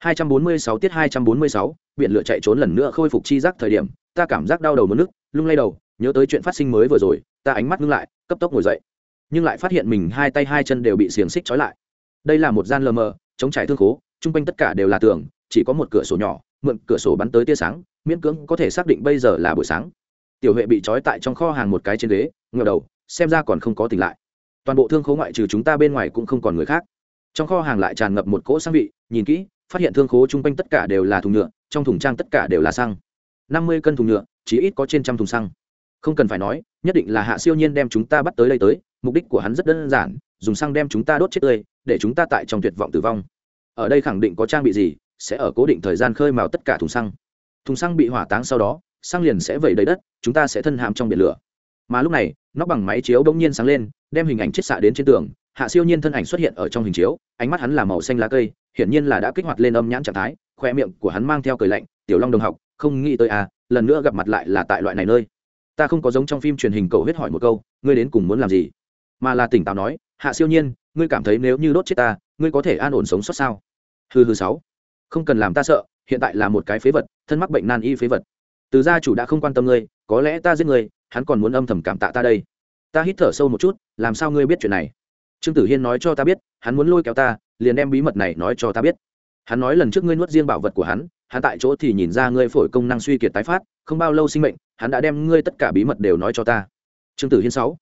246 tiết 246, biển lửa chạy trốn lần nữa khôi phục chi giác thời điểm, ta cảm giác đau đầu muốn nức, lung lay đầu, nhớ tới chuyện phát sinh mới vừa rồi, ta ánh mắt ngưng lại, cấp tốc ngồi dậy. Nhưng lại phát hiện mình hai tay hai chân đều bị xiềng xích trói lại. Đây là một gian lờ mờ, chống trải thương khố, trung quanh tất cả đều là tường, chỉ có một cửa sổ nhỏ, mượn cửa sổ bắn tới tia sáng, miễn cưỡng có thể xác định bây giờ là buổi sáng. Tiểu Huệ bị trói tại trong kho hàng một cái trên ghế, ngửa đầu, xem ra còn không có tỉnh lại. Toàn bộ thương khố ngoại trừ chúng ta bên ngoài cũng không còn người khác. Trong kho hàng lại tràn ngập một cỗ sang vị, nhìn kỹ, phát hiện thương khố chung quanh tất cả đều là thùng nhựa, trong thùng trang tất cả đều là xăng. Năm mươi cân thùng nhựa chỉ ít có trên trăm thùng xăng. Không cần phải nói, nhất định là hạ siêu nhiên đem chúng ta bắt tới đây tới, mục đích của hắn rất đơn giản, dùng xăng đem chúng ta đốt chết tươi, để chúng ta tại trong tuyệt vọng tử vong. Ở đây khẳng định có trang bị gì, sẽ ở cố định thời gian khơi mào tất cả thùng xăng. Thùng xăng bị hỏa táng sau đó, xăng liền sẽ vẩy đầy đất, chúng ta sẽ thân hàm trong biển lửa. Mà lúc này, nó bằng máy chiếu bỗng nhiên sáng lên, đem hình ảnh chiết xạ đến trên tường hạ siêu nhiên thân ảnh xuất hiện ở trong hình chiếu, ánh mắt hắn là màu xanh lá cây, hiển nhiên là đã kích hoạt lên âm nhãn trạng thái, khoe miệng của hắn mang theo cười lạnh, tiểu long đồng học, không nghĩ tới à lần nữa gặp mặt lại là tại loại này nơi. Ta không có giống trong phim truyền hình cầu huyết hỏi một câu, ngươi đến cùng muốn làm gì? Mà là tỉnh táo nói, hạ siêu nhiên, ngươi cảm thấy nếu như đốt chết ta, ngươi có thể an ổn sống sót sao? Hư hư sáu, không cần làm ta sợ, hiện tại là một cái phế vật, thân mắc bệnh nan y phế vật. Từ gia chủ đã không quan tâm ngươi, có lẽ ta giết ngươi, hắn còn muốn âm thầm cảm tạ ta đây. Ta hít thở sâu một chút, làm sao ngươi biết chuyện này? Trương tử hiên nói cho ta biết, hắn muốn lôi kéo ta, liền đem bí mật này nói cho ta biết. Hắn nói lần trước ngươi nuốt riêng bảo vật của hắn hắn tại chỗ thì nhìn ra ngươi phổi công năng suy kiệt tái phát, không bao lâu sinh mệnh, hắn đã đem ngươi tất cả bí mật đều nói cho ta. Trương tử hiên sáu.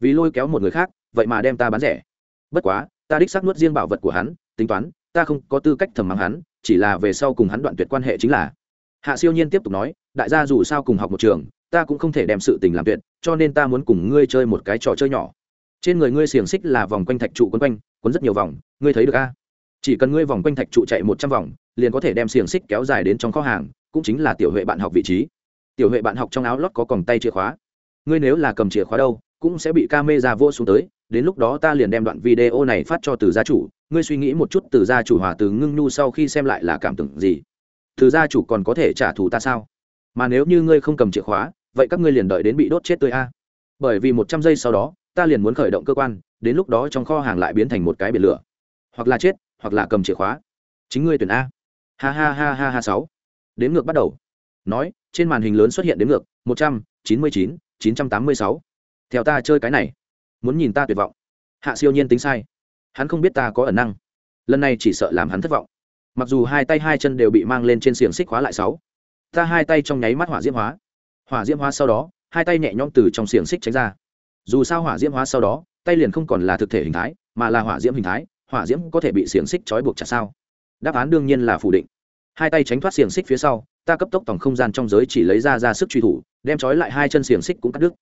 Vì lôi kéo một người khác, vậy mà đem ta bán rẻ. Bất quá, ta đích xác nuốt riêng bảo vật của hắn, tính toán, ta không có tư cách thầm mắng hắn, chỉ là về sau cùng hắn đoạn tuyệt quan hệ chính là. Hạ siêu nhiên tiếp tục nói, đại gia dù sao cùng học một trường, ta cũng không thể đem sự tình làm tuyệt, cho nên ta muốn cùng ngươi chơi một cái trò chơi nhỏ trên người ngươi xiềng xích là vòng quanh thạch trụ quấn quanh, quấn rất nhiều vòng, ngươi thấy được a? Chỉ cần ngươi vòng quanh thạch trụ chạy một trăm vòng, liền có thể đem xiềng xích kéo dài đến trong kho hàng, cũng chính là tiểu huệ bạn học vị trí. Tiểu huệ bạn học trong áo lót có còng tay chìa khóa. Ngươi nếu là cầm chìa khóa đâu, cũng sẽ bị ca mê ra vô xuống tới, đến lúc đó ta liền đem đoạn video này phát cho từ gia chủ, ngươi suy nghĩ một chút từ gia chủ hòa từ ngưng nhu sau khi xem lại là cảm tưởng gì? Từ gia chủ còn có thể trả thù ta sao? Mà nếu như ngươi không cầm chìa khóa, vậy các ngươi liền đợi đến bị đốt chết tươi a. Bởi vì một trăm giây sau đó ta liền muốn khởi động cơ quan, đến lúc đó trong kho hàng lại biến thành một cái biển lửa. Hoặc là chết, hoặc là cầm chìa khóa. Chính ngươi tuyển a. Ha ha ha ha ha sáu. Đến ngược bắt đầu. Nói, trên màn hình lớn xuất hiện đến ngược, một trăm chín mươi chín chín trăm tám mươi sáu. Theo ta chơi cái này. Muốn nhìn ta tuyệt vọng. Hạ siêu nhiên tính sai. Hắn không biết ta có ẩn năng. Lần này chỉ sợ làm hắn thất vọng. Mặc dù hai tay hai chân đều bị mang lên trên xiềng xích khóa lại sáu. Ta hai tay trong nháy mắt hỏa diễm hóa. Hỏa diễm hóa sau đó, hai tay nhẹ nhõm từ trong xiềng xích tránh ra dù sao hỏa diễm hóa sau đó, tay liền không còn là thực thể hình thái, mà là hỏa diễm hình thái, hỏa diễm có thể bị xiềng xích trói buộc chặt sao? Đáp án đương nhiên là phủ định. Hai tay tránh thoát xiềng xích phía sau, ta cấp tốc tổng không gian trong giới chỉ lấy ra ra sức truy thủ, đem trói lại hai chân xiềng xích cũng cắt đứt.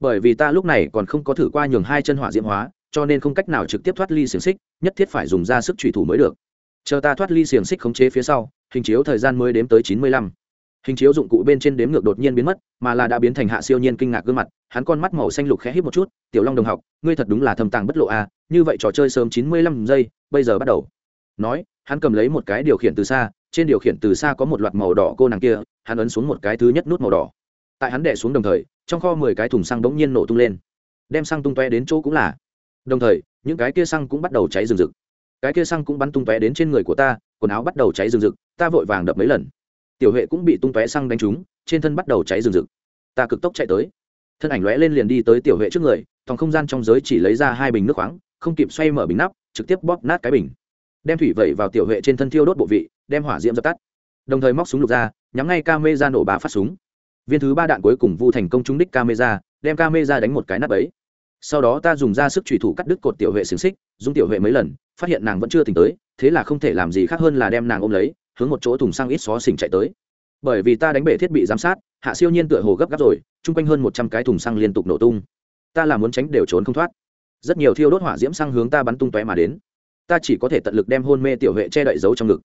Bởi vì ta lúc này còn không có thử qua nhường hai chân hỏa diễm hóa, cho nên không cách nào trực tiếp thoát ly xiềng xích, nhất thiết phải dùng ra sức truy thủ mới được. Chờ ta thoát ly xiềng xích khống chế phía sau, hình chiếu thời gian mới đếm tới chín mươi lăm hình chiếu dụng cụ bên trên đếm ngược đột nhiên biến mất mà là đã biến thành hạ siêu nhiên kinh ngạc gương mặt hắn con mắt màu xanh lục khẽ hít một chút tiểu long đồng học ngươi thật đúng là thâm tàng bất lộ à, như vậy trò chơi sớm chín mươi lăm giây bây giờ bắt đầu. Nói hắn cầm lấy một cái điều khiển từ xa trên điều khiển từ xa có một loạt màu đỏ cô nàng kia hắn ấn xuống một cái thứ nhất nút màu đỏ. Tại hắn đẻ xuống đồng thời trong kho mười cái thùng xăng bỗng nhiên nổ tung lên. Đem xăng tung toe đến chỗ cũng là. Đồng thời những cái kia xăng cũng bắt đầu cháy rừng rực. Cái kia xăng cũng bắn tung tóe đến trên người của ta quần áo bắt đầu cháy rừng rực ta vội vàng đập mấy lần tiểu huệ cũng bị tung tóe xăng đánh trúng, trên thân bắt đầu cháy rừng rực. Ta cực tốc chạy tới. Thân ảnh lóe lên liền đi tới tiểu huệ trước người, thòng không gian trong giới chỉ lấy ra hai bình nước khoáng, không kịp xoay mở bình nắp, trực tiếp bóp nát cái bình. Đem thủy vẩy vào tiểu huệ trên thân thiêu đốt bộ vị, đem hỏa diễm dập tắt. Đồng thời móc súng lục ra, nhắm ngay ca mê ra nổ bà phát súng. Viên thứ ba đạn cuối cùng vu thành công trúng đích ca mê ra đem ca mê ra đánh một cái nắp ấy sau đó ta dùng ra sức trùy thủ cắt đứt cột tiểu huệ xiềng xích, dùng tiểu huệ mấy lần, phát hiện nàng vẫn chưa tỉnh tới, thế là không thể làm gì khác hơn là đem nàng ôm lấy hướng một chỗ thùng xăng ít xó xỉnh chạy tới. Bởi vì ta đánh bể thiết bị giám sát, hạ siêu nhiên tựa hồ gấp gáp rồi, chung quanh hơn một trăm cái thùng xăng liên tục nổ tung. Ta là muốn tránh đều trốn không thoát. Rất nhiều thiêu đốt hỏa diễm xăng hướng ta bắn tung tóe mà đến. Ta chỉ có thể tận lực đem hôn mê tiểu huệ che đậy giấu trong ngực.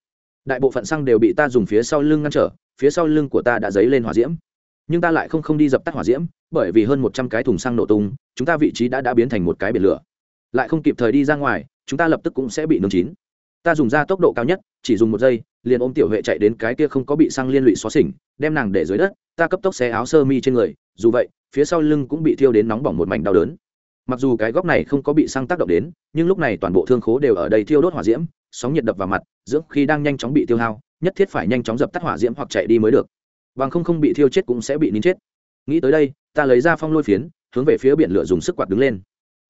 Đại bộ phận xăng đều bị ta dùng phía sau lưng ngăn trở, phía sau lưng của ta đã dấy lên hỏa diễm. Nhưng ta lại không không đi dập tắt hỏa diễm, bởi vì hơn một trăm cái thùng xăng nổ tung, chúng ta vị trí đã đã biến thành một cái biển lửa. Lại không kịp thời đi ra ngoài, chúng ta lập tức cũng sẽ bị nướng chín ta dùng ra tốc độ cao nhất, chỉ dùng một giây, liền ôm tiểu huệ chạy đến cái kia không có bị xăng liên lụy xóa xỉnh, đem nàng để dưới đất, ta cấp tốc xé áo sơ mi trên người, dù vậy, phía sau lưng cũng bị thiêu đến nóng bỏng một mảnh đau đớn. Mặc dù cái góc này không có bị xăng tác động đến, nhưng lúc này toàn bộ thương khố đều ở đây thiêu đốt hỏa diễm, sóng nhiệt đập vào mặt, dưỡng khi đang nhanh chóng bị tiêu hao, nhất thiết phải nhanh chóng dập tắt hỏa diễm hoặc chạy đi mới được. Bằng không không bị thiêu chết cũng sẽ bị nín chết. Nghĩ tới đây, ta lấy ra phong lôi phiến, hướng về phía biển lửa dùng sức quạt đứng lên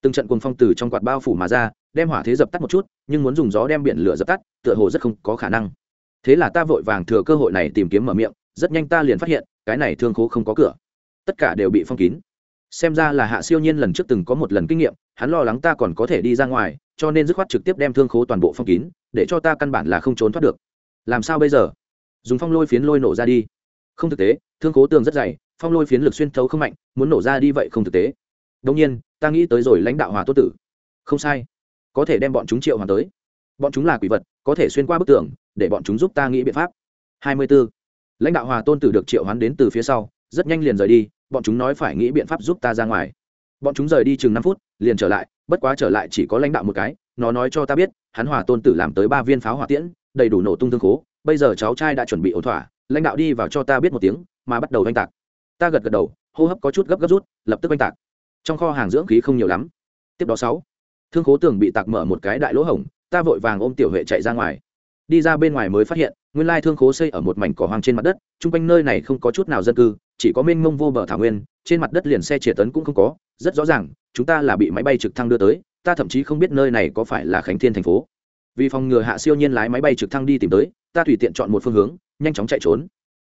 từng trận cuồng phong từ trong quạt bao phủ mà ra, đem hỏa thế dập tắt một chút, nhưng muốn dùng gió đem biển lửa dập tắt, tựa hồ rất không có khả năng. Thế là ta vội vàng thừa cơ hội này tìm kiếm mở miệng, rất nhanh ta liền phát hiện, cái này thương khố không có cửa. Tất cả đều bị phong kín. Xem ra là hạ siêu nhiên lần trước từng có một lần kinh nghiệm, hắn lo lắng ta còn có thể đi ra ngoài, cho nên dứt khoát trực tiếp đem thương khố toàn bộ phong kín, để cho ta căn bản là không trốn thoát được. Làm sao bây giờ? Dùng phong lôi phiến lôi nổ ra đi. Không thực tế, thương khố tường rất dày, phong lôi phiến lực xuyên thấu không mạnh, muốn nổ ra đi vậy không thực tế. Đông nhiên ta nghĩ tới rồi lãnh đạo hòa tốt tử. Không sai. Có thể đem bọn chúng triệu hoàn tới. Bọn chúng là quỷ vật, có thể xuyên qua bức tường, để bọn chúng giúp ta nghĩ biện pháp. Hai mươi 24. lãnh đạo hòa tôn tử được triệu hoán đến từ phía sau, rất nhanh liền rời đi, bọn chúng nói phải nghĩ biện pháp giúp ta ra ngoài. Bọn chúng rời đi chừng năm phút, liền trở lại, bất quá trở lại chỉ có lãnh đạo một cái, nó nói cho ta biết, hắn hòa tôn tử làm tới ba viên pháo hỏa tiễn, đầy đủ nổ tung thương khố, bây giờ cháu trai đã chuẩn bị ổn thỏa, lãnh đạo đi vào cho ta biết một tiếng, mà bắt đầu oanh tạc. Ta gật gật đầu, hô hấp có chút gấp gấp rút, lập tức oanh tạc trong kho hàng dưỡng khí không nhiều lắm. Tiếp đó sáu, thương khố tường bị tạc mở một cái đại lỗ hổng, ta vội vàng ôm tiểu huệ chạy ra ngoài. Đi ra bên ngoài mới phát hiện, nguyên lai thương khố xây ở một mảnh cỏ hoang trên mặt đất, chung quanh nơi này không có chút nào dân cư, chỉ có mênh mông vô bờ thảo nguyên, trên mặt đất liền xe chìa tấn cũng không có, rất rõ ràng, chúng ta là bị máy bay trực thăng đưa tới, ta thậm chí không biết nơi này có phải là khánh thiên thành phố. Vì phòng ngừa hạ siêu nhiên lái máy bay trực thăng đi tìm tới, ta tùy tiện chọn một phương hướng, nhanh chóng chạy trốn.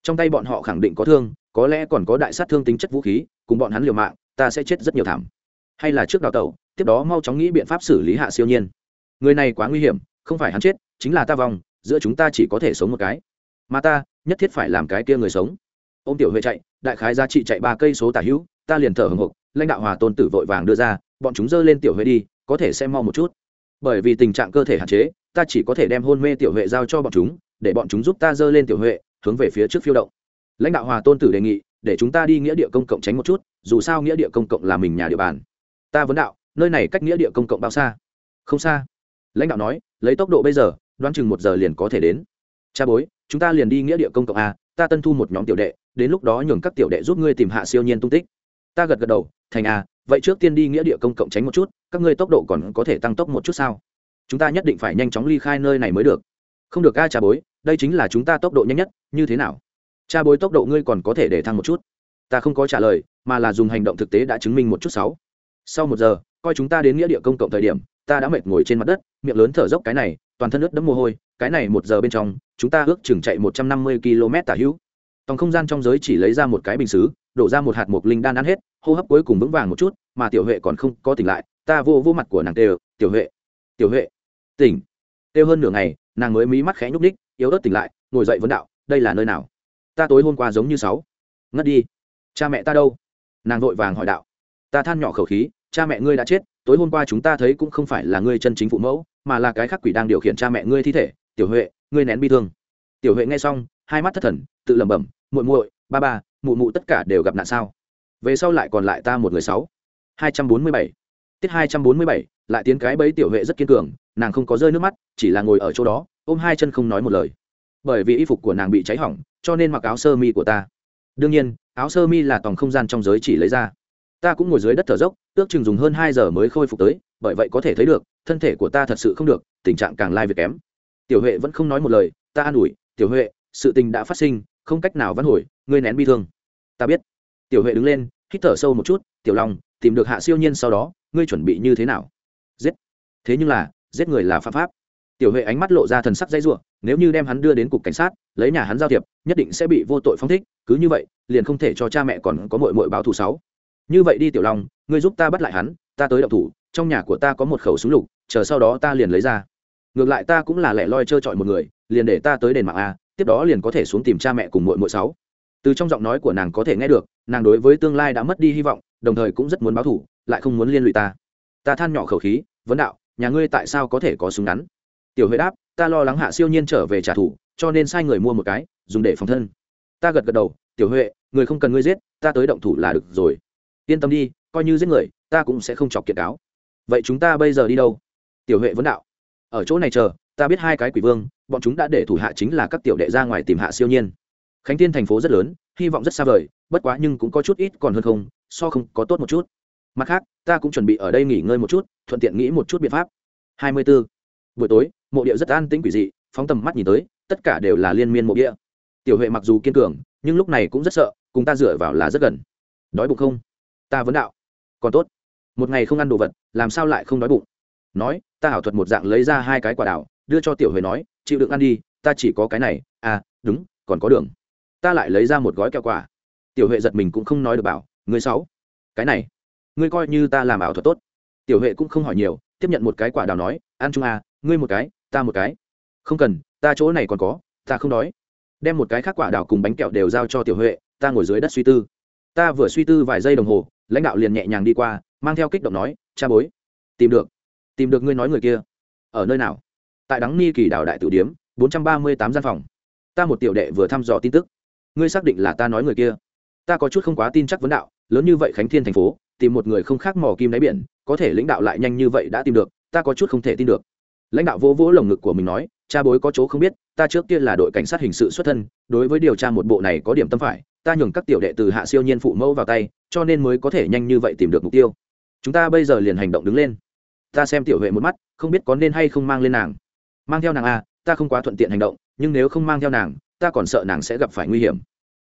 Trong tay bọn họ khẳng định có thương, có lẽ còn có đại sát thương tính chất vũ khí, cùng bọn hắn liều mạng ta sẽ chết rất nhiều thảm. Hay là trước đào tẩu, tiếp đó mau chóng nghĩ biện pháp xử lý hạ siêu nhiên. Người này quá nguy hiểm, không phải hắn chết, chính là ta vòng giữa chúng ta chỉ có thể sống một cái. Mà ta, nhất thiết phải làm cái kia người sống. Ô m tiểu huệ chạy, đại khái giá trị chạy ba cây số tả hữu, ta liền thở hồng hộc lãnh đạo hòa tôn tử vội vàng đưa ra, bọn chúng dơ lên tiểu huệ đi, có thể xem mau một chút. Bởi vì tình trạng cơ thể hạn chế, ta chỉ có thể đem hôn mê tiểu huệ giao cho bọn chúng, để bọn chúng giúp ta dơ lên tiểu huệ, hướng về phía trước phiêu động. Lãnh đạo hòa tôn tử đề nghị để chúng ta đi nghĩa địa công cộng tránh một chút, dù sao nghĩa địa công cộng là mình nhà địa bàn. Ta vấn đạo, nơi này cách nghĩa địa công cộng bao xa? Không xa. Lãnh đạo nói, lấy tốc độ bây giờ, đoán chừng một giờ liền có thể đến. Cha bối, chúng ta liền đi nghĩa địa công cộng a, ta tân thu một nhóm tiểu đệ, đến lúc đó nhường các tiểu đệ giúp ngươi tìm hạ siêu nhiên tung tích. Ta gật gật đầu, thành a, vậy trước tiên đi nghĩa địa công cộng tránh một chút, các ngươi tốc độ còn có thể tăng tốc một chút sao? Chúng ta nhất định phải nhanh chóng ly khai nơi này mới được. Không được a cha bối, đây chính là chúng ta tốc độ nhanh nhất, như thế nào? Cha bối tốc độ ngươi còn có thể để thăng một chút. Ta không có trả lời, mà là dùng hành động thực tế đã chứng minh một chút sáu. Sau một giờ, coi chúng ta đến nghĩa địa công cộng thời điểm, ta đã mệt ngồi trên mặt đất, miệng lớn thở dốc cái này, toàn thân ướt đẫm mồ hôi, cái này một giờ bên trong, chúng ta ước chừng chạy một trăm năm mươi km tả hữu. Tòng không gian trong giới chỉ lấy ra một cái bình xứ, đổ ra một hạt mộc linh đan ăn hết, hô hấp cuối cùng vững vàng một chút, mà tiểu huệ còn không có tỉnh lại, ta vô vô mặt của nàng tê tiểu huệ tiểu huệ, tỉnh. Têu hơn nửa ngày, nàng mới mí mắt khẽ nhúc ních yếu ớt tỉnh lại, ngồi dậy vấn đạo, đây là nơi nào? Ta tối hôm qua giống như sáu. Ngất đi. Cha mẹ ta đâu? Nàng vội vàng hỏi đạo. Ta than nhỏ khẩu khí, cha mẹ ngươi đã chết, tối hôm qua chúng ta thấy cũng không phải là ngươi chân chính phụ mẫu, mà là cái khác quỷ đang điều khiển cha mẹ ngươi thi thể. Tiểu huệ, ngươi nén bi thương. Tiểu huệ nghe xong, hai mắt thất thần, tự lẩm bẩm, muội muội, ba ba, mụ mụ tất cả đều gặp nạn sao? Về sau lại còn lại ta một người sáu. Hai trăm bốn mươi bảy. Tiết hai trăm bốn mươi bảy, lại tiến cái bấy tiểu huệ rất kiên cường, nàng không có rơi nước mắt, chỉ là ngồi ở chỗ đó, ôm hai chân không nói một lời bởi vì y phục của nàng bị cháy hỏng, cho nên mặc áo sơ mi của ta. Đương nhiên, áo sơ mi là toàn không gian trong giới chỉ lấy ra. Ta cũng ngồi dưới đất thở dốc, ước chừng dùng hơn hai giờ mới khôi phục tới, bởi vậy có thể thấy được, thân thể của ta thật sự không được, tình trạng càng lai việc kém. Tiểu huệ vẫn không nói một lời, ta an ủi, tiểu huệ, sự tình đã phát sinh, không cách nào vãn hồi, ngươi nén bi thương. Ta biết. Tiểu huệ đứng lên, hít thở sâu một chút, tiểu long, tìm được hạ siêu nhiên sau đó, ngươi chuẩn bị như thế nào? Giết. Thế nhưng là, giết người là pháp pháp tiểu huệ ánh mắt lộ ra thần sắc dây r nếu như đem hắn đưa đến cục cảnh sát, lấy nhà hắn giao thiệp, nhất định sẽ bị vô tội phong thích, cứ như vậy, liền không thể cho cha mẹ còn có mội mội báo thù sáu. Như vậy đi tiểu long, ngươi giúp ta bắt lại hắn, ta tới đậu thủ, trong nhà của ta có một khẩu súng lục, chờ sau đó ta liền lấy ra. Ngược lại ta cũng là lẻ loi trơ trọi một người, liền để ta tới đền mạng a, tiếp đó liền có thể xuống tìm cha mẹ cùng mội mội sáu. Từ trong giọng nói của nàng có thể nghe được, nàng đối với tương lai đã mất đi hy vọng, đồng thời cũng rất muốn báo thủ lại không muốn liên lụy ta. Ta than nhỏ khẩu khí, vấn đạo, nhà ngươi tại sao có thể có súng ngắn? Tiểu huệ đáp, ta lo lắng hạ siêu nhiên trở về trả thù, cho nên sai người mua một cái, dùng để phòng thân. Ta gật gật đầu, tiểu huệ, người không cần ngươi giết, ta tới động thủ là được rồi. Yên tâm đi, coi như giết người, ta cũng sẽ không chọc kiệt cáo. Vậy chúng ta bây giờ đi đâu? Tiểu huệ vấn đạo. Ở chỗ này chờ, ta biết hai cái quỷ vương, bọn chúng đã để thủ hạ chính là các tiểu đệ ra ngoài tìm hạ siêu nhiên. Khánh tiên thành phố rất lớn, hy vọng rất xa vời, bất quá nhưng cũng có chút ít còn hơn không, so không có tốt một chút. Mặt khác, ta cũng chuẩn bị ở đây nghỉ ngơi một chút, thuận tiện nghĩ một chút biện pháp. Hai mươi 24. buổi tối mộ địa rất an tĩnh quỷ dị, phóng tầm mắt nhìn tới, tất cả đều là liên miên mộ địa. Tiểu huệ mặc dù kiên cường, nhưng lúc này cũng rất sợ, cùng ta dựa vào là rất gần. Đói bụng không? Ta vấn đạo. Còn tốt. Một ngày không ăn đồ vật, làm sao lại không đói bụng? Nói, ta ảo thuật một dạng lấy ra hai cái quả đảo đưa cho tiểu huệ nói, chịu đựng ăn đi, ta chỉ có cái này. À đúng, còn có đường. Ta lại lấy ra một gói kẹo quả. Tiểu huệ giật mình cũng không nói được bảo người sáu cái này, ngươi coi như ta làm ảo thuật tốt. Tiểu huệ cũng không hỏi nhiều, tiếp nhận một cái quả đào nói, ăn chung à ngươi một cái ta một cái. Không cần, ta chỗ này còn có, ta không đói. Đem một cái khác quả đào cùng bánh kẹo đều giao cho tiểu huệ, ta ngồi dưới đất suy tư. Ta vừa suy tư vài giây đồng hồ, lãnh đạo liền nhẹ nhàng đi qua, mang theo kích động nói, cha bối, tìm được tìm được ngươi nói người kia. Ở nơi nào? Tại đắng ni kỳ đảo đại tử điếm, bốn trăm ba mươi tám gian phòng. Ta một tiểu đệ vừa thăm dò tin tức. Ngươi xác định là ta nói người kia. Ta có chút không quá tin chắc vấn đạo, lớn như vậy khánh thiên thành phố, tìm một người không khác mò kim đáy biển, có thể lãnh đạo lại nhanh như vậy đã tìm được, ta có chút không thể tin được lãnh đạo vỗ vỗ lồng ngực của mình nói cha bối có chỗ không biết ta trước kia là đội cảnh sát hình sự xuất thân đối với điều tra một bộ này có điểm tâm phải ta nhường các tiểu đệ từ hạ siêu nhiên phụ mẫu vào tay cho nên mới có thể nhanh như vậy tìm được mục tiêu. Chúng ta bây giờ liền hành động đứng lên. Ta xem tiểu huệ một mắt không biết có nên hay không mang lên nàng. Mang theo nàng a à, ta không quá thuận tiện hành động nhưng nếu không mang theo nàng ta còn sợ nàng sẽ gặp phải nguy hiểm.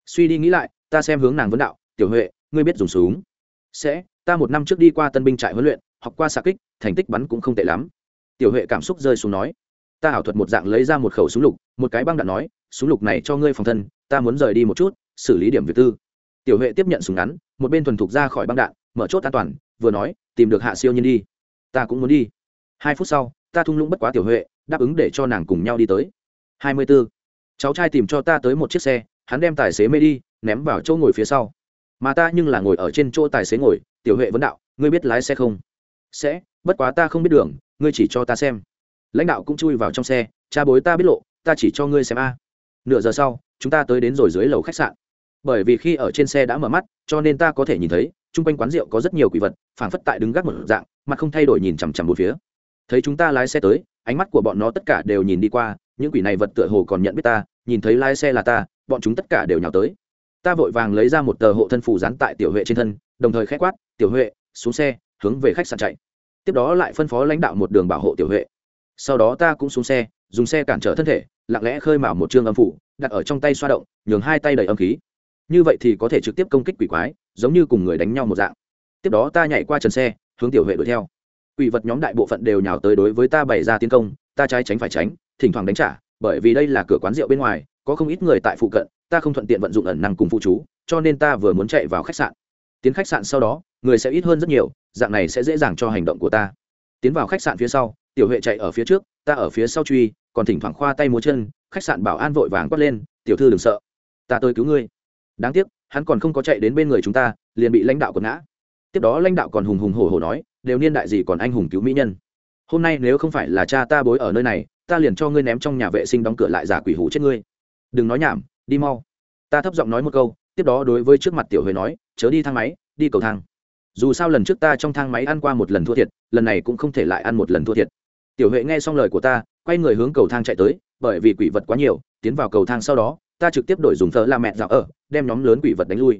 Suy đi nghĩ lại ta xem hướng nàng vấn đạo tiểu huệ ngươi biết dùng súng. Sẽ ta một năm trước đi qua tân binh trại huấn luyện học qua xạ kích thành tích bắn cũng không tệ lắm tiểu huệ cảm xúc rơi xuống nói, ta ảo thuật một dạng lấy ra một khẩu súng lục, một cái băng đạn nói, súng lục này cho ngươi phòng thân, ta muốn rời đi một chút, xử lý điểm việc tư. Tiểu huệ tiếp nhận súng ngắn, một bên thuần thục ra khỏi băng đạn, mở chốt an toàn, vừa nói, tìm được hạ siêu nhiên đi, ta cũng muốn đi. Hai phút sau, ta thung lũng bất quá tiểu huệ, đáp ứng để cho nàng cùng nhau đi tới. Hai mươi b ố cháu trai tìm cho ta tới một chiếc xe, hắn đem tài xế mê đi, ném vào chỗ ngồi phía sau. Mà ta nhưng là ngồi ở trên chỗ tài xế ngồi, tiểu huệ vấn đạo, ngươi biết lái xe không? Sẽ, bất quá ta không biết đường ngươi chỉ cho ta xem. Lãnh đạo cũng chui vào trong xe, cha bối ta biết lộ, ta chỉ cho ngươi xem a. Nửa giờ sau, chúng ta tới đến rồi dưới lầu khách sạn. Bởi vì khi ở trên xe đã mở mắt, cho nên ta có thể nhìn thấy, chung quanh quán rượu có rất nhiều quỷ vật, phảng phất tại đứng gác một dạng, mặt không thay đổi nhìn chằm chằm một phía. Thấy chúng ta lái xe tới, ánh mắt của bọn nó tất cả đều nhìn đi qua, những quỷ này vật tựa hồ còn nhận biết ta, nhìn thấy lái xe là ta, bọn chúng tất cả đều nhào tới. Ta vội vàng lấy ra một tờ hộ thân phủ dán tại tiểu huệ trên thân, đồng thời k h quát, tiểu huệ, xuống xe, hướng về khách sạn chạy tiếp đó lại phân phó lãnh đạo một đường bảo hộ tiểu huệ sau đó ta cũng xuống xe, dùng xe cản trở thân thể, lặng lẽ khơi mào một chương âm phủ, đặt ở trong tay xoa động, nhường hai tay đầy âm khí. Như vậy thì có thể trực tiếp công kích quỷ quái, giống như cùng người đánh nhau một dạng. Tiếp đó ta nhảy qua trần xe, hướng tiểu huệ đuổi theo. Quỷ vật nhóm đại bộ phận đều nhào tới đối với ta bày ra tiến công, ta trái tránh phải tránh, thỉnh thoảng đánh trả, bởi vì đây là cửa quán rượu bên ngoài, có không ít người tại phụ cận, ta không thuận tiện vận dụng ẩn năng cùng phụ chú, cho nên ta vừa muốn chạy vào khách sạn tiến khách sạn sau đó, người sẽ ít hơn rất nhiều, dạng này sẽ dễ dàng cho hành động của ta. Tiến vào khách sạn phía sau, tiểu huệ chạy ở phía trước, ta ở phía sau truy, còn thỉnh thoảng khoa tay múa chân, khách sạn bảo an vội vàng quát lên, tiểu thư đừng sợ, ta tới cứu ngươi. Đáng tiếc, hắn còn không có chạy đến bên người chúng ta, liền bị lãnh đạo quật ngã. Tiếp đó lãnh đạo còn hùng hùng hổ hổ nói, đều niên đại gì còn anh hùng cứu mỹ nhân? Hôm nay nếu không phải là cha ta bối ở nơi này, ta liền cho ngươi ném trong nhà vệ sinh đóng cửa lại giả quỷ hủ chết ngươi. Đừng nói nhảm, đi mau. Ta thấp giọng nói một câu tiếp đó đối với trước mặt tiểu huệ nói, chớ đi thang máy, đi cầu thang. Dù sao lần trước ta trong thang máy ăn qua một lần thua thiệt, lần này cũng không thể lại ăn một lần thua thiệt. Tiểu huệ nghe xong lời của ta, quay người hướng cầu thang chạy tới, bởi vì quỷ vật quá nhiều, tiến vào cầu thang sau đó, ta trực tiếp đổi dùng thợ la mẹ dạo ở, đem nhóm lớn quỷ vật đánh lui.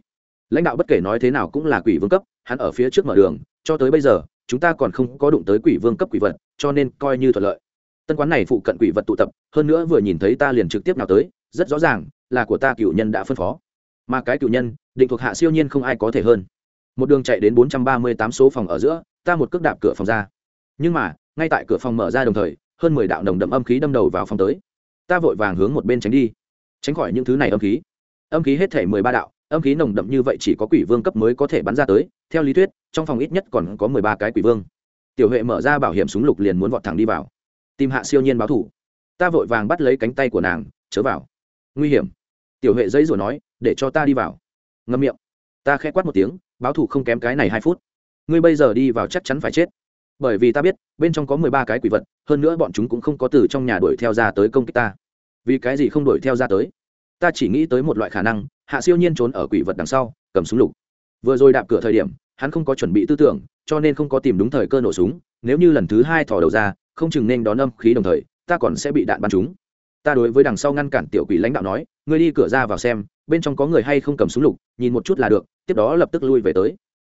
Lãnh đạo bất kể nói thế nào cũng là quỷ vương cấp, hắn ở phía trước mở đường, cho tới bây giờ, chúng ta còn không có đụng tới quỷ vương cấp quỷ vật, cho nên coi như thuận lợi. Tân quán này phụ cận quỷ vật tụ tập, hơn nữa vừa nhìn thấy ta liền trực tiếp nào tới, rất rõ ràng là của ta cựu nhân đã phân phó mà cái cựu nhân, định thuộc hạ siêu nhiên không ai có thể hơn. Một đường chạy đến bốn trăm ba mươi tám số phòng ở giữa, ta một cước đạp cửa phòng ra. Nhưng mà, ngay tại cửa phòng mở ra đồng thời, hơn mười đạo nồng đậm âm khí đâm đầu vào phòng tới. Ta vội vàng hướng một bên tránh đi. Tránh khỏi những thứ này âm khí. Âm khí hết thể mười ba đạo, âm khí nồng đậm như vậy chỉ có quỷ vương cấp mới có thể bắn ra tới. Theo lý thuyết, trong phòng ít nhất còn có mười ba cái quỷ vương. Tiểu huệ mở ra bảo hiểm súng lục liền muốn vọt thẳng đi vào. Tìm hạ siêu nhiên báo thủ. Ta vội vàng bắt lấy cánh tay của nàng, chớ vào. Nguy hiểm tiểu huệ dây rồi nói, để cho ta đi vào. Ngâm miệng. Ta khẽ quát một tiếng, báo thủ không kém cái này hai phút. Ngươi bây giờ đi vào chắc chắn phải chết. Bởi vì ta biết, bên trong có mười ba cái quỷ vật, hơn nữa bọn chúng cũng không có từ trong nhà đuổi theo ra tới công kích ta. Vì cái gì không đuổi theo ra tới? Ta chỉ nghĩ tới một loại khả năng, hạ siêu nhiên trốn ở quỷ vật đằng sau, cầm súng lục. Vừa rồi đạp cửa thời điểm, hắn không có chuẩn bị tư tưởng, cho nên không có tìm đúng thời cơ nổ súng, nếu như lần thứ hai thò đầu ra, không chừng nên đón âm khí đồng thời, ta còn sẽ bị đạn bắn trúng ta đối với đằng sau ngăn cản tiểu quỷ lãnh đạo nói, ngươi đi cửa ra vào xem, bên trong có người hay không cầm súng lục, nhìn một chút là được, tiếp đó lập tức lui về tới.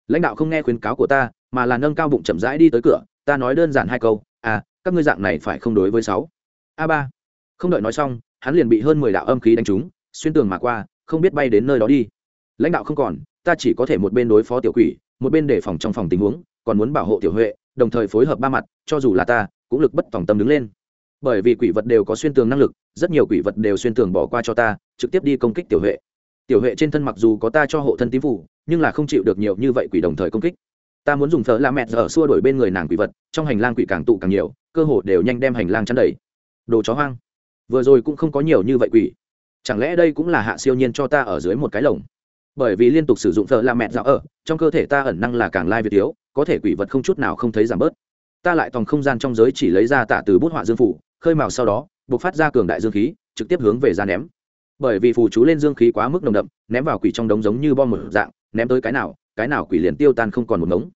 Lãnh đạo không nghe khuyến cáo của ta, mà là nâng cao bụng chậm rãi đi tới cửa, ta nói đơn giản hai câu à các ngươi dạng này phải không đối với sáu? A ba. Không đợi nói xong, hắn liền bị hơn mười đạo âm khí đánh trúng, xuyên tường mà qua, không biết bay đến nơi đó đi. Lãnh đạo không còn, ta chỉ có thể một bên đối phó tiểu quỷ, một bên đề phòng trong phòng tình huống, còn muốn bảo hộ tiểu huệ, đồng thời phối hợp ba mặt, cho dù là ta, cũng lực bất tòng tâm đứng lên bởi vì quỷ vật đều có xuyên tường năng lực, rất nhiều quỷ vật đều xuyên tường bỏ qua cho ta, trực tiếp đi công kích tiểu huệ. Tiểu huệ trên thân mặc dù có ta cho hộ thân tím phủ, nhưng là không chịu được nhiều như vậy quỷ đồng thời công kích. Ta muốn dùng thợ la mẹ giờ xua đổi bên người nàng quỷ vật, trong hành lang quỷ càng tụ càng nhiều, cơ hồ đều nhanh đem hành lang chắn đầy. Đồ chó hoang. Vừa rồi cũng không có nhiều như vậy quỷ. Chẳng lẽ đây cũng là hạ siêu nhiên cho ta ở dưới một cái lồng? Bởi vì liên tục sử dụng thợ la mẹ dạo ở ờ, trong cơ thể ta ẩn năng là càng lai việt yếu có thể quỷ vật không chút nào không thấy giảm bớt. Ta lại tòng không gian trong giới chỉ lấy ra tạ từ bút họa dương phủ khơi mào sau đó buộc phát ra cường đại dương khí, trực tiếp hướng về ra ném. Bởi vì phù chú lên dương khí quá mức nồng đậm, ném vào quỷ trong đống giống như bom một dạng, ném tới cái nào cái nào quỷ liền tiêu tan không còn một ngống.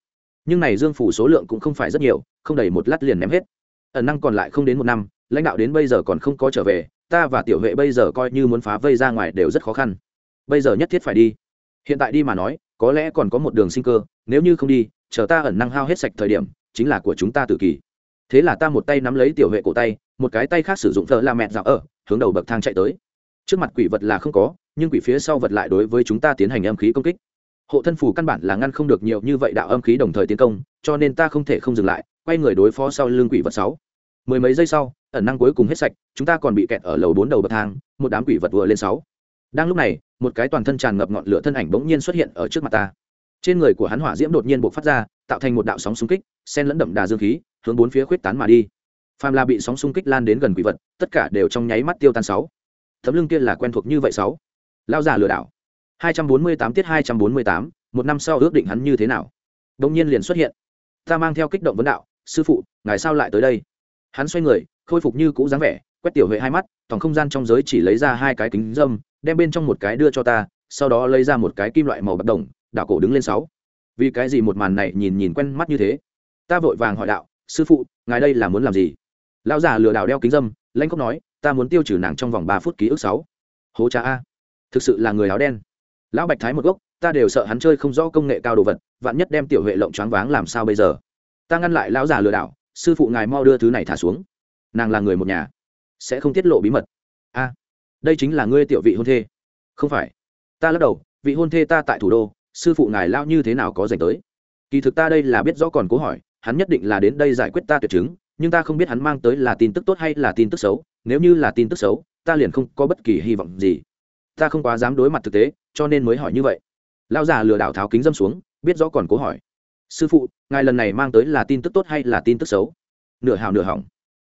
Nhưng này dương phủ số lượng cũng không phải rất nhiều, không đầy một lát liền ném hết. Ẩn năng còn lại không đến một năm, lãnh đạo đến bây giờ còn không có trở về, ta và tiểu huệ bây giờ coi như muốn phá vây ra ngoài đều rất khó khăn. Bây giờ nhất thiết phải đi. Hiện tại đi mà nói, có lẽ còn có một đường sinh cơ, nếu như không đi, chờ ta ẩn năng hao hết sạch thời điểm, chính là của chúng ta tự kỳ. Thế là ta một tay nắm lấy tiểu huệ cổ tay một cái tay khác sử dụng thợ la mẹ dạo ở, hướng đầu bậc thang chạy tới. Trước mặt quỷ vật là không có, nhưng quỷ phía sau vật lại đối với chúng ta tiến hành âm khí công kích. Hộ thân phủ căn bản là ngăn không được nhiều như vậy đạo âm khí đồng thời tiến công, cho nên ta không thể không dừng lại, quay người đối phó sau lưng quỷ vật sáu. Mười mấy giây sau, ẩn năng cuối cùng hết sạch, chúng ta còn bị kẹt ở lầu bốn đầu bậc thang, một đám quỷ vật vừa lên sáu. Đang lúc này, một cái toàn thân tràn ngập ngọn lửa thân ảnh bỗng nhiên xuất hiện ở trước mặt ta. Trên người của hắn hỏa diễm đột nhiên bộc phát ra, tạo thành một đạo sóng xung kích sen lẫn đậm đà dương khí, hướng bốn phía khuyết tán mà đi phàm là bị sóng xung kích lan đến gần quỷ vật tất cả đều trong nháy mắt tiêu tan sáu. Tấm lưng kia là quen thuộc như vậy sáu. Lao già lừa đảo. 248 tiết 248, một năm sau ước định hắn như thế nào? Đông nhiên liền xuất hiện. Ta mang theo kích động vấn đạo sư phụ ngài sao lại tới đây? Hắn xoay người khôi phục như cũ dáng vẻ quét tiểu huệ hai mắt thòng không gian trong giới chỉ lấy ra hai cái kính dâm đem bên trong một cái đưa cho ta sau đó lấy ra một cái kim loại màu bạc đồng đảo cổ đứng lên sáu. Vì cái gì một màn này nhìn nhìn quen mắt như thế? Ta vội vàng hỏi đạo sư phụ ngài đây là muốn làm gì? Lão già lừa đảo đeo kính dâm lãnh cốc nói, ta muốn tiêu trừ nàng trong vòng ba phút ký ức sáu. Hố cha a, thực sự là người áo đen. Lão bạch thái một gốc, ta đều sợ hắn chơi không rõ công nghệ cao đồ vật, vạn nhất đem tiểu huệ lộng choáng váng làm sao bây giờ? Ta ngăn lại lão già lừa đảo, sư phụ ngài mau đưa thứ này thả xuống. Nàng là người một nhà, sẽ không tiết lộ bí mật. A, đây chính là ngươi tiểu vị hôn thê. Không phải. Ta lắc đầu, vị hôn thê ta tại thủ đô, sư phụ ngài lao như thế nào có dành tới? Kỳ thực ta đây là biết rõ còn cố hỏi, hắn nhất định là đến đây giải quyết ta tuyệt chứng nhưng ta không biết hắn mang tới là tin tức tốt hay là tin tức xấu, nếu như là tin tức xấu, ta liền không có bất kỳ hy vọng gì. Ta không quá dám đối mặt thực tế, cho nên mới hỏi như vậy. Lão già lừa đảo tháo kính dâm xuống, biết rõ còn cố hỏi. Sư phụ, ngài lần này mang tới là tin tức tốt hay là tin tức xấu? Nửa hào nửa hỏng.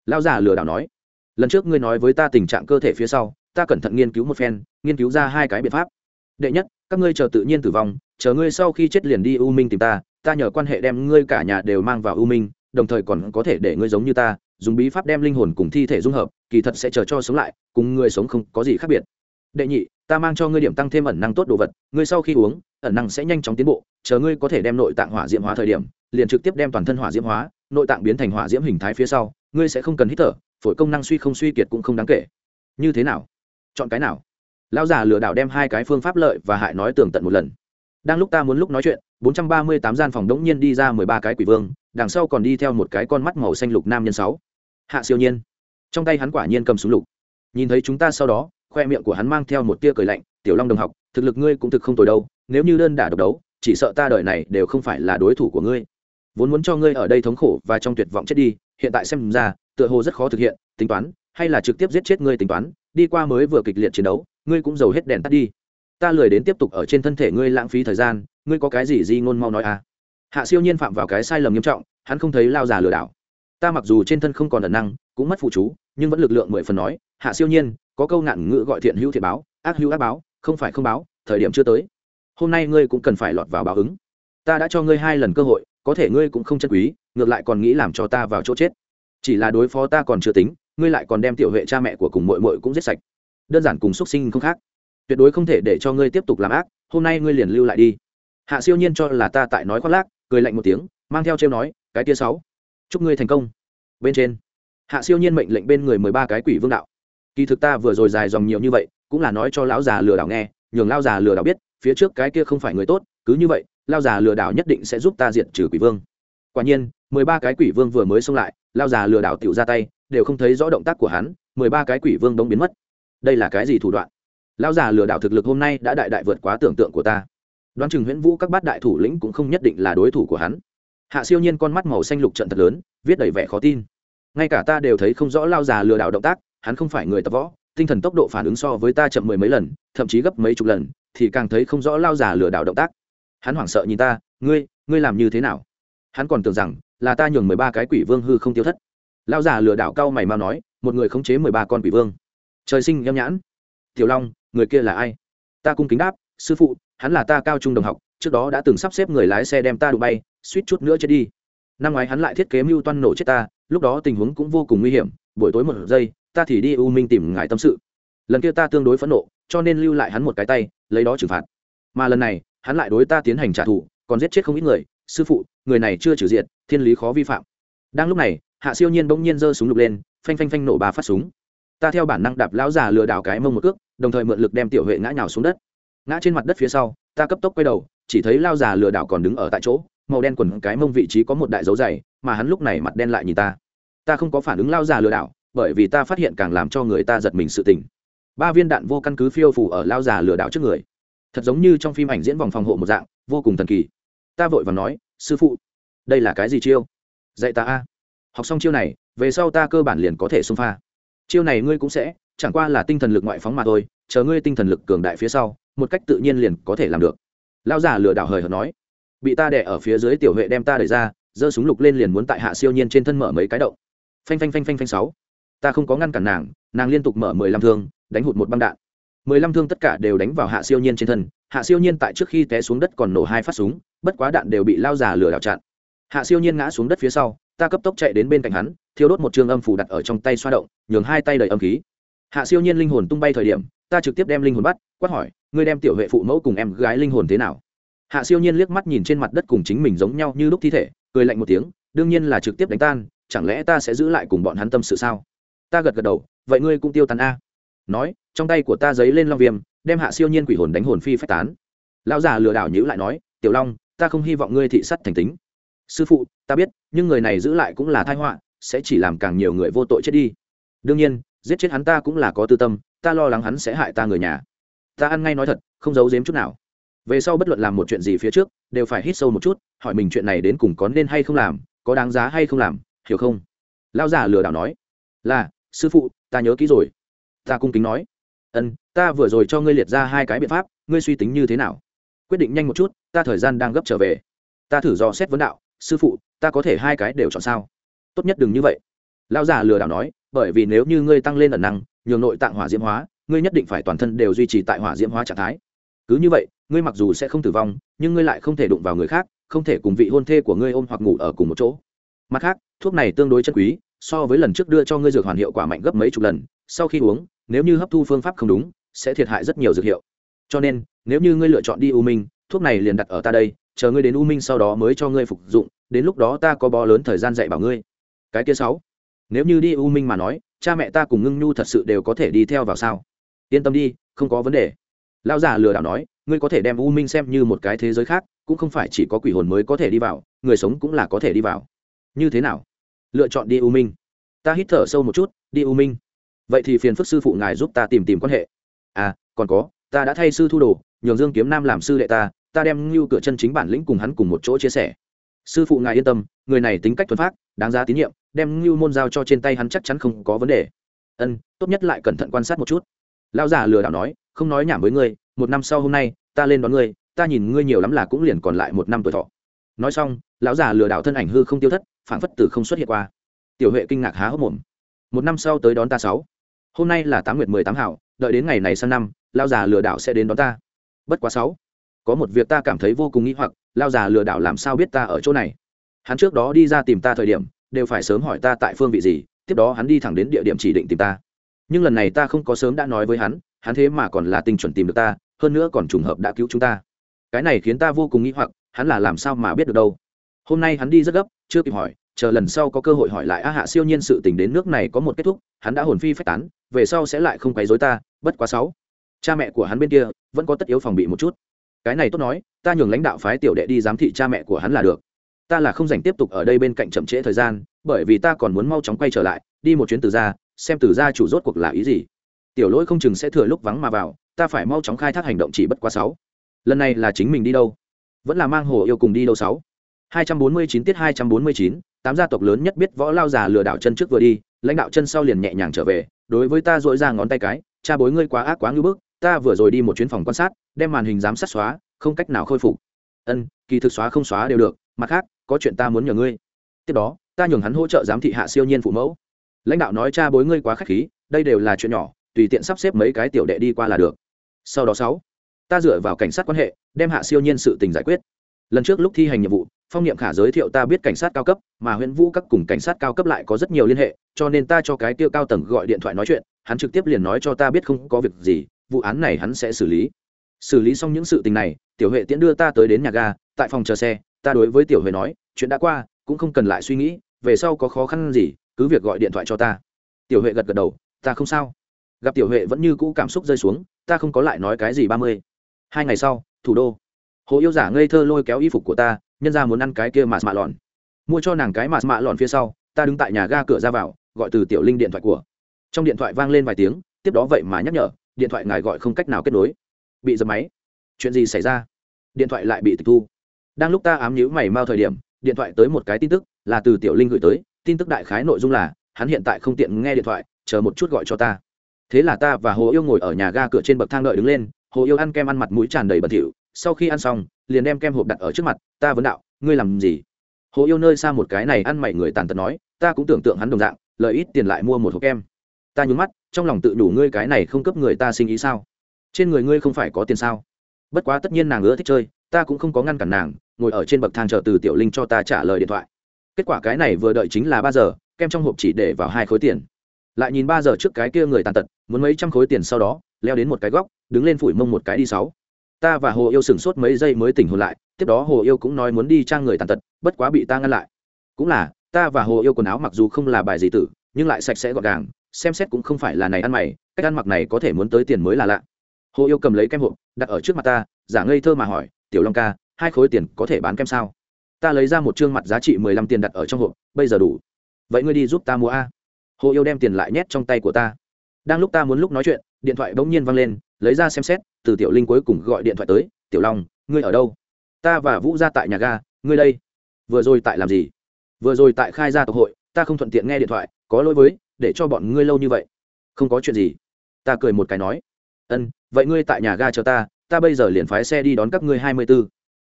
Lão già lừa đảo nói. Lần trước ngươi nói với ta tình trạng cơ thể phía sau, ta cẩn thận nghiên cứu một phen, nghiên cứu ra hai cái biện pháp. Đệ nhất, các ngươi chờ tự nhiên tử vong, chờ ngươi sau khi chết liền đi u minh tìm ta ta nhờ quan hệ đem ngươi cả nhà đều mang vào u minh đồng thời còn có thể để ngươi giống như ta, dùng bí pháp đem linh hồn cùng thi thể dung hợp, kỳ thật sẽ chờ cho sống lại, cùng người sống không có gì khác biệt. Đệ nhị, ta mang cho ngươi điểm tăng thêm ẩn năng tốt đồ vật, ngươi sau khi uống, ẩn năng sẽ nhanh chóng tiến bộ, chờ ngươi có thể đem nội tạng hỏa diễm hóa thời điểm, liền trực tiếp đem toàn thân hỏa diễm hóa, nội tạng biến thành hỏa diễm hình thái phía sau, ngươi sẽ không cần hít thở, phổi công năng suy không suy kiệt cũng không đáng kể. Như thế nào? Chọn cái nào? Lão già lừa đảo đem hai cái phương pháp lợi và hại nói tường tận một lần. Đang lúc ta muốn lúc nói chuyện 438 gian phòng đống nhiên đi ra 13 cái quỷ vương, đằng sau còn đi theo một cái con mắt màu xanh lục nam nhân sáu. Hạ siêu nhiên. Trong tay hắn quả nhiên cầm súng lục. Nhìn thấy chúng ta sau đó, khoe miệng của hắn mang theo một tia cười lạnh, tiểu long đồng học, thực lực ngươi cũng thực không tồi đâu, nếu như đơn đả độc đấu, chỉ sợ ta đời này đều không phải là đối thủ của ngươi. Vốn muốn cho ngươi ở đây thống khổ và trong tuyệt vọng chết đi, hiện tại xem ra, tựa hồ rất khó thực hiện, tính toán, hay là trực tiếp giết chết ngươi tính toán, đi qua mới vừa kịch liệt chiến đấu, ngươi cũng giàu hết đèn tắt đi. Ta lười đến tiếp tục ở trên thân thể ngươi lãng phí thời gian ngươi có cái gì di ngôn mau nói à? Hạ siêu nhiên phạm vào cái sai lầm nghiêm trọng, hắn không thấy lao già lừa đảo. Ta mặc dù trên thân không còn ẩn năng, cũng mất phụ chú, nhưng vẫn lực lượng mười phần nói, hạ siêu nhiên, có câu nạn ngữ gọi thiện hữu thiện báo, ác hữu ác báo, không phải không báo, thời điểm chưa tới. Hôm nay ngươi cũng cần phải lọt vào báo ứng. Ta đã cho ngươi hai lần cơ hội, có thể ngươi cũng không chân quý, ngược lại còn nghĩ làm cho ta vào chỗ chết. Chỉ là đối phó ta còn chưa tính, ngươi lại còn đem tiểu huệ cha mẹ của cùng mội mội cũng giết sạch. Đơn giản cùng x u ấ t sinh không khác. Tuyệt đối không thể để cho ngươi tiếp tục làm ác, hôm nay ngươi liền lưu lại đi hạ siêu nhiên cho là ta tại nói khoác lác, cười lạnh một tiếng, mang theo trêu nói, cái tia sáu, chúc ngươi thành công. Bên trên, hạ siêu nhiên mệnh lệnh bên người mười ba cái quỷ vương đạo. Kỳ thực ta vừa rồi dài dòng nhiều như vậy, cũng là nói cho lão già lừa đảo nghe, nhường lao già lừa đảo biết, phía trước cái kia không phải người tốt, cứ như vậy lao già lừa đảo nhất định sẽ giúp ta diệt trừ quỷ vương. Quả nhiên, mười ba cái quỷ vương vừa mới xông lại lao già lừa đảo tiểu ra tay, đều không thấy rõ động tác của hắn, mười ba cái quỷ vương đống biến mất. Đây là cái gì thủ đoạn? Lão già lừa đảo thực lực hôm nay đã đại đại vượt quá tưởng tượng của ta đoán chừng huyễn vũ các bát đại thủ lĩnh cũng không nhất định là đối thủ của hắn. Hạ siêu nhiên con mắt màu xanh lục trận thật lớn, viết đầy vẻ khó tin. Ngay cả ta đều thấy không rõ lao già lừa đảo động tác, hắn không phải người tập võ, tinh thần tốc độ phản ứng so với ta chậm mười mấy lần, thậm chí gấp mấy chục lần, thì càng thấy không rõ lao già lừa đảo động tác. Hắn hoảng sợ nhìn ta, ngươi ngươi làm như thế nào? Hắn còn tưởng rằng là ta nhường mười ba cái quỷ vương hư không tiêu thất. Lao già lừa đảo cao mày mau nói, một người khống chế mười ba con quỷ vương. Trời sinh nhâm nhãn. Tiểu long, người kia là ai? Ta cung kính đáp, sư phụ hắn là ta cao trung đồng học, trước đó đã từng sắp xếp người lái xe đem ta đụng bay, suýt chút nữa chết đi. Năm ngoái hắn lại thiết kế mưu toan nổ chết ta, lúc đó tình huống cũng vô cùng nguy hiểm, buổi tối một giây, ta thì đi u minh tìm ngài tâm sự. Lần kia ta tương đối phẫn nộ, cho nên lưu lại hắn một cái tay, lấy đó trừng phạt. Mà lần này, hắn lại đối ta tiến hành trả thù, còn giết chết không ít người, sư phụ, người này chưa trừ diện thiên lý khó vi phạm. Đang lúc này, hạ siêu nhiên bỗng nhiên giơ súng lục lên, phanh phanh phanh nổ ba phát súng. Ta theo bản năng đạp lão già lừa đảo cái mông một cước, đồng thời mượn lực đem tiểu huệ ngã nhào xuống đất ngã trên mặt đất phía sau, ta cấp tốc quay đầu, chỉ thấy lao già lừa đảo còn đứng ở tại chỗ, màu đen quần cái mông vị trí có một đại dấu dày, mà hắn lúc này mặt đen lại nhìn ta. Ta không có phản ứng lao già lừa đảo, bởi vì ta phát hiện càng làm cho người ta giật mình sự tình. Ba viên đạn vô căn cứ phiêu phủ ở lao già lừa đảo trước người. Thật giống như trong phim ảnh diễn vòng phòng hộ một dạng, vô cùng thần kỳ. Ta vội và nói, sư phụ, đây là cái gì chiêu? Dạy ta a. Học xong chiêu này, về sau ta cơ bản liền có thể xông pha. Chiêu này ngươi cũng sẽ, chẳng qua là tinh thần lực ngoại phóng mà thôi chờ ngươi tinh thần lực cường đại phía sau, một cách tự nhiên liền có thể làm được. Lao giả lừa đảo hời hợt nói. Bị ta đẻ ở phía dưới tiểu huệ đem ta đẩy ra, giơ súng lục lên liền muốn tại hạ siêu nhiên trên thân mở mấy cái động. Phanh phanh phanh phanh phanh sáu. Ta không có ngăn cản nàng nàng liên tục mở mười lăm thương, đánh hụt một băng đạn. Mười lăm thương tất cả đều đánh vào hạ siêu nhiên trên thân, hạ siêu nhiên tại trước khi té xuống đất còn nổ hai phát súng, bất quá đạn đều bị lao giả lừa đảo chặn. Hạ siêu nhiên ngã xuống đất phía sau, ta cấp tốc chạy đến bên cạnh hắn, thiêu đốt một trường âm phủ đặt ở trong tay xoa động, nhường hai tay đầy âm khí. Hạ siêu nhiên linh hồn tung bay thời điểm ta trực tiếp đem linh hồn bắt, quát hỏi, ngươi đem tiểu huệ phụ mẫu cùng em gái linh hồn thế nào? Hạ siêu nhiên liếc mắt nhìn trên mặt đất cùng chính mình giống nhau như lúc thi thể, cười lạnh một tiếng, đương nhiên là trực tiếp đánh tan, chẳng lẽ ta sẽ giữ lại cùng bọn hắn tâm sự sao? Ta gật gật đầu, vậy ngươi cũng tiêu tán a. Nói, trong tay của ta giấy lên long viêm, đem hạ siêu nhiên quỷ hồn đánh hồn phi phách tán. Lão già lừa đảo nhữ lại nói, tiểu long, ta không hy vọng ngươi thị sắt thành tính. Sư phụ, ta biết, nhưng người này giữ lại cũng là thai họa, sẽ chỉ làm càng nhiều người vô tội chết đi. Đương nhiên, giết chết hắn ta cũng là có tư tâm ta lo lắng hắn sẽ hại ta người nhà. Ta ăn ngay nói thật, không giấu giếm chút nào. Về sau bất luận làm một chuyện gì phía trước, đều phải hít sâu một chút, hỏi mình chuyện này đến cùng có nên hay không làm, có đáng giá hay không làm, hiểu không? Lao già lừa đảo nói. Là, sư phụ, ta nhớ kỹ rồi. Ta cung kính nói. Ân, ta vừa rồi cho ngươi liệt ra hai cái biện pháp, ngươi suy tính như thế nào? Quyết định nhanh một chút, ta thời gian đang gấp trở về. Ta thử dò xét vấn đạo, sư phụ, ta có thể hai cái đều chọn sao? Tốt nhất đừng như vậy. Lão già lừa đảo nói, bởi vì nếu như ngươi tăng lên ẩn năng nhường nội tạng hỏa diễm hóa, ngươi nhất định phải toàn thân đều duy trì tại hỏa diễm hóa trạng thái. Cứ như vậy, ngươi mặc dù sẽ không tử vong, nhưng ngươi lại không thể đụng vào người khác, không thể cùng vị hôn thê của ngươi ôm hoặc ngủ ở cùng một chỗ. Mặt khác, thuốc này tương đối chân quý, so với lần trước đưa cho ngươi dược hoàn hiệu quả mạnh gấp mấy chục lần, sau khi uống, nếu như hấp thu phương pháp không đúng, sẽ thiệt hại rất nhiều dược hiệu. Cho nên, nếu như ngươi lựa chọn đi u minh, thuốc này liền đặt ở ta đây, chờ ngươi đến u minh sau đó mới cho ngươi phục dụng, đến lúc đó ta có bó lớn thời gian dạy bảo ngươi. Cái kia sáu nếu như đi u minh mà nói, cha mẹ ta cùng ngưng nhu thật sự đều có thể đi theo vào sao? Yên tâm đi, không có vấn đề. Lão già lừa đảo nói, ngươi có thể đem u minh xem như một cái thế giới khác, cũng không phải chỉ có quỷ hồn mới có thể đi vào, người sống cũng là có thể đi vào. Như thế nào? Lựa chọn đi u minh. Ta hít thở sâu một chút, đi u minh. Vậy thì phiền phức sư phụ ngài giúp ta tìm tìm quan hệ. À còn có, ta đã thay sư thu đồ, nhường dương kiếm nam làm sư đệ ta ta đem ngưu cửa chân chính bản lĩnh cùng hắn cùng một chỗ chia sẻ. Sư phụ ngài yên tâm, người này tính cách thuần phát đáng giá tín nhiệm đem ngưu môn giao cho trên tay hắn chắc chắn không có vấn đề. Ân, tốt nhất lại cẩn thận quan sát một chút. Lão già lừa đảo nói, không nói nhảm với ngươi, một năm sau hôm nay, ta lên đón ngươi, ta nhìn ngươi nhiều lắm là cũng liền còn lại một năm tuổi thọ. Nói xong, lão già lừa đảo thân ảnh hư không tiêu thất phản phất tử không xuất hiện qua. Tiểu huệ kinh ngạc há hốc mồm. Một năm sau tới đón ta sáu. Hôm nay là tám nguyệt mười tám hảo, đợi đến ngày này sang năm, lão già lừa đảo sẽ đến đón ta. Bất quá sáu. Có một việc ta cảm thấy vô cùng nghĩ hoặc lao già lừa đảo làm sao biết ta ở chỗ này? Hắn trước đó đi ra tìm ta thời điểm đều phải sớm hỏi ta tại phương vị gì, tiếp đó hắn đi thẳng đến địa điểm chỉ định tìm ta. Nhưng lần này ta không có sớm đã nói với hắn hắn thế mà còn là tinh chuẩn tìm được ta, hơn nữa còn trùng hợp đã cứu chúng ta. Cái này khiến ta vô cùng nghĩ hoặc, hắn là làm sao mà biết được đâu? Hôm nay hắn đi rất gấp, chưa kịp hỏi, chờ lần sau có cơ hội hỏi lại a hạ siêu nhiên sự tình đến nước này có một kết thúc, hắn đã hồn phi phách tán, về sau sẽ lại không quấy dối ta, bất quá sáu. Cha mẹ của hắn bên kia vẫn có tất yếu phòng bị một chút. Cái này tốt nói, ta nhường lãnh đạo phái tiểu đệ đi giám thị cha mẹ của hắn là được ta là không dành tiếp tục ở đây bên cạnh chậm trễ thời gian, bởi vì ta còn muốn mau chóng quay trở lại, đi một chuyến từ gia, xem từ gia chủ rốt cuộc là ý gì. Tiểu lỗi không chừng sẽ thừa lúc vắng mà vào, ta phải mau chóng khai thác hành động chỉ bất quá sáu. Lần này là chính mình đi đâu? Vẫn là mang hồ yêu cùng đi đâu sáu? Hai trăm bốn mươi chín tiết hai trăm bốn mươi chín, tám gia tộc lớn nhất biết võ lao già lừa đảo chân trước vừa đi, lãnh đạo chân sau liền nhẹ nhàng trở về, đối với ta dội ra ngón tay cái, cha bối ngươi quá ác quá ngưỡng bức, ta vừa rồi đi một chuyến phòng quan sát, đem màn hình giám sát xóa, không cách nào khôi phục. Ân, kỳ thực xóa không xóa đều được, mặt khác có chuyện ta muốn nhờ ngươi. Tiếp đó, ta nhường hắn hỗ trợ giám thị hạ siêu nhiên phụ mẫu. Lãnh đạo nói cha bối ngươi quá k h á c h khí, đây đều là chuyện nhỏ, tùy tiện sắp xếp mấy cái tiểu đệ đi qua là được. Sau đó sáu, ta dựa vào cảnh sát quan hệ, đem hạ siêu nhiên sự tình giải quyết. Lần trước lúc thi hành nhiệm vụ, phong niệm khả giới thiệu ta biết cảnh sát cao cấp, mà huyện vũ các cùng cảnh sát cao cấp lại có rất nhiều liên hệ, cho nên ta cho cái tiêu cao tầng gọi điện thoại nói chuyện, hắn trực tiếp liền nói cho ta biết không có việc gì, vụ án này hắn sẽ xử lý. Xử lý xong những sự tình này, tiểu huệ tiễn đưa ta tới đến nhà ga, tại phòng chờ xe ta đối với tiểu huệ nói, chuyện đã qua, cũng không cần lại suy nghĩ, về sau có khó khăn gì, cứ việc gọi điện thoại cho ta. Tiểu huệ gật gật đầu, ta không sao. Gặp tiểu huệ vẫn như cũ cảm xúc rơi xuống, ta không có lại nói cái gì ba mươi. Hai ngày sau, thủ đô. Hồ yêu giả ngây thơ lôi kéo y phục của ta, nhân ra muốn ăn cái kia mạt mạ lòn mua cho nàng cái mạt mạ lòn phía sau, ta đứng tại nhà ga cửa ra vào, gọi từ tiểu linh điện thoại của. Trong điện thoại vang lên vài tiếng, tiếp đó vậy mà nhắc nhở, điện thoại ngài gọi không cách nào kết nối. Bị dập máy. Chuyện gì xảy ra? Điện thoại lại bị tịch thu đang lúc ta ám nhữ mày mau thời điểm, điện thoại tới một cái tin tức, là từ tiểu linh gửi tới, tin tức đại khái nội dung là, hắn hiện tại không tiện nghe điện thoại, chờ một chút gọi cho ta. Thế là ta và hồ yêu ngồi ở nhà ga cửa trên bậc thang đợi đứng lên, hồ yêu ăn kem ăn mặt mũi tràn đầy bẩn thỉu, sau khi ăn xong, liền đem kem hộp đặt ở trước mặt, ta vấn đạo, ngươi làm gì? Hồ yêu nơi xa một cái này ăn mày người tàn tật nói, ta cũng tưởng tượng hắn đồng dạng, lợi ít tiền lại mua một hộp kem. Ta nhún mắt, trong lòng tự đủ ngươi cái này không cấp người ta sinh ý sao? Trên người ngươi không phải có tiền sao? Bất quá tất nhiên nàng ưa thích chơi ta cũng không có ngăn cản nàng, ngồi ở trên bậc thang chờ từ tiểu linh cho ta trả lời điện thoại. Kết quả cái này vừa đợi chính là ba giờ, kem trong hộp chỉ để vào hai khối tiền. Lại nhìn ba giờ trước cái kia người tàn tật, muốn mấy trăm khối tiền sau đó, leo đến một cái góc, đứng lên phủi mông một cái đi sáu. Ta và hồ yêu sửng sốt mấy giây mới tỉnh hồn lại, tiếp đó hồ yêu cũng nói muốn đi trang người tàn tật, bất quá bị ta ngăn lại. Cũng là, ta và hồ yêu quần áo mặc dù không là bài gì tử, nhưng lại sạch sẽ gọn gàng, xem xét cũng không phải là này ăn mày, cách ăn mặc này có thể muốn tới tiền mới là lạ. Hồ yêu cầm lấy kem hộp, đặt ở trước mặt ta, giả ngây thơ mà hỏi tiểu long ca, hai khối tiền có thể bán kem sao? Ta lấy ra một chương mặt giá trị mười lăm tiền đặt ở trong hộp, bây giờ đủ. Vậy ngươi đi giúp ta mua a. Hồ yêu đem tiền lại nhét trong tay của ta. Đang lúc ta muốn lúc nói chuyện, điện thoại bỗng nhiên văng lên, lấy ra xem xét, từ tiểu linh cuối cùng gọi điện thoại tới, tiểu long, ngươi ở đâu? Ta và vũ ra tại nhà ga, ngươi đây. Vừa rồi tại làm gì? Vừa rồi tại khai gia tộc hội, ta không thuận tiện nghe điện thoại, có lỗi với, để cho bọn ngươi lâu như vậy. Không có chuyện gì. Ta cười một cái nói. Ân, vậy ngươi tại nhà ga chờ ta ta bây giờ liền phái xe đi đón các ngươi hai mươi b ố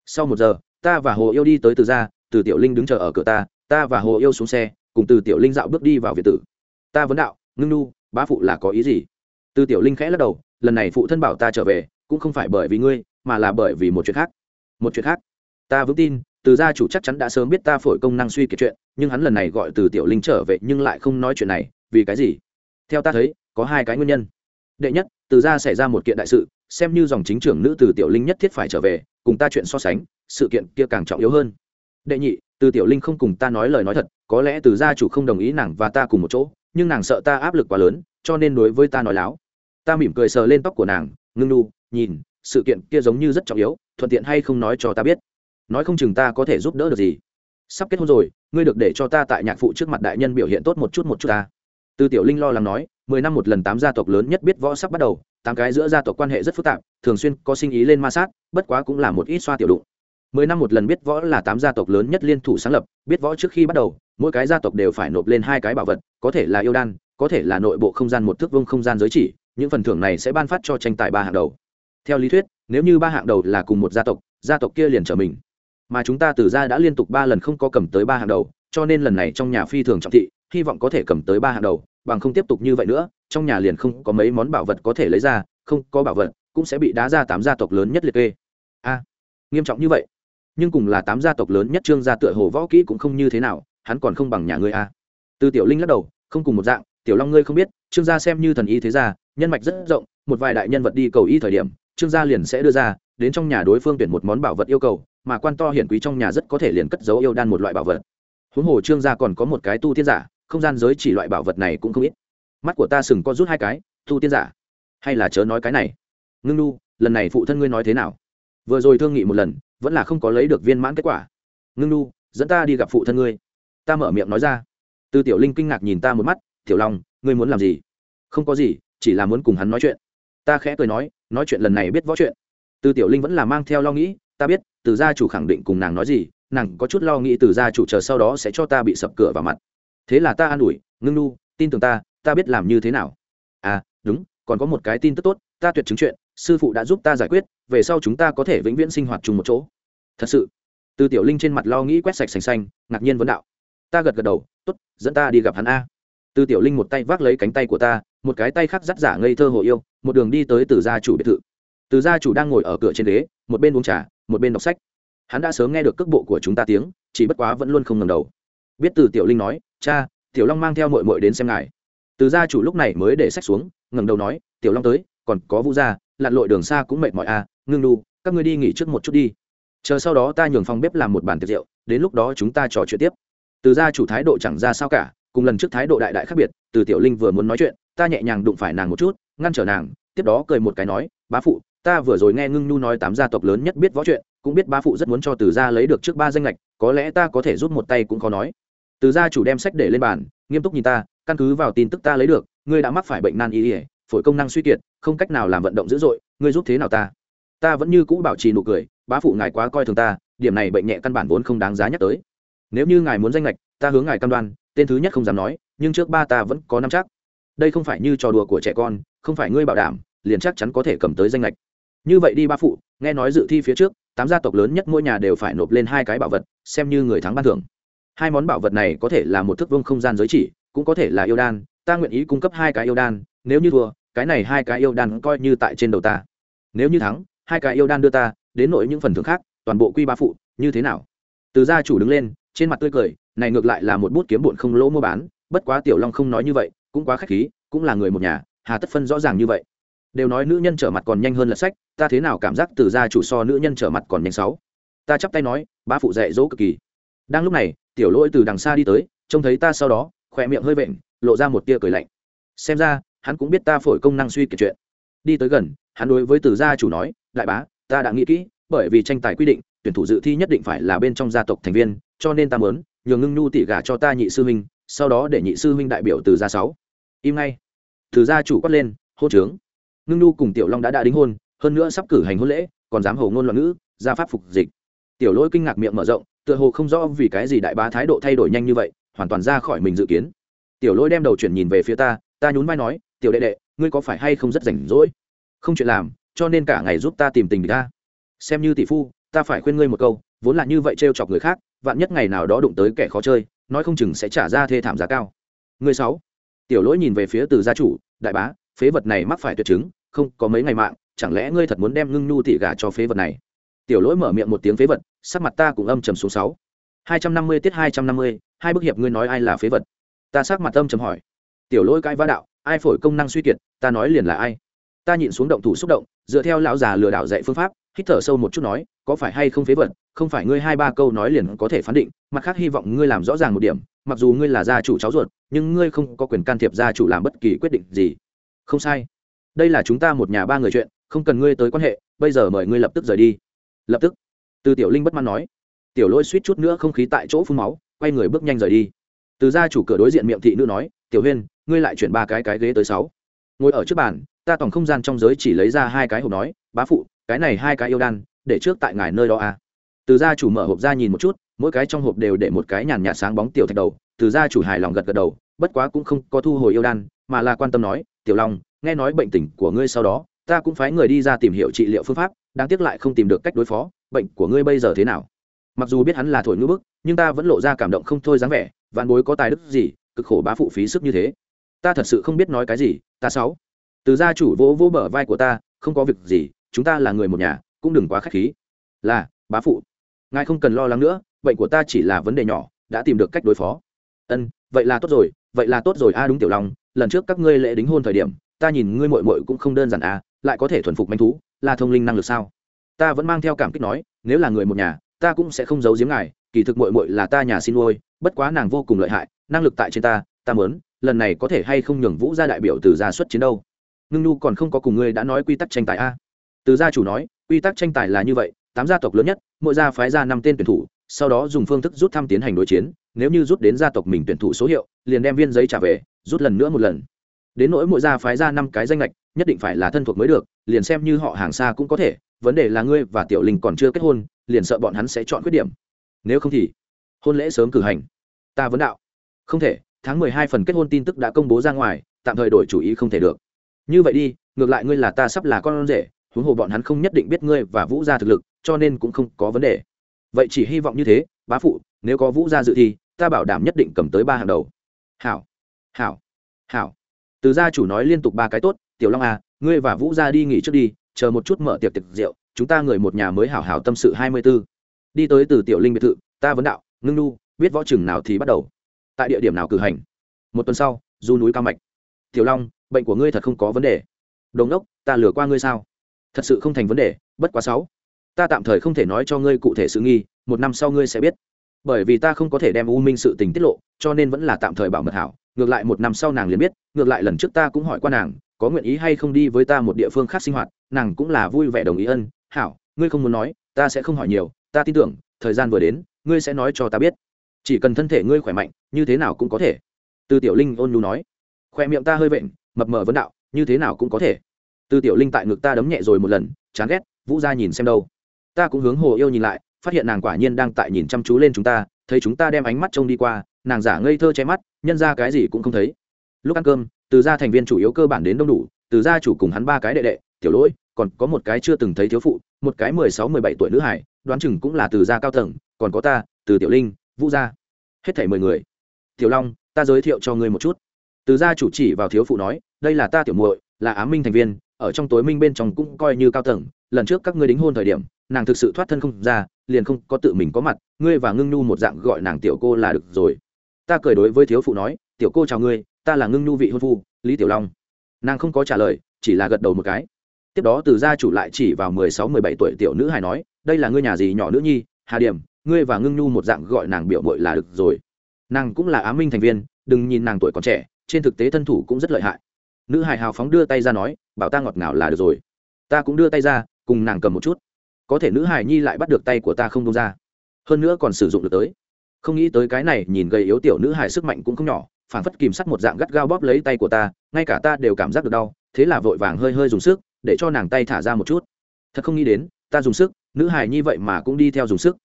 sau một giờ ta và hồ yêu đi tới từ gia, từ tiểu linh đứng chờ ở cửa ta ta và hồ yêu xuống xe cùng từ tiểu linh dạo bước đi vào viện tử. Ta vấn đạo ngưng nu bá phụ là có ý gì? Từ tiểu linh khẽ lắc đầu lần này phụ thân bảo ta trở về cũng không phải bởi vì ngươi mà là bởi vì một chuyện khác. Một chuyện khác? Ta vững tin từ gia chủ chắc chắn đã sớm biết ta phổi công năng suy kiệt chuyện nhưng hắn lần này gọi từ tiểu linh trở về nhưng lại không nói chuyện này vì cái gì? Theo ta thấy có hai cái nguyên nhân. Đệ nhất từ gia xảy ra một kiện đại sự xem như dòng chính trưởng nữ từ tiểu linh nhất thiết phải trở về, cùng ta chuyện so sánh, sự kiện kia càng trọng yếu hơn. Đệ nhị, từ tiểu linh không cùng ta nói lời nói thật, có lẽ từ gia chủ không đồng ý nàng và ta cùng một chỗ, nhưng nàng sợ ta áp lực quá lớn, cho nên đối với ta nói láo. Ta mỉm cười sờ lên tóc của nàng, ngưng nu, nhìn, sự kiện kia giống như rất trọng yếu, thuận tiện hay không nói cho ta biết. Nói không chừng ta có thể giúp đỡ được gì. Sắp kết hôn rồi, ngươi được để cho ta tại nhạc phụ trước mặt đại nhân biểu hiện tốt một chút một chút ta. Từ tiểu linh lo lắng nói, mười năm một lần tám gia tộc lớn nhất biết võ sắp bắt đầu tám cái giữa gia tộc quan hệ rất phức tạp, thường xuyên có sinh ý lên ma sát, bất quá cũng là một ít xoa tiểu đụng. Mười năm một lần biết võ là tám gia tộc lớn nhất liên thủ sáng lập, biết võ trước khi bắt đầu, mỗi cái gia tộc đều phải nộp lên hai cái bảo vật, có thể là yêu đan, có thể là nội bộ không gian một thước vông không gian giới chỉ, những phần thưởng này sẽ ban phát cho tranh tài ba hạng đầu. Theo lý thuyết, nếu như ba hạng đầu là cùng một gia tộc gia tộc kia liền trở mình. Mà chúng ta từ ra đã liên tục ba lần không có cầm tới ba hạng đầu, cho nên lần này trong nhà phi thường trọng thị, hy vọng có thể cầm tới ba hạng đầu bằng không tiếp tục như vậy nữa, trong nhà liền không có mấy món bảo vật có thể lấy ra, không có bảo vật cũng sẽ bị đá ra tám gia tộc lớn nhất liệt kê. A, nghiêm trọng như vậy? Nhưng cùng là tám gia tộc lớn nhất trương gia tựa hồ võ kỹ cũng không như thế nào, hắn còn không bằng nhà ngươi a. Từ tiểu linh lắc đầu, không cùng một dạng, tiểu long ngươi không biết, trương gia xem như thần y thế gia, nhân mạch rất rộng, một vài đại nhân vật đi cầu y thời điểm, trương gia liền sẽ đưa ra, đến trong nhà đối phương tuyển một món bảo vật yêu cầu, mà quan to hiển quý trong nhà rất có thể liền cất giấu yêu đan một loại bảo vật. Huống hồ trương gia còn có một cái tu tiên giả không gian giới chỉ loại bảo vật này cũng không ít. Mắt của ta sừng có rút hai cái, Thu tiên giả. Hay là chớ nói cái này. Ngưng nu, lần này phụ thân ngươi nói thế nào? Vừa rồi thương nghị một lần, vẫn là không có lấy được viên mãn kết quả. Ngưng nu, dẫn ta đi gặp phụ thân ngươi. Ta mở miệng nói ra. Từ tiểu linh kinh ngạc nhìn ta một mắt, tiểu long, ngươi muốn làm gì? Không có gì, chỉ là muốn cùng hắn nói chuyện. Ta khẽ cười nói nói chuyện lần này biết võ chuyện. Từ tiểu linh vẫn là mang theo lo nghĩ, ta biết, từ gia chủ khẳng định cùng nàng nói gì, nàng có chút lo nghĩ từ gia chủ chờ sau đó sẽ cho ta bị sập cửa vào mặt thế là ta an ủi, ngưng nu, tin tưởng ta ta biết làm như thế nào. À đúng, còn có một cái tin tức tốt, ta tuyệt chứng chuyện, sư phụ đã giúp ta giải quyết, về sau chúng ta có thể vĩnh viễn sinh hoạt chung một chỗ. Thật sự? Từ tiểu linh trên mặt lo nghĩ quét sạch sành xanh, ngạc nhiên vấn đạo. Ta gật gật đầu t ố t dẫn ta đi gặp hắn a. Từ tiểu linh một tay vác lấy cánh tay của ta, một cái tay khác dắt giả ngây thơ hồ yêu, một đường đi tới từ gia chủ biệt thự. Từ gia chủ đang ngồi ở cửa trên ghế, một bên uống trà, một bên đọc sách. Hắn đã sớm nghe được cước bộ của chúng ta tiếng, chỉ bất quá vẫn luôn không ngầm đầu biết từ tiểu linh nói cha tiểu long mang theo mội mội đến xem ngài. Từ gia chủ lúc này mới để sách xuống ngẩng đầu nói tiểu long tới còn có vũ gia lặn lội đường xa cũng mệt mỏi a à, ngưng đu các ngươi đi nghỉ trước một chút đi. Chờ sau đó ta nhường phòng bếp làm một bàn tiệc rượu đến lúc đó chúng ta trò chuyện tiếp. Từ gia chủ thái độ chẳng ra sao cả cùng lần trước thái độ đại đại khác biệt từ tiểu linh vừa muốn nói chuyện ta nhẹ nhàng đụng phải nàng một chút ngăn trở nàng tiếp đó cười một cái nói bá phụ ta vừa rồi nghe ngưng nhu nói tám gia tộc lớn nhất biết võ chuyện cũng biết bá phụ rất muốn cho từ gia lấy được trước ba danh lệch có lẽ ta có thể giúp một tay cũng khó nói từ gia chủ đem sách để lên bàn, nghiêm túc nhìn ta, căn cứ vào tin tức ta lấy được, ngươi đã mắc phải bệnh nan y ỉa phổi công năng suy kiệt, không cách nào làm vận động dữ dội, ngươi giúp thế nào ta? Ta vẫn như cũ bảo trì nụ cười, bá phụ ngài quá coi thường ta, điểm này bệnh nhẹ căn bản vốn không đáng giá nhắc tới. Nếu như ngài muốn danh lệch ta hướng ngài cam đoan, tên thứ nhất không dám nói, nhưng trước ba ta vẫn có năm chắc. Đây không phải như trò đùa của trẻ con, không phải ngươi bảo đảm, liền chắc chắn có thể cầm tới danh lệch như vậy đi ba phụ, nghe nói dự thi phía trước, tám gia tộc lớn nhất mỗi nhà đều phải nộp lên hai cái bảo vật, xem như người thắng ban thưởng hai món bảo vật này có thể là một thức vương không gian giới chỉ, cũng có thể là yêu đan, ta nguyện ý cung cấp hai cái yêu đan, nếu như thua, cái này hai cái yêu đan coi như tại trên đầu ta. Nếu như thắng, hai cái yêu đan đưa ta, đến nội những phần thưởng khác, toàn bộ quy ba phụ, như thế nào? Từ gia chủ đứng lên, trên mặt tươi cười, này ngược lại là một bút kiếm bụn không lỗ mua bán, bất quá tiểu long không nói như vậy, cũng quá khách khí, cũng là người một nhà, hà tất phân rõ ràng như vậy. Đều nói nữ nhân trở mặt còn nhanh hơn lật sách, ta thế nào cảm giác từ gia chủ so nữ nhân trở mặt còn nhanh sáu? Ta chắp tay nói ba phụ dạy dỗ cực kỳ. Đang lúc này tiểu lỗi từ đằng xa đi tới, trông thấy ta sau đó, khỏe miệng hơi vện, lộ ra một tia cười lạnh. Xem ra, hắn cũng biết ta phổi công năng suy kiệt chuyện. Đi tới gần, hắn đối với từ gia chủ nói, đại bá, ta đã nghĩ kỹ, bởi vì tranh tài quy định, tuyển thủ dự thi nhất định phải là bên trong gia tộc thành viên, cho nên ta mớn nhường ngưng nhu tỉ gả cho ta nhị sư huynh, sau đó để nhị sư huynh đại biểu từ gia sáu. Im ngay. Từ gia chủ quát lên hôn trướng ngưng nhu cùng tiểu long đã đã đính hôn, hơn nữa sắp cử hành hôn lễ, còn dám hầu ngôn loạn ngữ gia pháp phục dịch. Tiểu lỗi kinh ngạc miệng mở rộng tựa hồ không rõ vì cái gì đại bá thái độ thay đổi nhanh như vậy hoàn toàn ra khỏi mình dự kiến tiểu lỗi đem đầu chuyển nhìn về phía ta ta nhún vai nói tiểu đệ đệ ngươi có phải hay không rất rảnh rỗi không chuyện làm cho nên cả ngày giúp ta tìm tình ta xem như tỷ phu ta phải khuyên ngươi một câu vốn là như vậy trêu chọc người khác vạn nhất ngày nào đó đụng tới kẻ khó chơi nói không chừng sẽ trả ra thê thảm giá cao Ngươi sáu. Tiểu Lỗi nhìn về phía Từ gia chủ, đại bá, phế vật này mắc phải tuyệt chứng, không, có mấy ngày mạng, chẳng lẽ ngươi thật muốn đem Ngưng Nhu tỷ gả cho phế vật này? Tiểu Lỗi mở miệng một tiếng phế vật, sắc mặt ta cũng âm trầm xuống sáu. Hai trăm năm mươi tiết hai trăm năm mươi, hai bức hiệp ngươi nói ai là phế vật? Ta sắc mặt âm trầm hỏi. Tiểu Lỗi cãi vã đạo, ai phổi công năng suy kiệt, ta nói liền là ai? Ta nhịn xuống động thủ xúc động, dựa theo lão già lừa đảo dạy phương pháp, hít thở sâu một chút nói có phải hay không phế vật không phải ngươi hai ba câu nói liền có thể phán định mặt khác hy vọng ngươi làm rõ ràng một điểm mặc dù ngươi là gia chủ cháu ruột nhưng ngươi không có quyền can thiệp gia chủ làm bất kỳ quyết định gì không sai đây là chúng ta một nhà ba người chuyện không cần ngươi tới quan hệ bây giờ mời ngươi lập tức rời đi lập tức, từ tiểu linh bất mãn nói, tiểu lôi suýt chút nữa không khí tại chỗ phun máu, quay người bước nhanh rời đi. Từ gia chủ cửa đối diện miệng thị nữ nói, tiểu huyên, ngươi lại chuyển ba cái cái ghế tới sáu. Ngồi ở trước bàn, ta tổng không gian trong giới chỉ lấy ra hai cái hộp nói, bá phụ, cái này hai cái yêu đan, để trước tại ngài nơi đó à. từ gia chủ mở hộp ra nhìn một chút, mỗi cái trong hộp đều để một cái nhàn nhạt sáng bóng tiểu thạch đầu. Từ gia chủ hài lòng gật gật đầu, bất quá cũng không có thu hồi yêu đan, mà là quan tâm nói, tiểu long, nghe nói bệnh tình của ngươi sau đó, ta cũng phái người đi ra tìm hiểu trị liệu phương pháp đáng tiếc lại không tìm được cách đối phó, bệnh của ngươi bây giờ thế nào? Mặc dù biết hắn là thổi ngữ bức, nhưng ta vẫn lộ ra cảm động không thôi dáng vẻ, vạn bối có tài đức gì, cực khổ bá phụ phí sức như thế. Ta thật sự không biết nói cái gì, ta sáu. Từ gia chủ vỗ vỗ bờ vai của ta, không có việc gì, chúng ta là người một nhà, cũng đừng quá k h á c h khí. Là, bá phụ. Ngài không cần lo lắng nữa, bệnh của ta chỉ là vấn đề nhỏ, đã tìm được cách đối phó. Ân, vậy là tốt rồi, vậy là tốt rồi, a, đúng tiểu long, lần trước các ngươi lễ đính hôn thời điểm, ta nhìn ngươi mội mội cũng không đơn giản a lại có thể thuần phục manh thú là thông linh năng lực sao? Ta vẫn mang theo cảm kích nói, nếu là người một nhà, ta cũng sẽ không giấu giếm ngài, kỳ thực mội mội là ta nhà xin nuôi, bất quá nàng vô cùng lợi hại, năng lực tại trên ta ta mớn lần này có thể hay không nhường vũ ra đại biểu từ gia xuất chiến đâu? Ngưng nu còn không có cùng ngươi đã nói quy tắc tranh tài a. Từ gia chủ nói, quy tắc tranh tài là như vậy, tám gia tộc lớn nhất, mỗi gia phái ra năm tên tuyển thủ, sau đó dùng phương thức rút thăm tiến hành đối chiến, nếu như rút đến gia tộc mình tuyển thủ số hiệu, liền đem viên giấy trả về, rút lần nữa một lần. Đến nỗi mỗi gia phái ra năm cái danh lệch nhất định phải là thân thuộc mới được, liền xem như họ hàng xa cũng có thể, vấn đề là ngươi và tiểu linh còn chưa kết hôn, liền sợ bọn hắn sẽ chọn khuyết điểm. Nếu không thì, hôn lễ sớm cử hành. Ta vấn đạo. Không thể, tháng mười hai phần kết hôn tin tức đã công bố ra ngoài, tạm thời đổi chủ ý không thể được. Như vậy đi, ngược lại ngươi là ta sắp là con rể, huống hồ bọn hắn không nhất định biết ngươi và vũ gia thực lực, cho nên cũng không có vấn đề. Vậy chỉ hy vọng như thế, bá phụ, nếu có vũ gia dự thi, ta bảo đảm nhất định cầm tới ba hàng đầu. Hảo. Hảo. Hảo. Từ gia chủ nói liên tục ba cái tốt tiểu long à ngươi và vũ gia đi nghỉ trước đi, chờ một chút mở tiệc tiệc rượu, chúng ta người một nhà mới hảo hảo tâm sự hai mươi 24. đi tới từ tiểu linh biệt thự, ta vấn đạo, ngưng nu, biết võ chừng nào thì bắt đầu. Tại địa điểm nào cử hành? Một tuần sau, du núi cao mạch. Tiểu long, bệnh của ngươi thật không có vấn đề. Đồn đốc, ta lừa qua ngươi sao? Thật sự không thành vấn đề, bất quá sáu. Ta tạm thời không thể nói cho ngươi cụ thể sự nghi, một năm sau ngươi sẽ biết. Bởi vì ta không có thể đem u minh sự tình tiết lộ, cho nên vẫn là tạm thời bảo mật hảo, ngược lại một năm sau nàng liền biết, ngược lại lần trước ta cũng hỏi qua nàng có nguyện ý hay không đi với ta một địa phương khác sinh hoạt, nàng cũng là vui vẻ đồng ý ân. Hảo, ngươi không muốn nói, ta sẽ không hỏi nhiều, ta tin tưởng, thời gian vừa đến, ngươi sẽ nói cho ta biết. Chỉ cần thân thể ngươi khỏe mạnh, như thế nào cũng có thể. Từ tiểu linh ôn nhu nói. Khoe miệng ta hơi vện, mập mờ vấn đạo, như thế nào cũng có thể. Từ tiểu linh tại ngực ta đấm nhẹ rồi một lần, chán ghét, vũ ra nhìn xem đâu. Ta cũng hướng hồ yêu nhìn lại, phát hiện nàng quả nhiên đang tại nhìn chăm chú lên chúng ta, thấy chúng ta đem ánh mắt trông đi qua, nàng giả ngây thơ che mắt, nhân ra cái gì cũng không thấy. Lúc ăn cơm từ gia thành viên chủ yếu cơ bản đến đông đủ, từ gia chủ cùng hắn ba cái đệ đệ, tiểu lỗi, còn có một cái chưa từng thấy thiếu phụ, một cái mười sáu, mười bảy tuổi nữ hải, đoán chừng cũng là từ gia cao tầng, còn có ta, từ tiểu linh, vũ gia. Hết thảy mười người. Tiểu long, ta giới thiệu cho ngươi một chút. Từ gia chủ chỉ vào thiếu phụ nói, đây là ta tiểu muội, là á minh thành viên, ở trong tối minh bên trong cũng coi như cao tầng, lần trước các ngươi đính hôn thời điểm, nàng thực sự thoát thân không ra, liền không có tự mình có mặt, ngươi và ngưng nhu một dạng gọi nàng tiểu cô là được rồi. Ta cười đối với thiếu phụ nói, tiểu cô chào ngươi ta là ngưng nhu vị hôn phu, lý tiểu long. Nàng không có trả lời, chỉ là gật đầu một cái. Tiếp đó từ gia chủ lại chỉ vào mười sáu, mười bảy tuổi tiểu nữ hài nói, đây là ngươi nhà gì nhỏ nữ nhi, hà điểm, ngươi và ngưng nhu một dạng gọi nàng biểu mội là được rồi. Nàng cũng là á minh thành viên, đừng nhìn nàng tuổi còn trẻ, trên thực tế thân thủ cũng rất lợi hại. Nữ hài hào phóng đưa tay ra nói, bảo ta ngọt ngào là được rồi. Ta cũng đưa tay ra, cùng nàng cầm một chút. Có thể nữ hài nhi lại bắt được tay của ta không đông ra. Hơn nữa còn sử dụng được tới. Không nghĩ tới cái này, nhìn gầy yếu tiểu nữ hài sức mạnh cũng không nhỏ phản phất kìm sắt một dạng gắt gao bóp lấy tay của ta, ngay cả ta đều cảm giác được đau, thế là vội vàng hơi hơi dùng sức, để cho nàng tay thả ra một chút. Thật không nghĩ đến, ta dùng sức, nữ hài nhi vậy mà cũng đi theo dùng sức.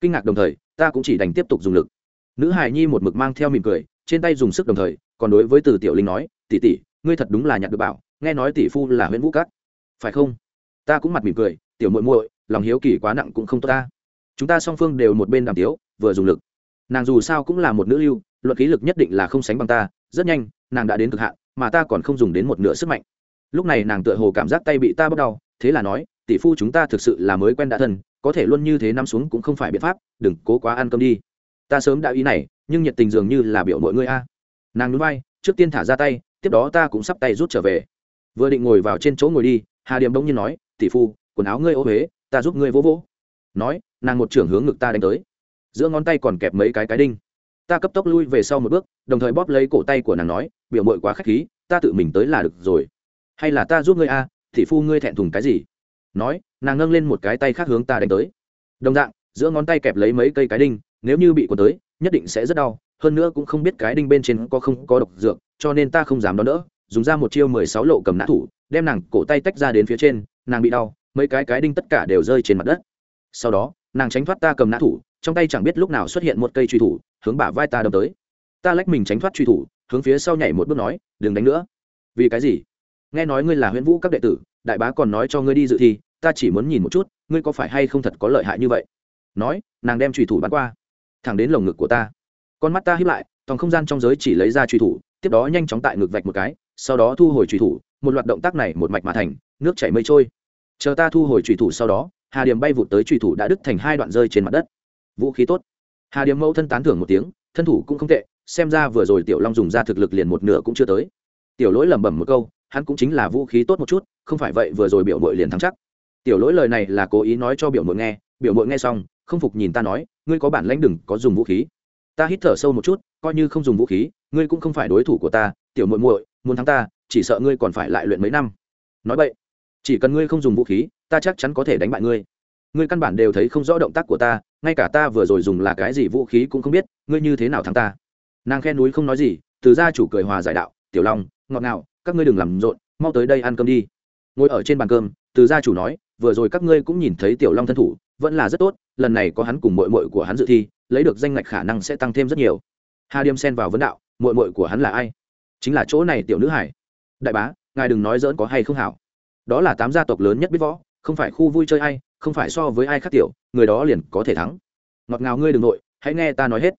Kinh ngạc đồng thời, ta cũng chỉ đành tiếp tục dùng lực. Nữ hài nhi một mực mang theo mỉm cười, trên tay dùng sức đồng thời, còn đối với từ tiểu linh nói, tỷ tỷ, ngươi thật đúng là nhặt được bảo, nghe nói tỷ phu là huyện vũ cát phải không? Ta cũng mặt mỉm cười, tiểu muội muội, lòng hiếu kỳ quá nặng cũng không tốt ta. Chúng ta song phương đều một bên đàm tiếu, vừa dùng lực. Nàng dù sao cũng là một nữ lưu luận khí lực nhất định là không sánh bằng ta, rất nhanh, nàng đã đến cực hạn, mà ta còn không dùng đến một nửa sức mạnh. Lúc này nàng tựa hồ cảm giác tay bị ta bắt đau, thế là nói, tỷ phu chúng ta thực sự là mới quen đã thân, có thể luôn như thế nắm xuống cũng không phải biện pháp, đừng cố quá ăn cơm đi. Ta sớm đã ý này, nhưng nhiệt tình dường như là biểu mọi người a. Nàng núi bay trước tiên thả ra tay, tiếp đó ta cũng sắp tay rút trở về. Vừa định ngồi vào trên chỗ ngồi đi, hà điềm đông nhiên nói, tỷ phu, quần áo ngươi ô huế ta giúp ngươi vỗ vỗ. Nói, nàng một trưởng hướng ngực ta đánh tới. Giữa ngón tay còn kẹp mấy cái cái đinh ta cấp tốc lui về sau một bước, đồng thời bóp lấy cổ tay của nàng nói, biểu mội quá k h á c h khí, ta tự mình tới là được rồi. Hay là ta giúp ngươi a thì phu ngươi thẹn thùng cái gì? Nói, nàng nâng lên một cái tay khác hướng ta đánh tới. Đồng dạng, giữa ngón tay kẹp lấy mấy cây cái đinh, nếu như bị cuốn tới, nhất định sẽ rất đau, hơn nữa cũng không biết cái đinh bên trên có không có độc dược, cho nên ta không dám đón đỡ, dùng ra một chiêu mười sáu lộ cầm nã thủ, đem nàng cổ tay tách ra đến phía trên, nàng bị đau, mấy cái cái đinh tất cả đều rơi trên mặt đất. Sau đó, nàng tránh thoát ta cầm nã thủ trong tay chẳng biết lúc nào xuất hiện một cây truy thủ, hướng bả vai ta đâm tới. Ta lách mình tránh thoát truy thủ, hướng phía sau nhảy một bước nói, đừng đánh nữa. Vì cái gì? Nghe nói ngươi là huyễn vũ các đệ tử, đại bá còn nói cho ngươi đi dự thi, ta chỉ muốn nhìn một chút, ngươi có phải hay không thật có lợi hại như vậy? Nói, nàng đem truy thủ bắn qua, thẳng đến lồng ngực của ta. Con mắt ta hiếp lại toàn không gian trong giới chỉ lấy ra truy thủ, tiếp đó nhanh chóng tại ngực vạch một cái, sau đó thu hồi truy thủ, một loạt động tác này một mạch mà thành, nước chảy mây trôi. Chờ ta thu hồi truy thủ sau đó, hà điểm bay vụt tới truy thủ đã đứt thành hai đoạn rơi trên mặt đất vũ khí tốt. Hà điểm mẫu thân tán thưởng một tiếng, thân thủ cũng không tệ, xem ra vừa rồi tiểu long dùng ra thực lực liền một nửa cũng chưa tới. Tiểu lỗi lẩm bẩm một câu, hắn cũng chính là vũ khí tốt một chút, không phải vậy vừa rồi biểu mội liền thắng chắc. Tiểu lỗi lời này là cố ý nói cho biểu mội nghe, biểu mội nghe xong, không phục nhìn ta nói, ngươi có bản lãnh đừng, có dùng vũ khí. Ta hít thở sâu một chút, coi như không dùng vũ khí, ngươi cũng không phải đối thủ của ta, tiểu muội muội, muốn thắng ta, chỉ sợ ngươi còn phải lại luyện mấy năm. Nói vậy, chỉ cần ngươi không dùng vũ khí, ta chắc chắn có thể đánh bại ngươi ngươi căn bản đều thấy không rõ động tác của ta, ngay cả ta vừa rồi dùng là cái gì vũ khí cũng không biết, ngươi như thế nào thắng ta? Nàng khen núi không nói gì, từ gia chủ cười hòa giải đạo, tiểu long, ngọt ngào, các ngươi đừng làm rộn, mau tới đây ăn cơm đi. Ngồi ở trên bàn cơm, từ gia chủ nói, vừa rồi các ngươi cũng nhìn thấy tiểu long thân thủ, vẫn là rất tốt, lần này có hắn cùng mội mội của hắn dự thi, lấy được danh ngạch khả năng sẽ tăng thêm rất nhiều. Hà điềm xen vào vấn đạo mội mội của hắn là ai? Chính là chỗ này, tiểu nữ hải. Đại bá, ngài đừng nói dỡn có hay không hảo. Đó là tám gia tộc lớn nhất biết võ, không phải khu vui chơi hay? Không phải so với ai khác tiểu, người đó liền có thể thắng. Ngọt ngào ngươi đ ừ n g nội, hãy nghe ta nói hết.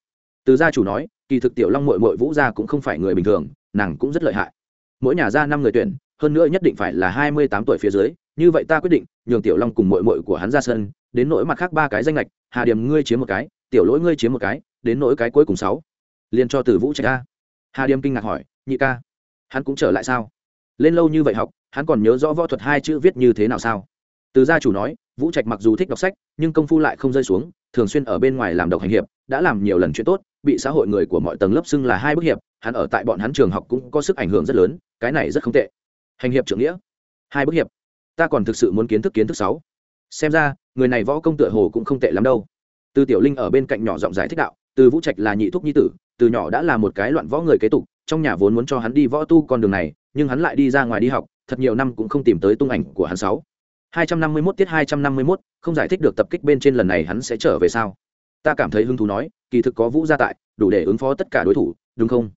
Từ gia chủ nói, kỳ thực tiểu long mội mội vũ gia cũng không phải người bình thường, nàng cũng rất lợi hại. Mỗi nhà ra năm người tuyển, hơn nữa nhất định phải là hai mươi tám tuổi phía dưới, như vậy ta quyết định, nhường tiểu long cùng mội mội của hắn ra sân, đến nỗi mặt khác ba cái danh lệch, hà điểm ngươi chiếm một cái, tiểu lỗi ngươi chiếm một cái, đến nỗi cái cuối cùng sáu. Liền cho từ vũ trạch ca hà điểm kinh ngạc hỏi, nhị ca, hắn cũng trở lại sao? Lên lâu như vậy học, hắn còn nhớ rõ võ thuật hai chữ viết như thế nào sao? Từ gia chủ nói, vũ trạch mặc dù thích đọc sách, nhưng công phu lại không rơi xuống, thường xuyên ở bên ngoài làm độc hành hiệp, đã làm nhiều lần chuyện tốt, bị xã hội người của mọi tầng lớp xưng là hai bức hiệp, hắn ở tại bọn hắn trường học cũng có sức ảnh hưởng rất lớn, cái này rất không tệ. Hành hiệp trưởng nghĩa. Hai bức hiệp. Ta còn thực sự muốn kiến thức kiến thức sáu. Xem ra, người này võ công tựa hồ cũng không tệ lắm đâu. Từ tiểu linh ở bên cạnh nhỏ giọng giải thích đạo, từ vũ trạch là nhị thúc nhi tử, từ nhỏ đã là một cái loạn võ người kế tục, trong nhà vốn muốn cho hắn đi võ tu con đường này, nhưng hắn lại đi ra ngoài đi học, thật nhiều năm cũng không tìm tới tung ảnh của hắn sáu. 251 tiết 251, không giải thích được tập kích bên trên lần này hắn sẽ trở về sao? Ta cảm thấy hứng thú nói, kỳ thực có Vũ gia tại, đủ để ứng phó tất cả đối thủ, đúng không?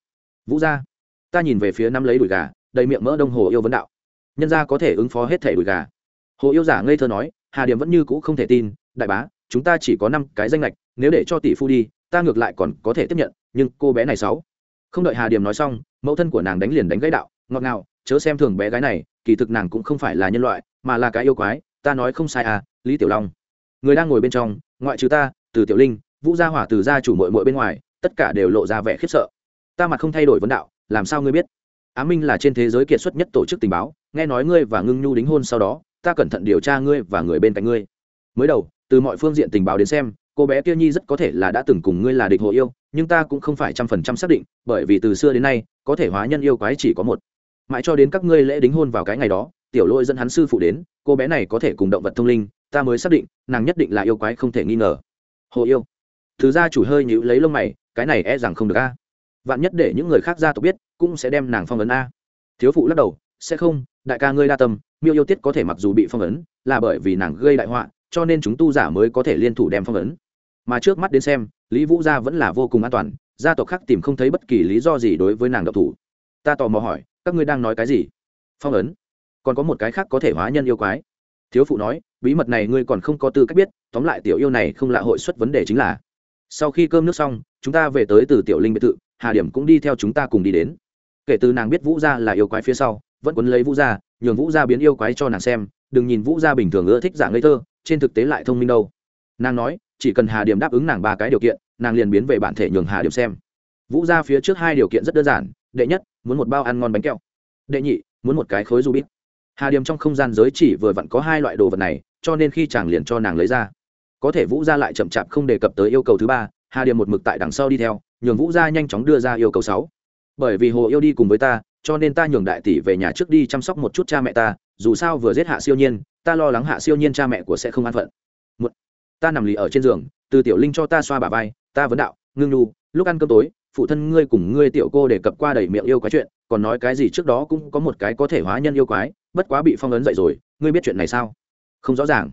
Vũ gia. Ta nhìn về phía năm lấy đùi gà, đầy miệng mỡ đông hồ yêu vấn đạo. Nhân gia có thể ứng phó hết thể đùi gà. Hồ yêu giả ngây thơ nói, Hà Điểm vẫn như cũ không thể tin, đại bá, chúng ta chỉ có 5 cái danh ngạch, nếu để cho tỷ phu đi, ta ngược lại còn có thể tiếp nhận, nhưng cô bé này sáu. Không đợi Hà Điểm nói xong, mẫu thân của nàng đánh liền đánh gãy đạo, ngọt ngào, chớ xem thường bé gái này, kỳ thực nàng cũng không phải là nhân loại, mà là cái yêu quái, ta nói không sai à lý tiểu long. Người đang ngồi bên trong, ngoại trừ ta, từ tiểu linh, vũ gia hỏa từ gia chủ mội mội bên ngoài, tất cả đều lộ ra vẻ khiếp sợ. Ta mặt không thay đổi vấn đạo, làm sao ngươi biết? Á minh là trên thế giới kiệt xuất nhất tổ chức tình báo, nghe nói ngươi và ngưng nhu đính hôn sau đó, ta cẩn thận điều tra ngươi và người bên cạnh ngươi. Mới đầu, từ mọi phương diện tình báo đến xem, cô bé kia nhi rất có thể là đã từng cùng ngươi là địch hộ yêu, nhưng ta cũng không phải trăm phần trăm xác định, bởi vì từ xưa đến nay, có thể hóa nhân yêu quái chỉ có một. Mãi cho đến các ngươi lễ đính hôn vào cái ngày đó tiểu lôi dẫn hắn sư phụ đến, cô bé này có thể cùng động vật thông linh, ta mới xác định, nàng nhất định là yêu quái không thể nghi ngờ. Hồ yêu. Thứ gia chủ hơi nhữ lấy lông mày, cái này e rằng không được a. À? Vạn nhất để những người khác gia tộc biết, cũng sẽ đem nàng phong ấn a. Thiếu phụ lắc đầu, sẽ không, đại ca ngươi đa tâm, miêu yêu tiết có thể mặc dù bị phong ấn, là bởi vì nàng gây đại họa, cho nên chúng tu giả mới có thể liên thủ đem phong ấn. Mà trước mắt đến xem, lý vũ gia vẫn là vô cùng an toàn, gia tộc khác tìm không thấy bất kỳ lý do gì đối với nàng độc thủ. Ta tò mò hỏi, các ngươi đang nói cái gì? Phong ấn còn có một cái khác có thể hóa nhân yêu quái. Thiếu phụ nói, bí mật này ngươi còn không có tư cách biết, tóm lại tiểu yêu này không lạ hội xuất vấn đề chính là, sau khi cơm nước xong, chúng ta về tới từ tiểu linh biệt thự, hà điểm cũng đi theo chúng ta cùng đi đến. Kể từ nàng biết vũ gia là yêu quái phía sau, vẫn quấn lấy vũ gia, nhường vũ gia biến yêu quái cho nàng xem, đừng nhìn vũ gia bình thường ưa thích giả ngây thơ, trên thực tế lại thông minh đâu. Nàng nói, chỉ cần hà điểm đáp ứng nàng ba cái điều kiện, nàng liền biến về bản thể nhường hà điểm xem. Vũ gia phía trước hai điều kiện rất đơn giản, đệ nhất, muốn một bao ăn ngon bánh kẹo. Đệ nhị, muốn một cái khối du bít hà điềm trong không gian giới chỉ vừa vặn có hai loại đồ vật này cho nên khi chàng liền cho nàng lấy ra. Có thể vũ gia lại chậm chạp không đề cập tới yêu cầu thứ ba hà điềm một mực tại đằng sau đi theo nhường vũ gia nhanh chóng đưa ra yêu cầu sáu. Bởi vì hồ yêu đi cùng với ta cho nên ta nhường đại tỷ về nhà trước đi chăm sóc một chút cha mẹ ta dù sao vừa giết hạ siêu nhiên ta lo lắng hạ siêu nhiên cha mẹ của sẽ không an phận. Một, ta nằm lì ở trên giường từ tiểu linh cho ta xoa bà vai ta vấn đạo ngưng nu lúc ăn cơm tối phụ thân ngươi cùng ngươi tiểu cô đề cập qua đầy miệng yêu quái chuyện còn nói cái gì trước đó cũng có một cái có thể hóa nhân yêu quái bất quá bị phong ấn dậy rồi, ngươi biết chuyện này sao? Không rõ ràng.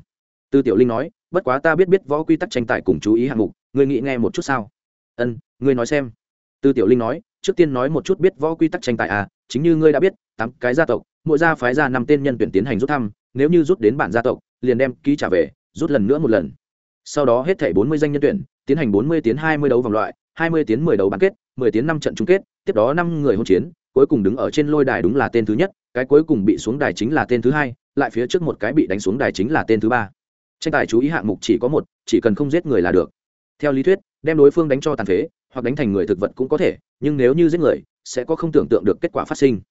Tư tiểu linh nói, bất quá ta biết biết võ quy tắc tranh tài cùng chú ý hạng mục, ngươi nghĩ nghe một chút sao? Ân, ngươi nói xem. Tư tiểu linh nói, trước tiên nói một chút biết võ quy tắc tranh tài à chính như ngươi đã biết, tám cái gia tộc, mỗi gia phái ra năm tên nhân tuyển tiến hành rút thăm, nếu như rút đến bản gia tộc, liền đem ký trả về, rút lần nữa một lần. Sau đó hết thảy bốn mươi danh nhân tuyển, tiến hành bốn mươi tiến hai mươi đấu vòng loại, hai mươi tiến mười đấu bán kết, mười tiến năm trận chung kết, tiếp đó năm người hỗn chiến, cuối cùng đứng ở trên lôi đài đúng là tên thứ nhất cái cuối cùng bị xuống đài chính là tên thứ hai, lại phía trước một cái bị đánh xuống đài chính là tên thứ ba. Tranh tài chú ý hạng mục chỉ có một, chỉ cần không giết người là được. Theo lý thuyết, đem đối phương đánh cho tàn phế, hoặc đánh thành người thực vật cũng có thể, nhưng nếu như giết người, sẽ có không tưởng tượng được kết quả phát sinh.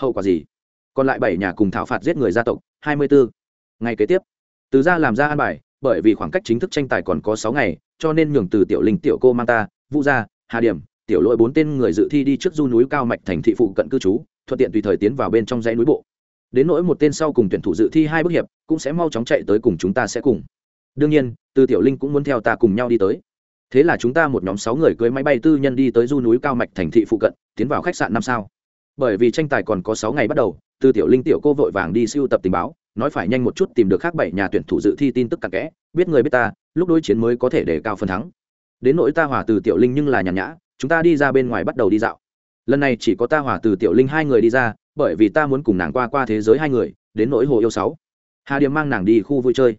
Hậu quả gì? Còn lại bảy nhà cùng thảo phạt giết người gia tộc, hai mươi bốn ngày kế tiếp, từ ra làm ra an bài, bởi vì khoảng cách chính thức tranh tài còn có sáu ngày, cho nên nhường từ tiểu linh, tiểu cô mang ta, vũ gia, hà điểm, tiểu lỗi bốn tên người dự thi đi trước du núi cao mạch thành thị phụ cận cư trú thuận tiện tùy thời tiến vào bên trong dãy núi bộ. Đến nỗi một tên sau cùng tuyển thủ dự thi hai bước hiệp, cũng sẽ mau chóng chạy tới cùng chúng ta sẽ cùng. Đương nhiên, từ tiểu linh cũng muốn theo ta cùng nhau đi tới. Thế là chúng ta một nhóm sáu người cưới máy bay tư nhân đi tới du núi cao mạch thành thị phụ cận, tiến vào khách sạn năm sao. Bởi vì tranh tài còn có sáu ngày bắt đầu, từ tiểu linh tiểu cô vội vàng đi siêu tập tình báo, nói phải nhanh một chút tìm được khác bảy nhà tuyển thủ dự thi tin tức cặn kẽ, biết người biết ta, lúc đối chiến mới có thể để cao phần thắng. Đến nỗi ta hòa từ tiểu linh nhưng là nhàn nhã, chúng ta đi ra bên ngoài bắt đầu đi dạo lần này chỉ có ta hòa từ tiểu linh hai người đi ra, bởi vì ta muốn cùng nàng qua qua thế giới hai người, đến nỗi hồ yêu sáu. Hà điểm mang nàng đi khu vui chơi.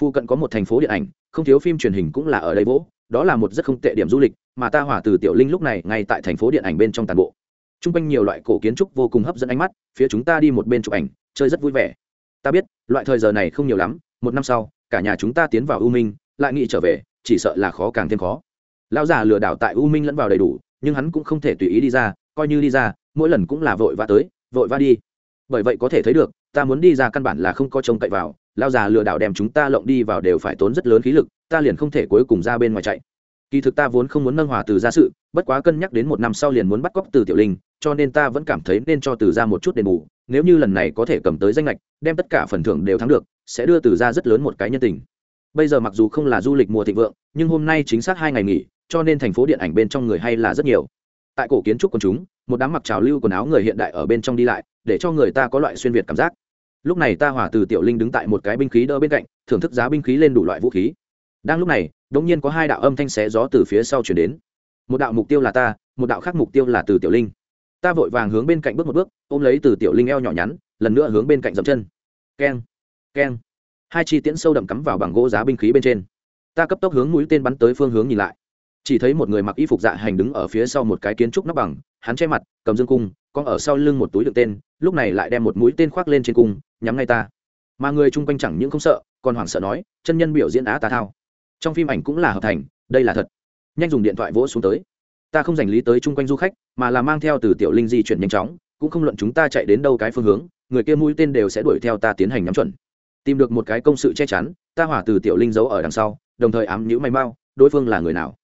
Phụ cận có một thành phố điện ảnh, không thiếu phim truyền hình cũng là ở đây vỗ, đó là một rất không tệ điểm du lịch, mà ta hỏa từ tiểu linh lúc này ngay tại thành phố điện ảnh bên trong toàn bộ. T r u n g quanh nhiều loại cổ kiến trúc vô cùng hấp dẫn ánh mắt, phía chúng ta đi một bên chụp ảnh, chơi rất vui vẻ. Ta biết, loại thời giờ này không nhiều lắm, một năm sau, cả nhà chúng ta tiến vào u minh, lại nghĩ trở về, chỉ sợ là khó càng thêm khó. Lão già lừa đảo tại u minh lẫn vào đầy đủ, nhưng hắn cũng không thể tùy ý đi ra coi như đi ra, mỗi lần cũng là vội vã tới, vội vã đi. Bởi vậy có thể thấy được, ta muốn đi ra căn bản là không có trông cậy vào, lao già lừa đảo đem chúng ta lộng đi vào đều phải tốn rất lớn khí lực, ta liền không thể cuối cùng ra bên ngoài chạy. Kỳ thực ta vốn không muốn nâng hòa từ ra sự, bất quá cân nhắc đến một năm sau liền muốn bắt cóc từ tiểu linh, cho nên ta vẫn cảm thấy nên cho từ ra một chút đền bù, nếu như lần này có thể cầm tới danh lệch đem tất cả phần thưởng đều thắng được, sẽ đưa từ ra rất lớn một cái nhân tình. Bây giờ mặc dù không là du lịch mùa thịnh vượng, nhưng hôm nay chính xác hai ngày nghỉ, cho nên thành phố điện ảnh bên trong người hay là rất nhiều tại cổ kiến trúc quần chúng, một đám mặc trào lưu quần áo người hiện đại ở bên trong đi lại, để cho người ta có loại xuyên việt cảm giác. Lúc này ta hỏa từ tiểu linh đứng tại một cái binh khí đỡ bên cạnh, thưởng thức giá binh khí lên đủ loại vũ khí. Đang lúc này đ ỗ n g nhiên có hai đạo âm thanh xé gió từ phía sau chuyển đến. Một đạo mục tiêu là ta, một đạo khác mục tiêu là từ tiểu linh. Ta vội vàng hướng bên cạnh bước một bước, ôm lấy từ tiểu linh eo nhỏ nhắn, lần nữa hướng bên cạnh dậm chân. Keng keng. Hai chi tiễn sâu đậm cắm vào bằng gỗ giá binh khí bên trên. Ta cấp tốc hướng mũi tên bắn tới phương hướng nhìn lại chỉ thấy một người mặc y phục dạ hành đứng ở phía sau một cái kiến trúc nóc bằng, hắn che mặt, cầm dương cung, con ở sau lưng một túi đựng tên, lúc này lại đem một mũi tên khoác lên trên cung, nhắm ngay ta. Mà người chung quanh chẳng những không sợ, còn hoảng sợ nói, chân nhân biểu diễn á tà thao. Trong phim ảnh cũng là hợp thành, đây là thật. Nhanh dùng điện thoại vỗ xuống tới. Ta không dành lý tới chung quanh du khách, mà là mang theo từ tiểu linh di chuyển nhanh chóng, cũng không luận chúng ta chạy đến đâu cái phương hướng, người kia mũi tên đều sẽ đuổi theo ta tiến hành nhắm chuẩn. Tìm được một cái công sự che chắn, ta hỏa từ tiểu linh giấu ở đằng sau, đồng thời ám nhữ may mau, đối phương là người nào?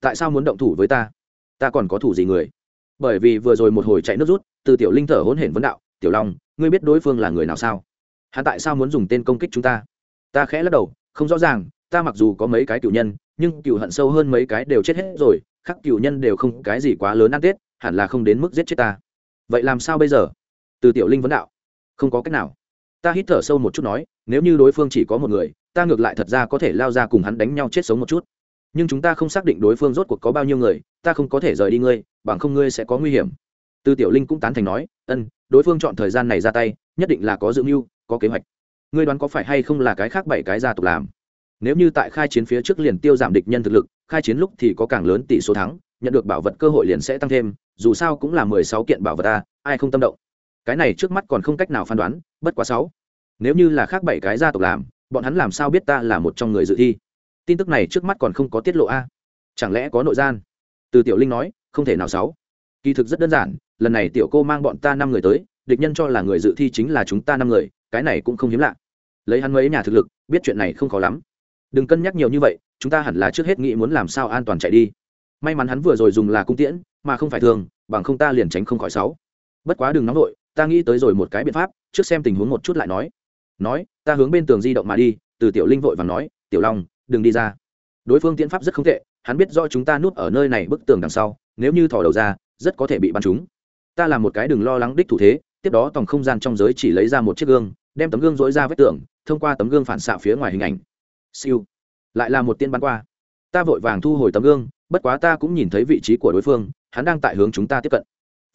Tại sao muốn động thủ với ta? Ta còn có thủ gì người? Bởi vì vừa rồi một hồi chạy nước rút, từ tiểu linh thở hỗn hển vấn đạo, tiểu long, ngươi biết đối phương là người nào sao? Hắn tại sao muốn dùng tên công kích chúng ta? Ta khẽ lắc đầu, không rõ ràng, ta mặc dù có mấy cái cựu nhân, nhưng cựu hận sâu hơn mấy cái đều chết hết rồi khắc cựu nhân đều không cái gì quá lớn ăn tết, hẳn là không đến mức giết chết ta. Vậy làm sao bây giờ? Từ tiểu linh vấn đạo. Không có cách nào. Ta hít thở sâu một chút nói, nếu như đối phương chỉ có một người, ta ngược lại thật ra có thể lao ra cùng hắn đánh nhau chết sống một chút nhưng chúng ta không xác định đối phương rốt cuộc có bao nhiêu người, ta không có thể rời đi ngươi, bằng không ngươi sẽ có nguy hiểm. Tư tiểu linh cũng tán thành nói, ân, đối phương chọn thời gian này ra tay, nhất định là có dự mưu, có kế hoạch. Ngươi đoán có phải hay không là cái khác bảy cái gia tộc làm? Nếu như tại khai chiến phía trước liền tiêu giảm địch nhân thực lực, khai chiến lúc thì có càng lớn tỷ số thắng, nhận được bảo vật cơ hội liền sẽ tăng thêm, dù sao cũng là mười sáu kiện bảo vật ta ai không tâm động? Cái này trước mắt còn không cách nào phán đoán, bất quá sáu. Nếu như là khác bảy cái gia tộc làm, bọn hắn làm sao biết ta là một trong người dự thi? Tin tức này trước mắt còn không có tiết lộ a. Chẳng lẽ có nội gian? Từ tiểu linh nói, không thể nào sáu. Kỳ thực rất đơn giản, lần này tiểu cô mang bọn ta năm người tới, địch nhân cho là người dự thi chính là chúng ta năm người, cái này cũng không hiếm lạ. Lấy hắn mấy nhà thực lực, biết chuyện này không khó lắm. Đừng cân nhắc nhiều như vậy, chúng ta hẳn là trước hết nghĩ muốn làm sao an toàn chạy đi. May mắn hắn vừa rồi dùng là cung tiễn, mà không phải thường, bằng không ta liền tránh không khỏi sáu. Bất quá đừng nóng vội, ta nghĩ tới rồi một cái biện pháp, trước xem tình huống một chút lại nói. Nói, ta hướng bên tường di động mà đi, từ tiểu linh vội và nói, tiểu long đừng đi ra. Đối phương tiễn pháp rất không tệ, hắn biết do chúng ta núp ở nơi này bức tường đằng sau, nếu như thò đầu ra, rất có thể bị bắn trúng. Ta làm một cái đừng lo lắng đích thủ thế, tiếp đó tòng không gian trong giới chỉ lấy ra một chiếc gương, đem tấm gương dối ra vết tường, thông qua tấm gương phản xạ phía ngoài hình ảnh. Siêu. Lại là một tiên bắn qua. Ta vội vàng thu hồi tấm gương, bất quá ta cũng nhìn thấy vị trí của đối phương, hắn đang tại hướng chúng ta tiếp cận.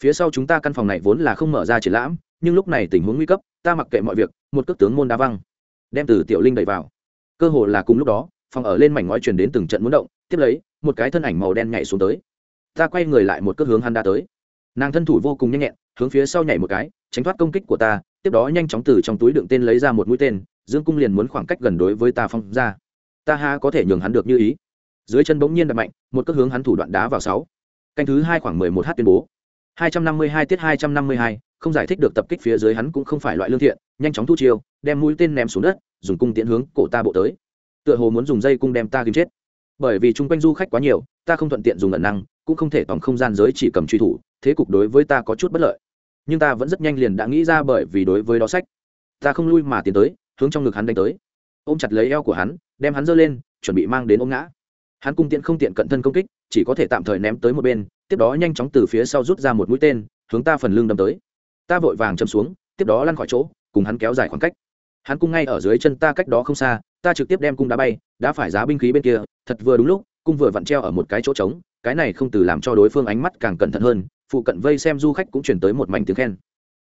Phía sau chúng ta căn phòng này vốn là không mở ra triển lãm, nhưng lúc này tình huống nguy cấp, ta mặc kệ mọi việc, một cước tướng môn đá văng, đem từ tiểu linh đẩy vào. Cơ hồ là cùng lúc đó phòng ở lên mảnh ngói truyền đến từng trận muốn động, tiếp lấy, một cái thân ảnh màu đen nhảy xuống tới. Ta quay người lại một cước hướng hắn đã tới. Nàng thân thủ vô cùng nhanh nhẹn, hướng phía sau nhảy một cái, tránh thoát công kích của ta, tiếp đó nhanh chóng từ trong túi đựng tên lấy ra một mũi tên, dương cung liền muốn khoảng cách gần đối với ta phong ra. Ta ha có thể nhường hắn được như ý. Dưới chân bỗng nhiên đập mạnh, một cước hướng hắn thủ đoạn đá vào sáu. Canh thứ hai khoảng mười một h tuyên bố. Hai trăm năm mươi hai tiết hai trăm năm mươi hai, không giải thích được tập kích phía dưới hắn cũng không phải loại lương thiện, nhanh chóng thu chiêu, đem mũi tên ném xuống đất, dùng cung tiễn hướng cổ ta bộ tới tựa hồ muốn dùng dây cung đem ta kiếm chết. Bởi vì chung quanh du khách quá nhiều, ta không thuận tiện dùng ẩn năng, cũng không thể toàn không gian giới chỉ cầm truy thủ, thế cục đối với ta có chút bất lợi. Nhưng ta vẫn rất nhanh liền đã nghĩ ra bởi vì đối với đó sách. Ta không lui mà tiến tới, hướng trong ngực hắn đánh tới. Ôm chặt lấy eo của hắn, đem hắn giơ lên, chuẩn bị mang đến ôm ngã. Hắn cung tiện không tiện cận thân công kích, chỉ có thể tạm thời ném tới một bên, tiếp đó nhanh chóng từ phía sau rút ra một mũi tên, hướng ta phần lưng đâm tới. Ta vội vàng châm xuống, tiếp đó lăn khỏi chỗ, cùng hắn kéo dài khoảng cách. Hắn cung ngay ở dưới chân ta cách đó không xa ta trực tiếp đem cung đá bay, đã phải giá binh khí bên kia, thật vừa đúng lúc, cung vừa vặn treo ở một cái chỗ trống, cái này không từ làm cho đối phương ánh mắt càng cẩn thận hơn, phụ cận vây xem du khách cũng chuyển tới một mảnh tiếng khen.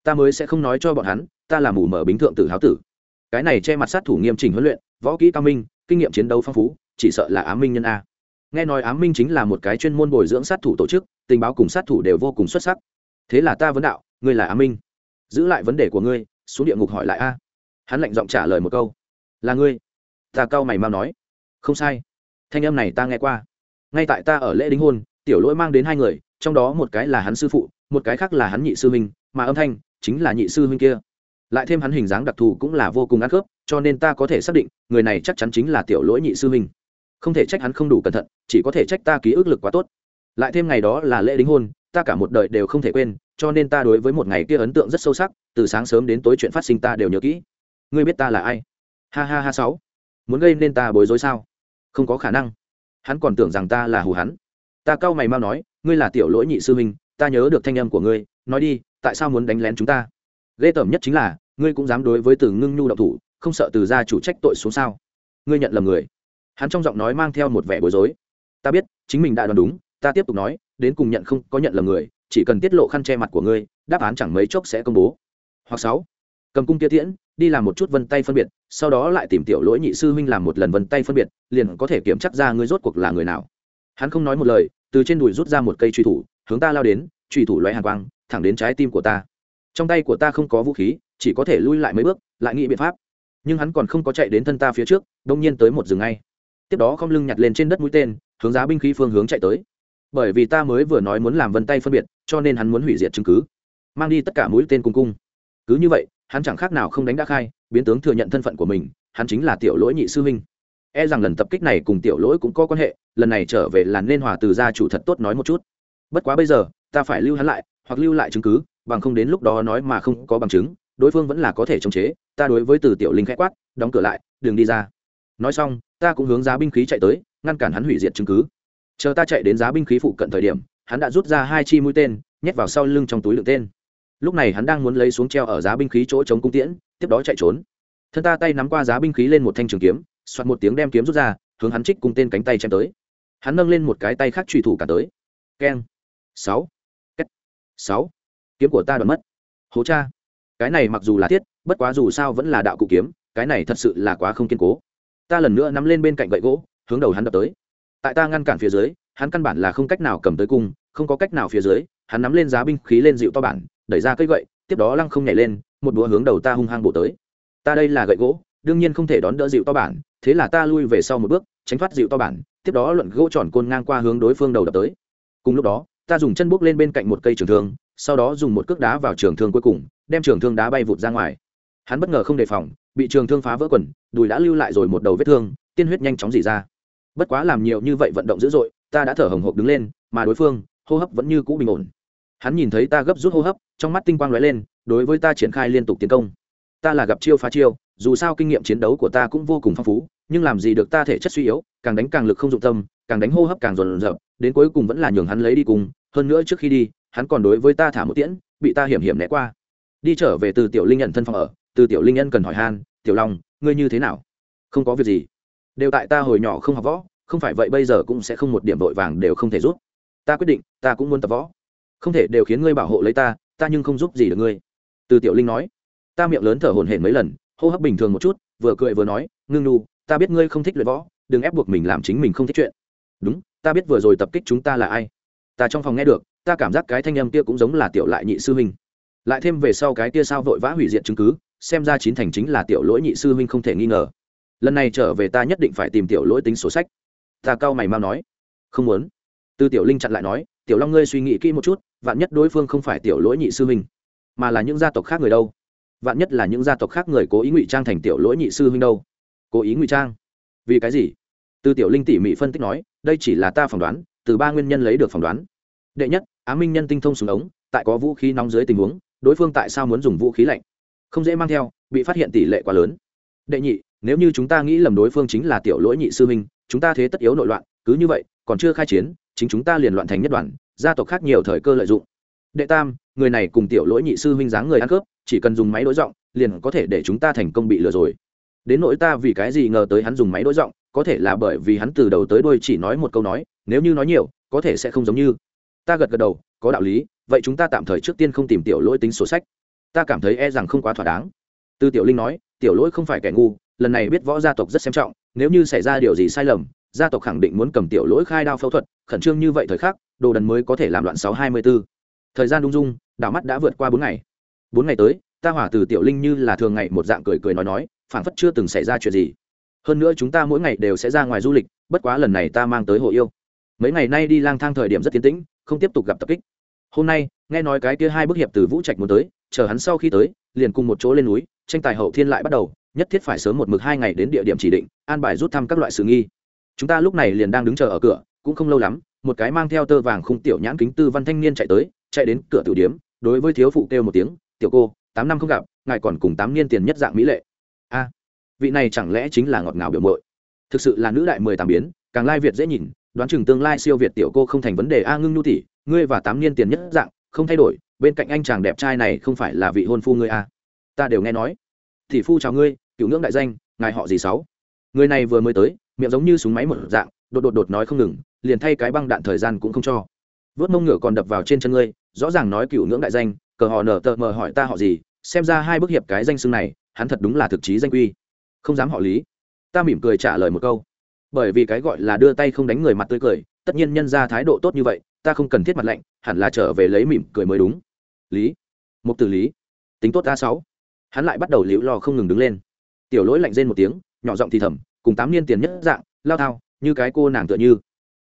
Ta mới sẽ không nói cho bọn hắn, ta là mù mở bính thượng tử háo tử. Cái này che mặt sát thủ nghiêm chỉnh huấn luyện, võ kỹ cao minh, kinh nghiệm chiến đấu phong phú, chỉ sợ là ám minh nhân a. Nghe nói ám minh chính là một cái chuyên môn bồi dưỡng sát thủ tổ chức, tình báo cùng sát thủ đều vô cùng xuất sắc. Thế là ta vấn đạo, ngươi là ám minh. Giữ lại vấn đề của ngươi, xuống địa ngục hỏi lại a. Hắn lạnh giọng trả lời một câu. Là ngươi ta cau mày mau nói. Không sai. Thanh âm này ta nghe qua. Ngay tại ta ở lễ đính hôn, tiểu lỗi mang đến hai người, trong đó một cái là hắn sư phụ, một cái khác là hắn nhị sư huynh, mà âm thanh chính là nhị sư huynh kia. Lại thêm hắn hình dáng đặc thù cũng là vô cùng ăn khớp, cho nên ta có thể xác định, người này chắc chắn chính là tiểu lỗi nhị sư huynh. Không thể trách hắn không đủ cẩn thận, chỉ có thể trách ta ký ức lực quá tốt. Lại thêm ngày đó là lễ đính hôn, ta cả một đời đều không thể quên, cho nên ta đối với một ngày kia ấn tượng rất sâu sắc, từ sáng sớm đến tối chuyện phát sinh ta đều nhớ kỹ. Ngươi biết ta là ai? Ha ha ha sáu muốn gây nên ta bối rối sao? Không có khả năng. Hắn còn tưởng rằng ta là hù hắn. Ta cau mày mau nói, ngươi là tiểu lỗi nhị sư huynh, ta nhớ được thanh âm của ngươi, nói đi, tại sao muốn đánh lén chúng ta? Ghê tởm nhất chính là, ngươi cũng dám đối với từ ngưng nhu động thủ, không sợ từ gia chủ trách tội xuống sao? Ngươi nhận lầm người. Hắn trong giọng nói mang theo một vẻ bối rối. Ta biết, chính mình đã đoán đúng, ta tiếp tục nói, đến cùng nhận không có nhận lầm người, chỉ cần tiết lộ khăn che mặt của ngươi, đáp án chẳng mấy chốc sẽ công bố. Hoặc sáu, cầm cung kia tiễn đi làm một chút vân tay phân biệt, sau đó lại tìm tiểu lỗi nhị sư huynh làm một lần vân tay phân biệt, liền có thể kiểm chắc ra ngươi rốt cuộc là người nào. Hắn không nói một lời, từ trên đùi rút ra một cây truy thủ, hướng ta lao đến, truy thủ loé hàn quang, thẳng đến trái tim của ta. Trong tay của ta không có vũ khí, chỉ có thể lui lại mấy bước, lại nghĩ biện pháp. Nhưng hắn còn không có chạy đến thân ta phía trước, đông nhiên tới một rừng ngay. Tiếp đó không lưng nhặt lên trên đất mũi tên, hướng giá binh khí phương hướng chạy tới. Bởi vì ta mới vừa nói muốn làm vân tay phân biệt, cho nên hắn muốn hủy diệt chứng cứ. Mang đi tất cả mũi tên cung cung. Cứ như vậy hắn chẳng khác nào không đánh đã khai, biến tướng thừa nhận thân phận của mình, hắn chính là tiểu lỗi nhị sư huynh. E rằng lần tập kích này cùng tiểu lỗi cũng có quan hệ, lần này trở về là nên hòa từ gia chủ thật tốt nói một chút. Bất quá bây giờ, ta phải lưu hắn lại, hoặc lưu lại chứng cứ, bằng không đến lúc đó nói mà không có bằng chứng, đối phương vẫn là có thể chống chế, ta đối với từ tiểu linh khẽ quát, đóng cửa lại, đừng đi ra. Nói xong, ta cũng hướng giá binh khí chạy tới, ngăn cản hắn hủy diệt chứng cứ. Chờ ta chạy đến giá binh khí phụ cận thời điểm, hắn đã rút ra hai chi mũi tên, nhét vào sau lưng trong túi đựng tên lúc này hắn đang muốn lấy xuống treo ở giá binh khí chỗ chống cung tiễn, tiếp đó chạy trốn. Thân ta tay nắm qua giá binh khí lên một thanh trường kiếm, soạt một tiếng đem kiếm rút ra, hướng hắn trích cùng tên cánh tay chém tới. Hắn nâng lên một cái tay khác trùy thủ cả tới. Keng. Sáu. Két. Sáu. Kiếm của ta đoạn mất. Hố cha. Cái này mặc dù là thiết, bất quá dù sao vẫn là đạo cụ kiếm, cái này thật sự là quá không kiên cố. Ta lần nữa nắm lên bên cạnh gậy gỗ, hướng đầu hắn đập tới. Tại ta ngăn cản phía dưới, hắn căn bản là không cách nào cầm tới cung, không có cách nào phía dưới, hắn nắm lên giá binh khí lên dịu to bản đẩy ra cây gậy, tiếp đó lăng không nhảy lên, một đũa hướng đầu ta hung hăng bổ tới. Ta đây là gậy gỗ, đương nhiên không thể đón đỡ dịu to bản, thế là ta lui về sau một bước, tránh thoát dịu to bản, tiếp đó luận gỗ tròn côn ngang qua hướng đối phương đầu đập tới. Cùng lúc đó, ta dùng chân bước lên bên cạnh một cây trường thương, sau đó dùng một cước đá vào trường thương cuối cùng, đem trường thương đá bay vụt ra ngoài. Hắn bất ngờ không đề phòng, bị trường thương phá vỡ quần, đùi đã lưu lại rồi một đầu vết thương, tiên huyết nhanh chóng dỉ ra. Bất quá làm nhiều như vậy vận động dữ dội, ta đã thở hồng hộc đứng lên, mà đối phương, hô hấp vẫn như cũ bình ổn hắn nhìn thấy ta gấp rút hô hấp, trong mắt tinh quang lóe lên, đối với ta triển khai liên tục tiến công. Ta là gặp chiêu phá chiêu, dù sao kinh nghiệm chiến đấu của ta cũng vô cùng phong phú, nhưng làm gì được ta thể chất suy yếu, càng đánh càng lực không dụng tâm, càng đánh hô hấp càng dồn dập, đến cuối cùng vẫn là nhường hắn lấy đi cùng, hơn nữa trước khi đi, hắn còn đối với ta thả một tiễn, bị ta hiểm hiểm né qua. Đi trở về từ tiểu linh nhận thân phòng ở, từ tiểu linh nhân cần hỏi han, tiểu long, ngươi như thế nào? Không có việc gì. Đều tại ta hồi nhỏ không học võ, không phải vậy bây giờ cũng sẽ không một điểm vội vàng đều không thể rút ta quyết định, ta cũng muốn tập võ không thể đều khiến ngươi bảo hộ lấy ta ta nhưng không giúp gì được ngươi. Từ tiểu linh nói. Ta miệng lớn thở hổn hển mấy lần, hô hấp bình thường một chút, vừa cười vừa nói, ngưng nu ta biết ngươi không thích luyện võ, đừng ép buộc mình làm chính mình không thích chuyện. Đúng, ta biết vừa rồi tập kích chúng ta là ai. Ta trong phòng nghe được, ta cảm giác cái thanh âm kia cũng giống là tiểu lại nhị sư huynh. Lại thêm về sau cái kia sao vội vã hủy diệt chứng cứ, xem ra chín thành chính là tiểu lỗi nhị sư huynh không thể nghi ngờ. Lần này trở về ta nhất định phải tìm tiểu lỗi tính sổ sách. Ta cao mày mau nói. Không muốn. Tư tiểu linh chặn lại nói tiểu long ngươi suy nghĩ kỹ một chút, vạn nhất đối phương không phải tiểu lỗi nhị sư huynh, mà là những gia tộc khác người đâu? Vạn nhất là những gia tộc khác người cố ý ngụy trang thành tiểu lỗi nhị sư huynh đâu? Cố ý ngụy trang? Vì cái gì? Tư tiểu linh tỉ mỉ phân tích nói, đây chỉ là ta phỏng đoán, từ ba nguyên nhân lấy được phỏng đoán. Đệ nhất, á minh nhân tinh thông súng ống, tại có vũ khí nóng dưới tình huống, đối phương tại sao muốn dùng vũ khí lạnh? Không dễ mang theo, bị phát hiện tỷ lệ quá lớn. Đệ nhị, nếu như chúng ta nghĩ lầm đối phương chính là tiểu lỗi nhị sư huynh, chúng ta thế tất yếu nội loạn, cứ như vậy, còn chưa khai chiến chính chúng ta liền loạn thành nhất đoàn, gia tộc khác nhiều thời cơ lợi dụng. Đệ tam, người này cùng tiểu lỗi nhị sư huynh dáng người ăn cướp, chỉ cần dùng máy đối giọng, liền có thể để chúng ta thành công bị lừa rồi. Đến nỗi ta vì cái gì ngờ tới hắn dùng máy đối giọng, có thể là bởi vì hắn từ đầu tới đuôi chỉ nói một câu nói, nếu như nói nhiều, có thể sẽ không giống như. Ta gật gật đầu, có đạo lý, vậy chúng ta tạm thời trước tiên không tìm tiểu lỗi tính sổ sách. Ta cảm thấy e rằng không quá thỏa đáng. Từ tiểu linh nói, tiểu lỗi không phải kẻ ngu, lần này biết võ gia tộc rất xem trọng, nếu như xảy ra điều gì sai lầm gia tộc khẳng định muốn cầm tiểu lỗi khai đao phẫu thuật, khẩn trương như vậy thời khắc, đồ đần mới có thể làm loạn sáu hai mươi b ố thời gian đung dung, đảo mắt đã vượt qua bốn ngày. Bốn ngày tới, ta hỏa từ tiểu linh như là thường ngày một dạng cười cười nói nói, phảng phất chưa từng xảy ra chuyện gì. Hơn nữa chúng ta mỗi ngày đều sẽ ra ngoài du lịch, bất quá lần này ta mang tới hồ yêu. Mấy ngày nay đi lang thang thời điểm rất tiến tĩnh, không tiếp tục gặp tập kích. Hôm nay, nghe nói cái kia hai bức hiệp từ vũ trạch muốn tới, chờ hắn sau khi tới, liền cùng một chỗ lên núi, tranh tài hậu thiên lại bắt đầu, nhất thiết phải sớm một mực hai ngày đến địa điểm chỉ định, an bài rút thăm các loại sự nghi chúng ta lúc này liền đang đứng chờ ở cửa, cũng không lâu lắm, một cái mang theo tơ vàng khung tiểu nhãn kính tư văn thanh niên chạy tới, chạy đến cửa tử điếm đối với thiếu phụ kêu một tiếng, tiểu cô, tám năm không gặp, ngài còn cùng tám niên tiền nhất dạng mỹ lệ. A, vị này chẳng lẽ chính là ngọt ngào biểu mội thực sự là nữ đại mười tám biến, càng lai việt dễ nhìn, đoán chừng tương lai siêu việt tiểu cô không thành vấn đề a ngưng nhu tỷ, ngươi và tám niên tiền nhất dạng, không thay đổi, bên cạnh anh chàng đẹp trai này không phải là vị hôn phu ngươi a. Ta đều nghe nói. Thì phu chào ngươi, cựu ngưỡng đại danh, ngài họ gì sáu? Người này vừa mới tới miệng giống như súng máy một dạng, đột đột đột nói không ngừng, liền thay cái băng đạn thời gian cũng không cho. Vớt mông ngựa còn đập vào trên chân ngươi, rõ ràng nói cựu ngưỡng đại danh, cờ họ nở tờ mờ hỏi ta họ gì, xem ra hai bức hiệp cái danh xưng này, hắn thật đúng là thực chí danh quy không dám họ lý. Ta mỉm cười trả lời một câu. Bởi vì cái gọi là đưa tay không đánh người mặt tươi cười, tất nhiên nhân ra thái độ tốt như vậy, ta không cần thiết mặt lạnh, hẳn là trở về lấy mỉm cười mới đúng. Lý. Mục từ lý. Tính tốt a sáu. Hắn lại bắt đầu liễu lo không ngừng đứng lên. Tiểu lỗi lạnh rên một tiếng, nhỏ giọng thì thầm cùng tám niên tiền nhất dạng, lao thao, như cái cô nàng tựa như.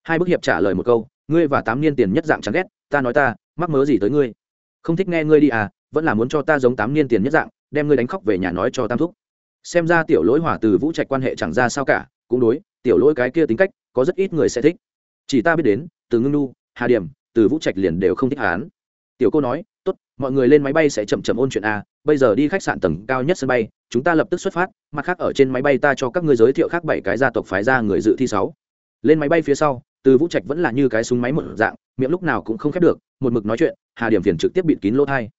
Hai bức hiệp trả lời một câu, ngươi và tám niên tiền nhất dạng chán ghét, ta nói ta, mắc mớ gì tới ngươi? Không thích nghe ngươi đi à vẫn là muốn cho ta giống tám niên tiền nhất dạng, đem ngươi đánh khóc về nhà nói cho tam thúc. Xem ra tiểu lỗi hỏa từ vũ trạch quan hệ chẳng ra sao cả, cũng đối, tiểu lỗi cái kia tính cách, có rất ít người sẽ thích. Chỉ ta biết đến, từ ngưng nu hà điểm, từ vũ trạch liền đều không thích hán tiểu cô nói, tốt, mọi người lên máy bay sẽ chậm chậm ôn chuyện a bây giờ đi khách sạn tầng cao nhất sân bay chúng ta lập tức xuất phát, mặt khác ở trên máy bay ta cho các ngươi giới thiệu khác bảy cái gia tộc phái ra người dự thi sáu. Lên máy bay phía sau, từ vũ trạch vẫn là như cái súng máy một dạng, miệng lúc nào cũng không khép được, một mực nói chuyện, hà điểm phiền trực tiếp bịt kín lỗ thai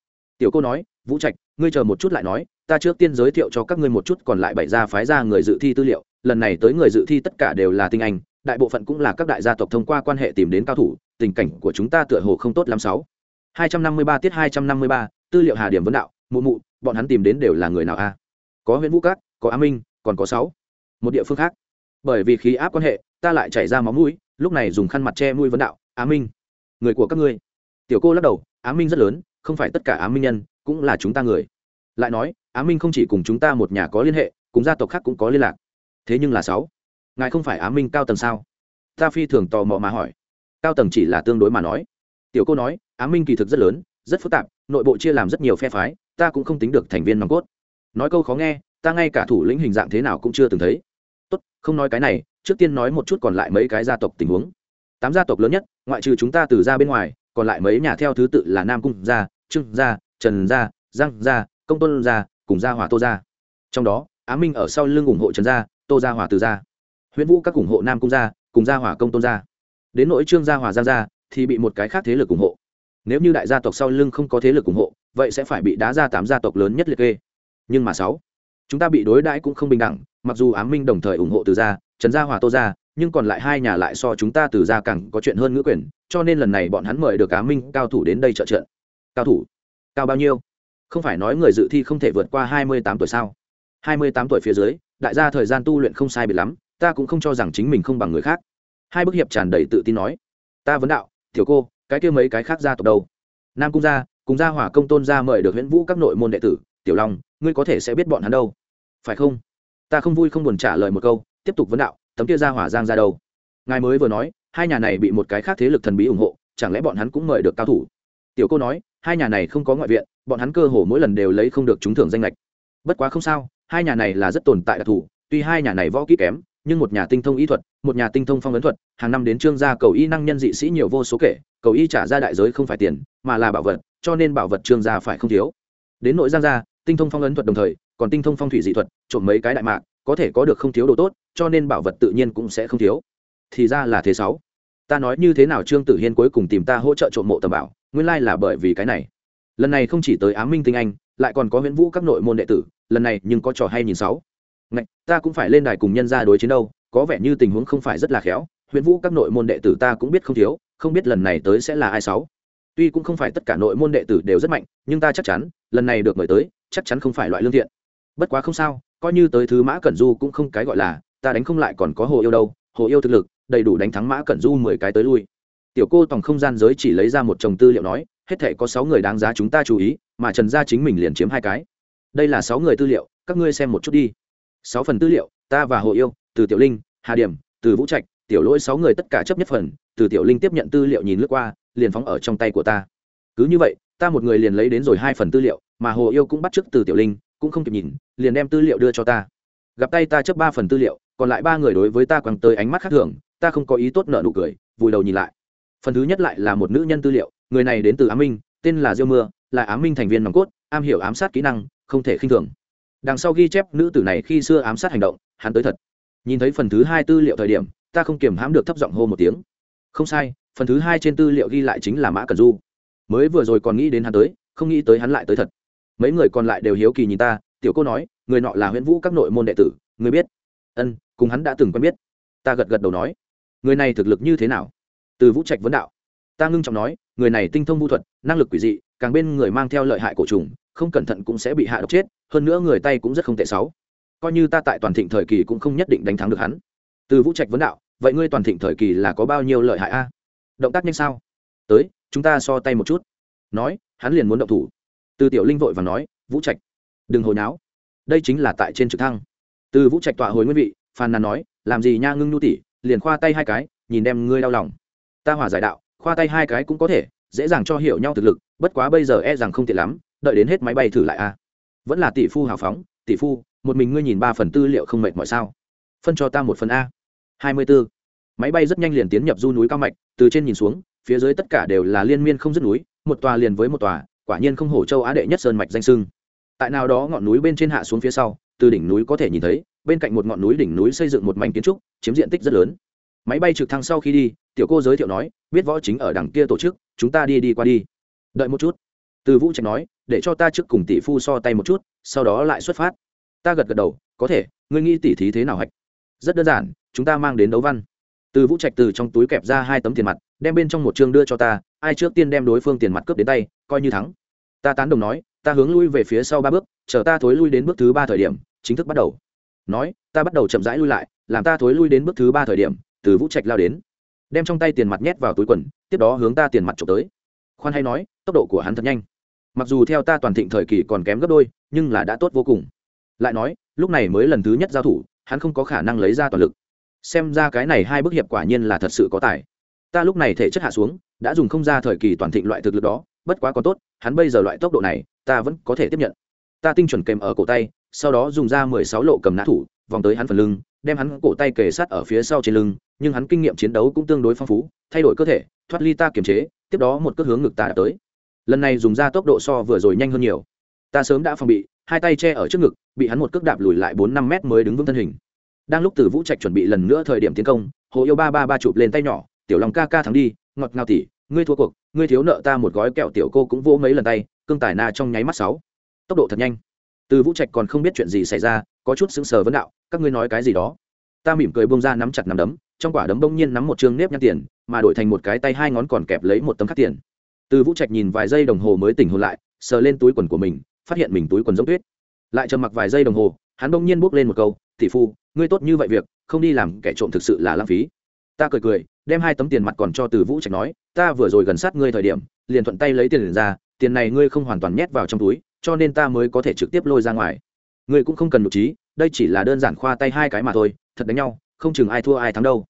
tiểu cô nói, vũ trạch, ngươi chờ một chút lại nói, ta trước tiên giới thiệu cho các ngươi một chút còn lại bảy gia phái ra người dự thi tư liệu, lần này tới người dự thi tất cả đều là tinh anh, đại bộ phận cũng là các đại gia tộc thông qua quan hệ tìm đến cao thủ, tình cảnh của chúng ta tựa hồ không tốt lắm sáu. Hai trăm năm mươi ba tiết hai trăm năm mươi ba, tư liệu hà điểm vấn đạo, mụ mụ, bọn hắn tìm đến đều là người nào a? Có huyện vũ cát, có á minh, còn có sáu. Một địa phương khác. Bởi vì khí áp quan hệ, ta lại chảy ra máu mũi, lúc này dùng khăn mặt che mũi vấn đạo, á minh, người của các ngươi. Tiểu cô lắc đầu, á minh rất lớn, không phải tất cả á minh nhân cũng là chúng ta người. Lại nói, á minh không chỉ cùng chúng ta một nhà có liên hệ, cùng gia tộc khác cũng có liên lạc. Thế nhưng là sáu. Ngài không phải á minh cao tầng sao? Ta phi thường tò mò mà hỏi. Cao tầng chỉ là tương đối mà nói. Tiểu cô nói, á minh kỳ thực rất lớn, rất phức tạp, nội bộ chia làm rất nhiều phe phái, ta cũng không tính được thành viên nòng cốt nói câu khó nghe, ta ngay cả thủ lĩnh hình dạng thế nào cũng chưa từng thấy. Tốt, không nói cái này, trước tiên nói một chút còn lại mấy cái gia tộc tình huống. Tám gia tộc lớn nhất, ngoại trừ chúng ta từ ra bên ngoài, còn lại mấy nhà theo thứ tự là nam cung gia, trương gia, trần gia, giang gia, công tôn gia, cùng gia hỏa tô gia. Trong đó, á minh ở sau lưng ủng hộ trần gia, tô gia hỏa từ gia. Huyễn vũ các ủng hộ nam cung gia, cùng gia hỏa công tôn gia. Đến nỗi trương gia, hỏa giang gia, thì bị một cái khác thế lực ủng hộ. Nếu như đại gia tộc sau lưng không có thế lực ủng hộ, vậy sẽ phải bị đá ra tám gia tộc lớn nhất liệt kê nhưng mà sáu. Chúng ta bị đối đãi cũng không bình đẳng, mặc dù ám minh đồng thời ủng hộ từ gia, trần gia, hòa tô gia, nhưng còn lại hai nhà lại so chúng ta từ gia càng có chuyện hơn ngữ quyền, cho nên lần này bọn hắn mời được ám minh cao thủ đến đây trợ trận. Cao thủ? Cao bao nhiêu? Không phải nói người dự thi không thể vượt qua hai mươi tám tuổi sao? hai mươi tám tuổi phía dưới, đại gia thời gian tu luyện không sai biệt lắm, ta cũng không cho rằng chính mình không bằng người khác. Hai bức hiệp tràn đầy tự tin nói. Ta vấn đạo, tiểu cô, cái kia mấy cái khác gia tộc đâu? Nam cung gia, cùng gia hỏa công tôn gia mời được huyễn vũ các nội môn đệ tử tiểu long, ngươi có thể sẽ biết bọn hắn đâu. Phải không? Ta không vui không buồn trả lời một câu, tiếp tục vấn đạo, tấm kia ra hỏa giang ra đâu? Ngài mới vừa nói, hai nhà này bị một cái khác thế lực thần bí ủng hộ, chẳng lẽ bọn hắn cũng mời được cao thủ? Tiểu cô nói, hai nhà này không có ngoại viện, bọn hắn cơ hồ mỗi lần đều lấy không được trúng thưởng danh lệch. Bất quá không sao, hai nhà này là rất tồn tại đặc thù, tuy hai nhà này võ kỹ kém, nhưng một nhà tinh thông y thuật, một nhà tinh thông phong ấn thuật, hàng năm đến trương gia cầu y năng nhân dị sĩ nhiều vô số kể, cầu y trả ra đại giới không phải tiền, mà là bảo vật, cho nên bảo vật trương gia phải không thiếu đến nội giang gia tinh thông phong ấn thuật đồng thời còn tinh thông phong thủy dị thuật trộm mấy cái đại mạc có thể có được không thiếu đồ tốt cho nên bảo vật tự nhiên cũng sẽ không thiếu. Thì ra là thế sáu. Ta nói như thế nào trương tử hiên cuối cùng tìm ta hỗ trợ trộm mộ tầm bảo nguyên lai là bởi vì cái này. Lần này không chỉ tới á minh tinh anh lại còn có huyễn vũ các nội môn đệ tử lần này nhưng có trò hay nhìn sáu. Ngạch, ta cũng phải lên đài cùng nhân ra đối chiến đâu có vẻ như tình huống không phải rất là khéo huyễn vũ các nội môn đệ tử ta cũng biết không thiếu không biết lần này tới sẽ là ai sáu tuy cũng không phải tất cả nội môn đệ tử đều rất mạnh, nhưng ta chắc chắn, lần này được mời tới, chắc chắn không phải loại lương thiện. Bất quá không sao, coi như tới thứ mã cẩn du cũng không cái gọi là, ta đánh không lại còn có hồ yêu đâu, hồ yêu thực lực, đầy đủ đánh thắng mã cẩn du mười cái tới lui. Tiểu cô tòng không gian giới chỉ lấy ra một chồng tư liệu nói, hết thể có sáu người đáng giá chúng ta chú ý, mà trần gia chính mình liền chiếm hai cái. Đây là sáu người tư liệu, các ngươi xem một chút đi. Sáu phần tư liệu, ta và hồ yêu, từ tiểu linh, hà điểm, từ vũ trạch, tiểu lỗi sáu người tất cả chấp nhất phần, từ tiểu linh tiếp nhận tư liệu nhìn lướt qua liền phóng ở trong tay của ta. Cứ như vậy, ta một người liền lấy đến rồi hai phần tư liệu, mà hồ yêu cũng bắt chước từ tiểu linh, cũng không kịp nhìn, liền đem tư liệu đưa cho ta. Gặp tay ta chấp ba phần tư liệu, còn lại ba người đối với ta quăng tới ánh mắt khác thường, ta không có ý tốt nợ nụ cười, vùi đầu nhìn lại. Phần thứ nhất lại là một nữ nhân tư liệu, người này đến từ á minh, tên là diêu mưa, là á minh thành viên nòng cốt, am hiểu ám sát kỹ năng, không thể khinh thường. Đằng sau ghi chép nữ tử này khi xưa ám sát hành động, hắn tới thật. Nhìn thấy phần thứ hai tư liệu thời điểm, ta không kiềm hãm được thấp giọng hô một tiếng. Không sai phần thứ hai trên tư liệu ghi lại chính là mã cần du. Mới vừa rồi còn nghĩ đến hắn tới, không nghĩ tới hắn lại tới thật. Mấy người còn lại đều hiếu kỳ nhìn ta, tiểu cô nói, người nọ là Huyễn vũ các nội môn đệ tử, người biết. Ân, cùng hắn đã từng quen biết. Ta gật gật đầu nói, người này thực lực như thế nào? Từ vũ trạch vấn đạo. Ta ngưng trọng nói, người này tinh thông vũ thuật, năng lực quỷ dị, càng bên người mang theo lợi hại cổ trùng, không cẩn thận cũng sẽ bị hạ độc chết, hơn nữa người tay cũng rất không tệ xấu coi như ta tại toàn thịnh thời kỳ cũng không nhất định đánh thắng được hắn. Từ vũ trạch vấn đạo, vậy ngươi toàn thịnh thời kỳ là có bao nhiêu lợi hại a? Động tác nhanh sao? Tới, chúng ta so tay một chút. Nói, hắn liền muốn động thủ. Từ tiểu linh vội và nói, vũ trạch, đừng hồi náo. Đây chính là tại trên trực thăng. Từ vũ trạch tọa hồi nguyên vị, phàn nàn nói, làm gì nha ngưng nhu tỷ liền khoa tay hai cái, nhìn đem ngươi đau lòng. Ta hòa giải đạo, khoa tay hai cái cũng có thể, dễ dàng cho hiểu nhau thực lực, bất quá bây giờ e rằng không tiện lắm, đợi đến hết máy bay thử lại a. Vẫn là tỷ phu hào phóng, tỷ phu, một mình ngươi nhìn ba phần tư liệu không mệt mọi sao? Phân cho ta một phần a. Hai mươi b ố máy bay rất nhanh liền tiến nhập du núi cao mạch, từ trên nhìn xuống, phía dưới tất cả đều là liên miên không dứt núi, một tòa liền với một tòa, quả nhiên không hổ châu á đệ nhất sơn mạch danh sưng tại nào đó ngọn núi bên trên hạ xuống phía sau, từ đỉnh núi có thể nhìn thấy, bên cạnh một ngọn núi đỉnh núi xây dựng một mảnh kiến trúc, chiếm diện tích rất lớn. Máy bay trực thăng sau khi đi, tiểu cô giới thiệu nói, biết võ chính ở đằng kia tổ chức, chúng ta đi đi qua đi. Đợi một chút. Từ vũ trạch nói, để cho ta trước cùng tỷ phu so tay một chút, sau đó lại xuất phát. Ta gật gật đầu, có thể, ngươi nghĩ tỷ thí thế nào hạch? Rất đơn giản, chúng ta mang đến đấu văn từ vũ trạch từ trong túi kẹp ra hai tấm tiền mặt, đem bên trong một chương đưa cho ta, ai trước tiên đem đối phương tiền mặt cướp đến tay, coi như thắng. Ta tán đồng nói, ta hướng lui về phía sau ba bước, chờ ta thối lui đến bước thứ ba thời điểm, chính thức bắt đầu. Nói, ta bắt đầu chậm rãi lui lại, làm ta thối lui đến bước thứ ba thời điểm, từ vũ trạch lao đến, đem trong tay tiền mặt nhét vào túi quần, tiếp đó hướng ta tiền mặt trộm tới. Khoan hay nói, tốc độ của hắn thật nhanh. Mặc dù theo ta toàn thịnh thời kỳ còn kém gấp đôi, nhưng là đã tốt vô cùng. Lại nói, lúc này mới lần thứ nhất giao thủ, hắn không có khả năng lấy ra toàn lực xem ra cái này hai bức hiệp quả nhiên là thật sự có tài. Ta lúc này thể chất hạ xuống, đã dùng không ra thời kỳ toàn thịnh loại thực lực đó, bất quá còn tốt, hắn bây giờ loại tốc độ này, ta vẫn có thể tiếp nhận. Ta tinh chuẩn kèm ở cổ tay, sau đó dùng ra mười sáu lộ cầm nã thủ, vòng tới hắn phần lưng, đem hắn cổ tay kề sát ở phía sau trên lưng, nhưng hắn kinh nghiệm chiến đấu cũng tương đối phong phú, thay đổi cơ thể, thoát ly ta kiềm chế, tiếp đó một cước hướng ngực ta đã tới. Lần này dùng ra tốc độ so vừa rồi nhanh hơn nhiều. Ta sớm đã phòng bị, hai tay che ở trước ngực, bị hắn một cước đạp lùi lại bốn năm mét mới đứng vững thân hình đang lúc từ vũ trạch chuẩn bị lần nữa thời điểm tiến công, hồ yêu ba ba ba chụp lên tay nhỏ, tiểu lòng ca ca thắng đi, ngọt ngào tỉ ngươi thua cuộc, ngươi thiếu nợ ta một gói kẹo tiểu cô cũng vỗ mấy lần tay, cương tài na trong nháy mắt sáu. Tốc độ thật nhanh. Từ vũ trạch còn không biết chuyện gì xảy ra, có chút sững sờ vấn đạo, các ngươi nói cái gì đó? Ta mỉm cười bông ra nắm chặt nắm đấm, trong quả đấm bông nhiên nắm một chương nếp nhăn tiền, mà đổi thành một cái tay hai ngón còn kẹp lấy một tấm khắc tiền. Từ vũ trạch nhìn vài giây đồng hồ mới tỉnh hồn lại, sờ lên túi quần của mình, phát hiện mình túi quần giống tuyết. Lại trầm mặc vài giây đồng hồ, hắn bỗng nhiên bốc lên một câu tỷ phu, ngươi tốt như vậy việc, không đi làm kẻ trộm thực sự là lãng phí. Ta cười cười, đem hai tấm tiền mặt còn cho từ vũ trạch nói, ta vừa rồi gần sát ngươi thời điểm, liền thuận tay lấy tiền ra, tiền này ngươi không hoàn toàn nhét vào trong túi, cho nên ta mới có thể trực tiếp lôi ra ngoài. Ngươi cũng không cần nhục trí, đây chỉ là đơn giản khoa tay hai cái mà thôi, thật đánh nhau, không chừng ai thua ai thắng đâu.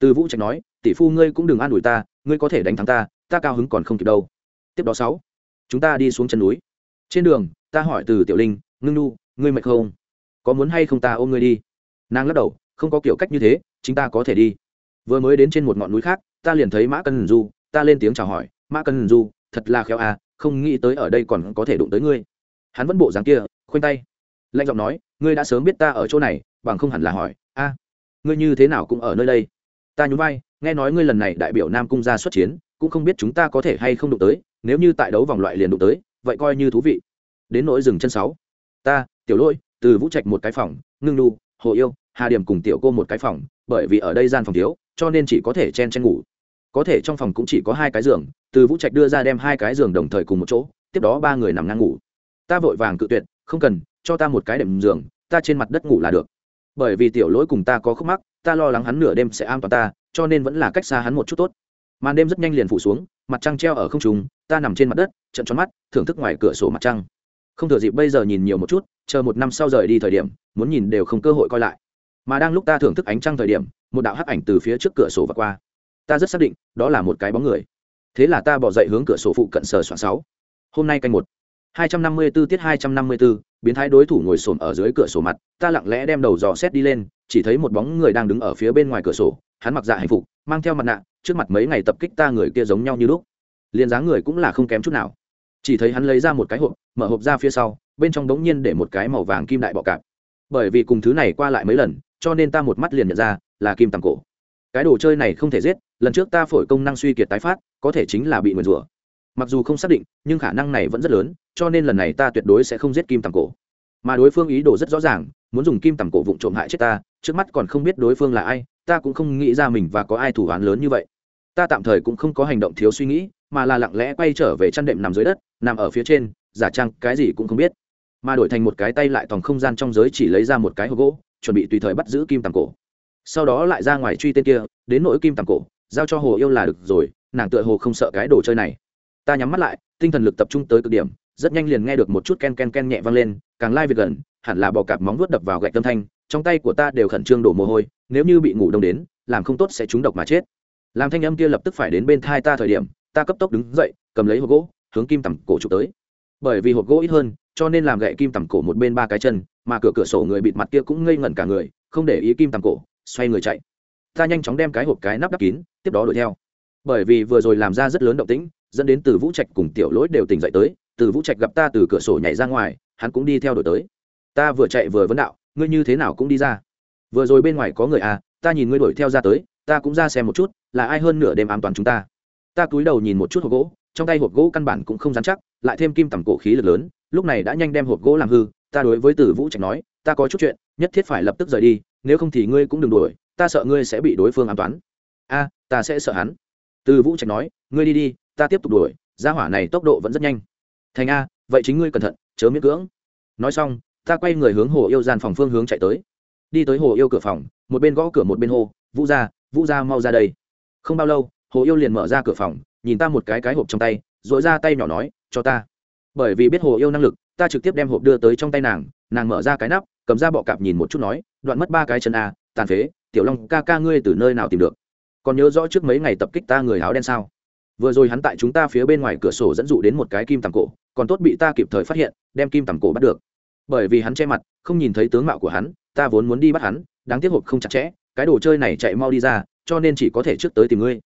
Từ vũ trạch nói, tỷ phu ngươi cũng đừng an ủi ta, ngươi có thể đánh thắng ta ta cao hứng còn không kịp đâu. Tiếp đó sáu, chúng ta đi xuống chân núi. Trên đường, ta hỏi từ tiểu linh, ngưng nu, ngươi mệt không? Có muốn hay không ta ôm ngươi đi? Nàng lắc đầu, không có kiểu cách như thế chúng ta có thể đi. Vừa mới đến trên một ngọn núi khác, ta liền thấy mã cân du, ta lên tiếng chào hỏi, mã cân du, thật là khéo à không nghĩ tới ở đây còn có thể đụng tới ngươi. Hắn vẫn bộ dáng kia, khoanh tay, lạnh giọng nói, ngươi đã sớm biết ta ở chỗ này, bằng không hẳn là hỏi, a, ngươi như thế nào cũng ở nơi đây? Ta nhún vai, nghe nói ngươi lần này đại biểu nam cung ra xuất chiến, cũng không biết chúng ta có thể hay không đụng tới, nếu như tại đấu vòng loại liền đụng tới, vậy coi như thú vị. Đến nỗi rừng chân sáu. Ta, tiểu lỗi từ vũ trạch một cái phòng, ngưng nu hồ yêu, hà điểm cùng tiểu cô một cái phòng, bởi vì ở đây gian phòng thiếu, cho nên chỉ có thể chen chen ngủ. Có thể trong phòng cũng chỉ có hai cái giường, từ vũ trạch đưa ra đem hai cái giường đồng thời cùng một chỗ, tiếp đó ba người nằm ngang ngủ. Ta vội vàng cự tuyệt, không cần, cho ta một cái đệm giường, ta trên mặt đất ngủ là được. Bởi vì tiểu lỗi cùng ta có khúc mắc, ta lo lắng hắn nửa đêm sẽ an toàn ta, cho nên vẫn là cách xa hắn một chút tốt. Màn đêm rất nhanh liền phủ xuống, mặt trăng treo ở không trùng ta nằm trên mặt đất, trận tròn mắt, thưởng thức ngoài cửa sổ mặt trăng không thừa dịp bây giờ nhìn nhiều một chút chờ một năm sau rời đi thời điểm muốn nhìn đều không cơ hội coi lại. Mà đang lúc ta thưởng thức ánh trăng thời điểm một đạo hắc ảnh từ phía trước cửa sổ vượt qua. Ta rất xác định đó là một cái bóng người. Thế là ta bỏ dậy hướng cửa sổ phụ cận sờ soạn sáu. Hôm nay canh một. Hai trăm năm mươi 254 tiết hai trăm năm mươi 254, biến thái đối thủ ngồi xổm ở dưới cửa sổ mặt ta lặng lẽ đem đầu dò xét đi lên chỉ thấy một bóng người đang đứng ở phía bên ngoài cửa sổ hắn mặc dạ hành phục mang theo mặt nạ trước mặt mấy ngày tập kích ta người kia giống nhau như lúc. Liền dáng người cũng là không kém chút nào chỉ thấy hắn lấy ra một cái hộp, mở hộp ra phía sau, bên trong bỗng nhiên để một cái màu vàng kim đại bọ cạp. Bởi vì cùng thứ này qua lại mấy lần, cho nên ta một mắt liền nhận ra là kim tầm cổ. Cái đồ chơi này không thể giết, lần trước ta phổi công năng suy kiệt tái phát, có thể chính là bị nguyền rủa. Mặc dù không xác định, nhưng khả năng này vẫn rất lớn, cho nên lần này ta tuyệt đối sẽ không giết kim tầm cổ. Mà đối phương ý đồ rất rõ ràng, muốn dùng kim tầm cổ vụng trộm hại chết ta, trước mắt còn không biết đối phương là ai, ta cũng không nghĩ ra mình và có ai thủ án lớn như vậy. Ta tạm thời cũng không có hành động thiếu suy nghĩ, mà là lặng lẽ quay trở về chăn đệm nằm dưới đất nằm ở phía trên, giả trang, cái gì cũng không biết. Mà đổi thành một cái tay lại tòng không gian trong giới chỉ lấy ra một cái hộp gỗ, chuẩn bị tùy thời bắt giữ kim tàng cổ. Sau đó lại ra ngoài truy tên kia, đến nỗi kim tàng cổ, giao cho hồ yêu là được rồi, nàng tựa hồ không sợ cái đồ chơi này. Ta nhắm mắt lại, tinh thần lực tập trung tới cực điểm, rất nhanh liền nghe được một chút ken ken ken nhẹ vang lên, càng lai việc gần, hẳn là bò cạp móng vuốt đập vào gạch tâm thanh, trong tay của ta đều khẩn trương đổ mồ hôi, nếu như bị ngủ đông đến, làm không tốt sẽ trúng độc mà chết. Làm thanh âm kia lập tức phải đến bên thai ta thời điểm, ta cấp tốc đứng dậy, cầm lấy hộp gỗ hướng kim tầm cổ chụp tới. Bởi vì hộp gỗ ít hơn, cho nên làm gậy kim tầm cổ một bên ba cái chân, mà cửa cửa sổ người bịt mặt kia cũng ngây ngẩn cả người, không để ý kim tầm cổ, xoay người chạy. Ta nhanh chóng đem cái hộp cái nắp đắp kín, tiếp đó đuổi theo. Bởi vì vừa rồi làm ra rất lớn động tĩnh, dẫn đến từ vũ trạch cùng tiểu lỗi đều tỉnh dậy tới, từ vũ trạch gặp ta từ cửa sổ nhảy ra ngoài, hắn cũng đi theo đổi tới. Ta vừa chạy vừa vấn đạo, ngươi như thế nào cũng đi ra. Vừa rồi bên ngoài có người à ta nhìn ngươi đuổi theo ra tới, ta cũng ra xem một chút, là ai hơn nửa đêm an toàn chúng ta? Ta cúi đầu nhìn một chút hộp gỗ trong tay hộp gỗ căn bản cũng không dán chắc, lại thêm kim tầm cổ khí lực lớn, lúc này đã nhanh đem hộp gỗ làm hư, ta đối với tử vũ trạch nói, ta có chút chuyện, nhất thiết phải lập tức rời đi, nếu không thì ngươi cũng đừng đuổi, ta sợ ngươi sẽ bị đối phương an toán. A, ta sẽ sợ hắn. Từ vũ trạch nói, ngươi đi đi, ta tiếp tục đuổi, gia hỏa này tốc độ vẫn rất nhanh. Thành a, vậy chính ngươi cẩn thận, chớ miễn cưỡng. Nói xong, ta quay người hướng hồ yêu gian phòng phương hướng chạy tới. Đi tới hồ yêu cửa phòng, một bên gõ cửa một bên hô, vũ ra vũ ra mau ra đây. Không bao lâu, hồ yêu liền mở ra cửa phòng nhìn ta một cái cái hộp trong tay dội ra tay nhỏ nói, cho ta. Bởi vì biết hồ yêu năng lực, ta trực tiếp đem hộp đưa tới trong tay nàng nàng mở ra cái nắp, cầm ra bọ cạp nhìn một chút nói, đoạn mất ba cái chân a, tàn phế, tiểu long ca ca ngươi từ nơi nào tìm được? Còn nhớ rõ trước mấy ngày tập kích ta người áo đen sao? Vừa rồi hắn tại chúng ta phía bên ngoài cửa sổ dẫn dụ đến một cái kim tầm cổ, còn tốt bị ta kịp thời phát hiện, đem kim tầm cổ bắt được. Bởi vì hắn che mặt, không nhìn thấy tướng mạo của hắn, ta vốn muốn đi bắt hắn, đáng tiếc hộp không chặt chẽ, cái đồ chơi này chạy mau đi ra, cho nên chỉ có thể trước tới tìm ngươi.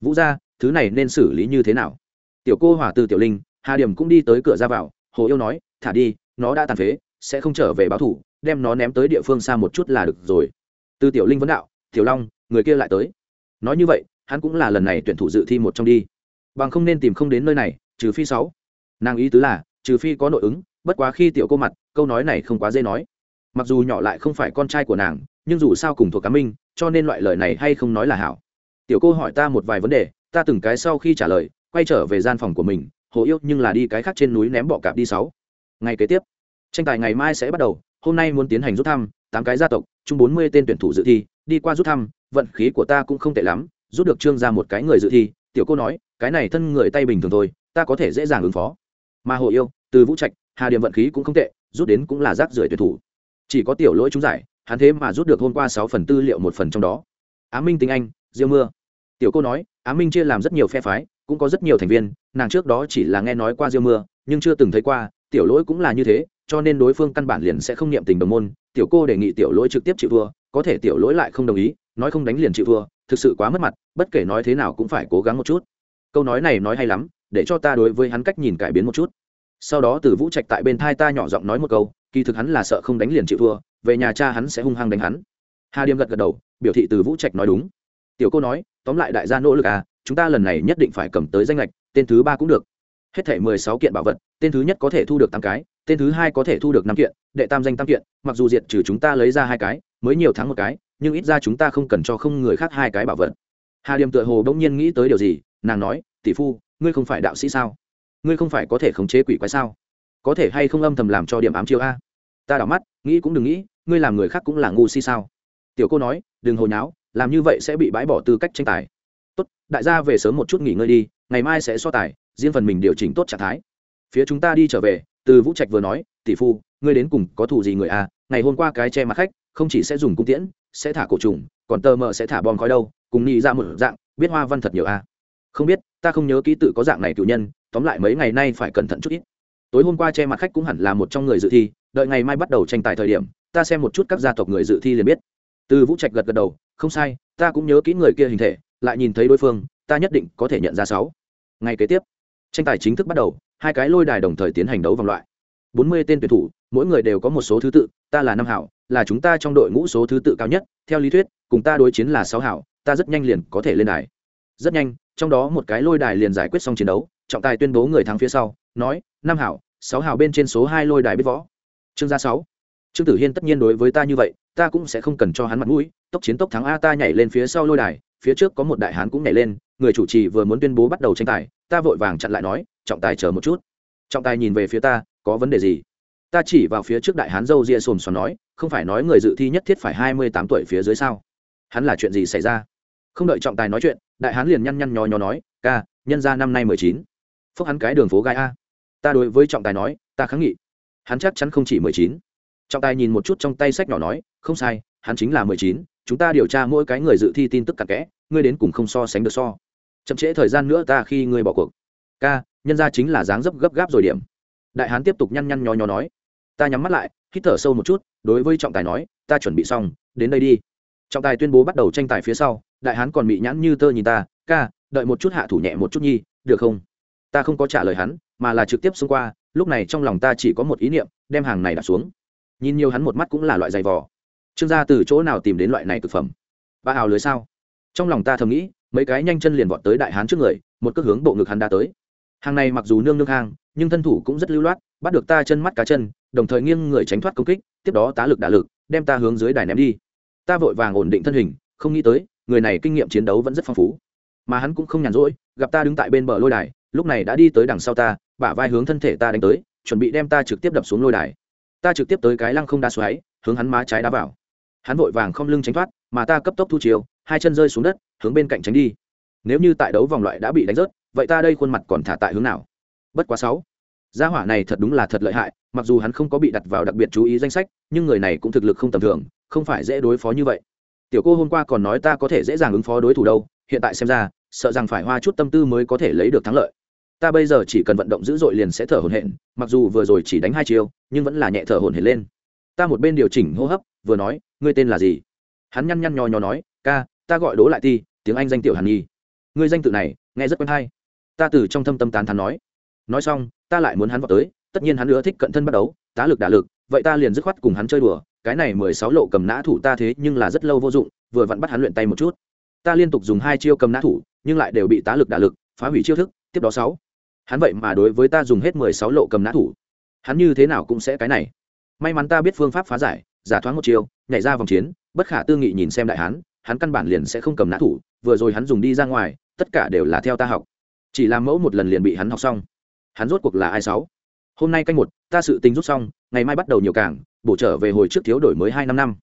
Vũ ra thứ này nên xử lý như thế nào? Tiểu cô hỏa từ tiểu linh, hà điểm cũng đi tới cửa ra vào, hồ yêu nói, thả đi, nó đã tàn phế, sẽ không trở về báo thủ, đem nó ném tới địa phương xa một chút là được rồi. Từ tiểu linh vấn đạo, tiểu long, người kia lại tới. Nói như vậy, hắn cũng là lần này tuyển thủ dự thi một trong đi. Bằng không nên tìm không đến nơi này, trừ phi sáu. Nàng ý tứ là, trừ phi có nội ứng, bất quá khi tiểu cô mặt, câu nói này không quá dễ nói. Mặc dù nhỏ lại không phải con trai của nàng, nhưng dù sao cùng thuộc cá minh, cho nên loại lời này hay không nói là hảo. Tiểu cô hỏi ta một vài vấn đề ta từng cái sau khi trả lời, quay trở về gian phòng của mình, hồ yêu nhưng là đi cái khác trên núi ném bọ cạp đi sáu. Ngày kế tiếp, tranh tài ngày mai sẽ bắt đầu, hôm nay muốn tiến hành rút thăm, tám cái gia tộc, chung bốn mươi tên tuyển thủ dự thi, đi qua rút thăm, vận khí của ta cũng không tệ lắm, rút được trương ra một cái người dự thi, tiểu cô nói, cái này thân người tay bình thường thôi, ta có thể dễ dàng ứng phó. Mà hồ yêu, từ vũ trạch, hà điểm vận khí cũng không tệ, rút đến cũng là rác rưởi tuyển thủ. Chỉ có tiểu lỗi trúng giải, hắn thế mà rút được hôm qua sáu phần tư liệu một phần trong đó. Á minh tinh anh, diêu mưa. Tiểu cô nói á minh chia làm rất nhiều phe phái cũng có rất nhiều thành viên nàng trước đó chỉ là nghe nói qua diêu mưa nhưng chưa từng thấy qua tiểu lỗi cũng là như thế cho nên đối phương căn bản liền sẽ không niệm tình đồng môn tiểu cô đề nghị tiểu lỗi trực tiếp chịu thua có thể tiểu lỗi lại không đồng ý nói không đánh liền chịu thua thực sự quá mất mặt bất kể nói thế nào cũng phải cố gắng một chút câu nói này nói hay lắm để cho ta đối với hắn cách nhìn cải biến một chút sau đó từ vũ trạch tại bên thai ta nhỏ giọng nói một câu kỳ thực hắn là sợ không đánh liền chịu thua về nhà cha hắn sẽ hung hăng đánh hắn hà điềm gật gật đầu biểu thị từ vũ trạch nói đúng tiểu cô nói tóm lại đại gia nỗ lực à chúng ta lần này nhất định phải cầm tới danh lệch tên thứ ba cũng được. Hết thể mười sáu kiện bảo vật, tên thứ nhất có thể thu được tám cái, tên thứ hai có thể thu được năm kiện, đệ tam danh tam kiện, mặc dù diệt trừ chúng ta lấy ra hai cái, mới nhiều tháng một cái, nhưng ít ra chúng ta không cần cho không người khác hai cái bảo vật. Hà điềm tựa hồ bỗng nhiên nghĩ tới điều gì, nàng nói, tỷ phu, ngươi không phải đạo sĩ sao? Ngươi không phải có thể khống chế quỷ quái sao? Có thể hay không âm thầm làm cho điểm ám chiêu a? Ta đảo mắt, nghĩ cũng đừng nghĩ, ngươi làm người khác cũng là ngu si sao? Tiểu cô nói, đừng hồi nháo làm như vậy sẽ bị bãi bỏ tư cách tranh tài. Tốt, đại gia về sớm một chút nghỉ ngơi đi, ngày mai sẽ so tài, riêng phần mình điều chỉnh tốt trạng thái. Phía chúng ta đi trở về, từ vũ trạch vừa nói, tỷ phu, ngươi đến cùng có thù gì người a ngày hôm qua cái che mặt khách, không chỉ sẽ dùng cung tiễn, sẽ thả cổ trùng, còn tờ mờ sẽ thả bom khói đâu, cùng nghĩ ra dạ một dạng, biết hoa văn thật nhiều a không biết, ta không nhớ ký tự có dạng này cựu nhân, tóm lại mấy ngày nay phải cẩn thận chút ít. Tối hôm qua che mặt khách cũng hẳn là một trong người dự thi, đợi ngày mai bắt đầu tranh tài thời điểm, ta xem một chút các gia tộc người dự thi liền biết. Từ vũ trạch gật gật đầu không sai, ta cũng nhớ kỹ người kia hình thể, lại nhìn thấy đối phương, ta nhất định có thể nhận ra sáu. Ngày kế tiếp, tranh tài chính thức bắt đầu, hai cái lôi đài đồng thời tiến hành đấu vòng loại. Bốn mươi tên tuyển thủ, mỗi người đều có một số thứ tự, ta là năm hảo, là chúng ta trong đội ngũ số thứ tự cao nhất, theo lý thuyết, cùng ta đối chiến là sáu hảo, ta rất nhanh liền có thể lên đài. Rất nhanh, trong đó một cái lôi đài liền giải quyết xong chiến đấu, trọng tài tuyên bố người thắng phía sau, nói, năm hảo, sáu hảo bên trên số hai lôi đài biết võ. Trương gia sáu trương tử hiên tất nhiên đối với ta như vậy, ta cũng sẽ không cần cho hắn mặt mũi, tốc chiến tốc thắng a ta nhảy lên phía sau lôi đài, phía trước có một đại hán cũng nhảy lên, người chủ trì vừa muốn tuyên bố bắt đầu tranh tài, ta vội vàng chặn lại nói, trọng tài chờ một chút. Trọng tài nhìn về phía ta, có vấn đề gì? Ta chỉ vào phía trước đại hán dâu ria xồm xoắn nói, không phải nói người dự thi nhất thiết phải hai mươi tám tuổi phía dưới sao? Hắn là chuyện gì xảy ra? Không đợi trọng tài nói chuyện, đại hán liền nhăn nhăn nhò nhò nói, ca, nhân ra năm nay mười chín. Phúc hắn cái đường phố gai a. Ta đối với trọng tài nói, ta kháng nghị. Hắn chắc chắn không chỉ mười chín trọng tài nhìn một chút trong tay sách nhỏ nói, không sai, hắn chính là mười chín, chúng ta điều tra mỗi cái người dự thi tin tức cặn kẽ, ngươi đến cùng không so sánh được so. Chậm trễ thời gian nữa ta khi ngươi bỏ cuộc. Ca, nhân ra chính là dáng dấp gấp gáp rồi điểm. Đại hán tiếp tục nhăn nhăn nhó nhó nói, ta nhắm mắt lại, hít thở sâu một chút, đối với trọng tài nói, ta chuẩn bị xong, đến đây đi. Trọng tài tuyên bố bắt đầu tranh tài phía sau, đại hán còn bị nhãn như tơ nhìn ta, ca, đợi một chút hạ thủ nhẹ một chút nhi, được không? Ta không có trả lời hắn, mà là trực tiếp xông qua, lúc này trong lòng ta chỉ có một ý niệm, đem hàng này đặt xuống nhìn nhiều hắn một mắt cũng là loại dày vò. Trương gia từ chỗ nào tìm đến loại này thực phẩm? Ba hào lưới sao? Trong lòng ta thầm nghĩ, mấy cái nhanh chân liền vọt tới đại hán trước người, một cước hướng bộ ngực hắn đã tới. Hàng này mặc dù nương nương hang, nhưng thân thủ cũng rất lưu loát, bắt được ta chân mắt cá chân, đồng thời nghiêng người tránh thoát công kích, tiếp đó tá lực đả lực, đem ta hướng dưới đài ném đi. Ta vội vàng ổn định thân hình, không nghĩ tới, người này kinh nghiệm chiến đấu vẫn rất phong phú. Mà hắn cũng không nhàn rỗi, gặp ta đứng tại bên bờ lôi đài, lúc này đã đi tới đằng sau ta, bả vai hướng thân thể ta đánh tới, chuẩn bị đem ta trực tiếp đập xuống lôi đài ta trực tiếp tới cái lăng không đa xoáy, hướng hắn má trái đá vào. Hắn vội vàng không lưng tránh thoát, mà ta cấp tốc thu chiều hai chân rơi xuống đất, hướng bên cạnh tránh đi. Nếu như tại đấu vòng loại đã bị đánh rớt, vậy ta đây khuôn mặt còn thả tại hướng nào? Bất quá sáu. Gia hỏa này thật đúng là thật lợi hại, mặc dù hắn không có bị đặt vào đặc biệt chú ý danh sách, nhưng người này cũng thực lực không tầm thường, không phải dễ đối phó như vậy. Tiểu cô hôm qua còn nói ta có thể dễ dàng ứng phó đối thủ đâu, hiện tại xem ra, sợ rằng phải hoa chút tâm tư mới có thể lấy được thắng lợi ta bây giờ chỉ cần vận động dữ dội liền sẽ thở hổn hển, mặc dù vừa rồi chỉ đánh hai chiêu, nhưng vẫn là nhẹ thở hổn hển lên. Ta một bên điều chỉnh hô hấp, vừa nói, ngươi tên là gì? Hắn nhăn nhăn nhò nhò nói, ca, ta gọi đố lại ti, tiếng anh danh tiểu hàn nhi. Ngươi danh tự này, nghe rất quen hay. Ta từ trong thâm tâm tán thán nói. Nói xong, ta lại muốn hắn vào tới, tất nhiên hắn ưa thích cận thân bắt đấu, tá lực đả lực, vậy ta liền dứt khoát cùng hắn chơi đùa, cái này mười sáu lộ cầm nã thủ ta thế nhưng là rất lâu vô dụng, vừa vặn bắt hắn luyện tay một chút. Ta liên tục dùng hai chiêu cầm nã thủ, nhưng lại đều bị tá lực đả lực, phá hủy chiêu thức, tiếp đó sáu hắn vậy mà đối với ta dùng hết mười sáu lộ cầm nã thủ. Hắn như thế nào cũng sẽ cái này. May mắn ta biết phương pháp phá giải, giả thoáng một chiêu, nhảy ra vòng chiến, bất khả tư nghị nhìn xem đại hán, hắn căn bản liền sẽ không cầm nã thủ, vừa rồi hắn dùng đi ra ngoài, tất cả đều là theo ta học. Chỉ làm mẫu một lần liền bị hắn học xong. Hắn rốt cuộc là ai sáu? Hôm nay canh một, ta sự tình rút xong, ngày mai bắt đầu nhiều cảng bổ trở về hồi trước thiếu đổi mới hai năm năm.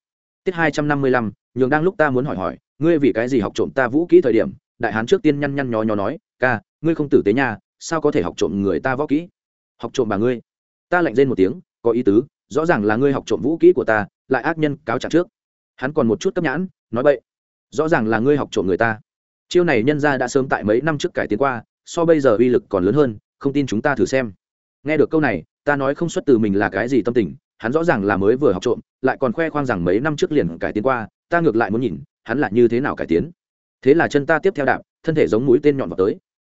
Tiết hai trăm năm mươi lăm, nhường đang lúc ta muốn hỏi hỏi, ngươi vì cái gì học trộm ta vũ kỹ thời điểm? Đại hán trước tiên nhăn nhăn nhó nhó nói, ca, ngươi không tử tế nha sao có thể học trộm người ta võ kỹ? Học trộm bà ngươi. Ta lạnh lên một tiếng, có ý tứ, rõ ràng là ngươi học trộm vũ kỹ của ta, lại ác nhân cáo trạng trước. Hắn còn một chút cấp nhãn, nói vậy rõ ràng là ngươi học trộm người ta. Chiêu này nhân ra đã sớm tại mấy năm trước cải tiến qua, so bây giờ uy lực còn lớn hơn, không tin chúng ta thử xem. Nghe được câu này, ta nói không xuất từ mình là cái gì tâm tình, hắn rõ ràng là mới vừa học trộm, lại còn khoe khoang rằng mấy năm trước liền cải tiến qua, ta ngược lại muốn nhìn, hắn là như thế nào cải tiến. Thế là chân ta tiếp theo đạp, thân thể giống mũi tên nhọn vào tới.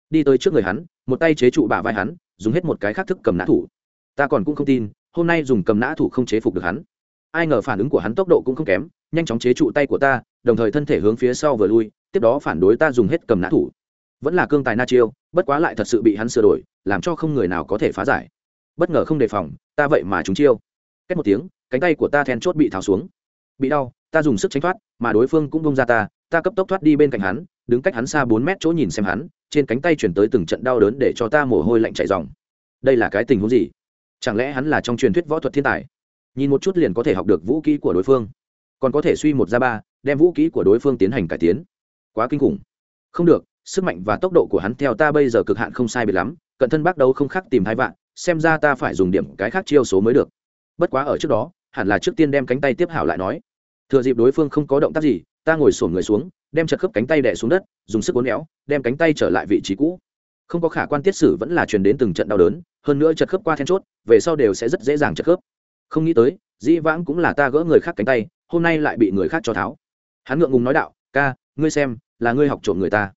Đi tới trước người hắn một tay chế trụ bả vai hắn, dùng hết một cái khác thức cầm nã thủ. Ta còn cũng không tin, hôm nay dùng cầm nã thủ không chế phục được hắn. Ai ngờ phản ứng của hắn tốc độ cũng không kém, nhanh chóng chế trụ tay của ta, đồng thời thân thể hướng phía sau vừa lui, tiếp đó phản đối ta dùng hết cầm nã thủ. Vẫn là cương tài na chiêu, bất quá lại thật sự bị hắn sửa đổi, làm cho không người nào có thể phá giải. Bất ngờ không đề phòng, ta vậy mà chúng chiêu. Cách một tiếng, cánh tay của ta then chốt bị tháo xuống. Bị đau, ta dùng sức tránh thoát, mà đối phương cũng bông ra ta ta cấp tốc thoát đi bên cạnh hắn, đứng cách hắn xa bốn mét chỗ nhìn xem hắn, trên cánh tay chuyển tới từng trận đau đớn để cho ta mồ hôi lạnh chảy dòng đây là cái tình huống gì? Chẳng lẽ hắn là trong truyền thuyết võ thuật thiên tài? Nhìn một chút liền có thể học được vũ kỹ của đối phương. Còn có thể suy một ra ba, đem vũ kỹ của đối phương tiến hành cải tiến. Quá kinh khủng. Không được, sức mạnh và tốc độ của hắn theo ta bây giờ cực hạn không sai biệt lắm, cận thân bắt đầu không khác tìm hai vạn, xem ra ta phải dùng điểm cái khác chiêu số mới được. Bất quá ở trước đó, hẳn là trước tiên đem cánh tay tiếp hảo lại nói. Thừa dịp đối phương không có động tác gì ta ngồi sổm người xuống, đem chật khớp cánh tay đẻ xuống đất, dùng sức uốn éo, đem cánh tay trở lại vị trí cũ. Không có khả quan tiết sử vẫn là truyền đến từng trận đau đớn, hơn nữa chật khớp qua then chốt, về sau đều sẽ rất dễ dàng chật khớp. Không nghĩ tới, dĩ vãng cũng là ta gỡ người khác cánh tay, hôm nay lại bị người khác cho tháo. Hắn ngượng ngùng nói đạo, ca, ngươi xem, là ngươi học trộm người ta.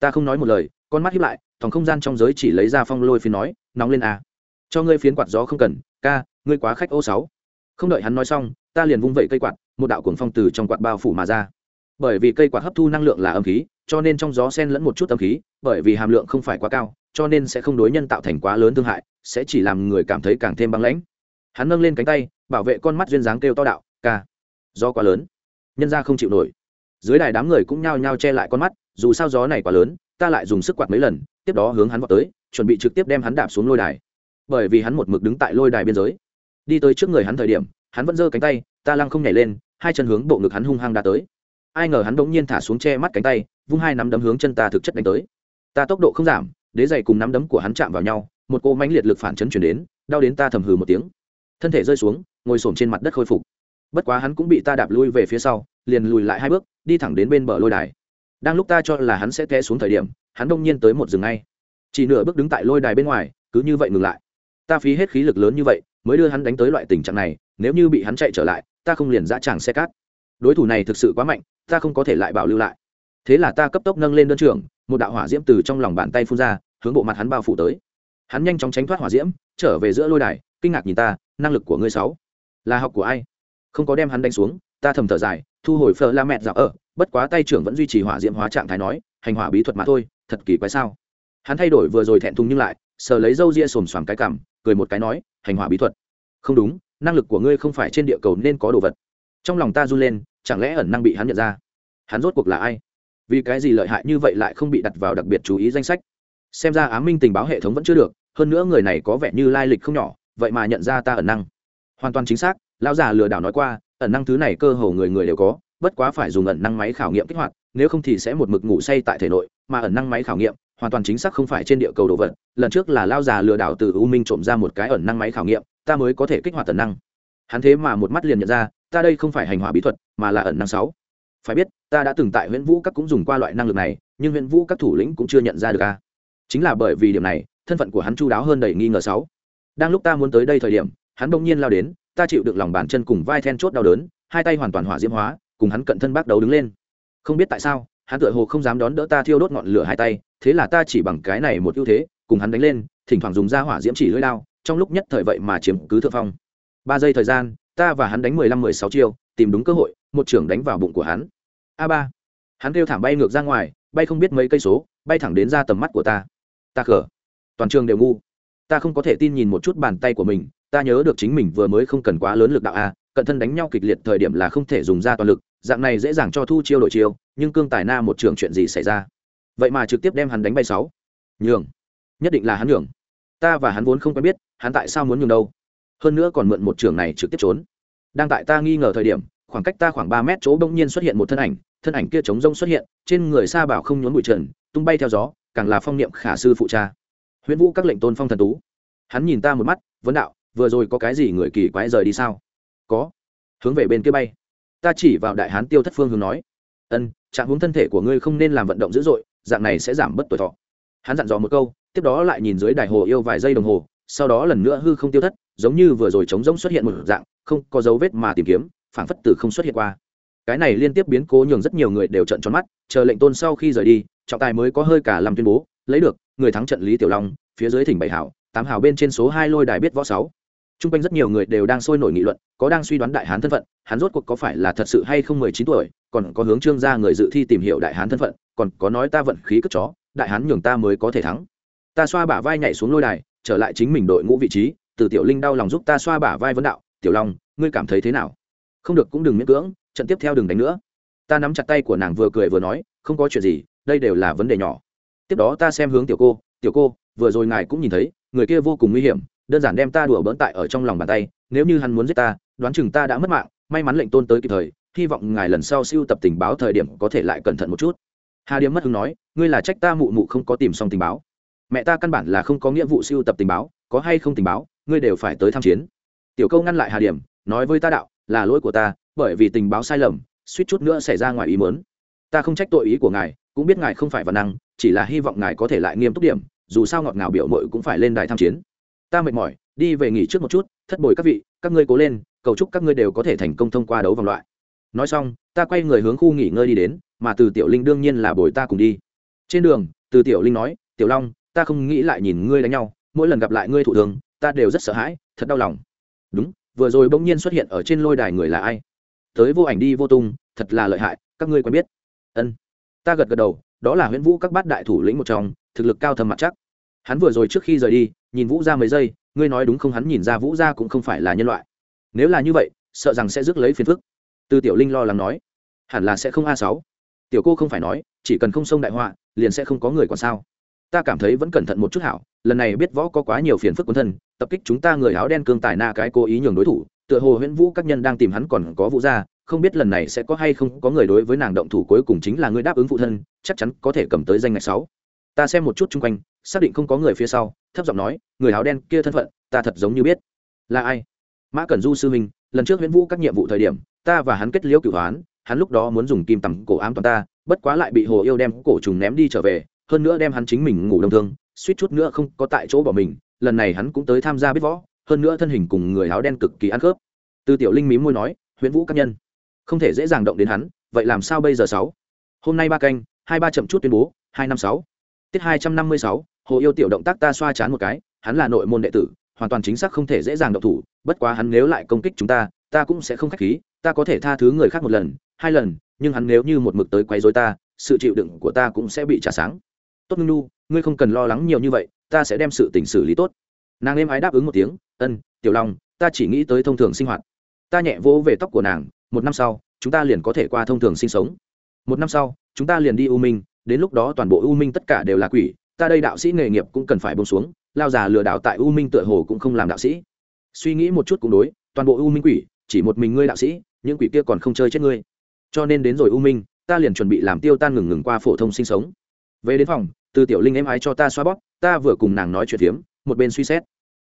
Ta không nói một lời, con mắt hiếp lại, thòng không gian trong giới chỉ lấy ra phong lôi phiến nói, nóng lên à. cho ngươi phiến quạt gió không cần, ca, ngươi quá khách ô sáu. Không đợi hắn nói xong, ta liền vung vẩy cây quạt, một đạo cuồng phong từ trong quạt bao phủ mà ra bởi vì cây quạt hấp thu năng lượng là âm khí, cho nên trong gió sen lẫn một chút âm khí, bởi vì hàm lượng không phải quá cao, cho nên sẽ không đối nhân tạo thành quá lớn thương hại, sẽ chỉ làm người cảm thấy càng thêm băng lãnh. Hắn nâng lên cánh tay, bảo vệ con mắt duyên dáng kêu to đạo, ca do quá lớn, nhân ra không chịu nổi. Dưới đài đám người cũng nhao nhao che lại con mắt, dù sao gió này quá lớn, ta lại dùng sức quạt mấy lần, tiếp đó hướng hắn vào tới, chuẩn bị trực tiếp đem hắn đạp xuống lôi đài. Bởi vì hắn một mực đứng tại lôi đài biên giới. Đi tới trước người hắn thời điểm, hắn vẫn giơ cánh tay, ta lăng không nhảy lên, hai chân hướng bộ ngực hắn hung hăng đã tới ai ngờ hắn đ ỗ n g nhiên thả xuống che mắt cánh tay, vung hai nắm đấm hướng chân ta thực chất đánh tới. Ta tốc độ không giảm, đế dày cùng nắm đấm của hắn chạm vào nhau, một cô mánh liệt lực phản chấn chuyển đến, đau đến ta thầm hừ một tiếng. Thân thể rơi xuống, ngồi s trên mặt đất khôi phục. Bất quá hắn cũng bị ta đạp lui về phía sau, liền lùi lại hai bước, đi thẳng đến bên bờ lôi đài. Đang lúc ta cho là hắn sẽ té xuống thời điểm, hắn đông nhiên tới một rừng ngay. Chỉ nửa bước đứng tại lôi đài bên ngoài, cứ như vậy ngừng lại. Ta phí hết khí lực lớn như vậy, mới đưa hắn đánh tới loại tình trạng này, nếu như bị hắn chạy trở lại, ta không liền dã tràng xe cát đối thủ này thực sự quá mạnh ta không có thể lại bảo lưu lại. Thế là ta cấp tốc nâng lên đơn trưởng, một đạo hỏa diễm từ trong lòng bàn tay phun ra hướng bộ mặt hắn bao phủ tới. Hắn nhanh chóng tránh thoát hỏa diễm trở về giữa lôi đài kinh ngạc nhìn ta năng lực của ngươi sáu là học của ai? Không có đem hắn đánh xuống ta thầm thở dài thu hồi phở la mẹ dạo ở bất quá tay trưởng vẫn duy trì hỏa diễm hóa trạng thái nói hành hỏa bí thuật mà thôi thật kỳ quái sao? Hắn thay đổi vừa rồi thẹn thùng nhưng lại sờ lấy râu ria xồm xoàm cái cằm cười một cái nói hành hỏa bí thuật. Không đúng năng lực của ngươi không phải trên địa cầu nên có đồ vật. Trong lòng ta run lên chẳng lẽ ẩn năng bị hắn nhận ra? Hắn rốt cuộc là ai? Vì cái gì lợi hại như vậy lại không bị đặt vào đặc biệt chú ý danh sách? Xem ra ám minh tình báo hệ thống vẫn chưa được, hơn nữa người này có vẻ như lai lịch không nhỏ, vậy mà nhận ra ta ẩn năng. Hoàn toàn chính xác, lão già lừa đảo nói qua, ẩn năng thứ này cơ hồ người người đều có, bất quá phải dùng ẩn năng máy khảo nghiệm kích hoạt, nếu không thì sẽ một mực ngủ say tại thể nội, mà ẩn năng máy khảo nghiệm, hoàn toàn chính xác không phải trên địa cầu đồ vật. Lần trước là lao già lừa đảo từ u minh trộm ra một cái ẩn năng máy khảo nghiệm, ta mới có thể kích hoạt ẩn năng hắn thế mà một mắt liền nhận ra, ta đây không phải hành hỏa bí thuật, mà là ẩn năng sáu. Phải biết, ta đã từng tại huyện vũ các cũng dùng qua loại năng lực này, nhưng huyện vũ các thủ lĩnh cũng chưa nhận ra được a. Chính là bởi vì điểm này, thân phận của hắn chu đáo hơn đầy nghi ngờ sáu. Đang lúc ta muốn tới đây thời điểm, hắn bỗng nhiên lao đến, ta chịu được lòng bàn chân cùng vai then chốt đau đớn, hai tay hoàn toàn hỏa diễm hóa, cùng hắn cận thân bắt đầu đứng lên. Không biết tại sao, hắn tựa hồ không dám đón đỡ ta thiêu đốt ngọn lửa hai tay, thế là ta chỉ bằng cái này một ưu thế, cùng hắn đánh lên, thỉnh thoảng dùng ra hỏa diễm chỉ lưỡi lao trong lúc nhất thời vậy mà chiếm cứ thượng phong ba giây thời gian, ta và hắn đánh mười lăm, mười sáu chiêu, tìm đúng cơ hội, một trưởng đánh vào bụng của hắn. A ba. Hắn kêu thảm bay ngược ra ngoài, bay không biết mấy cây số, bay thẳng đến ra tầm mắt của ta. Ta khở toàn trường đều ngu. Ta không có thể tin nhìn một chút bàn tay của mình, ta nhớ được chính mình vừa mới không cần quá lớn lực đạo a, cận thân đánh nhau kịch liệt thời điểm là không thể dùng ra toàn lực, dạng này dễ dàng cho thu chiêu đội chiêu, nhưng cương tài na một trường chuyện gì xảy ra? Vậy mà trực tiếp đem hắn đánh bay sáu. Nhường. Nhất định là hắn nhường. Ta và hắn vốn không quen biết, hắn tại sao muốn nhường đâu? Hơn nữa còn mượn một trường này trực tiếp trốn. Đang tại ta nghi ngờ thời điểm, khoảng cách ta khoảng ba mét chỗ bỗng nhiên xuất hiện một thân ảnh thân ảnh kia chống rông xuất hiện, trên người sa bảo không nhốn bụi trần, tung bay theo gió, càng là phong niệm khả sư phụ cha. Huyễn vũ các lệnh tôn phong thần tú. Hắn nhìn ta một mắt, vấn đạo, vừa rồi có cái gì người kỳ quái rời đi sao? Có. Hướng về bên kia bay. Ta chỉ vào đại hán tiêu thất phương hướng nói, ân, trạng hướng thân thể của ngươi không nên làm vận động dữ dội, dạng này sẽ giảm bớt tuổi thọ. Hắn dặn dò một câu, tiếp đó lại nhìn dưới đài hồ yêu vài giây đồng hồ sau đó lần nữa hư không tiêu thất giống như vừa rồi trống rỗng xuất hiện một dạng không có dấu vết mà tìm kiếm phảng phất từ không xuất hiện qua. Cái này liên tiếp biến cố nhường rất nhiều người đều trận tròn mắt chờ lệnh tôn sau khi rời đi trọng tài mới có hơi cả làm tuyên bố lấy được người thắng trận lý tiểu long phía dưới thỉnh bảy hảo tám hảo bên trên số hai lôi đài biết võ sáu. Chung quanh rất nhiều người đều đang sôi nổi nghị luận, có đang suy đoán đại hán thân phận, hắn rốt cuộc có phải là thật sự hay không mười chín tuổi, còn có hướng trương gia người dự thi tìm hiểu đại hán thân phận, còn có nói ta vận khí cất chó đại hán nhường ta mới có thể thắng. Ta xoa bả vai nhảy xuống lôi đài trở lại chính mình đội ngũ vị trí, từ tiểu linh đau lòng giúp ta xoa bả vai vấn đạo, tiểu long, ngươi cảm thấy thế nào? Không được, cũng đừng miễn cưỡng, trận tiếp theo đừng đánh nữa. Ta nắm chặt tay của nàng vừa cười vừa nói, không có chuyện gì, đây đều là vấn đề nhỏ. Tiếp đó ta xem hướng tiểu cô tiểu cô, vừa rồi ngài cũng nhìn thấy, người kia vô cùng nguy hiểm, đơn giản đem ta đùa bỡn tại ở trong lòng bàn tay, nếu như hắn muốn giết ta, đoán chừng ta đã mất mạng, may mắn lệnh tôn tới kịp thời, hy vọng ngài lần sau siêu tập tình báo thời điểm có thể lại cẩn thận một chút. Hà điếm mất hứng nói, ngươi là trách ta mụ mụ không có tìm xong tình báo mẹ ta căn bản là không có nghĩa vụ siêu tập tình báo, có hay không tình báo, ngươi đều phải tới tham chiến. Tiểu câu ngăn lại hà điểm, nói với ta đạo, là lỗi của ta, bởi vì tình báo sai lầm, suýt chút nữa xảy ra ngoài ý mớn ta không trách tội ý của ngài, cũng biết ngài không phải văn năng, chỉ là hy vọng ngài có thể lại nghiêm túc điểm, dù sao ngọt ngào biểu mội cũng phải lên đài tham chiến. Ta mệt mỏi, đi về nghỉ trước một chút, thất bồi các vị, các ngươi cố lên, cầu chúc các ngươi đều có thể thành công thông qua đấu vòng loại. Nói xong, ta quay người hướng khu nghỉ ngơi đi đến, mà từ tiểu linh đương nhiên là bồi ta cùng đi. Trên đường, từ tiểu linh nói, tiểu long ta không nghĩ lại nhìn ngươi đánh nhau, mỗi lần gặp lại ngươi thụ thường ta đều rất sợ hãi, thật đau lòng. Đúng, vừa rồi bỗng nhiên xuất hiện ở trên lôi đài người là ai? Tới vô ảnh đi vô tung, thật là lợi hại, các ngươi quen biết. Ân. Ta gật gật đầu, đó là huyễn vũ các bát đại thủ lĩnh một trong, thực lực cao thầm mặt chắc. Hắn vừa rồi trước khi rời đi, nhìn vũ ra mấy giây, ngươi nói đúng không hắn nhìn ra vũ ra cũng không phải là nhân loại. Nếu là như vậy, sợ rằng sẽ rước lấy phiền phức. Từ tiểu linh lo lắng nói. Hẳn là sẽ không a sáu. Tiểu cô không phải nói, chỉ cần không xông đại họa, liền sẽ không có người còn sao ta cảm thấy vẫn cẩn thận một chút hảo, lần này biết võ có quá nhiều phiền phức quân thân, tập kích chúng ta người áo đen cương tài na cái cố ý nhường đối thủ, tựa hồ huyễn vũ các nhân đang tìm hắn còn có vũ gia không biết lần này sẽ có hay không có người đối với nàng động thủ cuối cùng chính là người đáp ứng phụ thân, chắc chắn có thể cầm tới danh ngạch sáu. Ta xem một chút chung quanh, xác định không có người phía sau, thấp giọng nói, người áo đen kia thân phận, ta thật giống như biết. Là ai? Mã cẩn du sư minh lần trước huyễn vũ các nhiệm vụ thời điểm, ta và hắn kết liễu cửu hoán, hắn lúc đó muốn dùng kim tầm cổ ám toàn ta, bất quá lại bị hồ yêu đem cổ trùng ném đi trở về hơn nữa đem hắn chính mình ngủ đông thương, suýt chút nữa không có tại chỗ bỏ mình, lần này hắn cũng tới tham gia biết võ, hơn nữa thân hình cùng người áo đen cực kỳ ăn khớp. Từ tiểu linh mím môi nói, huyễn vũ các nhân, không thể dễ dàng động đến hắn, vậy làm sao bây giờ sáu? Hôm nay ba canh, hai ba chậm chút tuyên bố, hai năm sáu. Tiết hai trăm năm mươi sáu, hồ yêu tiểu động tác ta xoa chán một cái, hắn là nội môn đệ tử, hoàn toàn chính xác không thể dễ dàng động thủ, bất quá hắn nếu lại công kích chúng ta ta cũng sẽ không khách khí, ta có thể tha thứ người khác một lần, hai lần, nhưng hắn nếu như một mực tới quấy rối ta, sự chịu đựng của ta cũng sẽ bị trả sáng tốt ngưng nu ngươi không cần lo lắng nhiều như vậy, ta sẽ đem sự tình xử lý tốt. Nàng êm ái đáp ứng một tiếng, ân, tiểu long, ta chỉ nghĩ tới thông thường sinh hoạt. Ta nhẹ vỗ về tóc của nàng, một năm sau, chúng ta liền có thể qua thông thường sinh sống. Một năm sau, chúng ta liền đi u minh, đến lúc đó toàn bộ u minh tất cả đều là quỷ, ta đây đạo sĩ nghề nghiệp cũng cần phải bông xuống, lao già lừa đảo tại u minh tựa hồ cũng không làm đạo sĩ. Suy nghĩ một chút cũng đối, toàn bộ u minh quỷ, chỉ một mình ngươi đạo sĩ, những quỷ kia còn không chơi chết ngươi. Cho nên đến rồi u minh, ta liền chuẩn bị làm tiêu tan ngừng ngừng qua phổ thông sinh sống về đến phòng, từ tiểu linh em ái cho ta xoa bóp, ta vừa cùng nàng nói chuyện phiếm, một bên suy xét.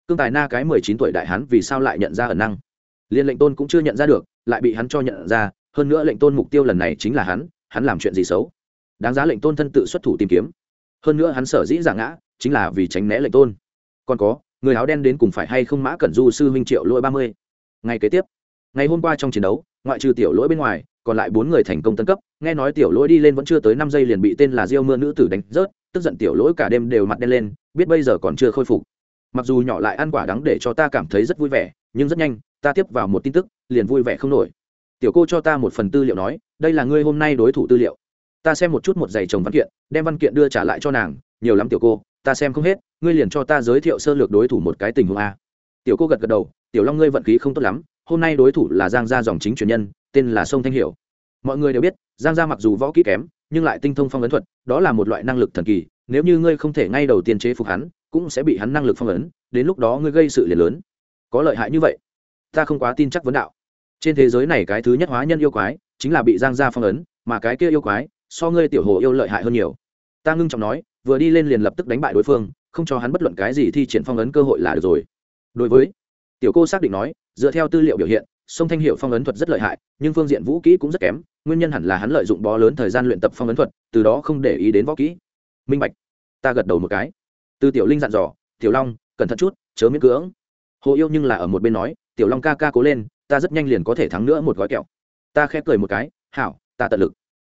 Cương tài na cái mười chín tuổi đại hắn vì sao lại nhận ra ẩn năng? Liên lệnh tôn cũng chưa nhận ra được, lại bị hắn cho nhận ra, hơn nữa lệnh tôn mục tiêu lần này chính là hắn hắn làm chuyện gì xấu? Đáng giá lệnh tôn thân tự xuất thủ tìm kiếm. Hơn nữa hắn sở dĩ giả ngã, chính là vì tránh né lệnh tôn. Còn có, người áo đen đến cùng phải hay không mã cẩn du sư huynh triệu lỗi ba mươi? Ngày kế tiếp, ngày hôm qua trong chiến đấu ngoại trừ tiểu lỗi bên ngoài, còn lại bốn người thành công tân cấp. Nghe nói tiểu lỗi đi lên vẫn chưa tới năm giây liền bị tên là diêu mưa nữ tử đánh rớt, tức giận tiểu lỗi cả đêm đều mặt đen lên, biết bây giờ còn chưa khôi phục. Mặc dù nhỏ lại ăn quả đắng để cho ta cảm thấy rất vui vẻ, nhưng rất nhanh, ta tiếp vào một tin tức, liền vui vẻ không nổi. Tiểu cô cho ta một phần tư liệu nói, đây là ngươi hôm nay đối thủ tư liệu. Ta xem một chút một giày chồng văn kiện, đem văn kiện đưa trả lại cho nàng, nhiều lắm tiểu cô, ta xem không hết, ngươi liền cho ta giới thiệu sơ lược đối thủ một cái tình huống a. Tiểu cô gật gật đầu, tiểu long ngươi vận khí không tốt lắm hôm nay đối thủ là giang gia dòng chính truyền nhân, tên là sông thanh hiểu. Mọi người đều biết, giang gia mặc dù võ kỹ kém, nhưng lại tinh thông phong ấn thuật, đó là một loại năng lực thần kỳ, nếu như ngươi không thể ngay đầu tiên chế phục hắn, cũng sẽ bị hắn năng lực phong ấn, đến lúc đó ngươi gây sự liền lớn. Có lợi hại như vậy, ta không quá tin chắc vấn đạo. Trên thế giới này cái thứ nhất hóa nhân yêu quái, chính là bị giang gia phong ấn, mà cái kia yêu quái, so ngươi tiểu hồ yêu lợi hại hơn nhiều. Ta ngưng trọng nói, vừa đi lên liền lập tức đánh bại đối phương, không cho hắn bất luận cái gì thi triển phong ấn cơ hội là được rồi. Đối với tiểu cô xác định nói, dựa theo tư liệu biểu hiện, sông thanh hiệu phong ấn thuật rất lợi hại, nhưng phương diện vũ kỹ cũng rất kém, nguyên nhân hẳn là hắn lợi dụng bó lớn thời gian luyện tập phong ấn thuật, từ đó không để ý đến võ kỹ. Minh bạch, ta gật đầu một cái. Từ tiểu linh dặn dò, tiểu long, cẩn thận chút, chớ miễn cưỡng. Hồ yêu nhưng là ở một bên nói, tiểu long ca ca cố lên, ta rất nhanh liền có thể thắng nữa một gói kẹo. Ta khẽ cười một cái, hảo, ta tận lực.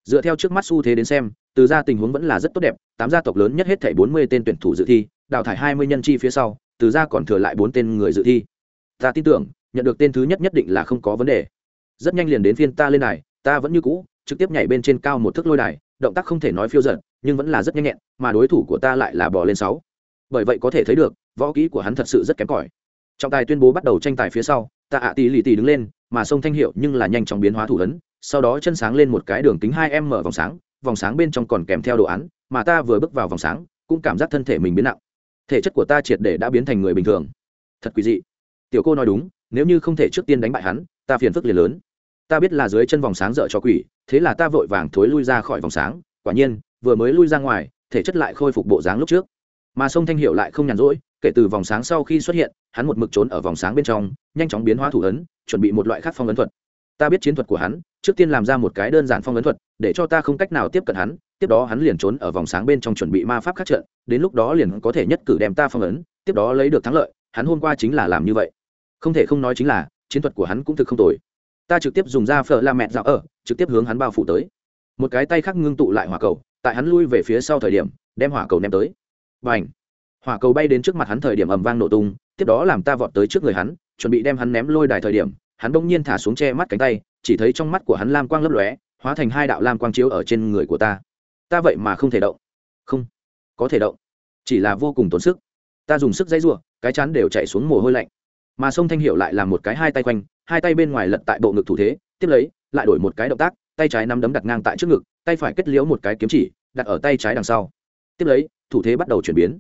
Dựa theo trước mắt xu thế đến xem, từ ra tình huống vẫn là rất tốt đẹp, tám gia tộc lớn nhất hết thảy bốn mươi tên tuyển thủ dự thi, đào thải hai mươi nhân chi phía sau, từ ra còn thừa lại bốn tên người dự thi ta tin tưởng, nhận được tên thứ nhất nhất định là không có vấn đề. Rất nhanh liền đến phiên ta lên này ta vẫn như cũ, trực tiếp nhảy bên trên cao một thước lôi đài, động tác không thể nói phiêu giận nhưng vẫn là rất nhanh nhẹn, mà đối thủ của ta lại là bỏ lên sáu. Bởi vậy có thể thấy được, võ kỹ của hắn thật sự rất kém cỏi. Trọng tài tuyên bố bắt đầu tranh tài phía sau, ta ạ tỷ lì tỷ đứng lên, mà sông thanh hiệu nhưng là nhanh chóng biến hóa thủ ấn, sau đó chân sáng lên một cái đường kính hai em mở vòng sáng vòng sáng bên trong còn kèm theo đồ án, mà ta vừa bước vào vòng sáng, cũng cảm giác thân thể mình biến nặng. Thể chất của ta triệt để đã biến thành người bình thường. Thật quý dị tiểu cô nói đúng, nếu như không thể trước tiên đánh bại hắn, ta phiền phức liền lớn. Ta biết là dưới chân vòng sáng dợ cho quỷ, thế là ta vội vàng thối lui ra khỏi vòng sáng. Quả nhiên, vừa mới lui ra ngoài, thể chất lại khôi phục bộ dáng lúc trước. Mà sông thanh hiệu lại không nhàn rỗi, kể từ vòng sáng sau khi xuất hiện, hắn một mực trốn ở vòng sáng bên trong, nhanh chóng biến hóa thủ ấn, chuẩn bị một loại khác phong ấn thuật. Ta biết chiến thuật của hắn, trước tiên làm ra một cái đơn giản phong ấn thuật, để cho ta không cách nào tiếp cận hắn, tiếp đó hắn liền trốn ở vòng sáng bên trong chuẩn bị ma pháp khắc trận, đến lúc đó liền có thể nhất cử đem ta phong ấn, tiếp đó lấy được thắng lợi, hắn hôm qua chính là làm như vậy không thể không nói chính là, chiến thuật của hắn cũng thực không tồi. Ta trực tiếp dùng ra phở la mẹ dạo ở, trực tiếp hướng hắn bao phủ tới. Một cái tay khác ngưng tụ lại hỏa cầu, tại hắn lui về phía sau thời điểm, đem hỏa cầu ném tới. Và ảnh hỏa cầu bay đến trước mặt hắn thời điểm ầm vang nổ tung, tiếp đó làm ta vọt tới trước người hắn, chuẩn bị đem hắn ném lôi đài thời điểm, hắn bỗng nhiên thả xuống che mắt cánh tay, chỉ thấy trong mắt của hắn lam quang lấp lóe, hóa thành hai đạo lam quang chiếu ở trên người của ta. Ta vậy mà không thể động. Không. Có thể động. Chỉ là vô cùng tốn sức. Ta dùng sức dãy r u ộ cái chán đều chạy xuống mồ hôi lạnh mà sông thanh hiệu lại làm một cái hai tay quanh, hai tay bên ngoài lật tại bộ ngực thủ thế, tiếp lấy, lại đổi một cái động tác, tay trái nắm đấm đặt ngang tại trước ngực, tay phải kết liễu một cái kiếm chỉ, đặt ở tay trái đằng sau. Tiếp lấy, thủ thế bắt đầu chuyển biến.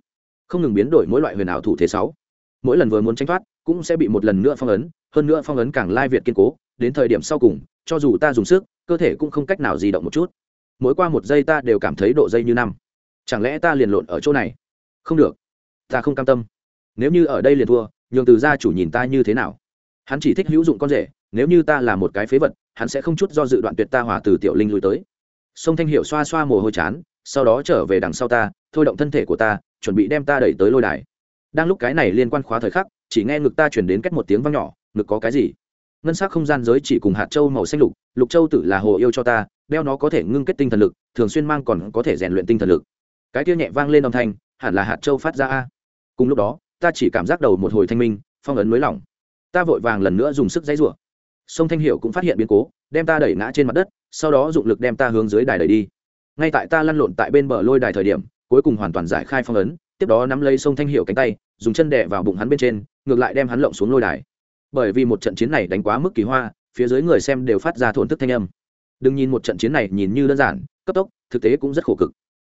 Không ngừng biến đổi mỗi loại huyền ảo thủ thế sáu. Mỗi lần vừa muốn tranh thoát, cũng sẽ bị một lần nữa phong ấn, hơn nữa phong ấn càng lai việt kiên cố, đến thời điểm sau cùng, cho dù ta dùng sức, cơ thể cũng không cách nào di động một chút. Mỗi qua một giây ta đều cảm thấy độ dây như năm. Chẳng lẽ ta liền lộn ở chỗ này? Không được. Ta không cam tâm. Nếu như ở đây liền thua nhường từ gia chủ nhìn ta như thế nào. Hắn chỉ thích hữu dụng con rể, nếu như ta là một cái phế vật, hắn sẽ không chút do dự đoạn tuyệt ta hòa từ tiểu linh lui tới. Sông thanh hiệu xoa xoa mồ hôi chán, sau đó trở về đằng sau ta, thôi động thân thể của ta, chuẩn bị đem ta đẩy tới lôi đài. Đang lúc cái này liên quan khóa thời khắc, chỉ nghe ngực ta chuyển đến cách một tiếng vang nhỏ, ngực có cái gì? Ngân s ắ c không gian giới chỉ cùng hạt châu màu xanh lục lục châu tử là hồ yêu cho ta, đeo nó có thể ngưng kết tinh thần lực, thường xuyên mang còn có thể rèn luyện tinh thần lực. Cái kia nhẹ vang lên âm thanh, hẳn là hạt châu phát ra a. Cùng lúc đó ta chỉ cảm giác đầu một hồi thanh minh, phong ấn nới lỏng. Ta vội vàng lần nữa dùng sức dãy rủa. Sông thanh hiệu cũng phát hiện biến cố, đem ta đẩy ngã trên mặt đất, sau đó dụng lực đem ta hướng dưới đài đẩy đi. Ngay tại ta lăn lộn tại bên bờ lôi đài thời điểm, cuối cùng hoàn toàn giải khai phong ấn, tiếp đó nắm lấy sông thanh hiệu cánh tay, dùng chân đè vào bụng hắn bên trên, ngược lại đem hắn lộng xuống lôi đài. Bởi vì một trận chiến này đánh quá mức kỳ hoa, phía dưới người xem đều phát ra thổn thức thanh âm. Đừng nhìn một trận chiến này nhìn như đơn giản, cấp tốc, thực tế cũng rất khổ cực.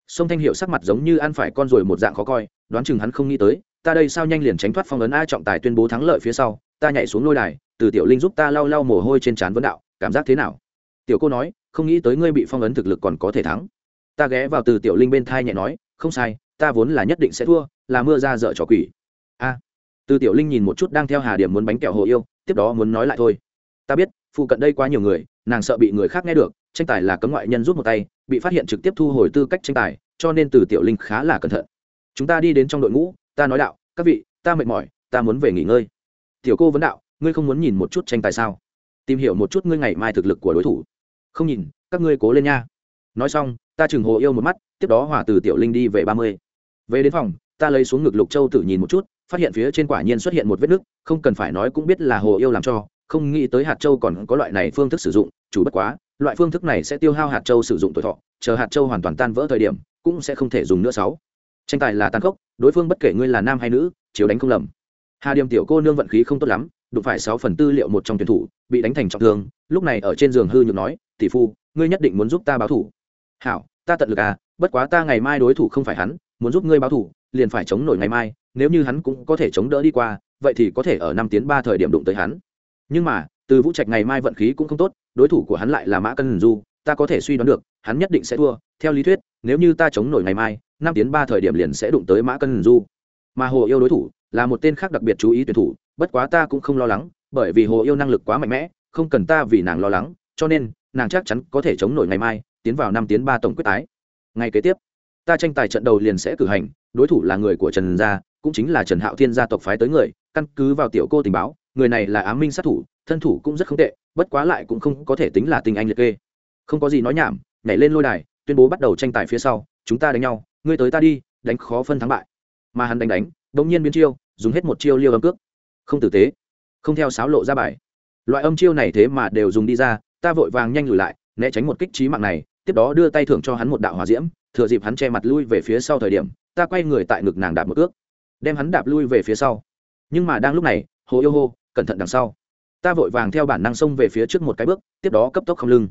Sông thanh hiệu sắc mặt giống như ăn phải con rồi một dạng khó coi, đoán chừng hắn không nghĩ tới ta đây sao nhanh liền tránh thoát phong ấn a trọng tài tuyên bố thắng lợi phía sau, ta nhảy xuống lôi đài, từ tiểu linh giúp ta lau lau mồ hôi trên trán vấn đạo, cảm giác thế nào? Tiểu cô nói, không nghĩ tới ngươi bị phong ấn thực lực còn có thể thắng. Ta ghé vào từ tiểu linh bên thai nhẹ nói, không sai, ta vốn là nhất định sẽ thua, là mưa ra dở trò quỷ. A. Từ tiểu linh nhìn một chút đang theo hà điểm muốn bánh kẹo hồ yêu, tiếp đó muốn nói lại thôi. Ta biết, phụ cận đây quá nhiều người, nàng sợ bị người khác nghe được, tranh tài là cấm ngoại nhân rút một tay, bị phát hiện trực tiếp thu hồi tư cách tranh tài, cho nên từ tiểu linh khá là cẩn thận. Chúng ta đi đến trong đội ngũ ta nói đạo, các vị, ta mệt mỏi, ta muốn về nghỉ ngơi. Tiểu cô vấn đạo, ngươi không muốn nhìn một chút tranh tài sao? Tìm hiểu một chút ngươi ngày mai thực lực của đối thủ. Không nhìn, các ngươi cố lên nha. Nói xong, ta chừng hồ yêu một mắt, tiếp đó hỏa từ tiểu linh đi về ba mươi. Về đến phòng, ta lấy xuống ngực lục châu tự nhìn một chút, phát hiện phía trên quả nhiên xuất hiện một vết nứt, không cần phải nói cũng biết là hồ yêu làm cho, không nghĩ tới hạt châu còn có loại này phương thức sử dụng, chủ bất quá, loại phương thức này sẽ tiêu hao hạt châu sử dụng tuổi thọ, chờ hạt châu hoàn toàn tan vỡ thời điểm, cũng sẽ không thể dùng nữa sáu tranh tài là tàn khốc, đối phương bất kể ngươi là nam hay nữ, chiếu đánh không lầm. Hà điềm tiểu cô nương vận khí không tốt lắm, đụng phải sáu phần tư liệu một trong tuyển thủ, bị đánh thành trọng thương, lúc này ở trên giường hư nhược nói, tỷ phu, ngươi nhất định muốn giúp ta báo thủ. Hảo, ta tận lực à bất quá ta ngày mai đối thủ không phải hắn, muốn giúp ngươi báo thủ, liền phải chống nổi ngày mai, nếu như hắn cũng có thể chống đỡ đi qua, vậy thì có thể ở năm tiến ba thời điểm đụng tới hắn. Nhưng mà, từ vũ trạch ngày mai vận khí cũng không tốt, đối thủ của hắn lại là mã cân du, ta có thể suy đoán được, hắn nhất định sẽ thua, theo lý thuyết, nếu như ta chống nổi ngày mai năm tiến ba thời điểm liền sẽ đụng tới mã cân du. Mà hồ yêu đối thủ là một tên khác đặc biệt chú ý tuyển thủ, bất quá ta cũng không lo lắng, bởi vì hồ yêu năng lực quá mạnh mẽ, không cần ta vì nàng lo lắng, cho nên, nàng chắc chắn có thể chống nổi ngày mai, tiến vào năm tiến ba tổng quyết tái. Ngày kế tiếp, ta tranh tài trận đầu liền sẽ cử hành, đối thủ là người của trần gia, cũng chính là trần hạo thiên gia tộc phái tới người, căn cứ vào tiểu cô tình báo, người này là ám minh sát thủ, thân thủ cũng rất không tệ, bất quá lại cũng không có thể tính là tình anh liệt kê. Không có gì nói nhảm, nhảy lên lôi đài, tuyên bố bắt đầu tranh tài phía sau, chúng ta đánh nhau ngươi tới ta đi, đánh khó phân thắng bại. Mà hắn đánh đánh đ ỗ n g nhiên biến chiêu, dùng hết một chiêu liêu âm cước. Không tử tế, không theo sáo lộ ra bài. Loại âm chiêu này thế mà đều dùng đi ra, ta vội vàng nhanh lùi lại, né tránh một kích trí mạng này, tiếp đó đưa tay thưởng cho hắn một đạo hòa diễm, thừa dịp hắn che mặt lui về phía sau thời điểm, ta quay người tại ngực nàng đạp một ước đem hắn đạp lui về phía sau. Nhưng mà đang lúc này hồ yêu hô, cẩn thận đằng sau. Ta vội vàng theo bản năng xông về phía trước một cái bước, tiếp đó cấp tốc không lưng.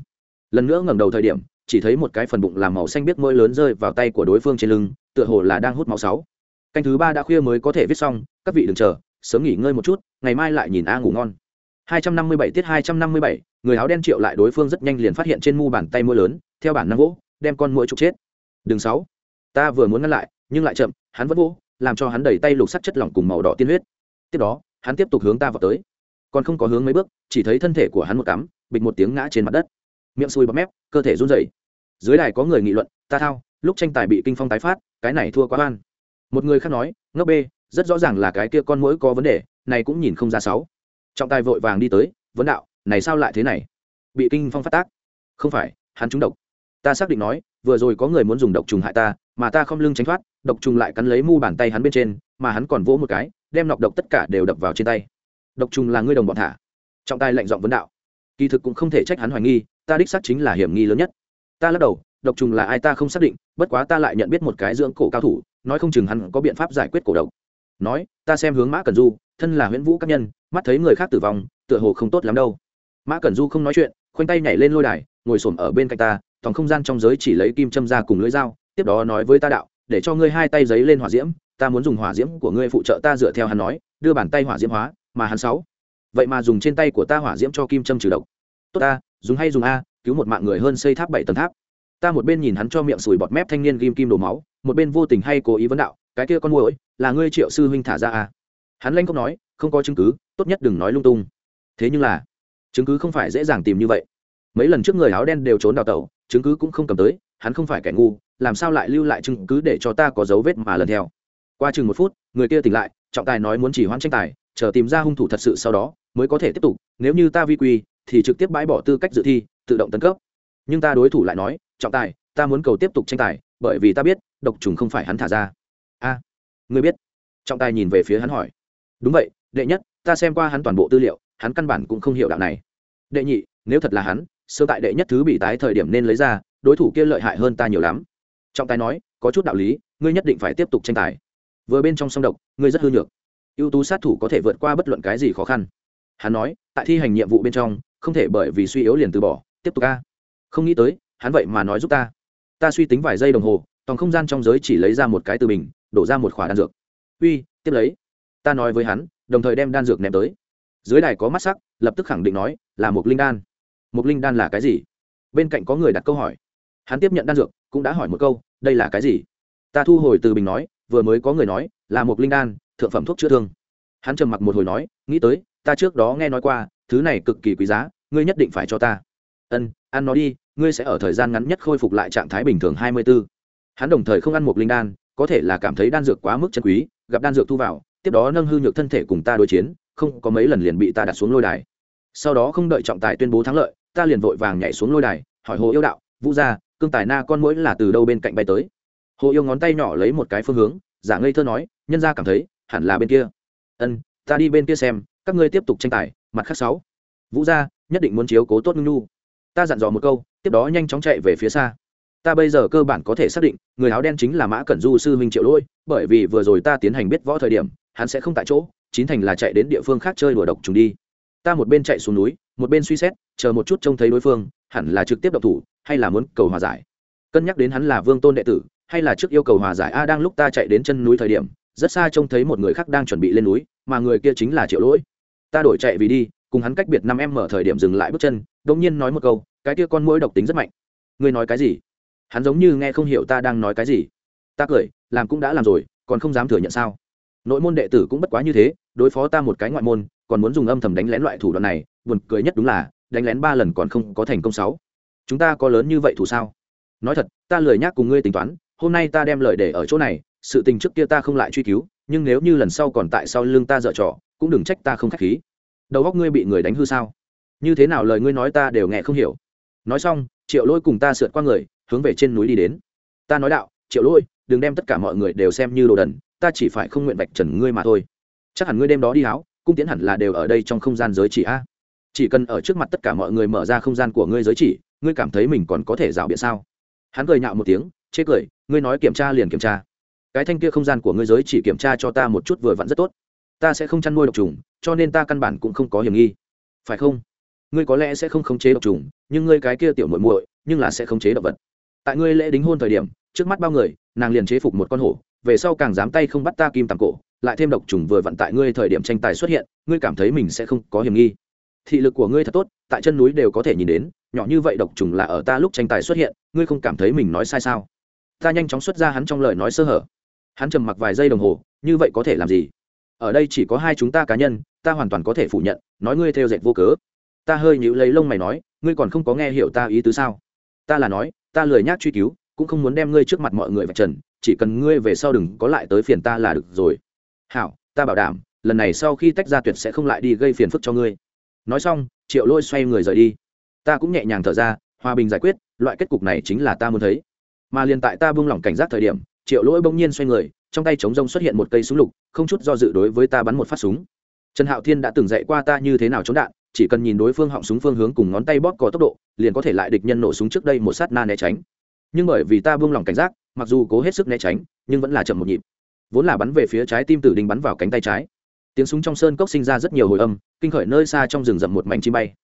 Lần nữa ngẩng đầu thời điểm chỉ thấy một cái phần bụng làm màu xanh biết môi lớn rơi vào tay của đối phương trên lưng tựa hồ là đang hút máu sáu. Canh thứ ba đã khuya mới có thể viết xong các vị đừng chờ sớm nghỉ ngơi một chút ngày mai lại nhìn a ngủ ngon. 257 tiết 257, người áo đen triệu lại đối phương rất nhanh liền phát hiện trên mu bàn tay môi lớn theo bản năng gỗ đem con mũi trục chết. Đường sáu. Ta vừa muốn ngăn lại nhưng lại chậm hắn vẫn vỗ làm cho hắn đẩy tay lục sắt chất lỏng cùng màu đỏ tiên huyết. Tiếp đó hắn tiếp tục hướng ta vào tới. Còn không có hướng mấy bước chỉ thấy thân thể của hắn một cắm bịch một tiếng ngã trên mặt đất miệng sùi bắp mép, cơ thể run rẩy. Dưới đài có người nghị luận, ta thao, lúc tranh tài bị kinh phong tái phát, cái này thua quá oan. Một người khác nói, ngốc bê rất rõ ràng là cái kia con mũi có vấn đề, này cũng nhìn không ra sáu trọng tài vội vàng đi tới, vấn đạo, này sao lại thế này? Bị kinh phong phát tác. Không phải, hắn trúng độc. Ta xác định nói, vừa rồi có người muốn dùng độc trùng hại ta, mà ta không lưng tránh thoát, độc trùng lại cắn lấy mu bàn tay hắn bên trên, mà hắn còn vỗ một cái, đem nọc độc tất cả đều đập vào trên tay. Độc trùng là ngươi đồng bọn thả trọng tài lệnh giọng vấn đạo. Kỳ thực cũng không thể trách hắn hoài nghi ta đích xác chính là hiểm nghi lớn nhất. Ta lắc đầu, độc trùng là ai ta không xác định, bất quá ta lại nhận biết một cái dưỡng cổ cao thủ, nói không chừng hắn có biện pháp giải quyết cổ độc. Nói, ta xem hướng mã cần du, thân là huyễn vũ các nhân, mắt thấy người khác tử vong, tựa hồ không tốt lắm đâu. Mã cần du không nói chuyện, khoanh tay nhảy lên lôi đài, ngồi xổm ở bên cạnh ta trong không gian trong giới chỉ lấy kim châm ra cùng lưỡi dao, tiếp đó nói với ta đạo, để cho ngươi hai tay giấy lên hỏa diễm, ta muốn dùng hỏa diễm của ngươi phụ trợ ta dựa theo hắn nói, đưa bàn tay hỏa diễm hóa, mà hắn sáu. Vậy mà dùng trên tay của ta hỏa diễm cho kim châm trừ độc. Tốt ta dùng hay dùng a, cứu một mạng người hơn xây tháp bảy tầng tháp. Ta một bên nhìn hắn cho miệng sùi bọt mép thanh niên ghim kim đổ máu, một bên vô tình hay cố ý vấn đạo, cái kia con mồi là ngươi triệu sư huynh thả ra a hắn lanh không nói, không có chứng cứ, tốt nhất đừng nói lung tung. Thế nhưng là, chứng cứ không phải dễ dàng tìm như vậy. Mấy lần trước người áo đen đều trốn đào tẩu, chứng cứ cũng không cầm tới, hắn không phải kẻ ngu, làm sao lại lưu lại chứng cứ để cho ta có dấu vết mà lần theo? Qua chừng một phút, người kia tỉnh lại, trọng tài nói muốn chỉ hoãn tranh tài, chờ tìm ra hung thủ thật sự sau đó, mới có thể tiếp tục, nếu như ta vi quy thì trực tiếp bãi bỏ tư cách dự thi tự động tấn cấp. Nhưng ta đối thủ lại nói trọng tài ta muốn cầu tiếp tục tranh tài bởi vì ta biết độc trùng không phải hắn thả ra. A à, người biết. Trọng tài nhìn về phía hắn hỏi. Đúng vậy đệ nhất ta xem qua hắn toàn bộ tư liệu hắn căn bản cũng không hiểu đạo này. Đệ nhị nếu thật là hắn sơ tại đệ nhất thứ bị tái thời điểm nên lấy ra đối thủ kia lợi hại hơn ta nhiều lắm. Trọng tài nói có chút đạo lý ngươi nhất định phải tiếp tục tranh tài. Vừa bên trong song độc ngươi rất hư nhược. Ưu tú sát thủ có thể vượt qua bất luận cái gì khó khăn. Hắn nói tại thi hành nhiệm vụ bên trong không thể bởi vì suy yếu liền từ bỏ, tiếp tục ca không nghĩ tới, hắn vậy mà nói giúp ta. Ta suy tính vài giây đồng hồ, toàn không gian trong giới chỉ lấy ra một cái từ mình đổ ra một khỏa đan dược. Uy, tiếp lấy. Ta nói với hắn, đồng thời đem đan dược ném tới. Dưới đài có mắt sắc, lập tức khẳng định nói, là một linh đan. Một linh đan là cái gì? Bên cạnh có người đặt câu hỏi. Hắn tiếp nhận đan dược, cũng đã hỏi một câu, đây là cái gì? Ta thu hồi từ bình nói, vừa mới có người nói, là một linh đan, thượng phẩm thuốc chữa thương. Hắn trầm mặc một hồi nói, nghĩ tới ta trước đó nghe nói qua, thứ này cực kỳ quý giá, ngươi nhất định phải cho ta. Ân, ăn nó đi, ngươi sẽ ở thời gian ngắn nhất khôi phục lại trạng thái bình thường hai mươi 24. hắn đồng thời không ăn một linh đan, có thể là cảm thấy đan dược quá mức chân quý, gặp đan dược thu vào, tiếp đó nâng hư nhược thân thể cùng ta đối chiến, không có mấy lần liền bị ta đặt xuống lôi đài. Sau đó không đợi trọng tài tuyên bố thắng lợi, ta liền vội vàng nhảy xuống lôi đài, hỏi hồ yêu đạo, vũ gia, cương tài na con mũi là từ đâu bên cạnh bay tới? Hồ yêu ngón tay nhỏ lấy một cái phương hướng, giả ngây thơ nói, nhân ra cảm thấy, hẳn là bên kia. Ân, ta đi bên kia xem các ngươi tiếp tục tranh tài, mặt khác sáu. Vũ gia, nhất định muốn chiếu cố tốt ngưng nhu. Ta dặn dò một câu, tiếp đó nhanh chóng chạy về phía xa. Ta bây giờ cơ bản có thể xác định, người áo đen chính là mã cẩn du sư minh triệu lỗi bởi vì vừa rồi ta tiến hành biết võ thời điểm, hắn sẽ không tại chỗ, chín thành là chạy đến địa phương khác chơi đùa độc trùng đi. Ta một bên chạy xuống núi, một bên suy xét, chờ một chút trông thấy đối phương, hẳn là trực tiếp độc thủ, hay là muốn cầu hòa giải. Cân nhắc đến hắn là vương tôn đệ tử, hay là trước yêu cầu hòa giải, a, đang lúc ta chạy đến chân núi thời điểm, rất xa trông thấy một người khác đang chuẩn bị lên núi, mà người kia chính là triệu lỗi ta đổi chạy vì đi, cùng hắn cách biệt năm em mở thời điểm dừng lại bước chân, đột nhiên nói một câu, cái kia con mũi độc tính rất mạnh. Ngươi nói cái gì? Hắn giống như nghe không hiểu ta đang nói cái gì. Ta cười, làm cũng đã làm rồi, còn không dám thừa nhận sao? Nội môn đệ tử cũng bất quá như thế, đối phó ta một cái ngoại môn, còn muốn dùng âm thầm đánh lén loại thủ đoạn này, buồn cười nhất đúng là, đánh lén ba lần còn không có thành công sáu. Chúng ta có lớn như vậy thủ sao? Nói thật, ta lười nhác cùng ngươi tính toán, hôm nay ta đem lời để ở chỗ này, sự tình trước kia ta không lại truy cứu nhưng nếu như lần sau còn tại sau lưng ta dở trò, cũng đừng trách ta không khách khí. Đầu góc ngươi bị người đánh hư sao? Như thế nào lời ngươi nói ta đều nghe không hiểu. Nói xong, triệu lôi cùng ta sượt qua người, hướng về trên núi đi đến. Ta nói đạo, triệu lôi, đừng đem tất cả mọi người đều xem như đồ đần, ta chỉ phải không nguyện vạch trần ngươi mà thôi. Chắc hẳn ngươi đêm đó đi áo cung tiến hẳn là đều ở đây trong không gian giới chỉ a. Chỉ cần ở trước mặt tất cả mọi người mở ra không gian của ngươi giới chỉ, ngươi cảm thấy mình còn có thể rào biện sao? Hắn cười nhạo một tiếng, chê cười, ngươi nói kiểm tra liền kiểm tra cái thanh kia không gian của ngươi giới chỉ kiểm tra cho ta một chút vừa vặn rất tốt. Ta sẽ không chăn nuôi độc trùng, cho nên ta căn bản cũng không có hiểm nghi. Phải không? Ngươi có lẽ sẽ không khống chế độc trùng, nhưng ngươi cái kia tiểu muội muội, nhưng là sẽ khống chế động vật. Tại ngươi lễ đính hôn thời điểm, trước mắt bao người, nàng liền chế phục một con hổ, về sau càng dám tay không bắt ta kim tàng cổ, lại thêm độc trùng vừa vặn tại ngươi thời điểm tranh tài xuất hiện, ngươi cảm thấy mình sẽ không có hiểm nghi. Thị lực của ngươi thật tốt, tại chân núi đều có thể nhìn đến, nhỏ như vậy độc trùng là ở ta lúc tranh tài xuất hiện, ngươi không cảm thấy mình nói sai sao? Ta nhanh chóng xuất ra hắn trong lời nói sơ hở hắn trầm mặc vài giây đồng hồ, như vậy có thể làm gì? Ở đây chỉ có hai chúng ta cá nhân, ta hoàn toàn có thể phủ nhận, nói ngươi theo dệt vô cớ. Ta hơi nhíu lấy lông mày nói, ngươi còn không có nghe hiểu ta ý tứ sao? Ta là nói, ta lười nhác truy cứu, cũng không muốn đem ngươi trước mặt mọi người vạch trần, chỉ cần ngươi về sau đừng có lại tới phiền ta là được rồi. Hảo, ta bảo đảm, lần này sau khi tách ra tuyệt sẽ không lại đi gây phiền phức cho ngươi. Nói xong, triệu lôi xoay người rời đi. Ta cũng nhẹ nhàng thở ra, hòa bình giải quyết, loại kết cục này chính là ta muốn thấy. Mà liền tại ta buông lỏng cảnh giác thời điểm triệu lỗi bỗng nhiên xoay người, trong tay chống rông xuất hiện một cây súng lục, không chút do dự đối với ta bắn một phát súng. Trần hạo thiên đã từng dạy qua ta như thế nào trốn đạn, chỉ cần nhìn đối phương họng súng phương hướng cùng ngón tay bóp có tốc độ, liền có thể lại địch nhân nổ súng trước đây một sát na né tránh. Nhưng bởi vì ta buông lỏng cảnh giác, mặc dù cố hết sức né tránh, nhưng vẫn là chậm một nhịp. Vốn là bắn về phía trái tim tử đình bắn vào cánh tay trái. Tiếng súng trong sơn cốc sinh ra rất nhiều hồi âm, kinh khởi nơi xa trong rừng rậm một mảnh chim bay.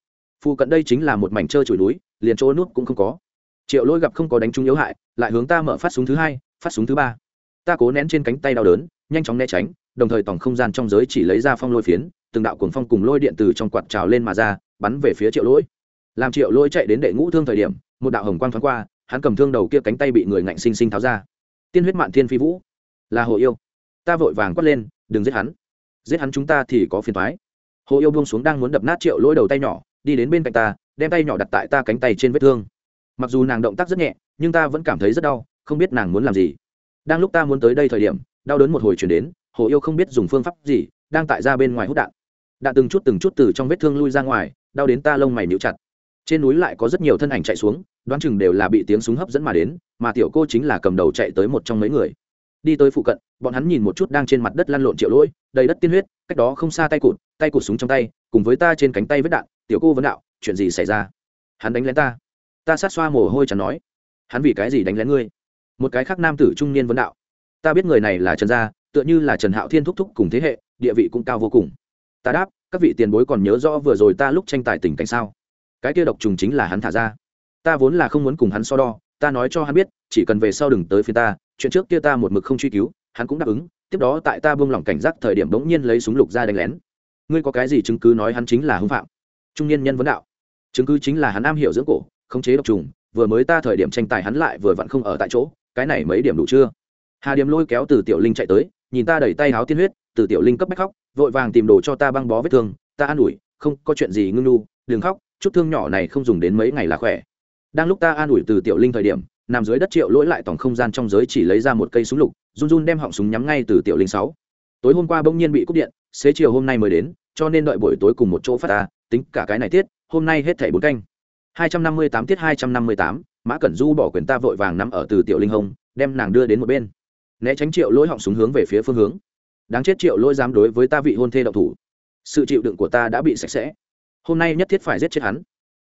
Phụ cận đây chính là một mảnh trơ trụi núi, liền chỗ nuốt cũng không có. Triệu lỗi gặp không có đánh trúng yếu hại, lại hướng ta mở phát súng thứ hai phát súng thứ ba. Ta cố nén trên cánh tay đau đớn, nhanh chóng né tránh, đồng thời tổng không gian trong giới chỉ lấy ra phong lôi phiến, từng đạo cuồng phong cùng lôi điện từ trong quạt trào lên mà ra, bắn về phía triệu lỗi. Làm triệu lỗi chạy đến đệ ngũ thương thời điểm, một đạo hồng quang thoáng qua, hắn cầm thương đầu kia cánh tay bị người ngạnh sinh sinh tháo ra. Tiên huyết mạn thiên phi vũ. Là hồ yêu. Ta vội vàng quát lên, đừng giết hắn. Giết hắn chúng ta thì có phiền thoái hồ yêu buông xuống đang muốn đập nát triệu lỗi đầu tay nhỏ, đi đến bên cạnh ta, đem tay nhỏ đặt tại ta cánh tay trên vết thương. Mặc dù nàng động tác rất nhẹ, nhưng ta vẫn cảm thấy rất đau không biết nàng muốn làm gì. Đang lúc ta muốn tới đây thời điểm, đau đớn một hồi chuyển đến, hồ yêu không biết dùng phương pháp gì, đang tại ra bên ngoài hút đạn. Đạn từng chút từng chút từ trong vết thương lui ra ngoài, đau đến ta lông mày níu chặt. Trên núi lại có rất nhiều thân ảnh chạy xuống, đoán chừng đều là bị tiếng súng hấp dẫn mà đến, mà tiểu cô chính là cầm đầu chạy tới một trong mấy người. Đi tới phụ cận, bọn hắn nhìn một chút đang trên mặt đất lăn lộn triệu lỗi, đầy đất tiên huyết, cách đó không xa tay cụt tay cụt súng trong tay, cùng với ta trên cánh tay vết đạn, tiểu cô vấn đạo, chuyện gì xảy ra? Hắn đánh lén ta. Ta sát xoa mồ hôi chẳng nói, hắn vì cái gì đánh lén ngươi? Một cái khác nam tử trung niên vấn đạo. Ta biết người này là trần gia, tựa như là trần hạo thiên thúc thúc cùng thế hệ, địa vị cũng cao vô cùng. Ta đáp, các vị tiền bối còn nhớ rõ vừa rồi ta lúc tranh tài tình cảnh sao? Cái kia độc trùng chính là hắn thả ra. Ta vốn là không muốn cùng hắn so đo, ta nói cho hắn biết, chỉ cần về sau đừng tới phía ta, chuyện trước kia ta một mực không truy cứu, hắn cũng đáp ứng, tiếp đó tại ta buông lỏng cảnh giác thời điểm bỗng nhiên lấy súng lục ra đánh lén. Ngươi có cái gì chứng cứ nói hắn chính là hưng phạm? Trung niên nhân vấn đạo. Chứng cứ chính là hắn am hiểu dưỡng cổ, khống chế độc trùng, vừa mới ta thời điểm tranh tài hắn lại vừa vặn không ở tại chỗ cái này mấy điểm đủ chưa? Hà điểm lôi kéo từ tiểu linh chạy tới nhìn ta đẩy tay háo tiên huyết từ tiểu linh cấp bách khóc vội vàng tìm đồ cho ta băng bó vết thương ta an ủi không có chuyện gì ngưng nu đừng khóc chút thương nhỏ này không dùng đến mấy ngày là khỏe. Đang lúc ta an ủi từ tiểu linh thời điểm nằm dưới đất triệu lỗi lại tổng không gian trong giới chỉ lấy ra một cây súng lục run run đem họng súng nhắm ngay từ tiểu linh sáu. Tối hôm qua bỗng nhiên bị cúp điện xế chiều hôm nay mới đến cho nên đợi buổi tối cùng một chỗ phát ta tính cả cái này tiết hôm nay hết thảy bốn canh. 258 tiết 258, Mã Cẩn Du bỏ quyền ta vội vàng nắm ở từ tiểu linh Hồng, đem nàng đưa đến một bên. Né tránh Triệu Lỗi họng súng hướng về phía phương hướng. Đáng chết Triệu Lỗi dám đối với ta vị hôn thê độc thủ. Sự chịu đựng của ta đã bị sạch sẽ. Hôm nay nhất thiết phải giết chết hắn.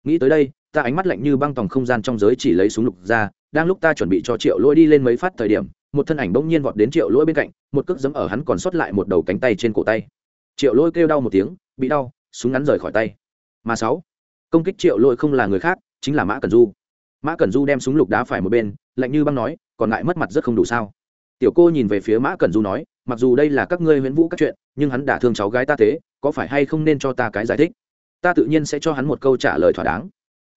Nghĩ tới đây, ta ánh mắt lạnh như băng tòng không gian trong giới chỉ lấy súng lục ra, đang lúc ta chuẩn bị cho Triệu Lỗi đi lên mấy phát thời điểm, một thân ảnh bỗng nhiên vọt đến Triệu Lỗi bên cạnh, một cước giẫm ở hắn còn sót lại một đầu cánh tay trên cổ tay. Triệu Lỗi kêu đau một tiếng, bị đau, súng ngắn rời khỏi tay. Mà sáu, công kích triệu lỗi không là người khác chính là mã cần du mã Cẩn du đem súng lục đá phải một bên, lạnh như băng nói, còn lại mất mặt rất không đủ sao? Tiểu cô nhìn về phía mã Cẩn du nói, mặc dù đây là các ngươi huyễn vũ các chuyện, nhưng hắn đả thương cháu gái ta thế, có phải hay không nên cho ta cái giải thích? Ta tự nhiên sẽ cho hắn một câu trả lời thỏa đáng.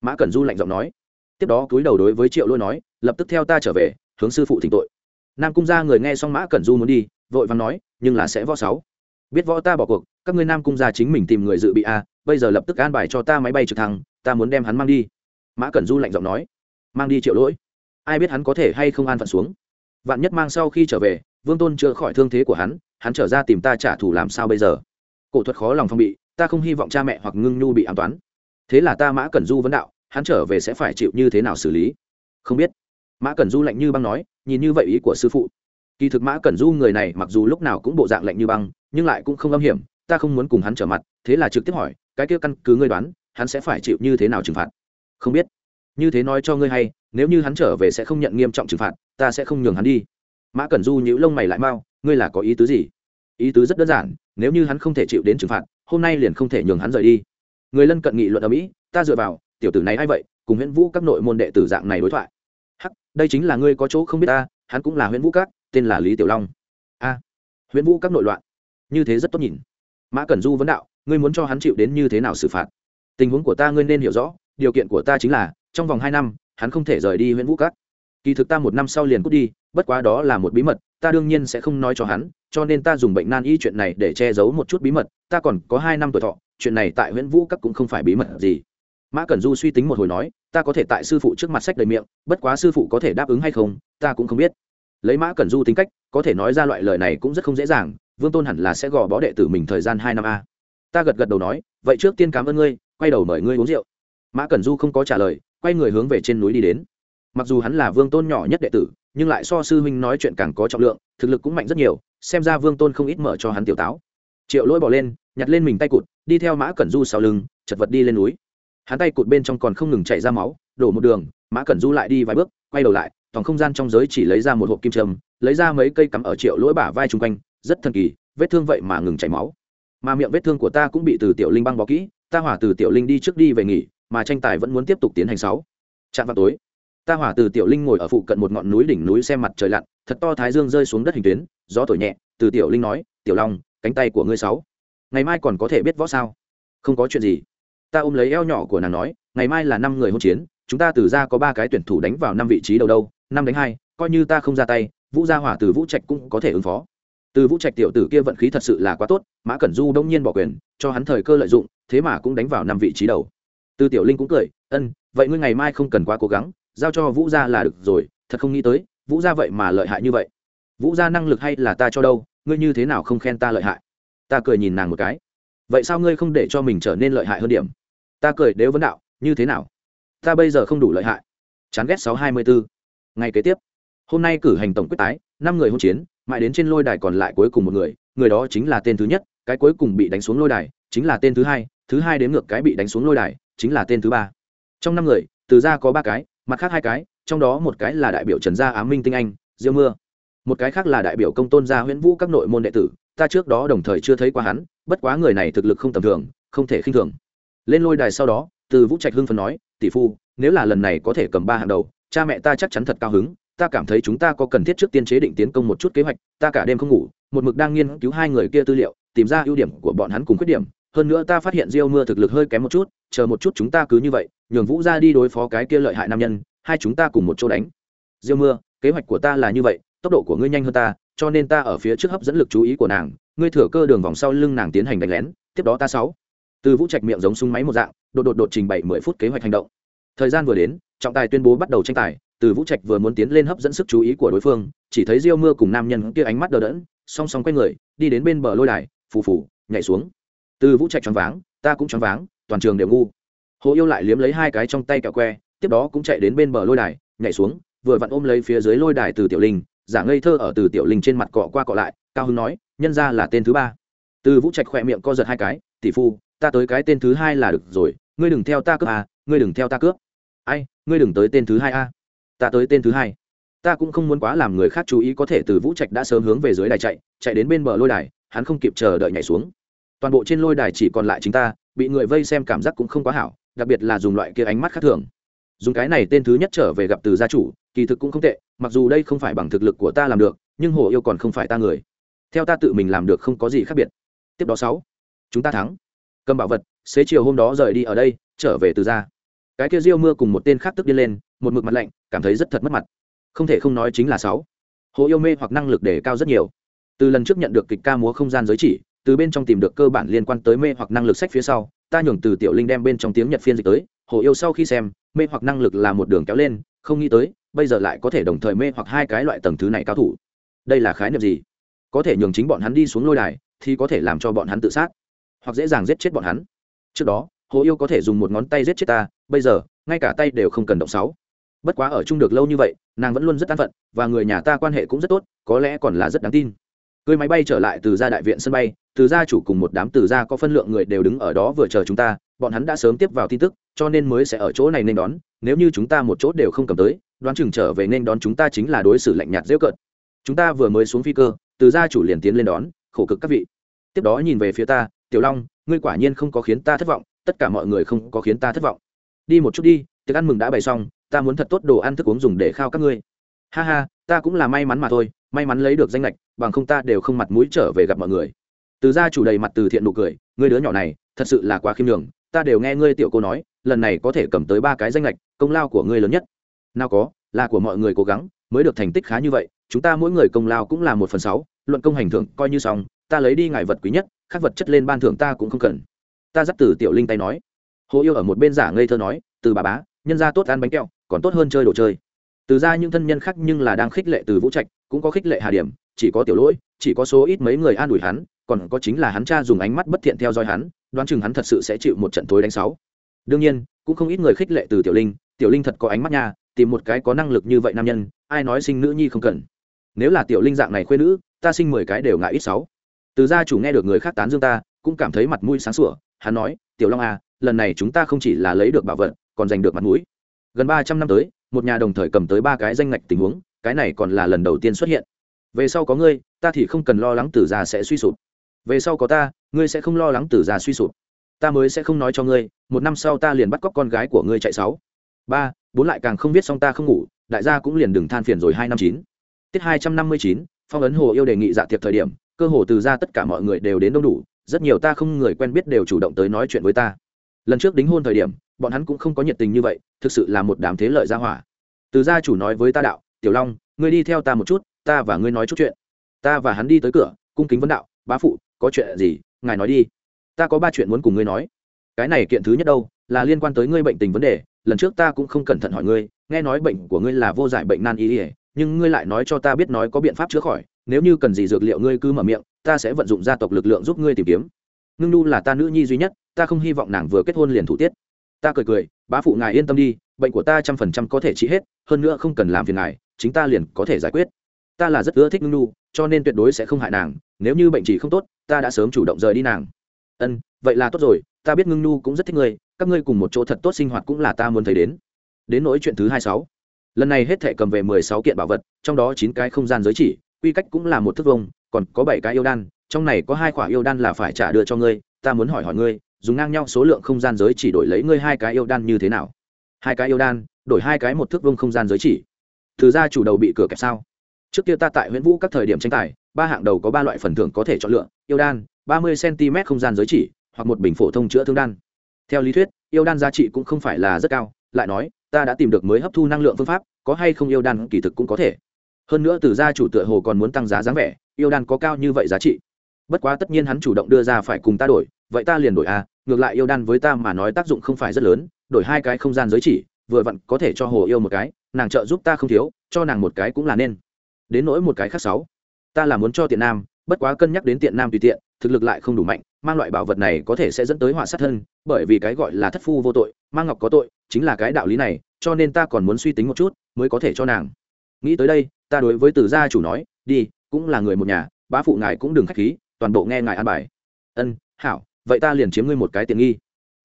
Mã Cẩn du lạnh giọng nói. Tiếp đó cúi đầu đối với triệu lôi nói, lập tức theo ta trở về, hướng sư phụ thỉnh tội. Nam cung gia người nghe xong mã cẩn du muốn đi, vội vàng nói, nhưng là sẽ võ sáu. Biết võ ta bỏ cuộc, các ngươi nam cung gia chính mình tìm người dự bị a, bây giờ lập tức an bài cho ta máy bay trực thăng, ta muốn đem hắn mang đi. Mã cẩn du lạnh giọng nói mang đi triệu lỗi. Ai biết hắn có thể hay không an phận xuống. Vạn nhất mang sau khi trở về, vương tôn chữa khỏi thương thế của hắn hắn trở ra tìm ta trả thù làm sao bây giờ? Cổ thuật khó lòng phong bị, ta không hy vọng cha mẹ hoặc ngưng nhu bị an toán. Thế là ta mã cẩn du vấn đạo, hắn trở về sẽ phải chịu như thế nào xử lý? Không biết. Mã cẩn du lạnh như băng nói, nhìn như vậy ý của sư phụ. Kỳ thực mã cẩn du người này mặc dù lúc nào cũng bộ dạng lạnh như băng, nhưng lại cũng không âm hiểm, ta không muốn cùng hắn trở mặt, thế là trực tiếp hỏi, cái kia căn cứ ngươi đoán, hắn sẽ phải chịu như thế nào trừng phạt? Không biết như thế nói cho ngươi hay nếu như hắn trở về sẽ không nhận nghiêm trọng trừng phạt ta sẽ không nhường hắn đi. Mã cẩn du nhữ lông mày lại mau ngươi là có ý tứ gì? Ý tứ rất đơn giản nếu như hắn không thể chịu đến trừng phạt hôm nay liền không thể nhường hắn rời đi. Người lân cận nghị luận ở mỹ ta dựa vào tiểu tử này a i vậy cùng huyễn vũ các nội môn đệ tử dạng này đối thoại. Hắc đây chính là ngươi có chỗ không biết ta hắn cũng là huyễn vũ các tên là lý tiểu long. A à, huyễn vũ các nội loạn. Như thế rất tốt nhìn. Mã cẩn du vấn đạo ngươi muốn cho hắn chịu đến như thế nào xử phạt? Tình huống của ta ngươi nên hiểu rõ điều kiện của ta chính là trong vòng hai năm, hắn không thể rời đi huyễn vũ các. Kỳ thực ta một năm sau liền cút đi, bất quá đó là một bí mật, ta đương nhiên sẽ không nói cho hắn, cho nên ta dùng bệnh nan y chuyện này để che giấu một chút bí mật, ta còn có hai năm tuổi thọ, chuyện này tại huyễn vũ các cũng không phải bí mật gì. Mã cẩn du suy tính một hồi nói, ta có thể tại sư phụ trước mặt sách đầy miệng, bất quá sư phụ có thể đáp ứng hay không, ta cũng không biết. Lấy mã cẩn du tính cách, có thể nói ra loại lời này cũng rất không dễ dàng, vương tôn hẳn là sẽ gò bó đệ tử mình thời gian hai năm a. Ta gật gật đầu nói, vậy trước tiên cảm ơn ngươi, quay đầu mời ngươi uống rượu. Mã cẩn du không có trả lời quay người hướng về trên núi đi đến. Mặc dù hắn là vương tôn nhỏ nhất đệ tử, nhưng lại so sư huynh nói chuyện càng có trọng lượng, thực lực cũng mạnh rất nhiều, xem ra vương tôn không ít mở cho hắn tiểu táo. Triệu lỗi bỏ lên, nhặt lên mình tay cụt, đi theo mã cẩn du sau lưng, chật vật đi lên núi. Hắn tay cụt bên trong còn không ngừng chạy ra máu, đổ một đường, mã cẩn du lại đi vài bước, quay đầu lại, toàn không gian trong giới chỉ lấy ra một hộp kim trâm lấy ra mấy cây cắm ở triệu lỗi bả vai chung quanh, rất thần kỳ, vết thương vậy mà ngừng chảy máu. Mà miệng vết thương của ta cũng bị từ tiểu linh băng bó kỹ, ta hỏa từ tiểu linh đi trước đi về nghỉ mà tranh tài vẫn muốn tiếp tục tiến hành sáu. Chạm vào tối, ta hỏa từ tiểu linh ngồi ở phụ cận một ngọn núi đỉnh núi xem mặt trời lặn, thật to thái dương rơi xuống đất hình tuyến, gió thổi nhẹ, từ tiểu linh nói, tiểu long, cánh tay của ngươi sáu. Ngày mai còn có thể biết võ sao? Không có chuyện gì. Ta ôm lấy eo nhỏ của nàng nói, ngày mai là năm người hôn chiến, chúng ta từ ra có ba cái tuyển thủ đánh vào năm vị trí đầu đâu, năm đánh hai, coi như ta không ra tay, vũ gia hỏa từ vũ trạch cũng có thể ứng phó. Từ vũ trạch tiểu tử kia vận khí thật sự là quá tốt, mã cẩn du đông nhiên bỏ quyền, cho hắn thời cơ lợi dụng, thế mà cũng đánh vào năm vị trí đầu từ tiểu linh cũng cười, ân, vậy ngươi ngày mai không cần quá cố gắng, giao cho vũ gia là được rồi, thật không nghĩ tới, vũ gia vậy mà lợi hại như vậy. Vũ gia năng lực hay là ta cho đâu, ngươi như thế nào không khen ta lợi hại? Ta cười nhìn nàng một cái. Vậy sao ngươi không để cho mình trở nên lợi hại hơn điểm? Ta cười nếu vấn đạo, như thế nào? Ta bây giờ không đủ lợi hại. Chán ghét sáu hai mươi bốn. Ngày kế tiếp. Hôm nay cử hành tổng quyết tái, năm người hôn chiến, mãi đến trên lôi đài còn lại cuối cùng một người người đó chính là tên thứ nhất, cái cuối cùng bị đánh xuống lôi đài, chính là tên thứ hai thứ hai đến ngược cái bị đánh xuống lôi đài chính là tên thứ ba. Trong năm người, từ gia có ba cái, mặt khác hai cái, trong đó một cái là đại biểu trần gia ám minh tinh anh, diêu mưa. Một cái khác là đại biểu công tôn gia huyễn vũ các nội môn đệ tử, ta trước đó đồng thời chưa thấy qua hắn, bất quá người này thực lực không tầm thường, không thể khinh thường. Lên lôi đài sau đó, từ vũ trạch hưng phần nói, tỷ phu, nếu là lần này có thể cầm ba hàng đầu, cha mẹ ta chắc chắn thật cao hứng, ta cảm thấy chúng ta có cần thiết trước tiên chế định tiến công một chút kế hoạch, ta cả đêm không ngủ, một mực đang nghiên cứu hai người kia tư liệu, tìm ra ưu điểm của bọn hắn cùng khuyết điểm hơn nữa ta phát hiện diêu mưa thực lực hơi kém một chút, chờ một chút chúng ta cứ như vậy, nhường vũ ra đi đối phó cái kia lợi hại nam nhân, hai chúng ta cùng một chỗ đánh. Diêu mưa, kế hoạch của ta là như vậy, tốc độ của ngươi nhanh hơn ta, cho nên ta ở phía trước hấp dẫn lực chú ý của nàng, ngươi thừa cơ đường vòng sau lưng nàng tiến hành đánh lén, tiếp đó ta sáu. Từ vũ trạch miệng giống súng máy một dạng, đột đột đột trình bày mười phút kế hoạch hành động. Thời gian vừa đến, trọng tài tuyên bố bắt đầu tranh tài, từ vũ trạch vừa muốn tiến lên hấp dẫn sức chú ý của đối phương, chỉ thấy diêu mưa cùng nam nhân kia ánh mắt đờ đẫn, song song quay người, đi đến bên bờ lôi đài, phù phù, nhảy xuống từ vũ trạch choáng váng, ta cũng choáng váng, toàn trường đều ngu. Hồ yêu lại liếm lấy hai cái trong tay kẹo que, tiếp đó cũng chạy đến bên bờ lôi đài, nhảy xuống, vừa vặn ôm lấy phía dưới lôi đài từ tiểu linh, giả ngây thơ ở từ tiểu linh trên mặt cọ qua cọ lại, cao hưng nói, nhân ra là tên thứ ba. Từ vũ trạch khỏe miệng co giật hai cái, tỷ phu, ta tới cái tên thứ hai là được rồi, ngươi đừng theo ta cướp à ngươi đừng theo ta cướp. Ai, ngươi đừng tới tên thứ hai a à. ta tới tên thứ hai. Ta cũng không muốn quá làm người khác chú ý, có thể từ vũ trạch đã sớm hướng về dưới đài chạy chạy đến bên bờ lôi đài, hắn không kịp chờ đợi nhảy xuống toàn bộ trên lôi đài chỉ còn lại chính ta, bị người vây xem cảm giác cũng không quá hảo, đặc biệt là dùng loại kia ánh mắt khác thường. Dùng cái này tên thứ nhất trở về gặp từ gia chủ, kỳ thực cũng không tệ, mặc dù đây không phải bằng thực lực của ta làm được, nhưng hồ yêu còn không phải ta người. Theo ta tự mình làm được không có gì khác biệt. Tiếp đó sáu, chúng ta thắng. Cầm bảo vật, xế chiều hôm đó rời đi ở đây, trở về từ gia. Cái kia riêu mưa cùng một tên khác tức đi lên, một mực mặt lạnh, cảm thấy rất thật mất mặt. Không thể không nói chính là sáu. Hồ yêu mê hoặc năng lực đề cao rất nhiều. Từ lần trước nhận được kịch ca múa không gian giới chỉ từ bên trong tìm được cơ bản liên quan tới mê hoặc năng lực sách phía sau, ta nhường từ tiểu linh đem bên trong tiếng nhật phiên dịch tới, hồ yêu sau khi xem, mê hoặc năng lực là một đường kéo lên, không nghĩ tới, bây giờ lại có thể đồng thời mê hoặc hai cái loại tầng thứ này cao thủ. Đây là khái niệm gì? Có thể nhường chính bọn hắn đi xuống lôi đài, thì có thể làm cho bọn hắn tự sát, hoặc dễ dàng giết chết bọn hắn. Trước đó, hồ yêu có thể dùng một ngón tay giết chết ta, bây giờ, ngay cả tay đều không cần động sáu. Bất quá ở chung được lâu như vậy, nàng vẫn luôn rất an phận, và người nhà ta quan hệ cũng rất tốt, có lẽ còn là rất đáng tin cưới máy bay trở lại từ gia đại viện sân bay, từ gia chủ cùng một đám từ gia có phân lượng người đều đứng ở đó vừa chờ chúng ta, bọn hắn đã sớm tiếp vào tin tức, cho nên mới sẽ ở chỗ này nên đón, nếu như chúng ta một chỗ đều không cầm tới, đoán chừng trở về nên đón chúng ta chính là đối xử lạnh nhạt dễ cợt. Chúng ta vừa mới xuống phi cơ, từ gia chủ liền tiến lên đón, khổ cực các vị. Tiếp đó nhìn về phía ta, tiểu long, ngươi quả nhiên không có khiến ta thất vọng, tất cả mọi người không có khiến ta thất vọng. Đi một chút đi, tiệc ăn mừng đã bày xong, ta muốn thật tốt đồ ăn thức uống dùng để khao các ngươi ha ha, ta cũng là may mắn mà thôi, may mắn lấy được danh lệch, bằng không ta đều không mặt mũi trở về gặp mọi người. Từ gia chủ đầy mặt từ thiện nụ cười, ngươi đứa nhỏ này, thật sự là quá khiêm nhường, ta đều nghe ngươi tiểu cô nói, lần này có thể cầm tới ba cái danh lệch, công lao của ngươi lớn nhất. Nào có, là của mọi người cố gắng, mới được thành tích khá như vậy, chúng ta mỗi người công lao cũng là một phần sáu, luận công hành thưởng coi như xong, ta lấy đi ngài vật quý nhất các vật chất lên ban thưởng ta cũng không cần. Ta dắt từ tiểu linh tay nói. Hồ yêu ở một bên giả ngây thơ nói, từ bà bá, nhân ra tốt ăn bánh kẹo, còn tốt hơn chơi đồ chơi từ ra những thân nhân khác nhưng là đang khích lệ từ vũ trạch, cũng có khích lệ hà điểm, chỉ có tiểu lỗi, chỉ có số ít mấy người an ủi hắn, còn có chính là hắn cha dùng ánh mắt bất thiện theo dõi hắn, đoán chừng hắn thật sự sẽ chịu một trận tối đánh sáu. Đương nhiên, cũng không ít người khích lệ từ tiểu linh tiểu linh thật có ánh mắt nha, tìm một cái có năng lực như vậy nam nhân, ai nói sinh nữ nhi không cần. Nếu là tiểu linh dạng này khuê nữ, ta sinh mười cái đều ngại ít sáu. Từ gia chủ nghe được người khác tán dương ta, cũng cảm thấy mặt mũi sáng sủa, hắn nói, tiểu long à lần này chúng ta không chỉ là lấy được bảo vật, còn giành được mặt mũi. Gần ba trăm năm tới một nhà đồng thời cầm tới ba cái danh ngạch tình huống, cái này còn là lần đầu tiên xuất hiện. Về sau có ngươi, ta thì không cần lo lắng tử già sẽ suy sụp. Về sau có ta, ngươi sẽ không lo lắng tử già suy sụp. Ta mới sẽ không nói cho ngươi, một năm sau ta liền bắt cóc con gái của ngươi chạy sáu. Ba, bốn lại càng không biết xong ta không ngủ, đại gia cũng liền đừng than phiền rồi hai năm chín. Tiết hai trăm năm mươi chín, phong ấn hồ yêu đề nghị dạ tiệc thời điểm, cơ hồ từ ra tất cả mọi người đều đến đông đủ, rất nhiều ta không người quen biết đều chủ động tới nói chuyện với ta lần trước đính hôn thời điểm, bọn hắn cũng không có nhiệt tình như vậy, thực sự là một đám thế lợi gia hỏa. Từ gia chủ nói với ta đạo, tiểu long, ngươi đi theo ta một chút, ta và ngươi nói chút chuyện. Ta và hắn đi tới cửa, cung kính vấn đạo, bá phụ, có chuyện gì? Ngài nói đi. Ta có ba chuyện muốn cùng ngươi nói. Cái này kiện thứ nhất đâu, là liên quan tới ngươi bệnh tình vấn đề, lần trước ta cũng không cẩn thận hỏi ngươi, nghe nói bệnh của ngươi là vô giải bệnh nan y ỉa nhưng ngươi lại nói cho ta biết nói có biện pháp chữa khỏi, nếu như cần gì dược liệu ngươi cứ mở miệng, ta sẽ vận dụng gia tộc lực lượng giúp ngươi tìm kiếm ngưng nu là ta nữ nhi duy nhất, ta không hy vọng nàng vừa kết hôn liền thủ tiết. Ta cười cười, bá phụ ngài yên tâm đi, bệnh của ta trăm phần trăm có thể trị hết, hơn nữa không cần làm phiền ngài, chính ta liền có thể giải quyết. Ta là rất ưa thích ngưng nu, cho nên tuyệt đối sẽ không hại nàng, nếu như bệnh chỉ không tốt, ta đã sớm chủ động rời đi nàng. Ân, vậy là tốt rồi, ta biết ngưng nu cũng rất thích ngươi, các ngươi cùng một chỗ thật tốt sinh hoạt cũng là ta muốn thấy đến. Đến nỗi chuyện thứ hai sáu. Lần này hết thể cầm về mười sáu kiện bảo vật, trong đó chín cái không gian giới chỉ, quy cách cũng là một thức vông còn có bảy cái yêu đan trong này có hai khoả yêu đan là phải trả đưa cho ngươi, ta muốn hỏi hỏi ngươi, dùng ngang nhau số lượng không gian giới chỉ đổi lấy ngươi hai cái yêu đan như thế nào? Hai cái yêu đan, đổi hai cái một thước vương không gian giới chỉ. Thứ ra chủ đầu bị cửa kẹp sao? Trước kia ta tại huyện vũ các thời điểm tranh tài, ba hạng đầu có ba loại phần thưởng có thể chọn lựa, yêu đan, ba mươi cm không gian giới chỉ, hoặc một bình phổ thông chữa thương đan. Theo lý thuyết, yêu đan giá trị cũng không phải là rất cao, lại nói, ta đã tìm được mới hấp thu năng lượng phương pháp, có hay không yêu đan kỳ thực cũng có thể. Hơn nữa từ gia chủ tựa hồ còn muốn tăng giá dáng vẻ, yêu đan có cao như vậy giá trị bất quá tất nhiên hắn chủ động đưa ra phải cùng ta đổi, vậy ta liền đổi a ngược lại yêu đan với ta mà nói tác dụng không phải rất lớn, đổi hai cái không gian giới chỉ, vừa vặn có thể cho hồ yêu một cái, nàng trợ giúp ta không thiếu, cho nàng một cái cũng là nên. Đến nỗi một cái khác sáu, ta là muốn cho tiện nam, bất quá cân nhắc đến tiện nam tùy tiện, thực lực lại không đủ mạnh, mang loại bảo vật này có thể sẽ dẫn tới họa sát thân, bởi vì cái gọi là thất phu vô tội, mang ngọc có tội, chính là cái đạo lý này, cho nên ta còn muốn suy tính một chút, mới có thể cho nàng. Nghĩ tới đây, ta đối với từ gia chủ nói, đi, cũng là người một nhà, bá phụ ngài cũng đừng khách khí toàn bộ nghe ngài an bài. Ân, hảo, vậy ta liền chiếm ngươi một cái tiện nghi.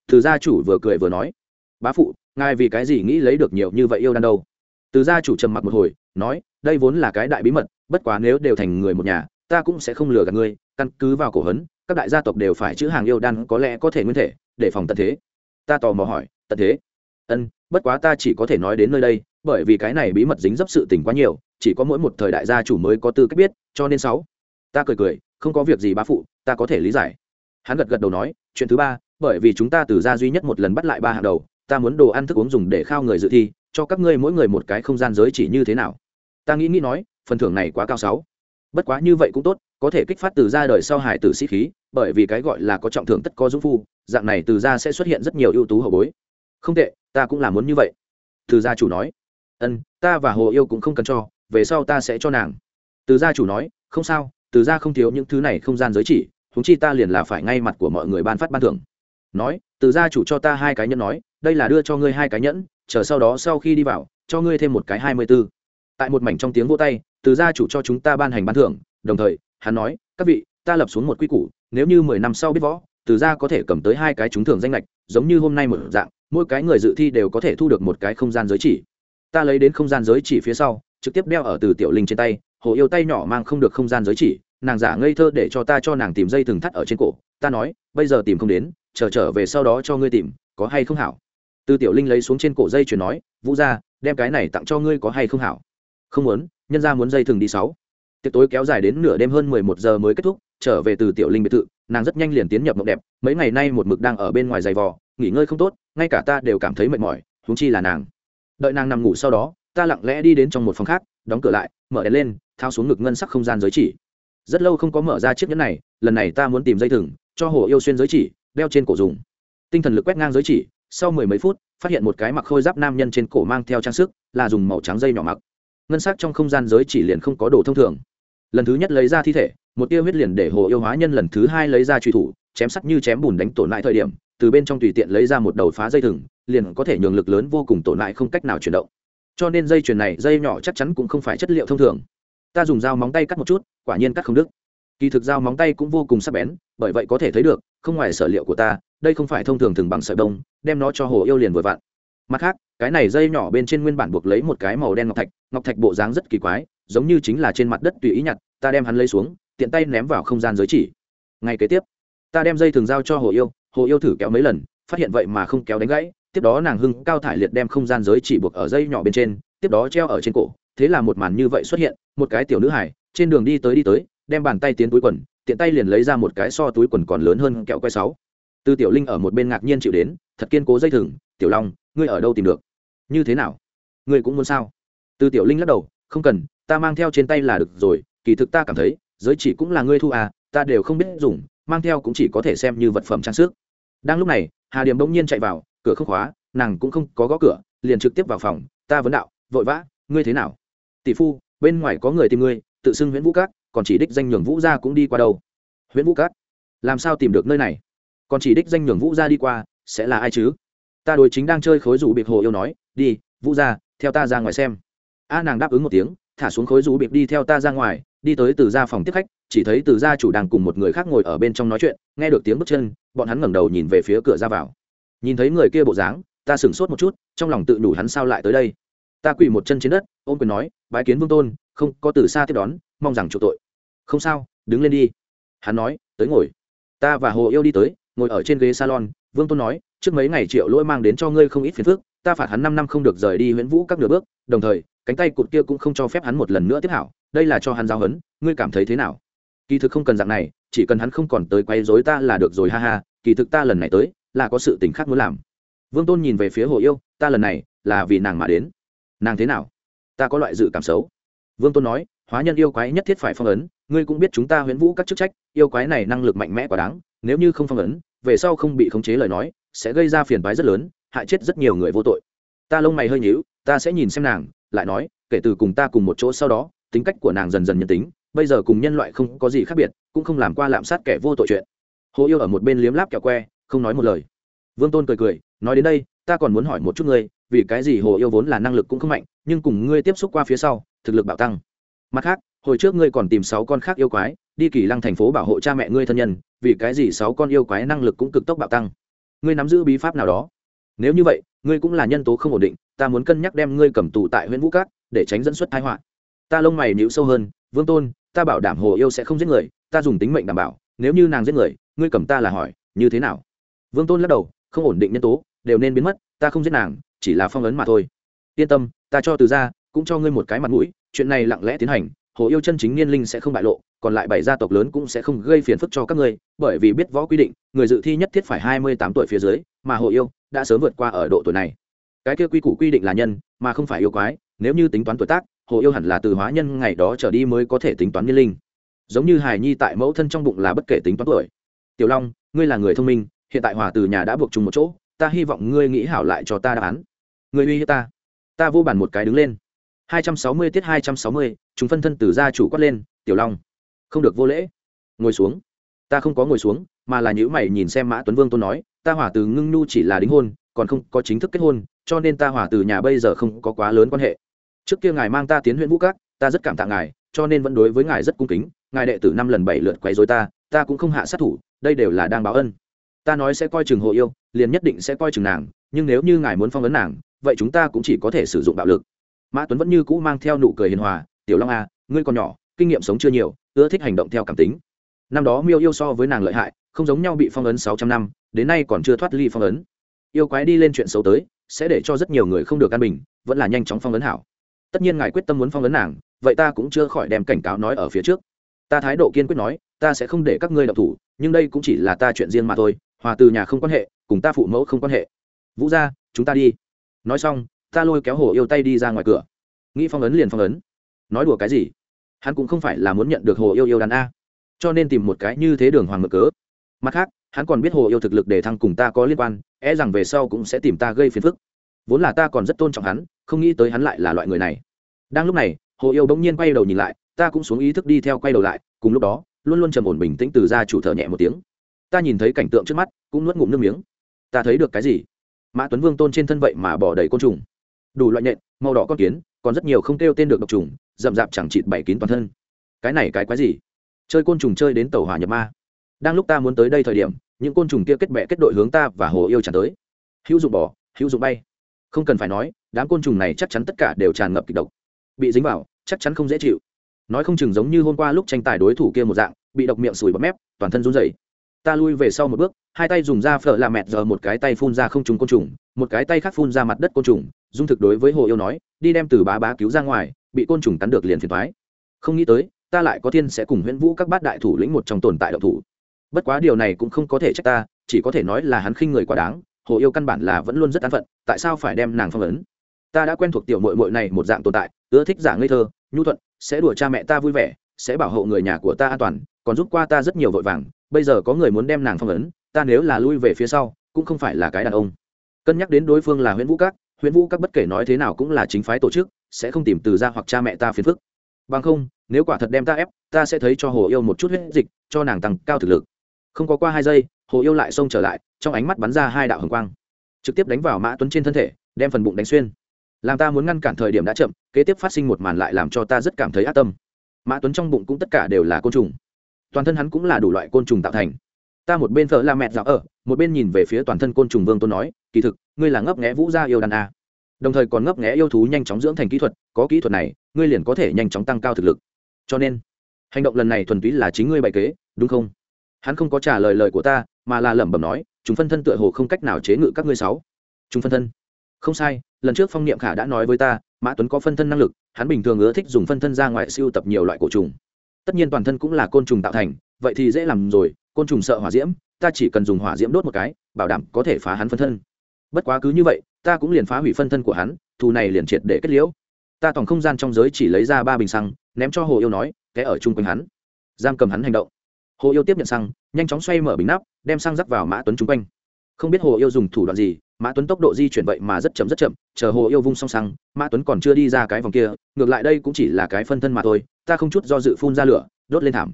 Từ gia chủ vừa cười vừa nói. Bá phụ, ngài vì cái gì nghĩ lấy được nhiều như vậy yêu đan đâu? Từ gia chủ trầm mặc một hồi, nói, đây vốn là cái đại bí mật, bất quá nếu đều thành người một nhà, ta cũng sẽ không lừa gạt ngươi, căn cứ vào cổ hấn, các đại gia tộc đều phải chữ hàng yêu đan có lẽ có thể nguyên thể, để phòng tận thế. Ta tò mò hỏi, tận thế? Ân, bất quá ta chỉ có thể nói đến nơi đây, bởi vì cái này bí mật dính dấp sự tình quá nhiều, chỉ có mỗi một thời đại gia chủ mới có tư cách biết, cho nên sáu. Ta cười cười không có việc gì bá phụ, ta có thể lý giải. Hắn gật gật đầu nói, chuyện thứ ba, bởi vì chúng ta từ gia duy nhất một lần bắt lại ba hàng đầu, ta muốn đồ ăn thức uống dùng để khao người dự thi, cho các ngươi mỗi người một cái không gian giới chỉ như thế nào. Ta nghĩ nghĩ nói, phần thưởng này quá cao sáu. Bất quá như vậy cũng tốt, có thể kích phát từ ra đời sau hải tử sĩ khí, bởi vì cái gọi là có trọng thưởng tất có dũng phu, dạng này từ ra sẽ xuất hiện rất nhiều ưu tú hậu bối. Không tệ, ta cũng là muốn như vậy. Từ gia chủ nói, ân, ta và hồ yêu cũng không cần cho, về sau ta sẽ cho nàng. Từ gia chủ nói, không sao từ gia không thiếu những thứ này không gian giới chỉ thúng chi ta liền là phải ngay mặt của mọi người ban phát ban thưởng. Nói, từ gia chủ cho ta hai cái nhẫn nói, đây là đưa cho ngươi hai cái nhẫn, chờ sau đó sau khi đi vào, cho ngươi thêm một cái hai mươi b ố tại một mảnh trong tiếng vô tay, từ gia chủ cho chúng ta ban hành ban thưởng, đồng thời, hắn nói, các vị, ta lập xuống một quy củ, nếu như mười năm sau biết võ, từ gia có thể cầm tới hai cái trúng thưởng danh lệch, giống như hôm nay một dạng, mỗi cái người dự thi đều có thể thu được một cái không gian giới chỉ. Ta lấy đến không gian giới chỉ phía sau, trực tiếp đeo ở từ tiểu linh trên tay hồ yêu tay nhỏ mang không được không gian giới chỉ nàng giả ngây thơ để cho ta cho nàng tìm dây thừng thắt ở trên cổ ta nói bây giờ tìm không đến chờ trở, trở về sau đó cho ngươi tìm có hay không hảo? Tư tiểu linh lấy xuống trên cổ dây chuyển nói vũ ra đem cái này tặng cho ngươi có hay không hảo? Không muốn nhân ra muốn dây thừng đi sáu. Tiệc tối kéo dài đến nửa đêm hơn mười một giờ mới kết thúc trở về từ tiểu linh biệt thự nàng rất nhanh liền tiến nhập mộng đẹp mấy ngày nay một mực đang ở bên ngoài giày vò nghỉ ngơi không tốt ngay cả ta đều cảm thấy mệt mỏi huống chi là nàng. Đợi nàng nằm ngủ sau đó ta lặng lẽ đi đến trong một phòng khác đóng cửa lại mở đèn lên thao xuống ngực ngân sắc không gian giới chỉ. Rất lâu không có mở ra chiếc nhẫn này, lần này ta muốn tìm dây thừng, cho hồ yêu xuyên giới chỉ, đeo trên cổ dùng. Tinh thần lực quét ngang giới chỉ, sau mười mấy phút, phát hiện một cái mặc khôi giáp nam nhân trên cổ mang theo trang sức, là dùng màu trắng dây nhỏ mặc. Ngân sắc trong không gian giới chỉ liền không có đồ thông thường. Lần thứ nhất lấy ra thi thể, một tia huyết liền để hồ yêu hóa nhân lần thứ hai lấy ra truy thủ, chém sắt như chém bùn đánh tổn lại thời điểm, từ bên trong tùy tiện lấy ra một đầu phá dây thừng, liền có thể nhường lực lớn vô cùng tổn lại không cách nào chuyển động. Cho nên dây chuyền này, dây nhỏ chắc chắn cũng không phải chất liệu thông thường ta dùng dao móng tay cắt một chút, quả nhiên cắt không đứt. Kỳ thực dao móng tay cũng vô cùng sắc bén, bởi vậy có thể thấy được, không ngoài sở liệu của ta, đây không phải thông thường thường bằng sợi đông đem nó cho hồ yêu liền vừa vặn. Mặt khác, cái này dây nhỏ bên trên nguyên bản buộc lấy một cái màu đen ngọc thạch ngọc thạch bộ dáng rất kỳ quái, giống như chính là trên mặt đất tùy ý nhặt, ta đem hắn lấy xuống, tiện tay ném vào không gian giới chỉ. Ngay kế tiếp, ta đem dây thường giao cho hồ yêu hồ yêu thử kéo mấy lần, phát hiện vậy mà không kéo đánh gãy, tiếp đó nàng hưng cao thải liệt đem không gian giới chỉ buộc ở dây nhỏ bên trên, tiếp đó treo ở trên cổ thế là một màn như vậy xuất hiện, một cái tiểu nữ hải trên đường đi tới đi tới, đem bàn tay tiến túi quần, tiện tay liền lấy ra một cái so túi quần còn lớn hơn kẹo quay sáu. Từ tiểu linh ở một bên ngạc nhiên chịu đến, thật kiên cố dây thừng, tiểu long, ngươi ở đâu tìm được? Như thế nào? Ngươi cũng muốn sao? Từ tiểu linh lắc đầu, không cần, ta mang theo trên tay là được rồi, kỳ thực ta cảm thấy, giới chỉ cũng là ngươi thu à ta đều không biết dùng, mang theo cũng chỉ có thể xem như vật phẩm trang sức. Đang lúc này, hà điểm bỗng nhiên chạy vào, cửa không khóa, nàng cũng không có gõ cửa, liền trực tiếp vào phòng, ta vấn đạo, vội vã, ngươi thế nào? Tỷ phu, bên ngoài có người tìm ngươi, tự xưng nguyễn vũ cát còn chỉ đích danh nhường vũ gia cũng đi qua đâu? Nguyễn vũ cát làm sao tìm được nơi này? Còn chỉ đích danh nhường vũ gia đi qua, sẽ là ai chứ? Ta đối chính đang chơi khối rủ bịp hồ yêu nói, đi, vũ gia, theo ta ra ngoài xem. A nàng đáp ứng một tiếng, thả xuống khối rủ bịp đi theo ta ra ngoài, đi tới từ ra phòng tiếp khách, chỉ thấy từ gia chủ đang cùng một người khác ngồi ở bên trong nói chuyện, nghe được tiếng bước chân, bọn hắn ngẩng đầu nhìn về phía cửa ra vào. Nhìn thấy người kia bộ dáng, ta sửng sốt một chút, trong lòng tự đủ hắn sao lại tới đây? Ta quỳ một chân trên đất, ôm quyền nói, bái kiến vương tôn, không có từ xa tiếp đón, mong rằng chủ tội. Không sao, đứng lên đi. Hắn nói, tới ngồi. Ta và hồ yêu đi tới, ngồi ở trên ghế salon, vương tôn nói, trước mấy ngày triệu lỗi mang đến cho ngươi không ít phiền phức, ta phạt hắn năm năm không được rời đi huyễn vũ các nửa bước, đồng thời, cánh tay cụt kia cũng không cho phép hắn một lần nữa tiếp hảo, đây là cho hắn giao hấn ngươi cảm thấy thế nào? Kỳ thực không cần dạng này, chỉ cần hắn không còn tới quay dối ta là được rồi, ha ha, kỳ thực ta lần này tới, là có sự tình khác muốn làm. Vương tôn nhìn về phía hồ yêu, ta lần này là vì nàng mà đến nàng thế nào? Ta có loại dự cảm xấu. Vương tôn nói, hóa nhân yêu quái nhất thiết phải phong ấn, ngươi cũng biết chúng ta huyễn vũ các chức trách, yêu quái này năng lực mạnh mẽ quá đáng, nếu như không phong ấn, về sau không bị khống chế lời nói, sẽ gây ra phiền toái rất lớn, hại chết rất nhiều người vô tội. Ta lông mày hơi nhíu, ta sẽ nhìn xem nàng, lại nói, kể từ cùng ta cùng một chỗ sau đó, tính cách của nàng dần dần nhân tính, bây giờ cùng nhân loại không có gì khác biệt, cũng không làm qua lạm sát kẻ vô tội chuyện. Hồ yêu ở một bên liếm láp kẹo que, không nói một lời. Vương tôn cười cười, nói đến đây, ta còn muốn hỏi một chút ngươi vì cái gì hồ yêu vốn là năng lực cũng không mạnh, nhưng cùng ngươi tiếp xúc qua phía sau, thực lực bạo tăng. Mặt khác, hồi trước ngươi còn tìm sáu con khác yêu quái, đi kỳ lăng thành phố bảo hộ cha mẹ ngươi thân nhân, vì cái gì sáu con yêu quái năng lực cũng cực tốc bạo tăng? Ngươi nắm giữ bí pháp nào đó? Nếu như vậy, ngươi cũng là nhân tố không ổn định, ta muốn cân nhắc đem ngươi cầm tù tại huyện vũ cát để tránh dẫn xuất thái họa. Ta lông mày nhíu sâu hơn, vương tôn, ta bảo đảm hồ yêu sẽ không giết người, ta dùng tính mệnh đảm bảo, nếu như nàng giết người, ngươi cầm ta là hỏi, như thế nào? Vương tôn lắc đầu, không ổn định nhân tố, đều nên biến mất ta không giết nàng, chỉ là phong ấn mà thôi. Yên tâm, ta cho từ ra cũng cho ngươi một cái mặt mũi, chuyện này lặng lẽ tiến hành, hồ yêu chân chính niên linh sẽ không bại lộ, còn lại bảy gia tộc lớn cũng sẽ không gây phiền phức cho các ngươi, bởi vì biết võ quy định, người dự thi nhất thiết phải hai mươi tám tuổi phía dưới, mà hồ yêu đã sớm vượt qua ở độ tuổi này. Cái kia quy củ quy định là nhân, mà không phải yêu quái, nếu như tính toán tuổi tác, hồ yêu hẳn là từ hóa nhân ngày đó trở đi mới có thể tính toán niên linh. Giống như hài nhi tại mẫu thân trong bụng là bất kể tính toán tuổi. Tiểu long, ngươi là người thông minh, hiện tại hòa từ nhà đã buộc chung một chỗ ta hy vọng ngươi nghĩ hảo lại cho ta đáp án. Ngươi uy hiếp ta. Ta vô bản một cái đứng lên. Hai trăm sáu mươi tiết hai trăm sáu mươi, chúng phân thân từ gia chủ quát lên, tiểu long, không được vô lễ. Ngồi xuống. Ta không có ngồi xuống, mà là nhữ mày nhìn xem mã tuấn vương tôn nói, ta hỏa từ ngưng nhu chỉ là đính hôn, còn không có chính thức kết hôn, cho nên ta hỏa từ nhà bây giờ không có quá lớn quan hệ. Trước kia ngài mang ta tiến huyện vũ các, ta rất cảm tạ ngài, cho nên vẫn đối với ngài rất cung kính. Ngài đệ tử năm lần bảy lượt quấy dối ta ta cũng không hạ sát thủ, đây đều là đang báo ân. Ta nói sẽ coi chừng hộ yêu liền nhất định sẽ coi chừng nàng, nhưng nếu như ngài muốn phong vấn nàng, vậy chúng ta cũng chỉ có thể sử dụng bạo lực. Mã tuấn vẫn như cũ mang theo nụ cười hiền hòa, tiểu long a ngươi còn nhỏ, kinh nghiệm sống chưa nhiều, ưa thích hành động theo cảm tính. Năm đó miêu yêu so với nàng lợi hại, không giống nhau bị phong ấn sáu trăm năm, đến nay còn chưa thoát ly phong ấn. Yêu quái đi lên chuyện xấu tới, sẽ để cho rất nhiều người không được an bình, vẫn là nhanh chóng phong ấn hảo. Tất nhiên ngài quyết tâm muốn phong ấn nàng, vậy ta cũng chưa khỏi đem cảnh cáo nói ở phía trước. Ta thái độ kiên quyết nói, ta sẽ không để các ngươi đọc thủ, nhưng đây cũng chỉ là ta chuyện riêng mà thôi, hòa từ nhà không quan hệ cùng ta phụ mẫu không quan hệ. Vũ ra chúng ta đi. Nói xong, ta lôi kéo hồ yêu tay đi ra ngoài cửa. Nghĩ phong ấn liền phong ấn. Nói đùa cái gì? Hắn cũng không phải là muốn nhận được hồ yêu yêu đàn a. Cho nên tìm một cái như thế đường hoàng mở cớ. Mặt khác, hắn còn biết hồ yêu thực lực để thăng cùng ta có liên quan e rằng về sau cũng sẽ tìm ta gây phiền phức. Vốn là ta còn rất tôn trọng hắn, không nghĩ tới hắn lại là loại người này. Đang lúc này, hồ yêu bỗng nhiên quay đầu nhìn lại, ta cũng xuống ý thức đi theo quay đầu lại, cùng lúc đó, luôn luôn trầm ổn bình tĩnh từ ra chủ thở nhẹ một tiếng. Ta nhìn thấy cảnh tượng trước mắt, cũng nuốt ngụm nước miếng ta thấy được cái gì? Mã tuấn vương tôn trên thân vậy mà bỏ đầy côn trùng. Đủ loại nhện, màu đỏ con kiến, còn rất nhiều không kêu tên được độc trùng, rậm rạp chẳng chịt bảy kín toàn thân. Cái này cái quái gì? Chơi côn trùng chơi đến tàu hỏa nhập ma. Đang lúc ta muốn tới đây thời điểm, những côn trùng kia kết bệ kết đội hướng ta và hồ yêu tràn tới. Hữu dụng bỏ, hữu dụng bay. Không cần phải nói, đám côn trùng này chắc chắn tất cả đều tràn ngập kịch độc. Bị dính vào, chắc chắn không dễ chịu. Nói không chừng giống như hôm qua lúc tranh tài đối thủ kia một dạng, bị độc miệng sùi bấm mép, toàn thân run rẩy ta lui về sau một bước, hai tay dùng da phở làm mẹt giờ một cái tay phun ra không trùng côn trùng, một cái tay khác phun ra mặt đất côn trùng, dung thực đối với hồ yêu nói, đi đem từ bá bá cứu ra ngoài, bị côn trùng cắn được liền phiền thoái không nghĩ tới, ta lại có thiên sẽ cùng huyễn vũ các bát đại thủ lĩnh một trong tồn tại độc thủ. Bất quá điều này cũng không có thể trách ta, chỉ có thể nói là hắn khinh người quá đáng, hồ yêu căn bản là vẫn luôn rất an phận, tại sao phải đem nàng phong ấn? Ta đã quen thuộc tiểu mội mội này một dạng tồn tại, ưa thích giả ngây thơ, nhu thuận, sẽ đùa cha mẹ ta vui vẻ, sẽ bảo hộ người nhà của ta an toàn, còn giúp qua ta rất nhiều vội vàng bây giờ có người muốn đem nàng phong ấn, ta nếu là lui về phía sau, cũng không phải là cái đàn ông. Cân nhắc đến đối phương là huyện vũ các huyện vũ các bất kể nói thế nào cũng là chính phái tổ chức, sẽ không tìm từ ra hoặc cha mẹ ta phiền phức. Bằng không, nếu quả thật đem ta ép, ta sẽ thấy cho hồ yêu một chút huyết dịch, cho nàng tăng cao thực lực. Không có qua hai giây, hồ yêu lại xông trở lại, trong ánh mắt bắn ra hai đạo hồng quang. Trực tiếp đánh vào mã tuấn trên thân thể, đem phần bụng đánh xuyên. Làm ta muốn ngăn cản thời điểm đã chậm, kế tiếp phát sinh một màn lại làm cho ta rất cảm thấy ác tâm. Mã tuấn trong bụng cũng tất cả đều là côn trùng toàn thân hắn cũng là đủ loại côn trùng tạo thành. Ta một bên thợ la mẹt dạo ở, một bên nhìn về phía toàn thân côn trùng vương tôn nói, kỳ thực, ngươi là ngấp nghẽ vũ gia yêu đàn a. Đồng thời còn ngấp nghẽ yêu thú nhanh chóng dưỡng thành kỹ thuật, có kỹ thuật này, ngươi liền có thể nhanh chóng tăng cao thực lực. Cho nên, hành động lần này thuần túy là chính ngươi bày kế, đúng không? Hắn không có trả lời lời của ta, mà là lẩm bẩm nói, chúng phân thân tựa hồ không cách nào chế ngự các ngươi sáu. Chúng phân thân. Không sai, lần trước phong niệm khả đã nói với ta, mã tuấn có phân thân năng lực, hắn bình thường ưa thích dùng phân thân ra ngoài siêu tập nhiều loại cổ trùng tất nhiên toàn thân cũng là côn trùng tạo thành, vậy thì dễ làm rồi, côn trùng sợ hỏa diễm, ta chỉ cần dùng hỏa diễm đốt một cái, bảo đảm có thể phá hắn phân thân. Bất quá cứ như vậy, ta cũng liền phá hủy phân thân của hắn, thù này liền triệt để kết liễu. Ta tổng không gian trong giới chỉ lấy ra ba bình xăng, ném cho hồ yêu nói cái ở chung quanh hắn. Giam cầm hắn hành động. Hồ yêu tiếp nhận xăng, nhanh chóng xoay mở bình nắp, đem xăng rắc vào mã tuấn chung quanh. Không biết hồ yêu dùng thủ đoạn gì mã tuấn tốc độ di chuyển vậy mà rất chậm rất chậm, chờ hồ yêu vung song xăng mã tuấn còn chưa đi ra cái vòng kia, ngược lại đây cũng chỉ là cái phân thân mà thôi, ta không chút do dự phun ra lửa, đốt lên thảm.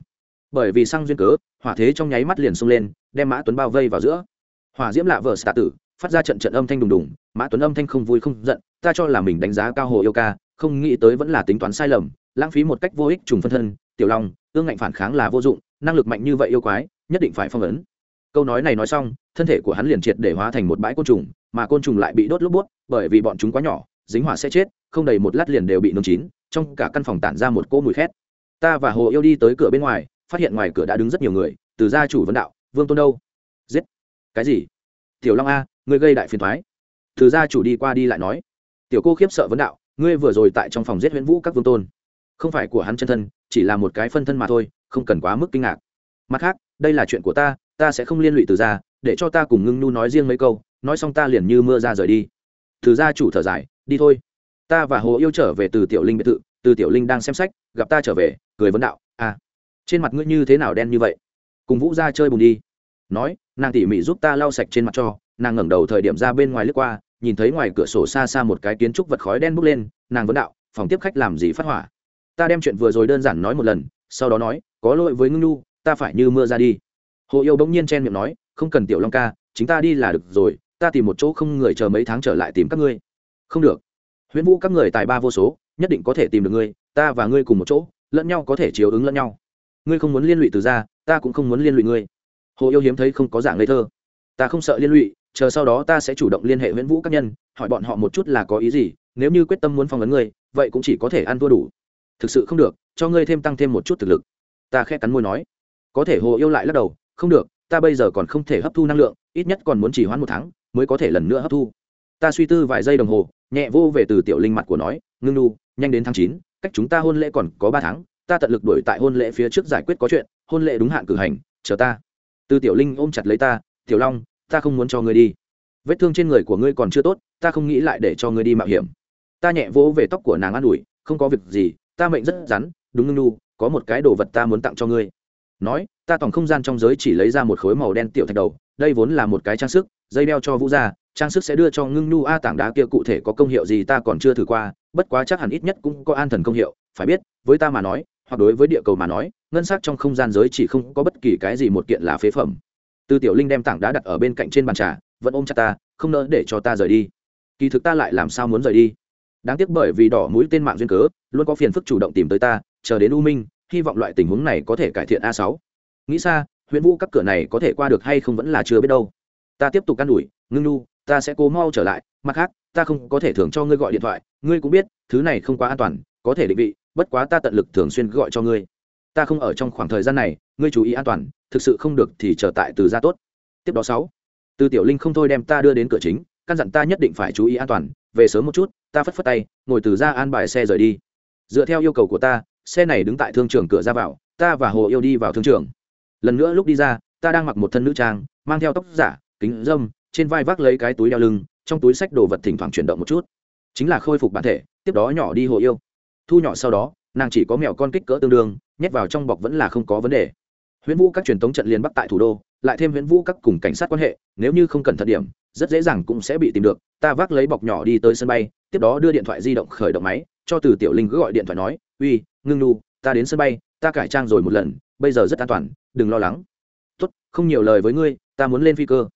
Bởi vì xăng duyên cớ, hỏa thế trong nháy mắt liền xông lên, đem mã tuấn bao vây vào giữa. Hỏa diễm lạ vờ xạ tử, phát ra trận trận âm thanh đùng đùng, mã tuấn âm thanh không vui không giận, ta cho là mình đánh giá cao hồ yêu ca, không nghĩ tới vẫn là tính toán sai lầm, lãng phí một cách vô ích trùng phân thân, tiểu long, ương ngạnh phản kháng là vô dụng, năng lực mạnh như vậy yêu quái, nhất định phải phong ấn câu nói này nói xong, thân thể của hắn liền triệt để hóa thành một bãi côn trùng, mà côn trùng lại bị đốt lúc bút, bởi vì bọn chúng quá nhỏ, dính hỏa sẽ chết, không đầy một lát liền đều bị nướng chín, trong cả căn phòng tản ra một cỗ mùi khét. Ta và hồ yêu đi tới cửa bên ngoài, phát hiện ngoài cửa đã đứng rất nhiều người, từ gia chủ vấn đạo, vương tôn đâu? Giết. Cái gì? Tiểu long a, ngươi gây đại phiền thoái từ gia chủ đi qua đi lại nói. Tiểu cô khiếp sợ vấn đạo, ngươi vừa rồi tại trong phòng giết huyễn vũ các vương tôn. Không phải của hắn chân thân, chỉ là một cái phân thân mà thôi, không cần quá mức kinh ngạc. Mặt khác, đây là chuyện của ta ta sẽ không liên lụy từ gia, để cho ta cùng ngưng nu nói riêng mấy câu, nói xong ta liền như mưa ra rời đi. Từ gia chủ thở dài, đi thôi. Ta và hồ yêu trở về từ tiểu linh biệt thự, từ tiểu linh đang xem sách, gặp ta trở về, cười vấn đạo à trên mặt ngươi như thế nào đen như vậy? Cùng vũ ra chơi bùn đi. Nói, nàng tỉ mỉ giúp ta lau sạch trên mặt cho, nàng ngẩng đầu thời điểm ra bên ngoài lướt qua, nhìn thấy ngoài cửa sổ xa xa một cái kiến trúc vật khói đen bốc lên, nàng vấn đạo, phòng tiếp khách làm gì phát hỏa? Ta đem chuyện vừa rồi đơn giản nói một lần, sau đó nói, có lỗi với ngưng nhu, ta phải như mưa ra đi hồ yêu bỗng nhiên chen miệng nói, không cần tiểu long ca, chính ta đi là được rồi, ta tìm một chỗ không người chờ mấy tháng trở lại tìm các ngươi. Không được. Huyễn vũ các người tài ba vô số, nhất định có thể tìm được ngươi, ta và ngươi cùng một chỗ, lẫn nhau có thể chiếu ứng lẫn nhau. Ngươi không muốn liên lụy từ ra ta cũng không muốn liên lụy ngươi. Hồ yêu hiếm thấy không có dạng ngây thơ. Ta không sợ liên lụy, chờ sau đó ta sẽ chủ động liên hệ Huyễn vũ các nhân, hỏi bọn họ một chút là có ý gì, nếu như quyết tâm muốn phong vấn ngươi, vậy cũng chỉ có thể ăn thua đủ. Thực sự không được, cho ngươi thêm tăng thêm một chút thực lực. Ta khẽ cắn môi nói. Có thể hồ yêu lại lắc đầu không được, ta bây giờ còn không thể hấp thu năng lượng, ít nhất còn muốn chỉ hoãn một tháng mới có thể lần nữa hấp thu. Ta suy tư vài giây đồng hồ, nhẹ vô về từ tiểu linh mặt của nói, ngưng nu, nhanh đến tháng chín, cách chúng ta hôn lễ còn có ba tháng, ta tận lực đuổi tại hôn lễ phía trước giải quyết có chuyện, hôn lễ đúng hạn cử hành, chờ ta. Từ tiểu linh ôm chặt lấy ta, tiểu long, ta không muốn cho ngươi đi. Vết thương trên người của ngươi còn chưa tốt, ta không nghĩ lại để cho ngươi đi mạo hiểm. Ta nhẹ vỗ về tóc của nàng an ủi, không có việc gì, ta mệnh rất rắn, đúng ngưng nu, có một cái đồ vật ta muốn tặng cho ngươi nói, ta tổng không gian trong giới chỉ lấy ra một khối màu đen tiểu thạch đầu, đây vốn là một cái trang sức, dây đeo cho vũ gia, trang sức sẽ đưa cho ngưng nu a tảng đá kia cụ thể có công hiệu gì ta còn chưa thử qua, bất quá chắc hẳn ít nhất cũng có an thần công hiệu, phải biết, với ta mà nói, hoặc đối với địa cầu mà nói, ngân sắc trong không gian giới chỉ không có bất kỳ cái gì một kiện là phế phẩm. Từ tiểu linh đem tảng đá đặt ở bên cạnh trên bàn trà, vẫn ôm chặt ta, không nỡ để cho ta rời đi. Kỳ thực ta lại làm sao muốn rời đi? Đáng tiếc bởi vì đỏ mũi tên mạng duyên cớ, luôn có phiền phức chủ động tìm tới ta, chờ đến u minh hy vọng loại tình huống này có thể cải thiện a sáu. Nghĩ xa, huyện vũ các cửa này có thể qua được hay không vẫn là chưa biết đâu. Ta tiếp tục can đuổi ngưng nu ta sẽ cố mau trở lại, mặt khác, ta không có thể thưởng cho ngươi gọi điện thoại, ngươi cũng biết, thứ này không quá an toàn, có thể định vị, bất quá ta tận lực thường xuyên gọi cho ngươi. Ta không ở trong khoảng thời gian này, ngươi chú ý an toàn, thực sự không được thì trở tại từ ra tốt. Tiếp đó sáu. Từ tiểu linh không thôi đem ta đưa đến cửa chính, căn dặn ta nhất định phải chú ý an toàn, về sớm một chút, ta phất phất tay, ngồi từ ra an bài xe rời đi. Dựa theo yêu cầu của ta xe này đứng tại thương trường cửa ra vào, ta và hồ yêu đi vào thương trường. Lần nữa lúc đi ra, ta đang mặc một thân nữ trang, mang theo tóc giả, kính dâm trên vai vác lấy cái túi đeo lưng, trong túi sách đồ vật thỉnh thoảng chuyển động một chút. Chính là khôi phục bản thể, tiếp đó nhỏ đi hồ yêu. Thu nhỏ sau đó, nàng chỉ có mèo con kích cỡ tương đương, nhét vào trong bọc vẫn là không có vấn đề. Huyễn vũ các truyền thống trận liên bắc tại thủ đô, lại thêm huyễn vũ các cùng cảnh sát quan hệ, nếu như không cần thận điểm, rất dễ dàng cũng sẽ bị tìm được. Ta vác lấy bọc nhỏ đi tới sân bay, tiếp đó đưa điện thoại di động khởi động máy, cho từ tiểu linh cứ gọi điện thoại nói, uy ngưng nu, ta đến sân bay, ta cải trang rồi một lần, bây giờ rất an toàn, đừng lo lắng. Tốt, không nhiều lời với ngươi, ta muốn lên phi cơ.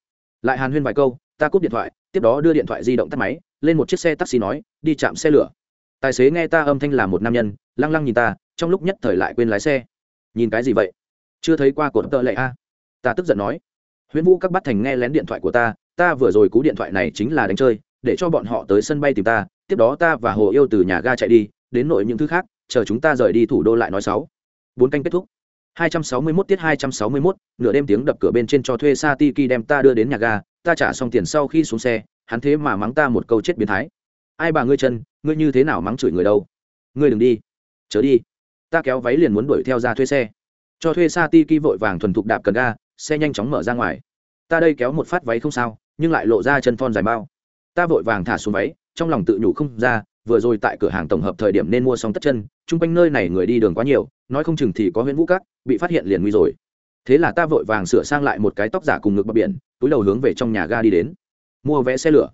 Lại hàn huyên vài câu, ta cúp điện thoại, tiếp đó đưa điện thoại di động tắt máy, lên một chiếc xe taxi nói, đi chạm xe lửa. Tài xế nghe ta âm thanh là một nam nhân, lăng lăng nhìn ta, trong lúc nhất thời lại quên lái xe. Nhìn cái gì vậy? Chưa thấy qua cột tợ lệ a? Ta tức giận nói. Huyễn vũ, các bắt thành nghe lén điện thoại của ta ta vừa rồi cú điện thoại này chính là đánh chơi, để cho bọn họ tới sân bay tìm ta, tiếp đó ta và hồ yêu từ nhà ga chạy đi, đến nội những thứ khác chờ chúng ta rời đi thủ đô lại nói sáu bốn canh kết thúc 261 tiết 261, nửa đêm tiếng đập cửa bên trên cho thuê Satiki đem ta đưa đến nhà ga, ta trả xong tiền sau khi xuống xe, hắn thế mà mắng ta một câu chết biến thái. Ai bà ngươi chân, ngươi như thế nào mắng chửi người đâu? Ngươi đừng đi. Chớ đi. Ta kéo váy liền muốn đuổi theo ra thuê xe. Cho thuê Satiki vội vàng thuần thục đạp cần ga, xe nhanh chóng mở ra ngoài. Ta đây kéo một phát váy không sao, nhưng lại lộ ra chân thon dài bao. Ta vội vàng thả xuống váy, trong lòng tự nhủ không ra, vừa rồi tại cửa hàng tổng hợp thời điểm nên mua xong tất chân, chung quanh nơi này người đi đường quá nhiều, nói không chừng thì có huyện vũ cát bị phát hiện liền nguy rồi. Thế là ta vội vàng sửa sang lại một cái tóc giả cùng ngực bờ biển, túi đầu hướng về trong nhà ga đi đến. Mua vé xe lửa.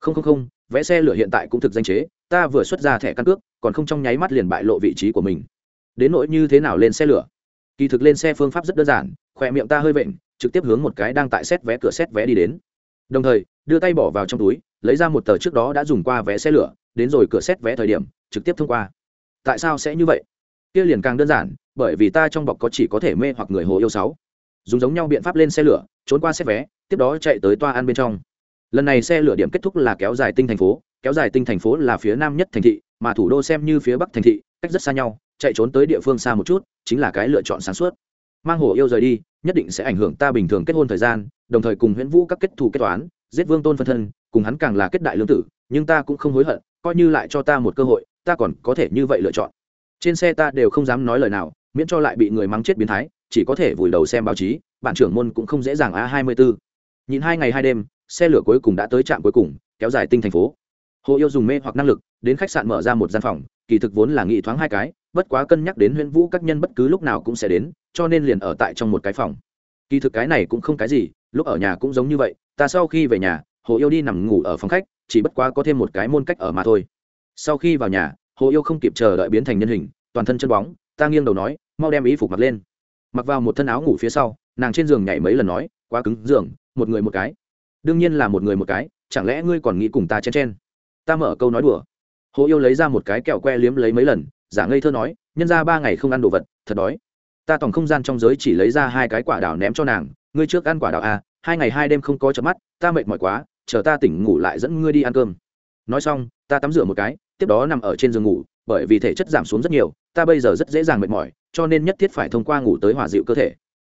Không không không, vé xe lửa hiện tại cũng thực danh chế, ta vừa xuất ra thẻ căn cước, còn không trong nháy mắt liền bại lộ vị trí của mình. Đến nỗi như thế nào lên xe lửa? Kỳ thực lên xe phương pháp rất đơn giản, khỏe miệng ta hơi vệnh trực tiếp hướng một cái đang tại xét vé cửa xét vé đi đến. Đồng thời, đưa tay bỏ vào trong túi lấy ra một tờ trước đó đã dùng qua vé xe lửa, đến rồi cửa xét vé thời điểm, trực tiếp thông qua. Tại sao sẽ như vậy? Kia liền càng đơn giản, bởi vì ta trong bọc có chỉ có thể mê hoặc người hồ yêu sáu. Dùng giống nhau biện pháp lên xe lửa, trốn qua xét vé, tiếp đó chạy tới toa ăn bên trong. Lần này xe lửa điểm kết thúc là kéo dài tinh thành phố, kéo dài tinh thành phố là phía nam nhất thành thị, mà thủ đô xem như phía bắc thành thị, cách rất xa nhau, chạy trốn tới địa phương xa một chút, chính là cái lựa chọn sáng suốt. Mang hồ yêu rời đi, nhất định sẽ ảnh hưởng ta bình thường kết hôn thời gian, đồng thời cùng huyễn vũ các kết thù kết toán, giết vương tôn phân thân cùng hắn càng là kết đại lương tử, nhưng ta cũng không hối hận, coi như lại cho ta một cơ hội, ta còn có thể như vậy lựa chọn. Trên xe ta đều không dám nói lời nào, miễn cho lại bị người mắng chết biến thái, chỉ có thể vùi đầu xem báo chí, bạn trưởng môn cũng không dễ dàng a hai mươi bốn nhìn hai ngày hai đêm, xe lửa cuối cùng đã tới trạm cuối cùng, kéo dài tinh thành phố. Hồ yêu dùng mê hoặc năng lực, đến khách sạn mở ra một gian phòng, kỳ thực vốn là nghị thoáng hai cái, bất quá cân nhắc đến huyễn vũ các nhân bất cứ lúc nào cũng sẽ đến, cho nên liền ở tại trong một cái phòng. Kỳ thực cái này cũng không cái gì, lúc ở nhà cũng giống như vậy, ta sau khi về nhà hồ yêu đi nằm ngủ ở phòng khách, chỉ bất quá có thêm một cái môn cách ở mà thôi. Sau khi vào nhà, hồ yêu không kịp chờ đợi biến thành nhân hình, toàn thân chân bóng, ta nghiêng đầu nói, mau đem ý phục mặc lên. Mặc vào một thân áo ngủ phía sau, nàng trên giường nhảy mấy lần nói, quá cứng, giường, một người một cái. Đương nhiên là một người một cái, chẳng lẽ ngươi còn nghĩ cùng ta chen chen? Ta mở câu nói đùa. Hồ yêu lấy ra một cái kẹo que liếm lấy mấy lần, giả ngây thơ nói, nhân ra ba ngày không ăn đồ vật, thật đói. Ta tổng không gian trong giới chỉ lấy ra hai cái quả đào ném cho nàng, ngươi trước ăn quả đào à hai ngày hai đêm không có chợp mắt, ta mệt mỏi quá chờ ta tỉnh ngủ lại dẫn ngươi đi ăn cơm. Nói xong, ta tắm rửa một cái, tiếp đó nằm ở trên giường ngủ, bởi vì thể chất giảm xuống rất nhiều, ta bây giờ rất dễ dàng mệt mỏi, cho nên nhất thiết phải thông qua ngủ tới hòa dịu cơ thể.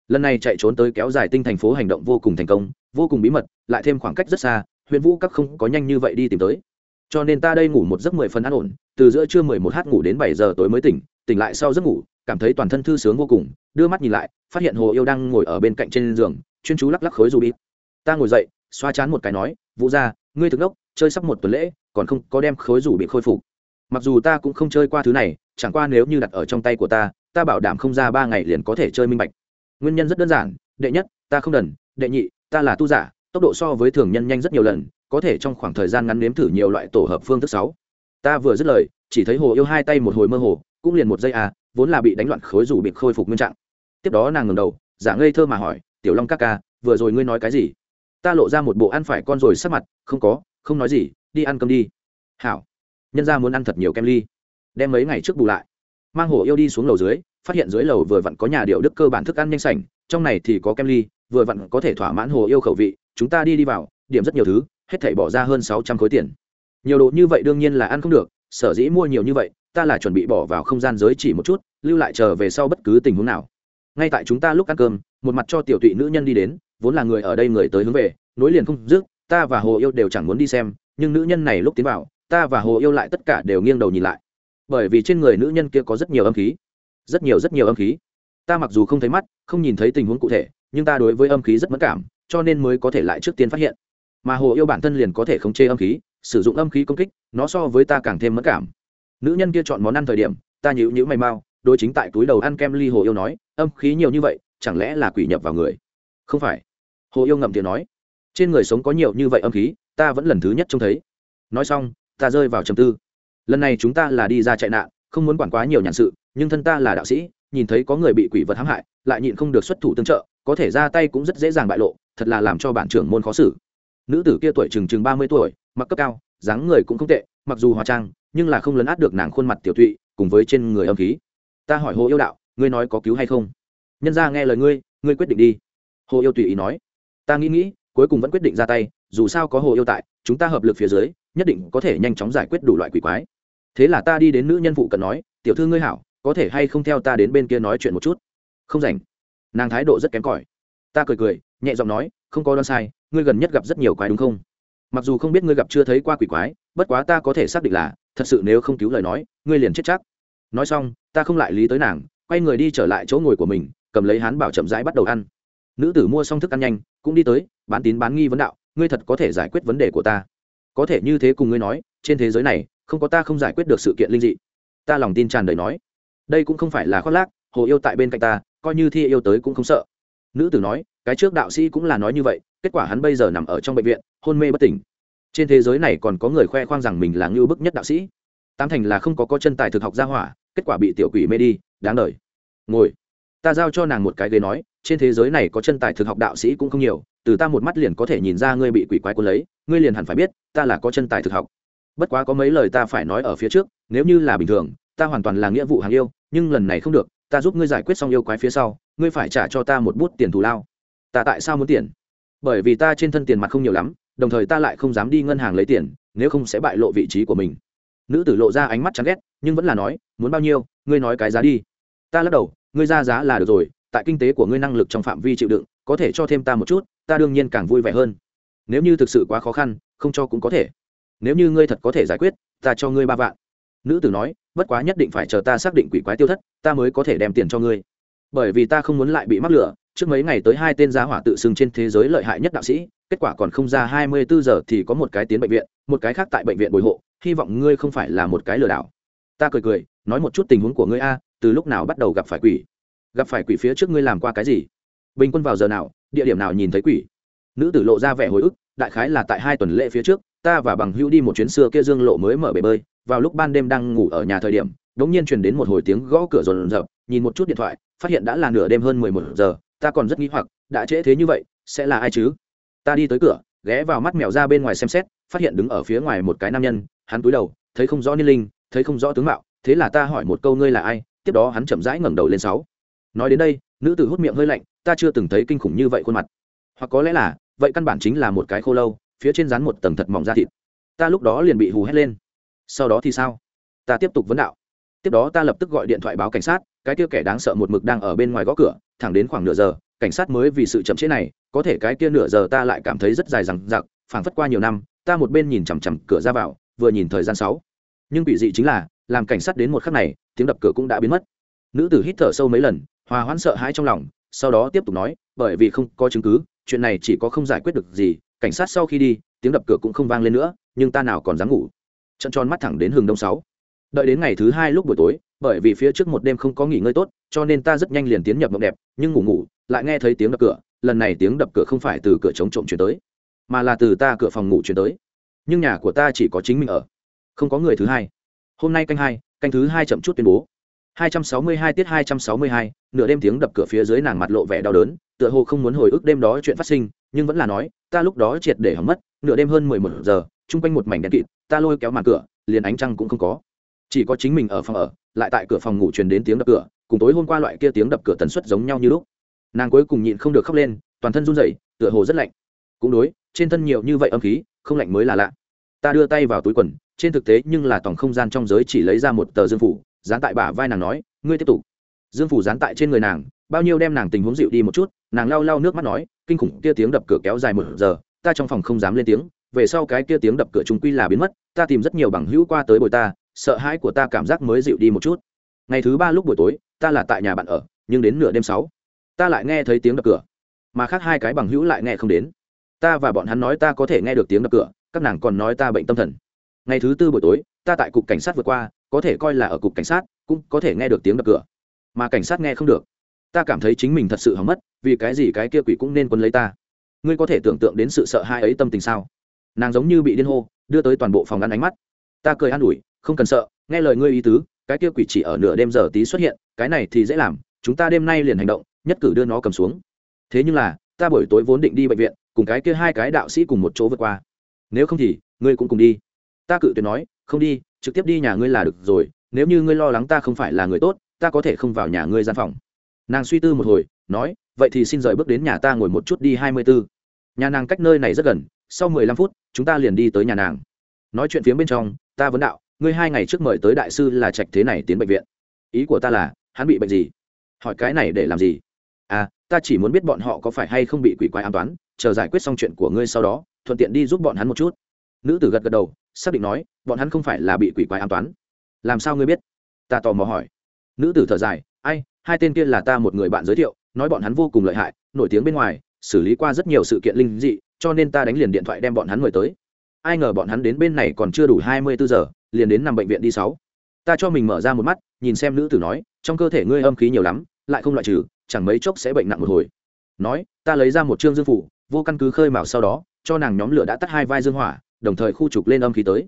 Lần này chạy trốn tới kéo dài tinh thành phố hành động vô cùng thành công, vô cùng bí mật, lại thêm khoảng cách rất xa huyền vũ các không có nhanh như vậy đi tìm tới. Cho nên ta đây ngủ một giấc mười phần an ổn, từ giữa trưa mười một h ngủ đến bảy giờ tối mới tỉnh tỉnh lại sau giấc ngủ, cảm thấy toàn thân thư sướng vô cùng, đưa mắt nhìn lại, phát hiện hồ yêu đang ngồi ở bên cạnh trên giường, chuyên chú lắc lắc khối ruby. Ta ngồi dậy, xoa chán một cái nói vũ gia, ngươi thực đốc chơi sắp một tuần lễ còn không có đem khối rủ bị khôi phục. Mặc dù ta cũng không chơi qua thứ này chẳng qua nếu như đặt ở trong tay của ta ta bảo đảm không ra ba ngày liền có thể chơi minh bạch. Nguyên nhân rất đơn giản đệ nhất ta không đần đệ nhị ta là tu giả tốc độ so với thường nhân nhanh rất nhiều lần có thể trong khoảng thời gian ngắn nếm thử nhiều loại tổ hợp phương thức sáu. Ta vừa dứt lời chỉ thấy hồ yêu hai tay một hồi mơ hồ cũng liền một giây à vốn là bị đánh loạn khối rủ bị khôi phục nguyên trạng. Tiếp đó nàng ngầm đầu giả ngây thơ mà hỏi tiểu long các ca vừa rồi ngươi nói cái gì? Ta lộ ra một bộ ăn phải con rồi sắc mặt, không có, không nói gì, đi ăn cơm đi. Hảo. Nhân ra muốn ăn thật nhiều kem ly. Đem mấy ngày trước bù lại. Mang hổ yêu đi xuống lầu dưới, phát hiện dưới lầu vừa vặn có nhà điệu đức cơ bản thức ăn nhanh sảnh, trong này thì có kem ly, vừa vặn có thể thỏa mãn hồ yêu khẩu vị, chúng ta đi đi vào, điểm rất nhiều thứ, hết thảy bỏ ra hơn sáu trăm khối tiền. Nhiều đồ như vậy đương nhiên là ăn không được, sở dĩ mua nhiều như vậy, ta là chuẩn bị bỏ vào không gian giới chỉ một chút, lưu lại chờ về sau bất cứ tình huống nào. Ngay tại chúng ta lúc ăn cơm, một mặt cho tiểu tụy nữ nhân đi đến vốn là người ở đây người tới hướng về, nối liền không dứt, ta và hồ yêu đều chẳng muốn đi xem, nhưng nữ nhân này lúc tiến vào, ta và hồ yêu lại tất cả đều nghiêng đầu nhìn lại. Bởi vì trên người nữ nhân kia có rất nhiều âm khí. Rất nhiều rất nhiều âm khí. Ta mặc dù không thấy mắt, không nhìn thấy tình huống cụ thể, nhưng ta đối với âm khí rất mất cảm, cho nên mới có thể lại trước tiên phát hiện. Mà hồ yêu bản thân liền có thể không chế âm khí, sử dụng âm khí công kích, nó so với ta càng thêm mất cảm. Nữ nhân kia chọn món ăn thời điểm, ta nhịu nhữ mày mau, đối chính tại túi đầu ăn kem ly hồ yêu nói, âm khí nhiều như vậy, chẳng lẽ là quỷ nhập vào người? Không phải hồ yêu ngậm tiếng nói, trên người sống có nhiều như vậy âm khí, ta vẫn lần thứ nhất trông thấy. Nói xong, ta rơi vào trầm tư. Lần này chúng ta là đi ra chạy nạn, không muốn quản quá nhiều nhàn sự, nhưng thân ta là đạo sĩ, nhìn thấy có người bị quỷ vật hãm hại, lại nhịn không được xuất thủ tương trợ, có thể ra tay cũng rất dễ dàng bại lộ, thật là làm cho bản trưởng môn khó xử. Nữ tử kia tuổi chừng chừng ba mươi tuổi, mặc cấp cao, dáng người cũng không tệ, mặc dù hóa trang, nhưng là không lấn át được nàng khuôn mặt tiểu thụy cùng với trên người âm khí. Ta hỏi hồ yêu đạo, ngươi nói có cứu hay không? Nhân ra nghe lời ngươi ngươi quyết định đi. Hồ yêu tùy ý nói ta nghĩ nghĩ, cuối cùng vẫn quyết định ra tay, dù sao có hồ yêu tại, chúng ta hợp lực phía dưới, nhất định có thể nhanh chóng giải quyết đủ loại quỷ quái. Thế là ta đi đến nữ nhân phụ cần nói, tiểu thư ngươi hảo, có thể hay không theo ta đến bên kia nói chuyện một chút? Không rảnh. Nàng thái độ rất kém cỏi. Ta cười cười, nhẹ giọng nói, không có đoan sai, ngươi gần nhất gặp rất nhiều quái đúng không? Mặc dù không biết ngươi gặp chưa thấy qua quỷ quái, bất quá ta có thể xác định là, thật sự nếu không cứu lời nói, ngươi liền chết chắc. Nói xong, ta không lại lý tới nàng, quay người đi trở lại chỗ ngồi của mình, cầm lấy hán bảo chậm rãi bắt đầu ăn nữ tử mua xong thức ăn nhanh, cũng đi tới, bán tín bán nghi vấn đạo, ngươi thật có thể giải quyết vấn đề của ta. Có thể như thế cùng ngươi nói, trên thế giới này, không có ta không giải quyết được sự kiện linh dị. Ta lòng tin tràn đầy nói. Đây cũng không phải là khoác lác, hồ yêu tại bên cạnh ta, coi như thi yêu tới cũng không sợ. Nữ tử nói, cái trước đạo sĩ cũng là nói như vậy, kết quả hắn bây giờ nằm ở trong bệnh viện, hôn mê bất tỉnh. Trên thế giới này còn có người khoe khoang rằng mình là ngưu bức nhất đạo sĩ. Tám thành là không có có chân tài thực học gia hỏa, kết quả bị tiểu quỷ mê đi, đáng đời. Ngồi. Ta giao cho nàng một cái ghế nói trên thế giới này có chân tài thực học đạo sĩ cũng không nhiều, từ ta một mắt liền có thể nhìn ra ngươi bị quỷ quái quân lấy, ngươi liền hẳn phải biết, ta là có chân tài thực học. Bất quá có mấy lời ta phải nói ở phía trước, nếu như là bình thường, ta hoàn toàn là nghĩa vụ hàng yêu, nhưng lần này không được, ta giúp ngươi giải quyết xong yêu quái phía sau, ngươi phải trả cho ta một bút tiền thù lao. Ta tại sao muốn tiền? Bởi vì ta trên thân tiền mặt không nhiều lắm, đồng thời ta lại không dám đi ngân hàng lấy tiền, nếu không sẽ bại lộ vị trí của mình. Nữ tử lộ ra ánh mắt chán ghét, nhưng vẫn là nói, muốn bao nhiêu, ngươi nói cái giá đi. Ta lắc đầu, ngươi ra giá là được rồi tại kinh tế của ngươi năng lực trong phạm vi chịu đựng, có thể cho thêm ta một chút, ta đương nhiên càng vui vẻ hơn. Nếu như thực sự quá khó khăn, không cho cũng có thể. Nếu như ngươi thật có thể giải quyết, ta cho ngươi ba vạn. Nữ tử nói, bất quá nhất định phải chờ ta xác định quỷ quái tiêu thất, ta mới có thể đem tiền cho ngươi. Bởi vì ta không muốn lại bị mắc lửa, trước mấy ngày tới hai tên giá hỏa tự xưng trên thế giới lợi hại nhất đạo sĩ, kết quả còn không ra hai mươi bốn giờ thì có một cái tiến bệnh viện, một cái khác tại bệnh viện bồi hộ, hy vọng ngươi không phải là một cái lừa đảo. Ta cười cười, nói một chút tình huống của ngươi a, từ lúc nào bắt đầu gặp phải quỷ? Gặp phải quỷ phía trước ngươi làm qua cái gì? Bình quân vào giờ nào, địa điểm nào nhìn thấy quỷ? Nữ tử lộ ra vẻ hồi ức, đại khái là tại hai tuần lễ phía trước, ta và bằng hữu đi một chuyến xưa kia dương lộ mới mở bể bơi, vào lúc ban đêm đang ngủ ở nhà thời điểm đ ỗ n g nhiên truyền đến một hồi tiếng gõ cửa rồn rập, nhìn một chút điện thoại, phát hiện đã là nửa đêm hơn mười một giờ, ta còn rất n g h i hoặc, đã trễ thế như vậy, sẽ là ai chứ? Ta đi tới cửa, ghé vào mắt mèo ra bên ngoài xem xét, phát hiện đứng ở phía ngoài một cái nam nhân, hắn cúi đầu, thấy không rõ niên linh, thấy không rõ tướng mạo, thế là ta hỏi một câu ngươi là ai, tiếp đó hắn chậm rãi ngẩng đầu lên sáu nói đến đây, nữ tử hút miệng hơi lạnh, ta chưa từng thấy kinh khủng như vậy khuôn mặt. Hoặc có lẽ là, vậy căn bản chính là một cái khô lâu, phía trên rán một tầng thật mỏng da thịt. Ta lúc đó liền bị hù hét lên. Sau đó thì sao? Ta tiếp tục vấn đạo. Tiếp đó ta lập tức gọi điện thoại báo cảnh sát, cái kia kẻ đáng sợ một mực đang ở bên ngoài gõ cửa, thẳng đến khoảng nửa giờ, cảnh sát mới vì sự chậm trễ này, có thể cái kia nửa giờ ta lại cảm thấy rất dài rằng giặc phảng phất qua nhiều năm, ta một bên nhìn chằm chằm cửa ra vào, vừa nhìn thời gian sáu. Nhưng bị dị chính là, làm cảnh sát đến một khắc này, tiếng đập cửa cũng đã biến mất. Nữ tử hít thở sâu mấy lần hòa hoãn sợ hãi trong lòng, sau đó tiếp tục nói, bởi vì không có chứng cứ, chuyện này chỉ có không giải quyết được gì, cảnh sát sau khi đi, tiếng đập cửa cũng không vang lên nữa, nhưng ta nào còn dám ngủ. Trận tròn mắt thẳng đến hừng đông sáu. Đợi đến ngày thứ hai lúc buổi tối, bởi vì phía trước một đêm không có nghỉ ngơi tốt, cho nên ta rất nhanh liền tiến nhập mộng đẹp, nhưng ngủ ngủ, lại nghe thấy tiếng đập cửa, lần này tiếng đập cửa không phải từ cửa chống trộm chuyển tới, mà là từ ta cửa phòng ngủ chuyển tới. Nhưng nhà của ta chỉ có chính mình ở, không có người thứ hai. Hôm nay canh hai, canh thứ hai chậm chút tuyên bố. 262 tiết 262, nửa đêm tiếng đập cửa phía dưới nàng mặt lộ vẻ đau đớn, tựa hồ không muốn hồi ức đêm đó chuyện phát sinh, nhưng vẫn là nói, ta lúc đó triệt để hỏng mất, nửa đêm hơn 11 giờ, trung quanh một mảnh đen kịt, ta lôi kéo màn cửa, liền ánh trăng cũng không có. Chỉ có chính mình ở phòng ở, lại tại cửa phòng ngủ truyền đến tiếng đập cửa, cùng tối hôm qua loại kia tiếng đập cửa tần suất giống nhau như lúc. Nàng cuối cùng nhịn không được khóc lên, toàn thân run rẩy, tựa hồ rất lạnh. Cũng đối, trên thân nhiều như vậy âm khí, không lạnh mới là lạ. Ta đưa tay vào túi quần, trên thực tế nhưng là tổng không gian trong giới chỉ lấy ra một tờ dương phủ, dán tại bả vai nàng nói, ngươi tiếp tục. Dương phủ dán tại trên người nàng, bao nhiêu đem nàng tình huống dịu đi một chút, nàng lau lau nước mắt nói, kinh khủng, kia tiếng đập cửa kéo dài một giờ, ta trong phòng không dám lên tiếng, về sau cái kia tiếng đập cửa chúng quy là biến mất, ta tìm rất nhiều bằng hữu qua tới bồi ta, sợ hãi của ta cảm giác mới dịu đi một chút. Ngày thứ ba lúc buổi tối, ta là tại nhà bạn ở, nhưng đến nửa đêm sáu, ta lại nghe thấy tiếng đập cửa, mà khác hai cái bằng hữu lại nghe không đến. Ta và bọn hắn nói ta có thể nghe được tiếng đập cửa, các nàng còn nói ta bệnh tâm thần ngày thứ tư buổi tối, ta tại cục cảnh sát vượt qua, có thể coi là ở cục cảnh sát, cũng có thể nghe được tiếng đập cửa. Mà cảnh sát nghe không được. Ta cảm thấy chính mình thật sự hỏng mất, vì cái gì cái kia quỷ cũng nên quân lấy ta. Ngươi có thể tưởng tượng đến sự sợ hãi ấy tâm tình sao? Nàng giống như bị điên hô, đưa tới toàn bộ phòng ngăn ánh mắt. Ta cười an ủi, không cần sợ, nghe lời ngươi ý tứ, cái kia quỷ chỉ ở nửa đêm giờ tí xuất hiện, cái này thì dễ làm, chúng ta đêm nay liền hành động, nhất cử đưa nó cầm xuống. Thế nhưng là, ta buổi tối vốn định đi bệnh viện, cùng cái kia hai cái đạo sĩ cùng một chỗ vượt qua. Nếu không thì, ngươi cũng cùng đi ta cự tuyệt nói, không đi, trực tiếp đi nhà ngươi là được rồi, nếu như ngươi lo lắng ta không phải là người tốt, ta có thể không vào nhà ngươi gian phòng. Nàng suy tư một hồi, nói, vậy thì xin rời bước đến nhà ta ngồi một chút đi hai mươi bốn nhà nàng cách nơi này rất gần, sau mười lăm phút, chúng ta liền đi tới nhà nàng. Nói chuyện phía bên trong, ta vấn đạo, ngươi hai ngày trước mời tới đại sư là trạch thế này tiến bệnh viện. Ý của ta là, hắn bị bệnh gì? Hỏi cái này để làm gì? À ta chỉ muốn biết bọn họ có phải hay không bị quỷ quái an toán, chờ giải quyết xong chuyện của ngươi sau đó, thuận tiện đi giúp bọn hắn một chút. Nữ tử gật gật đầu xác định nói, bọn hắn không phải là bị quỷ quái an toán. Làm sao ngươi biết? Ta tò mò hỏi. Nữ tử thở dài, ai, hai tên kia là ta một người bạn giới thiệu, nói bọn hắn vô cùng lợi hại, nổi tiếng bên ngoài, xử lý qua rất nhiều sự kiện linh dị, cho nên ta đánh liền điện thoại đem bọn hắn mời tới. Ai ngờ bọn hắn đến bên này còn chưa đủ hai mươi bốn giờ, liền đến nằm bệnh viện đi sáu. Ta cho mình mở ra một mắt, nhìn xem nữ tử nói, trong cơ thể ngươi âm khí nhiều lắm, lại không loại trừ, chẳng mấy chốc sẽ bệnh nặng một hồi. Nói, ta lấy ra một chương dương phủ, vô căn cứ khơi mào sau đó, cho nàng nhóm lửa đã tắt hai vai dương hỏa đồng thời khu trục lên âm khí tới.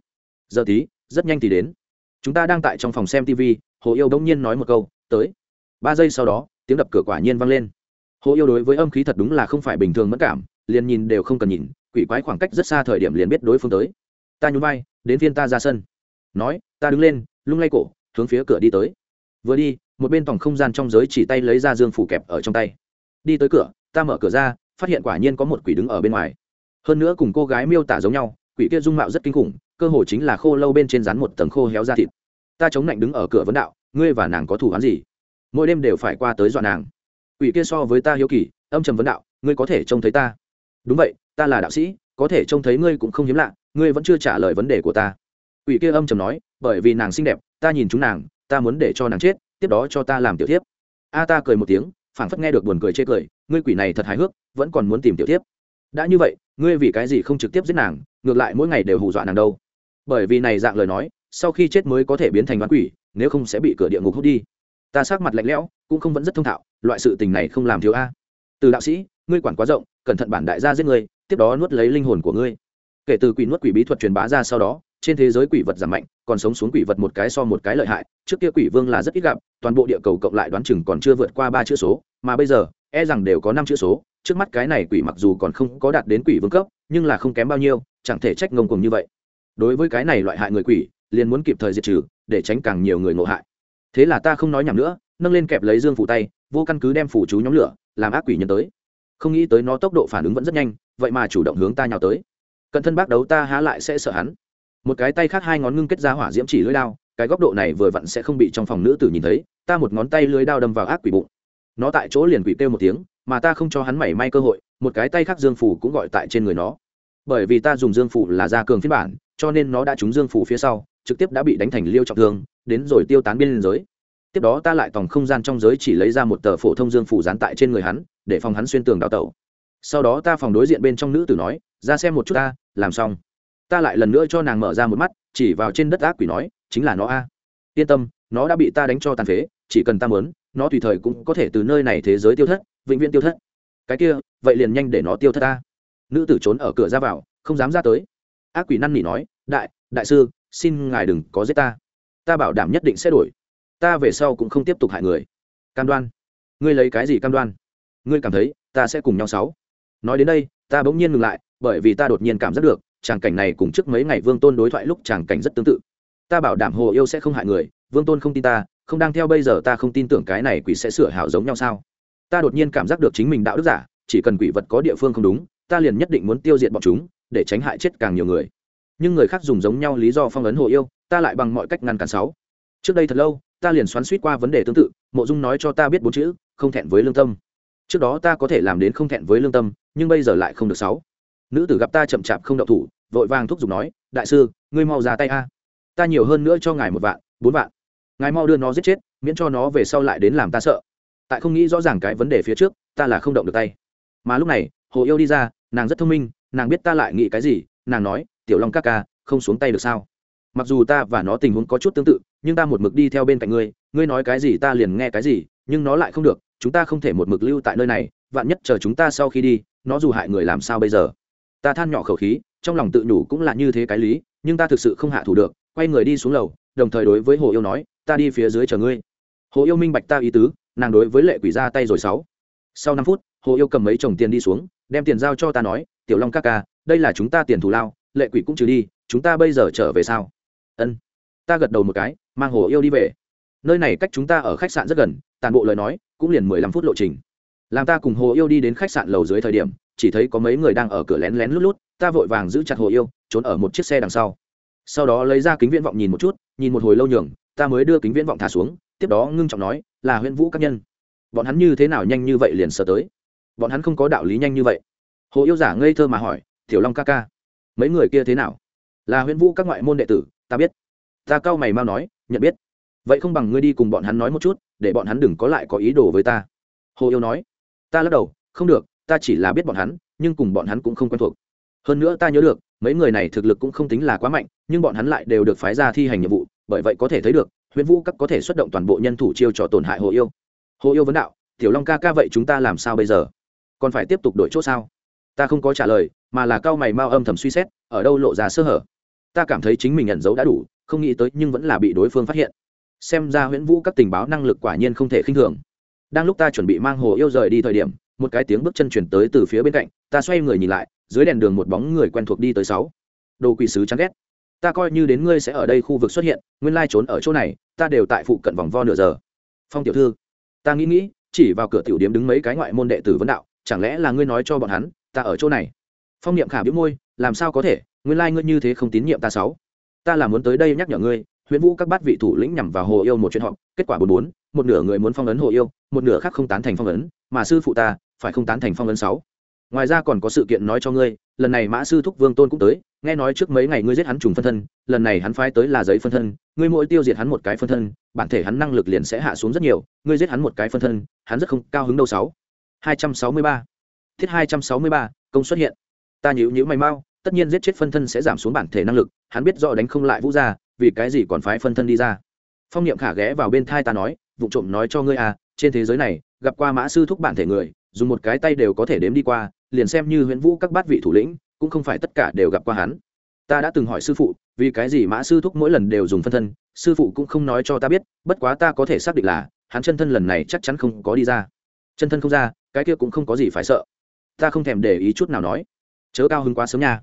Giờ tí, rất nhanh thì đến. Chúng ta đang tại trong phòng xem tv hồ yêu đông nhiên nói một câu, tới. Ba giây sau đó, tiếng đập cửa quả nhiên vang lên. Hồ yêu đối với âm khí thật đúng là không phải bình thường mất cảm, liền nhìn đều không cần nhìn, quỷ quái khoảng cách rất xa thời điểm liền biết đối phương tới. Ta nhún vai, đến phiên ta ra sân. Nói, ta đứng lên, lung lay cổ, hướng phía cửa đi tới. Vừa đi, một bên tổng không gian trong giới chỉ tay lấy ra dương phủ kẹp ở trong tay. Đi tới cửa, ta mở cửa ra, phát hiện quả nhiên có một quỷ đứng ở bên ngoài. Hơn nữa cùng cô gái miêu tả giống nhau quỷ kia dung mạo rất kinh khủng, cơ hồ chính là khô lâu bên trên rán một tầng khô héo da thịt. Ta chống lạnh đứng ở cửa vấn đạo, ngươi và nàng có thủ hắn gì? Mỗi đêm đều phải qua tới dọa nàng. Quỷ kia so với ta hiếu kỳ, âm trầm vấn đạo, ngươi có thể trông thấy ta? Đúng vậy, ta là đạo sĩ, có thể trông thấy ngươi cũng không hiếm lạ, ngươi vẫn chưa trả lời vấn đề của ta. Quỷ kia âm trầm nói, bởi vì nàng xinh đẹp, ta nhìn chúng nàng, ta muốn để cho nàng chết, tiếp đó cho ta làm tiểu thiếp. A ta cười một tiếng, phảng phất nghe được buồn cười chê cười, ngươi quỷ này thật hài hước, vẫn còn muốn tìm tiểu thiếp đã như vậy, ngươi vì cái gì không trực tiếp giết nàng, ngược lại mỗi ngày đều hù dọa nàng đâu? Bởi vì này dạng lời nói, sau khi chết mới có thể biến thành đoán quỷ, nếu không sẽ bị cửa địa ngục hút đi. Ta sát mặt lạnh lẽo, cũng không vẫn rất thông thạo, loại sự tình này không làm thiếu a. Từ đạo sĩ, ngươi quản quá rộng, cẩn thận bản đại gia giết ngươi, tiếp đó nuốt lấy linh hồn của ngươi. Kể từ quỷ nuốt quỷ bí thuật truyền bá ra sau đó, trên thế giới quỷ vật giảm mạnh, còn sống xuống quỷ vật một cái so một cái lợi hại, trước kia quỷ vương là rất ít gặp, toàn bộ địa cầu cộng lại đoán chừng còn chưa vượt qua ba chữ số, mà bây giờ e rằng đều có năm chữ số trước mắt cái này quỷ mặc dù còn không có đạt đến quỷ vương cấp, nhưng là không kém bao nhiêu, chẳng thể trách ngông cùng như vậy. Đối với cái này loại hại người quỷ, liền muốn kịp thời diệt trừ, để tránh càng nhiều người ngộ hại. Thế là ta không nói nhầm nữa, nâng lên kẹp lấy dương phủ tay, vô căn cứ đem phủ chú nhóm lửa, làm ác quỷ nhân tới. Không nghĩ tới nó tốc độ phản ứng vẫn rất nhanh, vậy mà chủ động hướng ta nhào tới. Cận thân bác đấu ta há lại sẽ sợ hắn. Một cái tay khác hai ngón ngưng kết ra hỏa diễm chỉ lưỡi đao, cái góc độ này vừa vặn sẽ không bị trong phòng nữ tử nhìn thấy, ta một ngón tay lưới đao đâm vào ác quỷ bụng. Nó tại chỗ liền quỷ kêu một tiếng mà ta không cho hắn mảy may cơ hội, một cái tay khác dương phủ cũng gọi tại trên người nó. Bởi vì ta dùng dương phủ là gia cường phiên bản, cho nên nó đã trúng dương phủ phía sau, trực tiếp đã bị đánh thành liêu trọng thương, đến rồi tiêu tán biên giới. Tiếp đó ta lại tòng không gian trong giới chỉ lấy ra một tờ phổ thông dương phủ dán tại trên người hắn, để phòng hắn xuyên tường đào tẩu. Sau đó ta phòng đối diện bên trong nữ tử nói, ra xem một chút ta, làm xong. Ta lại lần nữa cho nàng mở ra một mắt, chỉ vào trên đất ác quỷ nói, chính là nó a. Yên tâm, nó đã bị ta đánh cho tàn phế, chỉ cần ta mớn nó tùy thời cũng có thể từ nơi này thế giới tiêu thất vĩnh viễn tiêu thất. Cái kia, vậy liền nhanh để nó tiêu thất ta. Nữ tử trốn ở cửa ra vào, không dám ra tới. Ác quỷ năn nỉ nói, đại đại sư, xin ngài đừng có giết ta. Ta bảo đảm nhất định sẽ đổi. Ta về sau cũng không tiếp tục hại người. Cam đoan. Ngươi lấy cái gì cam đoan? Ngươi cảm thấy ta sẽ cùng nhau sáu? Nói đến đây, ta bỗng nhiên ngừng lại, bởi vì ta đột nhiên cảm giác được, tràng cảnh này cùng trước mấy ngày vương tôn đối thoại lúc tràng cảnh rất tương tự. Ta bảo đảm hồ yêu sẽ không hại người, vương tôn không tin ta, không đang theo bây giờ ta không tin tưởng cái này quỷ sẽ sửa hảo giống nhau sao? Ta đột nhiên cảm giác được chính mình đạo đức giả, chỉ cần quỷ vật có địa phương không đúng, ta liền nhất định muốn tiêu diệt bọn chúng, để tránh hại chết càng nhiều người. Nhưng người khác dùng giống nhau lý do phong ấn hồ yêu, ta lại bằng mọi cách ngăn cản sáu. Trước đây thật lâu, ta liền xoắn suýt qua vấn đề tương tự, mộ dung nói cho ta biết bốn chữ, không thẹn với lương tâm. Trước đó ta có thể làm đến không thẹn với lương tâm, nhưng bây giờ lại không được sáu. Nữ tử gặp ta chậm chạp không đậu thủ, vội vàng thúc giục nói, đại sư, ngươi mau ra tay a. Ta nhiều hơn nữa cho ngài một vạn, bốn vạn. Ngài mau đưa nó giết chết, miễn cho nó về sau lại đến làm ta sợ tại không nghĩ rõ ràng cái vấn đề phía trước, ta là không động được tay. Mà lúc này, hồ yêu đi ra, nàng rất thông minh, nàng biết ta lại nghĩ cái gì, nàng nói, tiểu long ca ca, không xuống tay được sao? Mặc dù ta và nó tình huống có chút tương tự, nhưng ta một mực đi theo bên cạnh ngươi ngươi nói cái gì ta liền nghe cái gì, nhưng nó lại không được, chúng ta không thể một mực lưu tại nơi này, vạn nhất chờ chúng ta sau khi đi, nó dù hại người làm sao bây giờ? Ta than nhỏ khẩu khí, trong lòng tự nhủ cũng là như thế cái lý, nhưng ta thực sự không hạ thủ được, quay người đi xuống lầu, đồng thời đối với hồ yêu nói, ta đi phía dưới chờ ngươi. Hồ yêu minh bạch ta ý tứ nàng đối với lệ quỷ ra tay rồi sáu. Sau năm phút, hồ yêu cầm mấy chồng tiền đi xuống, đem tiền giao cho ta nói, tiểu long ca ca, đây là chúng ta tiền thù lao, lệ quỷ cũng trừ đi, chúng ta bây giờ trở về sao? Ân. Ta gật đầu một cái, mang hồ yêu đi về. Nơi này cách chúng ta ở khách sạn rất gần toàn bộ lời nói, cũng liền mười lăm phút lộ trình. Làm ta cùng hồ yêu đi đến khách sạn lầu dưới thời điểm, chỉ thấy có mấy người đang ở cửa lén lén lút lút, ta vội vàng giữ chặt hồ yêu, trốn ở một chiếc xe đằng sau. Sau đó lấy ra kính viễn vọng nhìn một chút, nhìn một hồi lâu nhường, ta mới đưa kính viễn vọng thả xuống tiếp đó ngưng trọng nói, là huyễn vũ các nhân. Bọn hắn như thế nào nhanh như vậy liền sờ tới? Bọn hắn không có đạo lý nhanh như vậy. Hồ yêu giả ngây thơ mà hỏi, tiểu long ca ca, mấy người kia thế nào? Là huyễn vũ các ngoại môn đệ tử, ta biết. Ta cao mày mau nói, nhận biết. Vậy không bằng ngươi đi cùng bọn hắn nói một chút, để bọn hắn đừng có lại có ý đồ với ta. Hồ yêu nói, ta lắc đầu, không được, ta chỉ là biết bọn hắn, nhưng cùng bọn hắn cũng không quen thuộc. Hơn nữa ta nhớ được, mấy người này thực lực cũng không tính là quá mạnh, nhưng bọn hắn lại đều được phái ra thi hành nhiệm vụ, bởi vậy có thể thấy được huyện vũ các có thể xuất động toàn bộ nhân thủ chiêu trò tổn hại hồ yêu. Hồ yêu vấn đạo, tiểu long ca ca vậy chúng ta làm sao bây giờ? Còn phải tiếp tục đổi chỗ sao? Ta không có trả lời, mà là cao mày mau âm thầm suy xét, ở đâu lộ ra sơ hở. Ta cảm thấy chính mình nhận dấu đã đủ, không nghĩ tới nhưng vẫn là bị đối phương phát hiện. Xem ra huyễn vũ các tình báo năng lực quả nhiên không thể khinh thường. Đang lúc ta chuẩn bị mang hồ yêu rời đi thời điểm, một cái tiếng bước chân chuyển tới từ phía bên cạnh, ta xoay người nhìn lại, dưới đèn đường một bóng người quen thuộc đi tới sáu. Đồ quỷ sứ chán ghét. Ta coi như đến ngươi sẽ ở đây khu vực xuất hiện, nguyên lai trốn ở chỗ này ta đều tại phụ cận vòng vo nửa giờ. Phong tiểu thư, ta nghĩ nghĩ, chỉ vào cửa tiểu điếm đứng mấy cái ngoại môn đệ tử vấn đạo, chẳng lẽ là ngươi nói cho bọn hắn, ta ở chỗ này? Phong niệm khả biếu môi, làm sao có thể, nguyên lai ngươi như thế không tín nhiệm ta sáu. Ta là muốn tới đây nhắc nhở ngươi, huyễn vũ các bát vị thủ lĩnh nhằm vào hồ yêu một chuyện họp, kết quả bốn bốn, một nửa người muốn phong ấn hồ yêu, một nửa khác không tán thành phong ấn, mà sư phụ ta, phải không tán thành phong ấn sáu. Ngoài ra còn có sự kiện nói cho ngươi, lần này mã sư thúc vương tôn cũng tới nghe nói trước mấy ngày ngươi giết hắn trùng phân thân, lần này hắn phái tới là giấy phân thân, ngươi mỗi tiêu diệt hắn một cái phân thân, bản thể hắn năng lực liền sẽ hạ xuống rất nhiều, ngươi giết hắn một cái phân thân, hắn rất không cao hứng đâu sáu. Hai trăm sáu mươi ba. Thiết hai trăm sáu mươi ba, công xuất hiện. Ta nhữ nhữ mày mau, tất nhiên giết chết phân thân sẽ giảm xuống bản thể năng lực, hắn biết rõ đánh không lại vũ gia, vì cái gì còn phái phân thân đi ra. Phong niệm khả ghé vào bên thai ta nói, vụ trộm nói cho ngươi à trên thế giới này, gặp qua mã sư thúc bản thể người, dùng một cái tay đều có thể đếm đi qua, liền xem như huyễn vũ các bát vị thủ lĩnh cũng không phải tất cả đều gặp qua hắn. Ta đã từng hỏi sư phụ, vì cái gì mã sư thúc mỗi lần đều dùng phân thân, sư phụ cũng không nói cho ta biết, bất quá ta có thể xác định là, hắn chân thân lần này chắc chắn không có đi ra. Chân thân không ra, cái kia cũng không có gì phải sợ. Ta không thèm để ý chút nào nói. Chớ cao hứng quá sớm nha.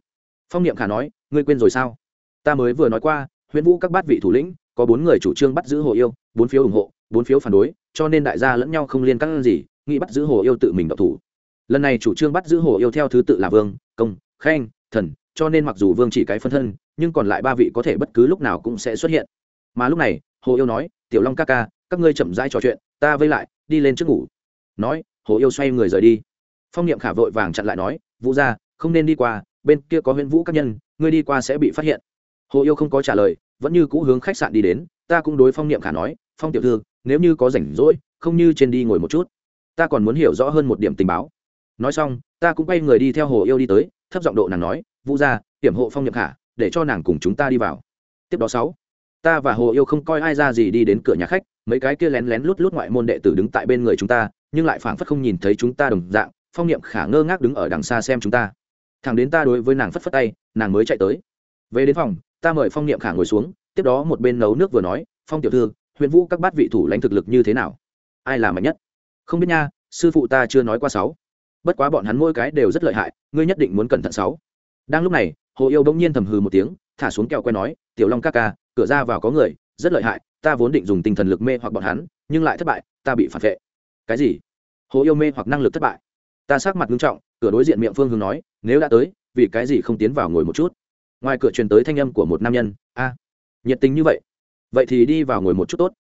Phong niệm khả nói, ngươi quên rồi sao? Ta mới vừa nói qua huyễn vũ các bát vị thủ lĩnh, có bốn người chủ trương bắt giữ hồ yêu, bốn phiếu ủng hộ, bốn phiếu phản đối, cho nên đại gia lẫn nhau không liên căng gì, nghĩ bắt giữ hồ yêu tự mình độc thủ. Lần này chủ trương bắt giữ hồ yêu theo thứ tự là vương, công khanh, thần, cho nên mặc dù vương chỉ cái phân thân, nhưng còn lại ba vị có thể bất cứ lúc nào cũng sẽ xuất hiện. Mà lúc này, hồ yêu nói, tiểu long ca ca, các ngươi chậm rãi trò chuyện, ta vây lại, đi lên trước ngủ. Nói, hồ yêu xoay người rời đi. Phong niệm khả vội vàng chặn lại nói, vũ ra không nên đi qua, bên kia có huyện vũ các nhân, ngươi đi qua sẽ bị phát hiện. Hồ yêu không có trả lời, vẫn như cũ hướng khách sạn đi đến, ta cũng đối phong niệm khả nói, phong tiểu thư, nếu như có rảnh rỗi, không như trên đi ngồi một chút. Ta còn muốn hiểu rõ hơn một điểm tình báo. Nói xong, ta cũng quay người đi theo hồ yêu đi tới thấp giọng độ nàng nói, vũ ra hiểm hộ phong niệm khả, để cho nàng cùng chúng ta đi vào. Tiếp đó sáu, ta và hồ yêu không coi ai ra gì đi đến cửa nhà khách, mấy cái kia lén lén lút lút ngoại môn đệ tử đứng tại bên người chúng ta, nhưng lại phảng phất không nhìn thấy chúng ta đồng dạng, phong niệm khả ngơ ngác đứng ở đằng xa xem chúng ta. Thằng đến ta đối với nàng phất phất tay, nàng mới chạy tới. Về đến phòng, ta mời phong niệm khả ngồi xuống, tiếp đó một bên nấu nước vừa nói, phong tiểu thư huyền vũ các bát vị thủ lãnh thực lực như thế nào? Ai là mạnh nhất? Không biết nha, sư phụ ta chưa nói qua sáu bất quá bọn hắn mỗi cái đều rất lợi hại, ngươi nhất định muốn cẩn thận sáu. Đang lúc này, hồ yêu bỗng nhiên thầm hừ một tiếng, thả xuống kẹo quen nói, tiểu long ca ca, cửa ra vào có người, rất lợi hại, ta vốn định dùng tinh thần lực mê hoặc bọn hắn, nhưng lại thất bại, ta bị phản vệ. Cái gì? Hồ yêu mê hoặc năng lực thất bại. Ta sắc mặt nghiêm trọng, cửa đối diện miệng phương hướng nói, nếu đã tới, vì cái gì không tiến vào ngồi một chút? Ngoài cửa truyền tới thanh âm của một nam nhân, a, nhiệt tình như vậy vậy thì đi vào ngồi một chút tốt.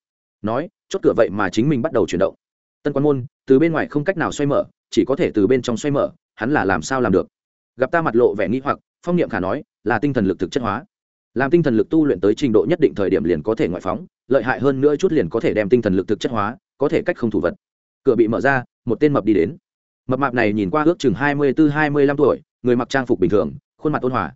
Nói, chốt cửa vậy mà chính mình bắt đầu chuyển động tân quan môn, từ bên ngoài không cách nào xoay mở, chỉ có thể từ bên trong xoay mở, hắn là làm sao làm được? Gặp ta mặt lộ vẻ nghi hoặc, phong niệm khả nói, là tinh thần lực thực chất hóa. Làm tinh thần lực tu luyện tới trình độ nhất định thời điểm liền có thể ngoại phóng, lợi hại hơn nữa chút liền có thể đem tinh thần lực thực chất hóa, có thể cách không thủ vật. Cửa bị mở ra, một tên mập đi đến. Mập mạp này nhìn qua ước chừng hai mươi bốn hai mươi lăm tuổi, người mặc trang phục bình thường, khuôn mặt ôn hòa.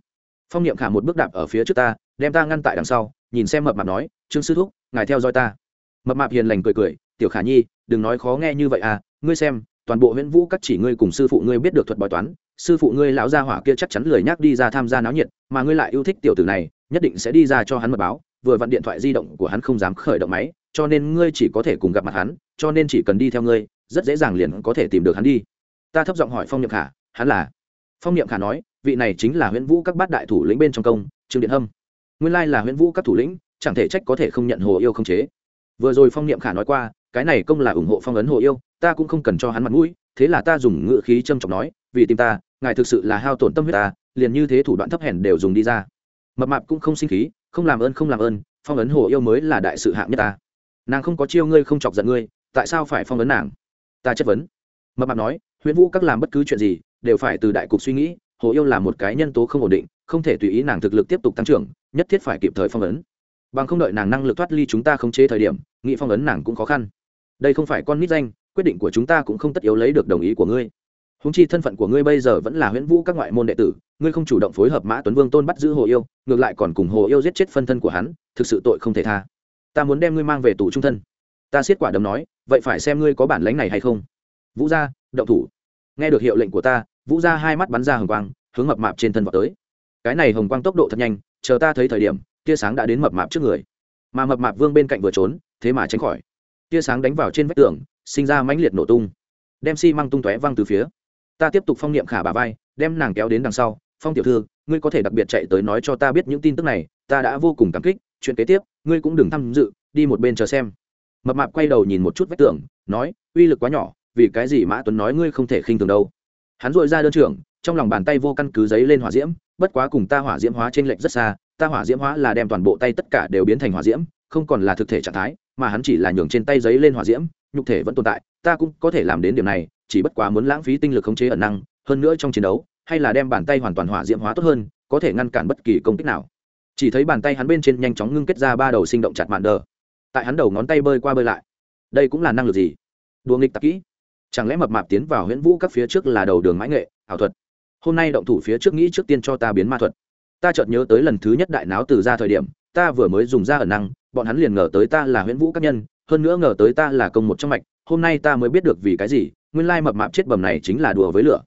Phong niệm khả một bước đạp ở phía trước ta, đem ta ngăn tại đằng sau, nhìn xem mập mạp nói, trương sư thúc, ngài theo dõi ta. Mập mạp hiền lành cười cười tiểu khả nhi, đừng nói khó nghe như vậy à ngươi xem, toàn bộ Huyễn vũ các chỉ ngươi cùng sư phụ ngươi biết được thuật bói toán, sư phụ ngươi lão gia hỏa kia chắc chắn lười nhác đi ra tham gia náo nhiệt, mà ngươi lại yêu thích tiểu tử này, nhất định sẽ đi ra cho hắn mật báo, vừa vặn điện thoại di động của hắn không dám khởi động máy, cho nên ngươi chỉ có thể cùng gặp mặt hắn, cho nên chỉ cần đi theo ngươi, rất dễ dàng liền có thể tìm được hắn đi. Ta thấp giọng hỏi phong niệm khả, hắn là? Phong niệm khả nói, vị này chính là Huyễn vũ các bát đại thủ lĩnh bên trong công, trương điện hâm. Nguyên lai là Huyễn vũ các thủ lĩnh, chẳng thể trách có thể không nhận hồ yêu không chế. Vừa rồi phong niệm khả nói qua cái này công là ủng hộ phong ấn hồ yêu, ta cũng không cần cho hắn mặt mũi, thế là ta dùng ngựa khí trâm trọng nói, vì tìm ta, ngài thực sự là hao tổn tâm huyết ta, liền như thế thủ đoạn thấp hèn đều dùng đi ra. Mập mạp cũng không sinh khí, không làm ơn không làm ơn, phong ấn hồ yêu mới là đại sự hạng nhất ta. Nàng không có chiêu ngươi không chọc giận ngươi, tại sao phải phong ấn nàng? Ta chất vấn. Mập mạp nói, huyễn vũ các làm bất cứ chuyện gì, đều phải từ đại cục suy nghĩ, hồ yêu là một cái nhân tố không ổn định, không thể tùy ý nàng thực lực tiếp tục tăng trưởng, nhất thiết phải kịp thời phong ấn. Bằng không đợi nàng năng lực thoát ly chúng ta không chế thời điểm, nghị phong ấn nàng cũng khó khăn đây không phải con nít danh, quyết định của chúng ta cũng không tất yếu lấy được đồng ý của ngươi. Húng chi thân phận của ngươi bây giờ vẫn là huyễn vũ các ngoại môn đệ tử, ngươi không chủ động phối hợp mã tuấn vương tôn bắt giữ hồ yêu, ngược lại còn cùng hồ yêu giết chết phân thân của hắn, thực sự tội không thể tha. Ta muốn đem ngươi mang về tù trung thân. Ta xiết quả đấm nói, vậy phải xem ngươi có bản lánh này hay không. Vũ gia, động thủ. Nghe được hiệu lệnh của ta, vũ gia hai mắt bắn ra hồng quang, hướng mập mạp trên thân vào tới. Cái này hồng quang tốc độ thật nhanh, chờ ta thấy thời điểm, tia sáng đã đến mập mạp trước người. Mà mập mạp vương bên cạnh vừa trốn, thế mà tránh khỏi tia sáng đánh vào trên vách tường, sinh ra mãnh liệt nổ tung. Đem xi、si、măng tung tóe văng từ phía. Ta tiếp tục phong niệm khả bà vai, đem nàng kéo đến đằng sau. Phong tiểu thư, ngươi có thể đặc biệt chạy tới nói cho ta biết những tin tức này. Ta đã vô cùng cảm kích. Chuyện kế tiếp, ngươi cũng đừng tham dự, đi một bên chờ xem. Mập mạp quay đầu nhìn một chút vách tường, nói, uy lực quá nhỏ, vì cái gì mã tuấn nói ngươi không thể khinh thường đâu. Hắn dội ra đơn trưởng, trong lòng bàn tay vô căn cứ giấy lên hỏa diễm, bất quá cùng ta hỏa diễm hóa trên lệch rất xa, ta hỏa diễm hóa là đem toàn bộ tay tất cả đều biến thành hỏa diễm, không còn là thực thể trạng thái mà hắn chỉ là nhường trên tay giấy lên hỏa diễm, nhục thể vẫn tồn tại, ta cũng có thể làm đến điểm này, chỉ bất quá muốn lãng phí tinh lực khống chế ẩn năng, hơn nữa trong chiến đấu, hay là đem bàn tay hoàn toàn hỏa diễm hóa tốt hơn, có thể ngăn cản bất kỳ công kích nào. Chỉ thấy bàn tay hắn bên trên nhanh chóng ngưng kết ra ba đầu sinh động chặt mạn đờ. Tại hắn đầu ngón tay bơi qua bơi lại. Đây cũng là năng lực gì? Đùa nghịch tạp kỹ. Chẳng lẽ mập mạp tiến vào huyễn vũ các phía trước là đầu đường mãi nghệ, ảo thuật? Hôm nay động thủ phía trước nghĩ trước tiên cho ta biến ma thuật. Ta chợt nhớ tới lần thứ nhất đại náo từ ra thời điểm, ta vừa mới dùng ra ẩn năng bọn hắn liền ngờ tới ta là huyễn vũ các nhân, hơn nữa ngờ tới ta là công một trong mạch, hôm nay ta mới biết được vì cái gì, nguyên lai mập mạp chết bầm này chính là đùa với lửa.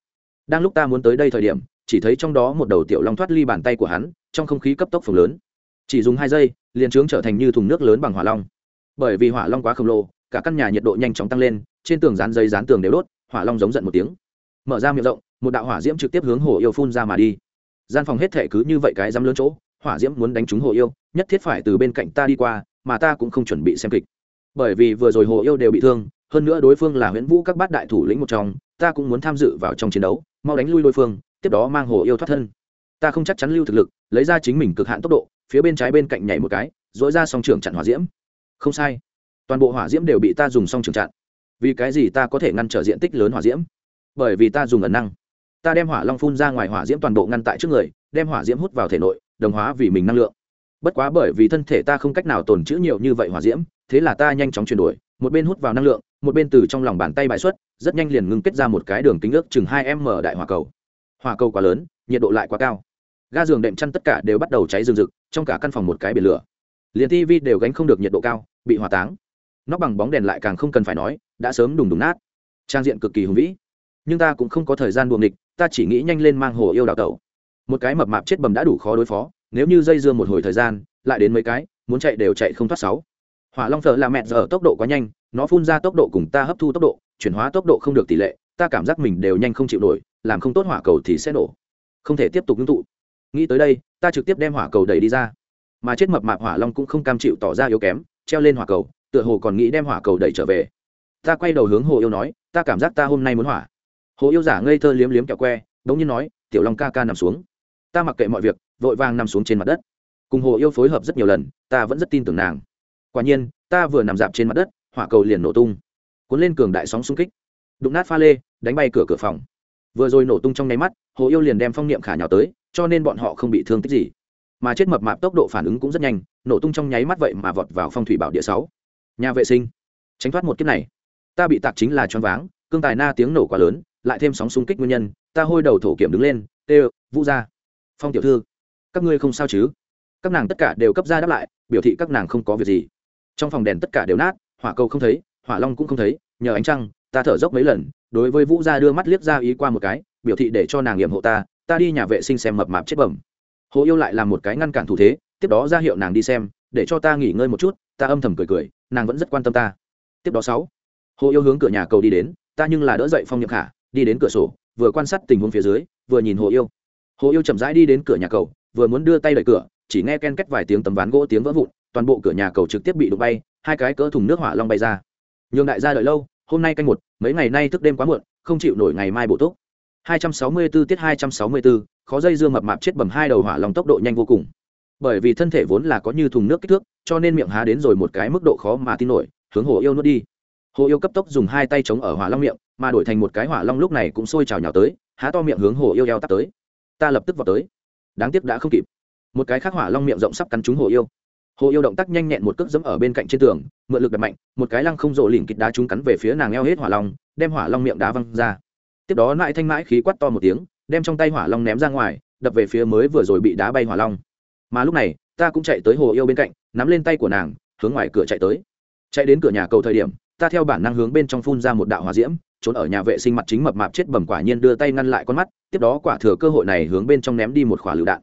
Đang lúc ta muốn tới đây thời điểm, chỉ thấy trong đó một đầu tiểu long thoát ly bàn tay của hắn, trong không khí cấp tốc phồng lớn. Chỉ dùng hai giây, liền trướng trở thành như thùng nước lớn bằng hỏa long. Bởi vì hỏa long quá khổng lồ, cả căn nhà nhiệt độ nhanh chóng tăng lên, trên tường dán dây dán tường đều đốt, hỏa long giống giận một tiếng. Mở ra miệng rộng, một đạo hỏa diễm trực tiếp hướng hồ yêu phun ra mà đi. Gian phòng hết thể cứ như vậy cái dám lớn chỗ hỏa diễm muốn đánh trúng hồ yêu, nhất thiết phải từ bên cạnh ta đi qua, mà ta cũng không chuẩn bị xem kịch. Bởi vì vừa rồi hồ yêu đều bị thương, hơn nữa đối phương là huyễn vũ các bát đại thủ lĩnh một trong, ta cũng muốn tham dự vào trong chiến đấu, mau đánh lui đối phương, tiếp đó mang hồ yêu thoát thân. Ta không chắc chắn lưu thực lực, lấy ra chính mình cực hạn tốc độ, phía bên trái bên cạnh nhảy một cái dỗi ra song trường chặn hỏa diễm. Không sai. Toàn bộ hỏa diễm đều bị ta dùng song trường chặn. Vì cái gì ta có thể ngăn trở diện tích lớn hỏa diễm? Bởi vì ta dùng ẩn năng. Ta đem hỏa long phun ra ngoài hỏa diễm toàn bộ ngăn tại trước người, đem hỏa diễm hút vào thể nội đồng hóa vì mình năng lượng. Bất quá bởi vì thân thể ta không cách nào tồn trữ nhiều như vậy hỏa diễm, thế là ta nhanh chóng chuyển đổi, một bên hút vào năng lượng, một bên từ trong lòng bàn tay bãi xuất, rất nhanh liền ngưng kết ra một cái đường kính ước chừng hai m đại hỏa cầu. Hỏa cầu quá lớn, nhiệt độ lại quá cao. Ga giường đệm chăn tất cả đều bắt đầu cháy rừng rực, trong cả căn phòng một cái biển lửa. Liền tv đều gánh không được nhiệt độ cao, bị hỏa táng. Nóc bằng bóng đèn lại càng không cần phải nói, đã sớm đùng đùng nát. Trang diện cực kỳ hùng vĩ. Nhưng ta cũng không có thời gian buồng địch ta chỉ nghĩ nhanh lên mang hồ yêu đào tẩu một cái mập mạp chết bầm đã đủ khó đối phó, nếu như dây dưa một hồi thời gian, lại đến mấy cái, muốn chạy đều chạy không thoát sáu. Hỏa long thợ là mẹ giờ tốc độ quá nhanh, nó phun ra tốc độ cùng ta hấp thu tốc độ, chuyển hóa tốc độ không được tỷ lệ, ta cảm giác mình đều nhanh không chịu nổi, làm không tốt hỏa cầu thì sẽ nổ. Không thể tiếp tục ngưng tụ. Nghĩ tới đây, ta trực tiếp đem hỏa cầu đẩy đi ra. Mà chết mập mạp hỏa long cũng không cam chịu tỏ ra yếu kém, treo lên hỏa cầu, tựa hồ còn nghĩ đem hỏa cầu đẩy trở về. Ta quay đầu hướng hồ yêu nói, ta cảm giác ta hôm nay muốn hỏa. Hồ yêu giả ngây thơ liếm liếm kẹo que, đống nhiên nói, tiểu long ca ca nằm xuống ta mặc kệ mọi việc, vội vàng nằm xuống trên mặt đất. Cùng hồ yêu phối hợp rất nhiều lần, ta vẫn rất tin tưởng nàng. Quả nhiên, ta vừa nằm dạp trên mặt đất, hỏa cầu liền nổ tung. Cuốn lên cường đại sóng xung kích. Đụng nát pha lê, đánh bay cửa cửa phòng. Vừa rồi nổ tung trong nháy mắt, hồ yêu liền đem phong niệm khả nhào tới, cho nên bọn họ không bị thương tích gì. Mà chết mập mạp tốc độ phản ứng cũng rất nhanh, nổ tung trong nháy mắt vậy mà vọt vào phong thủy bảo địa sáu. Nhà vệ sinh. Tránh thoát một kiếp này. Ta bị tạc chính là choáng váng, cương tài na tiếng nổ quá lớn, lại thêm sóng xung kích nguyên nhân, ta hôi đầu thổ kiểm đứng lên, tê, vũ ra phong tiểu thư, các ngươi không sao chứ? Các nàng tất cả đều cấp ra đáp lại, biểu thị các nàng không có việc gì. Trong phòng đèn tất cả đều nát, hỏa cầu không thấy, hỏa long cũng không thấy, nhờ ánh trăng, ta thở dốc mấy lần, đối với vũ gia đưa mắt liếc ra ý qua một cái, biểu thị để cho nàng nghiệm hộ ta ta đi nhà vệ sinh xem mập mạp chết bẩm. Hồ yêu lại làm một cái ngăn cản thủ thế, tiếp đó ra hiệu nàng đi xem, để cho ta nghỉ ngơi một chút, ta âm thầm cười cười, nàng vẫn rất quan tâm ta. Tiếp đó sáu, hồ yêu hướng cửa nhà cầu đi đến, ta nhưng là đỡ dậy phong nhậm khả, đi đến cửa sổ, vừa quan sát tình huống phía dưới, vừa nhìn hồ yêu hồ yêu chậm rãi đi đến cửa nhà cầu vừa muốn đưa tay đẩy cửa chỉ nghe ken két vài tiếng tấm ván gỗ tiếng vỡ vụn toàn bộ cửa nhà cầu trực tiếp bị đụng bay hai cái cỡ thùng nước hỏa long bay ra. Nhường đại gia đợi lâu hôm nay canh một mấy ngày nay thức đêm quá muộn không chịu nổi ngày mai bổ túc. 264 tiết 264, khó dây dưa mập mạp chết bầm hai đầu hỏa long tốc độ nhanh vô cùng. Bởi vì thân thể vốn là có như thùng nước kích thước cho nên miệng há đến rồi một cái mức độ khó mà tin nổi hướng hồ yêu nuốt đi. Hồ yêu cấp tốc dùng hai tay chống ở hỏa long miệng mà đổi thành một cái hỏa long lúc này cũng sôi trào nhào tới há to miệng hướng hồ yêu eo tắt tới ta lập tức vào tới. Đáng tiếc đã không kịp. Một cái khác hỏa long miệng rộng sắp cắn trúng hồ yêu. Hồ yêu động tác nhanh nhẹn một cước dẫm ở bên cạnh trên tường, mượn lực đập mạnh, một cái lăng không rộ lỉnh kịt đá trúng cắn về phía nàng eo hết hỏa long, đem hỏa long miệng đá văng ra. Tiếp đó lại thanh mãi khí quát to một tiếng, đem trong tay hỏa long ném ra ngoài, đập về phía mới vừa rồi bị đá bay hỏa long. Mà lúc này, ta cũng chạy tới hồ yêu bên cạnh, nắm lên tay của nàng, hướng ngoài cửa chạy tới. Chạy đến cửa nhà cầu thời điểm, ta theo bản năng hướng bên trong phun ra một đạo hỏa diễm trốn ở nhà vệ sinh mặt chính mập mạp chết bầm quả nhiên đưa tay ngăn lại con mắt, tiếp đó quả thừa cơ hội này hướng bên trong ném đi một quả lựu đạn.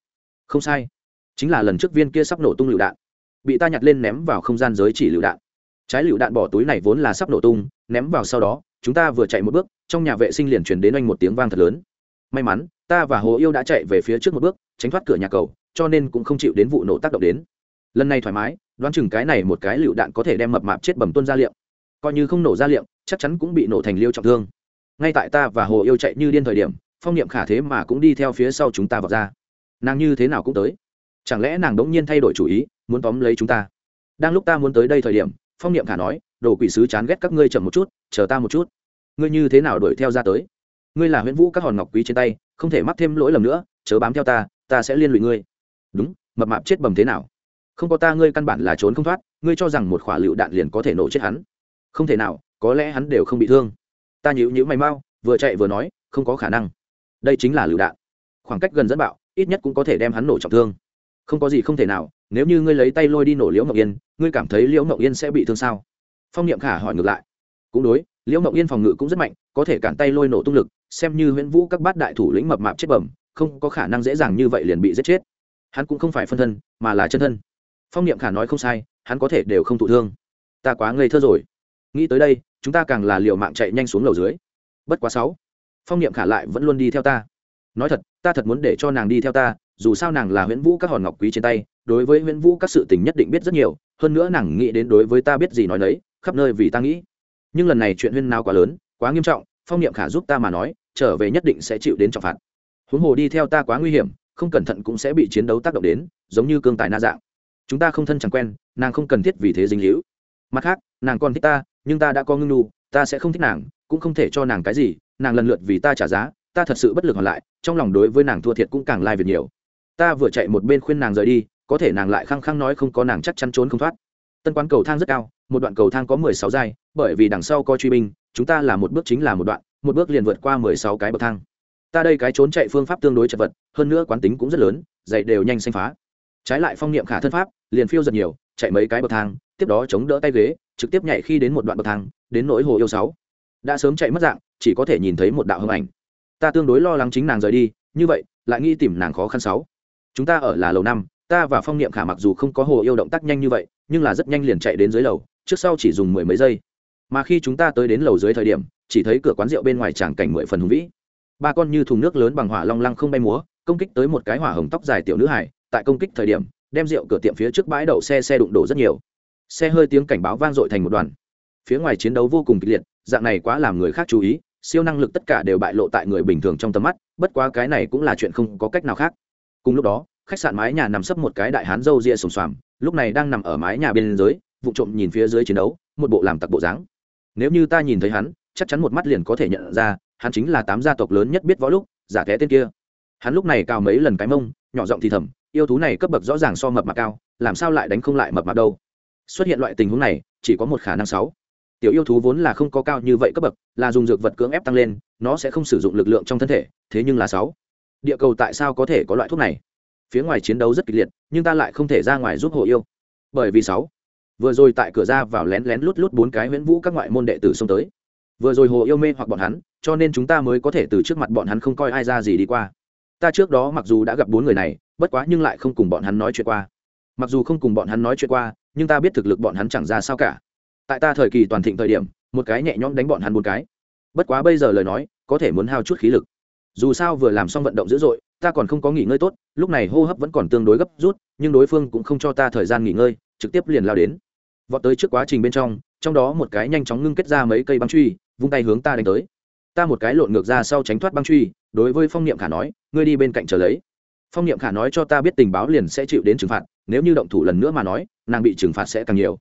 Không sai. Chính là lần trước viên kia sắp nổ tung lựu đạn. Bị ta nhặt lên ném vào không gian giới chỉ lựu đạn. Trái lựu đạn bỏ túi này vốn là sắp nổ tung, ném vào sau đó, chúng ta vừa chạy một bước, trong nhà vệ sinh liền truyền đến anh một tiếng vang thật lớn. May mắn, ta và hồ yêu đã chạy về phía trước một bước, tránh thoát cửa nhà cầu, cho nên cũng không chịu đến vụ nổ tác động đến. Lần này thoải mái, đoán chừng cái này một cái lựu đạn có thể đem mập mạp chết bầm tuân ra liệu coi như không nổ ra liệu chắc chắn cũng bị nổ thành liêu trọng thương. Ngay tại ta và hồ yêu chạy như điên thời điểm, phong niệm khả thế mà cũng đi theo phía sau chúng ta vào ra. Nàng như thế nào cũng tới. Chẳng lẽ nàng đống nhiên thay đổi chủ ý, muốn tóm lấy chúng ta? Đang lúc ta muốn tới đây thời điểm, phong niệm khả nói, đồ quỷ sứ chán ghét các ngươi chậm một chút, chờ ta một chút. Ngươi như thế nào đuổi theo ra tới? Ngươi là huyễn vũ các hòn ngọc quý trên tay, không thể mắc thêm lỗi lầm nữa, chớ bám theo ta ta sẽ liên lụy ngươi. Đúng, mập mạp chết bầm thế nào? Không có ta ngươi căn bản là trốn không thoát, ngươi cho rằng một khỏa lựu đạn liền có thể nổ chết hắn không thể nào, có lẽ hắn đều không bị thương. Ta nhíu nhíu mày mau, vừa chạy vừa nói, không có khả năng. Đây chính là lựu đạn. Khoảng cách gần dẫn bạo, ít nhất cũng có thể đem hắn nổ trọng thương. Không có gì không thể nào, nếu như ngươi lấy tay lôi đi nổ liễu mộng yên, ngươi cảm thấy liễu mộng yên sẽ bị thương sao? Phong niệm khả hỏi ngược lại. Cũng đối, liễu mộng yên phòng ngự cũng rất mạnh, có thể cản tay lôi nổ tung lực, xem như huyễn vũ các bát đại thủ lĩnh mập mạp chết bẩm, không có khả năng dễ dàng như vậy liền bị giết chết. Hắn cũng không phải phân thân, mà là chân thân. Phong niệm khả nói không sai, hắn có thể đều không thụ thương. Ta quá ngây thơ rồi nghĩ tới đây, chúng ta càng là liều mạng chạy nhanh xuống lầu dưới. Bất quá sáu, phong niệm khả lại vẫn luôn đi theo ta. Nói thật, ta thật muốn để cho nàng đi theo ta, dù sao nàng là huyễn vũ các hòn ngọc quý trên tay, đối với huyễn vũ các sự tình nhất định biết rất nhiều, hơn nữa nàng nghĩ đến đối với ta biết gì nói đấy khắp nơi vì ta nghĩ. Nhưng lần này chuyện huyên nào quá lớn, quá nghiêm trọng, phong niệm khả giúp ta mà nói, trở về nhất định sẽ chịu đến trọng phạt. Huống hồ đi theo ta quá nguy hiểm, không cẩn thận cũng sẽ bị chiến đấu tác động đến, giống như cương tài na dạng. Chúng ta không thân chẳng quen, nàng không cần thiết vì thế dính hữu mặt khác, nàng còn thích ta nhưng ta đã có ngưng nu ta sẽ không thích nàng, cũng không thể cho nàng cái gì, nàng lần lượt vì ta trả giá, ta thật sự bất lực hoàn lại, trong lòng đối với nàng thua thiệt cũng càng lai việc nhiều. Ta vừa chạy một bên khuyên nàng rời đi, có thể nàng lại khăng khăng nói không có nàng chắc chắn trốn không thoát. Tân quán cầu thang rất cao, một đoạn cầu thang có mười sáu giai, bởi vì đằng sau có truy binh, chúng ta là một bước chính là một đoạn, một bước liền vượt qua mười sáu cái bậc thang. Ta đây cái trốn chạy phương pháp tương đối chật vật, hơn nữa quán tính cũng rất lớn dạy đều nhanh xanh phá. Trái lại phong niệm khả thân pháp, liền phiêu giật nhiều chạy mấy cái bậc thang, tiếp đó chống đỡ tay ghế, trực tiếp nhảy khi đến một đoạn bậc thang, đến nỗi hồ yêu sáu. Đã sớm chạy mất dạng, chỉ có thể nhìn thấy một đạo hưng ảnh. Ta tương đối lo lắng chính nàng rời đi, như vậy, lại nghĩ tìm nàng khó khăn sáu. Chúng ta ở là lầu năm, ta và phong niệm khả mặc dù không có hồ yêu động tác nhanh như vậy, nhưng là rất nhanh liền chạy đến dưới lầu, trước sau chỉ dùng mười mấy giây. Mà khi chúng ta tới đến lầu dưới thời điểm, chỉ thấy cửa quán rượu bên ngoài tràng cảnh mười phần hùng vĩ. Ba con như thùng nước lớn bằng hỏa long lăng không bay múa, công kích tới một cái hỏa hồng tóc dài tiểu nữ hải tại công kích thời điểm đem rượu cửa tiệm phía trước bãi đậu xe xe đụng đổ rất nhiều. Xe hơi tiếng cảnh báo vang dội thành một đoàn. Phía ngoài chiến đấu vô cùng kịch liệt, dạng này quá làm người khác chú ý, siêu năng lực tất cả đều bại lộ tại người bình thường trong tầm mắt, bất quá cái này cũng là chuyện không có cách nào khác. Cùng lúc đó, khách sạn mái nhà nằm sấp một cái đại hán râu ria sùng xoàm, lúc này đang nằm ở mái nhà bên dưới, vụ trộm nhìn phía dưới chiến đấu, một bộ làm tặc bộ dáng. Nếu như ta nhìn thấy hắn, chắc chắn một mắt liền có thể nhận ra, hắn chính là tám gia tộc lớn nhất biết võ lúc, giả té tên kia. Hắn lúc này cao mấy lần cái mông, nhỏ giọng thì thầm yêu thú này cấp bậc rõ ràng so mập mạp cao, làm sao lại đánh không lại mập mạp đâu? Xuất hiện loại tình huống này, chỉ có một khả năng sáu. Tiểu yêu thú vốn là không có cao như vậy cấp bậc, là dùng dược vật cưỡng ép tăng lên, nó sẽ không sử dụng lực lượng trong thân thể, thế nhưng là sáu. Địa cầu tại sao có thể có loại thuốc này? Phía ngoài chiến đấu rất kịch liệt, nhưng ta lại không thể ra ngoài giúp hộ yêu. Bởi vì sáu. Vừa rồi tại cửa ra vào lén lén lút lút bốn cái huyễn vũ các ngoại môn đệ tử xông tới. Vừa rồi hồ yêu mê hoặc bọn hắn, cho nên chúng ta mới có thể từ trước mặt bọn hắn không coi ai ra gì đi qua. Ta trước đó mặc dù đã gặp bốn người này bất quá nhưng lại không cùng bọn hắn nói chuyện qua. Mặc dù không cùng bọn hắn nói chuyện qua, nhưng ta biết thực lực bọn hắn chẳng ra sao cả. Tại ta thời kỳ toàn thịnh thời điểm, một cái nhẹ nhõm đánh bọn hắn một cái. Bất quá bây giờ lời nói, có thể muốn hao chút khí lực. Dù sao vừa làm xong vận động dữ dội, ta còn không có nghỉ ngơi tốt, lúc này hô hấp vẫn còn tương đối gấp rút, nhưng đối phương cũng không cho ta thời gian nghỉ ngơi, trực tiếp liền lao đến. Vọt tới trước quá trình bên trong trong đó một cái nhanh chóng ngưng kết ra mấy cây băng truy, vung tay hướng ta đánh tới. Ta một cái lộn ngược ra sau tránh thoát băng truy, đối với phong niệm khả nói, ngươi đi bên cạnh chờ lấy phong niệm khả nói cho ta biết tình báo liền sẽ chịu đến trừng phạt, nếu như động thủ lần nữa mà nói, nàng bị trừng phạt sẽ càng nhiều.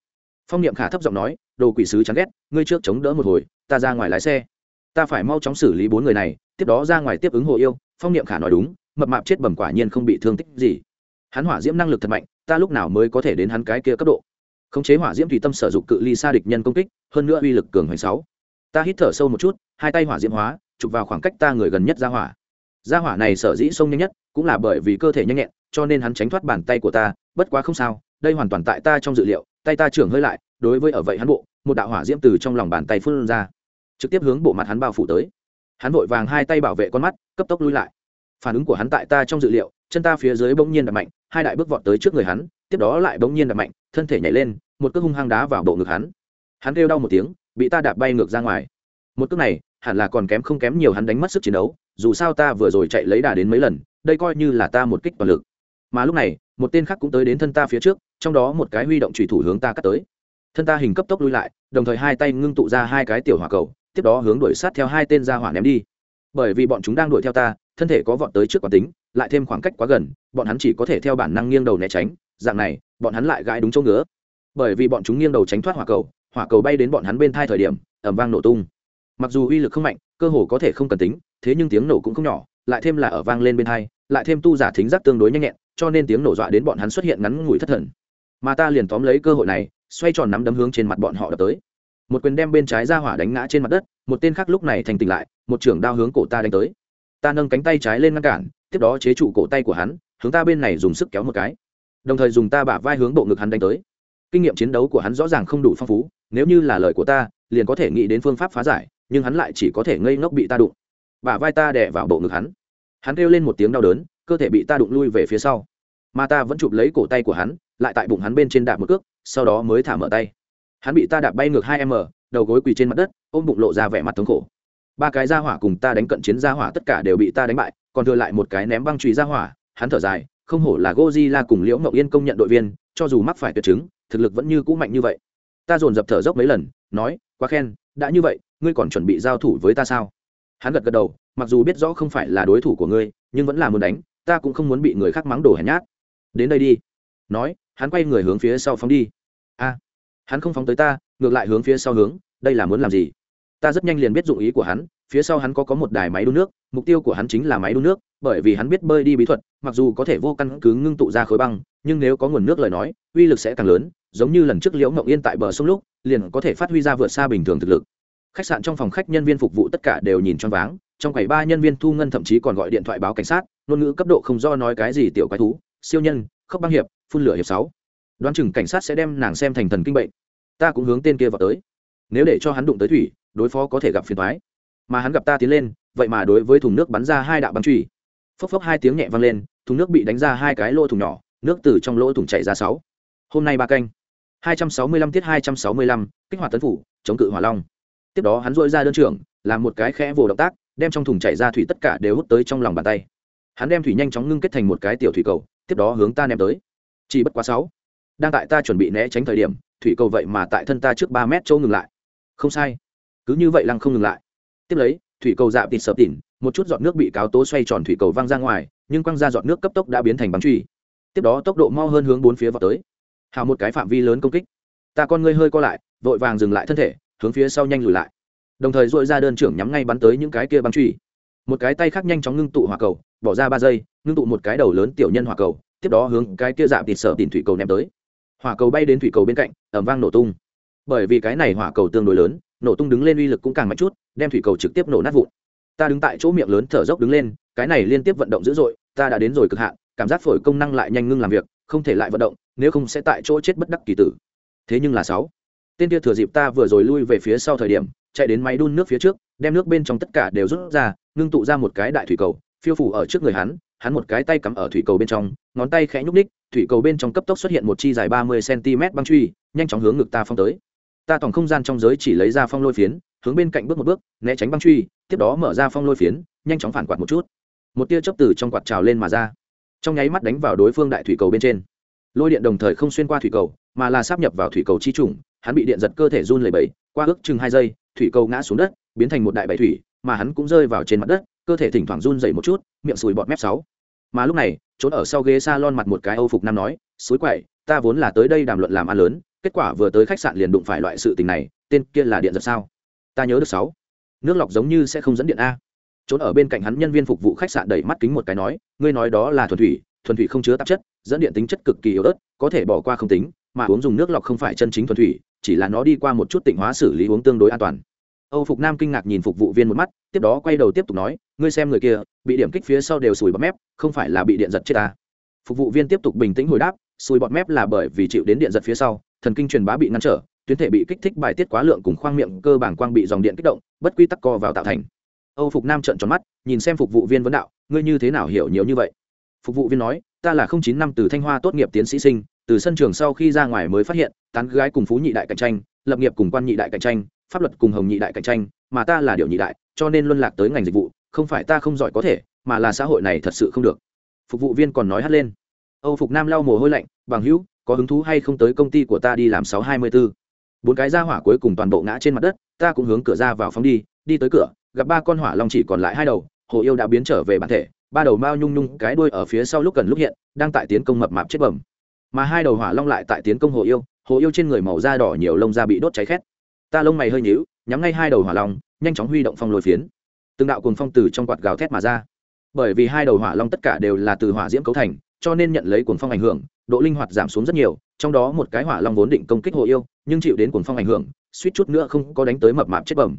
Phong niệm khả thấp giọng nói, đồ quỷ sứ chán ghét, ngươi trước chống đỡ một hồi, ta ra ngoài lái xe. Ta phải mau chóng xử lý bốn người này, tiếp đó ra ngoài tiếp ứng hồ yêu, phong niệm khả nói đúng, mập mạp chết bẩm quả nhiên không bị thương tích gì. Hắn hỏa diễm năng lực thật mạnh, ta lúc nào mới có thể đến hắn cái kia cấp độ? Khống chế hỏa diễm tùy tâm sở dụng cự ly xa địch nhân công kích, hơn nữa uy lực cường hoành sáu. Ta hít thở sâu một chút, hai tay hỏa diễm hóa, chụp vào khoảng cách ta người gần nhất ra hỏa. Ra hỏa này sở dĩ sông nhanh nhất cũng là bởi vì cơ thể nhanh nhẹn, cho nên hắn tránh thoát bàn tay của ta, bất quá không sao, đây hoàn toàn tại ta trong dự liệu, tay ta trưởng hơi lại, đối với ở vậy hắn bộ, một đạo hỏa diễm từ trong lòng bàn tay phun ra, trực tiếp hướng bộ mặt hắn bao phủ tới. Hắn vội vàng hai tay bảo vệ con mắt, cấp tốc lui lại. Phản ứng của hắn tại ta trong dự liệu, chân ta phía dưới bỗng nhiên đập mạnh, hai đại bước vọt tới trước người hắn, tiếp đó lại bỗng nhiên đập mạnh, thân thể nhảy lên, một cước hung hăng đá vào bộ ngực hắn. Hắn kêu đau một tiếng, bị ta đạp bay ngược ra ngoài. Một cước này, hẳn là còn kém không kém nhiều hắn đánh mất sức chiến đấu, dù sao ta vừa rồi chạy lấy đà đến mấy lần đây coi như là ta một kích toàn lực. Mà lúc này, một tên khác cũng tới đến thân ta phía trước, trong đó một cái huy động trùy thủ hướng ta cắt tới. Thân ta hình cấp tốc lui lại, đồng thời hai tay ngưng tụ ra hai cái tiểu hỏa cầu, tiếp đó hướng đuổi sát theo hai tên ra hỏa ném đi. Bởi vì bọn chúng đang đuổi theo ta, thân thể có vọt tới trước quán tính, lại thêm khoảng cách quá gần, bọn hắn chỉ có thể theo bản năng nghiêng đầu né tránh, dạng này, bọn hắn lại gãi đúng chỗ ngứa. Bởi vì bọn chúng nghiêng đầu tránh thoát hỏa cầu hỏa cầu bay đến bọn hắn bên thai thời điểm ẩm vang nổ tung. Mặc dù uy lực không mạnh, cơ hồ có thể không cần tính, thế nhưng tiếng nổ cũng không nhỏ lại thêm là ở vang lên bên hai, lại thêm tu giả thính giác tương đối nhanh nhẹn, cho nên tiếng nổ dọa đến bọn hắn xuất hiện ngắn ngủi thất thần. Mà ta liền tóm lấy cơ hội này, xoay tròn nắm đấm hướng trên mặt bọn họ đập tới. Một quyền đem bên trái ra hỏa đánh ngã trên mặt đất, một tên khác lúc này thành tỉnh lại, một trưởng đao hướng cổ ta đánh tới. Ta nâng cánh tay trái lên ngăn cản, tiếp đó chế trụ cổ tay của hắn, hướng ta bên này dùng sức kéo một cái. Đồng thời dùng ta bả vai hướng bộ ngực hắn đánh tới. Kinh nghiệm chiến đấu của hắn rõ ràng không đủ phong phú, nếu như là lời của ta, liền có thể nghĩ đến phương pháp phá giải, nhưng hắn lại chỉ có thể ngây ngốc bị ta đụng bả vai ta đè vào bộ ngực hắn hắn kêu lên một tiếng đau đớn cơ thể bị ta đụng lui về phía sau mà ta vẫn chụp lấy cổ tay của hắn lại tại bụng hắn bên trên đạp một cước sau đó mới thả mở tay hắn bị ta đạp bay ngược hai m đầu gối quỳ trên mặt đất ôm bụng lộ ra vẻ mặt thống khổ ba cái ra hỏa cùng ta đánh cận chiến ra hỏa tất cả đều bị ta đánh bại còn thừa lại một cái ném băng trùy ra hỏa hắn thở dài không hổ là Godzilla cùng Liễu Ngọc Yên công nhận đội viên, cho dù mắc phải tuyệt chứng, thực lực vẫn như cũ mạnh như vậy. Ta dồn dập thở dốc mấy lần, nói, quá khen, đã như vậy, ngươi còn chuẩn bị giao thủ với ta sao? Hắn gật gật đầu, mặc dù biết rõ không phải là đối thủ của ngươi, nhưng vẫn là muốn đánh, ta cũng không muốn bị người khác mắng đổ hèn nhát. Đến đây đi. Nói, hắn quay người hướng phía sau phóng đi. A, hắn không phóng tới ta, ngược lại hướng phía sau hướng, đây là muốn làm gì? Ta rất nhanh liền biết dụng ý của hắn, phía sau hắn có có một đài máy đun nước, mục tiêu của hắn chính là máy đun nước, bởi vì hắn biết bơi đi bí thuật, mặc dù có thể vô căn cứ ngưng tụ ra khối băng, nhưng nếu có nguồn nước lời nói, uy lực sẽ càng lớn, giống như lần trước liễu mộng yên tại bờ sông lúc, liền có thể phát huy ra vượt xa bình thường thực lực khách sạn trong phòng khách nhân viên phục vụ tất cả đều nhìn choáng váng, trong quầy ba nhân viên thu ngân thậm chí còn gọi điện thoại báo cảnh sát, ngôn ngữ cấp độ không do nói cái gì tiểu quái thú, siêu nhân khóc băng hiệp, phun lửa hiệp sáu. Đoán chừng cảnh sát sẽ đem nàng xem thành thần kinh bệnh. Ta cũng hướng tên kia vào tới. Nếu để cho hắn đụng tới thủy, đối phó có thể gặp phiền thoái mà hắn gặp ta tiến lên, vậy mà đối với thùng nước bắn ra hai đạo bắn truy phốc phốc hai tiếng nhẹ vang lên, thùng nước bị đánh ra hai cái lỗ thùng nhỏ, nước từ trong lỗ thùng chảy ra sáu. Hôm nay ba canh. Hai trăm sáu mươi lăm tiết hai trăm sáu mươi lăm, kích hoạt tấn phủ, chống cự hỏa long tiếp đó hắn dội ra đơn trưởng, làm một cái khẽ vồ động tác, đem trong thùng chảy ra thủy tất cả đều hút tới trong lòng bàn tay. Hắn đem thủy nhanh chóng ngưng kết thành một cái tiểu thủy cầu, tiếp đó hướng ta ném tới. Chỉ bất quá sáu. Đang tại ta chuẩn bị né tránh thời điểm, thủy cầu vậy mà tại thân ta trước ba mét chỗ ngừng lại. Không sai. Cứ như vậy lăng không ngừng lại. Tiếp lấy, thủy cầu dạp tịt sợp tỉn một chút giọt nước bị cáo tố xoay tròn thủy cầu văng ra ngoài, nhưng quăng ra giọt nước cấp tốc đã biến thành bắn truy tiếp đó tốc độ mau hơn hướng bốn phía vào tới. Hào một cái phạm vi lớn công kích. Ta con ngươi hơi co lại, vội vàng dừng lại thân thể hướng phía sau nhanh lùi lại. Đồng thời dội ra đơn trưởng nhắm ngay bắn tới những cái kia băng truy một cái tay khác nhanh chóng ngưng tụ hỏa cầu, bỏ ra ba giây, ngưng tụ một cái đầu lớn tiểu nhân hỏa cầu, tiếp đó hướng cái kia dạp tịt sở tìm thủy cầu ném tới. Hỏa cầu bay đến thủy cầu bên cạnh ẩm vang nổ tung. Bởi vì cái này hỏa cầu tương đối lớn, nổ tung đứng lên uy lực cũng càng mạnh chút, đem thủy cầu trực tiếp nổ nát vụn. Ta đứng tại chỗ miệng lớn thở dốc đứng lên, cái này liên tiếp vận động dữ dội, ta đã đến rồi cực hạn, cảm giác phổi công năng lại nhanh ngưng làm việc, không thể lại vận động, nếu không sẽ tại chỗ chết bất đắc kỳ tử. Thế nhưng là sáu tên kia thừa dịp ta vừa rồi lui về phía sau thời điểm, chạy đến máy đun nước phía trước, đem nước bên trong tất cả đều rút ra, ngưng tụ ra một cái đại thủy cầu, phiêu phủ ở trước người hắn hắn một cái tay cắm ở thủy cầu bên trong, ngón tay khẽ nhúc ních thủy cầu bên trong cấp tốc xuất hiện một chi dài ba mươi cm băng truy, nhanh chóng hướng ngực ta phong tới. Ta tổng không gian trong giới chỉ lấy ra phong lôi phiến, hướng bên cạnh bước một bước, né tránh băng truy, tiếp đó mở ra phong lôi phiến, nhanh chóng phản quạt một chút. Một tia chớp từ trong quạt trào lên mà ra. Trong nháy mắt đánh vào đối phương đại thủy cầu bên trên. Lôi điện đồng thời không xuyên qua thủy cầu, mà là sắp nhập vào thủy cầu chi trùng hắn bị điện giật cơ thể run lẩy bẩy, qua ước chừng hai giây, thủy cầu ngã xuống đất, biến thành một đại bảy thủy, mà hắn cũng rơi vào trên mặt đất, cơ thể thỉnh thoảng run rẩy một chút, miệng sùi bọt mép sáu. Mà lúc này, trốn ở sau ghế s a lon mặt một cái âu phục nam nói, suối quậy, ta vốn là tới đây đàm luận làm ăn lớn, kết quả vừa tới khách sạn liền đụng phải loại sự tình này, tên kia là điện giật sao? Ta nhớ được sáu. Nước lọc giống như sẽ không dẫn điện a. Trốn ở bên cạnh hắn nhân viên phục vụ khách sạn đẩy mắt kính một cái nói, ngươi nói đó là thuần thủy thuần thủy không chứa tạp chất, dẫn điện tính chất cực kỳ yếu ớt, có thể bỏ qua không tính, mà uống dùng nước lọc không phải chân chính thuần thủy chỉ là nó đi qua một chút tịnh hóa xử lý uống tương đối an toàn. Âu phục nam kinh ngạc nhìn phục vụ viên một mắt, tiếp đó quay đầu tiếp tục nói, ngươi xem người kia, bị điểm kích phía sau đều sùi bọt mép, không phải là bị điện giật chết ta phục vụ viên tiếp tục bình tĩnh hồi đáp, sùi bọt mép là bởi vì chịu đến điện giật phía sau, thần kinh truyền bá bị ngăn trở, tuyến thể bị kích thích bài tiết quá lượng cùng khoang miệng cơ bản quang bị dòng điện kích động, bất quy tắc co vào tạo thành. Âu phục nam trợn tròn mắt, nhìn xem phục vụ viên vấn đạo, ngươi như thế nào hiểu nhiều như vậy? Phục vụ viên nói, ta là không chín năm từ thanh hoa tốt nghiệp tiến sĩ sinh từ sân trường sau khi ra ngoài mới phát hiện, tán gái cùng phú nhị đại cạnh tranh, lập nghiệp cùng quan nhị đại cạnh tranh, pháp luật cùng hồng nhị đại cạnh tranh, mà ta là điều nhị đại, cho nên luân lạc tới ngành dịch vụ, không phải ta không giỏi có thể, mà là xã hội này thật sự không được. Phục vụ viên còn nói hắt lên. Âu phục nam lau mồ hôi lạnh, bằng hữu, có hứng thú hay không tới công ty của ta đi làm sáu hai mươi b ố bốn cái ra hỏa cuối cùng toàn bộ ngã trên mặt đất, ta cũng hướng cửa ra vào phóng đi đi tới cửa, gặp ba con hỏa long chỉ còn lại hai đầu, hồ yêu đã biến trở về bản thể, ba đầu mao nhung nhung, cái đuôi ở phía sau lúc cần lúc hiện, đang tại tiến công mập mạp chết bẩm mà hai đầu hỏa long lại tại tiến công hồ yêu hồ yêu trên người màu da đỏ nhiều lông da bị đốt cháy khét. Ta lông mày hơi nhíu nhắm ngay hai đầu hỏa long nhanh chóng huy động phong lôi phiến. Từng đạo cuồng phong từ trong quạt gào thét mà ra. Bởi vì hai đầu hỏa long tất cả đều là từ hỏa diễm cấu thành cho nên nhận lấy cuồng phong ảnh hưởng độ linh hoạt giảm xuống rất nhiều trong đó một cái hỏa long vốn định công kích hồ yêu nhưng chịu đến cuồng phong ảnh hưởng suýt chút nữa không có đánh tới mập mạp chết bầm,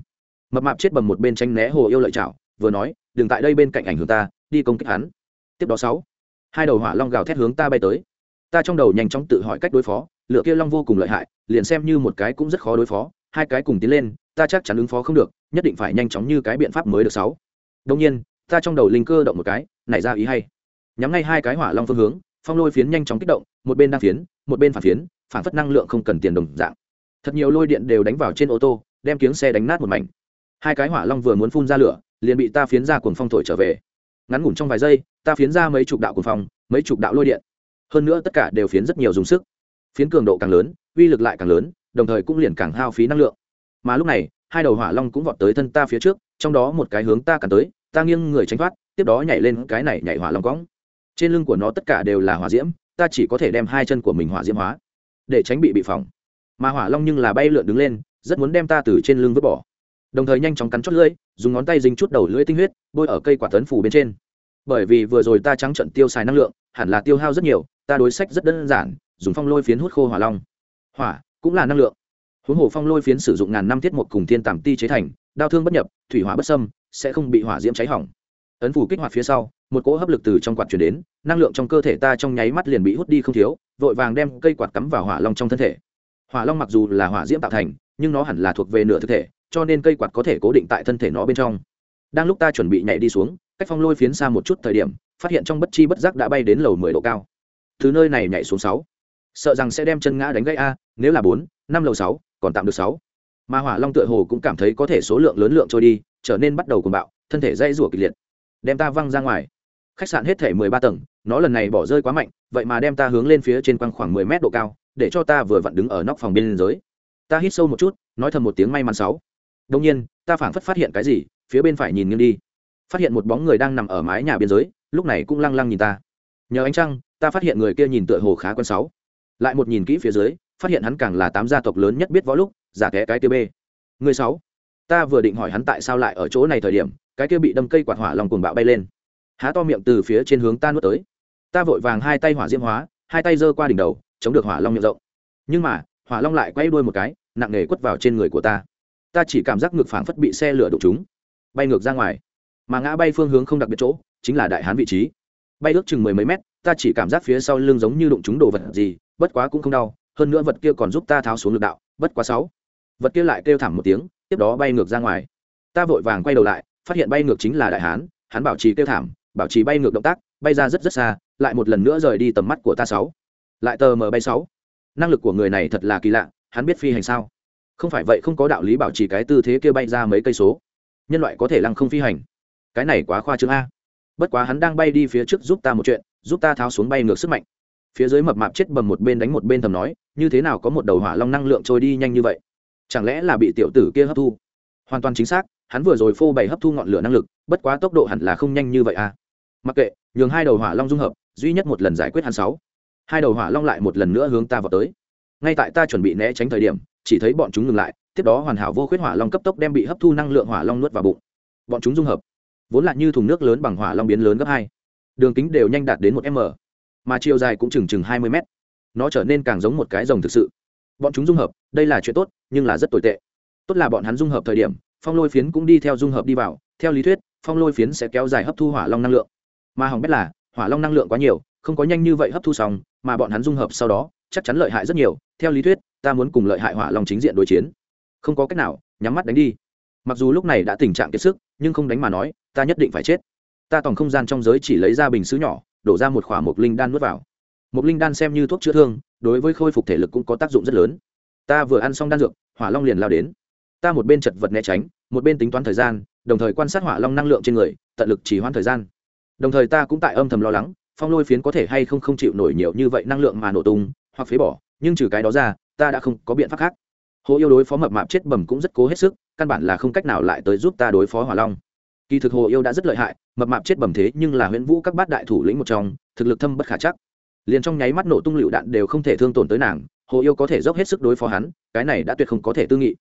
mập mạp chết bầm một bên tranh né hồ yêu lợi chảo vừa nói đừng tại đây bên cạnh ảnh hưởng ta đi công kích hắn. Tiếp đó sáu hai đầu hỏa long gào thét hướng ta bay tới ta trong đầu nhanh chóng tự hỏi cách đối phó lửa kia long vô cùng lợi hại, liền xem như một cái cũng rất khó đối phó, hai cái cùng tiến lên, ta chắc chắn ứng phó không được, nhất định phải nhanh chóng như cái biện pháp mới được sáu. Đông nhiên, ta trong đầu linh cơ động một cái, nảy ra ý hay. Nhắm ngay hai cái hỏa long phương hướng, phong lôi phiến nhanh chóng kích động, một bên đang phiến, một bên phản phiến, phản phất năng lượng không cần tiền đồng dạng. Thật nhiều lôi điện đều đánh vào trên ô tô, đem kiếng xe đánh nát một mảnh. Hai cái hỏa long vừa muốn phun ra lửa, liền bị ta phiến ra cuồng phong thổi trở về. Ngắn ngủn trong vài giây, ta phiến ra mấy chục đạo cuồng phong, mấy chục đạo lôi điện hơn nữa tất cả đều phiến rất nhiều dùng sức. Phiến cường độ càng lớn, uy lực lại càng lớn, đồng thời cũng liền càng hao phí năng lượng. Mà lúc này, hai đầu hỏa long cũng vọt tới thân ta phía trước, trong đó một cái hướng ta càng tới, ta nghiêng người tránh thoát, tiếp đó nhảy lên cái này nhảy hỏa long cõng trên lưng của nó tất cả đều là hỏa diễm, ta chỉ có thể đem hai chân của mình hỏa diễm hóa, để tránh bị bị phỏng. Mà hỏa long nhưng là bay lượn đứng lên, rất muốn đem ta từ trên lưng vứt bỏ. Đồng thời nhanh chóng cắn chót lưỡi, dùng ngón tay dính chút đầu lưỡi tinh huyết, bôi ở cây quả tấn phủ bên trên. Bởi vì vừa rồi ta trắng trận tiêu xài năng lượng, hẳn là tiêu hao rất nhiều ta đối sách rất đơn giản, dùng phong lôi phiến hút khô hỏa long. Hỏa cũng là năng lượng. Huống hồ phong lôi phiến sử dụng ngàn năm thiết một cùng thiên tàm ti chế thành, đao thương bất nhập, thủy hỏa bất sâm sẽ không bị hỏa diễm cháy hỏng. Ấn phủ kích hoạt phía sau, một cỗ hấp lực từ trong quạt chuyển đến, năng lượng trong cơ thể ta trong nháy mắt liền bị hút đi không thiếu, vội vàng đem cây quạt cắm vào hỏa long trong thân thể. Hỏa long mặc dù là hỏa diễm tạo thành, nhưng nó hẳn là thuộc về nửa thực thể, cho nên cây quạt có thể cố định tại thân thể nó bên trong. Đang lúc ta chuẩn bị nhảy đi xuống, cách phong lôi phiến xa một chút thời điểm, phát hiện trong bất chi bất giác đã bay đến lầu mười độ cao từ nơi này nhảy xuống sáu. Sợ rằng sẽ đem chân ngã đánh gãy a, nếu là bốn, năm lầu sáu, còn tạm được sáu. Mà hỏa long tựa hồ cũng cảm thấy có thể số lượng lớn lượng trôi đi, trở nên bắt đầu cuồng bạo, thân thể dây rủa kịch liệt. Đem ta văng ra ngoài. Khách sạn hết thể mười ba tầng, nó lần này bỏ rơi quá mạnh, vậy mà đem ta hướng lên phía trên quăng khoảng mười mét độ cao, để cho ta vừa vặn đứng ở nóc phòng bên dưới ta hít sâu một chút, nói thầm một tiếng may mắn sáu. Đông nhiên, ta phảng phất phát hiện cái gì, phía bên phải nhìn nghiêng đi. Phát hiện một bóng người đang nằm ở mái nhà biên giới, lúc này cũng lăng lăng nhìn ta. Nhờ ánh trăng ta phát hiện người kia nhìn tựa hồ khá quen sáu. Lại một nhìn kỹ phía dưới, phát hiện hắn càng là tám gia tộc lớn nhất biết võ lúc, giả kẽ cái kia b. Người sáu. Ta vừa định hỏi hắn tại sao lại ở chỗ này thời điểm, cái kia bị đâm cây quạt hỏa lòng cuồng bạo bay lên. Há to miệng từ phía trên hướng ta nuốt tới. Ta vội vàng hai tay hỏa diễm hóa, hai tay giơ qua đỉnh đầu, chống được hỏa long miệng rộng. Nhưng mà, hỏa long lại quay đuôi một cái, nặng nề quất vào trên người của ta. Ta chỉ cảm giác ngực phảng phất bị xe lửa đụng chúng bay ngược ra ngoài. Mà ngã bay phương hướng không đặc biệt chỗ, chính là đại hán vị trí bay ước chừng mười mấy mét, ta chỉ cảm giác phía sau lưng giống như đụng chúng đồ vật gì, bất quá cũng không đau, hơn nữa vật kia còn giúp ta tháo xuống lực đạo, bất quá sáu. Vật kia lại kêu thảm một tiếng, tiếp đó bay ngược ra ngoài. Ta vội vàng quay đầu lại, phát hiện bay ngược chính là đại hán, hắn bảo trì kêu thảm, bảo trì bay ngược động tác, bay ra rất rất xa, lại một lần nữa rời đi tầm mắt của ta sáu. Lại tờ mờ bay sáu. Năng lực của người này thật là kỳ lạ, hắn biết phi hành sao? Không phải vậy không có đạo lý bảo trì cái tư thế kia bay ra mấy cây số. Nhân loại có thể lăng không phi hành. Cái này quá khoa trương a bất quá hắn đang bay đi phía trước giúp ta một chuyện, giúp ta tháo xuống bay ngược sức mạnh. Phía dưới mập mạp chết bầm một bên đánh một bên thầm nói, như thế nào có một đầu hỏa long năng lượng trôi đi nhanh như vậy? Chẳng lẽ là bị tiểu tử kia hấp thu? Hoàn toàn chính xác, hắn vừa rồi phô bày hấp thu ngọn lửa năng lực, bất quá tốc độ hẳn là không nhanh như vậy à. Mặc kệ, nhường hai đầu hỏa long dung hợp, duy nhất một lần giải quyết hắn sáu. Hai đầu hỏa long lại một lần nữa hướng ta vào tới. Ngay tại ta chuẩn bị né tránh thời điểm, chỉ thấy bọn chúng ngừng lại, tiếp đó hoàn hảo vô khuyết hỏa long cấp tốc đem bị hấp thu năng lượng hỏa long nuốt vào bụng. Bọn chúng dung hợp vốn là như thùng nước lớn bằng hỏa long biến lớn gấp hai. Đường kính đều nhanh đạt đến một m, mà chiều dài cũng chừng chừng hai mươi mét. Nó trở nên càng giống một cái rồng thực sự. Bọn chúng dung hợp, đây là chuyện tốt, nhưng là rất tồi tệ. Tốt là bọn hắn dung hợp thời điểm, phong lôi phiến cũng đi theo dung hợp đi vào. Theo lý thuyết, phong lôi phiến sẽ kéo dài hấp thu hỏa long năng lượng. Mà hỏng biết là, hỏa long năng lượng quá nhiều, không có nhanh như vậy hấp thu xong, mà bọn hắn dung hợp sau đó, chắc chắn lợi hại rất nhiều. Theo lý thuyết, ta muốn cùng lợi hại hỏa long chính diện đối chiến. Không có cách nào, nhắm mắt đánh đi mặc dù lúc này đã tình trạng kiệt sức, nhưng không đánh mà nói, ta nhất định phải chết. Ta tòng không gian trong giới chỉ lấy ra bình xứ nhỏ, đổ ra một k h ỏ a mộc linh đan nuốt vào. Mộc linh đan xem như thuốc chữa thương, đối với khôi phục thể lực cũng có tác dụng rất lớn. Ta vừa ăn xong đan dược, hỏa long liền lao đến. Ta một bên chật vật né tránh, một bên tính toán thời gian, đồng thời quan sát hỏa long năng lượng trên người, tận lực chỉ hoãn thời gian. Đồng thời ta cũng tại âm thầm lo lắng, phong lôi phiến có thể hay không không chịu nổi nhiều như vậy năng lượng mà nổ tung, hoặc phế bỏ, nhưng trừ cái đó ra, ta đã không có biện pháp khác hồ yêu đối phó mập mạp chết bầm cũng rất cố hết sức, căn bản là không cách nào lại tới giúp ta đối phó hỏa long. Kỳ thực hồ yêu đã rất lợi hại, mập mạp chết bầm thế nhưng là huyễn vũ các bát đại thủ lĩnh một trong, thực lực thâm bất khả chắc. Liền trong nháy mắt nổ tung lựu đạn đều không thể thương tổn tới nàng, hồ yêu có thể dốc hết sức đối phó hắn, cái này đã tuyệt không có thể tư nghị.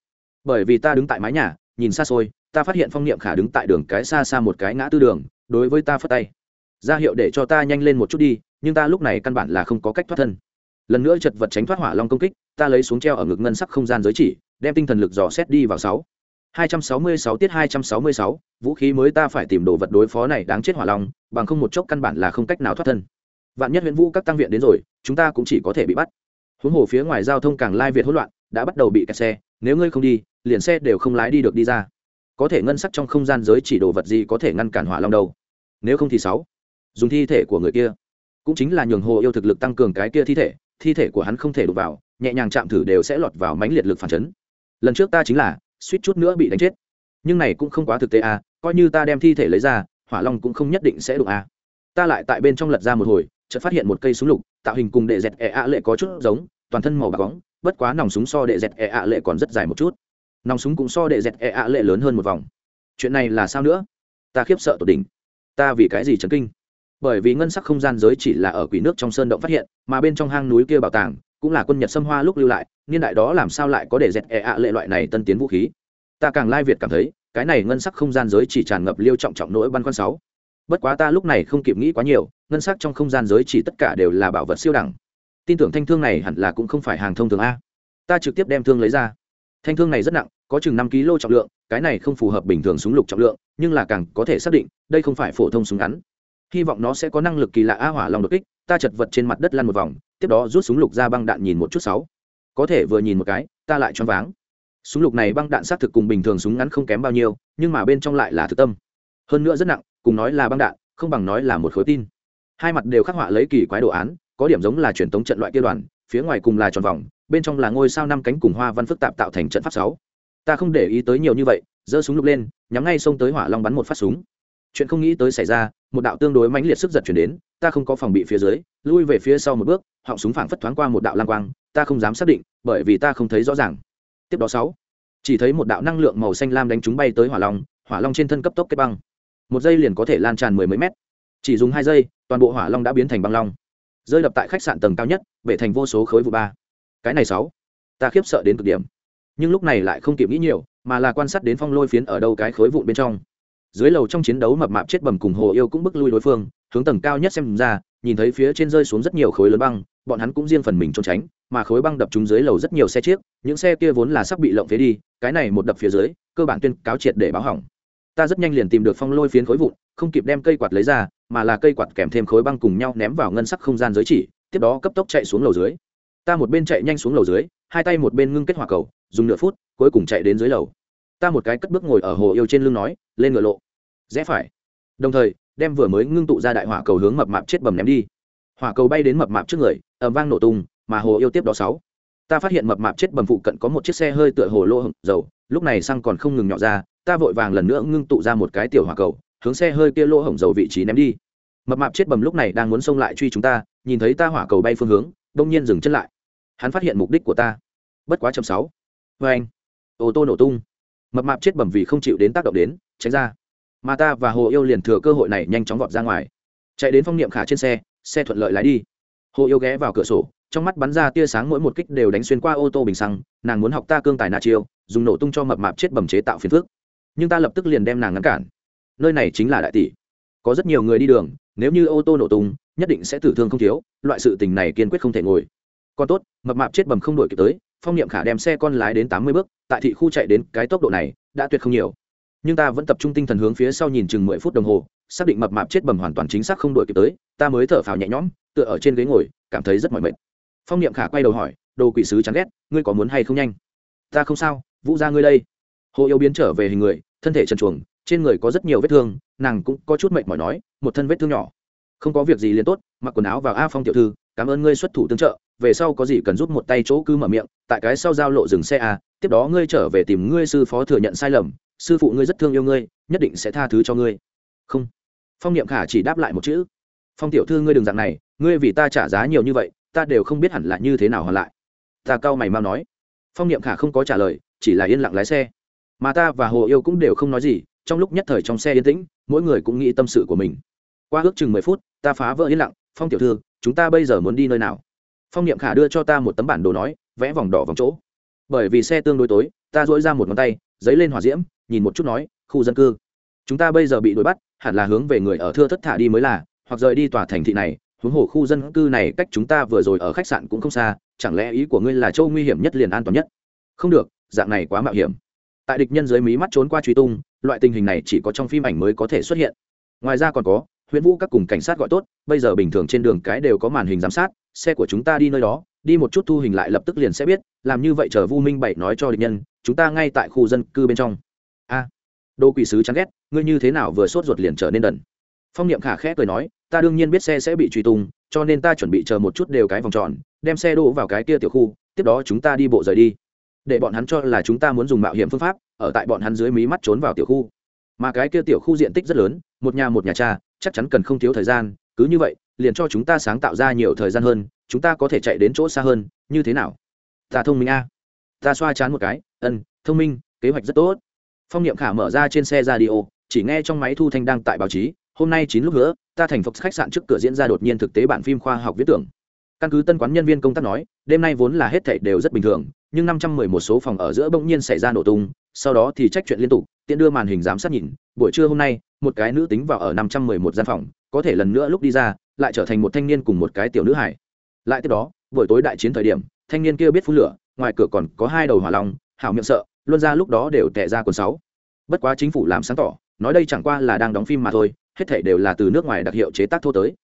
Bởi vì ta đứng tại mái nhà, nhìn xa xôi, ta phát hiện phong niệm khả đứng tại đường cái xa xa một cái ngã tư đường, đối với ta phất tay. Ra hiệu để cho ta nhanh lên một chút đi, nhưng ta lúc này căn bản là không có cách thoát thân. Lần nữa chật vật tránh thoát hỏa long công kích ta lấy xuống treo ở ngực ngân sắc không gian giới chỉ, đem tinh thần lực dò xét đi vào sáu. hai trăm sáu mươi sáu tiết hai trăm sáu mươi sáu, vũ khí mới ta phải tìm đồ vật đối phó này đáng chết hỏa long, bằng không một chốc căn bản là không cách nào thoát thân. Vạn nhất Huyền vũ các tăng viện đến rồi, chúng ta cũng chỉ có thể bị bắt. Huống hồ phía ngoài giao thông càng lai việt hỗn loạn, đã bắt đầu bị kẹt xe, nếu ngươi không đi, liền xe đều không lái đi được đi ra. Có thể ngân sắc trong không gian giới chỉ đồ vật gì có thể ngăn cản hỏa long đâu? Nếu không thì sáu. Dùng thi thể của người kia. Cũng chính là nhường hồ yêu thực lực tăng cường cái kia thi thể thi thể của hắn không thể đụng vào nhẹ nhàng chạm thử đều sẽ lọt vào mánh liệt lực phản chấn. Lần trước ta chính là, suýt chút nữa bị đánh chết. Nhưng này cũng không quá thực tế à coi như ta đem thi thể lấy ra, hỏa long cũng không nhất định sẽ đụng à. Ta lại tại bên trong lật ra một hồi, chợt phát hiện một cây súng lục, tạo hình cùng đệ dẹt e ạ lệ có chút giống, toàn thân màu bạc bóng, bất quá nòng súng so đệ dẹt e ạ lệ còn rất dài một chút. Nòng súng cũng so đệ dẹt e ạ lệ lớn hơn một vòng. Chuyện này là sao nữa? Ta khiếp sợ tột đỉnh. Ta vì cái gì chấn kinh? Bởi vì ngân sắc không gian giới chỉ là ở quỷ nước trong sơn động phát hiện, mà bên trong hang núi kia bảo tàng cũng là quân nhật xâm hoa lúc lưu lại, niên đại đó làm sao lại có để dẹt e ạ lệ loại này tân tiến vũ khí? Ta càng lai việt cảm thấy, cái này ngân sắc không gian giới chỉ tràn ngập liêu trọng trọng nỗi băn khoăn sáu. Bất quá ta lúc này không kịp nghĩ quá nhiều, ngân sắc trong không gian giới chỉ tất cả đều là bảo vật siêu đẳng. Tin tưởng thanh thương này hẳn là cũng không phải hàng thông thường a. Ta trực tiếp đem thương lấy ra. Thanh thương này rất nặng, có chừng năm kg trọng lượng, cái này không phù hợp bình thường súng lục trọng lượng, nhưng là càng có thể xác định, đây không phải phổ thông súng ngắn. Hy vọng nó sẽ có năng lực kỳ lạ a hỏa lòng đột kích ta chật vật trên mặt đất lăn một vòng, tiếp đó rút súng lục ra băng đạn nhìn một chút sáu. Có thể vừa nhìn một cái, ta lại choáng váng. Súng lục này băng đạn xác thực cùng bình thường súng ngắn không kém bao nhiêu, nhưng mà bên trong lại là thực tâm. Hơn nữa rất nặng, cùng nói là băng đạn, không bằng nói là một khối tin. Hai mặt đều khắc họa lấy kỳ quái đồ án, có điểm giống là truyền thống trận loại kia đoàn, phía ngoài cùng là tròn vòng, bên trong là ngôi sao năm cánh cùng hoa văn phức tạp tạo thành trận pháp sáu. Ta không để ý tới nhiều như vậy, giơ súng lục lên, nhắm ngay xông tới hỏa long bắn một phát súng. Chuyện không nghĩ tới xảy ra, một đạo tương đối mãnh liệt sức giật chuyển đến ta không có phòng bị phía dưới, lui về phía sau một bước, họng súng phảng phất thoáng qua một đạo lang quang, ta không dám xác định, bởi vì ta không thấy rõ ràng. Tiếp đó sáu, chỉ thấy một đạo năng lượng màu xanh lam đánh chúng bay tới hỏa long hỏa long trên thân cấp tốc kết băng. Một giây liền có thể lan tràn mười mấy mét. Chỉ dùng hai giây, toàn bộ hỏa long đã biến thành băng long. Rơi đập tại khách sạn tầng cao nhất, bể thành vô số khối vụ ba. Cái này sáu, ta khiếp sợ đến cực điểm. Nhưng lúc này lại không kịp nghĩ nhiều, mà là quan sát đến phong lôi phiến ở đâu cái khối vụn bên trong dưới lầu trong chiến đấu mập mạp chết bầm cùng hồ yêu cũng bức lui đối phương, hướng tầng cao nhất xem ra, nhìn thấy phía trên rơi xuống rất nhiều khối lớn băng, bọn hắn cũng riêng phần mình trốn tránh, mà khối băng đập trúng dưới lầu rất nhiều xe chiếc, những xe kia vốn là sắp bị lộng phế đi, cái này một đập phía dưới, cơ bản tuyên cáo triệt để báo hỏng. Ta rất nhanh liền tìm được phong lôi phiến khối vụn, không kịp đem cây quạt lấy ra, mà là cây quạt kèm thêm khối băng cùng nhau ném vào ngân sắc không gian giới chỉ, tiếp đó cấp tốc chạy xuống lầu dưới. Ta một bên chạy nhanh xuống lầu dưới, hai tay một bên ngưng kết hỏa cầu, dùng nửa phút, cuối cùng chạy đến dưới lầu. Ta một cái cất bước ngồi ở hồ yêu trên lưng nói, lên ngựa lộ rẽ phải. Đồng thời, đem vừa mới ngưng tụ ra đại hỏa cầu hướng mập mạp chết bầm ném đi. Hỏa cầu bay đến mập mạp trước người ẩm vang nổ tung, mà hồ yêu tiếp đó sáu. Ta phát hiện mập mạp chết bầm phụ cận có một chiếc xe hơi tựa hồ lô hồng dầu, lúc này xăng còn không ngừng nhỏ ra, ta vội vàng lần nữa ngưng tụ ra một cái tiểu hỏa cầu, hướng xe hơi kia lỗ hổng dầu vị trí ném đi. Mập mạp chết bầm lúc này đang muốn xông lại truy chúng ta, nhìn thấy ta hỏa cầu bay phương hướng, đông nhiên dừng chân lại. Hắn phát hiện mục đích của ta. Bất quá chậm sáu. Vê anh ô tô nổ tung. Mập mạp chết bầm vì không chịu đến tác động đến, tránh ra mà ta và hồ yêu liền thừa cơ hội này nhanh chóng vọt ra ngoài. Chạy đến phong niệm khả trên xe xe thuận lợi lái đi. Hồ yêu ghé vào cửa sổ, trong mắt bắn ra tia sáng mỗi một kích đều đánh xuyên qua ô tô bình xăng, nàng muốn học ta cương tài nạ chiêu, dùng nổ tung cho mập mạp chết bầm chế tạo phiền phước nhưng ta lập tức liền đem nàng ngăn cản. Nơi này chính là đại tỷ. Có rất nhiều người đi đường, nếu như ô tô nổ tung, nhất định sẽ tử thương không thiếu, loại sự tình này kiên quyết không thể ngồi. Còn tốt, mập mạp chết bầm không đổi kịp tới, phong niệm khả đem xe con lái đến tám mươi bước, tại thị khu chạy đến cái tốc độ này, đã tuyệt không nhiều nhưng ta vẫn tập trung tinh thần hướng phía sau nhìn chừng mười phút đồng hồ, xác định mập mạp chết bầm hoàn toàn chính xác không đổi kịp tới, ta mới thở phào nhẹ nhõm, tựa ở trên ghế ngồi, cảm thấy rất mỏi mệt. Phong niệm khả quay đầu hỏi, đồ quỷ sứ chán ghét, ngươi có muốn hay không nhanh? Ta không sao, vũ ra ngươi đây. Hồ yêu biến trở về hình người, thân thể trần chuồng trên người có rất nhiều vết thương, nàng cũng có chút mệt mỏi nói, một thân vết thương nhỏ. Không có việc gì liền tốt, mặc quần áo vào a phong tiểu thư, cảm ơn ngươi xuất thủ tương trợ, về sau có gì cần giúp một tay chỗ cứ mở miệng, tại cái sau giao lộ dừng xe a, tiếp đó ngươi trở về tìm ngươi sư phó thừa nhận sai lầm sư phụ ngươi rất thương yêu ngươi, nhất định sẽ tha thứ cho ngươi. Không. Phong niệm khả chỉ đáp lại một chữ. Phong tiểu thư ngươi đừng dạng này, ngươi vì ta trả giá nhiều như vậy, ta đều không biết hẳn là như thế nào hoàn lại. Ta cao mày mau nói. Phong niệm khả không có trả lời, chỉ là yên lặng lái xe. Mà ta và hồ yêu cũng đều không nói gì, trong lúc nhất thời trong xe yên tĩnh, mỗi người cũng nghĩ tâm sự của mình. Qua ước chừng mười phút, ta phá vỡ yên lặng, phong tiểu thư, chúng ta bây giờ muốn đi nơi nào? Phong niệm khả đưa cho ta một tấm bản đồ nói, vẽ vòng đỏ vòng chỗ. Bởi vì xe tương đối tối, ta dỗi ra một ngón tay, giấy lên hỏa diễm nhìn một chút nói, khu dân cư. Chúng ta bây giờ bị đuổi bắt, hẳn là hướng về người ở thưa thất thả đi mới là, hoặc rời đi tòa thành thị này, huống hồ khu dân cư này cách chúng ta vừa rồi ở khách sạn cũng không xa, chẳng lẽ ý của ngươi là châu nguy hiểm nhất liền an toàn nhất? Không được, dạng này quá mạo hiểm. Tại địch nhân dưới mí mắt trốn qua truy tung, loại tình hình này chỉ có trong phim ảnh mới có thể xuất hiện. Ngoài ra còn có, huyễn vũ các cùng cảnh sát gọi tốt, bây giờ bình thường trên đường cái đều có màn hình giám sát, xe của chúng ta đi nơi đó, đi một chút thu hình lại lập tức liền sẽ biết, làm như vậy chờ vu minh bảy nói cho địch nhân, chúng ta ngay tại khu dân cư bên trong đô quỷ sứ chán ghét, ngươi như thế nào vừa sốt ruột liền trở nên đần. Phong niệm khả khẽ cười nói, ta đương nhiên biết xe sẽ bị truy tung, cho nên ta chuẩn bị chờ một chút đều cái vòng tròn, đem xe đổ vào cái kia tiểu khu, tiếp đó chúng ta đi bộ rời đi. Để bọn hắn cho là chúng ta muốn dùng mạo hiểm phương pháp, ở tại bọn hắn dưới mí mắt trốn vào tiểu khu. Mà cái kia tiểu khu diện tích rất lớn, một nhà một nhà cha, chắc chắn cần không thiếu thời gian, cứ như vậy, liền cho chúng ta sáng tạo ra nhiều thời gian hơn, chúng ta có thể chạy đến chỗ xa hơn, như thế nào? Ta thông minh a. Ta xoa chán một cái, ân, thông minh, kế hoạch rất tốt phong niệm khả mở ra trên xe radio, chỉ nghe trong máy thu thanh đang tại báo chí, hôm nay chín lúc nữa ta thành phục khách sạn trước cửa diễn ra đột nhiên thực tế bản phim khoa học viết tưởng. Căn cứ tân quán nhân viên công tác nói, đêm nay vốn là hết thảy đều rất bình thường, nhưng năm trăm mười một số phòng ở giữa bỗng nhiên xảy ra nổ tung, sau đó thì trách chuyện liên tục, tiện đưa màn hình giám sát nhìn, buổi trưa hôm nay, một cái nữ tính vào ở năm trăm mười một gian phòng, có thể lần nữa lúc đi ra, lại trở thành một thanh niên cùng một cái tiểu nữ hải lại tiếp đó, buổi tối đại chiến thời điểm, thanh niên kia biết phun lửa, ngoài cửa còn có hai đầu hỏa long, hảo miệng sợ luôn ra lúc đó đều tệ ra quần sáu. Bất quá chính phủ làm sáng tỏ, nói đây chẳng qua là đang đóng phim mà thôi, hết thảy đều là từ nước ngoài đặc hiệu chế tác thô tới.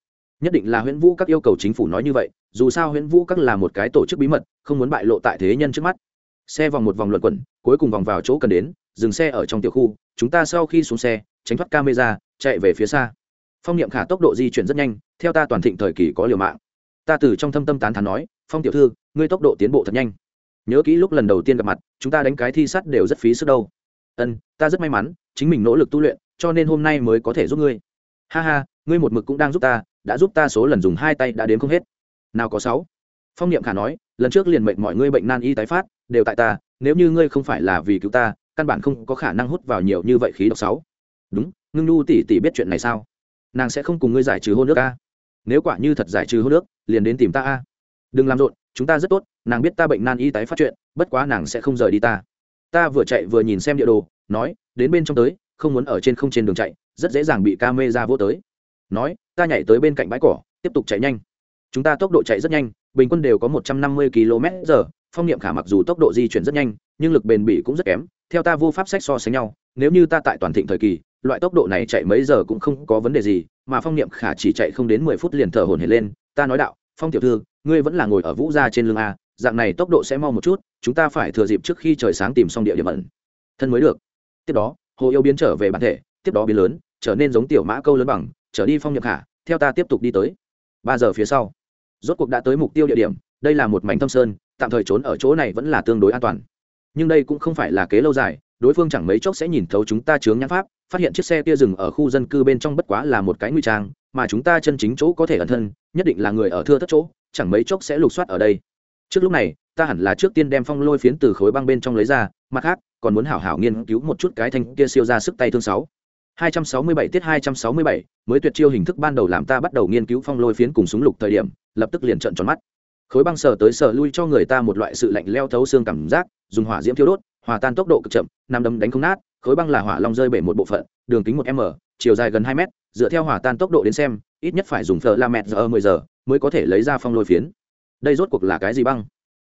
Nhất định là huyễn vũ các yêu cầu chính phủ nói như vậy, dù sao huyễn vũ các là một cái tổ chức bí mật, không muốn bại lộ tại thế nhân trước mắt. Xe vòng một vòng luận quẩn, cuối cùng vòng vào chỗ cần đến, dừng xe ở trong tiểu khu, chúng ta sau khi xuống xe, tránh thoát camera, chạy về phía xa. Phong niệm khả tốc độ di chuyển rất nhanh, theo ta toàn thịnh thời kỳ có liều mạng. Ta từ trong thâm tâm tán thán nói, phong tiểu thư, ngươi tốc độ tiến bộ thật nhanh nhớ kỹ lúc lần đầu tiên gặp mặt, chúng ta đánh cái thi sắt đều rất phí sức đâu. Ân, ta rất may mắn, chính mình nỗ lực tu luyện, cho nên hôm nay mới có thể giúp ngươi. Ha ha, ngươi một mực cũng đang giúp ta, đã giúp ta số lần dùng hai tay đã đến không hết. Nào có sáu. Phong niệm khả nói, lần trước liền mệnh mọi ngươi bệnh nan y tái phát, đều tại ta, nếu như ngươi không phải là vì cứu ta, căn bản không có khả năng hút vào nhiều như vậy khí độc sáu. Đúng, ngưng nhu tỷ tỷ biết chuyện này sao? Nàng sẽ không cùng ngươi giải trừ hôn nước a. Nếu quả như thật giải trừ hôn nước liền đến tìm ta a. Đừng làm rộn chúng ta rất tốt, nàng biết ta bệnh nan y tái phát chuyện, bất quá nàng sẽ không rời đi ta. Ta vừa chạy vừa nhìn xem địa đồ, nói, đến bên trong tới, không muốn ở trên không trên đường chạy, rất dễ dàng bị ca mê ra vô tới. Nói, ta nhảy tới bên cạnh bãi cỏ, tiếp tục chạy nhanh. Chúng ta tốc độ chạy rất nhanh, bình quân đều có một trăm năm mươi km giờ, phong niệm khả mặc dù tốc độ di chuyển rất nhanh, nhưng lực bền bỉ cũng rất kém, theo ta vô pháp sách so sánh nhau, nếu như ta tại toàn thịnh thời kỳ, loại tốc độ này chạy mấy giờ cũng không có vấn đề gì, mà phong niệm khả chỉ chạy không đến mười phút liền thở hổn hển lên, ta nói đạo, phong tiểu thư ngươi vẫn là ngồi ở vũ gia trên lưng a, dạng này tốc độ sẽ mau một chút, chúng ta phải thừa dịp trước khi trời sáng tìm xong địa điểm ẩn. Thân mới được. Tiếp đó, hồ yêu biến trở về bản thể, tiếp đó biến lớn, trở nên giống tiểu mã câu lớn bằng, trở đi phong nhập khả theo ta tiếp tục đi tới. Ba giờ phía sau, rốt cuộc đã tới mục tiêu địa điểm, đây là một mảnh thâm sơn, tạm thời trốn ở chỗ này vẫn là tương đối an toàn. Nhưng đây cũng không phải là kế lâu dài, đối phương chẳng mấy chốc sẽ nhìn thấu chúng ta chướng nhãn pháp, phát hiện chiếc xe kia dừng ở khu dân cư bên trong bất quá là một cái nguy trang mà chúng ta chân chính chỗ có thể ẩn thân nhất định là người ở thưa thất chỗ chẳng mấy chốc sẽ lục soát ở đây trước lúc này ta hẳn là trước tiên đem phong lôi phiến từ khối băng bên trong lấy ra mặt khác còn muốn hảo hảo nghiên cứu một chút cái thanh kia siêu ra sức tay thương sáu 267 tiết 267, mới tuyệt chiêu hình thức ban đầu làm ta bắt đầu nghiên cứu phong lôi phiến cùng súng lục thời điểm, lập tức liền trợn tròn mắt. Khối băng sờ tới sờ lui cho người ta một loại sự lạnh leo thấu xương cảm giác, dùng hỏa diễm thiêu đốt, hòa tan tốc độ cực chậm, năm đấm đánh không nát, khối băng là hỏa long rơi bể một bộ phận, đường kính 1m, chiều dài gần 2 m, dựa theo hỏa tan tốc độ đến xem, ít nhất phải dùng phở la mẹt giờ 10 giờ mới có thể lấy ra phong lôi phiến. Đây rốt cuộc là cái gì băng?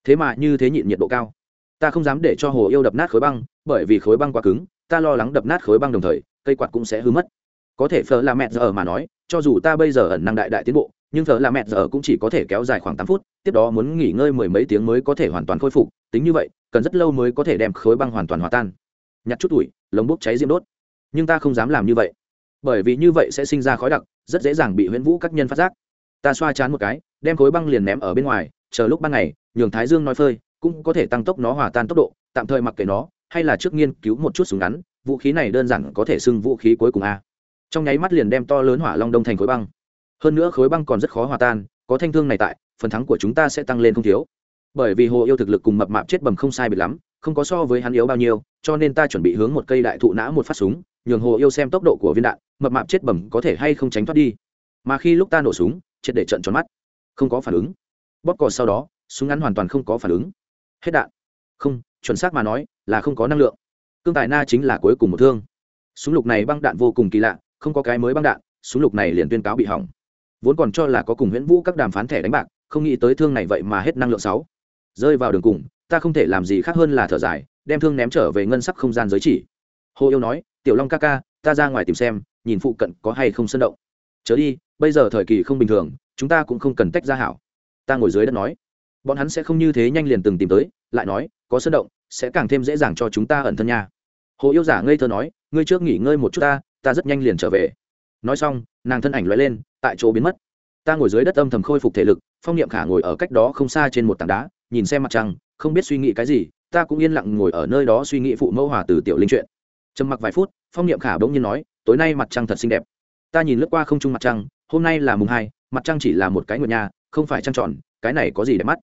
Thế mà như thế nhịn nhiệt độ cao. Ta không dám để cho hồ yêu đập nát khối băng, bởi vì khối băng quá cứng, ta lo lắng đập nát khối băng đồng thời cây quạt cũng sẽ hư mất có thể phở la mẹ giờ mà nói cho dù ta bây giờ ẩn năng đại đại tiến bộ nhưng phở là mẹ giờ cũng chỉ có thể kéo dài khoảng tám phút tiếp đó muốn nghỉ ngơi mười mấy tiếng mới có thể hoàn toàn khôi phục tính như vậy cần rất lâu mới có thể đem khối băng hoàn toàn hòa tan nhặt chút tuổi lồng bốc cháy diêm đốt nhưng ta không dám làm như vậy bởi vì như vậy sẽ sinh ra khói đặc, rất dễ dàng bị huyễn vũ các nhân phát giác. Ta xoa chán một cái, đem khối băng liền ném ở bên ngoài, chờ lúc ban ngày, nhường thái dương nói phơi, cũng có thể tăng tốc nó hòa tan tốc độ, tạm thời mặc kệ nó, hay là trước nghiên cứu một chút súng ngắn, vũ khí này đơn giản có thể xưng vũ khí cuối cùng a. Trong nháy mắt liền đem to lớn hỏa long đông thành khối băng. Hơn nữa khối băng còn rất khó hòa tan, có thanh thương này tại, phần thắng của chúng ta sẽ tăng lên không thiếu. Bởi vì hồ yêu thực lực cùng mập mạp chết bầm không sai biệt lắm, không có so với hắn yếu bao nhiêu, cho nên ta chuẩn bị hướng một cây đại thụ nã một phát súng nhường hồ yêu xem tốc độ của viên đạn, mập mạp chết bầm có thể hay không tránh thoát đi. Mà khi lúc ta nổ súng, triệt để trận tròn mắt. Không có phản ứng. Bóp cò sau đó, súng ngắn hoàn toàn không có phản ứng. Hết đạn. Không, chuẩn xác mà nói, là không có năng lượng. Cương tài na chính là cuối cùng một thương. Súng lục này băng đạn vô cùng kỳ lạ, không có cái mới băng đạn, súng lục này liền tuyên cáo bị hỏng. Vốn còn cho là có cùng huyễn vũ các đàm phán thẻ đánh bạc, không nghĩ tới thương này vậy mà hết năng lượng sáu. Rơi vào đường cùng, ta không thể làm gì khác hơn là thở dài, đem thương ném trở về ngân sắc không gian giới chỉ. Hồ yêu nói tiểu long ca ca, ta ra ngoài tìm xem, nhìn phụ cận có hay không sân động. Chớ đi, bây giờ thời kỳ không bình thường, chúng ta cũng không cần tách ra hảo. Ta ngồi dưới đất nói. Bọn hắn sẽ không như thế nhanh liền từng tìm tới, lại nói, có sân động, sẽ càng thêm dễ dàng cho chúng ta ẩn thân nha. Hồ yêu giả ngây thơ nói, ngươi trước nghỉ ngơi một chút ta ta rất nhanh liền trở về. Nói xong, nàng thân ảnh l lên, tại chỗ biến mất. Ta ngồi dưới đất âm thầm khôi phục thể lực, phong niệm khả ngồi ở cách đó không xa trên một tảng đá, nhìn xem mặt trăng, không biết suy nghĩ cái gì, ta cũng yên lặng ngồi ở nơi đó suy nghĩ phụ mẫu hòa từ tiểu linh chuyện. Trầm mặc vài phút phong niệm khả bỗng nhiên nói, tối nay mặt trăng thật xinh đẹp. Ta nhìn lướt qua không trung mặt trăng, hôm nay là mùng hai, mặt trăng chỉ là một cái ngựa nhà không phải trăng tròn, cái này có gì đẹp mắt?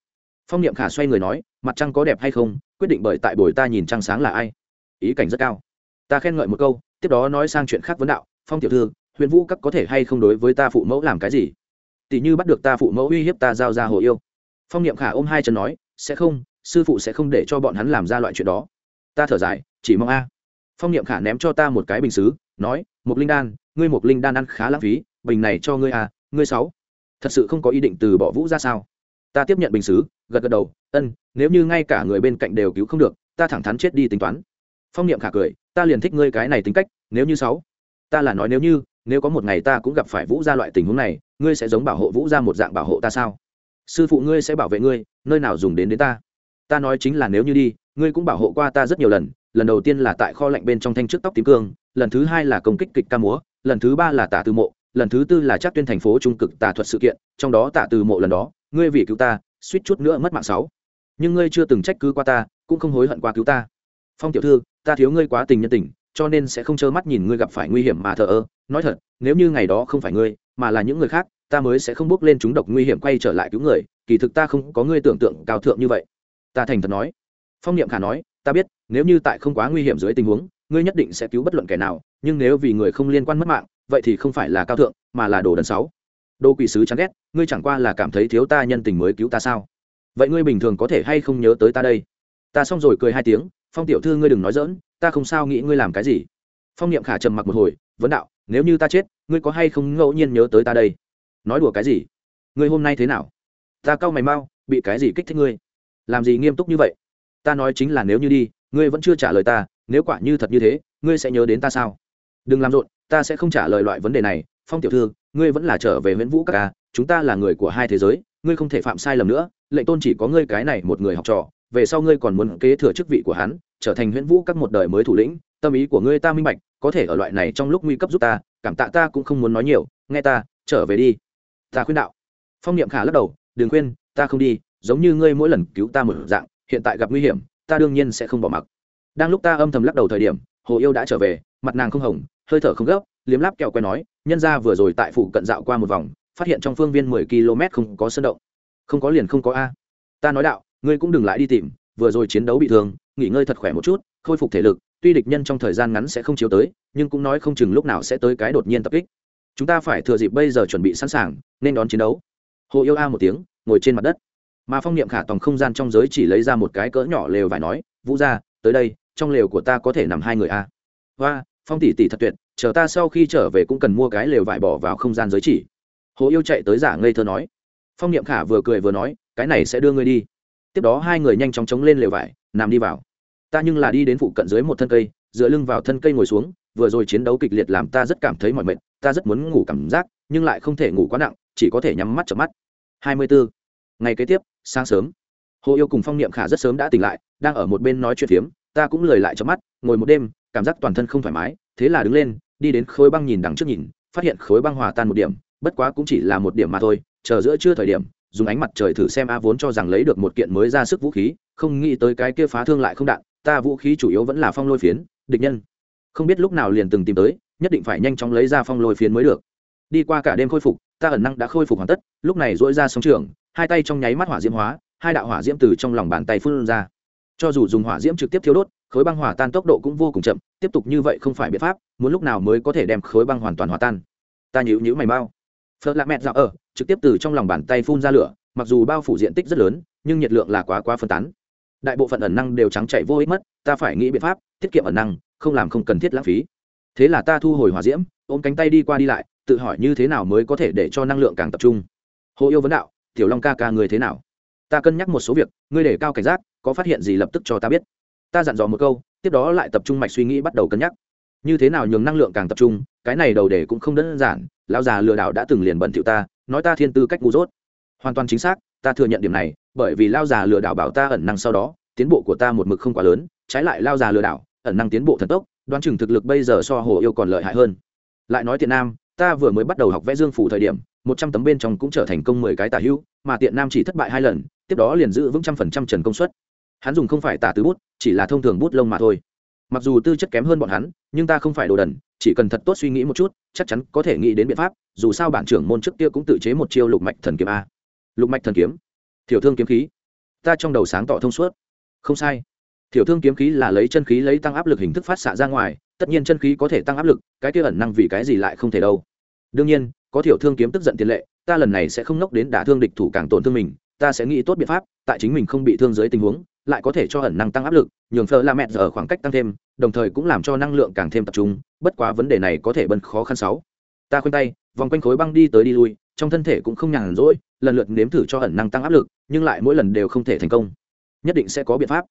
Phong niệm khả xoay người nói, mặt trăng có đẹp hay không? Quyết định bởi tại buổi ta nhìn trăng sáng là ai? Ý cảnh rất cao. Ta khen ngợi một câu, tiếp đó nói sang chuyện khác vấn đạo, phong tiểu thư, huyền vũ các có thể hay không đối với ta phụ mẫu làm cái gì? Tỷ như bắt được ta phụ mẫu uy hiếp ta giao ra hồ yêu. Phong niệm khả ôm hai chân nói, sẽ không, sư phụ sẽ không để cho bọn hắn làm ra loại chuyện đó. Ta thở dài, chỉ mong a phong niệm khả ném cho ta một cái bình xứ nói một linh đan ngươi một linh đan ăn khá lãng phí bình này cho ngươi à, ngươi sáu. Thật sự không có ý định từ bỏ vũ ra sao? Ta tiếp nhận bình xứ gật gật đầu ân nếu như ngay cả người bên cạnh đều cứu không được ta thẳng thắn chết đi tính toán. Phong niệm khả cười ta liền thích ngươi cái này tính cách nếu như sáu. Ta là nói nếu như nếu có một ngày ta cũng gặp phải vũ gia loại tình huống này ngươi sẽ giống bảo hộ vũ gia một dạng bảo hộ ta sao? Sư phụ ngươi sẽ bảo vệ ngươi nơi nào dùng đến đến ta? Ta nói chính là nếu như đi ngươi cũng bảo hộ qua ta rất nhiều lần lần đầu tiên là tại kho lạnh bên trong thanh trước tóc tím cương, lần thứ hai là công kích kịch ca múa, lần thứ ba là tả từ mộ, lần thứ tư là chắc tuyên thành phố trung cực tà thuật sự kiện, trong đó tả từ mộ lần đó, ngươi vì cứu ta, suýt chút nữa mất mạng sáu. Nhưng ngươi chưa từng trách cứ qua ta, cũng không hối hận qua cứu ta. Phong tiểu thư, ta thiếu ngươi quá tình nhân tình, cho nên sẽ không trơ mắt nhìn ngươi gặp phải nguy hiểm mà thờ ơ. Nói thật, nếu như ngày đó không phải ngươi, mà là những người khác, ta mới sẽ không bước lên chúng độc nguy hiểm quay trở lại cứu người, kỳ thực ta không có ngươi tưởng tượng cao thượng như vậy. Ta thành thật nói. Phong niệm khả nói ta biết, nếu như tại không quá nguy hiểm dưới tình huống, ngươi nhất định sẽ cứu bất luận kẻ nào, nhưng nếu vì người không liên quan mất mạng, vậy thì không phải là cao thượng, mà là đồ đần sáu. Đô quỷ sứ chán ghét, ngươi chẳng qua là cảm thấy thiếu ta nhân tình mới cứu ta sao? Vậy ngươi bình thường có thể hay không nhớ tới ta đây? Ta xong rồi cười hai tiếng, phong tiểu thư ngươi đừng nói dỡn ta không sao nghĩ ngươi làm cái gì. Phong niệm khả trầm mặc một hồi, vấn đạo, nếu như ta chết, ngươi có hay không ngẫu nhiên nhớ tới ta đây? Nói đùa cái gì? Ngươi hôm nay thế nào? Ta cau mày mau, bị cái gì kích thích ngươi? Làm gì nghiêm túc như vậy? Ta nói chính là nếu như đi, ngươi vẫn chưa trả lời ta, nếu quả như thật như thế, ngươi sẽ nhớ đến ta sao? Đừng làm rộn, ta sẽ không trả lời loại vấn đề này, phong tiểu thư, ngươi vẫn là trở về nguyễn vũ các ca, chúng ta là người của hai thế giới, ngươi không thể phạm sai lầm nữa, lệnh tôn chỉ có ngươi cái này một người học trò, về sau ngươi còn muốn kế thừa chức vị của hắn, trở thành nguyễn vũ các một đời mới thủ lĩnh, tâm ý của ngươi ta minh bạch, có thể ở loại này trong lúc nguy cấp giúp ta, cảm tạ ta cũng không muốn nói nhiều, nghe ta, trở về đi. Ta khuyên đạo. Phong niệm khả lắc đầu, đừng khuyên, ta không đi, giống như ngươi mỗi lần cứu ta một dạng hiện tại gặp nguy hiểm, ta đương nhiên sẽ không bỏ mặc. Đang lúc ta âm thầm lắc đầu thời điểm, hồ yêu đã trở về, mặt nàng không hồng, hơi thở không gấp, liếm láp kẹo quen nói, nhân ra vừa rồi tại phủ cận dạo qua một vòng, phát hiện trong phương viên mười km không có sân động. Không có liền không có a. Ta nói đạo, ngươi cũng đừng lại đi tìm, vừa rồi chiến đấu bị thương, nghỉ ngơi thật khỏe một chút, khôi phục thể lực, tuy địch nhân trong thời gian ngắn sẽ không chiếu tới, nhưng cũng nói không chừng lúc nào sẽ tới cái đột nhiên tập kích. Chúng ta phải thừa dịp bây giờ chuẩn bị sẵn sàng, nên đón chiến đấu. Hồ yêu a một tiếng, ngồi trên mặt đất mà phong niệm khả tòng không gian trong giới chỉ lấy ra một cái cỡ nhỏ lều vải nói, vũ ra tới đây, trong lều của ta có thể nằm hai người a. Và phong tỷ tỷ thật tuyệt, chờ ta sau khi trở về cũng cần mua cái lều vải bỏ vào không gian giới chỉ. Hồ yêu chạy tới giả ngây thơ nói. Phong niệm khả vừa cười vừa nói, cái này sẽ đưa ngươi đi. Tiếp đó hai người nhanh chóng chống lên lều vải, nằm đi vào. Ta nhưng là đi đến phụ cận dưới một thân cây, dựa lưng vào thân cây ngồi xuống, vừa rồi chiến đấu kịch liệt làm ta rất cảm thấy mỏi mệt, ta rất muốn ngủ cảm giác, nhưng lại không thể ngủ quá nặng, chỉ có thể nhắm mắt chợp mắt. Hai mươi bốn ngày kế tiếp sáng sớm. Hồ yêu cùng phong niệm khả rất sớm đã tỉnh lại, đang ở một bên nói chuyện phiếm, ta cũng lười lại cho mắt, ngồi một đêm, cảm giác toàn thân không thoải mái, thế là đứng lên, đi đến khối băng nhìn đằng trước nhìn, phát hiện khối băng hòa tan một điểm, bất quá cũng chỉ là một điểm mà thôi, chờ giữa trưa thời điểm, dùng ánh mặt trời thử xem a vốn cho rằng lấy được một kiện mới ra sức vũ khí, không nghĩ tới cái kia phá thương lại không đạn, ta vũ khí chủ yếu vẫn là phong lôi phiến, địch nhân. Không biết lúc nào liền từng tìm tới, nhất định phải nhanh chóng lấy ra phong lôi phiến mới được. Đi qua cả đêm khôi phục, ta ẩn năng đã khôi phục hoàn tất, lúc này dỗi ra sóng trường hai tay trong nháy mắt hỏa diễm hóa, hai đạo hỏa diễm từ trong lòng bàn tay phun ra. Cho dù dùng hỏa diễm trực tiếp thiếu đốt, khối băng hỏa tan tốc độ cũng vô cùng chậm, tiếp tục như vậy không phải biện pháp, muốn lúc nào mới có thể đem khối băng hoàn toàn hòa tan. Ta nhữ nhữ mày mau. Phật lạ mẹ dạo ở, trực tiếp từ trong lòng bàn tay phun ra lửa, mặc dù bao phủ diện tích rất lớn, nhưng nhiệt lượng là quá quá phân tán. Đại bộ phận ẩn năng đều trắng chạy vô ích mất, ta phải nghĩ biện pháp, tiết kiệm ẩn năng, không làm không cần thiết lãng phí. Thế là ta thu hồi hỏa diễm, ôm cánh tay đi qua đi lại, tự hỏi như thế nào mới có thể để cho năng lượng càng tập trung. Hồ yêu vấn đạo tiểu long ca ca người thế nào? Ta cân nhắc một số việc, ngươi để cao cảnh giác, có phát hiện gì lập tức cho ta biết. Ta dặn dò một câu, tiếp đó lại tập trung mạch suy nghĩ bắt đầu cân nhắc. Như thế nào nhường năng lượng càng tập trung, cái này đầu để cũng không đơn giản, lão già lừa đảo đã từng liền bẩn thiệu ta, nói ta thiên tư cách ngu dốt. Hoàn toàn chính xác, ta thừa nhận điểm này, bởi vì lao già lừa đảo bảo ta ẩn năng sau đó, tiến bộ của ta một mực không quá lớn, trái lại lao già lừa đảo, ẩn năng tiến bộ thần tốc, đoán chừng thực lực bây giờ so hồ yêu còn lợi hại hơn. Lại nói thiện nam, ta vừa mới bắt đầu học vẽ dương phủ thời điểm một trăm tấm bên trong cũng trở thành công mười cái tả hữu, mà tiện nam chỉ thất bại hai lần, tiếp đó liền giữ vững trăm phần trăm trần công suất. Hắn dùng không phải tả tứ bút, chỉ là thông thường bút lông mà thôi. Mặc dù tư chất kém hơn bọn hắn, nhưng ta không phải đồ đần, chỉ cần thật tốt suy nghĩ một chút, chắc chắn có thể nghĩ đến biện pháp, dù sao bản trưởng môn trước kia cũng tự chế một chiêu lục mạch thần kiếm a. Lục mạch thần kiếm? Thiểu thương kiếm khí. Ta trong đầu sáng tỏ thông suốt. Không sai. Thiểu thương kiếm khí là lấy chân khí lấy tăng áp lực hình thức phát xạ ra ngoài, tất nhiên chân khí có thể tăng áp lực, cái kia ẩn năng vì cái gì lại không thể đâu. Đương nhiên có thiểu thương kiếm tức giận tiền lệ, ta lần này sẽ không nốc đến đả thương địch thủ càng tổn thương mình, ta sẽ nghĩ tốt biện pháp, tại chính mình không bị thương dưới tình huống, lại có thể cho ẩn năng tăng áp lực, nhường phở la mẹ ở khoảng cách tăng thêm, đồng thời cũng làm cho năng lượng càng thêm tập trung, bất quá vấn đề này có thể bân khó khăn sáu. Ta khoanh tay, vòng quanh khối băng đi tới đi lui, trong thân thể cũng không nhàn rỗi, lần lượt nếm thử cho ẩn năng tăng áp lực, nhưng lại mỗi lần đều không thể thành công. Nhất định sẽ có biện pháp.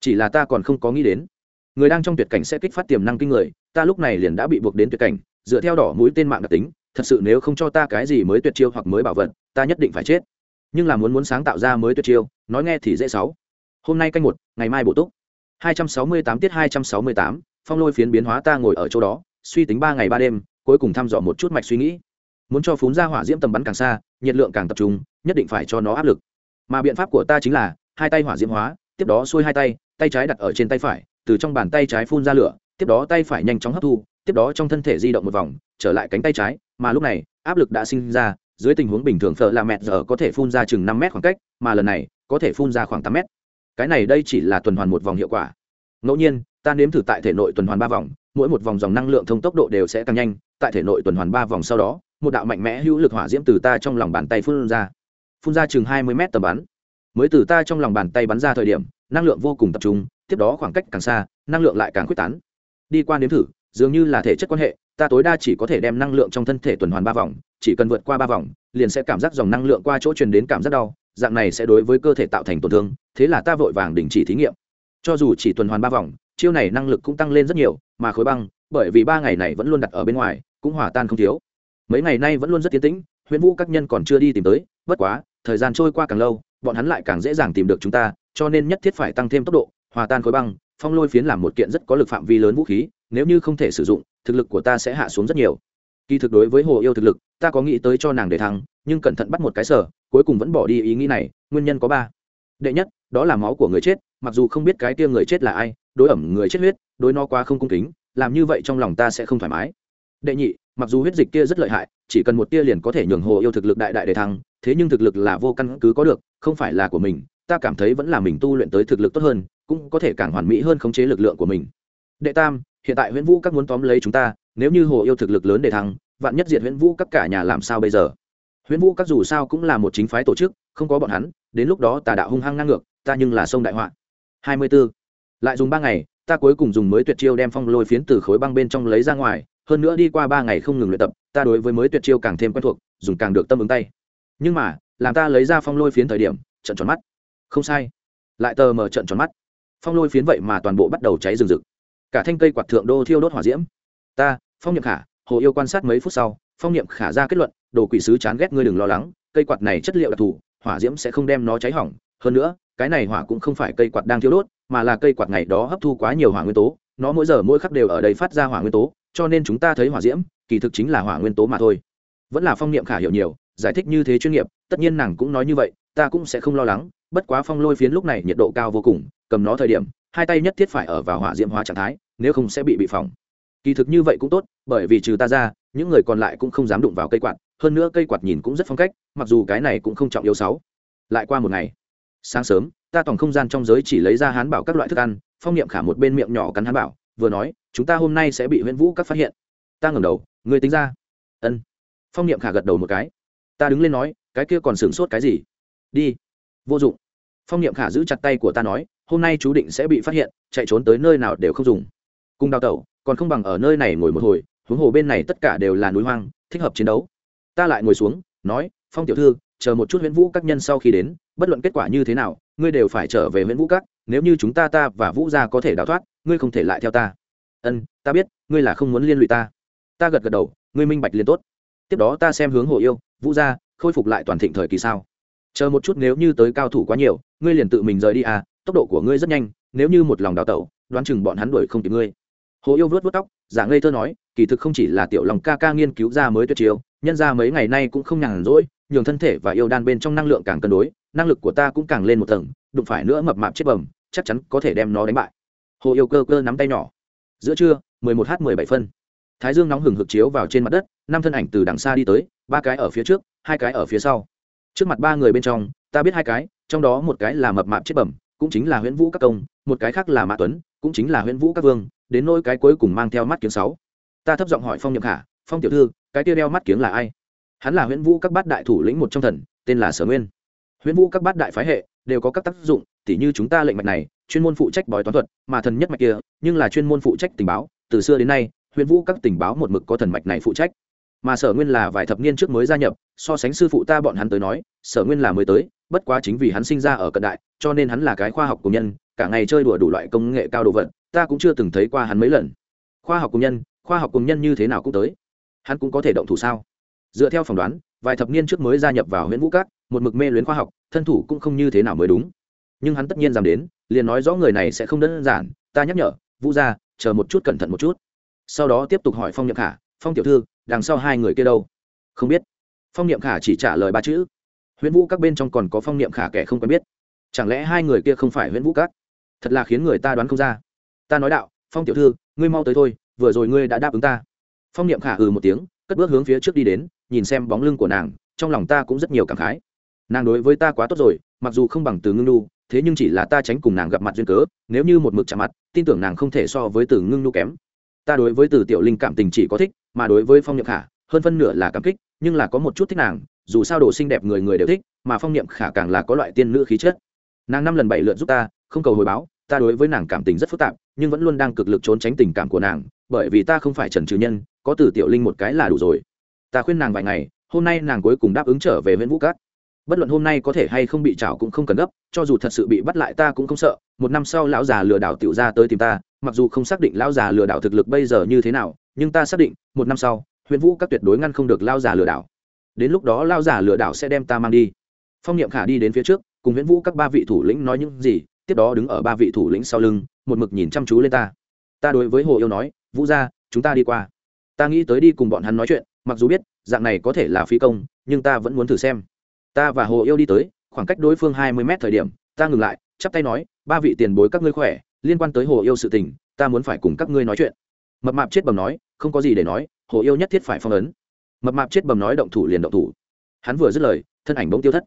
Chỉ là ta còn không có nghĩ đến. Người đang trong tuyệt cảnh sẽ kích phát tiềm năng kinh người, ta lúc này liền đã bị buộc đến tuyệt cảnh, dựa theo đỏ mũi tên mạng đặc tính thật sự nếu không cho ta cái gì mới tuyệt chiêu hoặc mới bảo vật ta nhất định phải chết. Nhưng là muốn muốn sáng tạo ra mới tuyệt chiêu nói nghe thì dễ sáu. Hôm nay canh một ngày mai bổ túc. 268 tiết 268, phong lôi phiến biến hóa ta ngồi ở chỗ đó suy tính ba ngày ba đêm cuối cùng thăm dò một chút mạch suy nghĩ. Muốn cho phún ra hỏa diễm tầm bắn càng xa nhiệt lượng càng tập trung nhất định phải cho nó áp lực. Mà biện pháp của ta chính là hai tay hỏa diễm hóa tiếp đó xuôi hai tay tay trái đặt ở trên tay phải từ trong bàn tay trái phun ra lửa tiếp đó tay phải nhanh chóng hấp thu tiếp đó trong thân thể di động một vòng trở lại cánh tay trái mà lúc này, áp lực đã sinh ra, dưới tình huống bình thường phở là mẹ giờ có thể phun ra chừng năm mét khoảng cách, mà lần này, có thể phun ra khoảng tám mét. Cái này đây chỉ là tuần hoàn một vòng hiệu quả. Ngẫu nhiên, ta nếm thử tại thể nội tuần hoàn ba vòng, mỗi một vòng dòng năng lượng thông tốc độ đều sẽ tăng nhanh, tại thể nội tuần hoàn ba vòng sau đó, một đạo mạnh mẽ hữu lực hỏa diễm từ ta trong lòng bàn tay phun ra. Phun ra chừng hai mươi mét tầm bắn. Mới từ ta trong lòng bàn tay bắn ra thời điểm, năng lượng vô cùng tập trung, tiếp đó khoảng cách càng xa, năng lượng lại càng quyết tán. Đi qua nếm thử, dường như là thể chất quan hệ ta tối đa chỉ có thể đem năng lượng trong thân thể tuần hoàn ba vòng, chỉ cần vượt qua ba vòng, liền sẽ cảm giác dòng năng lượng qua chỗ truyền đến cảm giác đau, dạng này sẽ đối với cơ thể tạo thành tổn thương, thế là ta vội vàng đình chỉ thí nghiệm. Cho dù chỉ tuần hoàn ba vòng, chiêu này năng lực cũng tăng lên rất nhiều, mà khối băng, bởi vì ba ngày này vẫn luôn đặt ở bên ngoài, cũng hòa tan không thiếu. Mấy ngày nay vẫn luôn rất tiến tĩnh huyễn vũ các nhân còn chưa đi tìm tới, bất quá, thời gian trôi qua càng lâu, bọn hắn lại càng dễ dàng tìm được chúng ta, cho nên nhất thiết phải tăng thêm tốc độ, hòa tan khối băng, phong lôi phiến làm một kiện rất có lực phạm vi lớn vũ khí nếu như không thể sử dụng thực lực của ta sẽ hạ xuống rất nhiều. Kỳ thực đối với hồ yêu thực lực ta có nghĩ tới cho nàng để thắng, nhưng cẩn thận bắt một cái sở cuối cùng vẫn bỏ đi ý nghĩ này nguyên nhân có ba. Đệ nhất đó là máu của người chết mặc dù không biết cái kia người chết là ai đối ẩm người chết huyết đối nó quá không cung kính làm như vậy trong lòng ta sẽ không thoải mái. Đệ nhị mặc dù huyết dịch kia rất lợi hại chỉ cần một tia liền có thể nhường hồ yêu thực lực đại đại để thăng thế nhưng thực lực là vô căn cứ có được không phải là của mình ta cảm thấy vẫn là mình tu luyện tới thực lực tốt hơn cũng có thể càng hoàn mỹ hơn khống chế lực lượng của mình. Đệ tam hiện tại huyễn vũ các muốn tóm lấy chúng ta, nếu như hồ yêu thực lực lớn để thăng vạn nhất diệt huyễn vũ các cả nhà làm sao bây giờ? Huyễn vũ các dù sao cũng là một chính phái tổ chức, không có bọn hắn, đến lúc đó tà đạo hung hăng ngang ngược, ta nhưng là sông đại họa. Hai mươi 24. lại dùng ba ngày, ta cuối cùng dùng mới tuyệt chiêu đem phong lôi phiến từ khối băng bên trong lấy ra ngoài, hơn nữa đi qua ba ngày không ngừng luyện tập, ta đối với mới tuyệt chiêu càng thêm quen thuộc, dùng càng được tâm ứng tay. Nhưng mà, làm ta lấy ra phong lôi phiến thời điểm, trận tròn mắt. Không sai. Lại tờ mở trận tròn mắt. Phong lôi phiến vậy mà toàn bộ bắt đầu cháy rừng rực cả thanh cây quạt thượng đô thiêu đốt hỏa diễm. Ta, phong nhậm khả, hồ yêu quan sát mấy phút sau, phong nhậm khả ra kết luận, đồ quỷ sứ chán ghét ngươi đừng lo lắng, cây quạt này chất liệu đặc thù, hỏa diễm sẽ không đem nó cháy hỏng. Hơn nữa, cái này hỏa cũng không phải cây quạt đang thiêu đốt, mà là cây quạt ngày đó hấp thu quá nhiều hỏa nguyên tố, nó mỗi giờ mỗi khắc đều ở đây phát ra hỏa nguyên tố, cho nên chúng ta thấy hỏa diễm, kỳ thực chính là hỏa nguyên tố mà thôi. Vẫn là phong niệm khả hiểu nhiều, giải thích như thế chuyên nghiệp, tất nhiên nàng cũng nói như vậy, ta cũng sẽ không lo lắng, bất quá phong lôi phiến lúc này nhiệt độ cao vô cùng, cầm nó thời điểm hai tay nhất thiết phải ở vào hỏa diễm hóa trạng thái, nếu không sẽ bị bị phỏng. Kỳ thực như vậy cũng tốt, bởi vì trừ ta ra, những người còn lại cũng không dám đụng vào cây quạt, hơn nữa cây quạt nhìn cũng rất phong cách, mặc dù cái này cũng không trọng yếu sáu. Lại qua một ngày, sáng sớm, ta tổng không gian trong giới chỉ lấy ra hán bảo các loại thức ăn, phong niệm khả một bên miệng nhỏ cắn hán bảo, vừa nói, chúng ta hôm nay sẽ bị huyễn vũ các phát hiện. Ta ngẩng đầu người tính ra? Ân. Phong niệm khả gật đầu một cái. Ta đứng lên nói, cái kia còn sửng sốt cái gì? Đi. Vô dụng. Phong niệm khả giữ chặt tay của ta nói hôm nay chú định sẽ bị phát hiện, chạy trốn tới nơi nào đều không dùng. Cùng đào tẩu, còn không bằng ở nơi này ngồi một hồi, huống hồ bên này tất cả đều là núi hoang, thích hợp chiến đấu. Ta lại ngồi xuống, nói, phong tiểu thư, chờ một chút huyễn vũ các nhân sau khi đến, bất luận kết quả như thế nào, ngươi đều phải trở về huyễn vũ các, nếu như chúng ta ta và vũ gia có thể đào thoát, ngươi không thể lại theo ta. Ân, ta biết, ngươi là không muốn liên lụy ta. Ta gật gật đầu, ngươi minh bạch liên tốt. Tiếp đó ta xem hướng hồ yêu, vũ gia, khôi phục lại toàn thịnh thời kỳ sao. Chờ một chút nếu như tới cao thủ quá nhiều, ngươi liền tự mình rời đi à tốc độ của ngươi rất nhanh, nếu như một lòng đào tẩu, đoán chừng bọn hắn đuổi không kịp ngươi. Hồ yêu vớt vớt tóc, giả ngây thơ nói, kỳ thực không chỉ là tiểu lòng ca ca nghiên cứu ra mới tuyệt chiêu, nhân ra mấy ngày nay cũng không nhàn rỗi, nhường thân thể và yêu đan bên trong năng lượng càng cân đối, năng lực của ta cũng càng lên một tầng, đụng phải nữa mập mạp chết bầm, chắc chắn có thể đem nó đánh bại. Hồ yêu cơ cơ nắm tay nhỏ. Giữa trưa 11 h 17 phân. Thái dương nóng hừng hực chiếu vào trên mặt đất, năm thân ảnh từ đằng xa đi tới, ba cái ở phía trước, hai cái ở phía sau. Trước mặt ba người bên trong, ta biết hai cái, trong đó một cái là mập mạp chết bẩm cũng chính là huyễn vũ các công, một cái khác là mã tuấn, cũng chính là huyễn vũ các vương, đến nỗi cái cuối cùng mang theo mắt kiếng sáu. Ta thấp giọng hỏi phong nhậm khả, phong tiểu thư, cái kia đeo mắt kiếng là ai? Hắn là huyễn vũ các bát đại thủ lĩnh một trong thần, tên là sở nguyên. Huyễn vũ các bát đại phái hệ đều có các tác dụng, tỉ như chúng ta lệnh mạch này, chuyên môn phụ trách bói toán thuật, mà thần nhất mạch kia, nhưng là chuyên môn phụ trách tình báo, từ xưa đến nay, huyễn vũ các tình báo một mực có thần mạch này phụ trách. Mà sở nguyên là vài thập niên trước mới gia nhập, so sánh sư phụ ta bọn hắn tới nói, sở nguyên là mới tới bất quá chính vì hắn sinh ra ở cận đại cho nên hắn là cái khoa học công nhân cả ngày chơi đùa đủ loại công nghệ cao đồ vật ta cũng chưa từng thấy qua hắn mấy lần. Khoa học công nhân khoa học công nhân như thế nào cũng tới. Hắn cũng có thể động thủ sao? Dựa theo phỏng đoán vài thập niên trước mới gia nhập vào huyện vũ Cát, một mực mê luyến khoa học thân thủ cũng không như thế nào mới đúng. Nhưng hắn tất nhiên dám đến liền nói rõ người này sẽ không đơn giản ta nhắc nhở vũ ra chờ một chút cẩn thận một chút. Sau đó tiếp tục hỏi phong nhậm khả phong tiểu thư đằng sau hai người kia đâu? Không biết. Phong niệm khả chỉ trả lời ba chữ huyễn vũ các bên trong còn có phong niệm khả kẻ không quen biết. Chẳng lẽ hai người kia không phải huyễn vũ các? Thật là khiến người ta đoán không ra. Ta nói đạo, phong tiểu thư, ngươi mau tới thôi, vừa rồi ngươi đã đáp ứng ta. Phong niệm khả ừ một tiếng, cất bước hướng phía trước đi đến, nhìn xem bóng lưng của nàng, trong lòng ta cũng rất nhiều cảm khái. Nàng đối với ta quá tốt rồi, mặc dù không bằng từ ngưng nu thế nhưng chỉ là ta tránh cùng nàng gặp mặt duyên cớ, nếu như một mực chạm mặt, tin tưởng nàng không thể so với từ ngưng nu kém. Ta đối với từ tiểu linh cảm tình chỉ có thích, mà đối với phong niệm khả, hơn phân nửa là cảm kích, nhưng là có một chút thích nàng dù sao đồ xinh đẹp người người đều thích, mà phong niệm khả càng là có loại tiên nữ khí chất. Nàng năm lần bảy lượt giúp ta, không cầu hồi báo, ta đối với nàng cảm tình rất phức tạp, nhưng vẫn luôn đang cực lực trốn tránh tình cảm của nàng, bởi vì ta không phải trần trừ nhân, có từ tiểu linh một cái là đủ rồi. Ta khuyên nàng vài ngày, hôm nay nàng cuối cùng đáp ứng trở về huyện vũ cát. Bất luận hôm nay có thể hay không bị trảo cũng không cần gấp, cho dù thật sự bị bắt lại ta cũng không sợ, một năm sau lão già lừa đảo tiểu ra tới tìm ta, mặc dù không xác định lão già lừa đảo thực lực bây giờ như thế nào, nhưng ta xác định, một năm sau huyện vũ các tuyệt đối ngăn không được lao già lừa đảo đến lúc đó lao giả lừa đảo sẽ đem ta mang đi. Phong niệm khả đi đến phía trước, cùng Viễn vũ các ba vị thủ lĩnh nói những gì, tiếp đó đứng ở ba vị thủ lĩnh sau lưng, một mực nhìn chăm chú lên ta. Ta đối với hồ yêu nói, vũ ra chúng ta đi qua. Ta nghĩ tới đi cùng bọn hắn nói chuyện, mặc dù biết, dạng này có thể là phi công, nhưng ta vẫn muốn thử xem. Ta và hồ yêu đi tới, khoảng cách đối phương hai mươi mét thời điểm, ta ngừng lại, chắp tay nói, ba vị tiền bối các ngươi khỏe, liên quan tới hồ yêu sự tình, ta muốn phải cùng các ngươi nói chuyện. Mập mạp chết bầm nói, không có gì để nói, hồ yêu nhất thiết phải phong ấn mập mạp chết bầm nói động thủ liền động thủ. Hắn vừa dứt lời, thân ảnh bỗng tiêu thất.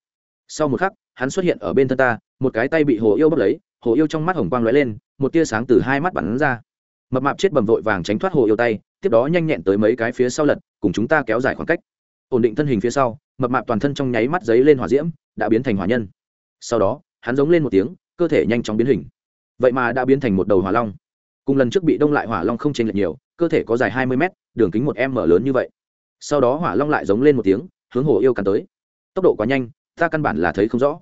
Sau một khắc, hắn xuất hiện ở bên thân ta, một cái tay bị hồ yêu bốc lấy, hồ yêu trong mắt hồng quang lóe lên, một tia sáng từ hai mắt bắn ra. Mập mạp chết bầm vội vàng tránh thoát hồ yêu tay, tiếp đó nhanh nhẹn tới mấy cái phía sau lật, cùng chúng ta kéo dài khoảng cách. Ổn định thân hình phía sau, mập mạp toàn thân trong nháy mắt giấy lên hỏa diễm, đã biến thành hỏa nhân. Sau đó, hắn giống lên một tiếng, cơ thể nhanh chóng biến hình. Vậy mà đã biến thành một đầu hỏa long. Cùng lần trước bị đông lại hỏa long không chênh lệch nhiều, cơ thể có dài hai mươi mét, đường kính một m lớn như vậy sau đó hỏa long lại giống lên một tiếng, hướng hồ yêu cắn tới. Tốc độ quá nhanh, ta căn bản là thấy không rõ.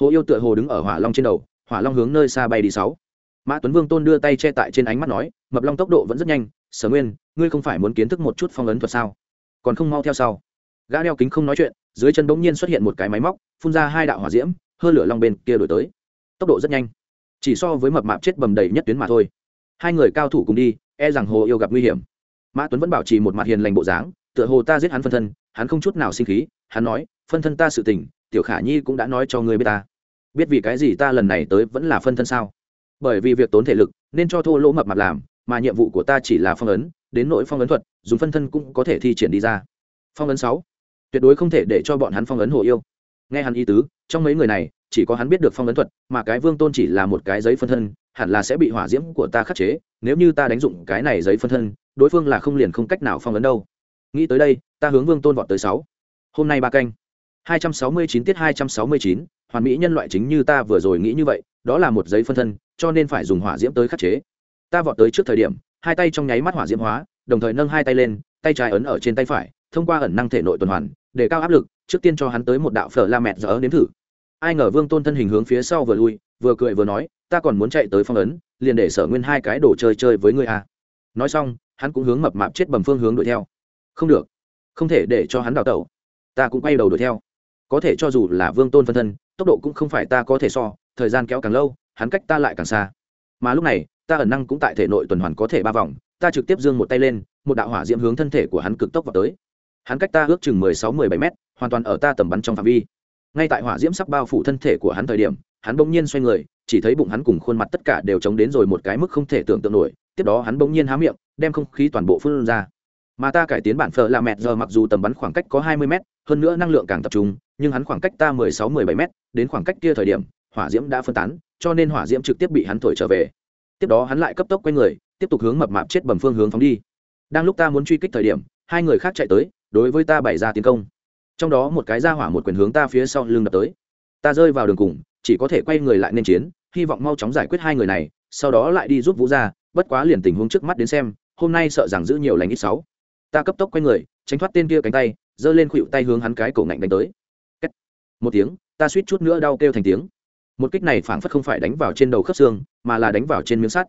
Hồ yêu tựa hồ đứng ở hỏa long trên đầu, hỏa long hướng nơi xa bay đi sáu. Mã tuấn vương tôn đưa tay che tại trên ánh mắt nói, mập long tốc độ vẫn rất nhanh, sở nguyên, ngươi không phải muốn kiến thức một chút phong ấn thuật sao? Còn không mau theo sau. Gã đeo kính không nói chuyện, dưới chân bỗng nhiên xuất hiện một cái máy móc, phun ra hai đạo hỏa diễm hơi lửa long bên kia đổi tới. Tốc độ rất nhanh, chỉ so với mập mạp chết bầm đầy nhất tuyến mà thôi. Hai người cao thủ cùng đi e rằng hồ yêu gặp nguy hiểm. Mã tuấn vẫn bảo trì một mặt hiền lành bộ dáng tựa hồ ta giết hắn phân thân, hắn không chút nào sinh khí, hắn nói, phân thân ta sự tình, tiểu khả nhi cũng đã nói cho ngươi biết ta. Biết vì cái gì ta lần này tới vẫn là phân thân sao? Bởi vì việc tốn thể lực, nên cho thô lỗ mập mặt làm, mà nhiệm vụ của ta chỉ là phong ấn, đến nội phong ấn thuật, dùng phân thân cũng có thể thi triển đi ra. Phong ấn sáu? Tuyệt đối không thể để cho bọn hắn phong ấn hồ yêu. Nghe hắn ý tứ, trong mấy người này, chỉ có hắn biết được phong ấn thuật, mà cái vương tôn chỉ là một cái giấy phân thân, hẳn là sẽ bị hỏa diễm của ta khắc chế, nếu như ta đánh dụng cái này giấy phân thân, đối phương là không liền không cách nào phong ấn đâu nghĩ tới đây, ta hướng vương tôn vọt tới sáu. Hôm nay ba canh. Hai trăm sáu mươi chín tiết hai trăm sáu mươi chín, hoàn mỹ nhân loại chính như ta vừa rồi nghĩ như vậy, đó là một giấy phân thân, cho nên phải dùng hỏa diễm tới khắc chế. Ta vọt tới trước thời điểm, hai tay trong nháy mắt hỏa diễm hóa, đồng thời nâng hai tay lên, tay trái ấn ở trên tay phải, thông qua ẩn năng thể nội tuần hoàn, để cao áp lực, trước tiên cho hắn tới một đạo phở la mẹt dở nếm thử. Ai ngờ vương tôn thân hình hướng phía sau vừa lui, vừa cười vừa nói, ta còn muốn chạy tới phong ấn, liền để sở nguyên hai cái đồ chơi chơi với ngươi à. nói xong, hắn cũng hướng mập mạp chết bầm phương hướng đuổi theo không được, không thể để cho hắn đào tẩu. Ta cũng quay đầu đuổi theo. Có thể cho dù là vương tôn phân thân, tốc độ cũng không phải ta có thể so, thời gian kéo càng lâu, hắn cách ta lại càng xa. Mà lúc này, ta ẩn năng cũng tại thể nội tuần hoàn có thể ba vòng, ta trực tiếp giương một tay lên, một đạo hỏa diễm hướng thân thể của hắn cực tốc vào tới. Hắn cách ta ước chừng mười sáu, mười bảy mét, hoàn toàn ở ta tầm bắn trong phạm vi. Ngay tại hỏa diễm sắc bao phủ thân thể của hắn thời điểm, hắn bỗng nhiên xoay người, chỉ thấy bụng hắn cùng khuôn mặt tất cả đều chống đến rồi một cái mức không thể tưởng tượng nổi, tiếp đó hắn bỗng nhiên há miệng, đem không khí toàn bộ phun ra mà ta cải tiến bản phở là mẹt giờ mặc dù tầm bắn khoảng cách có hai mươi mét, hơn nữa năng lượng càng tập trung, nhưng hắn khoảng cách ta mười sáu, mười bảy mét, đến khoảng cách kia thời điểm, hỏa diễm đã phân tán, cho nên hỏa diễm trực tiếp bị hắn thổi trở về. Tiếp đó hắn lại cấp tốc quay người, tiếp tục hướng mập mạp chết bầm phương hướng phóng đi. Đang lúc ta muốn truy kích thời điểm, hai người khác chạy tới, đối với ta bày ra tiến công. Trong đó một cái ra hỏa một quyền hướng ta phía sau lưng đập tới. Ta rơi vào đường cùng, chỉ có thể quay người lại nên chiến, hy vọng mau chóng giải quyết hai người này, sau đó lại đi giúp vũ ra bất quá liền tình huống trước mắt đến xem, hôm nay sợ rằng giữ nhiều lành ít sáu ta cấp tốc quay người, tránh thoát tên kia cánh tay, giơ lên khuỵu tay hướng hắn cái cổ ngạnh đánh tới. Kết. một tiếng, ta suýt chút nữa đau kêu thành tiếng. Một kích này phảng phất không phải đánh vào trên đầu khớp xương, mà là đánh vào trên miếng sắt.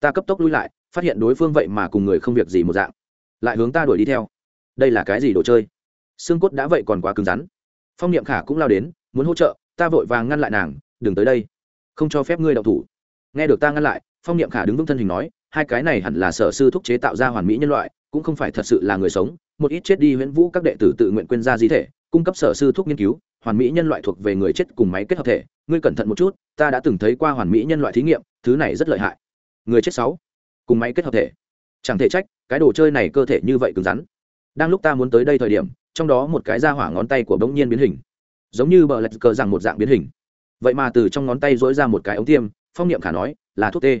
Ta cấp tốc lui lại, phát hiện đối phương vậy mà cùng người không việc gì một dạng. Lại hướng ta đuổi đi theo. Đây là cái gì đồ chơi? Xương cốt đã vậy còn quá cứng rắn. Phong niệm khả cũng lao đến, muốn hỗ trợ, ta vội vàng ngăn lại nàng, đừng tới đây. Không cho phép ngươi đậu thủ. Nghe được ta ngăn lại, phong niệm khả đứng vững thân hình nói, hai cái này hẳn là sở sư thúc chế tạo ra hoàn mỹ nhân loại cũng không phải thật sự là người sống, một ít chết đi huyễn vũ các đệ tử tự nguyện quên ra di thể, cung cấp sở sư thuốc nghiên cứu, hoàn mỹ nhân loại thuộc về người chết cùng máy kết hợp thể. Ngươi cẩn thận một chút, ta đã từng thấy qua hoàn mỹ nhân loại thí nghiệm, thứ này rất lợi hại. Người chết sáu, cùng máy kết hợp thể. Chẳng thể trách, cái đồ chơi này cơ thể như vậy cứng rắn. Đang lúc ta muốn tới đây thời điểm, trong đó một cái ra hỏa ngón tay của bỗng nhiên biến hình. Giống như bờ lạch cờ rằng một dạng biến hình. Vậy mà từ trong ngón tay dỗi ra một cái ống tiêm, phong niệm khả nói là thuốc tê.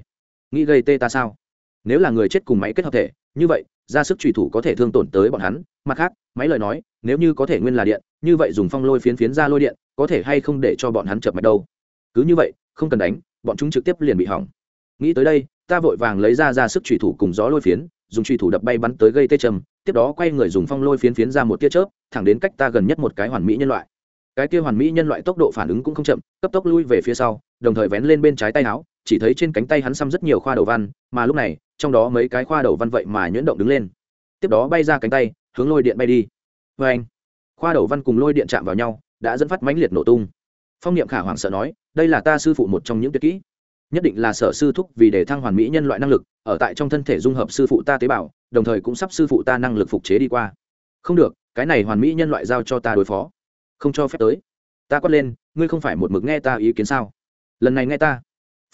Nghĩ gây tê ta sao? Nếu là người chết cùng máy kết hợp thể, như vậy ra sức trùy thủ có thể thương tổn tới bọn hắn. Mặt khác, máy lời nói, nếu như có thể nguyên là điện, như vậy dùng phong lôi phiến phiến ra lôi điện, có thể hay không để cho bọn hắn chập mạch đâu? Cứ như vậy, không cần đánh, bọn chúng trực tiếp liền bị hỏng. Nghĩ tới đây, ta vội vàng lấy ra ra sức trùy thủ cùng gió lôi phiến, dùng trùy thủ đập bay bắn tới gây tê trầm, tiếp đó quay người dùng phong lôi phiến phiến ra một tia chớp, thẳng đến cách ta gần nhất một cái hoàn mỹ nhân loại. Cái kia hoàn mỹ nhân loại tốc độ phản ứng cũng không chậm, cấp tốc lui về phía sau, đồng thời vén lên bên trái tay áo, chỉ thấy trên cánh tay hắn xăm rất nhiều khoa đầu văn, mà lúc này trong đó mấy cái khoa đầu văn vậy mà nhuyễn động đứng lên. Tiếp đó bay ra cánh tay, hướng lôi điện bay đi. Vê anh, khoa đầu văn cùng lôi điện chạm vào nhau, đã dẫn phát mãnh liệt nổ tung. Phong niệm khả hoàng sợ nói, đây là ta sư phụ một trong những tuyệt kỹ. Nhất định là sở sư thúc vì để thăng hoàn mỹ nhân loại năng lực, ở tại trong thân thể dung hợp sư phụ ta tế bào, đồng thời cũng sắp sư phụ ta năng lực phục chế đi qua. Không được, cái này hoàn mỹ nhân loại giao cho ta đối phó. Không cho phép tới. Ta quát lên, ngươi không phải một mực nghe ta ý kiến sao? Lần này nghe ta.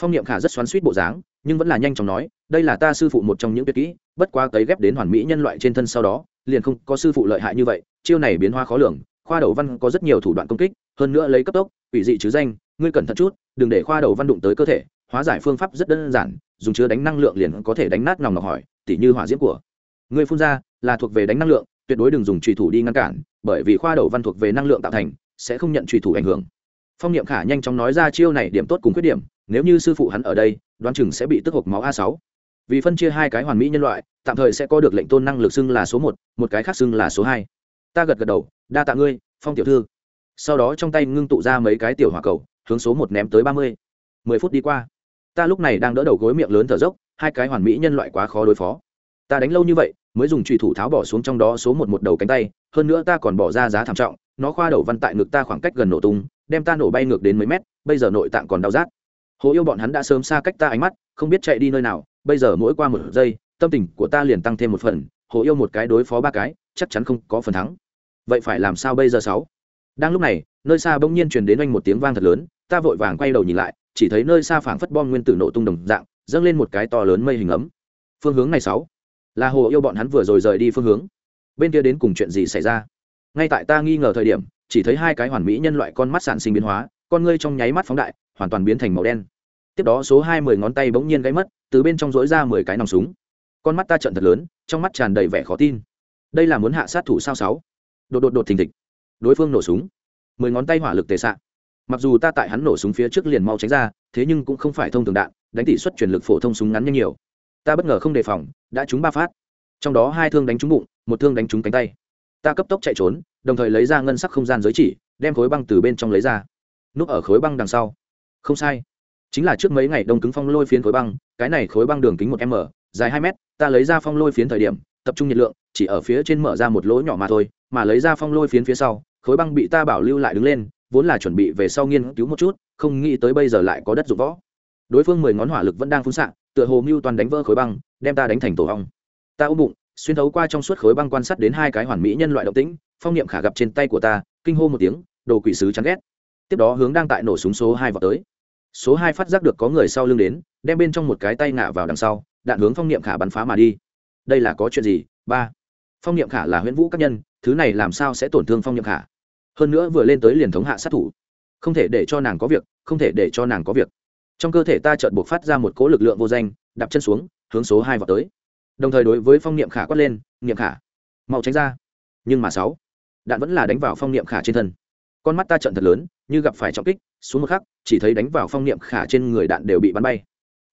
Phong niệm khả rất xoắn suýt bộ dáng nhưng vẫn là nhanh chóng nói, đây là ta sư phụ một trong những tuyệt kỹ, bất quá cấy ghép đến hoàn mỹ nhân loại trên thân sau đó, liền không có sư phụ lợi hại như vậy, chiêu này biến hoa khó lường, khoa đầu văn có rất nhiều thủ đoạn công kích, hơn nữa lấy cấp tốc ủy dị chứ danh, ngươi cẩn thận chút, đừng để khoa đầu văn đụng tới cơ thể, hóa giải phương pháp rất đơn giản, dùng chứa đánh năng lượng liền có thể đánh nát nòng ngọc hỏi, tỉ như hỏa diễm của ngươi phun ra, là thuộc về đánh năng lượng, tuyệt đối đừng dùng trùy thủ đi ngăn cản, bởi vì khoa đầu văn thuộc về năng lượng tạo thành, sẽ không nhận trùy thủ ảnh hưởng phong niệm khả nhanh chóng nói ra chiêu này điểm tốt cùng khuyết điểm, nếu như sư phụ hắn ở đây, đoán chừng sẽ bị tức hộp máu a sáu. Vì phân chia hai cái hoàn mỹ nhân loại, tạm thời sẽ có được lệnh tôn năng lực xưng là số một một cái khác xưng là số hai. Ta gật gật đầu, đa tạ ngươi, phong tiểu thư. Sau đó trong tay ngưng tụ ra mấy cái tiểu hỏa cầu, hướng số một ném tới ba mươi. Mười phút đi qua. Ta lúc này đang đỡ đầu gối miệng lớn thở dốc, hai cái hoàn mỹ nhân loại quá khó đối phó. Ta đánh lâu như vậy mới dùng trùy thủ tháo bỏ xuống trong đó số một một đầu cánh tay, hơn nữa ta còn bỏ ra giá thảm trọng, nó khoa đầu văn tại ngực ta khoảng cách gần nổ tung, đem ta nổ bay ngược đến mấy mét, bây giờ nội tạng còn đau rát. Hồ yêu bọn hắn đã sớm xa cách ta ánh mắt, không biết chạy đi nơi nào, bây giờ mỗi qua một giây, tâm tình của ta liền tăng thêm một phần, hồ yêu một cái đối phó ba cái, chắc chắn không có phần thắng. Vậy phải làm sao bây giờ sáu? Đang lúc này, nơi xa bỗng nhiên truyền đến anh một tiếng vang thật lớn, ta vội vàng quay đầu nhìn lại, chỉ thấy nơi xa phảng phất bom nguyên tử nổ tung đồng dạng, dâng lên một cái to lớn mây hình ấm. Phương hướng này sáu là hồ yêu bọn hắn vừa rồi rời đi phương hướng. Bên kia đến cùng chuyện gì xảy ra? Ngay tại ta nghi ngờ thời điểm, chỉ thấy hai cái hoàn mỹ nhân loại con mắt sản sinh biến hóa, con ngươi trong nháy mắt phóng đại, hoàn toàn biến thành màu đen. Tiếp đó số hai mười ngón tay bỗng nhiên gáy mất, từ bên trong rỗi ra mười cái nòng súng. Con mắt ta trận thật lớn, trong mắt tràn đầy vẻ khó tin. Đây là muốn hạ sát thủ sao sáu? Đột đột đột thình thịch. Đối phương nổ súng. Mười ngón tay hỏa lực tề xạ mặc dù ta tại hắn nổ súng phía trước liền mau tránh ra, thế nhưng cũng không phải thông thường đạn, đánh tỷ suất truyền lực phổ thông súng ngắn nhanh nhiều ta bất ngờ không đề phòng, đã trúng ba phát. Trong đó hai thương đánh trúng bụng, một thương đánh trúng cánh tay. Ta cấp tốc chạy trốn, đồng thời lấy ra ngân sắc không gian giới chỉ, đem khối băng từ bên trong lấy ra. Núp ở khối băng đằng sau. Không sai. Chính là trước mấy ngày đông cứng phong lôi phiến khối băng, cái này khối băng đường kính một m, dài hai m ta lấy ra phong lôi phiến thời điểm, tập trung nhiệt lượng, chỉ ở phía trên mở ra một lỗ nhỏ mà thôi, mà lấy ra phong lôi phiến phía sau, khối băng bị ta bảo lưu lại đứng lên, vốn là chuẩn bị về sau nghiên cứu một chút, không nghĩ tới bây giờ lại có đất dụng võ. Đối phương mười ngón hỏa lực vẫn đang phun xạ tựa hồ mưu toàn đánh vỡ khối băng, đem ta đánh thành tổ hong ta ôm bụng, xuyên thấu qua trong suốt khối băng quan sát đến hai cái hoàn mỹ nhân loại động tĩnh, phong niệm khả gặp trên tay của ta, kinh hô một tiếng, đồ quỷ sứ chán ghét. Tiếp đó hướng đang tại nổ súng số hai vào tới. Số hai phát giác được có người sau lưng đến, đem bên trong một cái tay ngã vào đằng sau, đạn hướng phong niệm khả bắn phá mà đi. Đây là có chuyện gì? Ba. Phong niệm khả là huyễn vũ các nhân, thứ này làm sao sẽ tổn thương phong niệm khả? Hơn nữa vừa lên tới liền thống hạ sát thủ. Không thể để cho nàng có việc, không thể để cho nàng có việc trong cơ thể ta chợt buộc phát ra một cỗ lực lượng vô danh, đạp chân xuống, hướng số hai vào tới. Đồng thời đối với phong niệm khả quát lên, niệm khả, mau tránh ra. Nhưng mà sáu, đạn vẫn là đánh vào phong niệm khả trên thân. Con mắt ta trận thật lớn, như gặp phải trọng kích, xuống một khắc, chỉ thấy đánh vào phong niệm khả trên người đạn đều bị bắn bay.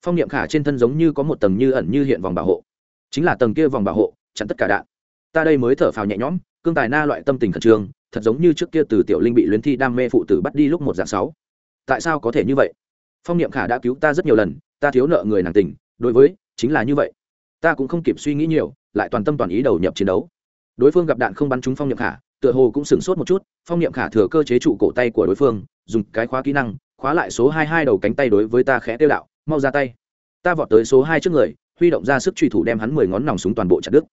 Phong niệm khả trên thân giống như có một tầng như ẩn như hiện vòng bảo hộ. Chính là tầng kia vòng bảo hộ, chặn tất cả đạn. Ta đây mới thở phào nhẹ nhõm, cương tài na loại tâm tình khẩn trương, thật giống như trước kia từ tiểu linh bị luyến thi đam mê phụ tử bắt đi lúc một dạng sáu. Tại sao có thể như vậy? Phong niệm khả đã cứu ta rất nhiều lần, ta thiếu nợ người nàng tình, đối với, chính là như vậy. Ta cũng không kịp suy nghĩ nhiều, lại toàn tâm toàn ý đầu nhập chiến đấu. Đối phương gặp đạn không bắn trúng phong niệm khả, tựa hồ cũng sửng sốt một chút, phong niệm khả thừa cơ chế trụ cổ tay của đối phương, dùng cái khóa kỹ năng, khóa lại số hai hai đầu cánh tay đối với ta khẽ tiêu đạo, mau ra tay. Ta vọt tới số hai trước người, huy động ra sức truy thủ đem hắn mười ngón nòng súng toàn bộ chặt đứt.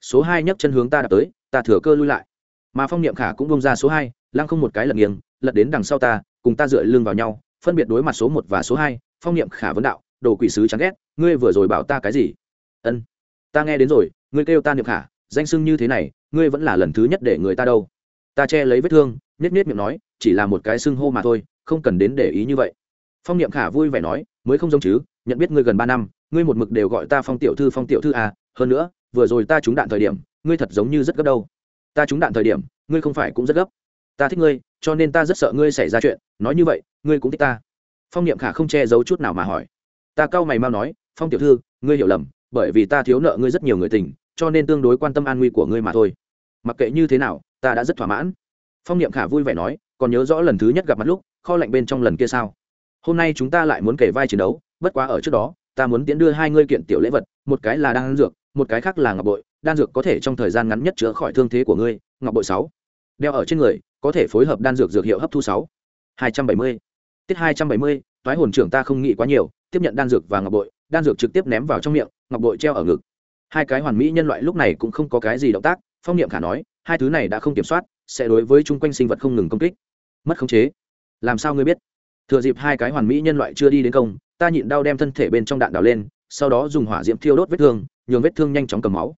Số hai nhấc chân hướng ta đạp tới, ta thừa cơ lui lại. Mà phong niệm khả cũng bông ra số hai, lăng không một cái lật nghiêng, lật đến đằng sau ta, cùng ta dựa lưng vào nhau phân biệt đối mặt số một và số hai, phong niệm khả vấn đạo, đồ quỷ sứ chán ghét, ngươi vừa rồi bảo ta cái gì? Ân, ta nghe đến rồi, ngươi kêu ta niệm khả, danh sưng như thế này, ngươi vẫn là lần thứ nhất để người ta đâu. Ta che lấy vết thương nết nết miệng nói, chỉ là một cái xưng hô mà thôi, không cần đến để ý như vậy. Phong niệm khả vui vẻ nói, mới không giống chứ, nhận biết ngươi gần ba năm, ngươi một mực đều gọi ta phong tiểu thư, phong tiểu thư à hơn nữa, vừa rồi ta trúng đạn thời điểm, ngươi thật giống như rất gấp đâu. Ta trúng đạn thời điểm, ngươi không phải cũng rất gấp ta thích ngươi, cho nên ta rất sợ ngươi xảy ra chuyện, nói như vậy, ngươi cũng thích ta. Phong niệm khả không che giấu chút nào mà hỏi. Ta cau mày mau nói, phong tiểu thư, ngươi hiểu lầm, bởi vì ta thiếu nợ ngươi rất nhiều người tình, cho nên tương đối quan tâm an nguy của ngươi mà thôi. Mặc kệ như thế nào, ta đã rất thỏa mãn. Phong niệm khả vui vẻ nói, còn nhớ rõ lần thứ nhất gặp mặt lúc, kho lạnh bên trong lần kia sao? Hôm nay chúng ta lại muốn kể vai chiến đấu, bất quá ở trước đó, ta muốn tiến đưa hai ngươi kiện tiểu lễ vật, một cái là đan dược, một cái khác là ngọc bội, đan dược có thể trong thời gian ngắn nhất chữa khỏi thương thế của ngươi, ngọc bội sáu. Đeo ở trên người có thể phối hợp đan dược dược hiệu hấp thu sáu. Hai trăm bảy mươi. Tiết hai trăm bảy mươi, toái hồn trưởng ta không nghĩ quá nhiều, tiếp nhận đan dược và ngọc bội, đan dược trực tiếp ném vào trong miệng, ngọc bội treo ở ngực. Hai cái hoàn mỹ nhân loại lúc này cũng không có cái gì động tác, phong niệm khả nói, hai thứ này đã không kiểm soát, sẽ đối với chung quanh sinh vật không ngừng công kích. Mất khống chế. Làm sao ngươi biết? Thừa dịp hai cái hoàn mỹ nhân loại chưa đi đến công, ta nhịn đau đem thân thể bên trong đạn đào lên, sau đó dùng hỏa diễm thiêu đốt vết thương, nhường vết thương nhanh chóng cầm máu.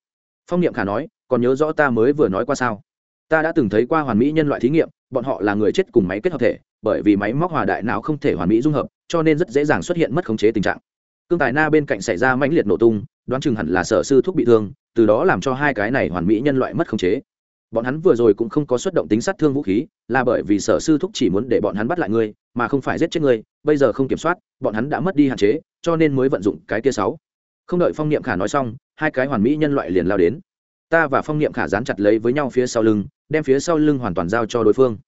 Phong niệm khả nói, còn nhớ rõ ta mới vừa nói qua sao? Ta đã từng thấy qua hoàn mỹ nhân loại thí nghiệm, bọn họ là người chết cùng máy kết hợp thể, bởi vì máy móc hòa đại não không thể hoàn mỹ dung hợp, cho nên rất dễ dàng xuất hiện mất khống chế tình trạng. Cương tài na bên cạnh xảy ra mãnh liệt nổ tung, đoán chừng hẳn là sở sư thuốc bị thương, từ đó làm cho hai cái này hoàn mỹ nhân loại mất khống chế. Bọn hắn vừa rồi cũng không có xuất động tính sát thương vũ khí, là bởi vì sở sư thúc chỉ muốn để bọn hắn bắt lại ngươi, mà không phải giết chết ngươi, bây giờ không kiểm soát, bọn hắn đã mất đi hạn chế, cho nên mới vận dụng cái kia sáu. Không đợi phong niệm khả nói xong, hai cái hoàn mỹ nhân loại liền lao đến. Ta và phong niệm khả dán chặt lấy với nhau phía sau lưng đem phía sau lưng hoàn toàn giao cho đối phương.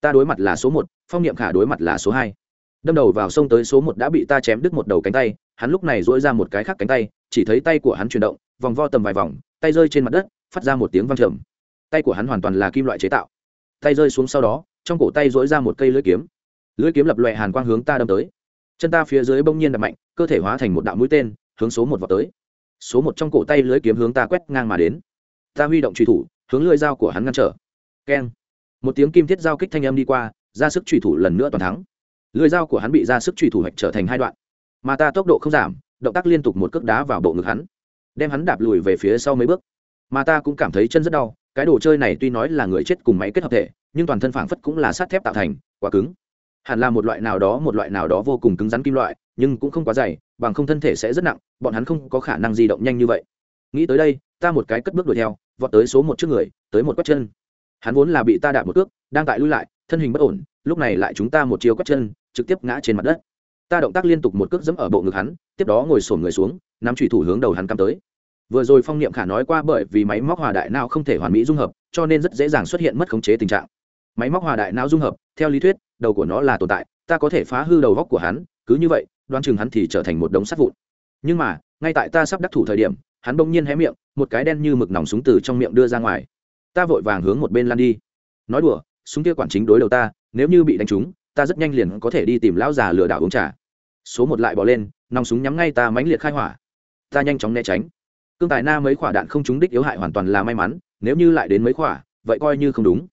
Ta đối mặt là số một, phong niệm khả đối mặt là số hai. Đâm đầu vào sông tới số một đã bị ta chém đứt một đầu cánh tay, hắn lúc này dỗi ra một cái khác cánh tay, chỉ thấy tay của hắn chuyển động, vòng vo tầm vài vòng, tay rơi trên mặt đất, phát ra một tiếng văng trầm. Tay của hắn hoàn toàn là kim loại chế tạo. Tay rơi xuống sau đó, trong cổ tay dỗi ra một cây lưỡi kiếm. Lưỡi kiếm lập lòe hàn quang hướng ta đâm tới. Chân ta phía dưới bỗng nhiên đập mạnh, cơ thể hóa thành một đạo mũi tên, hướng số một vào tới. Số một trong cổ tay lưỡi kiếm hướng ta quét ngang mà đến. Ta huy động truy thủ, hướng lưỡi dao của hắn ngăn trở keng. Một tiếng kim thiết giao kích thanh âm đi qua, ra sức truy thủ lần nữa toàn thắng. Lưỡi dao của hắn bị ra sức truy thủ hạch trở thành hai đoạn. Mà ta tốc độ không giảm, động tác liên tục một cước đá vào bộ ngực hắn, đem hắn đạp lùi về phía sau mấy bước. Mà ta cũng cảm thấy chân rất đau, cái đồ chơi này tuy nói là người chết cùng máy kết hợp thể, nhưng toàn thân phảng phất cũng là sắt thép tạo thành, quá cứng. Hẳn là một loại nào đó, một loại nào đó vô cùng cứng rắn kim loại, nhưng cũng không quá dày, bằng không thân thể sẽ rất nặng, bọn hắn không có khả năng di động nhanh như vậy. Nghĩ tới đây, ta một cái cất bước đuổi theo, vọt tới số một trước người, tới một quét chân hắn vốn là bị ta đạp một cước, đang tại lui lại, thân hình bất ổn, lúc này lại chúng ta một chiều quét chân, trực tiếp ngã trên mặt đất. Ta động tác liên tục một cước dẫm ở bộ ngực hắn, tiếp đó ngồi sổn người xuống, nắm trùy thủ hướng đầu hắn cắm tới. Vừa rồi phong niệm khả nói qua bởi vì máy móc hòa đại não không thể hoàn mỹ dung hợp, cho nên rất dễ dàng xuất hiện mất khống chế tình trạng. Máy móc hòa đại não dung hợp, theo lý thuyết, đầu của nó là tồn tại, ta có thể phá hư đầu góc của hắn, cứ như vậy đoan chừng hắn thì trở thành một đống sắt vụn. Nhưng mà, ngay tại ta sắp đắc thủ thời điểm, hắn bỗng nhiên hé miệng, một cái đen như mực nòng súng từ trong miệng đưa ra ngoài ta vội vàng hướng một bên lan đi. Nói đùa, súng kia quản chính đối đầu ta, nếu như bị đánh trúng, ta rất nhanh liền có thể đi tìm lão già lừa đảo uống trà. Số một lại bỏ lên, nòng súng nhắm ngay ta mãnh liệt khai hỏa. Ta nhanh chóng né tránh. Cương tài na mấy quả đạn không trúng đích yếu hại hoàn toàn là may mắn, nếu như lại đến mấy quả vậy coi như không đúng.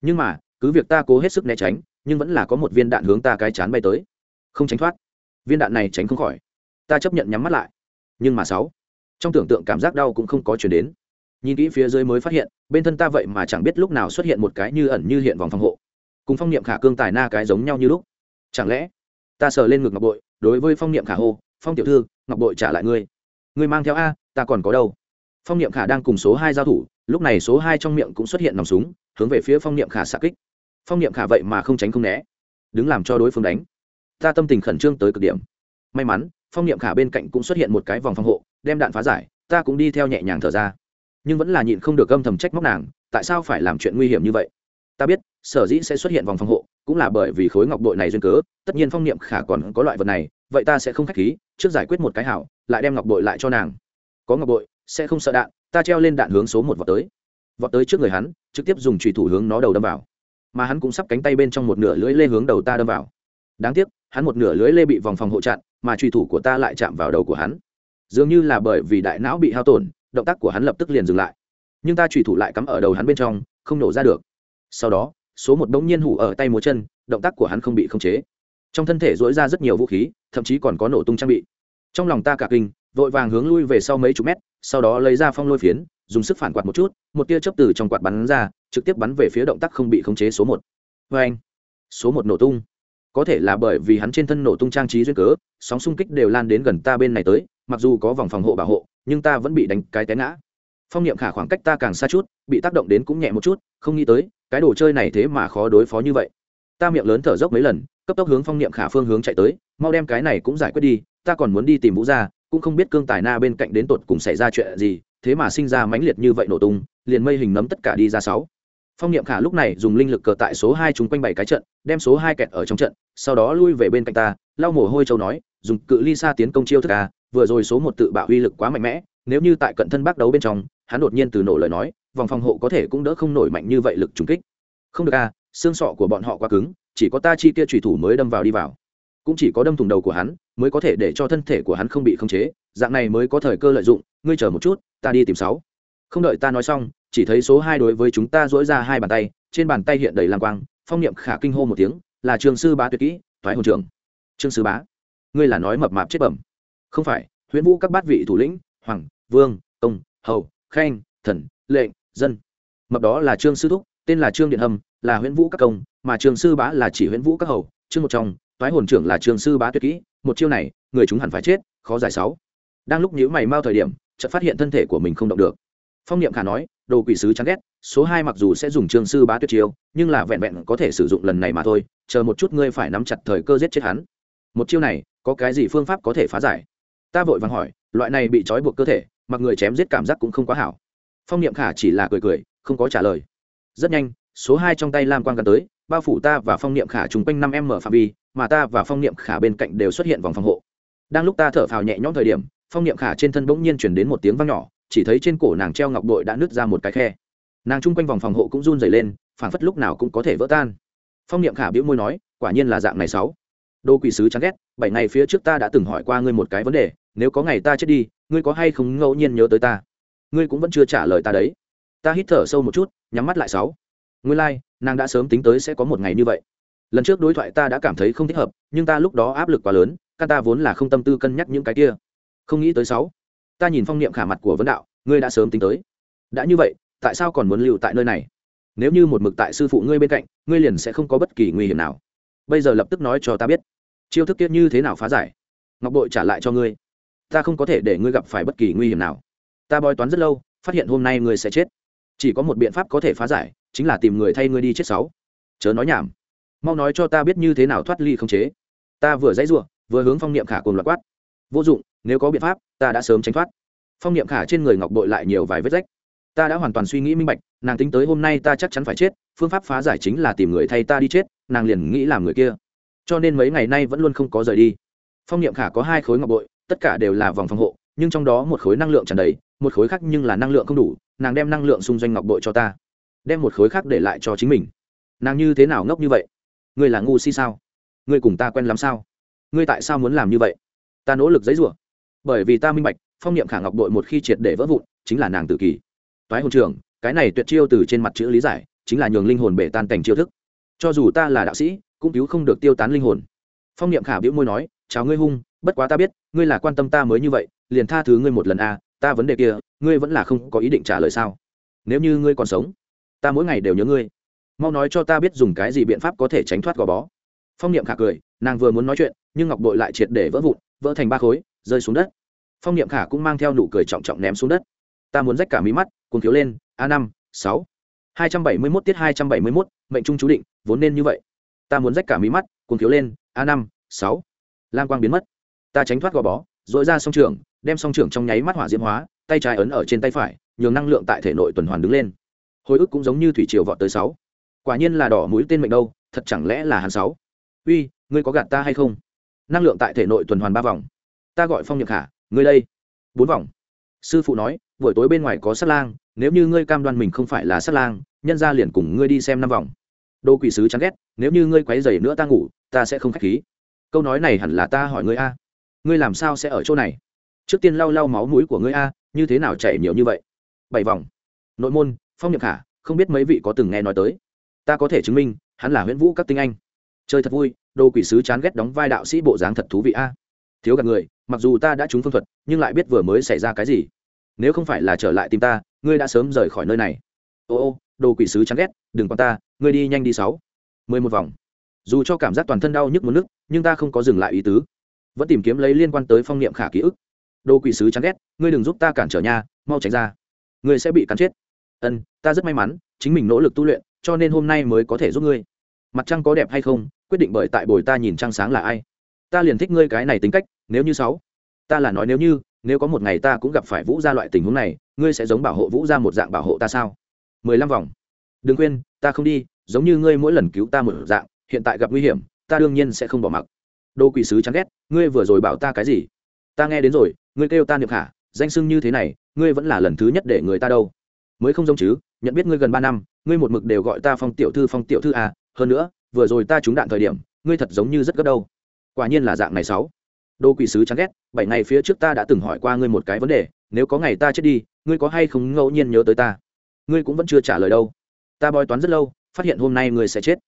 Nhưng mà, cứ việc ta cố hết sức né tránh, nhưng vẫn là có một viên đạn hướng ta cái chán bay tới. Không tránh thoát. Viên đạn này tránh không khỏi. Ta chấp nhận nhắm mắt lại. Nhưng mà sáu, trong tưởng tượng cảm giác đau cũng không có chuyển đến nhìn kỹ phía dưới mới phát hiện, bên thân ta vậy mà chẳng biết lúc nào xuất hiện một cái như ẩn như hiện vòng phòng hộ. Cùng phong niệm khả cương tài na cái giống nhau như lúc. Chẳng lẽ, ta sờ lên ngực ngọc bội, đối với phong niệm khả hô, phong tiểu thư, ngọc bội trả lại ngươi. Ngươi mang theo a, ta còn có đâu? Phong niệm khả đang cùng số hai giao thủ, lúc này số hai trong miệng cũng xuất hiện nòng súng, hướng về phía phong niệm khả xạ kích. Phong niệm khả vậy mà không tránh không né, đứng làm cho đối phương đánh. Ta tâm tình khẩn trương tới cực điểm. May mắn, phong niệm khả bên cạnh cũng xuất hiện một cái vòng phòng hộ, đem đạn phá giải, ta cũng đi theo nhẹ nhàng thở ra nhưng vẫn là nhịn không được âm thầm trách móc nàng, tại sao phải làm chuyện nguy hiểm như vậy? Ta biết, sở dĩ sẽ xuất hiện vòng phòng hộ, cũng là bởi vì khối ngọc bội này duyên cớ, tất nhiên phong niệm khả còn có loại vật này, vậy ta sẽ không k h á c h khí, trước giải quyết một cái hảo, lại đem ngọc bội lại cho nàng. Có ngọc bội, sẽ không sợ đạn, ta treo lên đạn hướng số một vọt tới. Vọt tới trước người hắn, trực tiếp dùng trùy thủ hướng nó đầu đâm vào. Mà hắn cũng sắp cánh tay bên trong một nửa lưỡi lê hướng đầu ta đâm vào. Đáng tiếc, hắn một nửa lưỡi lê bị vòng phòng hộ chặn, mà trùy thủ của ta lại chạm vào đầu của hắn. Dường như là bởi vì đại não bị hao tổn động tác của hắn lập tức liền dừng lại. Nhưng ta trùy thủ lại cắm ở đầu hắn bên trong, không nổ ra được. Sau đó, số một bỗng nhiên hủ ở tay múa chân, động tác của hắn không bị khống chế. Trong thân thể dỗi ra rất nhiều vũ khí, thậm chí còn có nổ tung trang bị. Trong lòng ta cả kinh, vội vàng hướng lui về sau mấy chục mét, sau đó lấy ra phong lôi phiến, dùng sức phản quạt một chút, một tia chớp từ trong quạt bắn ra, trực tiếp bắn về phía động tác không bị khống chế số một. Vê anh, số một nổ tung. Có thể là bởi vì hắn trên thân nổ tung trang trí duyên cớ, sóng xung kích đều lan đến gần ta bên này tới, mặc dù có vòng phòng hộ bảo hộ nhưng ta vẫn bị đánh cái té ngã phong niệm khả khoảng cách ta càng xa chút, bị tác động đến cũng nhẹ một chút, không nghĩ tới, cái đồ chơi này thế mà khó đối phó như vậy ta miệng lớn thở dốc mấy lần, cấp tốc hướng phong niệm khả phương hướng chạy tới, mau đem cái này cũng giải quyết đi, ta còn muốn đi tìm vũ gia, cũng không biết cương tài na bên cạnh đến tột cùng xảy ra chuyện gì, thế mà sinh ra mãnh liệt như vậy nổ tung, liền mây hình nấm tất cả đi ra sáu phong niệm khả lúc này dùng linh lực cờ tại số hai chúng quanh bảy cái trận, đem số hai kẹt ở trong trận, sau đó lui về bên cạnh ta, lau mồ hôi châu nói, dùng cự ly xa tiến công chiêu thức à vừa rồi số một tự bạo uy lực quá mạnh mẽ, nếu như tại cận thân bác đấu bên trong, hắn đột nhiên từ nổ lời nói, vòng phòng hộ có thể cũng đỡ không nổi mạnh như vậy lực trùng kích. Không được a xương sọ của bọn họ quá cứng, chỉ có ta chi kia trùy thủ mới đâm vào đi vào. Cũng chỉ có đâm thủng đầu của hắn, mới có thể để cho thân thể của hắn không bị khống chế, dạng này mới có thời cơ lợi dụng, ngươi chờ một chút, ta đi tìm sáu. Không đợi ta nói xong, chỉ thấy số hai đối với chúng ta dỗi ra hai bàn tay, trên bàn tay hiện đầy lang quang, phong niệm khả kinh hô một tiếng, là trường sư bá tuyệt kỹ, thoái hồn trưởng. Trương sư bá, ngươi là nói mập mạp chết bẩm không phải, huyễn vũ các bát vị thủ lĩnh, hoàng, vương công hầu, khanh, thần, lệnh, dân. Mập đó là trương sư thúc, tên là trương điện hầm là huyễn vũ các công, mà trương sư bá là chỉ huyễn vũ các hầu. Trương một trong, toái hồn trưởng là trương sư bá tuyệt kỹ, một chiêu này, người chúng hẳn phải chết, khó giải sáu. Đang lúc nhíu mày mau thời điểm, chợt phát hiện thân thể của mình không động được. Phong niệm khả nói, đồ quỷ sứ chán ghét, số hai mặc dù sẽ dùng trương sư bá tuyệt chiêu, nhưng là vẹn vẹn có thể sử dụng lần này mà thôi, chờ một chút ngươi phải nắm chặt thời cơ giết chết hắn. Một chiêu này, có cái gì phương pháp có thể phá giải? Ta vội vàng hỏi, loại này bị trói buộc cơ thể, mặc người chém giết cảm giác cũng không quá hảo. Phong niệm khả chỉ là cười cười, không có trả lời. Rất nhanh, số hai trong tay lam quang gần tới, bao phủ ta và phong niệm khả chung quanh năm m phạm vi, mà ta và phong niệm khả bên cạnh đều xuất hiện vòng phòng hộ. Đang lúc ta thở phào nhẹ nhõm thời điểm, phong niệm khả trên thân bỗng nhiên chuyển đến một tiếng vang nhỏ, chỉ thấy trên cổ nàng treo ngọc bội đã nứt ra một cái khe. Nàng chung quanh vòng phòng hộ cũng run dày lên phản phất lúc nào cũng có thể vỡ tan. Phong niệm khả biễu môi nói, quả nhiên là dạng này sáu. Đô quỷ sứ chán ghét, bảy ngày phía trước ta đã từng hỏi qua ngươi một cái vấn đề nếu có ngày ta chết đi ngươi có hay không ngẫu nhiên nhớ tới ta? Ngươi cũng vẫn chưa trả lời ta đấy. Ta hít thở sâu một chút nhắm mắt lại sáu. Ngươi lai、like, nàng đã sớm tính tới sẽ có một ngày như vậy. Lần trước đối thoại ta đã cảm thấy không thích hợp nhưng ta lúc đó áp lực quá lớn ca ta vốn là không tâm tư cân nhắc những cái kia. Không nghĩ tới sáu. Ta nhìn phong niệm khả mặt của vấn đạo ngươi đã sớm tính tới. Đã như vậy tại sao còn muốn lưu tại nơi này? Nếu như một mực tại sư phụ ngươi bên cạnh ngươi liền sẽ không có bất kỳ nguy hiểm nào. Bây giờ lập tức nói cho ta biết. Chiêu thức kiết như thế nào phá giải? Ngọc bội trả lại cho ngươi ta không có thể để ngươi gặp phải bất kỳ nguy hiểm nào. Ta bói toán rất lâu, phát hiện hôm nay ngươi sẽ chết. Chỉ có một biện pháp có thể phá giải, chính là tìm người thay ngươi đi chết sáu. Chớ nói nhảm. Mau nói cho ta biết như thế nào thoát ly không chế. Ta vừa dãy ruộng vừa hướng phong niệm khả cùng loạt quát. Vô dụng, nếu có biện pháp, ta đã sớm tránh thoát. Phong niệm khả trên người ngọc bội lại nhiều vài vết rách. Ta đã hoàn toàn suy nghĩ minh bạch, nàng tính tới hôm nay ta chắc chắn phải chết, phương pháp phá giải chính là tìm người thay ta đi chết, nàng liền nghĩ làm người kia. Cho nên mấy ngày nay vẫn luôn không có rời đi. Phong niệm khả có hai khối ngọc bội tất cả đều là vòng phòng hộ, nhưng trong đó một khối năng lượng tràn đầy, một khối khác nhưng là năng lượng không đủ, nàng đem năng lượng xung doanh ngọc bội cho ta, đem một khối khác để lại cho chính mình. Nàng như thế nào ngốc như vậy? Ngươi là ngu si sao? Ngươi cùng ta quen lắm sao? Ngươi tại sao muốn làm như vậy? Ta nỗ lực giấy rủa. Bởi vì ta minh bạch, phong niệm khả ngọc bội một khi triệt để vỡ vụn, chính là nàng tự kỷ toái hồn trường, cái này tuyệt chiêu từ trên mặt chữ lý giải, chính là nhường linh hồn bể tan cảnh chiêu thức. Cho dù ta là đạo sĩ, cũng cứu không được tiêu tán linh hồn. Phong niệm khả biễu môi nói, chào ngươi hung bất quá ta biết ngươi là quan tâm ta mới như vậy liền tha thứ ngươi một lần a à, ta vấn đề kia ngươi vẫn là không có ý định trả lời sao? Nếu như ngươi còn sống ta mỗi ngày đều nhớ ngươi. Mau nói cho ta biết dùng cái gì biện pháp có thể tránh thoát gò bó. Phong niệm khả cười nàng vừa muốn nói chuyện nhưng ngọc bội lại triệt để vỡ vụn vỡ thành ba khối rơi xuống đất. Phong niệm khả cũng mang theo nụ cười trọng trọng ném xuống đất. Ta muốn rách cả mí mắt cùng thiếu lên a năm sáu. Hai trăm bảy mươi mốt tiết hai trăm bảy mươi mốt mệnh trung chú định vốn nên như vậy. Ta muốn rách cả mí mắt cùng thiếu lên a năm sáu. Lam quang biến mất ta tránh thoát gò bó, dội ra song trường, đem song trường trong nháy mắt hỏa diễm hóa, tay trái ấn ở trên tay phải, nhường năng lượng tại thể nội tuần hoàn đứng lên. Hồi ức cũng giống như thủy triều vọt tới sáu. Quả nhiên là đỏ mũi tên mệnh đâu, thật chẳng lẽ là hắn sáu? Uy, ngươi có gạt ta hay không? Năng lượng tại thể nội tuần hoàn ba vòng. Ta gọi phong nhược khả, ngươi đây. Bốn vòng. Sư phụ nói, buổi tối bên ngoài có sát lang, nếu như ngươi cam đoan mình không phải là sát lang, nhân ra liền cùng ngươi đi xem năm vòng. Đô quỷ sứ chán ghét, nếu như ngươi quấy dày nữa ta ngủ, ta sẽ không k h á c h khí. Câu nói này hẳn là ta hỏi ngươi a ngươi làm sao sẽ ở chỗ này? Trước tiên lau lau máu mũi của ngươi a, như thế nào chảy nhiều như vậy? Bảy vòng. Nội môn, phong nhập khả, không biết mấy vị có từng nghe nói tới. Ta có thể chứng minh, hắn là huyễn vũ các tinh anh. Chơi thật vui, đồ quỷ sứ chán ghét đóng vai đạo sĩ bộ dáng thật thú vị a. Thiếu gặp người, mặc dù ta đã trúng phương thuật, nhưng lại biết vừa mới xảy ra cái gì. Nếu không phải là trở lại tìm ta, ngươi đã sớm rời khỏi nơi này. Ô ô, đồ quỷ sứ chán ghét, đừng quan ta, ngươi đi nhanh đi sáu. Mười một vòng. Dù cho cảm giác toàn thân đau nhức muốn nức nhưng ta không có dừng lại ý tứ vẫn tìm kiếm lấy liên quan tới phong niệm khả ký ức. Đồ quỷ sứ chán ghét, ngươi đừng giúp ta cản trở nha, mau tránh ra. Ngươi sẽ bị cắn chết. Ân, ta rất may mắn, chính mình nỗ lực tu luyện, cho nên hôm nay mới có thể giúp ngươi. Mặt trăng có đẹp hay không, quyết định bởi tại bồi ta nhìn trăng sáng là ai. Ta liền thích ngươi cái này tính cách, nếu như sáu. Ta là nói nếu như, nếu có một ngày ta cũng gặp phải vũ gia loại tình huống này, ngươi sẽ giống bảo hộ vũ gia một dạng bảo hộ ta sao? Mười lăm vòng. Đừng quên ta không đi, giống như ngươi mỗi lần cứu ta một dạng, hiện tại gặp nguy hiểm, ta đương nhiên sẽ không bỏ mặc đô quỷ sứ chán ghét, ngươi vừa rồi bảo ta cái gì? Ta nghe đến rồi, ngươi kêu ta niệm khả, danh sưng như thế này, ngươi vẫn là lần thứ nhất để người ta đâu. Mới không giống chứ, nhận biết ngươi gần ba năm, ngươi một mực đều gọi ta phong tiểu thư, phong tiểu thư à hơn nữa, vừa rồi ta trúng đạn thời điểm, ngươi thật giống như rất gấp đâu. Quả nhiên là dạng này sáu. Đô quỷ sứ chán ghét, bảy ngày phía trước ta đã từng hỏi qua ngươi một cái vấn đề, nếu có ngày ta chết đi, ngươi có hay không ngẫu nhiên nhớ tới ta? Ngươi cũng vẫn chưa trả lời đâu. Ta bói toán rất lâu, phát hiện hôm nay ngươi sẽ chết.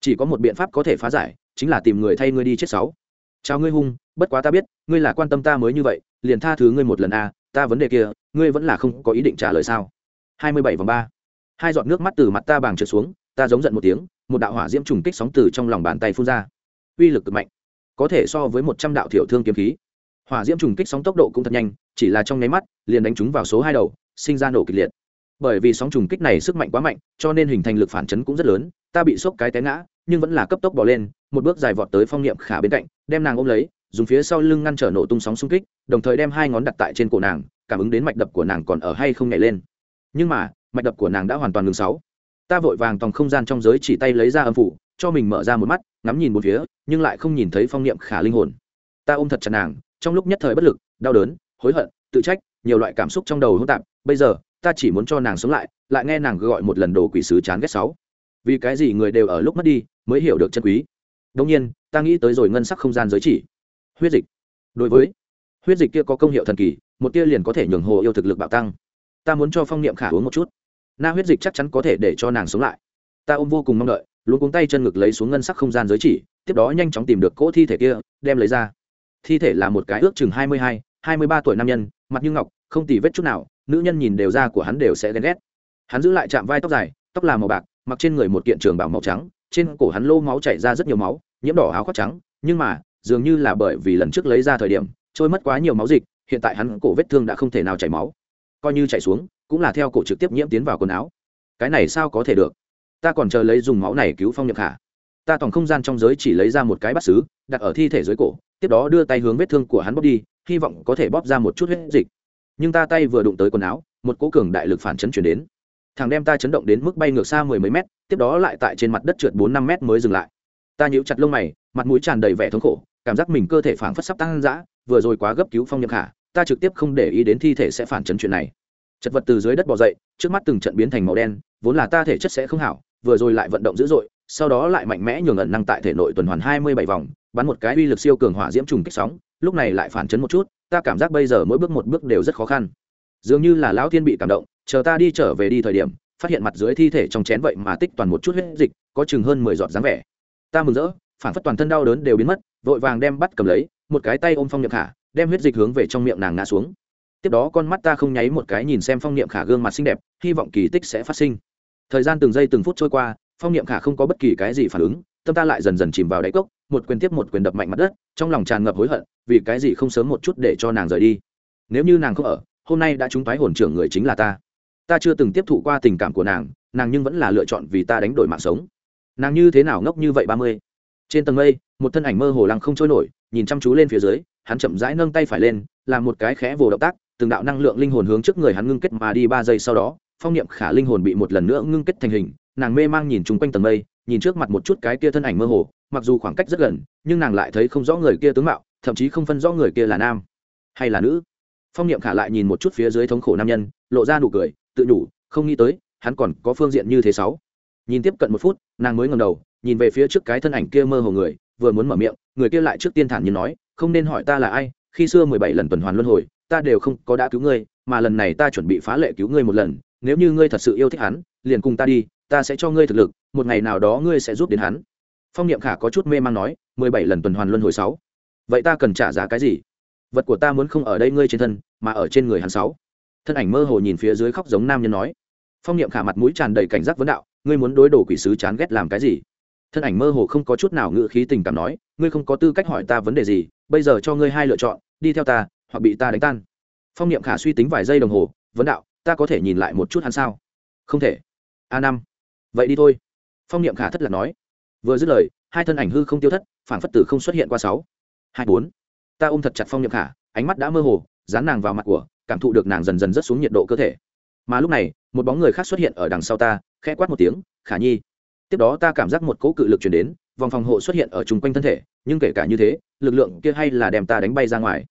Chỉ có một biện pháp có thể phá giải chính là tìm người thay ngươi đi chết sáu. Chào ngươi hung bất quá ta biết ngươi là quan tâm ta mới như vậy liền tha thứ ngươi một lần a à, ta vấn đề kia ngươi vẫn là không có ý định trả lời sao? Hai mươi bảy vòng ba. Hai giọt nước mắt từ mặt ta bàng trượt xuống ta giống giận một tiếng một đạo hỏa diễm trùng kích sóng từ trong lòng bàn tay phun ra. Uy lực cực mạnh. Có thể so với một trăm đạo thiểu thương kiếm khí. Hỏa diễm trùng kích sóng tốc độ cũng thật nhanh chỉ là trong nháy mắt liền đánh chúng vào số hai đầu sinh ra nổ kịch liệt. Bởi vì sóng trùng kích này sức mạnh quá mạnh cho nên hình thành lực phản chấn cũng rất lớn ta bị sốc cái té ngã nhưng vẫn là cấp tốc bỏ lên, một bước dài vọt tới phong niệm khả bên cạnh, đem nàng ôm lấy, dùng phía sau lưng ngăn trở nổ tung sóng xung kích, đồng thời đem hai ngón đặt tại trên cổ nàng, cảm ứng đến mạch đập của nàng còn ở hay không nhảy lên. Nhưng mà, mạch đập của nàng đã hoàn toàn ngừng sáu. Ta vội vàng tòng không gian trong giới chỉ tay lấy ra âm phủ, cho mình mở ra một mắt, ngắm nhìn một phía, nhưng lại không nhìn thấy phong niệm khả linh hồn. Ta ôm thật chặt nàng, trong lúc nhất thời bất lực, đau đớn, hối hận, tự trách, nhiều loại cảm xúc trong đầu hỗn tạp. Bây giờ, ta chỉ muốn cho nàng sống lại lại nghe nàng gọi một lần đồ quỷ sứ chán ghét sáu vì cái gì người đều ở lúc mất đi mới hiểu được chân quý. Đông nhiên, ta nghĩ tới rồi ngân sắc không gian giới chỉ. Huyết dịch. Đối với huyết dịch kia có công hiệu thần kỳ, một tia liền có thể nhường hồ yêu thực lực bạo tăng. Ta muốn cho phong niệm khả uống một chút. Na huyết dịch chắc chắn có thể để cho nàng sống lại. Ta ôm vô cùng mong đợi, luôn cuống tay chân ngực lấy xuống ngân sắc không gian giới chỉ, tiếp đó nhanh chóng tìm được cỗ thi thể kia, đem lấy ra. Thi thể là một cái ước chừng hai mươi hai hai mươi ba tuổi nam nhân, mặt như ngọc, không tì vết chút nào, nữ nhân nhìn đều ra của hắn đều sẽ ghen ghét. Hắn giữ lại chạm vai tóc dài, tóc là màu bạc mặc trên người một kiện trường bảo màu trắng, trên cổ hắn lô máu chảy ra rất nhiều máu, nhiễm đỏ áo khoác trắng, nhưng mà, dường như là bởi vì lần trước lấy ra thời điểm, trôi mất quá nhiều máu dịch, hiện tại hắn cổ vết thương đã không thể nào chảy máu. Coi như chảy xuống, cũng là theo cổ trực tiếp nhiễm tiến vào quần áo. Cái này sao có thể được? Ta còn chờ lấy dùng máu này cứu phong nhược khả ta toàn không gian trong giới chỉ lấy ra một cái bát xứ, đặt ở thi thể dưới cổ, tiếp đó đưa tay hướng vết thương của hắn bóp đi, hy vọng có thể bóp ra một chút huyết dịch. Nhưng ta tay vừa đụng tới quần áo, một cố cường đại lực phản chấn chuyển đến thằng đem ta chấn động đến mức bay ngược xa mười mấy mét, tiếp đó lại tại trên mặt đất trượt bốn năm mét mới dừng lại. Ta nhíu chặt lông mày, mặt mũi tràn đầy vẻ thống khổ, cảm giác mình cơ thể phảng phất sắp tăng dã vừa rồi quá gấp cứu phong nhược khả, ta trực tiếp không để ý đến thi thể sẽ phản chấn chuyện này. Chật vật từ dưới đất bò dậy, trước mắt từng trận biến thành màu đen, vốn là ta thể chất sẽ không hảo, vừa rồi lại vận động dữ dội, sau đó lại mạnh mẽ nhường ẩn năng tại thể nội tuần hoàn hai mươi bảy vòng, bắn một cái uy lực siêu cường hỏa diễm trùng kích sóng, lúc này lại phản chấn một chút, ta cảm giác bây giờ mỗi bước một bước đều rất khó khăn. Dường như là lão thiên bị cảm động chờ ta đi trở về đi thời điểm, phát hiện mặt dưới thi thể trong chén vậy mà tích toàn một chút huyết dịch, có chừng hơn mười giọt dáng vẻ. Ta mừng rỡ, phản phất toàn thân đau đớn đều biến mất, vội vàng đem bắt cầm lấy, một cái tay ôm phong niệm khả, đem huyết dịch hướng về trong miệng nàng ngã xuống. Tiếp đó con mắt ta không nháy một cái nhìn xem phong niệm khả gương mặt xinh đẹp, hy vọng kỳ tích sẽ phát sinh. Thời gian từng giây từng phút trôi qua, phong niệm khả không có bất kỳ cái gì phản ứng, tâm ta lại dần dần chìm vào đáy cốc, một quyền tiếp một quyền đập mạnh mặt đất, trong lòng tràn ngập hối hận, vì cái gì không sớm một chút để cho nàng rời đi. Nếu như nàng không ở, hôm nay đã trúng toái hồn trưởng người chính là ta ta chưa từng tiếp thụ qua tình cảm của nàng nàng nhưng vẫn là lựa chọn vì ta đánh đổi mạng sống. Nàng như thế nào ngốc như vậy ba mươi? Trên tầng mây, một thân ảnh mơ hồ lăng không trôi nổi, nhìn chăm chú lên phía dưới, hắn chậm rãi nâng tay phải lên, làm một cái khẽ vồ động tác, từng đạo năng lượng linh hồn hướng trước người hắn ngưng kết mà đi ba giây sau đó, phong niệm khả linh hồn bị một lần nữa ngưng kết thành hình, nàng mê mang nhìn chung quanh tầng mây, nhìn trước mặt một chút cái kia thân ảnh mơ hồ, mặc dù khoảng cách rất gần, nhưng nàng lại thấy không rõ người kia tướng mạo, thậm chí không phân rõ người kia là nam hay là nữ. Phong niệm khả lại nhìn một chút phía dưới thống khổ nam nhân, lộ ra nụ cười tự nhủ, không nghĩ tới, hắn còn có phương diện như thế sáu. Nhìn tiếp cận một phút, nàng mới ngầm đầu, nhìn về phía trước cái thân ảnh kia mơ hồ người, vừa muốn mở miệng, người kia lại trước tiên thản nhiên nói, không nên hỏi ta là ai, khi xưa mười bảy lần tuần hoàn luân hồi, ta đều không có đã cứu ngươi, mà lần này ta chuẩn bị phá lệ cứu ngươi một lần, nếu như ngươi thật sự yêu thích hắn, liền cùng ta đi, ta sẽ cho ngươi thực lực, một ngày nào đó ngươi sẽ giúp đến hắn. Phong niệm khả có chút mê man nói, mười bảy lần tuần hoàn luân hồi sáu? Vậy ta cần trả giá cái gì? Vật của ta muốn không ở đây ngươi trên thân, mà ở trên người hắn sáu thân ảnh mơ hồ nhìn phía dưới khóc giống nam nhân nói. Phong niệm khả mặt mũi tràn đầy cảnh giác vấn đạo, ngươi muốn đối đồ quỷ sứ chán ghét làm cái gì? Thân ảnh mơ hồ không có chút nào ngự khí tình cảm nói, ngươi không có tư cách hỏi ta vấn đề gì, bây giờ cho ngươi hai lựa chọn, đi theo ta, hoặc bị ta đánh tan. Phong niệm khả suy tính vài giây đồng hồ, vấn đạo, ta có thể nhìn lại một chút hắn sao? Không thể. A năm. Vậy đi thôi. Phong niệm khả thất lạc nói. Vừa dứt lời, hai thân ảnh hư không tiêu thất phản phất tử không xuất hiện qua sáu. Hai bốn. Ta ôm thật chặt phong niệm khả, ánh mắt đã mơ hồ, dán nàng vào mặt của cảm thụ được nàng dần dần rất xuống nhiệt độ cơ thể. Mà lúc này, một bóng người khác xuất hiện ở đằng sau ta, khẽ quát một tiếng, khả nhi. Tiếp đó ta cảm giác một cỗ cự lực chuyển đến, vòng phòng hộ xuất hiện ở chung quanh thân thể, nhưng kể cả như thế, lực lượng kia hay là đem ta đánh bay ra ngoài.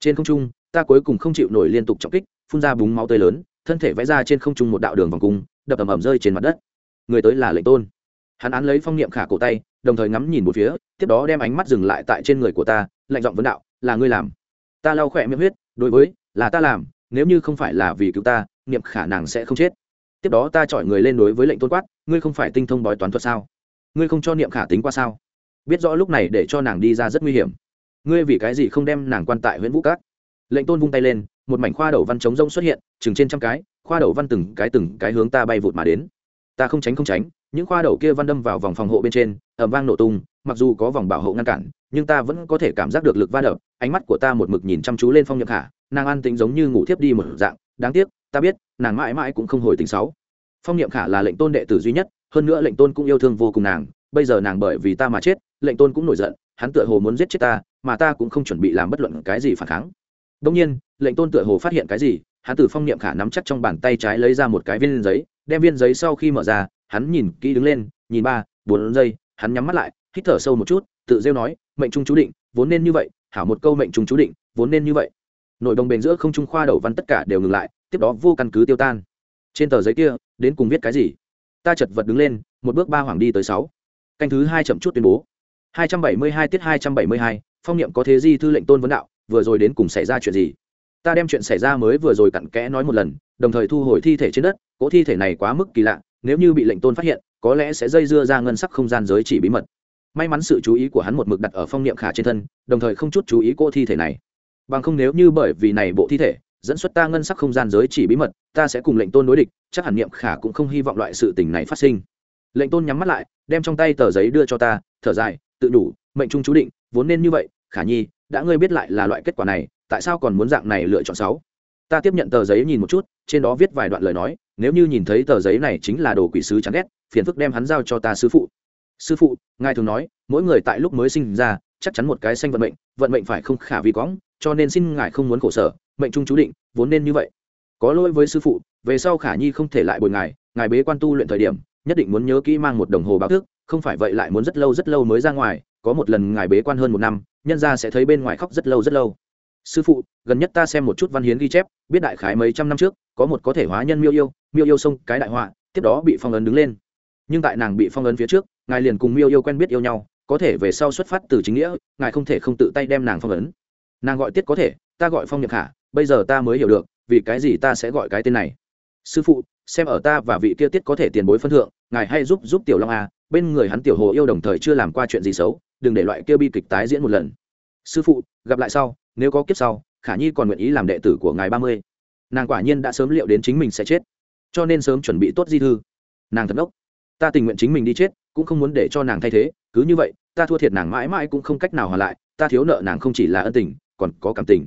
Trên không trung, ta cuối cùng không chịu nổi liên tục trọng kích, phun ra búng máu tươi lớn, thân thể vẽ ra trên không trung một đạo đường vòng cung, đập ầm ầm rơi trên mặt đất. Người tới là lệnh tôn. Hắn án lấy phong niệm khả cổ tay, đồng thời ngắm nhìn một phía, tiếp đó đem ánh mắt dừng lại tại trên người của ta, lạnh giọng vấn đạo, là ngươi làm? Ta lau khỏe miệng huyết, đối với là ta làm, nếu như không phải là vì cứu ta, niệm khả năng sẽ không chết. Tiếp đó ta chọi người lên đối với lệnh tôn quát, ngươi không phải tinh thông bói toán thuật sao? Ngươi không cho niệm khả tính qua sao? Biết rõ lúc này để cho nàng đi ra rất nguy hiểm. Ngươi vì cái gì không đem nàng quan tại huyện vũ cát lệnh tôn vung tay lên, một mảnh khoa đầu văn chống rông xuất hiện, chừng trên trăm cái, khoa đầu văn từng cái từng cái hướng ta bay vụt mà đến. Ta không tránh không tránh, những khoa đầu kia văn đâm vào vòng phòng hộ bên trên ẩm vang nổ tung, mặc dù có vòng bảo hộ ngăn cản, nhưng ta vẫn có thể cảm giác được lực va đập, ánh mắt của ta một mực nhìn chăm chú lên phong nhậm khả nàng an tĩnh giống như ngủ thiếp đi một dạng, đáng tiếc, ta biết, nàng mãi mãi cũng không hồi tính sáu. Phong niệm khả là lệnh tôn đệ tử duy nhất, hơn nữa lệnh tôn cũng yêu thương vô cùng nàng, bây giờ nàng bởi vì ta mà chết, lệnh tôn cũng nổi giận, hắn tựa hồ muốn giết chết ta, mà ta cũng không chuẩn bị làm bất luận cái gì phản kháng. Đông nhiên, lệnh tôn tựa hồ phát hiện cái gì, hắn từ phong niệm khả nắm chắc trong bàn tay trái lấy ra một cái viên giấy, đem viên giấy sau khi mở ra, hắn nhìn kỹ đứng lên, nhìn ba, bốn giây, hắn nhắm mắt lại, hít thở sâu một chút, tự rêu nói, mệnh trung chú định, vốn nên như vậy, hảo một câu mệnh trung chú định, vốn nên như vậy nội đồng bền giữa không trung khoa đầu văn tất cả đều ngừng lại, tiếp đó vô căn cứ tiêu tan. Trên tờ giấy kia, đến cùng viết cái gì? Ta chật vật đứng lên, một bước ba hoàng đi tới sáu. Canh thứ hai chậm chút tuyên bố. Hai trăm bảy mươi hai tiết hai trăm bảy mươi hai, phong niệm có thế di thư lệnh tôn vấn đạo, vừa rồi đến cùng xảy ra chuyện gì? Ta đem chuyện xảy ra mới vừa rồi cặn kẽ nói một lần, đồng thời thu hồi thi thể trên đất, cỗ thi thể này quá mức kỳ lạ, nếu như bị lệnh tôn phát hiện, có lẽ sẽ dây dưa ra ngân sắc không gian giới chỉ bí mật. May mắn sự chú ý của hắn một mực đặt ở phong niệm khả trên thân, đồng thời không chút chú ý cỗ thi thể này bằng không nếu như bởi vì này bộ thi thể, dẫn xuất ta ngân sắc không gian giới chỉ bí mật, ta sẽ cùng lệnh tôn đối địch, chắc hẳn niệm khả cũng không hy vọng loại sự tình này phát sinh. Lệnh tôn nhắm mắt lại, đem trong tay tờ giấy đưa cho ta, thở dài, tự đủ, mệnh trung chú định, vốn nên như vậy, khả nhi, đã ngươi biết lại là loại kết quả này, tại sao còn muốn dạng này lựa chọn sáu? Ta tiếp nhận tờ giấy nhìn một chút, trên đó viết vài đoạn lời nói, nếu như nhìn thấy tờ giấy này chính là đồ quỷ sứ chán ghét, phiền phức đem hắn giao cho ta sư phụ. Sư phụ, ngài thường nói, mỗi người tại lúc mới sinh ra, chắc chắn một cái xanh vận mệnh vận mệnh phải không khả vi quõng cho nên xin ngài không muốn khổ sở, mệnh trung chú định, vốn nên như vậy. Có lỗi với sư phụ, về sau khả nhi không thể lại bồi ngài ngài bế quan tu luyện thời điểm, nhất định muốn nhớ kỹ mang một đồng hồ báo thức, không phải vậy lại muốn rất lâu rất lâu mới ra ngoài, có một lần ngài bế quan hơn một năm, nhân ra sẽ thấy bên ngoài khóc rất lâu rất lâu. Sư phụ, gần nhất ta xem một chút văn hiến ghi chép, biết đại khái mấy trăm năm trước, có một có thể hóa nhân miêu yêu miêu yêu sông cái đại họa, tiếp đó bị phong ấn đứng lên. Nhưng tại nàng bị phong ấn phía trước, ngài liền cùng miêu yêu quen biết yêu nhau, có thể về sau xuất phát từ chính nghĩa, ngài không thể không tự tay đem nàng phong ấn nàng gọi tiết có thể, ta gọi phong nhật khả, bây giờ ta mới hiểu được, vì cái gì ta sẽ gọi cái tên này. Sư phụ, xem ở ta và vị kia tiết có thể tiền bối phân thượng, ngài hay giúp giúp tiểu long a bên người hắn tiểu hồ yêu đồng thời chưa làm qua chuyện gì xấu, đừng để loại kia bi kịch tái diễn một lần. Sư phụ, gặp lại sau, nếu có kiếp sau, khả nhi còn nguyện ý làm đệ tử của ngài ba mươi. Nàng quả nhiên đã sớm liệu đến chính mình sẽ chết, cho nên sớm chuẩn bị tốt di thư. Nàng thật ốc ta tình nguyện chính mình đi chết, cũng không muốn để cho nàng thay thế, cứ như vậy, ta thua thiệt nàng mãi mãi cũng không cách nào hòa lại, ta thiếu nợ nàng không chỉ là ân tình còn có cảm tình.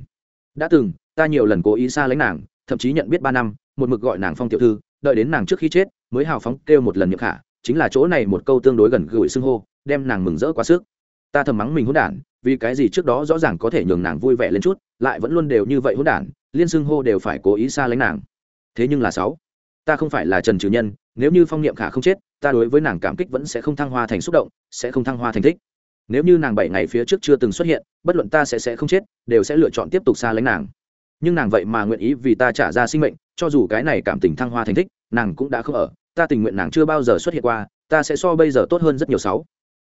Đã từng, ta nhiều lần cố ý xa lánh nàng, thậm chí nhận biết ba năm, một mực gọi nàng phong tiểu thư, đợi đến nàng trước khi chết, mới hào phóng kêu một lần nhược khả, chính là chỗ này một câu tương đối gần gũi xưng hô, đem nàng mừng rỡ quá sức. Ta thầm mắng mình hỗn đản, vì cái gì trước đó rõ ràng có thể nhường nàng vui vẻ lên chút, lại vẫn luôn đều như vậy hỗn đản, liên xưng hô đều phải cố ý xa lánh nàng. Thế nhưng là sáu, ta không phải là trần trừ nhân, nếu như phong niệm khả không chết, ta đối với nàng cảm kích vẫn sẽ không thăng hoa thành xúc động, sẽ không thăng hoa thành thích nếu như nàng bảy ngày phía trước chưa từng xuất hiện, bất luận ta sẽ sẽ không chết, đều sẽ lựa chọn tiếp tục xa lánh nàng. Nhưng nàng vậy mà nguyện ý vì ta trả ra sinh mệnh, cho dù cái này cảm tình thăng hoa thành thích, nàng cũng đã không ở. Ta tình nguyện nàng chưa bao giờ xuất hiện qua, ta sẽ so bây giờ tốt hơn rất nhiều sáu.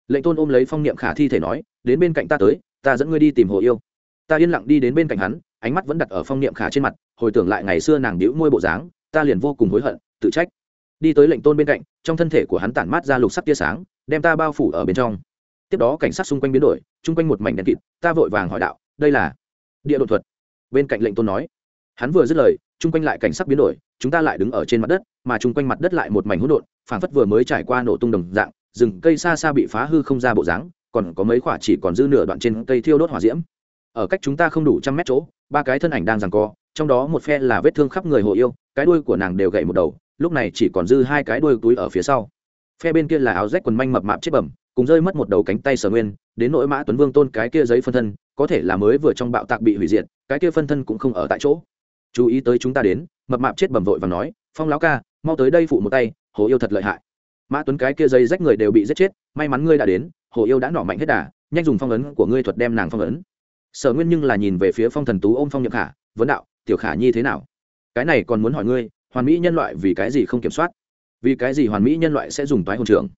Lệnh tôn ôm lấy phong niệm khả thi thể nói, đến bên cạnh ta tới, ta dẫn ngươi đi tìm hồ yêu. Ta yên lặng đi đến bên cạnh hắn, ánh mắt vẫn đặt ở phong niệm khả trên mặt, hồi tưởng lại ngày xưa nàng đĩu môi bộ dáng, ta liền vô cùng hối hận, tự trách. Đi tới lệnh tôn bên cạnh, trong thân thể của hắn tản mát ra lục sắc tia sáng, đem ta bao phủ ở bên trong tiếp đó cảnh sát xung quanh biến đổi, chung quanh một mảnh đèn kịt, ta vội vàng hỏi đạo, đây là địa đột thuật? Bên cạnh lệnh tôn nói, hắn vừa dứt lời, chung quanh lại cảnh sắc biến đổi, chúng ta lại đứng ở trên mặt đất, mà chung quanh mặt đất lại một mảnh hỗn độn, phảng phất vừa mới trải qua nổ tung đồng dạng, rừng cây xa xa bị phá hư không ra bộ dáng, còn có mấy khoả chỉ còn dư nửa đoạn trên cây thiêu đốt hỏa diễm. Ở cách chúng ta không đủ trăm mét chỗ, ba cái thân ảnh đang giằng co, trong đó một phe là vết thương khắp người hộ yêu, cái đuôi của nàng đều gậy một đầu, lúc này chỉ còn dư hai cái đuôi túi ở phía sau. Phe bên kia là áo rách quần manh mập mạp chết bẩm cùng rơi mất một đầu cánh tay sở nguyên, đến nỗi mã tuấn vương tôn cái kia giấy phân thân, có thể là mới vừa trong bạo tạc bị hủy diệt, cái kia phân thân cũng không ở tại chỗ. Chú ý tới chúng ta đến, mập mạp chết bẩm vội và nói, phong lão ca, mau tới đây phụ một tay, hồ yêu thật lợi hại. Mã tuấn cái kia dây rách người đều bị giết chết, may mắn ngươi đã đến, hồ yêu đã nỏ mạnh hết đà, nhanh dùng phong ấn của ngươi thuật đem nàng phong ấn. Sở nguyên nhưng là nhìn về phía phong thần tú ôm phong nhậm khả, vấn đạo, tiểu khả nhi thế nào? Cái này còn muốn hỏi ngươi, hoàn mỹ nhân loại vì cái gì không kiểm soát? Vì cái gì hoàn mỹ nhân loại sẽ dùng toái hồn trưởng?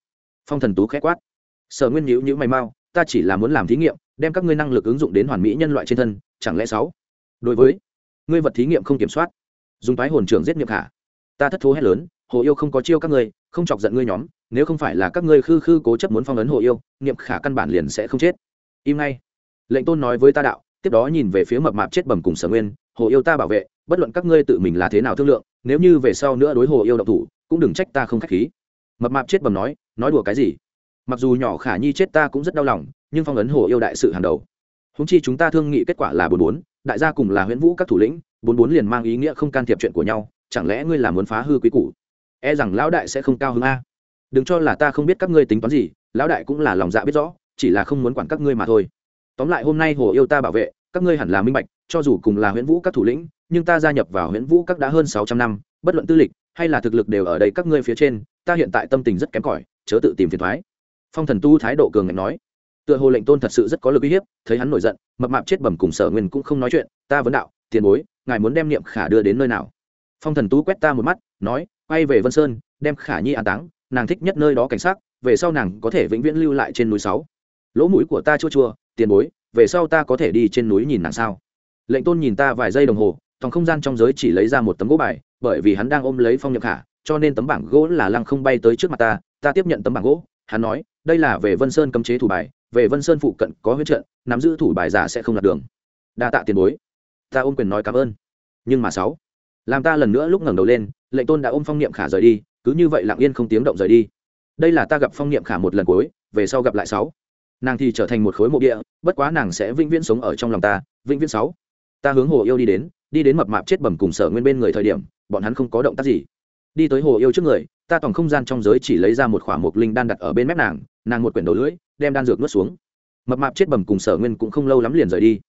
Phong thần tú khẽ quát sở nguyên nhữ nhữ mày mau, ta chỉ là muốn làm thí nghiệm, đem các ngươi năng lực ứng dụng đến hoàn mỹ nhân loại trên thân, chẳng lẽ sáu? Đối với, ngươi vật thí nghiệm không kiểm soát. Dùng toái hồn trưởng giết nghiệp khả. Ta thất thố hét lớn, hồ yêu không có chiêu các ngươi, không chọc giận ngươi nhóm, nếu không phải là các ngươi khư khư cố chấp muốn phong ấn hồ yêu nghiệm khả căn bản liền sẽ không chết. Im ngay. Lệnh tôn nói với ta đạo, tiếp đó nhìn về phía mập mạp chết bầm cùng sở nguyên, hồ yêu ta bảo vệ, bất luận các ngươi tự mình là thế nào thương lượng, nếu như về sau nữa đối hồ yêu độc thủ, cũng đừng trách ta không khách khí. Mập mạp chết bầm nói nói đùa cái gì? Mặc dù nhỏ khả nhi chết ta cũng rất đau lòng, nhưng phong ấn hồ yêu đại sự hàng đầu. Húng chi chúng ta thương nghị kết quả là bốn bốn, đại gia cùng là huyễn vũ các thủ lĩnh, bốn bốn liền mang ý nghĩa không can thiệp chuyện của nhau, chẳng lẽ ngươi là muốn phá hư quý củ? E rằng lão đại sẽ không cao hơn a. Đừng cho là ta không biết các ngươi tính toán gì, lão đại cũng là lòng dạ biết rõ, chỉ là không muốn quản các ngươi mà thôi. Tóm lại hôm nay hồ yêu ta bảo vệ, các ngươi hẳn là minh bạch, cho dù cùng là huyễn vũ các thủ lĩnh, nhưng ta gia nhập vào huyễn vũ các đã hơn sáu trăm năm, bất luận tư lịch, hay là thực lực đều ở đây các ngươi phía trên, ta hiện tại tâm tình rất kém cỏi, chớ tự tìm phiền thoái phong thần tu thái độ cường ngạnh nói, tựa hồ lệnh tôn thật sự rất có lực uy hiếp, thấy hắn nổi giận, mập mạp chết bẩm cùng sở nguyên cũng không nói chuyện, ta vấn đạo, tiền bối, ngài muốn đem niệm khả đưa đến nơi nào? Phong thần tú quét ta một mắt, nói, quay về vân sơn, đem khả nhi an táng, nàng thích nhất nơi đó cảnh sát về sau nàng có thể vĩnh viễn lưu lại trên núi sáu. Lỗ mũi của ta chua chua, tiền bối, về sau ta có thể đi trên núi nhìn nàng sao? Lệnh tôn nhìn ta vài giây đồng hồ thòng không gian trong giới chỉ lấy ra một tấm gỗ bài, bởi vì hắn đang ôm lấy phong nhậm khả, cho nên tấm bảng gỗ là lăng không bay tới trước mặt ta ta tiếp nhận tấm bảng gỗ hắn nói, đây là về vân sơn cấm chế thủ bài, về vân sơn phụ cận có huyết trận, nắm giữ thủ bài giả sẽ không lạc đường. Đa tạ tiền bối. Ta ôm quyền nói cảm ơn. Nhưng mà sáu, làm ta lần nữa lúc ngẩng đầu lên, lệnh tôn đã ôm phong niệm khả rời đi, cứ như vậy lặng yên không tiếng động rời đi. Đây là ta gặp phong niệm khả một lần cuối, về sau gặp lại sáu. Nàng thì trở thành một khối mộ địa, bất quá nàng sẽ vĩnh viễn sống ở trong lòng ta, vĩnh viễn sáu. Ta hướng hồ yêu đi đến đi đến mập mạp chết bầm cùng sở nguyên bên người thời điểm, bọn hắn không có động tác gì. Đi tới hồ yêu trước người ta toàn không gian trong giới chỉ lấy ra một khỏa mục linh đan đặt ở bên mép nàng nàng một quyển đầu lưỡi, đem đan dược nuốt xuống. Mập mạp chết bầm cùng sở nguyên cũng không lâu lắm liền rời đi.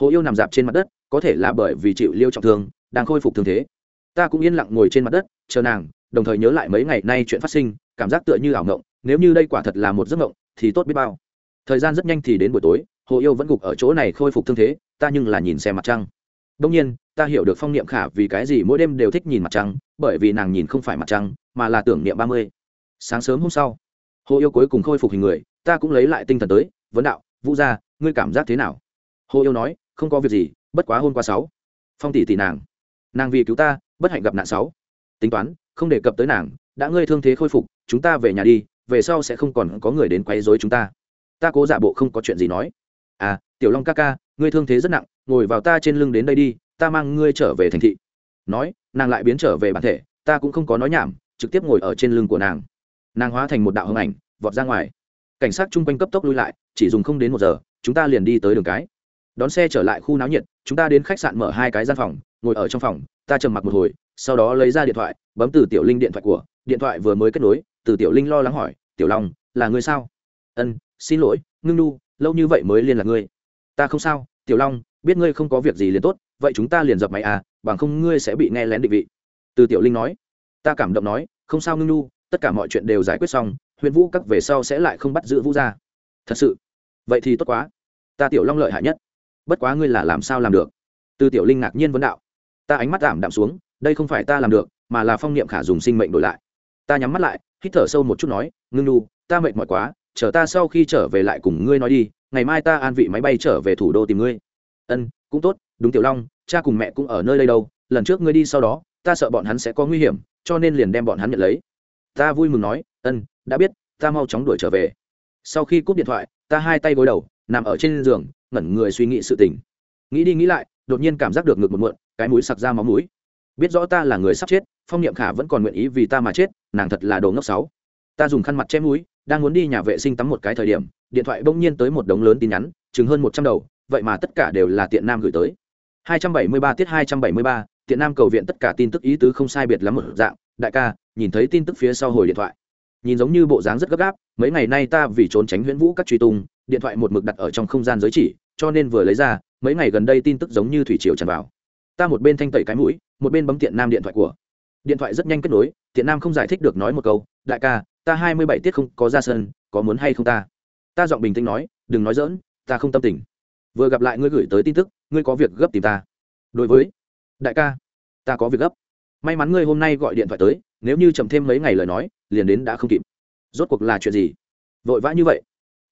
Hồ yêu nằm dạp trên mặt đất, có thể là bởi vì chịu liêu trọng thương, đang khôi phục thương thế. Ta cũng yên lặng ngồi trên mặt đất, chờ nàng, đồng thời nhớ lại mấy ngày nay chuyện phát sinh, cảm giác tựa như ảo ngộng nếu như đây quả thật là một giấc ngộng thì tốt biết bao. Thời gian rất nhanh thì đến buổi tối, hồ yêu vẫn gục ở chỗ này khôi phục thương thế, ta nhưng là nhìn xem mặt trăng đông nhiên, ta hiểu được phong niệm khả vì cái gì mỗi đêm đều thích nhìn mặt trăng, bởi vì nàng nhìn không phải mặt trăng, mà là tưởng niệm ba mươi. Sáng sớm hôm sau, hồ yêu cuối cùng khôi phục hình người, ta cũng lấy lại tinh thần tới, vấn đạo, vũ gia, ngươi cảm giác thế nào? Hồ yêu nói, không có việc gì, bất quá hôm qua sáu. Phong tỷ tỷ nàng nàng vì cứu ta, bất hạnh gặp nạn sáu. Tính toán, không đề cập tới nàng, đã ngươi thương thế khôi phục, chúng ta về nhà đi, về sau sẽ không còn có người đến quấy rối chúng ta. Ta cố giả bộ không có chuyện gì nói. À tiểu long ca ca ngươi thương thế rất nặng, ngồi vào ta trên lưng đến đây đi, ta mang ngươi trở về thành thị. Nói, nàng lại biến trở về bản thể, ta cũng không có nói nhảm, trực tiếp ngồi ở trên lưng của nàng. Nàng hóa thành một đạo hưng ảnh, vọt ra ngoài. Cảnh sát chung quanh cấp tốc lui lại, chỉ dùng không đến một giờ, chúng ta liền đi tới đường cái. Đón xe trở lại khu náo nhiệt, chúng ta đến khách sạn mở hai cái gian phòng, ngồi ở trong phòng, ta trầm mặc một hồi, sau đó lấy ra điện thoại, bấm từ tiểu linh điện thoại của, điện thoại vừa mới kết nối, từ tiểu linh lo lắng hỏi, tiểu long, là ngươi sao? Ân, xin lỗi, ngưng nu lâu như vậy mới liên lạc ngươi ta không sao, tiểu long, biết ngươi không có việc gì liền tốt, vậy chúng ta liền dập máy à bằng không ngươi sẽ bị nghe lén định vị. Từ tiểu linh nói. Ta cảm động nói, không sao ngưng nu tất cả mọi chuyện đều giải quyết xong, huyền vũ các về sau sẽ lại không bắt giữ vũ ra thật sự? Vậy thì tốt quá. Ta tiểu long lợi hại nhất. Bất quá ngươi là làm sao làm được? Từ tiểu linh ngạc nhiên vấn đạo. Ta ánh mắt giảm đạm xuống, đây không phải ta làm được, mà là phong niệm khả dùng sinh mệnh đổi lại. Ta nhắm mắt lại, hít thở sâu một chút nói, ngưng nu ta mệt mỏi quá, chờ ta sau khi trở về lại cùng ngươi nói đi ngày mai ta an vị máy bay trở về thủ đô tìm ngươi. Ân, cũng tốt, đúng tiểu long, cha cùng mẹ cũng ở nơi đây đâu, lần trước ngươi đi sau đó, ta sợ bọn hắn sẽ có nguy hiểm, cho nên liền đem bọn hắn nhận lấy. Ta vui mừng nói, ân, đã biết, ta mau chóng đuổi trở về. Sau khi cúp điện thoại, ta hai tay gối đầu, nằm ở trên giường, ngẩn người suy nghĩ sự tình. Nghĩ đi nghĩ lại, đột nhiên cảm giác được ngực một muộn, cái mũi sặc ra máu mũi. Biết rõ ta là người sắp chết, phong niệm khả vẫn còn nguyện ý vì ta mà chết, nàng thật là đồ ngốc sáu ta dùng khăn mặt che mũi, đang muốn đi nhà vệ sinh tắm một cái thời điểm điện thoại bỗng nhiên tới một đống lớn tin nhắn chừng hơn một trăm đầu vậy mà tất cả đều là tiện nam gửi tới. 273 tiết 273, tiện nam cầu viện tất cả tin tức ý tứ không sai biệt lắm một dạng. Đại ca nhìn thấy tin tức phía sau hồi điện thoại. Nhìn giống như bộ dáng rất gấp gáp mấy ngày nay ta vì trốn tránh huyễn vũ các truy tung điện thoại một mực đặt ở trong không gian giới chỉ cho nên vừa lấy ra mấy ngày gần đây tin tức giống như thủy triều tràn vào. Ta một bên thanh tẩy cái mũi một bên bấm tiện nam điện thoại của. Điện thoại rất nhanh kết nối tiện nam không giải thích được nói một câu đại ca ta hai mươi bảy tiết không có ra sân có muốn hay không ta? Ta giọng bình tĩnh nói, đừng nói dỡn ta không tâm tình. Vừa gặp lại ngươi gửi tới tin tức, ngươi có việc gấp tìm ta. Đối với, đại ca, ta có việc gấp. May mắn ngươi hôm nay gọi điện thoại tới, nếu như chậm thêm mấy ngày lời nói, liền đến đã không kịp. Rốt cuộc là chuyện gì? Vội vã như vậy?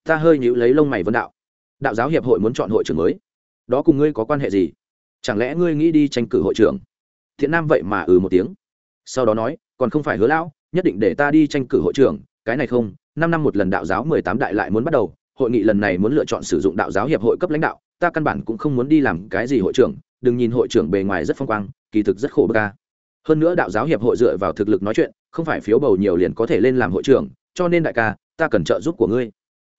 Ta hơi nhíu lấy lông mày vân đạo. Đạo giáo hiệp hội muốn chọn hội trưởng mới. Đó cùng ngươi có quan hệ gì? Chẳng lẽ ngươi nghĩ đi tranh cử hội trưởng? Thiện nam vậy mà ừ một tiếng. Sau đó nói, còn không phải hứa lão, nhất định để ta đi tranh cử hội trưởng, cái này không năm năm một lần đạo giáo mười tám đại lại muốn bắt đầu, hội nghị lần này muốn lựa chọn sử dụng đạo giáo hiệp hội cấp lãnh đạo, ta căn bản cũng không muốn đi làm cái gì hội trưởng, đừng nhìn hội trưởng bề ngoài rất phong quang, kỳ thực rất khổ bơ ca hơn nữa đạo giáo hiệp hội dựa vào thực lực nói chuyện, không phải phiếu bầu nhiều liền có thể lên làm hội trưởng, cho nên đại ca, ta cần trợ giúp của ngươi.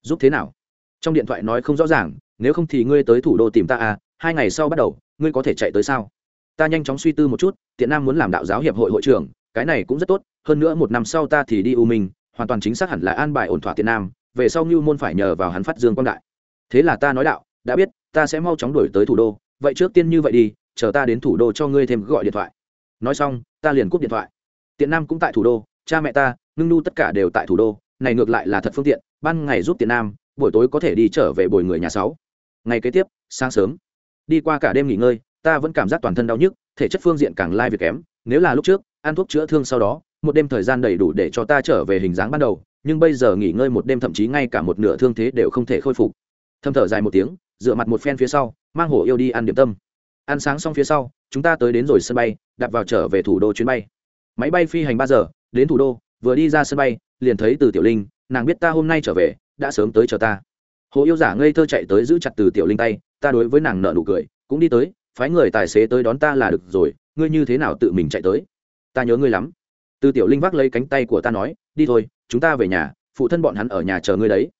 Giúp thế nào? Trong điện thoại nói không rõ ràng, nếu không thì ngươi tới thủ đô tìm ta à hai ngày sau bắt đầu, ngươi có thể chạy tới sao? Ta nhanh chóng suy tư một chút, tiện nam muốn làm đạo giáo hiệp hội hội trưởng, cái này cũng rất tốt, hơn nữa một năm sau ta thì đi u minh hoàn toàn chính xác hẳn là an bài ổn thỏa tiện nam, về sau ngưu môn phải nhờ vào hắn phát dương quang đại. Thế là ta nói đạo, đã biết, ta sẽ mau chóng đuổi tới thủ đô, vậy trước tiên như vậy đi, chờ ta đến thủ đô cho ngươi thêm gọi điện thoại. Nói xong, ta liền cúp điện thoại. Tiện nam cũng tại thủ đô, cha mẹ ta, ngưng nu tất cả đều tại thủ đô, này ngược lại là thật phương tiện, ban ngày giúp tiện nam, buổi tối có thể đi trở về bồi người nhà sáu. Ngày kế tiếp, sáng sớm, đi qua cả đêm nghỉ ngơi, ta vẫn cảm giác toàn thân đau nhức, thể chất phương diện càng lai việc kém, nếu là lúc trước, ăn thuốc chữa thương sau đó một đêm thời gian đầy đủ để cho ta trở về hình dáng ban đầu, nhưng bây giờ nghỉ ngơi một đêm thậm chí ngay cả một nửa thương thế đều không thể khôi phục. Thâm thở dài một tiếng, dựa mặt một phen phía sau, mang hổ yêu đi ăn điểm tâm. Ăn sáng xong phía sau, chúng ta tới đến rồi sân bay đặt vào trở về thủ đô chuyến bay. Máy bay phi hành ba giờ, đến thủ đô, vừa đi ra sân bay, liền thấy từ tiểu linh, nàng biết ta hôm nay trở về, đã sớm tới chờ ta. Hồ yêu giả ngây thơ chạy tới giữ chặt từ tiểu linh tay, ta đối với nàng nợ nụ cười, cũng đi tới, phái người tài xế tới đón ta là được rồi, ngươi như thế nào tự mình chạy tới? Ta nhớ ngươi lắm từ tiểu linh vác lấy cánh tay của ta nói, đi thôi, chúng ta về nhà, phụ thân bọn hắn ở nhà chờ ngươi đấy.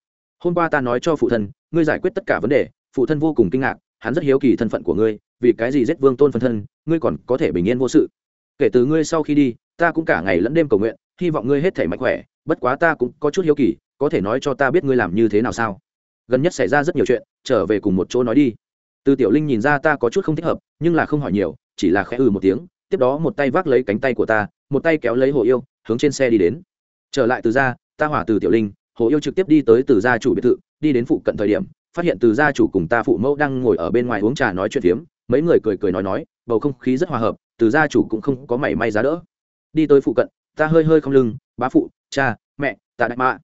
Hôm qua ta nói cho phụ thân, ngươi giải quyết tất cả vấn đề. Phụ thân vô cùng kinh ngạc, hắn rất hiếu kỳ thân phận của ngươi, vì cái gì giết vương tôn phân thân, ngươi còn có thể bình yên vô sự. Kể từ ngươi sau khi đi, ta cũng cả ngày lẫn đêm cầu nguyện, hy vọng ngươi hết thể mạnh khỏe, bất quá ta cũng có chút hiếu kỳ, có thể nói cho ta biết ngươi làm như thế nào sao? Gần nhất xảy ra rất nhiều chuyện, trở về cùng một chỗ nói đi. Từ tiểu linh nhìn ra ta có chút không thích hợp, nhưng là không hỏi nhiều, chỉ là khẽ ừ một tiếng tiếp đó một tay vác lấy cánh tay của ta, một tay kéo lấy hồ yêu, hướng trên xe đi đến. Trở lại từ ra ta hỏa từ tiểu linh, hồ yêu trực tiếp đi tới từ gia chủ biệt thự, đi đến phụ cận thời điểm, phát hiện từ gia chủ cùng ta phụ mẫu đang ngồi ở bên ngoài uống trà nói chuyện phiếm, mấy người cười cười nói nói, bầu không khí rất hòa hợp, từ gia chủ cũng không có mảy may giá đỡ. Đi tới phụ cận, ta hơi hơi không lưng, bá phụ, cha, mẹ, ta đại mạ.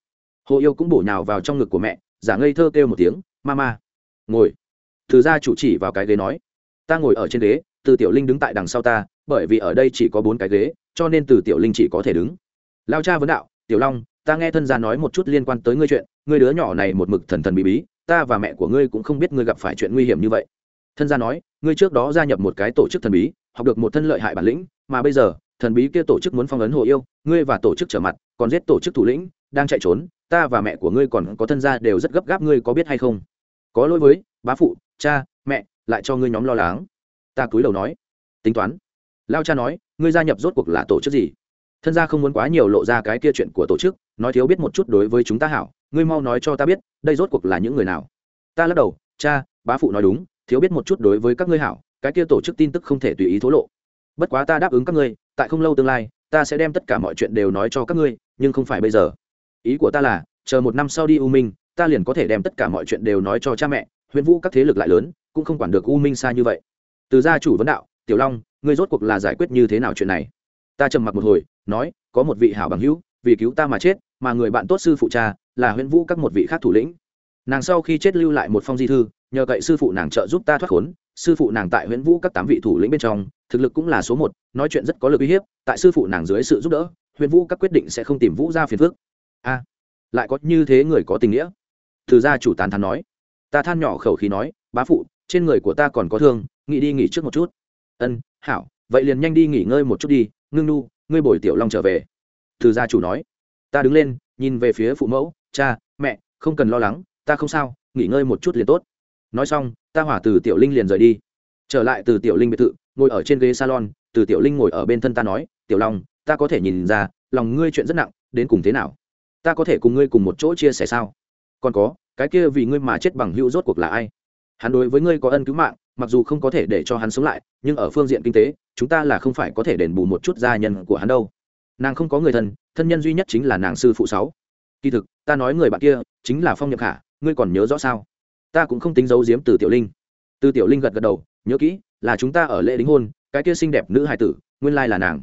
Hồ yêu cũng bổ nhào vào trong ngực của mẹ, giả ngây thơ kêu một tiếng, ma ma, ngồi. Từ gia chủ chỉ vào cái ghế nói, ta ngồi ở trên ghế từ tiểu linh đứng tại đằng sau ta, bởi vì ở đây chỉ có bốn cái ghế, cho nên từ tiểu linh chỉ có thể đứng. Lao cha vấn đạo, tiểu long, ta nghe thân gia nói một chút liên quan tới ngươi chuyện, ngươi đứa nhỏ này một mực thần thần bí bí, ta và mẹ của ngươi cũng không biết ngươi gặp phải chuyện nguy hiểm như vậy. Thân gia nói, ngươi trước đó gia nhập một cái tổ chức thần bí, học được một thân lợi hại bản lĩnh, mà bây giờ, thần bí kia tổ chức muốn phong ấn hồ yêu, ngươi và tổ chức trở mặt, còn giết tổ chức thủ lĩnh, đang chạy trốn, ta và mẹ của ngươi còn có thân gia đều rất gấp gáp, ngươi có biết hay không? Có lỗi với bá phụ, cha, mẹ, lại cho ngươi nhóm lo lắng ta cúi đầu nói. Tính toán. Lao cha nói, ngươi gia nhập rốt cuộc là tổ chức gì? Thân gia không muốn quá nhiều lộ ra cái kia chuyện của tổ chức, nói thiếu biết một chút đối với chúng ta hảo, ngươi mau nói cho ta biết, đây rốt cuộc là những người nào? Ta lắc đầu, cha, bá phụ nói đúng, thiếu biết một chút đối với các ngươi hảo, cái kia tổ chức tin tức không thể tùy ý thố lộ. Bất quá ta đáp ứng các ngươi, tại không lâu tương lai, ta sẽ đem tất cả mọi chuyện đều nói cho các ngươi, nhưng không phải bây giờ. Ý của ta là, chờ một năm sau đi u minh, ta liền có thể đem tất cả mọi chuyện đều nói cho cha mẹ, huyện vũ các thế lực lại lớn, cũng không quản được u minh xa như vậy từ gia chủ vấn đạo, tiểu long, ngươi rốt cuộc là giải quyết như thế nào chuyện này? Ta trầm mặc một hồi, nói, có một vị hảo bằng hữu, vì cứu ta mà chết, mà người bạn tốt sư phụ cha là huyễn vũ các một vị khác thủ lĩnh. Nàng sau khi chết lưu lại một phong di thư, nhờ cậy sư phụ nàng trợ giúp ta thoát khốn, sư phụ nàng tại huyễn vũ các tám vị thủ lĩnh bên trong, thực lực cũng là số một, nói chuyện rất có lực uy hiếp, tại sư phụ nàng dưới sự giúp đỡ, huyễn vũ các quyết định sẽ không tìm vũ ra phiền phước a, lại có như thế người có tình nghĩa. Từ gia chủ tán thán nói. Ta than nhỏ khẩu khí nói, bá phụ, trên người của ta còn có thương nghĩ đi nghỉ trước một chút. Ân, hảo, vậy liền nhanh đi nghỉ ngơi một chút đi, ngưng nu, ngươi bồi tiểu long trở về. Từ gia chủ nói. Ta đứng lên, nhìn về phía phụ mẫu, cha, mẹ, không cần lo lắng, ta không sao, nghỉ ngơi một chút liền tốt. Nói xong, ta hỏa từ tiểu linh liền rời đi. Trở lại từ tiểu linh biệt thự, ngồi ở trên ghế salon, từ tiểu linh ngồi ở bên thân ta nói, tiểu long, ta có thể nhìn ra, lòng ngươi chuyện rất nặng, đến cùng thế nào? Ta có thể cùng ngươi cùng một chỗ chia sẻ sao? Còn có, cái kia vì ngươi mà chết bằng hữu rốt cuộc là ai? Hắn đối với ngươi có ân cứu mạng mặc dù không có thể để cho hắn sống lại, nhưng ở phương diện kinh tế, chúng ta là không phải có thể đền bù một chút gia nhân của hắn đâu. Nàng không có người thân thân nhân duy nhất chính là nàng sư phụ sáu. Kỳ thực, ta nói người bạn kia chính là phong nhập khả, ngươi còn nhớ rõ sao? Ta cũng không tính giấu giếm từ tiểu linh. Từ tiểu linh gật gật đầu, nhớ kỹ, là chúng ta ở lễ đính hôn, cái kia xinh đẹp nữ hài tử, nguyên lai là nàng.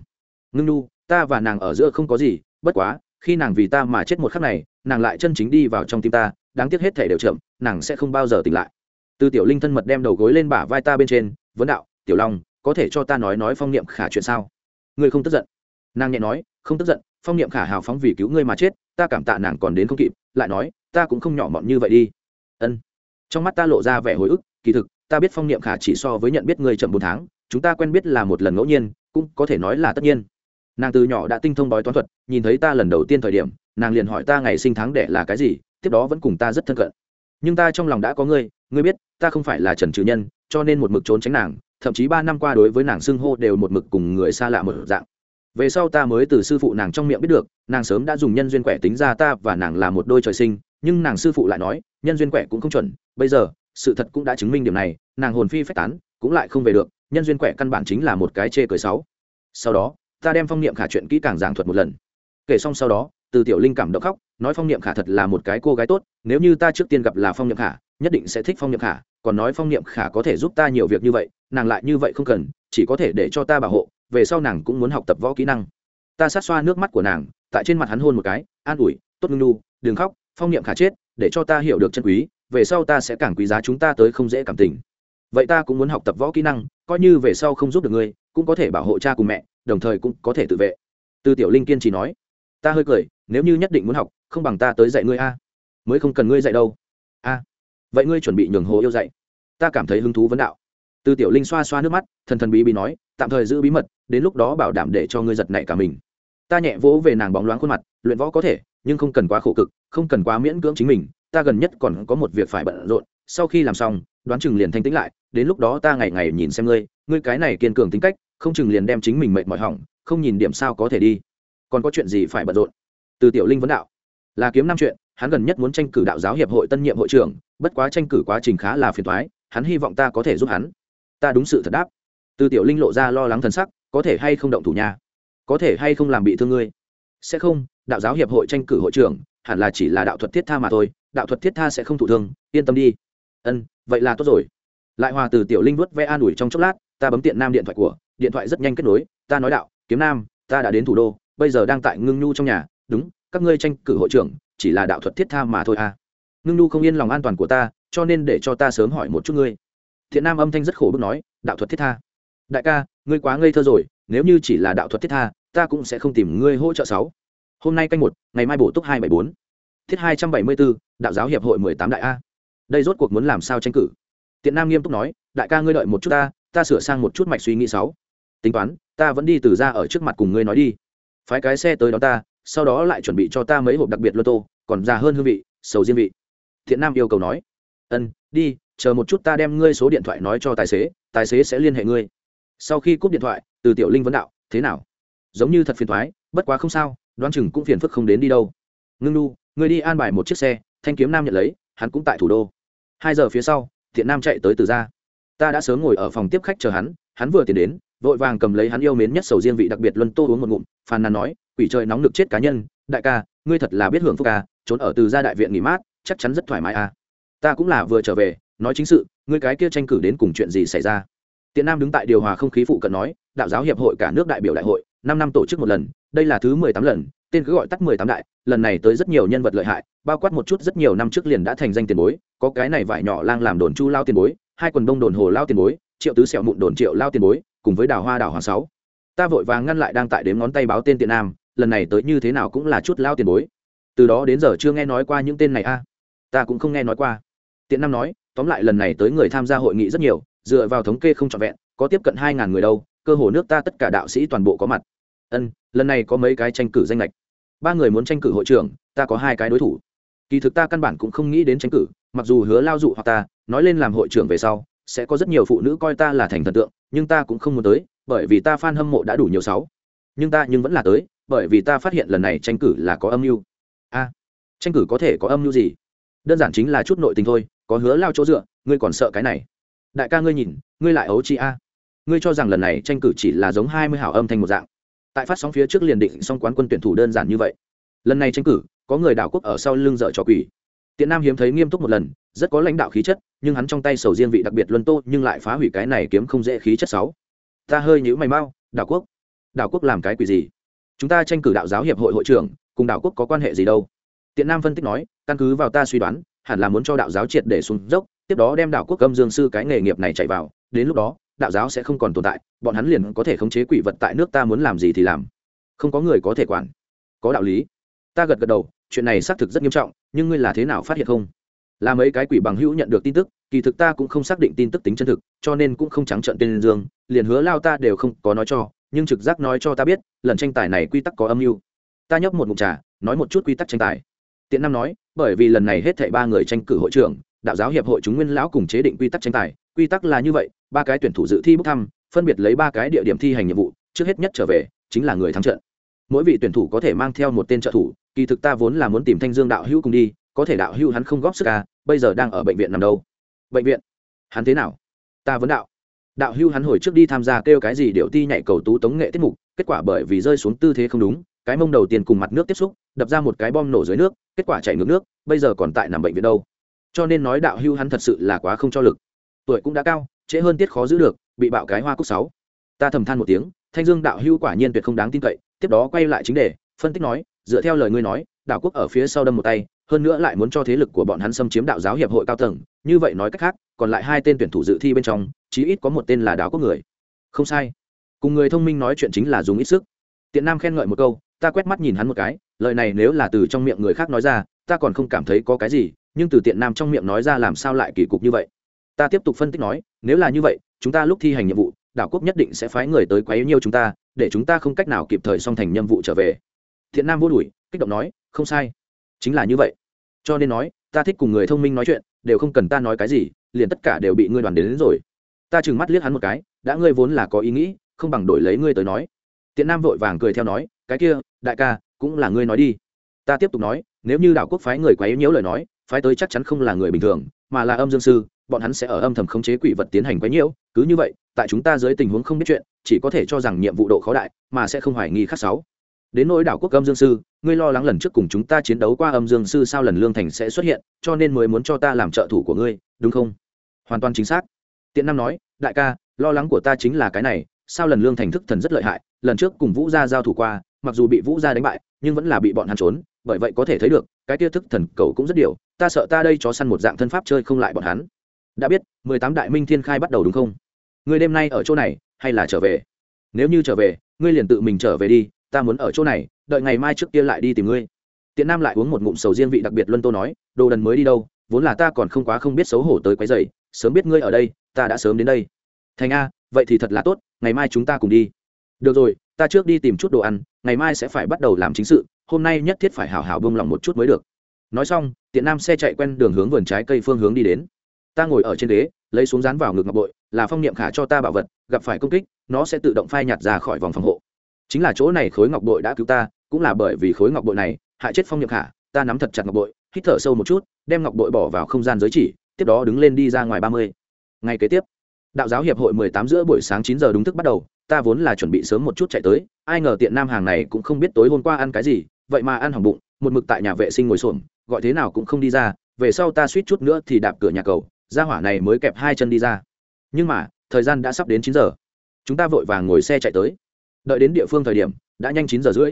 Ngưng nu, ta và nàng ở giữa không có gì, bất quá, khi nàng vì ta mà chết một khắc này, nàng lại chân chính đi vào trong tim ta, đáng tiếc hết thể đều chậm, nàng sẽ không bao giờ tỉnh lại từ tiểu linh thân mật đem đầu gối lên bả vai ta bên trên, vấn đạo, tiểu long, có thể cho ta nói nói phong niệm khả chuyện sao? Ngươi không tức giận? Nàng nhẹ nói, không tức giận, phong niệm khả hào phóng vì cứu ngươi mà chết, ta cảm tạ nàng còn đến không kịp, lại nói, ta cũng không nhỏ mọn như vậy đi. Ân. Trong mắt ta lộ ra vẻ hồi ức, kỳ thực, ta biết phong niệm khả chỉ so với nhận biết ngươi chậm bốn tháng, chúng ta quen biết là một lần ngẫu nhiên, cũng có thể nói là tất nhiên. Nàng từ nhỏ đã tinh thông bói toán thuật, nhìn thấy ta lần đầu tiên thời điểm, nàng liền hỏi ta ngày sinh tháng đẻ là cái gì, tiếp đó vẫn cùng ta rất thân cận. Nhưng ta trong lòng đã có ngươi ngươi biết, ta không phải là trần trừ nhân, cho nên một mực trốn tránh nàng, thậm chí ba năm qua đối với nàng xưng hô đều một mực cùng người xa lạ một dạng. Về sau ta mới từ sư phụ nàng trong miệng biết được, nàng sớm đã dùng nhân duyên quẻ tính ra ta và nàng là một đôi trời sinh, nhưng nàng sư phụ lại nói, nhân duyên quẻ cũng không chuẩn, bây giờ, sự thật cũng đã chứng minh điểm này, nàng hồn phi phách tán, cũng lại không về được, nhân duyên quẻ căn bản chính là một cái chê cười sáu sau đó, ta đem phong niệm khả chuyện kỹ càng giảng thuật một lần. Kể xong sau đó, từ tiểu linh cảm động khóc, nói phong niệm khả thật là một cái cô gái tốt, nếu như ta trước tiên gặp là phong niệm khả nhất định sẽ thích phong niệm khả, còn nói phong niệm khả có thể giúp ta nhiều việc như vậy, nàng lại như vậy không cần, chỉ có thể để cho ta bảo hộ, về sau nàng cũng muốn học tập võ kỹ năng. Ta sát xoa nước mắt của nàng, tại trên mặt hắn hôn một cái, an ủi, tốt ngưng đu đừng khóc, phong niệm khả chết, để cho ta hiểu được chân quý, về sau ta sẽ càng quý giá chúng ta tới không dễ cảm tình. Vậy ta cũng muốn học tập võ kỹ năng, coi như về sau không giúp được ngươi, cũng có thể bảo hộ cha cùng mẹ, đồng thời cũng có thể tự vệ. Tư tiểu linh kiên trì nói. Ta hơi cười, nếu như nhất định muốn học, không bằng ta tới dạy ngươi a. Mới không cần ngươi dạy đâu vậy ngươi chuẩn bị nhường hồ yêu dạy. Ta cảm thấy hứng thú vấn đạo. Từ tiểu linh xoa xoa nước mắt, thần thần bí bí nói, tạm thời giữ bí mật, đến lúc đó bảo đảm để cho ngươi giật nảy cả mình. Ta nhẹ vỗ về nàng bóng loáng khuôn mặt, luyện võ có thể, nhưng không cần quá khổ cực, không cần quá miễn cưỡng chính mình, ta gần nhất còn có một việc phải bận rộn, sau khi làm xong, đoán chừng liền thanh tĩnh lại, đến lúc đó ta ngày ngày nhìn xem ngươi ngươi cái này kiên cường tính cách, không chừng liền đem chính mình mệt mỏi hỏng, không nhìn điểm sao có thể đi. Còn có chuyện gì phải bận rộn? Từ tiểu linh vấn đạo. Là kiếm năm chuyện hắn gần nhất muốn tranh cử đạo giáo hiệp hội tân nhiệm hội trưởng, bất quá tranh cử quá trình khá là phiền thoái hắn hy vọng ta có thể giúp hắn. Ta đúng sự thật đáp. Từ tiểu linh lộ ra lo lắng thần sắc, có thể hay không động thủ nhà có thể hay không làm bị thương ngươi? Sẽ không, đạo giáo hiệp hội tranh cử hội trưởng, hẳn là chỉ là đạo thuật thiết tha mà thôi, đạo thuật thiết tha sẽ không thụ thương, yên tâm đi. Ân, vậy là tốt rồi. Lại hòa từ tiểu linh vuốt vẽ an ủi trong chốc lát, ta bấm tiện nam điện thoại của, điện thoại rất nhanh kết nối, ta nói đạo, kiếm nam, ta đã đến thủ đô, bây giờ đang tại ngưng nhu trong nhà, đúng, các ngươi tranh cử hội trưởng chỉ là đạo thuật thiết tha mà thôi à. Ngưng nhu không yên lòng an toàn của ta, cho nên để cho ta sớm hỏi một chút ngươi. Thiện nam âm thanh rất khổ bức nói, đạo thuật thiết tha. Đại ca, ngươi quá ngây thơ rồi, nếu như chỉ là đạo thuật thiết tha, ta cũng sẽ không tìm ngươi hỗ trợ sáu. Hôm nay canh một, ngày mai bổ túc hai bảy bốn. Thiết hai trăm bảy mươi bốn đạo giáo hiệp hội mười tám đại a. Đây rốt cuộc muốn làm sao tranh cử? Tiện nam nghiêm túc nói, đại ca ngươi đợi một chút ta ta sửa sang một chút mạch suy nghĩ sáu. Tính toán, ta vẫn đi từ ra ở trước mặt cùng ngươi nói đi. Phái cái xe tới đó ta sau đó lại chuẩn bị cho ta mấy hộp đặc biệt lô tô, còn già hơn hương vị, sầu riêng vị. Thiện nam yêu cầu nói, ân, đi, chờ một chút ta đem ngươi số điện thoại nói cho tài xế tài xế sẽ liên hệ ngươi. Sau khi cúp điện thoại, từ tiểu linh vấn đạo, thế nào? Giống như thật phiền thoái bất quá không sao, đoán chừng cũng phiền phức không đến đi đâu. Ngưng nu, ngươi đi an bài một chiếc xe, thanh kiếm nam nhận lấy, hắn cũng tại thủ đô. Hai giờ phía sau, thiện nam chạy tới từ ra ta đã sớm ngồi ở phòng tiếp khách chờ hắn hắn vừa tiến đến, vội vàng cầm lấy hắn yêu mến nhất sầu riêng vị đặc biệt luân tô uống một ngụm, phàn nàn nói quỷ trời nóng lực chết cá nhân, đại ca, ngươi thật là biết hưởng phúc ca trốn ở từ gia đại viện nghỉ mát, chắc chắn rất thoải mái à. Ta cũng là vừa trở về, nói chính sự, ngươi cái kia tranh cử đến cùng chuyện gì xảy ra? Tiện nam đứng tại điều hòa không khí phụ cận nói, đạo giáo hiệp hội cả nước đại biểu đại hội, năm năm tổ chức một lần, đây là thứ mười tám lần, tên cứ gọi tắt mười tám đại, lần này tới rất nhiều nhân vật lợi hại, bao quát một chút rất nhiều năm trước liền đã thành danh tiền bối, có cái này vải nhỏ lang làm đồn chu lao tiền bối, hai quần đông đồn hồ lao tiền bối, triệu tứ sẹo mụn đồn triệu lao tiền bối, cùng với đào hoa đào hoàng sáu. Ta vội vàng ngăn lại đang tại đếm ngón tay báo tên tiện nam lần này tới như thế nào cũng là chút lao tiền bối. Từ đó đến giờ chưa nghe nói qua những tên này a. À, ta cũng không nghe nói qua. Tiện nam nói, tóm lại lần này tới người tham gia hội nghị rất nhiều, dựa vào thống kê không trọn vẹn, có tiếp cận hai ngàn người đâu, cơ hồ nước ta tất cả đạo sĩ toàn bộ có mặt. Ân, lần này có mấy cái tranh cử danh lệch ba người muốn tranh cử hội trưởng, ta có hai cái đối thủ. Kỳ thực ta căn bản cũng không nghĩ đến tranh cử, mặc dù hứa lao dụ hoặc ta, nói lên làm hội trưởng về sau, sẽ có rất nhiều phụ nữ coi ta là thành thần tượng, nhưng ta cũng không muốn tới, bởi vì ta f a n hâm mộ đã đủ nhiều sáu. Nhưng ta nhưng vẫn là tới bởi vì ta phát hiện lần này tranh cử là có âm mưu. A, tranh cử có thể có âm mưu gì? Đơn giản chính là chút nội tình thôi, có hứa lao chỗ dựa, ngươi còn sợ cái này. Đại ca ngươi nhìn, ngươi lại ấu chi a. Ngươi cho rằng lần này tranh cử chỉ là giống hai mươi hảo âm thành một dạng. Tại phát sóng phía trước liền định xong quán quân tuyển thủ đơn giản như vậy. Lần này tranh cử, có người đảo quốc ở sau lưng dở trò quỷ. Tiện nam hiếm thấy nghiêm túc một lần, rất có lãnh đạo khí chất, nhưng hắn trong tay sầu riêng vị đặc biệt luân tô, nhưng lại phá hủy cái này kiếm không dễ khí chất sáu. Ta hơi nhữ mày mau, đảo quốc. Đảo quốc làm cái quỷ gì? Chúng ta tranh cử đạo giáo hiệp hội hội trưởng, cùng đạo quốc có quan hệ gì đâu? Tiện nam phân tích nói, căn cứ vào ta suy đoán, hẳn là muốn cho đạo giáo triệt để xuống dốc, tiếp đó đem đạo quốc âm dương sư cái nghề nghiệp này chạy vào, đến lúc đó, đạo giáo sẽ không còn tồn tại, bọn hắn liền có thể khống chế quỷ vật tại nước ta muốn làm gì thì làm. Không có người có thể quản. Có đạo lý. Ta gật gật đầu, chuyện này xác thực rất nghiêm trọng, nhưng ngươi là thế nào phát hiện không? Là mấy cái quỷ bằng hữu nhận được tin tức, kỳ thực ta cũng không xác định tin tức tính chân thực, cho nên cũng không trắng trợn tên dương, liền hứa lao ta đều không có nói cho nhưng trực giác nói cho ta biết, lần tranh tài này quy tắc có âm mưu. Ta nhấp một mục trà, nói một chút quy tắc tranh tài. Tiện năm nói, bởi vì lần này hết thảy ba người tranh cử hội trưởng, đạo giáo hiệp hội chúng nguyên lão cùng chế định quy tắc tranh tài. Quy tắc là như vậy, ba cái tuyển thủ dự thi bốc thăm, phân biệt lấy ba cái địa điểm thi hành nhiệm vụ, trước hết nhất trở về, chính là người thắng trận. Mỗi vị tuyển thủ có thể mang theo một tên trợ thủ, kỳ thực ta vốn là muốn tìm thanh dương đạo hữu cùng đi, có thể đạo hữu hắn không góp sức ca bây giờ đang ở bệnh viện nằm đâu? Bệnh viện? Hắn thế nào? Ta vấn đạo đạo hưu hắn hồi trước đi tham gia kêu cái gì điệu ti nhảy cầu tú tống nghệ tiết mục, kết quả bởi vì rơi xuống tư thế không đúng, cái mông đầu tiên cùng mặt nước tiếp xúc, đập ra một cái bom nổ dưới nước, kết quả chảy ngược nước, bây giờ còn tại nằm bệnh viện đâu. Cho nên nói đạo hưu hắn thật sự là quá không cho lực. Tuổi cũng đã cao, trễ hơn tiết khó giữ được, bị bạo cái hoa cúc sáu. Ta thầm than một tiếng, thanh dương đạo hưu quả nhiên tuyệt không đáng tin cậy, tiếp đó quay lại chính đề, phân tích nói, dựa theo lời ngươi nói, đạo quốc ở phía sau đâm một tay hơn nữa lại muốn cho thế lực của bọn hắn xâm chiếm đạo giáo hiệp hội cao tầng, như vậy nói cách khác, còn lại hai tên tuyển thủ dự thi bên trong, chí ít có một tên là đạo quốc người. Không sai. Cùng người thông minh nói chuyện chính là dùng ít sức. Tiện nam khen ngợi một câu, ta quét mắt nhìn hắn một cái, lời này nếu là từ trong miệng người khác nói ra, ta còn không cảm thấy có cái gì, nhưng từ tiện nam trong miệng nói ra làm sao lại kỳ cục như vậy? Ta tiếp tục phân tích nói, nếu là như vậy, chúng ta lúc thi hành nhiệm vụ, đảo quốc nhất định sẽ phái người tới quấy nhiêu chúng ta, để chúng ta không cách nào kịp thời xong thành nhiệm vụ trở về. Thiện nam vô đùi kích động nói, không sai. Chính là như vậy cho nên nói ta thích cùng người thông minh nói chuyện đều không cần ta nói cái gì liền tất cả đều bị ngươi đoàn đến, đến rồi. Ta chừng mắt liếc hắn một cái đã ngươi vốn là có ý nghĩ không bằng đổi lấy ngươi tới nói. Tiện nam vội vàng cười theo nói cái kia đại ca cũng là ngươi nói đi. Ta tiếp tục nói nếu như đảo quốc phái người quá yếu nhiễu lời nói phái tới chắc chắn không là người bình thường mà là âm dương sư bọn hắn sẽ ở âm thầm khống chế quỷ vật tiến hành quá nhiễu cứ như vậy tại chúng ta dưới tình huống không biết chuyện chỉ có thể cho rằng nhiệm vụ độ khó đại mà sẽ không hoài nghi khác sáu đến nỗi đảo quốc âm dương sư, ngươi lo lắng lần trước cùng chúng ta chiến đấu qua âm dương sư sao lần lương thành sẽ xuất hiện, cho nên mới muốn cho ta làm trợ thủ của ngươi, đúng không? Hoàn toàn chính xác. Tiện nam nói, đại ca, lo lắng của ta chính là cái này, sao lần lương thành thức thần rất lợi hại, lần trước cùng vũ gia giao thủ qua, mặc dù bị vũ gia đánh bại, nhưng vẫn là bị bọn hắn trốn, bởi vậy có thể thấy được, cái tia thức thần cầu cũng rất điều, ta sợ ta đây chó săn một dạng thân pháp chơi không lại bọn hắn. Đã biết, mười tám đại minh thiên khai bắt đầu đúng không? Ngươi đêm nay ở chỗ này, hay là trở về? Nếu như trở về, ngươi liền tự mình trở về đi ta muốn ở chỗ này, đợi ngày mai trước kia lại đi tìm ngươi. Tiện nam lại uống một ngụm sầu riêng vị đặc biệt luân tô nói, đồ đần mới đi đâu, vốn là ta còn không quá không biết xấu hổ tới quấy dày sớm biết ngươi ở đây, ta đã sớm đến đây. Thành a, vậy thì thật là tốt, ngày mai chúng ta cùng đi. Được rồi, ta trước đi tìm chút đồ ăn, ngày mai sẽ phải bắt đầu làm chính sự, hôm nay nhất thiết phải hào hào bông lòng một chút mới được. Nói xong, tiện nam xe chạy quen đường hướng vườn trái cây phương hướng đi đến. Ta ngồi ở trên ghế, lấy xuống dán vào ngực ngọc bội, là phong niệm khả cho ta bảo vật, gặp phải công kích, nó sẽ tự động phai nhạt ra khỏi vòng phòng hộ chính là chỗ này khối ngọc bội đã cứu ta, cũng là bởi vì khối ngọc bội này, hại chết phong nhược hạ ta nắm thật chặt ngọc bội, hít thở sâu một chút, đem ngọc bội bỏ vào không gian giới chỉ, tiếp đó đứng lên đi ra ngoài ba mươi. Ngày kế tiếp, đạo giáo hiệp hội mười tám giữa buổi sáng chín giờ đúng thức bắt đầu, ta vốn là chuẩn bị sớm một chút chạy tới, ai ngờ tiện nam hàng này cũng không biết tối hôm qua ăn cái gì, vậy mà ăn hỏng bụng, một mực tại nhà vệ sinh ngồi xổm, gọi thế nào cũng không đi ra, về sau ta suýt chút nữa thì đạp cửa nhà cầu ra hỏa này mới kẹp hai chân đi ra. Nhưng mà, thời gian đã sắp đến chín giờ. Chúng ta vội vàng ngồi xe chạy tới đợi đến địa phương thời điểm, đã nhanh chín giờ rưỡi.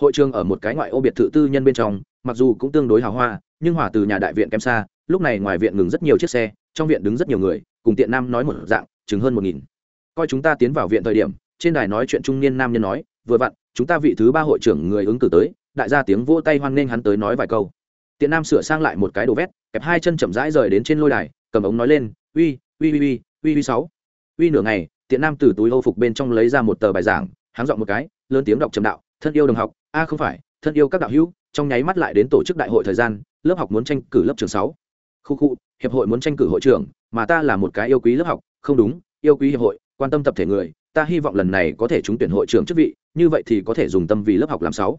Hội trường ở một cái ngoại ô biệt thự tư nhân bên trong, mặc dù cũng tương đối hào hoa, nhưng hỏa từ nhà đại viện kém xa, lúc này ngoài viện ngừng rất nhiều chiếc xe, trong viện đứng rất nhiều người, cùng tiện nam nói một dạng chứng hơn một nghìn. Coi chúng ta tiến vào viện thời điểm, trên đài nói chuyện trung niên nam nhân nói, vừa vặn, chúng ta vị thứ ba hội trưởng người ứng cử tới. Đại gia tiếng vỗ tay hoan nghênh hắn tới nói vài câu. Tiện nam sửa sang lại một cái đồ vét, kẹp hai chân chậm rãi rời đến trên lôi đài, cầm ống nói lên, uy uy uy uy uy uy sáu. Uy nửa ngày, tiện nam từ túi âu phục bên trong lấy ra một tờ bài giảng háng dọn một cái, lớn tiếng đọc trầm đạo, thân yêu đồng học, a không phải, thân yêu các đạo hữu. Trong nháy mắt lại đến tổ chức đại hội thời gian, lớp học muốn tranh cử lớp trường sáu. Khu khu, hiệp hội muốn tranh cử hội trưởng, mà ta là một cái yêu quý lớp học. Không đúng, yêu quý hiệp hội, quan tâm tập thể người, ta hy vọng lần này có thể trúng tuyển hội trưởng chức vị, như vậy thì có thể dùng tâm vì lớp học làm sáu.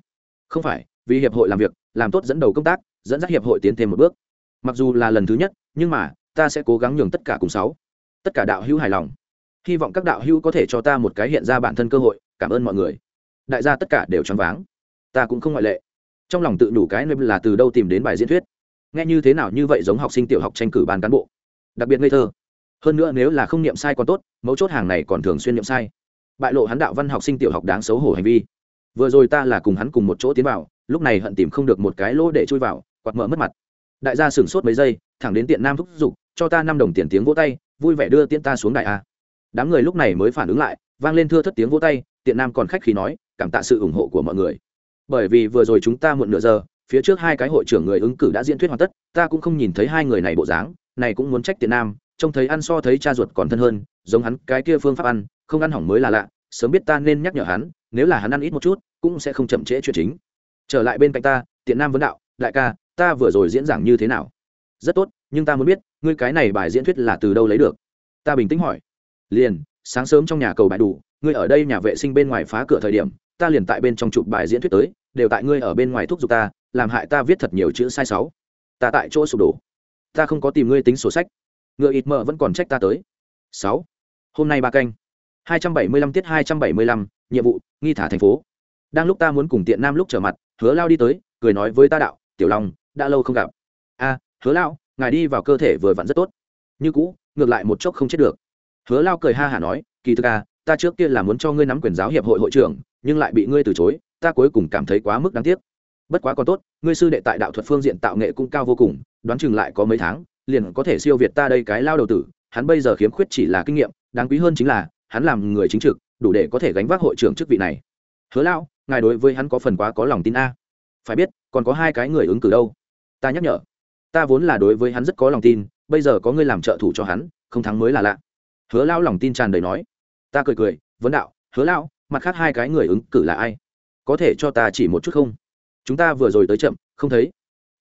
Không phải, vì hiệp hội làm việc, làm tốt dẫn đầu công tác, dẫn dắt hiệp hội tiến thêm một bước. Mặc dù là lần thứ nhất, nhưng mà, ta sẽ cố gắng nhường tất cả cùng sáu. Tất cả đạo hữu hài lòng. Hy vọng các đạo hữu có thể cho ta một cái hiện ra bản thân cơ hội cảm ơn mọi người. Đại gia tất cả đều choáng váng. Ta cũng không ngoại lệ. Trong lòng tự đủ cái nơi là từ đâu tìm đến bài diễn thuyết. Nghe như thế nào như vậy giống học sinh tiểu học tranh cử ban cán bộ. Đặc biệt ngây thơ. Hơn nữa nếu là không niệm sai còn tốt, mấu chốt hàng này còn thường xuyên niệm sai. Bại lộ hắn đạo văn học sinh tiểu học đáng xấu hổ hành vi. Vừa rồi ta là cùng hắn cùng một chỗ tiến vào, lúc này hận tìm không được một cái lỗ để chui vào, quạt mở mất mặt. Đại gia sửng sốt mấy giây, thẳng đến tiện nam thúc giục, cho ta năm đồng tiền tiếng vỗ tay, vui vẻ đưa tiễn ta xuống đại a. Đám người lúc này mới phản ứng lại, vang lên thưa thất tiếng vỗ tay tiện nam còn khách khí nói, cảm tạ sự ủng hộ của mọi người. Bởi vì vừa rồi chúng ta muộn nửa giờ, phía trước hai cái hội trưởng người ứng cử đã diễn thuyết hoàn tất, ta cũng không nhìn thấy hai người này bộ dáng, này cũng muốn trách tiện nam, trông thấy ăn so thấy cha ruột còn thân hơn, giống hắn, cái kia phương pháp ăn, không ăn hỏng mới là lạ, sớm biết ta nên nhắc nhở hắn, nếu là hắn ăn ít một chút, cũng sẽ không chậm trễ chuyện chính. Trở lại bên cạnh ta, tiện nam vấn đạo, đại ca, ta vừa rồi diễn giảng như thế nào? Rất tốt, nhưng ta muốn biết, ngươi cái này bài diễn thuyết là từ đâu lấy được? Ta bình tĩnh hỏi. Liền sáng sớm trong nhà cầu bài đủ, ngươi ở đây nhà vệ sinh bên ngoài phá cửa thời điểm, ta liền tại bên trong chụp bài diễn thuyết tới, đều tại ngươi ở bên ngoài thúc giục ta, làm hại ta viết thật nhiều chữ sai sáu. Ta tại chỗ sụp đổ. Ta không có tìm ngươi tính sổ sách. Ngựa ít mờ vẫn còn trách ta tới. Sáu. Hôm nay ba canh. Hai trăm bảy mươi lăm tiết hai trăm bảy mươi lăm, nhiệm vụ, nghi thả thành phố. Đang lúc ta muốn cùng tiện nam lúc trở mặt, hứa lao đi tới, cười nói với ta đạo, tiểu long, đã lâu không gặp. A, hứa lao, ngài đi vào cơ thể vừa vặn rất tốt. Như cũ, ngược lại một chốc không chết được hứa lao cười ha hả nói, kỳ thực à ta trước kia là muốn cho ngươi nắm quyền giáo hiệp hội hội trưởng, nhưng lại bị ngươi từ chối, ta cuối cùng cảm thấy quá mức đáng tiếc. Bất quá còn tốt, ngươi sư đệ tại đạo thuật phương diện tạo nghệ cũng cao vô cùng, đoán chừng lại có mấy tháng, liền có thể siêu việt ta đây cái lao đầu tử. Hắn bây giờ khiếm khuyết chỉ là kinh nghiệm, đáng quý hơn chính là, hắn làm người chính trực, đủ để có thể gánh vác hội trưởng chức vị này. Hứa lão ngài đối với hắn có phần quá có lòng tin a. Phải biết, còn có hai cái người ứng cử đâu. Ta nhắc nhở, ta vốn là đối với hắn rất có lòng tin, bây giờ có ngươi làm trợ thủ cho hắn, không thắng mới là lạ hứa lao lòng tin tràn đầy nói, ta cười cười, vấn đạo, hứa lao mặt khác hai cái người ứng cử là ai? Có thể cho ta chỉ một chút không? Chúng ta vừa rồi tới chậm, không thấy.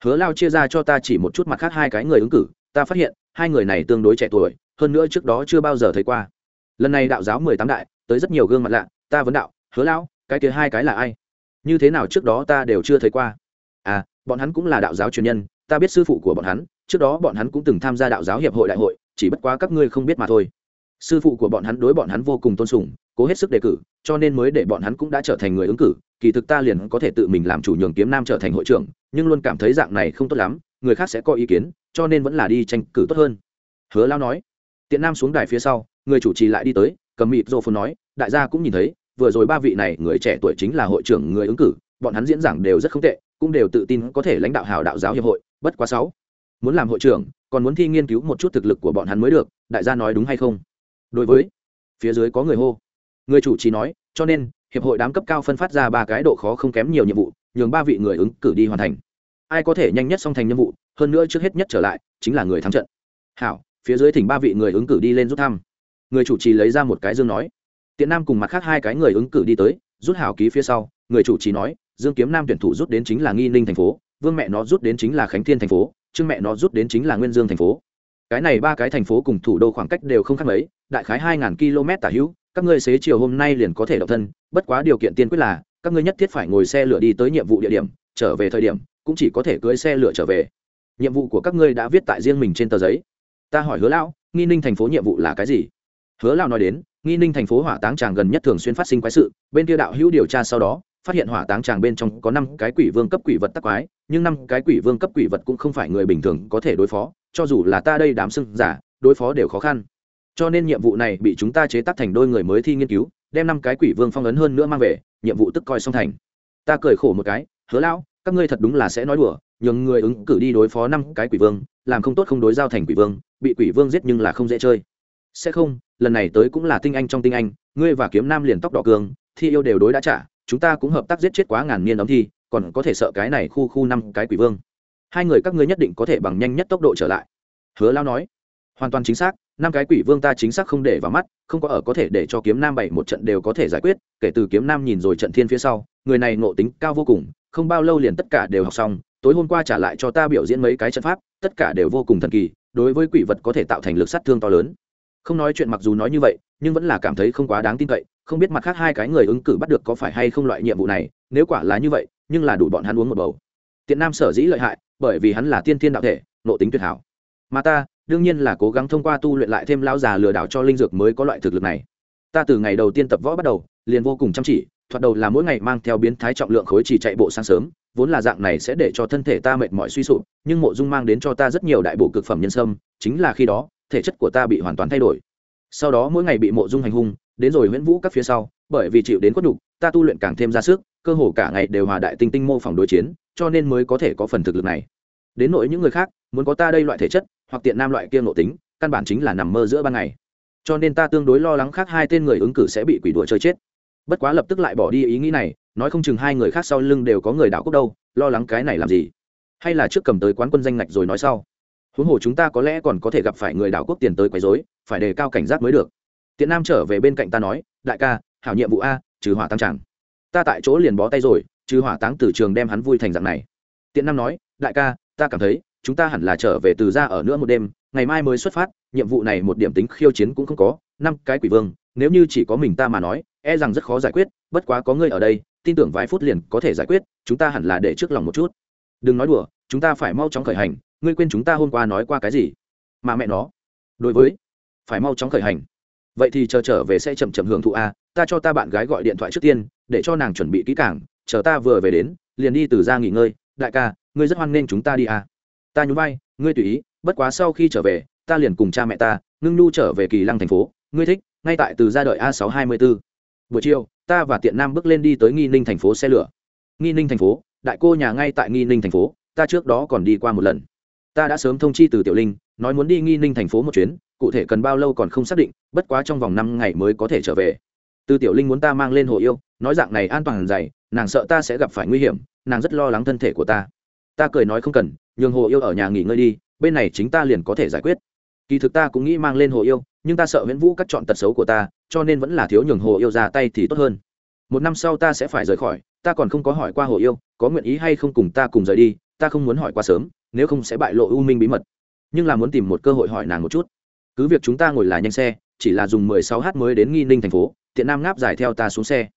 Hứa lao chia ra cho ta chỉ một chút mặt khác hai cái người ứng cử, ta phát hiện, hai người này tương đối trẻ tuổi, hơn nữa trước đó chưa bao giờ thấy qua. Lần này đạo giáo mười tám đại, tới rất nhiều gương mặt lạ, ta vấn đạo, hứa lão, cái kia hai cái là ai? Như thế nào trước đó ta đều chưa thấy qua. À bọn hắn cũng là đạo giáo truyền nhân, ta biết sư phụ của bọn hắn, trước đó bọn hắn cũng từng tham gia đạo giáo hiệp hội đại hội, chỉ bất quá các ngươi không biết mà thôi sư phụ của bọn hắn đối bọn hắn vô cùng tôn sùng, cố hết sức đề cử, cho nên mới để bọn hắn cũng đã trở thành người ứng cử. Kỳ thực ta liền có thể tự mình làm chủ nhường kiếm nam trở thành hội trưởng, nhưng luôn cảm thấy dạng này không tốt lắm, người khác sẽ có ý kiến, cho nên vẫn là đi tranh cử tốt hơn. Hứa lao nói. Tiện nam xuống đài phía sau, người chủ trì lại đi tới, cầm mịt rô phun nói, đại gia cũng nhìn thấy, vừa rồi ba vị này, người trẻ tuổi chính là hội trưởng, người ứng cử, bọn hắn diễn giảng đều rất không tệ, cũng đều tự tin có thể lãnh đạo hào đạo giáo hiệp hội, bất quá sáu, muốn làm hội trưởng, còn muốn thi nghiên cứu một chút thực lực của bọn hắn mới được, đại gia nói đúng hay không? Đối với phía dưới có người hô. Người chủ trì nói, cho nên, hiệp hội đám cấp cao phân phát ra ba cái độ khó không kém nhiều nhiệm vụ, nhường ba vị người ứng cử đi hoàn thành. Ai có thể nhanh nhất xong thành nhiệm vụ, hơn nữa trước hết nhất trở lại, chính là người thắng trận. Hảo, phía dưới thỉnh ba vị người ứng cử đi lên rút thăm. Người chủ trì lấy ra một cái dương nói. Tiện nam cùng mặt khác hai cái người ứng cử đi tới, rút hảo ký phía sau, người chủ trì nói, dương kiếm nam tuyển thủ rút đến chính là nghi ninh thành phố, vương mẹ nó rút đến chính là khánh thiên thành phố, trương mẹ nó rút đến chính là nguyên dương thành phố cái này ba cái thành phố cùng thủ đô khoảng cách đều không khác mấy, đại khái hai ngàn km tả hữu, các ngươi xế chiều hôm nay liền có thể độc thân, bất quá điều kiện tiên quyết là, các ngươi nhất thiết phải ngồi xe lửa đi tới nhiệm vụ địa điểm, trở về thời điểm, cũng chỉ có thể cưới xe lửa trở về. Nhiệm vụ của các ngươi đã viết tại riêng mình trên tờ giấy. Ta hỏi hứa lão, nghi ninh thành phố nhiệm vụ là cái gì? Hứa lão nói đến, nghi ninh thành phố hỏa táng tràng gần nhất thường xuyên phát sinh quái sự, bên kia đạo hữu điều tra sau đó phát hiện hỏa táng tràng bên trong có năm cái quỷ vương cấp quỷ vật tắc quái, nhưng năm cái quỷ vương cấp quỷ vật cũng không phải người bình thường có thể đối phó, cho dù là ta đây đám sưng giả, đối phó đều khó khăn. Cho nên nhiệm vụ này bị chúng ta chế tác thành đôi người mới thi nghiên cứu, đem năm cái quỷ vương phong ấn hơn nữa mang về, nhiệm vụ tức coi xong thành. Ta cười khổ một cái, hứa lão, các ngươi thật đúng là sẽ nói đùa, nhường người ứng cử đi đối phó năm cái quỷ vương, làm không tốt không đối giao thành quỷ vương, bị quỷ vương giết nhưng là không dễ chơi. Sẽ không, lần này tới cũng là tinh anh trong tinh anh, ngươi và kiếm nam liền tóc đỏ cường, thi yêu đều đối đã trả chúng ta cũng hợp tác giết chết quá ngàn niên đóng thi, còn có thể sợ cái này khu khu năm cái quỷ vương. Hai người các ngươi nhất định có thể bằng nhanh nhất tốc độ trở lại. Hứa lao nói. Hoàn toàn chính xác, năm cái quỷ vương ta chính xác không để vào mắt, không có ở có thể để cho kiếm nam bảy một trận đều có thể giải quyết, kể từ kiếm nam nhìn rồi trận thiên phía sau, người này ngộ tính cao vô cùng, không bao lâu liền tất cả đều học xong, tối hôm qua trả lại cho ta biểu diễn mấy cái trận pháp, tất cả đều vô cùng thần kỳ, đối với quỷ vật có thể tạo thành lực sát thương to lớn. Không nói chuyện mặc dù nói như vậy, nhưng vẫn là cảm thấy không quá đáng tin cậy không biết mặt khác hai cái người ứng cử bắt được có phải hay không loại nhiệm vụ này, nếu quả là như vậy, nhưng là đủ bọn hắn uống một bầu. Tiện nam sở dĩ lợi hại, bởi vì hắn là tiên thiên đạo thể nộ tính tuyệt hảo. Mà ta, đương nhiên là cố gắng thông qua tu luyện lại thêm lão già lừa đảo cho linh dược mới có loại thực lực này. Ta từ ngày đầu tiên tập võ bắt đầu, liền vô cùng chăm chỉ, thoạt đầu là mỗi ngày mang theo biến thái trọng lượng khối chỉ chạy bộ sáng sớm, vốn là dạng này sẽ để cho thân thể ta mệt mỏi suy sụp, nhưng mộ dung mang đến cho ta rất nhiều đại bộ cực phẩm nhân sâm, chính là khi đó, thể chất của ta bị hoàn toàn thay đổi. Sau đó mỗi ngày bị mộ dung hành hung đến rồi huyễn vũ các phía sau, bởi vì chịu đến quất đục ta tu luyện càng thêm ra sức, cơ hồ cả ngày đều hòa đại tinh tinh mô phỏng đối chiến, cho nên mới có thể có phần thực lực này. Đến nỗi những người khác, muốn có ta đây loại thể chất, hoặc tiện nam loại kia ngộ tính, căn bản chính là nằm mơ giữa ban ngày. Cho nên ta tương đối lo lắng khác hai tên người ứng cử sẽ bị quỷ đùa chơi chết. Bất quá lập tức lại bỏ đi ý nghĩ này, nói không chừng hai người khác sau lưng đều có người đảo cốc đâu, lo lắng cái này làm gì? Hay là trước cầm tới quán quân danh ngạch rồi nói sau? Huống hồ chúng ta có lẽ còn có thể gặp phải người đảo quốc tiền tới quấy rối, phải đề cao cảnh giác mới được tiện nam trở về bên cạnh ta nói, đại ca, hảo nhiệm vụ a, trừ hỏa tăng chẳng. Ta tại chỗ liền bó tay rồi, trừ hỏa táng từ trường đem hắn vui thành dạng này. Tiện nam nói, đại ca, ta cảm thấy, chúng ta hẳn là trở về từ ra ở nữa một đêm, ngày mai mới xuất phát, nhiệm vụ này một điểm tính khiêu chiến cũng không có, năm cái quỷ vương, nếu như chỉ có mình ta mà nói e rằng rất khó giải quyết, bất quá có ngươi ở đây, tin tưởng vài phút liền có thể giải quyết, chúng ta hẳn là để trước lòng một chút. Đừng nói đùa, chúng ta phải mau chóng khởi hành, ngươi quên chúng ta hôm qua nói qua cái gì? Mà mẹ nó, đối với, phải mau chóng khởi hành vậy thì chờ trở về sẽ chậm chậm hưởng thụ a, ta cho ta bạn gái gọi điện thoại trước tiên, để cho nàng chuẩn bị kỹ càng, chờ ta vừa về đến, liền đi từ ra nghỉ ngơi. Đại ca, ngươi rất hoan nghênh chúng ta đi a. Ta nhún vai, ngươi tùy ý, bất quá sau khi trở về, ta liền cùng cha mẹ ta, ngưng nhu trở về kỳ lăng thành phố. Ngươi thích, ngay tại từ ra đợi a sáu hai mươi bốn buổi chiều, ta và tiện nam bước lên đi tới nghi ninh thành phố xe lửa. Nghi ninh thành phố, đại cô nhà ngay tại nghi ninh thành phố, ta trước đó còn đi qua một lần. Ta đã sớm thông chi từ tiểu linh, nói muốn đi nghi ninh thành phố một chuyến cụ thể cần bao lâu còn không xác định, bất quá trong vòng năm ngày mới có thể trở về. Tư tiểu linh muốn ta mang lên hồ yêu, nói dạng này an toàn dày, nàng sợ ta sẽ gặp phải nguy hiểm, nàng rất lo lắng thân thể của ta. Ta cười nói không cần, nhường hồ yêu ở nhà nghỉ ngơi đi, bên này chính ta liền có thể giải quyết. Kỳ thực ta cũng nghĩ mang lên hồ yêu, nhưng ta sợ nguyễn vũ cắt chọn tật xấu của ta, cho nên vẫn là thiếu nhường hồ yêu ra tay thì tốt hơn. Một năm sau ta sẽ phải rời khỏi, ta còn không có hỏi qua hồ yêu, có nguyện ý hay không cùng ta cùng rời đi, ta không muốn hỏi qua sớm, nếu không sẽ bại lộ u minh bí mật. Nhưng là muốn tìm một cơ hội hỏi nàng một chút cứ việc chúng ta ngồi là nhanh xe, chỉ là dùng 16 h mới đến nghi ninh thành phố, tiện nam ngáp dài theo ta xuống xe.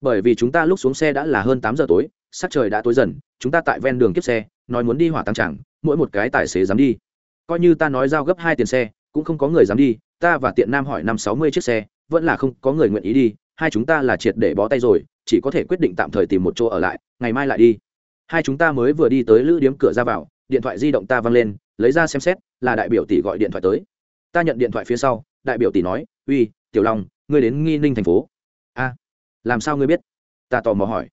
Bởi vì chúng ta lúc xuống xe đã là hơn tám giờ tối, sắc trời đã tối dần, chúng ta tại ven đường kiếp xe, nói muốn đi hỏa tăng trảng mỗi một cái tài xế dám đi. Coi như ta nói giao gấp hai tiền xe, cũng không có người dám đi, ta và tiện nam hỏi năm sáu mươi chiếc xe, vẫn là không có người nguyện ý đi, hai chúng ta là triệt để bó tay rồi, chỉ có thể quyết định tạm thời tìm một chỗ ở lại, ngày mai lại đi. Hai chúng ta mới vừa đi tới lữ điếm cửa ra vào, điện thoại di động ta văng lên, lấy ra xem xét, là đại biểu tỷ gọi điện thoại tới ta nhận điện thoại phía sau, đại biểu tỷ nói, uy, tiểu long, ngươi đến nghi ninh thành phố. A, làm sao ngươi biết? Ta tò mò hỏi.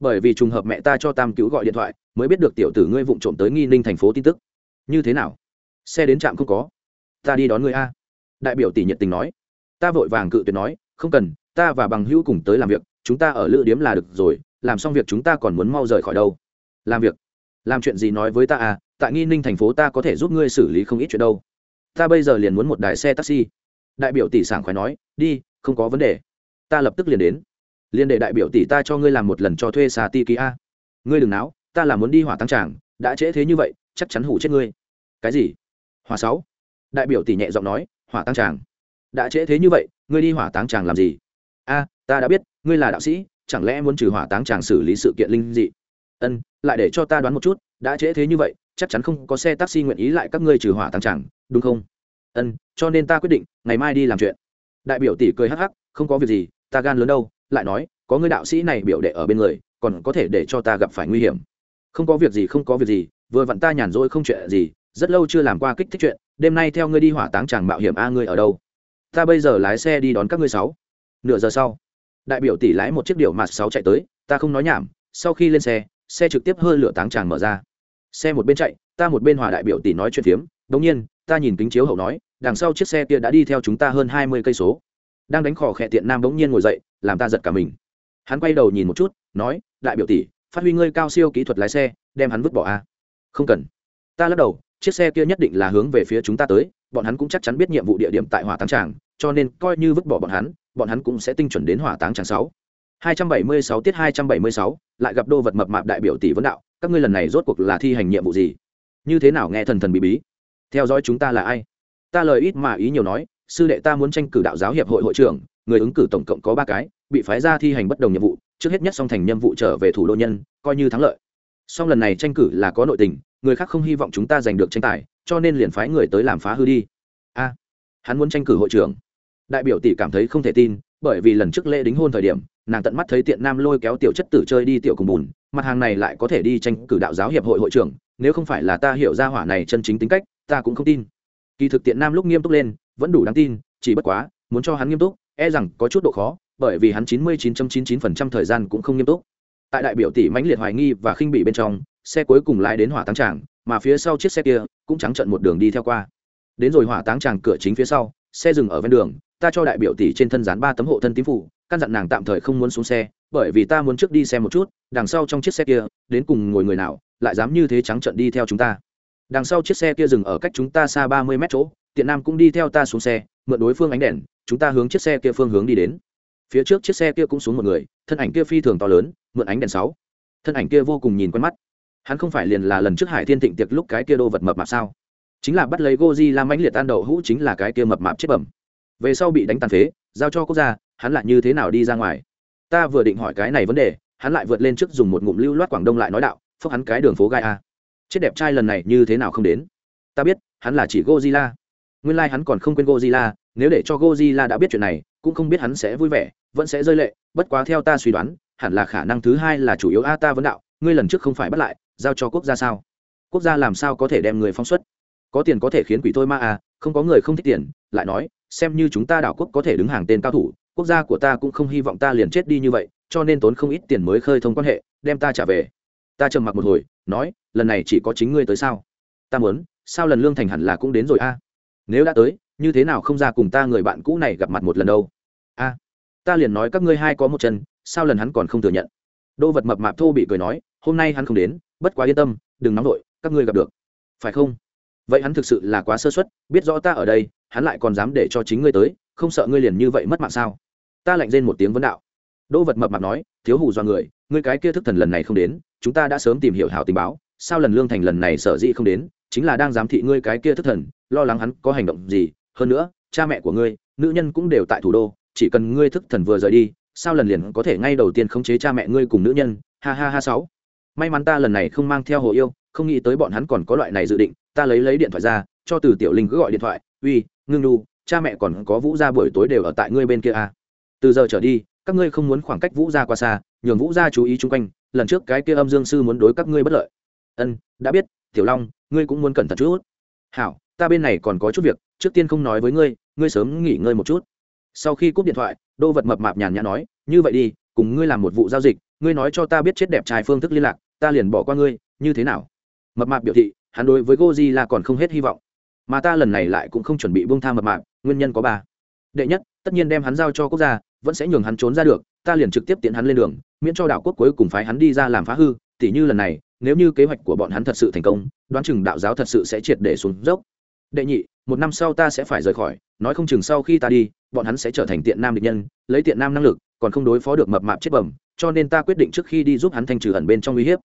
Bởi vì trùng hợp mẹ ta cho tam cứu gọi điện thoại, mới biết được tiểu tử ngươi vụng trộm tới nghi ninh thành phố tin tức. Như thế nào? Xe đến trạm không có? Ta đi đón ngươi a. Đại biểu tỷ nhiệt tình nói. Ta vội vàng cự tuyệt nói, không cần, ta và bằng hữu cùng tới làm việc, chúng ta ở lữ điếm là được rồi, làm xong việc chúng ta còn muốn mau rời khỏi đâu. Làm việc? Làm chuyện gì nói với ta à? Tại nghi ninh thành phố ta có thể giúp ngươi xử lý không ít chuyện đâu ta bây giờ liền muốn một đài xe taxi. Đại biểu tỷ sảng khoái nói, đi, không có vấn đề. Ta lập tức liền đến. Liền để đại biểu tỷ ta cho ngươi làm một lần cho thuê xà ti ký a. Ngươi đừng náo, ta là muốn đi hỏa tăng tràng, đã trễ thế như vậy, chắc chắn hủ chết ngươi. Cái gì? Hỏa sáu. Đại biểu tỷ nhẹ giọng nói, hỏa tăng tràng. Đã trễ thế như vậy, ngươi đi hỏa táng tràng làm gì? A, ta đã biết, ngươi là đạo sĩ, chẳng lẽ muốn trừ hỏa táng tràng xử lý sự kiện linh dị? Ân, lại để cho ta đoán một chút, đã trễ thế như vậy chắc chắn không có xe taxi nguyện ý lại các ngươi trừ hỏa táng chẳng đúng không? Ân, cho nên ta quyết định, ngày mai đi làm chuyện. Đại biểu tỷ cười hắc hắc, không có việc gì, ta gan lớn đâu, lại nói, có người đạo sĩ này biểu đệ ở bên người, còn có thể để cho ta gặp phải nguy hiểm. Không có việc gì, không có việc gì, vừa vặn ta nhàn rỗi không chuyện gì, rất lâu chưa làm qua kích thích chuyện, đêm nay theo ngươi đi hỏa táng chàng mạo hiểm a ngươi ở đâu? Ta bây giờ lái xe đi đón các ngươi sáu. Nửa giờ sau, đại biểu tỷ lái một chiếc điệu mặt sáu chạy tới, ta không nói nhảm, sau khi lên xe xe trực tiếp hơi lửa táng chàng mở ra xe một bên chạy, ta một bên hòa đại biểu tỷ nói chuyện phiếm, đống nhiên, ta nhìn kính chiếu hậu nói, đằng sau chiếc xe kia đã đi theo chúng ta hơn hai mươi cây số. Đang đánh khò khẽ tiện nam bỗng nhiên ngồi dậy, làm ta giật cả mình. Hắn quay đầu nhìn một chút, nói, đại biểu tỷ, phát huy ngươi cao siêu kỹ thuật lái xe, đem hắn vứt bỏ a. Không cần. Ta lắc đầu, chiếc xe kia nhất định là hướng về phía chúng ta tới, bọn hắn cũng chắc chắn biết nhiệm vụ địa điểm tại hỏa táng tràng, cho nên coi như vứt bỏ bọn hắn bọn hắn cũng sẽ tinh chuẩn đến hỏa táng tràng sáu. 276 tiết 276, lại gặp đô vật mập mạp đại biểu tỷ vấn đạo các ngươi lần này rốt cuộc là thi hành nhiệm vụ gì? Như thế nào nghe thần thần bí bí? Theo dõi chúng ta là ai? Ta lời ít mà ý nhiều nói sư đệ ta muốn tranh cử đạo giáo hiệp hội hội trưởng người ứng cử tổng cộng có ba cái bị phái ra thi hành bất đồng nhiệm vụ trước hết nhất song thành nhiệm vụ trở về thủ đô nhân coi như thắng lợi. Song lần này tranh cử là có nội tình người khác không hy vọng chúng ta giành được tranh tài cho nên liền phái người tới làm phá hư đi. A hắn muốn tranh cử hội trưởng. Đại biểu tỷ cảm thấy không thể tin bởi vì lần trước lễ đính hôn thời điểm, nàng tận mắt thấy tiện nam lôi kéo tiểu chất tử chơi đi tiểu cùng bùn, mặt hàng này lại có thể đi tranh cử đạo giáo hiệp hội hội trưởng, nếu không phải là ta hiểu ra hỏa này chân chính tính cách, ta cũng không tin. Kỳ thực tiện nam lúc nghiêm túc lên, vẫn đủ đáng tin, chỉ bất quá, muốn cho hắn nghiêm túc e rằng có chút độ khó, bởi vì hắn chín mươi chín chín chín phần trăm thời gian cũng không nghiêm túc. Tại đại biểu tỷ mãnh liệt hoài nghi và khinh bị bên trong, xe cuối cùng lái đến hỏa táng tràng, mà phía sau chiếc xe kia cũng trắng trận một đường đi theo qua. Đến rồi hỏa táng tràng cửa chính phía sau, xe dừng ở ven đường ta cho đại biểu tỷ trên thân dán ba tấm hộ thân tím phủ, căn dặn nàng tạm thời không muốn xuống xe, bởi vì ta muốn trước đi xem một chút, đằng sau trong chiếc xe kia, đến cùng ngồi người nào, lại dám như thế trắng trận đi theo chúng ta. Đằng sau chiếc xe kia dừng ở cách chúng ta xa ba mươi mét chỗ, tiện nam cũng đi theo ta xuống xe, mượn đối phương ánh đèn, chúng ta hướng chiếc xe kia phương hướng đi đến. Phía trước chiếc xe kia cũng xuống một người, thân ảnh kia phi thường to lớn, mượn ánh đèn sáu. Thân ảnh kia vô cùng nhìn quen mắt. Hắn không phải liền là lần trước hải thiên thịnh tiệc lúc cái kia đô vật mập mạp sao? Chính là bắt lấy goji làm mãnh liệt tan đậu hũ chính là cái kia mập mạp chết bẩm về sau bị đánh tàn phế giao cho quốc gia hắn lại như thế nào đi ra ngoài ta vừa định hỏi cái này vấn đề hắn lại vượt lên trước dùng một ngụm lưu loát quảng đông lại nói đạo phốc hắn cái đường phố gai a chết đẹp trai lần này như thế nào không đến ta biết hắn là chỉ Godzilla. Nguyên lai hắn còn không quên Godzilla, nếu để cho Godzilla đã biết chuyện này, cũng không biết hắn sẽ vui vẻ, vẫn sẽ rơi lệ, bất quá theo ta suy đoán, hẳn là khả năng thứ hai là chủ yếu a ta vấn đạo, ngươi lần trước không phải bắt lại, giao cho quốc gia sao? Quốc gia làm sao có thể đem người phóng xuất? Có tiền có thể khiến quỷ thôi ma à, không có người không thích tiền, lại nói, xem như chúng ta đảo quốc có thể đứng hàng tên cao thủ, quốc gia của ta cũng không hy vọng ta liền chết đi như vậy, cho nên tốn không ít tiền mới khơi thông quan hệ, đem ta trả về. Ta trầm mặc một hồi, nói, lần này chỉ có chính ngươi tới sao? Ta muốn, sao lần lương thành hẳn là cũng đến rồi a? À? Nếu đã tới như thế nào không ra cùng ta người bạn cũ này gặp mặt một lần đâu? A à, ta liền nói các ngươi hai có một chân sao lần hắn còn không thừa nhận? Đô vật mập mạp thô bị cười nói hôm nay hắn không đến bất quá yên tâm đừng nóng vội các ngươi gặp được. Phải không? Vậy hắn thực sự là quá sơ suất, biết rõ ta ở đây, hắn lại còn dám để cho chính ngươi tới, không sợ ngươi liền như vậy mất mạng sao? Ta lạnh rên một tiếng vấn đạo. Đỗ vật mập mạp nói, thiếu hủ do người, ngươi cái kia thức thần lần này không đến, chúng ta đã sớm tìm hiểu hảo tình báo, sao lần lương thành lần này sở dĩ không đến, chính là đang giám thị ngươi cái kia thức thần, lo lắng hắn có hành động gì. Hơn nữa, cha mẹ của ngươi, nữ nhân cũng đều tại thủ đô, chỉ cần ngươi thức thần vừa rời đi, sao lần liền có thể ngay đầu tiên khống chế cha mẹ ngươi cùng nữ nhân? Ha ha ha sáu. May mắn ta lần này không mang theo hồ yêu không nghĩ tới bọn hắn còn có loại này dự định, ta lấy lấy điện thoại ra, cho từ tiểu linh cứ gọi điện thoại, uy, ngưng đu cha mẹ còn có vũ gia buổi tối đều ở tại ngươi bên kia à. từ giờ trở đi, các ngươi không muốn khoảng cách vũ gia qua xa, nhường vũ gia chú ý chung quanh, lần trước cái kia âm dương sư muốn đối các ngươi bất lợi. Ân, đã biết, tiểu long, ngươi cũng muốn cẩn thận chút. Hảo, ta bên này còn có chút việc, trước tiên không nói với ngươi ngươi sớm nghỉ ngơi một chút. Sau khi cúp điện thoại, đô vật mập mạp nhàn nhã nói, như vậy đi, cùng ngươi làm một vụ giao dịch, ngươi nói cho ta biết chết đẹp trai phương thức liên lạc, ta liền bỏ qua ngươi, như thế nào? Mập mạp biểu thị, hắn đối với goji là còn không hết hy vọng. Mà ta lần này lại cũng không chuẩn bị buông tha mập mạp, nguyên nhân có ba. Đệ nhất, tất nhiên đem hắn giao cho quốc gia, vẫn sẽ nhường hắn trốn ra được, ta liền trực tiếp tiện hắn lên đường, miễn cho đạo quốc cuối cùng phái hắn đi ra làm phá hư, tỉ như lần này, nếu như kế hoạch của bọn hắn thật sự thành công, đoán chừng đạo giáo thật sự sẽ triệt để xuống dốc. Đệ nhị, một năm sau ta sẽ phải rời khỏi, nói không chừng sau khi ta đi, bọn hắn sẽ trở thành tiện nam địch nhân, lấy tiện nam năng lực, còn không đối phó được mập mạp chết bẩm, cho nên ta quyết định trước khi đi giúp hắn thanh trừ ẩn bên trong uy hiếp.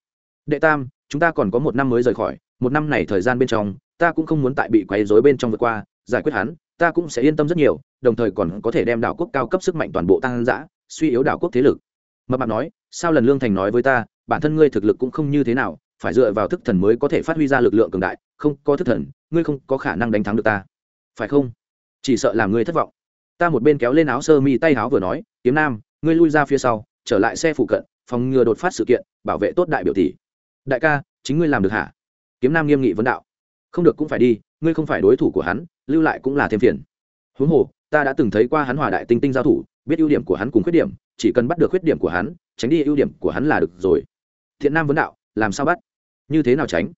Đệ tam chúng ta còn có một năm mới rời khỏi, một năm này thời gian bên trong, ta cũng không muốn tại bị quấy rối bên trong vượt qua, giải quyết hắn, ta cũng sẽ yên tâm rất nhiều, đồng thời còn có thể đem đảo quốc cao cấp sức mạnh toàn bộ tăng giã suy yếu đảo quốc thế lực. Mập mạp nói, sao lần lương thành nói với ta, bản thân ngươi thực lực cũng không như thế nào, phải dựa vào thức thần mới có thể phát huy ra lực lượng cường đại, không có thức thần, ngươi không có khả năng đánh thắng được ta. Phải không? Chỉ sợ làm ngươi thất vọng. Ta một bên kéo lên áo sơ mi tay áo vừa nói, kiếm nam, ngươi lui ra phía sau, trở lại xe phụ cận, phòng ngừa đột phát sự kiện, bảo vệ tốt đại biểu tỷ đại ca, chính ngươi làm được hả? Kiếm nam nghiêm nghị vấn đạo. Không được cũng phải đi, ngươi không phải đối thủ của hắn, lưu lại cũng là thêm phiền. Huống hồ, ta đã từng thấy qua hắn hòa đại tinh tinh giao thủ, biết ưu điểm của hắn cùng khuyết điểm, chỉ cần bắt được khuyết điểm của hắn, tránh đi ưu điểm của hắn là được rồi. Thiện nam vấn đạo, làm sao bắt? Như thế nào tránh?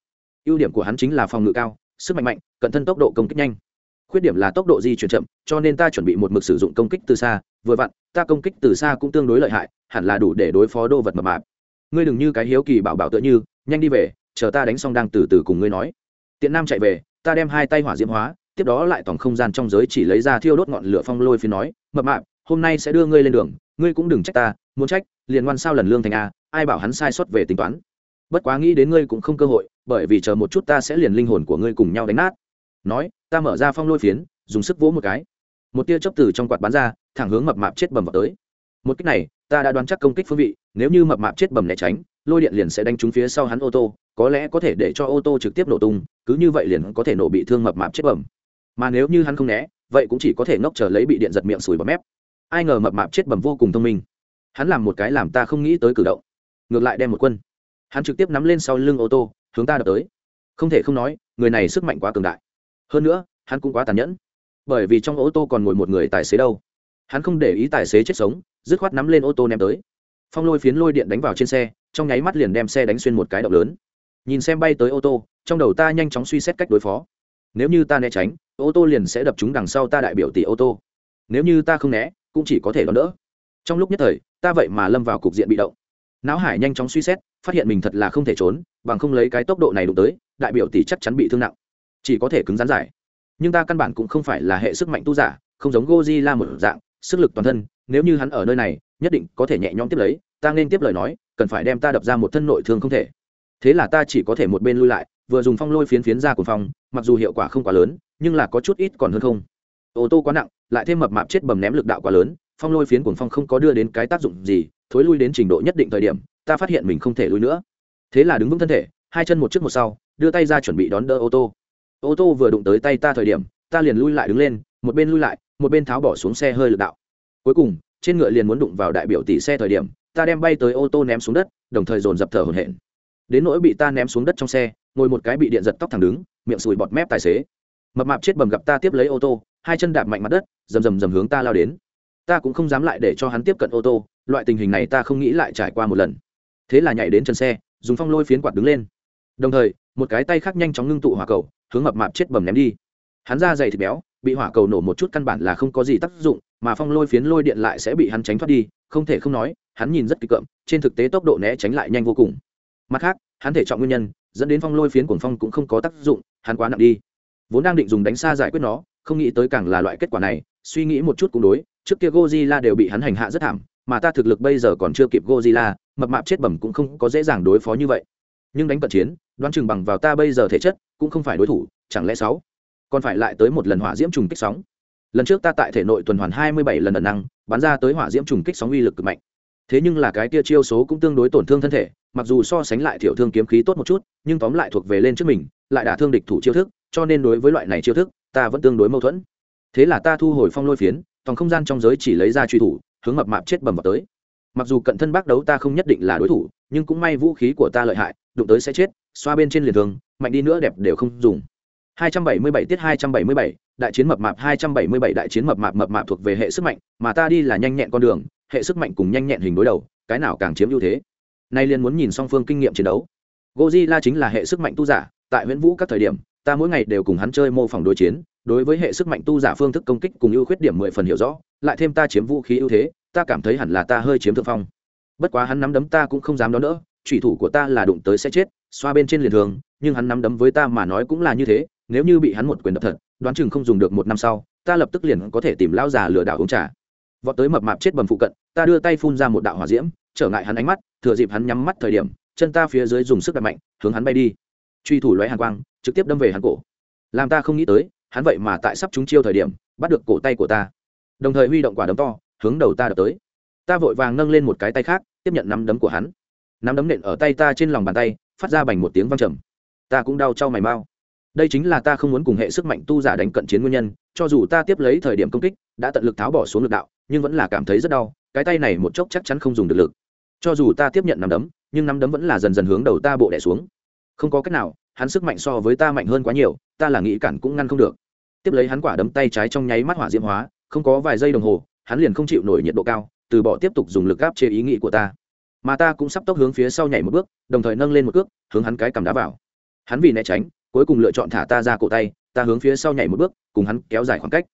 Ưu điểm của hắn chính là phòng ngự cao, sức mạnh mạnh, cận thân tốc độ công kích nhanh. Khuyết điểm là tốc độ di chuyển chậm, cho nên ta chuẩn bị một mực sử dụng công kích từ xa, vừa vặn, ta công kích từ xa cũng tương đối lợi hại, hẳn là đủ để đối phó đô vật mập mạp ngươi đừng như cái hiếu kỳ bảo bảo tựa như, nhanh đi về, chờ ta đánh xong đang từ từ cùng ngươi nói. Tiện nam chạy về, ta đem hai tay hỏa diễm hóa, tiếp đó lại toàn không gian trong giới chỉ lấy ra thiêu đốt ngọn lửa phong lôi phía nói, mập mạp, hôm nay sẽ đưa ngươi lên đường, ngươi cũng đừng trách ta, muốn trách, liền ngoan sao lần lương thành a, ai bảo hắn sai sót về tính toán. Bất quá nghĩ đến ngươi cũng không cơ hội, bởi vì chờ một chút ta sẽ liền linh hồn của ngươi cùng nhau đánh nát. Nói, ta mở ra phong lôi phiến, dùng sức vỗ một cái. Một tia chớp từ trong quạt bắn ra, thẳng hướng mập mạp chết bầm vào tới. Một cách này ta đã đoán chắc công kích phương vị, nếu như mập mạp chết bầm né tránh, lôi điện liền sẽ đánh trúng phía sau hắn ô tô, có lẽ có thể để cho ô tô trực tiếp nổ tung, cứ như vậy liền có thể nổ bị thương mập mạp chết bầm. Mà nếu như hắn không né, vậy cũng chỉ có thể ngốc chờ lấy bị điện giật miệng sùi bọt mép. Ai ngờ mập mạp chết bầm vô cùng thông minh. Hắn làm một cái làm ta không nghĩ tới cử động. Ngược lại đem một quân. Hắn trực tiếp nắm lên sau lưng ô tô, hướng ta đập tới. Không thể không nói, người này sức mạnh quá cường đại. Hơn nữa, hắn cũng quá tàn nhẫn. Bởi vì trong ô tô còn ngồi một người tài xế đâu. Hắn không để ý tài xế chết sống dứt khoát nắm lên ô tô ném tới. Phong lôi phiến lôi điện đánh vào trên xe, trong nháy mắt liền đem xe đánh xuyên một cái động lớn. Nhìn xem bay tới ô tô, trong đầu ta nhanh chóng suy xét cách đối phó. Nếu như ta né tránh, ô tô liền sẽ đập chúng đằng sau ta đại biểu tỷ ô tô. Nếu như ta không né, cũng chỉ có thể đón đỡ. Trong lúc nhất thời, ta vậy mà lâm vào cục diện bị động. Não hải nhanh chóng suy xét, phát hiện mình thật là không thể trốn, bằng không lấy cái tốc độ này đụng tới, đại biểu tỷ chắc chắn bị thương nặng. Chỉ có thể cứng rắn giải. Nhưng ta căn bản cũng không phải là hệ sức mạnh tu giả, không giống goji la một dạng sức lực toàn thân, nếu như hắn ở nơi này, nhất định có thể nhẹ nhõm tiếp lấy, ta nên tiếp lời nói, cần phải đem ta đập ra một thân nội thương không thể. Thế là ta chỉ có thể một bên lui lại, vừa dùng phong lôi phiến phiến ra của phong, mặc dù hiệu quả không quá lớn, nhưng là có chút ít còn hơn không. Ô tô quá nặng, lại thêm mập mạp chết bầm ném lực đạo quá lớn, phong lôi phiến cuồng phong không có đưa đến cái tác dụng gì, thối lui đến trình độ nhất định thời điểm, ta phát hiện mình không thể lui nữa. Thế là đứng vững thân thể, hai chân một trước một sau, đưa tay ra chuẩn bị đón đỡ ô tô. Ô tô vừa đụng tới tay ta thời điểm, ta liền lui lại đứng lên, một bên lui lại một bên tháo bỏ xuống xe hơi lực đạo. Cuối cùng, trên ngựa liền muốn đụng vào đại biểu tỷ xe thời điểm, ta đem bay tới ô tô ném xuống đất, đồng thời dồn dập thở hổn hển. Đến nỗi bị ta ném xuống đất trong xe, ngồi một cái bị điện giật tóc thẳng đứng, miệng sùi bọt mép tài xế. Mập mạp chết bầm gặp ta tiếp lấy ô tô, hai chân đạp mạnh mặt đất, rầm rầm rầm hướng ta lao đến. Ta cũng không dám lại để cho hắn tiếp cận ô tô, loại tình hình này ta không nghĩ lại trải qua một lần. Thế là nhảy đến chân xe, dùng phong lôi phiến quạt đứng lên. Đồng thời, một cái tay khác nhanh chóng ngưng tụ hỏa cầu, hướng mập mạp chết bầm ném đi. Hắn ra dày thịt béo bị hỏa cầu nổ một chút căn bản là không có gì tác dụng, mà phong lôi phiến lôi điện lại sẽ bị hắn tránh thoát đi, không thể không nói, hắn nhìn rất kịch cợm, trên thực tế tốc độ né tránh lại nhanh vô cùng. Mặt khác, hắn thể trọng nguyên nhân, dẫn đến phong lôi phiến cuồng phong cũng không có tác dụng, hắn quá nặng đi. Vốn đang định dùng đánh xa giải quyết nó, không nghĩ tới càng là loại kết quả này, suy nghĩ một chút cũng đối, trước kia Godzilla đều bị hắn hành hạ rất thảm, mà ta thực lực bây giờ còn chưa kịp Godzilla, mập mạp chết bẩm cũng không có dễ dàng đối phó như vậy. Nhưng đánh cận chiến, đoán chừng bằng vào ta bây giờ thể chất, cũng không phải đối thủ, chẳng lẽ sáu? Còn phải lại tới một lần hỏa diễm trùng kích sóng. Lần trước ta tại thể nội tuần hoàn hai mươi bảy lần ẩn năng, bắn ra tới hỏa diễm trùng kích sóng uy lực cực mạnh. Thế nhưng là cái tia chiêu số cũng tương đối tổn thương thân thể, mặc dù so sánh lại thiểu thương kiếm khí tốt một chút, nhưng tóm lại thuộc về lên trước mình, lại đả thương địch thủ chiêu thức, cho nên đối với loại này chiêu thức, ta vẫn tương đối mâu thuẫn. Thế là ta thu hồi phong lôi phiến toàn không gian trong giới chỉ lấy ra truy thủ, hướng mập mạp chết bầm vào tới. Mặc dù cận thân bác đấu ta không nhất định là đối thủ, nhưng cũng may vũ khí của ta lợi hại, đụng tới sẽ chết, xoa bên trên liền thường mạnh đi nữa đẹp đều không dùng. 277 tiết 277, đại chiến mập mạp 277 đại chiến mập mạp mập mạp thuộc về hệ sức mạnh, mà ta đi là nhanh nhẹn con đường, hệ sức mạnh cùng nhanh nhẹn hình đối đầu, cái nào càng chiếm ưu thế. Nay liền muốn nhìn song phương kinh nghiệm chiến đấu. Godzilla chính là hệ sức mạnh tu giả, tại Huyền Vũ các thời điểm, ta mỗi ngày đều cùng hắn chơi mô phỏng đối chiến, đối với hệ sức mạnh tu giả phương thức công kích cùng ưu khuyết điểm mười phần hiểu rõ, lại thêm ta chiếm vũ khí ưu thế, ta cảm thấy hẳn là ta hơi chiếm thượng phong. Bất quá hắn nắm đấm ta cũng không dám đón đỡ, chủy thủ của ta là đụng tới sẽ chết, xoa bên trên liền thường, nhưng hắn nắm đấm với ta mà nói cũng là như thế, nếu như bị hắn một quyền đập thật, đoán chừng không dùng được một năm sau, ta lập tức liền có thể tìm lão già lừa đảo uống trà. Vọt tới mập mạp chết bầm phụ cận, ta đưa tay phun ra một đạo hỏa diễm, trở ngại hắn ánh mắt, thừa dịp hắn nhắm mắt thời điểm, chân ta phía dưới dùng sức đặt mạnh, hướng hắn bay đi. Truy thủ lóe hàn quang, trực tiếp đâm về hắn cổ. Làm ta không nghĩ tới, hắn vậy mà tại sắp trúng chiêu thời điểm, bắt được cổ tay của ta. Đồng thời huy động quả đấm to, hướng đầu ta đập tới. Ta vội vàng nâng lên một cái tay khác, tiếp nhận nắm đấm của hắn. Nắm đấm nện ở tay ta trên lòng bàn tay, phát ra bành một tiếng văng trầm. Ta cũng đau trao mày mau đây chính là ta không muốn cùng hệ sức mạnh tu giả đánh cận chiến nguyên nhân, cho dù ta tiếp lấy thời điểm công kích, đã tận lực tháo bỏ xuống lực đạo, nhưng vẫn là cảm thấy rất đau, cái tay này một chốc chắc chắn không dùng được lực. Cho dù ta tiếp nhận nắm đấm, nhưng nắm đấm vẫn là dần dần hướng đầu ta bộ đẻ xuống. Không có cách nào, hắn sức mạnh so với ta mạnh hơn quá nhiều, ta là nghĩ cản cũng ngăn không được. Tiếp lấy hắn quả đấm tay trái trong nháy mắt hỏa diễm hóa, không có vài giây đồng hồ, hắn liền không chịu nổi nhiệt độ cao, từ bỏ tiếp tục dùng lực gáp chế ý nghĩ của ta. Mà ta cũng sắp tốc hướng phía sau nhảy một bước, đồng thời nâng lên một cước, hướng hắn cái cầm đá vào. Hắn vì né tránh cuối cùng lựa chọn thả ta ra cổ tay, ta hướng phía sau nhảy một bước, cùng hắn kéo dài khoảng cách.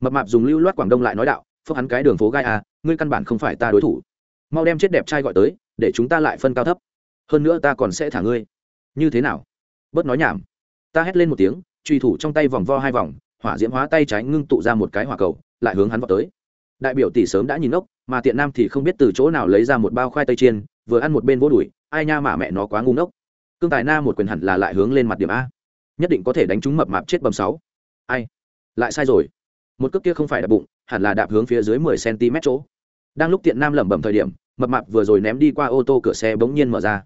Mập mạp dùng lưu loát quảng đông lại nói đạo phước hắn cái đường phố gai à ngươi căn bản không phải ta đối thủ. Mau đem chết đẹp trai gọi tới, để chúng ta lại phân cao thấp. Hơn nữa ta còn sẽ thả ngươi. Như thế nào? Bớt nói nhảm. Ta hét lên một tiếng, truy thủ trong tay vòng vo hai vòng, hỏa diễm hóa tay trái ngưng tụ ra một cái hỏa cầu, lại hướng hắn vào tới. Đại biểu tỷ sớm đã nhìn ốc mà tiện nam thì không biết từ chỗ nào lấy ra một bao khoai tây chiên, vừa ăn một bên vô đuổi ai nha mà mẹ nó quá ngu ngốc. Cương tài na một quyền hẳn là lại hướng lên mặt điểm a nhất định có thể đánh trúng mập mạp chết bầm sáu. Ai? Lại sai rồi. Một cước kia không phải đạp bụng, hẳn là đạp hướng phía dưới mười cm chỗ. Đang lúc tiện nam lẩm bẩm thời điểm, mập mạp vừa rồi ném đi qua ô tô cửa xe bỗng nhiên mở ra.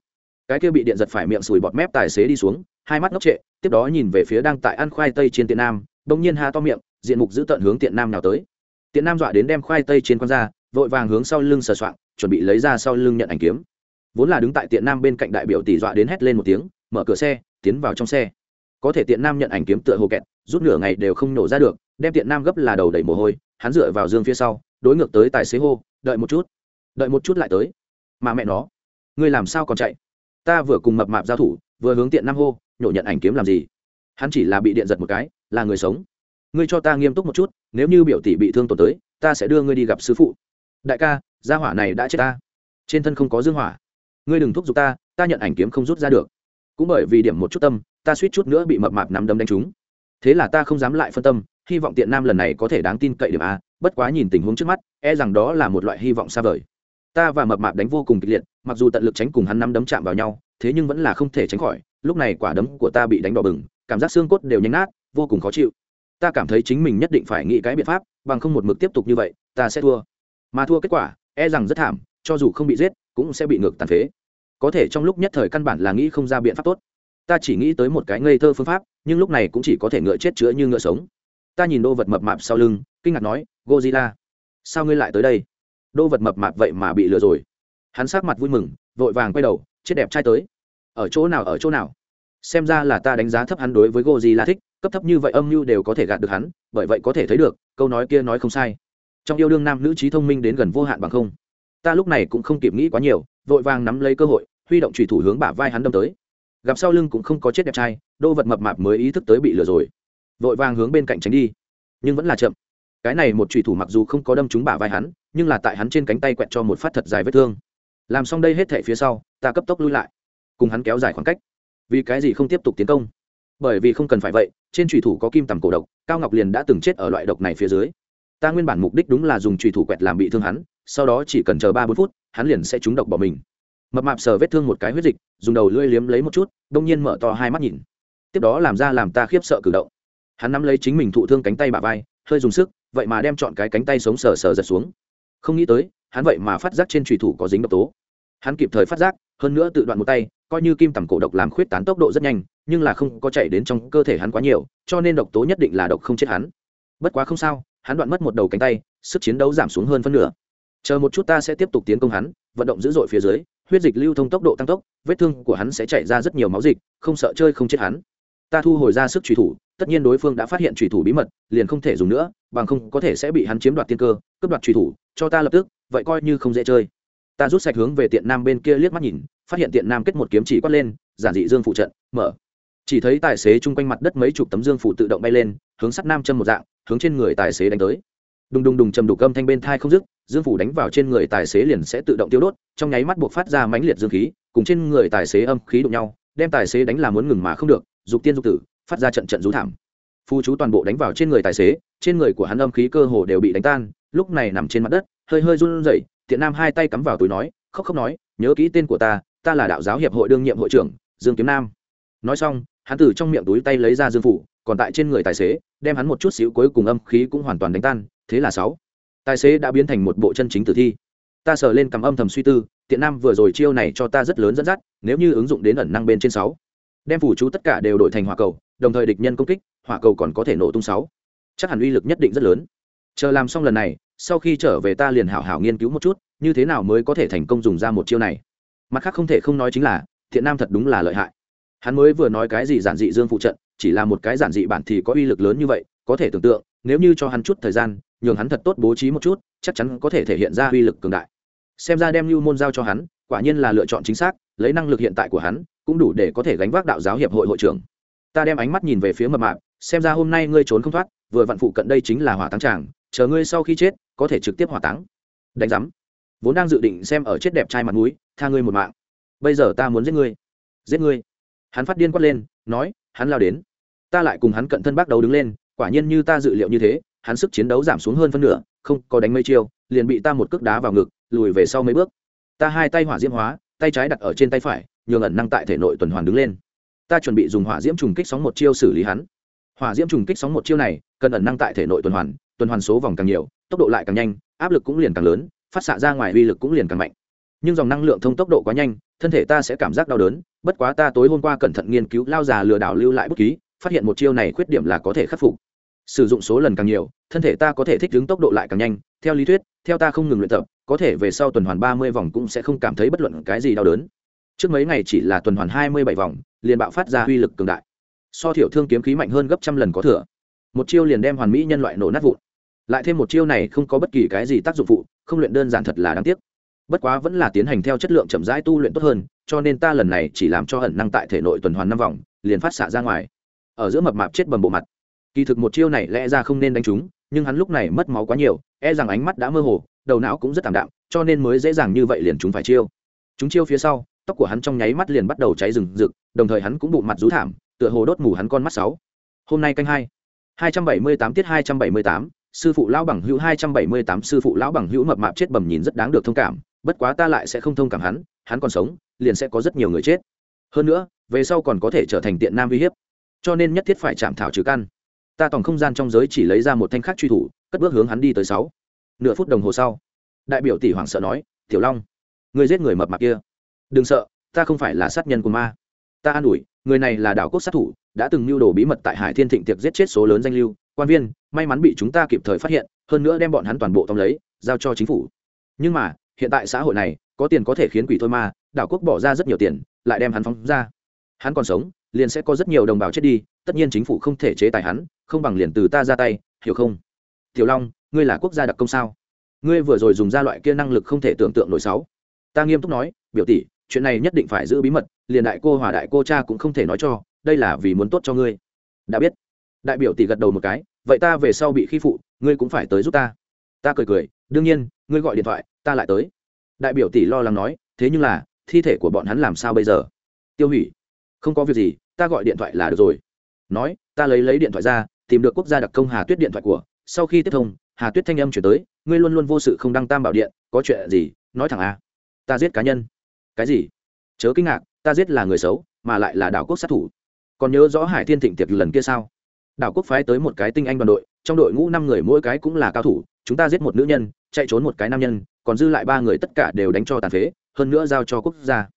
Cái kia bị điện giật phải miệng sùi bọt mép tài xế đi xuống, hai mắt ngốc trệ, tiếp đó nhìn về phía đang tại ăn khoai tây trên tiện nam, bỗng nhiên ha to miệng, diện mục giữ tận hướng tiện nam nào tới. Tiện nam dọa đến đem khoai tây trên con ra, vội vàng hướng sau lưng sờ soạng, chuẩn bị lấy ra sau lưng nhận ảnh kiếm. Vốn là đứng tại tiện nam bên cạnh đại biểu tỷ dọa đến hét lên một tiếng, mở cửa xe, tiến vào trong xe có thể tiện nam nhận ảnh kiếm tựa hồ kẹt, rút nửa ngày đều không nổ ra được, đem tiện nam gấp là đầu đầy mồ hôi, hắn dựa vào dương phía sau, đối ngược tới tài xế hô, đợi một chút, đợi một chút lại tới. Mà mẹ nó, ngươi làm sao còn chạy? Ta vừa cùng mập mạp giao thủ, vừa hướng tiện nam hô, nhổ nhận ảnh kiếm làm gì? Hắn chỉ là bị điện giật một cái, là người sống. Ngươi cho ta nghiêm túc một chút, nếu như biểu tỷ bị thương tổn tới, ta sẽ đưa ngươi đi gặp sư phụ. Đại ca, gia hỏa này đã chết ta. Trên thân không có dương hỏa. Ngươi đừng thúc giục ta ta nhận ảnh kiếm không rút ra được. Cũng bởi vì điểm một chút tâm ta suýt chút nữa bị mập mạp nắm đấm đánh trúng. Thế là ta không dám lại phân tâm, hy vọng tiện nam lần này có thể đáng tin cậy điểm a, bất quá nhìn tình huống trước mắt e rằng đó là một loại hy vọng xa vời. Ta và mập mạp đánh vô cùng kịch liệt, mặc dù tận lực tránh cùng hắn nắm đấm chạm vào nhau, thế nhưng vẫn là không thể tránh khỏi, lúc này quả đấm của ta bị đánh đỏ bừng, cảm giác xương cốt đều nhánh nát, vô cùng khó chịu. Ta cảm thấy chính mình nhất định phải nghĩ cái biện pháp, bằng không một mực tiếp tục như vậy, ta sẽ thua. Mà thua kết quả e rằng rất thảm, cho dù không bị giết, cũng sẽ bị ngược tàn phế. Có thể trong lúc nhất thời căn bản là nghĩ không ra biện pháp tốt ta chỉ nghĩ tới một cái ngây thơ phương pháp, nhưng lúc này cũng chỉ có thể ngựa chết chữa như ngựa sống. Ta nhìn đô vật mập mạp sau lưng, kinh ngạc nói gozilla sao ngươi lại tới đây? Đô vật mập mạp vậy mà bị lừa rồi. Hắn sát mặt vui mừng, vội vàng quay đầu, chết đẹp trai tới. Ở chỗ nào, ở chỗ nào? Xem ra là ta đánh giá thấp hắn đối với gozilla thích, cấp thấp như vậy âm mưu đều có thể gạt được hắn, bởi vậy có thể thấy được, câu nói kia nói không sai. Trong yêu đương nam nữ trí thông minh đến gần vô hạn bằng không. Ta lúc này cũng không kịp nghĩ quá nhiều, vội vàng nắm lấy cơ hội, huy động trùy thủ hướng bả vai hắn đâm tới gặp sau lưng cũng không có chết đẹp trai, đô vật mập mạp mới ý thức tới bị lừa rồi. Vội vàng hướng bên cạnh tránh đi, nhưng vẫn là chậm. Cái này một trùy thủ mặc dù không có đâm trúng bả vai hắn, nhưng là tại hắn trên cánh tay quẹt cho một phát thật dài vết thương. Làm xong đây hết thể phía sau, ta cấp tốc lui lại, cùng hắn kéo dài khoảng cách. Vì cái gì không tiếp tục tiến công? Bởi vì không cần phải vậy, trên trùy thủ có kim tầm cổ độc, cao ngọc liền đã từng chết ở loại độc này phía dưới. Ta nguyên bản mục đích đúng là dùng trùy thủ quẹt làm bị thương hắn, sau đó chỉ cần chờ ba bốn phút, hắn liền sẽ trúng độc bỏ mình mập mạp sờ vết thương một cái huyết dịch, dùng đầu lưỡi liếm lấy một chút, đông nhiên mở to hai mắt nhìn. Tiếp đó làm ra làm ta khiếp sợ cử động. Hắn nắm lấy chính mình thụ thương cánh tay bà vai, hơi dùng sức, vậy mà đem chọn cái cánh tay sống sờ sờ giật xuống. Không nghĩ tới, hắn vậy mà phát giác trên trùy thủ có dính độc tố. Hắn kịp thời phát giác, hơn nữa tự đoạn một tay, coi như kim tầm cổ độc làm khuyết tán tốc độ rất nhanh, nhưng là không có chạy đến trong cơ thể hắn quá nhiều, cho nên độc tố nhất định là độc không chết hắn. Bất quá không sao, hắn đoạn mất một đầu cánh tay, sức chiến đấu giảm xuống hơn phân nửa. Chờ một chút ta sẽ tiếp tục tiến công hắn, vận động dữ dội phía dưới huyết dịch lưu thông tốc độ tăng tốc, vết thương của hắn sẽ chảy ra rất nhiều máu dịch, không sợ chơi không chết hắn. Ta thu hồi ra sức truy thủ, tất nhiên đối phương đã phát hiện truy thủ bí mật, liền không thể dùng nữa, bằng không có thể sẽ bị hắn chiếm đoạt tiên cơ, cướp đoạt truy thủ, cho ta lập tức, vậy coi như không dễ chơi. Ta rút sạch hướng về tiện nam bên kia liếc mắt nhìn, phát hiện tiện nam kết một kiếm chỉ quát lên, giản dị dương phụ trận, mở. Chỉ thấy tài xế chung quanh mặt đất mấy chục tấm dương phụ tự động bay lên, hướng sắt nam châm một dạng, hướng trên người tài xế đánh tới. Đùng đùng đùng trầm đục âm thanh bên thai không dứt dương phủ đánh vào trên người tài xế liền sẽ tự động tiêu đốt, trong nháy mắt buộc phát ra mãnh liệt dương khí, cùng trên người tài xế âm khí đụng nhau, đem tài xế đánh là muốn ngừng mà không được, dục tiên dục tử, phát ra trận trận rú thảm. Phu chú toàn bộ đánh vào trên người tài xế, trên người của hắn âm khí cơ hồ đều bị đánh tan, lúc này nằm trên mặt đất, hơi hơi run rẩy, tiện nam hai tay cắm vào túi nói, khóc khóc nói, nhớ kỹ tên của ta ta là đạo giáo hiệp hội đương nhiệm hội trưởng, dương kiếm nam. Nói xong, hắn từ trong miệng túi tay lấy ra dương phủ, còn tại trên người tài xế, đem hắn một chút xíu cuối cùng âm khí cũng hoàn toàn đánh tan, thế là sáu tài xế đã biến thành một bộ chân chính tử thi. Ta sờ lên cầm âm thầm suy tư, tiện nam vừa rồi chiêu này cho ta rất lớn dẫn dắt, nếu như ứng dụng đến ẩn năng bên trên sáu, đem phủ chú tất cả đều đổi thành hỏa cầu, đồng thời địch nhân công kích, hỏa cầu còn có thể nổ tung sáu. Chắc hẳn uy lực nhất định rất lớn. Chờ làm xong lần này, sau khi trở về ta liền hảo hảo nghiên cứu một chút, như thế nào mới có thể thành công dùng ra một chiêu này. Mặt khác không thể không nói chính là, thiện nam thật đúng là lợi hại. Hắn mới vừa nói cái gì giản dị dương phụ trận, chỉ là một cái giản dị bản thì có uy lực lớn như vậy, có thể tưởng tượng, nếu như cho hắn chút thời gian nhường hắn thật tốt bố trí một chút, chắc chắn có thể thể hiện ra uy lực cường đại. Xem ra đem lưu môn giao cho hắn, quả nhiên là lựa chọn chính xác, lấy năng lực hiện tại của hắn, cũng đủ để có thể gánh vác đạo giáo hiệp hội hội trưởng. Ta đem ánh mắt nhìn về phía mập mạp, xem ra hôm nay ngươi trốn không thoát, vừa vặn phụ cận đây chính là hỏa táng tràng, chờ ngươi sau khi chết, có thể trực tiếp hỏa táng. Đánh giám. Vốn đang dự định xem ở chết đẹp trai mặt mũi, tha ngươi một mạng. Bây giờ ta muốn giết ngươi. Giết ngươi. Hắn phát điên quát lên, nói, hắn lao đến. Ta lại cùng hắn cận thân bắt đầu đứng lên, quả nhiên như ta dự liệu như thế hắn sức chiến đấu giảm xuống hơn phân nửa, không có đánh mấy chiêu, liền bị ta một cước đá vào ngực, lùi về sau mấy bước. Ta hai tay hỏa diễm hóa, tay trái đặt ở trên tay phải, nhường ẩn năng tại thể nội tuần hoàn đứng lên. Ta chuẩn bị dùng hỏa diễm trùng kích sóng một chiêu xử lý hắn. Hỏa diễm trùng kích sóng một chiêu này, cần ẩn năng tại thể nội tuần hoàn tuần hoàn số vòng càng nhiều, tốc độ lại càng nhanh, áp lực cũng liền càng lớn, phát xạ ra ngoài uy lực cũng liền càng mạnh. Nhưng dòng năng lượng thông tốc độ quá nhanh, thân thể ta sẽ cảm giác đau đớn, bất quá ta tối hôm qua cẩn thận nghiên cứu lao già lừa đảo lưu lại bút ký, phát hiện một chiêu này khuyết điểm là có thể khắc phục sử dụng số lần càng nhiều, thân thể ta có thể thích ứng tốc độ lại càng nhanh. Theo lý thuyết, theo ta không ngừng luyện tập, có thể về sau tuần hoàn ba mươi vòng cũng sẽ không cảm thấy bất luận cái gì đau đớn. Trước mấy ngày chỉ là tuần hoàn hai mươi bảy vòng, liền bạo phát ra uy lực cường đại. So thiểu thương kiếm khí mạnh hơn gấp trăm lần có thừa. Một chiêu liền đem hoàn mỹ nhân loại nổ nát vụn. Lại thêm một chiêu này không có bất kỳ cái gì tác dụng phụ, không luyện đơn giản thật là đáng tiếc. Bất quá vẫn là tiến hành theo chất lượng chậm rãi tu luyện tốt hơn, cho nên ta lần này chỉ làm cho ẩn năng tại thể nội tuần hoàn năm vòng, liền phát xạ ra ngoài. Ở giữa mập mạp chết bầm bộ mặt kỳ thực một chiêu này lẽ ra không nên đánh trúng nhưng hắn lúc này mất máu quá nhiều e rằng ánh mắt đã mơ hồ, đầu não cũng rất tạm đạm, cho nên mới dễ dàng như vậy liền chúng phải chiêu. Chúng chiêu phía sau, tóc của hắn trong nháy mắt liền bắt đầu cháy rừng rực, đồng thời hắn cũng bụng mặt rú thảm, tựa hồ đốt mù hắn con mắt sáu. Hôm nay canh hai. hai trăm bảy mươi tám tiết hai trăm bảy mươi tám, sư phụ lão bằng hữu hai trăm bảy mươi tám, sư phụ lão bằng hữu mập mạp chết bầm nhìn rất đáng được thông cảm, bất quá ta lại sẽ không thông cảm hắn hắn còn sống, liền sẽ có rất nhiều người chết. Hơn nữa, về sau còn có thể trở thành tiện nam uy hiếp. Cho nên nhất thiết phải chạm thảo trừ căn ta tòng không gian trong giới chỉ lấy ra một thanh khắc truy thủ, cất bước hướng hắn đi tới sáu. Nửa phút đồng hồ sau, đại biểu tỷ hoàng sợ nói, tiểu long người giết người mập mạp kia. Đừng sợ, ta không phải là sát nhân của ma. Ta an ủi, người này là đảo quốc sát thủ, đã từng mưu đồ bí mật tại hải thiên thịnh tiệc giết chết số lớn danh lưu. Quan viên, may mắn bị chúng ta kịp thời phát hiện, hơn nữa đem bọn hắn toàn bộ tóm lấy, giao cho chính phủ. Nhưng mà, hiện tại xã hội này, có tiền có thể khiến quỷ thôi ma đảo quốc bỏ ra rất nhiều tiền, lại đem hắn phóng ra. Hắn còn sống liền sẽ có rất nhiều đồng bào chết đi, tất nhiên chính phủ không thể chế tài hắn, không bằng liền từ ta ra tay, hiểu không? Tiểu long, ngươi là quốc gia đặc công sao? Ngươi vừa rồi dùng ra loại kia năng lực không thể tưởng tượng nổi sáu. Ta nghiêm túc nói, biểu tỷ, chuyện này nhất định phải giữ bí mật, liền đại cô hòa đại cô cha cũng không thể nói cho, đây là vì muốn tốt cho ngươi. Đã biết. Đại biểu tỷ gật đầu một cái, vậy ta về sau bị khi phụ, ngươi cũng phải tới giúp ta. Ta cười cười, đương nhiên, ngươi gọi điện thoại, ta lại tới. Đại biểu tỷ lo lắng nói, thế nhưng là, thi thể của bọn hắn làm sao bây giờ? Tiêu hủy. Không có việc gì ta gọi điện thoại là được rồi. Nói, ta lấy lấy điện thoại ra, tìm được quốc gia đặc công hà tuyết điện thoại của, sau khi tiếp thông, hà tuyết thanh âm chuyển tới, ngươi luôn luôn vô sự không đăng tam bảo điện, có chuyện gì, nói thẳng a ta giết cá nhân. Cái gì? Chớ kinh ngạc, ta giết là người xấu, mà lại là đảo quốc sát thủ. Còn nhớ rõ hải thiên thịnh tiệc lần kia sao? Đảo quốc phái tới một cái tinh anh đoàn đội, trong đội ngũ năm người mỗi cái cũng là cao thủ, chúng ta giết một nữ nhân, chạy trốn một cái nam nhân, còn dư lại ba người tất cả đều đánh cho tàn phế, hơn nữa giao cho quốc gia.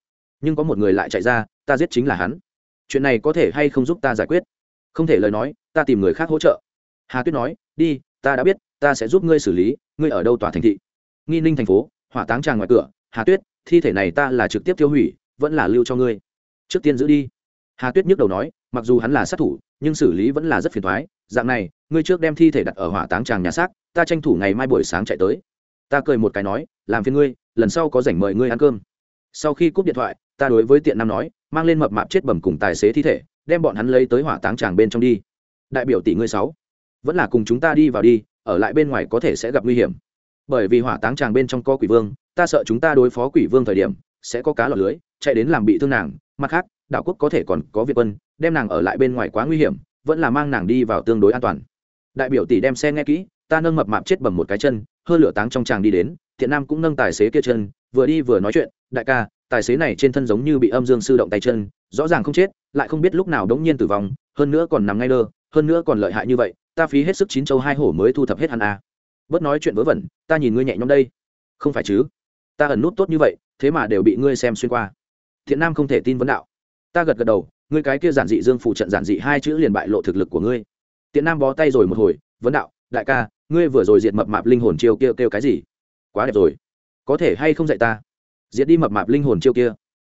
Nhưng có một người lại chạy ra, ta giết chính là hắn chuyện này có thể hay không giúp ta giải quyết? Không thể lời nói, ta tìm người khác hỗ trợ. Hà tuyết nói, đi, ta đã biết, ta sẽ giúp ngươi xử lý, ngươi ở đâu tòa thành thị? Nghi ninh thành phố, hỏa táng tràng ngoài cửa. Hà tuyết, thi thể này ta là trực tiếp tiêu hủy, vẫn là lưu cho ngươi. Trước tiên giữ đi. Hà tuyết nhức đầu nói, mặc dù hắn là sát thủ, nhưng xử lý vẫn là rất phiền thoái dạng này, ngươi trước đem thi thể đặt ở hỏa táng tràng nhà xác, ta tranh thủ ngày mai buổi sáng chạy tới. Ta cười một cái nói, làm phiền ngươi, lần sau có rảnh mời ngươi ăn cơm. Sau khi cúp điện thoại, ta đối với tiện nam nói mang lên mập mạp chết bầm cùng tài xế thi thể, đem bọn hắn lấy tới hỏa táng tràng bên trong đi. Đại biểu tỷ ngươi sáu, vẫn là cùng chúng ta đi vào đi, ở lại bên ngoài có thể sẽ gặp nguy hiểm. Bởi vì hỏa táng tràng bên trong có quỷ vương, ta sợ chúng ta đối phó quỷ vương thời điểm, sẽ có cá lọt lưới, chạy đến làm bị thương nàng. Mặt khác, đảo quốc có thể còn có việt quân, đem nàng ở lại bên ngoài quá nguy hiểm, vẫn là mang nàng đi vào tương đối an toàn. Đại biểu tỷ đem xe nghe kỹ, ta nâng mập mạp chết bầm một cái chân hơi lửa táng trong tràng đi đến, thiện nam cũng nâng tài xế kia chân, vừa đi vừa nói chuyện, đại ca tài xế này trên thân giống như bị âm dương sư động tay chân rõ ràng không chết lại không biết lúc nào đống nhiên tử vong hơn nữa còn nằm ngay lơ, hơn nữa còn lợi hại như vậy ta phí hết sức chín châu hai hổ mới thu thập hết hắn à. bớt nói chuyện vớ vẩn ta nhìn ngươi nhẹ nhõm đây. Không phải chứ? Ta ẩn nút tốt như vậy thế mà đều bị ngươi xem xuyên qua. Thiện nam không thể tin vấn đạo. Ta gật gật đầu ngươi cái kia giản dị dương phụ trận giản dị hai chữ liền bại lộ thực lực của ngươi. Tiện nam bó tay rồi một hồi vấn đạo đại ca ngươi vừa rồi diệt mập mạp linh hồn chiêu kêu kêu cái gì? Quá đẹp rồi. Có thể hay không dạy ta? Diệt đi mập mạp linh hồn chiêu kia.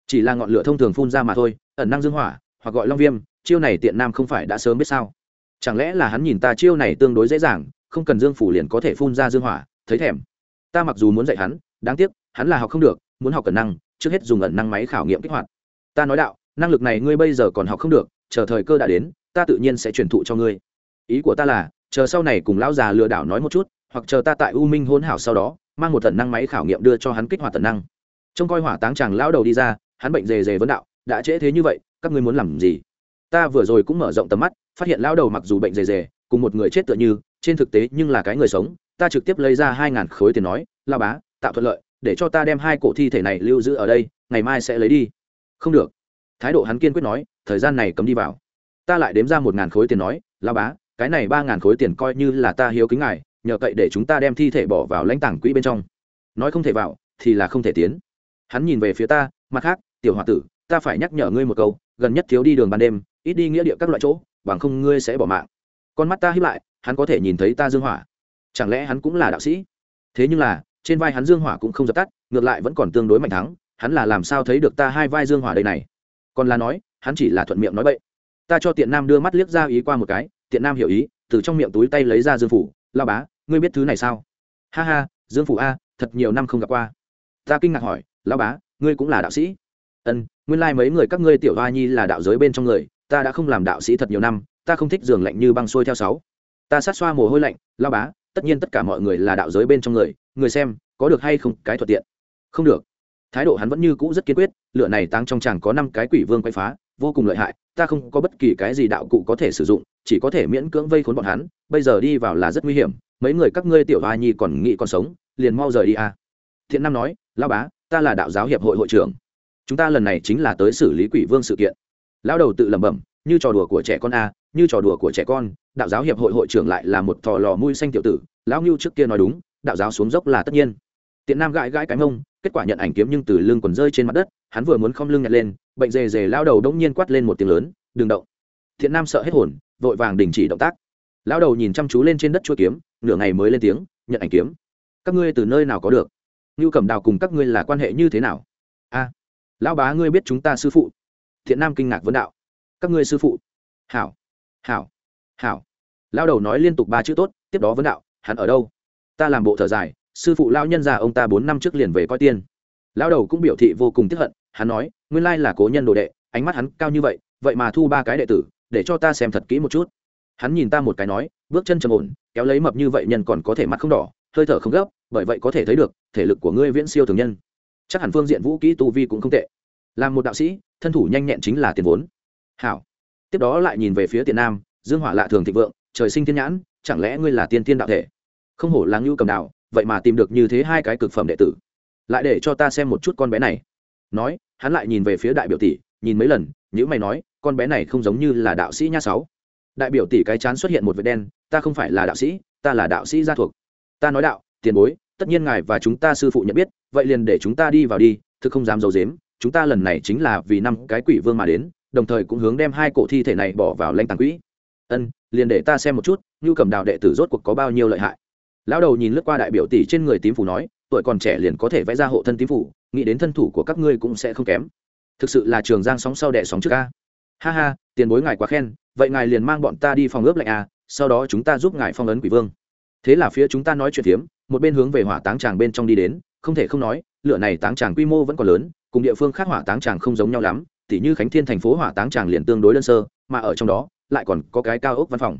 Chỉ là ngọn lửa thông thường phun ra mà thôi, ẩn năng dương hỏa, hoặc gọi long viêm, chiêu này tiện nam không phải đã sớm biết sao? Chẳng lẽ là hắn nhìn ta chiêu này tương đối dễ dàng, không cần dương phủ liền có thể phun ra dương hỏa, thấy thèm. Ta mặc dù muốn dạy hắn, đáng tiếc, hắn là học không được, muốn học ẩn năng, trước hết dùng ẩn năng máy khảo nghiệm kích hoạt. Ta nói đạo, năng lực này ngươi bây giờ còn học không được, chờ thời cơ đã đến, ta tự nhiên sẽ truyền thụ cho ngươi. Ý của ta là, chờ sau này cùng lão già lừa đảo nói một chút, hoặc chờ ta tại u minh hôn hảo sau đó, mang một tần năng máy khảo nghiệm đưa cho hắn kích hoạt tần năng trông coi hỏa táng chàng lão đầu đi ra, hắn bệnh dề dề vấn đạo, đã trễ thế như vậy, các ngươi muốn làm gì? Ta vừa rồi cũng mở rộng tầm mắt, phát hiện lão đầu mặc dù bệnh dề dề, cùng một người chết tựa như, trên thực tế nhưng là cái người sống. Ta trực tiếp lấy ra hai ngàn khối tiền nói la bá, tạo thuận lợi, để cho ta đem hai cổ thi thể này lưu giữ ở đây, ngày mai sẽ lấy đi. Không được. Thái độ hắn kiên quyết nói, thời gian này cấm đi vào. Ta lại đếm ra một ngàn khối tiền nói la bá, cái này ba ngàn khối tiền coi như là ta hiếu kính ngài, nhờ cậy để chúng ta đem thi thể bỏ vào lãnh tảng quỹ bên trong. Nói không thể vào, thì là không thể tiến hắn nhìn về phía ta, mặt khác, tiểu h o a tử, ta phải nhắc nhở ngươi một câu, gần nhất thiếu đi đường ban đêm, ít đi nghĩa địa các loại chỗ, bằng không ngươi sẽ bỏ mạng. Con mắt ta hiếp lại, hắn có thể nhìn thấy ta dương hỏa. Chẳng lẽ hắn cũng là đạo sĩ? Thế nhưng là, trên vai hắn dương hỏa cũng không dập tắt, ngược lại vẫn còn tương đối mạnh thắng, hắn là làm sao thấy được ta hai vai dương hỏa đây này? Còn là nói, hắn chỉ là thuận miệng nói bậy. Ta cho tiện nam đưa mắt liếc ra ý qua một cái, tiện nam hiểu ý, từ trong miệng túi tay lấy ra dương phủ lao bá, ngươi biết thứ này sao? Ha ha, dương phủ a, thật nhiều năm không gặp qua. Ta kinh ngạc hỏi lao bá, ngươi cũng là đạo sĩ. Ân, nguyên lai、like、mấy người các ngươi tiểu hoa nhi là đạo giới bên trong người, ta đã không làm đạo sĩ thật nhiều năm, ta không thích giường lạnh như băng sôi theo sáu. Ta sát xoa mồ hôi lạnh lao bá, tất nhiên tất cả mọi người là đạo giới bên trong người người xem, có được hay không, cái thuận tiện. Không được. Thái độ hắn vẫn như cũ rất kiên quyết lựa này tăng trong chàng có năm cái quỷ vương quay phá, vô cùng lợi hại, ta không có bất kỳ cái gì đạo cụ có thể sử dụng, chỉ có thể miễn cưỡng vây khốn bọn hắn, bây giờ đi vào là rất nguy hiểm, mấy người các ngươi tiểu hoa nhi còn nghĩ còn sống, liền mau rời đi à. thiện nam nói lao bá ta là đạo giáo hiệp hội hội trưởng. Chúng ta lần này chính là tới xử lý quỷ vương sự kiện. Lão đầu tự lẩm bẩm, như trò đùa của trẻ con a, như trò đùa của trẻ con, đạo giáo hiệp hội hội trưởng lại là một thò lò mui xanh tiểu tử, lão ngưu trước kia nói đúng, đạo giáo xuống dốc là tất nhiên. Tiện nam gãi gãi cái mông, kết quả nhận ảnh kiếm nhưng từ lưng quần rơi trên mặt đất, hắn vừa muốn không lưng nhặt lên, bệnh dề dề lao đầu đông nhiên quát lên một tiếng lớn, đừng động. Thiện nam sợ hết hồn, vội vàng đình chỉ động tác. Lao đầu nhìn chăm chú lên trên đất chua kiếm, nửa ngày mới lên tiếng, nhận ảnh kiếm. Các ngươi từ nơi nào có được? Như cẩm đào cùng các ngươi là quan hệ như thế nào? A, lão bá ngươi biết chúng ta sư phụ. Thiện nam kinh ngạc vấn đạo. Các ngươi sư phụ? Hảo hảo hảo. Lão đầu nói liên tục ba chữ tốt, tiếp đó vấn đạo, hắn ở đâu? Ta làm bộ thở dài, sư phụ lão nhân già ông ta bốn năm trước liền về coi tiên. Lão đầu cũng biểu thị vô cùng tiếp hận, hắn nói, nguyên lai là cố nhân đồ đệ, ánh mắt hắn cao như vậy vậy mà thu ba cái đệ tử, để cho ta xem thật kỹ một chút. Hắn nhìn ta một cái nói, bước chân trầm ổn, kéo lấy mập như vậy nhân còn có thể mắt không đỏ, hơi thở không gấp bởi vậy có thể thấy được, thể lực của ngươi viễn siêu thường nhân. Chắc hẳn phương diện vũ kỹ tu vi cũng không tệ. Làm một đạo sĩ, thân thủ nhanh nhẹn chính là tiền vốn. Hảo. Tiếp đó lại nhìn về phía tiền nam, dương hỏa lạ thường thịnh vượng, trời sinh thiên nhãn, chẳng lẽ ngươi là tiên tiên đạo thể? Không hổ là ngưu cầm đạo, vậy mà tìm được như thế hai cái cực phẩm đệ tử. Lại để cho ta xem một chút con bé này. Nói, hắn lại nhìn về phía đại biểu tỷ, nhìn mấy lần nhữ mày nói, con bé này không giống như là đạo sĩ nha sáu. Đại biểu tỷ cái chán xuất hiện một vệt đen, ta không phải là đạo sĩ, ta là đạo sĩ gia thuộc. Ta nói đạo tiền bối, tất nhiên ngài và chúng ta sư phụ nhận biết, vậy liền để chúng ta đi vào đi, thực không dám d i ấ u dếm chúng ta lần này chính là vì năm cái quỷ vương mà đến, đồng thời cũng hướng đem hai cổ thi thể này bỏ vào lanh tàng quỹ. Ân, liền để ta xem một chút như cầm đào đệ tử rốt cuộc có bao nhiêu lợi hại. Lão đầu nhìn lướt qua đại biểu tỷ trên người tím phủ nói, tuổi còn trẻ liền có thể vẽ ra hộ thân tím phủ, nghĩ đến thân thủ của các ngươi cũng sẽ không kém. Thực sự là trường giang sóng sau đẻ sóng trước a. Ha ha, tiền bối ngài quá khen, vậy ngài liền mang bọn ta đi phòng ướp lạnh a, sau đó chúng ta giúp ngài phong ấn quỷ vương. Thế là phía chúng ta nói chuyện phiếm một bên hướng về hỏa táng tràng bên trong đi đến, không thể không nói, lửa này táng tràng quy mô vẫn còn lớn, cùng địa phương khác hỏa táng tràng không giống nhau lắm, tỉ như khánh thiên thành phố hỏa táng tràng liền tương đối đơn sơ, mà ở trong đó, lại còn có cái cao ốc văn phòng.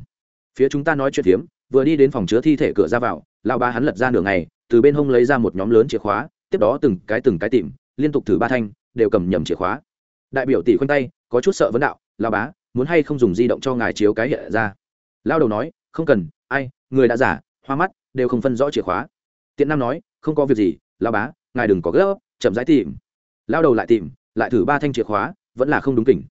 Phía chúng ta nói chuyện phiếm, vừa đi đến phòng chứa thi thể cửa ra vào lao ba hắn lật ra nửa ngày, từ bên hông lấy ra một nhóm lớn chìa khóa, tiếp đó từng cái từng cái tìm, liên tục thử ba thanh, đều cầm nhầm chìa khóa. Đại biểu tỷ khoanh tay, có chút sợ vấn đạo lao bá, muốn hay không dùng di động cho ngài chiếu cái hiện ra? Lao đầu nói, không cần, ai, người đã giả, hoa mắt đều không phân rõ chìa khóa. Tiện nam nói, không có việc gì lao bá, ngài đừng có gấp, chậm rãi tìm. Lao đầu lại tìm, lại thử ba thanh chìa khóa, vẫn là không đúng kỉnh.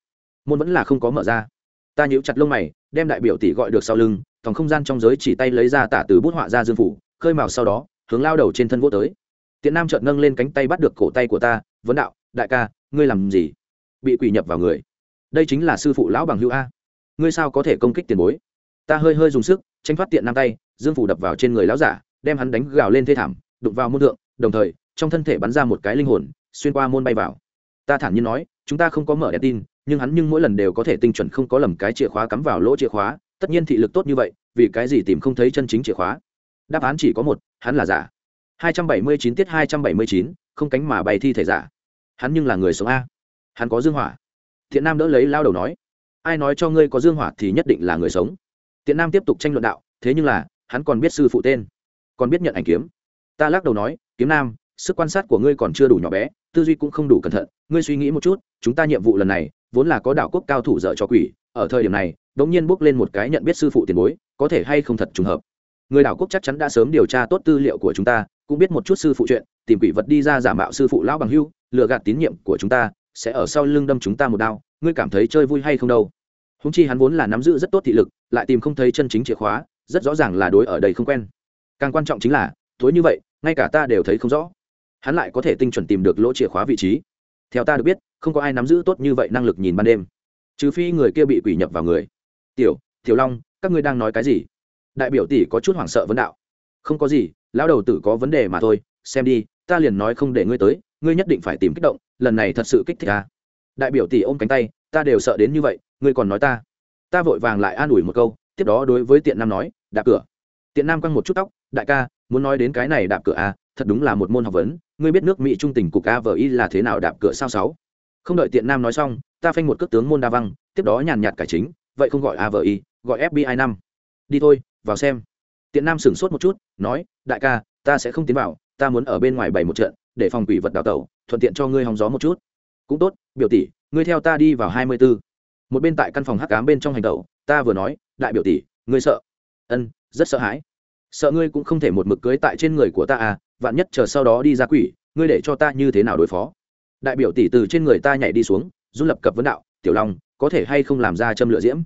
Môn vẫn là không có mở ra. Ta nhíu chặt lông mày, đem đại biểu tỷ gọi được sau lưng, thòng không gian trong giới chỉ tay lấy ra tả từ bút họa ra dương phủ, khơi mào sau đó, hướng lao đầu trên thân vô tới. Tiện nam chợt nâng lên cánh tay bắt được cổ tay của ta, vấn đạo, đại ca, ngươi làm gì? Bị quỷ nhập vào người. Đây chính là sư phụ lão bằng hữu a. Ngươi sao có thể công kích tiền bối? Ta hơi hơi dùng sức tranh thoát tiện nam tay dương phủ đập vào trên người lão giả đem hắn đánh gào lên thê thảm đụng vào môn thượng đồng thời trong thân thể bắn ra một cái linh hồn xuyên qua môn bay vào. Ta thản nhiên nói chúng ta không có mở đèn tin nhưng hắn nhưng mỗi lần đều có thể tinh chuẩn không có lầm cái chìa khóa cắm vào lỗ chìa khóa tất nhiên thị lực tốt như vậy vì cái gì tìm không thấy chân chính chìa khóa? Đáp án chỉ có một hắn là giả. 279 tiết 279, không cánh mà bay thi thể giả. Hắn nhưng là người sống a. Hắn có dương hỏa. Thiện nam đỡ lấy lao đầu nói ai nói cho ngươi có dương hỏa thì nhất định là người sống. Tiện nam tiếp tục tranh luận đạo thế nhưng là hắn còn biết sư phụ tên, còn biết nhận ảnh kiếm. Ta lắc đầu nói, kiếm nam, sức quan sát của ngươi còn chưa đủ nhỏ bé, tư duy cũng không đủ cẩn thận. Ngươi suy nghĩ một chút, chúng ta nhiệm vụ lần này, vốn là có đảo quốc cao thủ dợ cho quỷ, ở thời điểm này đ ỗ n g nhiên bước lên một cái nhận biết sư phụ tiền bối, có thể hay không thật trùng hợp? Người đảo quốc chắc chắn đã sớm điều tra tốt tư liệu của chúng ta, cũng biết một chút sư phụ chuyện, tìm quỷ vật đi ra giả mạo sư phụ lão bằng hưu, lừa gạt tín nhiệm của chúng ta, sẽ ở sau lưng đâm chúng ta một đao, ngươi cảm thấy chơi vui hay không đâu? Húng chi hắn vốn là nắm giữ rất tốt thị lực, lại tìm không thấy chân chính chìa khóa rất rõ ràng là đối ở đây không quen. Càng quan trọng chính là tối như vậy, ngay cả ta đều thấy không rõ. Hắn lại có thể tinh chuẩn tìm được lỗ chìa khóa vị trí. Theo ta được biết, không có ai nắm giữ tốt như vậy năng lực nhìn ban đêm. Trừ phi người kia bị quỷ nhập vào người. Tiểu tiểu long, các ngươi đang nói cái gì? Đại biểu tỷ có chút hoảng sợ vấn đạo. Không có gì, lão đầu tử có vấn đề mà thôi. Xem đi, ta liền nói không để ngươi tới, ngươi nhất định phải tìm kích động, lần này thật sự kích thích ta. Đại biểu tỷ ôm cánh tay, ta đều sợ đến như vậy, ngươi còn nói ta. Ta vội vàng lại an ủi một câu, tiếp đó đối với tiện nam nói đạp cửa. Tiện nam quăng một chút tóc đại ca muốn nói đến cái này đạp cửa à thật đúng là một môn học vấn ngươi biết nước mỹ trung tình cục y là thế nào đạp cửa sao sáu? Không đợi tiện nam nói xong ta phanh một cước tướng môn đa văng tiếp đó nhàn nhạt cải chính vậy không gọi a vợ y, gọi fbi năm. Đi thôi vào xem. Tiện nam sửng sốt một chút nói đại ca ta sẽ không tiến vào ta muốn ở bên ngoài bày một trận để phòng quỷ vật đào tẩu thuận tiện cho ngươi hòng gió một chút. Cũng tốt biểu tỷ ngươi theo ta đi vào hai mươi 24. một bên tại căn phòng hắc ám bên trong hành tẩu ta vừa nói đại biểu tỷ ngươi sợ ân, rất sợ hãi. Sợ ngươi cũng không thể một mực cưới tại trên người của ta à vạn nhất chờ sau đó đi ra quỷ, ngươi để cho ta như thế nào đối phó? Đại biểu tỷ từ trên người ta nhảy đi xuống run lập cập vấn đạo, tiểu long, có thể hay không làm ra châm lửa diễm?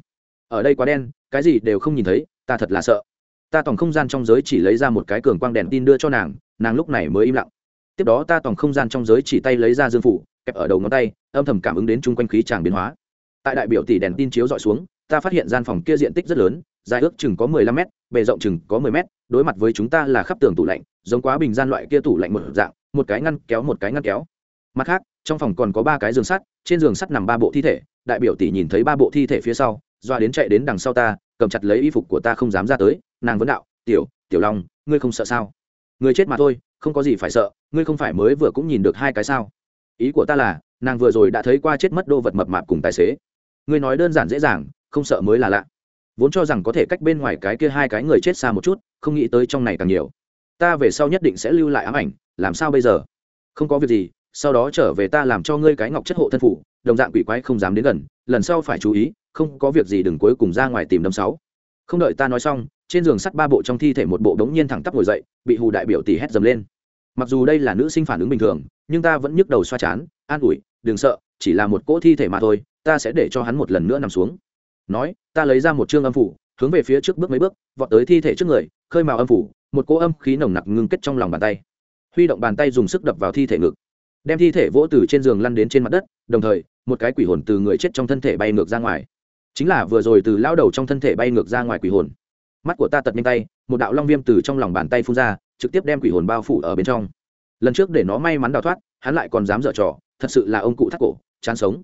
Ở đây quá đen, cái gì đều không nhìn thấy, ta thật là sợ. Ta tổng không gian trong giới chỉ lấy ra một cái cường quang đèn tin đưa cho nàng nàng lúc này mới im lặng. Tiếp đó ta tổng không gian trong giới chỉ tay lấy ra dương phủ, kẹp ở đầu ngón tay, âm thầm cảm ứng đến chung quanh khí tràng biến hóa. Tại đại biểu tỷ đèn tin chiếu dọi xuống, ta phát hiện gian phòng kia diện tích rất lớn dài ước chừng có mười lăm mét, bề rộng chừng có mười mét, đối mặt với chúng ta là khắp tường tủ lạnh giống quá bình gian loại kia tủ lạnh một dạng một cái ngăn kéo một cái ngăn kéo. Mặt khác trong phòng còn có ba cái giường sắt trên giường sắt nằm ba bộ thi thể đại biểu tỷ nhìn thấy ba bộ thi thể phía sau doa đến chạy đến đằng sau ta cầm chặt lấy y phục của ta không dám ra tới nàng vấn đạo tiểu tiểu long ngươi không sợ sao? Người chết mà thôi không có gì phải sợ ngươi không phải mới vừa cũng nhìn được hai cái sao? Ý của ta là nàng vừa rồi đã thấy qua chết mất đô vật mập mạp cùng tài xế. Ngươi nói đơn giản dễ dàng không sợ mới là lạ vốn cho rằng có thể cách bên ngoài cái kia hai cái người chết xa một chút, không nghĩ tới trong này càng nhiều. Ta về sau nhất định sẽ lưu lại ám ảnh, làm sao bây giờ? Không có việc gì, sau đó trở về ta làm cho ngươi cái ngọc chất hộ thân phủ, đồng dạng quỷ quái không dám đến gần, lần sau phải chú ý, không có việc gì đừng cuối cùng ra ngoài tìm đâm sáu. Không đợi ta nói xong, trên giường sắt ba bộ trong thi thể một bộ đống nhiên thẳng tắp ngồi dậy, bị hù đại biểu tỷ hét dầm lên. Mặc dù đây là nữ sinh phản ứng bình thường, nhưng ta vẫn nhức đầu xoa chán, an ủi, đừng sợ, chỉ là một cỗ thi thể mà thôi, ta sẽ để cho hắn một lần nữa nằm xuống nói, ta lấy ra một chương âm phủ, hướng về phía trước bước mấy bước, vọt tới thi thể trước người, khơi mào âm phủ, một cỗ âm khí nồng nặc ngưng kết trong lòng bàn tay. Huy động bàn tay dùng sức đập vào thi thể ngực. Đem thi thể vỗ từ trên giường lăn đến trên mặt đất, đồng thời, một cái quỷ hồn từ người chết trong thân thể bay ngược ra ngoài. Chính là vừa rồi từ lao đầu trong thân thể bay ngược ra ngoài quỷ hồn. Mắt của ta tật nhanh tay, một đạo long viêm từ trong lòng bàn tay phun ra, trực tiếp đem quỷ hồn bao phủ ở bên trong. Lần trước để nó may mắn đào thoát, hắn lại còn dám dở trò, thật sự là ông cụ thắt cổ, chán sống.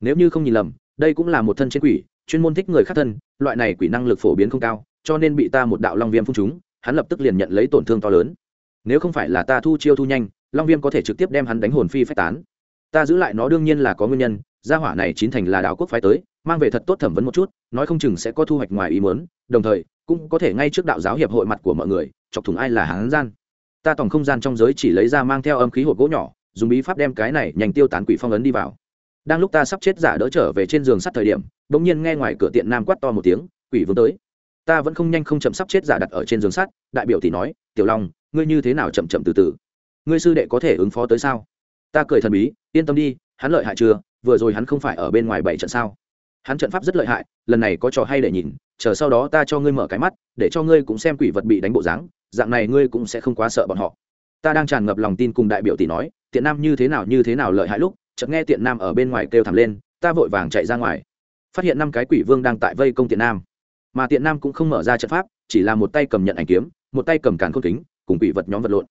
Nếu như không nhìn lầm, đây cũng là một thân trên quỷ chuyên môn thích người khác thân, loại này quỷ năng lực phổ biến không cao, cho nên bị ta một đạo long viêm phung chúng hắn lập tức liền nhận lấy tổn thương to lớn. Nếu không phải là ta thu chiêu thu nhanh, long viêm có thể trực tiếp đem hắn đánh hồn phi phách tán. Ta giữ lại nó đương nhiên là có nguyên nhân, gia hỏa này chín thành là đạo quốc phái tới, mang về thật tốt thẩm vấn một chút, nói không chừng sẽ có thu hoạch ngoài ý muốn, đồng thời, cũng có thể ngay trước đạo giáo hiệp hội mặt của mọi người, chọc thủng ai là hắn gian. Ta tổng không gian trong giới chỉ lấy ra mang theo âm khí hộp gỗ nhỏ, dùng bí pháp đem cái này nhanh tiêu tán quỷ phong ấn đi vào đang lúc ta sắp chết giả đỡ trở về trên giường sắt thời điểm, bỗng nhiên nghe ngoài cửa tiện nam quát to một tiếng, quỷ vương tới. Ta vẫn không nhanh không chậm sắp chết giả đặt ở trên giường sắt, đại biểu thì nói, tiểu long, ngươi như thế nào chậm chậm từ từ? Ngươi sư đệ có thể ứng phó tới sao? Ta cười thần bí, yên tâm đi, hắn lợi hại chưa? Vừa rồi hắn không phải ở bên ngoài bảy trận sao? Hắn trận pháp rất lợi hại, lần này có trò hay để nhìn, chờ sau đó ta cho ngươi mở cái mắt, để cho ngươi cũng xem quỷ vật bị đánh bộ dáng, dạng này ngươi cũng sẽ không quá sợ bọn họ. Ta đang tràn ngập lòng tin cùng đại biểu tỷ nói, tiện nam như thế nào như thế nào lợi hại lúc chợt nghe tiện nam ở bên ngoài kêu thảm lên, ta vội vàng chạy ra ngoài. Phát hiện năm cái quỷ vương đang tại vây công tiện nam. Mà tiện nam cũng không mở ra trận pháp, chỉ là một tay cầm nhận ảnh kiếm, một tay cầm càn khôn kính, cùng quỷ vật nhóm vật lộn.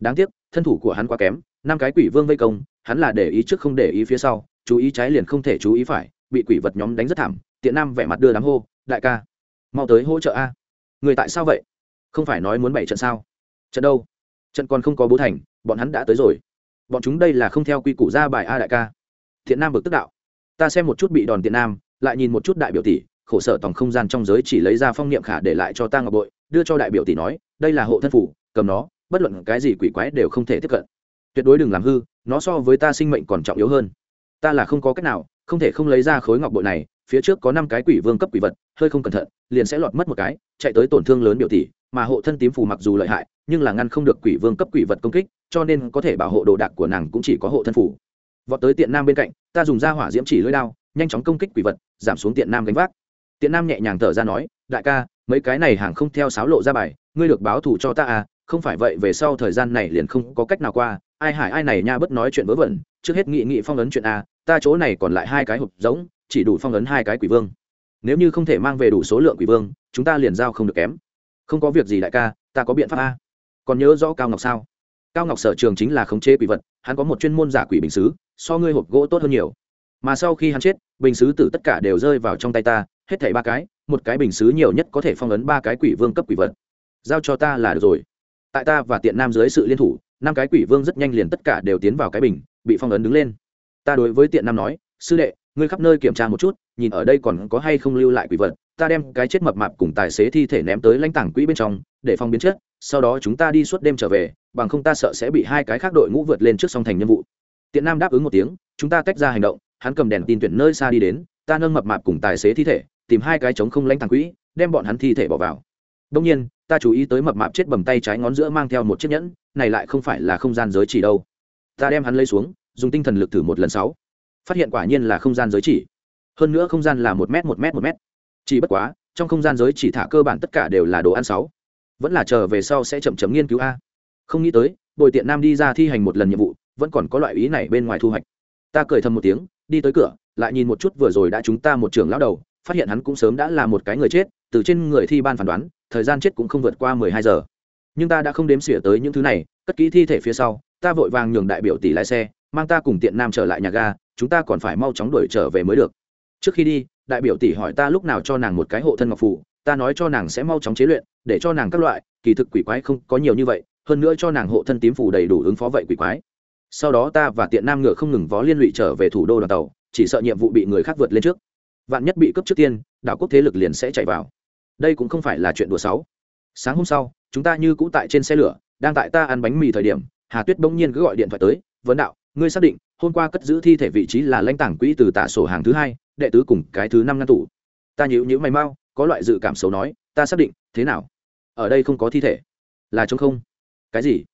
Đáng tiếc, thân thủ của hắn quá kém, năm cái quỷ vương vây công, hắn là để ý trước không để ý phía sau, chú ý trái liền không thể chú ý phải, bị quỷ vật nhóm đánh rất thảm, tiện nam vẻ mặt đưa đám hô, đại ca, mau tới hỗ trợ a. Người tại sao vậy? Không phải nói muốn bảy trận sao? Trận đâu? Trận còn không có bố thành, bọn hắn đã tới rồi bọn chúng đây là không theo quy củ ra bài a đại ca. Thiện nam bực tức đạo. Ta xem một chút bị đòn tiện nam, lại nhìn một chút đại biểu tỷ, khổ sở tòng không gian trong giới chỉ lấy ra phong niệm khả để lại cho ta ngọc bội, đưa cho đại biểu tỷ nói, đây là hộ thân phủ, cầm nó, bất luận cái gì quỷ quái đều không thể tiếp cận. Tuyệt đối đừng làm hư, nó so với ta sinh mệnh còn trọng yếu hơn. Ta là không có cách nào, không thể không lấy ra khối ngọc bội này, phía trước có năm cái quỷ vương cấp quỷ vật, hơi không cẩn thận, liền sẽ lọt mất một cái, chạy tới tổn thương lớn biểu tỷ, mà hộ thân tím phù mặc dù lợi hại, nhưng là ngăn không được quỷ vương cấp quỷ vật công kích cho nên có thể bảo hộ đồ đạc của nàng cũng chỉ có hộ thân phủ. Vọt tới tiện nam bên cạnh, ta dùng ra hỏa diễm chỉ lưỡi đao, nhanh chóng công kích quỷ vật, giảm xuống tiện nam gánh vác. Tiện nam nhẹ nhàng thở ra nói, đại ca, mấy cái này hàng không theo sáo lộ ra bài, ngươi được báo thù cho ta à không phải vậy về sau thời gian này liền không có cách nào qua, ai hải ai này nha bất nói chuyện vớ vẩn, trước hết nghị nghị phong ấn chuyện a ta chỗ này còn lại hai cái hộp giống, chỉ đủ phong ấn hai cái quỷ vương. Nếu như không thể mang về đủ số lượng quỷ vương, chúng ta liền giao không được kém. Không có việc gì đại ca, ta có biện pháp a còn nhớ rõ cao ngọc sao? Cao ngọc sở trường chính là khống chế quỷ vật, hắn có một chuyên môn giả quỷ bình xứ, so ngươi hộp gỗ tốt hơn nhiều. Mà sau khi hắn chết, bình xứ tử tất cả đều rơi vào trong tay ta, hết thảy ba cái, một cái bình xứ nhiều nhất có thể phong ấn ba cái quỷ vương cấp quỷ vật. Giao cho ta là được rồi. Tại ta và tiện nam dưới sự liên thủ, năm cái quỷ vương rất nhanh liền tất cả đều tiến vào cái bình, bị phong ấn đứng lên. Ta đối với tiện nam nói, sư đệ, ngươi khắp nơi kiểm tra một chút, nhìn ở đây còn có hay không lưu lại quỷ vật, ta đem cái chết mập mạp cùng tài xế thi thể ném tới lãnh tảng quỹ bên trong, để phong biến chất sau đó chúng ta đi suốt đêm trở về, bằng không ta sợ sẽ bị hai cái khác đội ngũ vượt lên trước song thành nhiệm vụ. Tiện nam đáp ứng một tiếng, chúng ta tách ra hành động, hắn cầm đèn tin tuyển nơi xa đi đến, ta nâng mập mạp cùng tài xế thi thể, tìm hai cái trống không lãnh thằng quỹ, đem bọn hắn thi thể bỏ vào. Đông nhiên, ta chú ý tới mập mạp chết bầm tay trái ngón giữa mang theo một chiếc nhẫn, này lại không phải là không gian giới chỉ đâu. Ta đem hắn lấy xuống, dùng tinh thần lực thử một lần sáu. Phát hiện quả nhiên là không gian giới chỉ. Hơn nữa không gian là một m một m một m chỉ bất quá, trong không gian giới chỉ thả cơ bản tất cả đều là đồ ăn sáu vẫn là chờ về sau sẽ chậm chậm nghiên cứu a. Không nghĩ tới, bồi tiện nam đi ra thi hành một lần nhiệm vụ, vẫn còn có loại ý này bên ngoài thu hoạch. Ta cười thầm một tiếng, đi tới cửa, lại nhìn một chút vừa rồi đã chúng ta một trưởng lão đầu, phát hiện hắn cũng sớm đã là một cái người chết, từ trên người thi ban phán đoán, thời gian chết cũng không vượt qua mười hai giờ. Nhưng ta đã không đếm xỉa tới những thứ này, cất kỹ thi thể phía sau, ta vội vàng nhường đại biểu tỷ lái xe, mang ta cùng tiện nam trở lại nhà ga, chúng ta còn phải mau chóng đuổi trở về mới được. Trước khi đi, đại biểu tỷ hỏi ta lúc nào cho nàng một cái hộ thân ngọc phủ ta nói cho nàng sẽ mau chóng chế luyện, để cho nàng các loại, kỳ thực quỷ quái không có nhiều như vậy, hơn nữa cho nàng hộ thân tím phủ đầy đủ ứng phó vậy quỷ quái. Sau đó ta và tiện nam ngựa không ngừng vó liên lụy trở về thủ đô đoàn tàu, chỉ sợ nhiệm vụ bị người khác vượt lên trước. Vạn nhất bị cướp trước tiên, đảo quốc thế lực liền sẽ chạy vào. Đây cũng không phải là chuyện đùa sáu sáng hôm sau, chúng ta như cũ tại trên xe lửa, đang tại ta ăn bánh mì thời điểm, hà tuyết bỗng nhiên cứ gọi điện thoại tới, vấn đạo, ngươi xác định, hôm qua cất giữ thi thể vị trí là lãnh tảng quỹ từ tả sổ hàng thứ hai, đệ tứ cùng cái thứ năm ngăn tủ. Ta nhữ nhữ mày mau có loại dự cảm xấu nói, ta xác định, thế nào? Ở đây không có thi thể. Là trống không. Cái gì?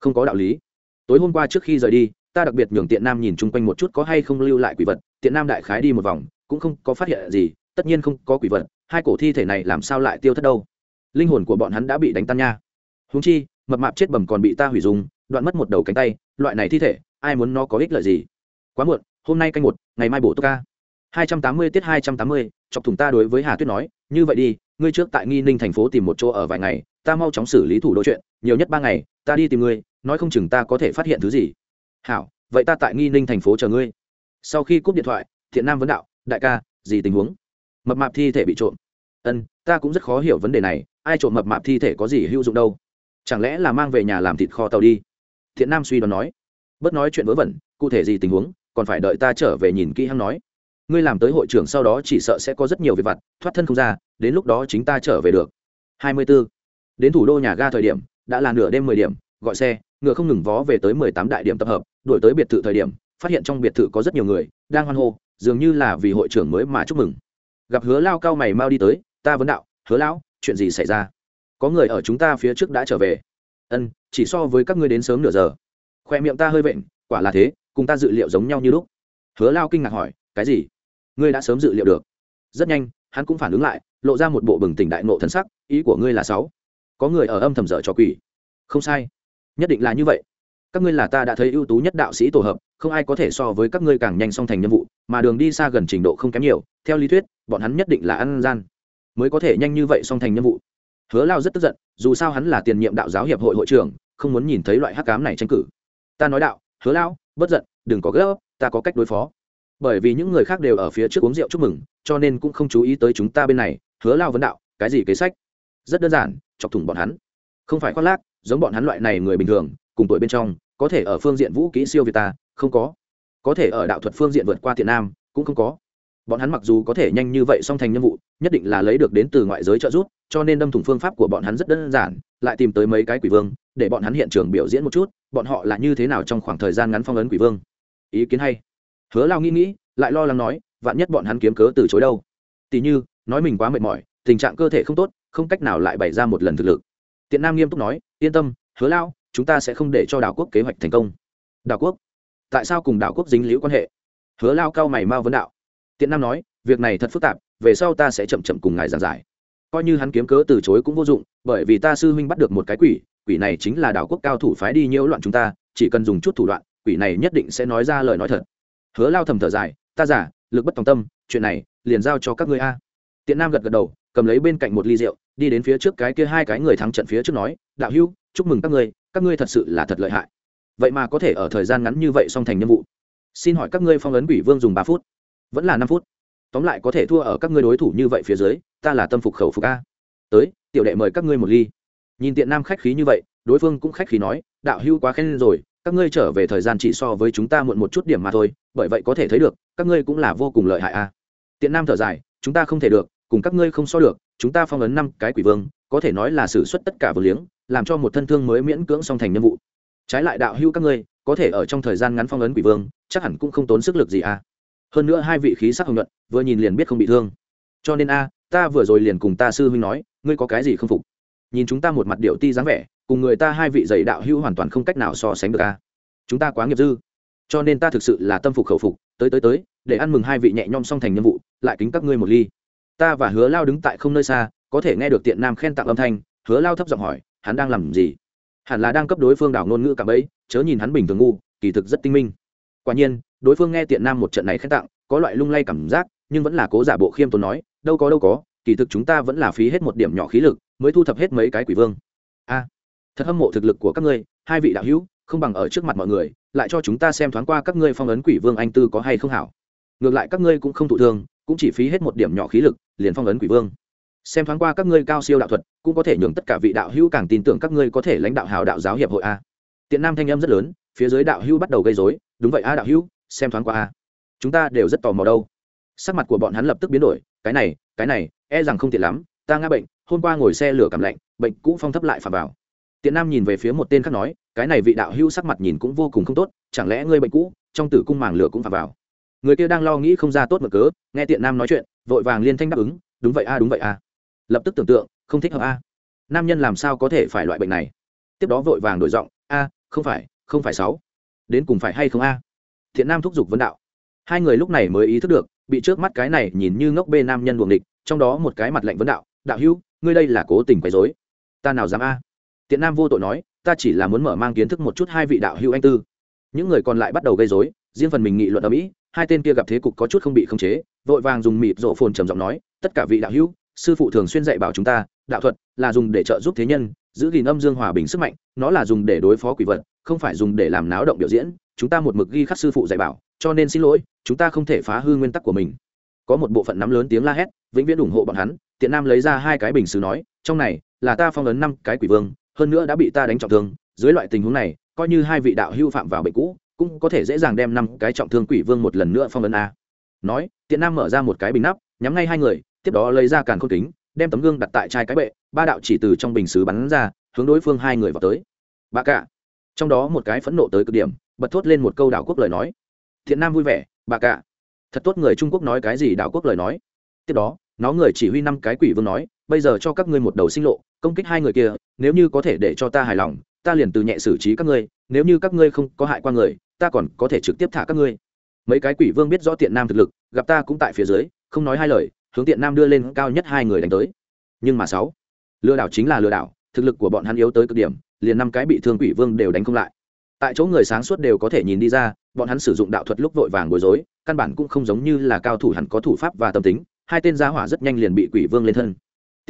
Không có đạo lý. Tối hôm qua trước khi rời đi, ta đặc biệt nhường tiện nam nhìn chung quanh một chút có hay không lưu lại quỷ vật. Tiện nam đại khái đi một vòng, cũng không có phát hiện gì, tất nhiên không có quỷ vật, hai cổ thi thể này làm sao lại tiêu thất đâu. Linh hồn của bọn hắn đã bị đánh tan nha. Húng chi, mập mạp chết bầm còn bị ta hủy dùng đoạn mất một đầu cánh tay, loại này thi thể, ai muốn nó có ích lợi gì? Quá muộn, hôm nay canh một, ngày mai bổ tô ca. Hai trăm tám mươi tiết hai trăm tám mươi chọc thủng ta đối với hà tuyết nói, như vậy đi, ngươi trước tại nghi ninh thành phố tìm một chỗ ở vài ngày, ta mau chóng xử lý thủ đô chuyện, nhiều nhất ba ngày, ta đi tìm ngươi, nói không chừng ta có thể phát hiện thứ gì. Hảo, vậy ta tại nghi ninh thành phố chờ ngươi. Sau khi cúp điện thoại, thiện nam vấn đạo, đại ca, gì tình huống? Mập mạp thi thể bị trộm. Ân, ta cũng rất khó hiểu vấn đề này, ai trộm mập mạp thi thể có gì hữu dụng đâu? Chẳng lẽ là mang về nhà làm thịt kho tàu đi? Thiện nam suy đoán nói. Bớt nói chuyện vớ vẩn, cụ thể gì tình huống, còn phải đợi ta trở về nhìn kỹ hăng nói ngươi làm tới hội trưởng sau đó chỉ sợ sẽ có rất nhiều việc vặt, thoát thân không ra, đến lúc đó chính ta trở về được. Hai mươi 24. đến thủ đô nhà ga thời điểm, đã là nửa đêm mười điểm, gọi xe, ngựa không ngừng vó về tới mười tám đại điểm tập hợp đổi tới biệt thự thời điểm, phát hiện trong biệt thự có rất nhiều người, đang hoan hô, dường như là vì hội trưởng mới mà chúc mừng. Gặp hứa lao cao mày mau đi tới, ta vấn đạo, hứa lão, chuyện gì xảy ra? Có người ở chúng ta phía trước đã trở về. Ân, chỉ so với các ngươi đến sớm nửa giờ. Khoe miệng ta hơi vện, quả là thế, cùng ta dự liệu giống nhau như lúc. Hứa lao kinh ngạc hỏi, cái gì? Ngươi đã sớm dự liệu được. Rất nhanh, hắn cũng phản ứng lại, lộ ra một bộ bừng tỉnh đại nộ thân sắc, ý của ngươi là sáu. Có người ở âm thầm dở trò quỷ. Không sai. Nhất định là như vậy. Các ngươi là ta đã thấy ưu tú nhất đạo sĩ tổ hợp, không ai có thể so với các ngươi càng nhanh song thành nhiệm vụ, mà đường đi xa gần trình độ không kém nhiều, theo lý thuyết, bọn hắn nhất định là ăn gian, mới có thể nhanh như vậy song thành nhiệm vụ. Hứa lao rất tức giận, dù sao hắn là tiền nhiệm đạo giáo hiệp hội hội trưởng, không muốn nhìn thấy loại hắc cám này tranh cử. Ta nói đạo, hứa lao, bất giận, đừng có gấp, ta có cách đối phó bởi vì những người khác đều ở phía trước uống rượu chúc mừng, cho nên cũng không chú ý tới chúng ta bên này, hứa lao vấn đạo, cái gì kế sách? Rất đơn giản, chọc thủng bọn hắn. Không phải khoác lác, giống bọn hắn loại này người bình thường, cùng tuổi bên trong, có thể ở phương diện vũ kỹ siêu việt ta, không có. Có thể ở đạo thuật phương diện vượt qua thiện nam, cũng không có. Bọn hắn mặc dù có thể nhanh như vậy song thành nhiệm vụ, nhất định là lấy được đến từ ngoại giới trợ giúp, cho nên đâm thủng phương pháp của bọn hắn rất đơn giản, lại tìm tới mấy cái quỷ vương, để bọn hắn hiện trường biểu diễn một chút, bọn họ là như thế nào trong khoảng thời gian ngắn phong ấn quỷ vương? Ý kiến hay hứa lao nghĩ nghĩ, lại lo lắng nói, vạn nhất bọn hắn kiếm cớ từ chối đâu? Tỉ như, nói mình quá mệt mỏi, tình trạng cơ thể không tốt, không cách nào lại bày ra một lần thực lực. Tiện nam nghiêm túc nói, yên tâm, hứa lao, chúng ta sẽ không để cho đảo quốc kế hoạch thành công. Đảo quốc? Tại sao cùng đảo quốc dính liễu quan hệ? Hứa lao cao mày mau vấn đạo. Tiện nam nói, việc này thật phức tạp, về sau ta sẽ chậm chậm cùng ngài giảng giải. Coi như hắn kiếm cớ từ chối cũng vô dụng, bởi vì ta sư huynh bắt được một cái quỷ quỷ này chính là đảo quốc cao thủ phái đi nhiễu loạn chúng ta, chỉ cần dùng chút thủ đoạn, quỷ này nhất định sẽ nói ra lời nói thật hứa lao thầm thở dài, ta giả lực bất tòng tâm, chuyện này liền giao cho các ngươi a. Tiện nam gật gật đầu, cầm lấy bên cạnh một ly rượu, đi đến phía trước cái kia hai cái người thắng trận phía trước nói, đạo hữu, chúc mừng các ngươi các ngươi thật sự là thật lợi hại. Vậy mà có thể ở thời gian ngắn như vậy xong thành nhiệm vụ. Xin hỏi các ngươi phong ấn quỷ vương dùng ba phút? Vẫn là năm phút. Tóm lại có thể thua ở các ngươi đối thủ như vậy phía dưới, ta là tâm phục khẩu phục a. Tới, tiểu đệ mời các ngươi một ly. Nhìn tiện nam khách khí như vậy, đối phương cũng khách khí nói, đạo hưu quá khen rồi các ngươi trở về thời gian chỉ so với chúng ta muộn một chút điểm mà thôi, bởi vậy có thể thấy được, các ngươi cũng là vô cùng lợi hại a. Tiện nam thở dài, chúng ta không thể được, cùng các ngươi không so được, chúng ta phong ấn năm cái quỷ vương, có thể nói là xử suất tất cả vừa liếng, làm cho một thân thương mới miễn cưỡng song thành nhiệm vụ. Trái lại đạo hưu các ngươi, có thể ở trong thời gian ngắn phong ấn quỷ vương, chắc hẳn cũng không tốn sức lực gì a. Hơn nữa hai vị khí sắc hồng nhuận, vừa nhìn liền biết không bị thương. Cho nên a, ta vừa rồi liền cùng ta sư huynh nói, ngươi có cái gì không phục? Nhìn chúng ta một mặt điệu ti dáng vẻ cùng người ta hai vị dạy đạo hữu hoàn toàn không cách nào so sánh được a. Chúng ta quá nghiệp dư. Cho nên ta thực sự là tâm phục khẩu phục, tới tới tới, để ăn mừng hai vị nhẹ nhõm xong thành nhiệm vụ, lại kính các ngươi một ly. Ta và hứa lao đứng tại không nơi xa, có thể nghe được tiện nam khen tặng âm thanh, hứa lao thấp giọng hỏi, hắn đang làm gì? Hẳn là đang cấp đối phương đảo ngôn ngữ cả bấy, chớ nhìn hắn bình thường ngu, kỳ thực rất tinh minh. Quả nhiên, đối phương nghe tiện nam một trận này khen tặng, có loại lung lay cảm giác, nhưng vẫn là cố giả bộ khiêm tốn nói, đâu có đâu có, kỳ thực chúng ta vẫn là phí hết một điểm nhỏ khí lực, mới thu thập hết mấy cái quỷ vương. A thật hâm mộ thực lực của các ngươi, hai vị đạo hữu, không bằng ở trước mặt mọi người, lại cho chúng ta xem thoáng qua các ngươi phong ấn quỷ vương anh tư có hay không hảo. Ngược lại các ngươi cũng không thụ thương, cũng chỉ phí hết một điểm nhỏ khí lực, liền phong ấn quỷ vương. Xem thoáng qua các ngươi cao siêu đạo thuật, cũng có thể nhường tất cả vị đạo hữu càng tin tưởng các ngươi có thể lãnh đạo hào đạo giáo hiệp hội a. Tiện nam thanh âm rất lớn, phía dưới đạo hữu bắt đầu gây dối đúng vậy a đạo hữu, xem thoáng qua a. Chúng ta đều rất tò mò đâu. Sắc mặt của bọn hắn lập tức biến đổi, cái này cái này e rằng không tiện lắm, ta ngã bệnh, hôm qua ngồi xe lửa cảm lạnh, bệnh cũ phong thấp lại phà vào tiện nam nhìn về phía một tên khác nói, cái này vị đạo hữu sắc mặt nhìn cũng vô cùng không tốt, chẳng lẽ ngươi bệnh cũ, trong tử cung màng lửa cũng phạm vào? Người kia đang lo nghĩ không ra tốt mở cớ, nghe tiện nam nói chuyện, vội vàng liên thanh đáp ứng, đúng vậy a, đúng vậy a. Lập tức tưởng tượng, không thích hợp a. Nam nhân làm sao có thể phải loại bệnh này? Tiếp đó vội vàng đổi giọng, a, không phải không phải sáu. Đến cùng phải hay không a? Thiện nam thúc giục vấn đạo. Hai người lúc này mới ý thức được, bị trước mắt cái này nhìn như ngốc bê nam nhân buồng địch trong đó một cái mặt lạnh vấn đạo đạo hữu, ngươi đây là cố tình quấy dối ta nào dám a? Tiện nam vô tội nói, ta chỉ là muốn mở mang kiến thức một chút hai vị đạo hữu anh tư. Những người còn lại bắt đầu gây dối riêng phần mình nghị luận ở mỹ, hai tên kia gặp thế cục có chút không bị khống chế, vội vàng dùng mịt rộ phồn trầm giọng nói, tất cả vị đạo hữu, sư phụ thường xuyên dạy bảo chúng ta, đạo thuật là dùng để trợ giúp thế nhân, giữ gìn âm dương hòa bình sức mạnh, nó là dùng để đối phó quỷ vật, không phải dùng để làm náo động biểu diễn, chúng ta một mực ghi khắc sư phụ dạy bảo, cho nên xin lỗi, chúng ta không thể phá hư nguyên tắc của mình. Có một bộ phận nắm lớn tiếng la hét, vĩnh viễn ủng hộ bọn hắn, tiện nam lấy ra hai cái bình xứ nói, trong này là ta phong ấn năm cái quỷ vương hơn nữa đã bị ta đánh trọng thương, dưới loại tình huống này, coi như hai vị đạo hưu phạm vào bệnh cũ, cũng có thể dễ dàng đem năm cái trọng thương quỷ vương một lần nữa phong ấn a. Nói tiện nam mở ra một cái bình nắp, nhắm ngay hai người, tiếp đó lấy ra càn khôn kính, đem tấm gương đặt tại chai cái bệ, ba đạo chỉ từ trong bình xứ bắn ra, hướng đối phương hai người vào tới. Ba cả trong đó một cái phẫn nộ tới cực điểm, bật thốt lên một câu đảo quốc lời nói. Thiện nam vui vẻ bà cả thật tốt người trung quốc nói cái gì đảo quốc lời nói. Tiếp đó, nó người chỉ huy năm cái quỷ vương nói bây giờ cho các ngươi một đầu sinh lộ, công kích hai người kia, nếu như có thể để cho ta hài lòng, ta liền từ nhẹ xử trí các ngươi, nếu như các ngươi không có hại qua người, ta còn có thể trực tiếp thả các ngươi. Mấy cái quỷ vương biết rõ tiện nam thực lực, gặp ta cũng tại phía dưới, không nói hai lời, hướng tiện nam đưa lên cao nhất hai người đánh tới. Nhưng mà sáu, lừa đảo chính là lừa đảo, thực lực của bọn hắn yếu tới cực điểm, liền năm cái bị thương quỷ vương đều đánh không lại. Tại chỗ người sáng suốt đều có thể nhìn đi ra, bọn hắn sử dụng đạo thuật lúc vội vàng bối rối, căn bản cũng không giống như là cao thủ hẳn có thủ pháp và tâm tính, hai tên gia hỏa rất nhanh liền bị quỷ vương lên thân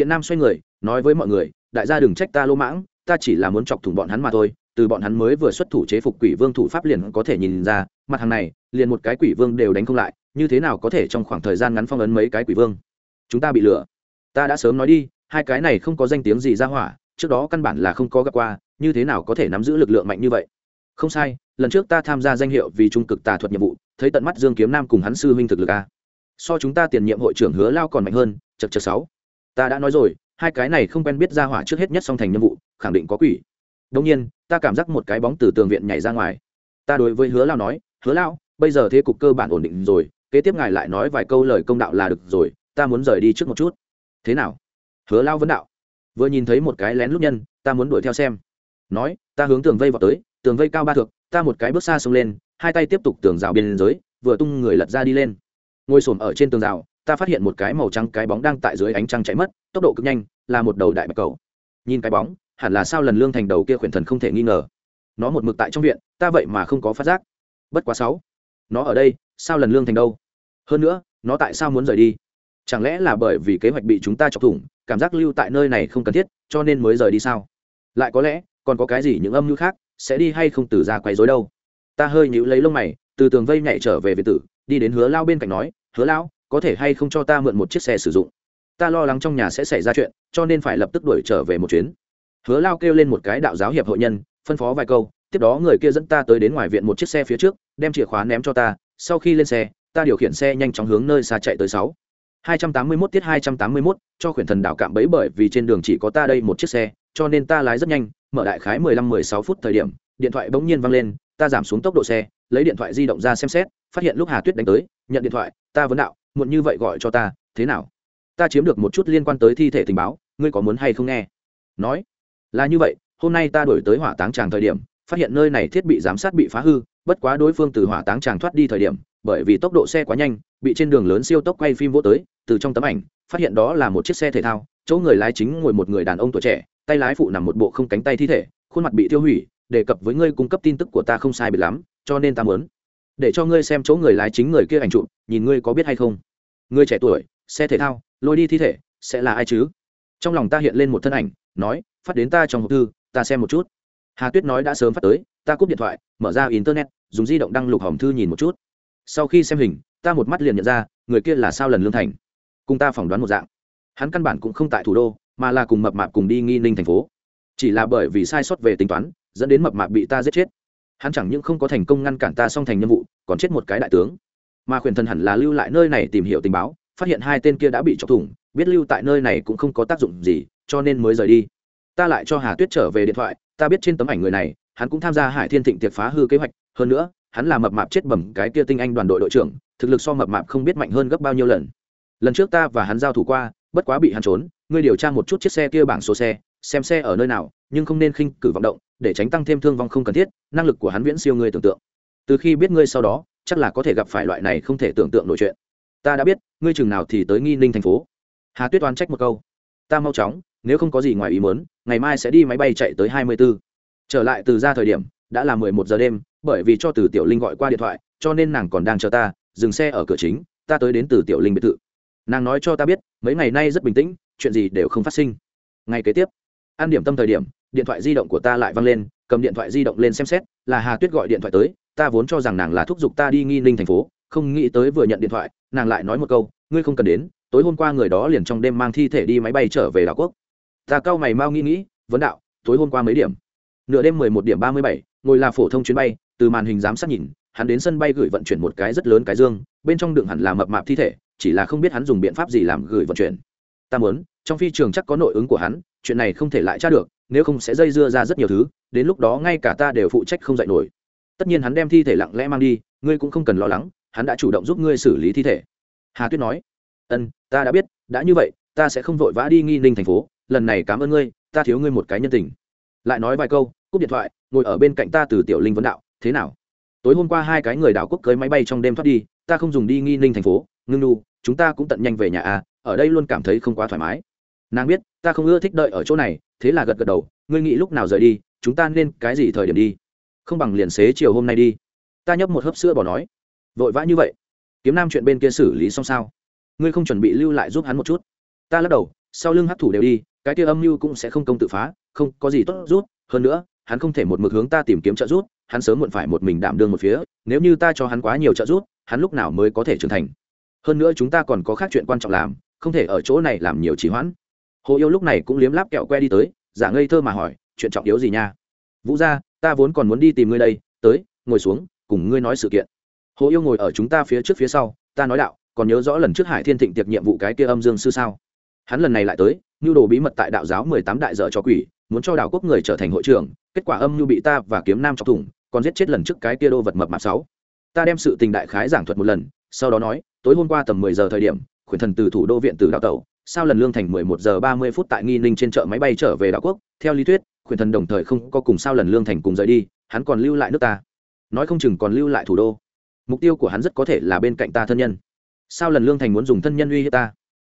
tiện nam xoay người, nói với mọi người, đại gia đừng trách ta lỗ mãng, ta chỉ là muốn chọc thủng bọn hắn mà thôi, từ bọn hắn mới vừa xuất thủ chế phục quỷ vương thủ pháp liền có thể nhìn ra, mặt hàng này, liền một cái quỷ vương đều đánh không lại, như thế nào có thể trong khoảng thời gian ngắn phong ấn mấy cái quỷ vương? Chúng ta bị lừa. Ta đã sớm nói đi, hai cái này không có danh tiếng gì ra hỏa, trước đó căn bản là không có gặp qua, như thế nào có thể nắm giữ lực lượng mạnh như vậy? Không sai, lần trước ta tham gia danh hiệu vì trung cực tà thuật nhiệm vụ, thấy tận mắt dương kiếm nam cùng hắn sư huynh thực lực a. So chúng ta tiền nhiệm hội trưởng hứa lao còn mạnh hơn chật chật sáu ta đã nói rồi, hai cái này không quen biết ra hỏa trước hết nhất song thành nhiệm vụ, khẳng định có quỷ. Đông nhiên, ta cảm giác một cái bóng từ tường viện nhảy ra ngoài. Ta đối với hứa lao nói, hứa lao, bây giờ thế cục cơ bản ổn định rồi, kế tiếp ngài lại nói vài câu lời công đạo là được rồi, ta muốn rời đi trước một chút. Thế nào? Hứa lao vấn đạo. Vừa nhìn thấy một cái lén lúc nhân, ta muốn đuổi theo xem. Nói, ta hướng tường vây vào tới, tường vây cao ba thước, ta một cái bước xa xông lên, hai tay tiếp tục tường rào biên giới, vừa tung người lật ra đi lên. Ngồi xổm ở trên tường rào ta phát hiện một cái màu trắng cái bóng đang tại dưới ánh trăng chạy mất, tốc độ cực nhanh, là một đầu đại bạch cầu. Nhìn cái bóng, hẳn là sao lần lương thành đầu kia khuyển thần không thể nghi ngờ. Nó một mực tại trong viện, ta vậy mà không có phát giác. Bất quá sáu, nó ở đây, sao lần lương thành đâu? Hơn nữa, nó tại sao muốn rời đi? Chẳng lẽ là bởi vì kế hoạch bị chúng ta chọc thủng, cảm giác lưu tại nơi này không cần thiết, cho nên mới rời đi sao? Lại có lẽ, còn có cái gì những âm mưu khác, sẽ đi hay không từ ra quấy rối đâu? Ta hơi nhíu lấy lông mày, từ tường vây nhảy trở về việt tử, đi đến hứa lao bên cạnh nói, hứa lao có thể hay không cho ta mượn một chiếc xe sử dụng? Ta lo lắng trong nhà sẽ xảy ra chuyện cho nên phải lập tức đuổi trở về một chuyến. Hứa lao kêu lên một cái đạo giáo hiệp hội nhân phân phó vài câu tiếp đó người kia dẫn ta tới đến ngoài viện một chiếc xe phía trước đem chìa khóa ném cho ta sau khi lên xe ta điều khiển xe nhanh chóng hướng nơi xa chạy tới sáu. 281 tiết 281, cho khuyển thần đảo cạm bẫy bởi vì trên đường chỉ có ta đây một chiếc xe, cho nên ta lái rất nhanh, mở đại khái 15-16 phút thời điểm, điện thoại bỗng nhiên vang lên, ta giảm xuống tốc độ xe, lấy điện thoại di động ra xem xét, phát hiện lúc Hà Tuyết đánh tới, nhận điện thoại, ta vấn đạo, muộn như vậy gọi cho ta, thế nào? Ta chiếm được một chút liên quan tới thi thể tình báo, ngươi có muốn hay không nghe? Nói, là như vậy, hôm nay ta đổi tới hỏa táng tràng thời điểm, phát hiện nơi này thiết bị giám sát bị phá hư, bất quá đối phương từ hỏa táng tràng thoát đi thời điểm, bởi vì tốc độ xe quá nhanh, bị trên đường lớn siêu tốc quay phim vô tới, từ trong tấm ảnh phát hiện đó là một chiếc xe thể thao chỗ người lái chính ngồi một người đàn ông tuổi trẻ tay lái phụ nằm một bộ không cánh tay thi thể khuôn mặt bị tiêu hủy đề cập với ngươi cung cấp tin tức của ta không sai biệt lắm cho nên ta muốn để cho ngươi xem chỗ người lái chính người kia ảnh chụp, nhìn ngươi có biết hay không. Ngươi trẻ tuổi, xe thể thao, lôi đi thi thể, sẽ là ai chứ? Trong lòng ta hiện lên một thân ảnh, nói, phát đến ta trong hộp thư, ta xem một chút. Hà tuyết nói đã sớm phát tới, ta cúp điện thoại, mở ra internet, dùng di động đăng lục hòm thư nhìn một chút. Sau khi xem hình, ta một mắt liền nhận ra, người kia là sao lần lương thành. Cùng ta phỏng đoán một dạng. Hắn căn bản cũng không tại thủ đô, mà là cùng mập mạp cùng đi nghi ninh thành phố. Chỉ là bởi vì sai sót về tính toán, dẫn đến mập mạp bị ta giết chết hắn chẳng những không có thành công ngăn cản ta xong thành nhiệm vụ, còn chết một cái đại tướng. Mà khuyển thần hẳn là lưu lại nơi này tìm hiểu tình báo, phát hiện hai tên kia đã bị chọc thủng, biết lưu tại nơi này cũng không có tác dụng gì, cho nên mới rời đi. Ta lại cho hà tuyết trở về điện thoại, ta biết trên tấm ảnh người này, hắn cũng tham gia hải thiên thịnh tiệc phá hư kế hoạch, hơn nữa, hắn là mập mạp chết bẩm cái kia tinh anh đoàn đội đội trưởng, thực lực so mập mạp không biết mạnh hơn gấp bao nhiêu lần. Lần trước ta và hắn giao thủ qua, bất quá bị hắn trốn, ngươi điều tra một chút chiếc xe kia bảng số xe, xem xe ở nơi nào nhưng không nên khinh cử vọng động, để tránh tăng thêm thương vong không cần thiết, năng lực của hắn viễn siêu ngươi tưởng tượng. Từ khi biết ngươi sau đó, chắc là có thể gặp phải loại này không thể tưởng tượng nổi chuyện. Ta đã biết, ngươi chừng nào thì tới nghi ninh thành phố. Hà tuyết oan trách một câu. Ta mau chóng, nếu không có gì ngoài ý muốn, ngày mai sẽ đi máy bay chạy tới hai mươi b ố trở lại từ ra thời điểm, đã là mười một giờ đêm, bởi vì cho từ tiểu linh gọi qua điện thoại, cho nên nàng còn đang chờ ta, dừng xe ở cửa chính, ta tới đến từ tiểu linh biệt thự. Nàng nói cho ta biết, mấy ngày nay rất bình tĩnh, chuyện gì đều không phát sinh. Ngày kế tiếp an điểm tâm thời điểm điện thoại di động của ta lại văng lên, cầm điện thoại di động lên xem xét, là hà tuyết gọi điện thoại tới, ta vốn cho rằng nàng là thúc giục ta đi nghi ninh thành phố, không nghĩ tới vừa nhận điện thoại, nàng lại nói một câu, ngươi không cần đến, tối hôm qua người đó liền trong đêm mang thi thể đi máy bay trở về đảo quốc. Ta cau mày mau nghĩ nghĩ, vấn đạo, tối hôm qua mấy điểm? Nửa đêm mười một điểm ba mươi bảy, ngồi là phổ thông chuyến bay, từ màn hình giám sát nhìn, hắn đến sân bay gửi vận chuyển một cái rất lớn cái dương, bên trong đựng hẳn là mập mạp thi thể, chỉ là không biết hắn dùng biện pháp gì làm gửi vận chuyển. Ta muốn, trong phi trường chắc có nội ứng của hắn, chuyện này không thể lại tra được nếu không sẽ dây dưa ra rất nhiều thứ, đến lúc đó ngay cả ta đều phụ trách không dạy nổi. Tất nhiên hắn đem thi thể lặng lẽ mang đi, ngươi cũng không cần lo lắng, hắn đã chủ động giúp ngươi xử lý thi thể. Hà tuyết nói. Ân, ta đã biết, đã như vậy, ta sẽ không vội vã đi nghi ninh thành phố, lần này cảm ơn ngươi, ta thiếu ngươi một cái nhân tình. Lại nói vài câu, cúp điện thoại, ngồi ở bên cạnh ta từ tiểu linh vấn đạo, thế nào? Tối hôm qua hai cái người đảo quốc cưới máy bay trong đêm thoát đi, ta không dùng đi nghi ninh thành phố, ngưng nu chúng ta cũng tận nhanh về nhà à ở đây luôn cảm thấy không quá thoải mái. Nàng biết, ta không ưa thích đợi ở chỗ này thế là gật gật đầu, ngươi nghĩ lúc nào rời đi, chúng ta nên cái gì thời điểm đi? Không bằng liền xế chiều hôm nay đi. Ta nhấp một hớp sữa bỏ nói. Vội vã như vậy. Kiếm nam chuyện bên kia xử lý xong sao? Ngươi không chuẩn bị lưu lại giúp hắn một chút? Ta lắc đầu, sau lưng hắc thủ đều đi, cái kia âm mưu cũng sẽ không công tự phá, không có gì tốt rút. Hơn nữa, hắn không thể một mực hướng ta tìm kiếm trợ giúp, hắn sớm muộn phải một mình đảm đương một phía, nếu như ta cho hắn quá nhiều trợ giúp, hắn lúc nào mới có thể trưởng thành? Hơn nữa chúng ta còn có khác chuyện quan trọng làm, không thể ở chỗ này làm nhiều trì hoãn hồ yêu lúc này cũng liếm láp kẹo que đi tới, giả ngây thơ mà hỏi, chuyện trọng yếu gì nha? Vũ gia, ta vốn còn muốn đi tìm ngươi đây, tới, ngồi xuống, cùng ngươi nói sự kiện. Hồ yêu ngồi ở chúng ta phía trước phía sau, ta nói đạo, còn nhớ rõ lần trước hải thiên thịnh tiệc nhiệm vụ cái kia âm dương sư sao? Hắn lần này lại tới, nhu đồ bí mật tại đạo giáo mười tám đại dợ cho quỷ, muốn cho đảo quốc người trở thành hội trưởng, kết quả âm nhu bị ta và kiếm nam chọc thủng, còn giết chết lần trước cái kia đô vật mập mạp sáu. Ta đem sự tình đại khái giảng thuật một lần, sau đó nói, tối hôm qua tầm mười giờ thời điểm, khuyển thần từ thủ đô viện từ đạo tàu sao lần lương thành mười một giờ ba mươi phút tại nghi ninh trên chợ máy bay trở về đảo quốc, theo lý thuyết, khuyển thần đồng thời không có cùng sao lần lương thành cùng rời đi, hắn còn lưu lại nước ta. Nói không chừng còn lưu lại thủ đô. Mục tiêu của hắn rất có thể là bên cạnh ta thân nhân. Sao lần lương thành muốn dùng thân nhân uy hiếp ta?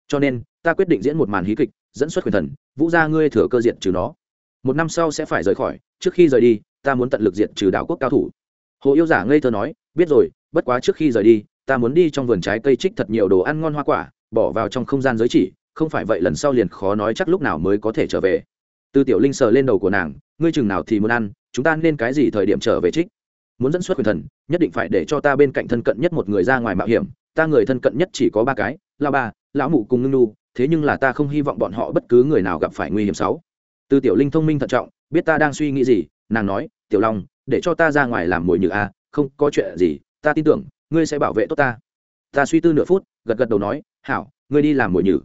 Cho nên, ta quyết định diễn một màn hí kịch, dẫn xuất quyền thần, vũ gia ngươi thừa cơ diện trừ nó. Một năm sau sẽ phải rời khỏi, trước khi rời đi, ta muốn tận lực diện trừ đảo quốc cao thủ. Hồ yêu giả ngây thơ nói, biết rồi, bất quá trước khi rời đi, ta muốn đi trong vườn trái cây trích thật nhiều đồ ăn ngon hoa quả bỏ vào trong không gian giới chỉ, không phải vậy lần sau liền khó nói chắc lúc nào mới có thể trở về. Từ tiểu linh sờ lên đầu của nàng, ngươi chừng nào thì muốn ăn, chúng ta nên cái gì thời điểm trở về trích? Muốn dẫn xuất quyền thần, nhất định phải để cho ta bên cạnh thân cận nhất một người ra ngoài mạo hiểm, ta người thân cận nhất chỉ có ba cái, lao ba, lão mụ cùng ngưng nu thế nhưng là ta không hy vọng bọn họ bất cứ người nào gặp phải nguy hiểm xấu. Từ tiểu linh thông minh thận trọng, biết ta đang suy nghĩ gì, nàng nói, tiểu long, để cho ta ra ngoài làm mồi nhự a, không có chuyện gì, ta tin tưởng, ngươi sẽ bảo vệ tốt ta. Ta suy tư nửa phút gật gật đầu nói, hảo, ngươi đi làm mồi nhử.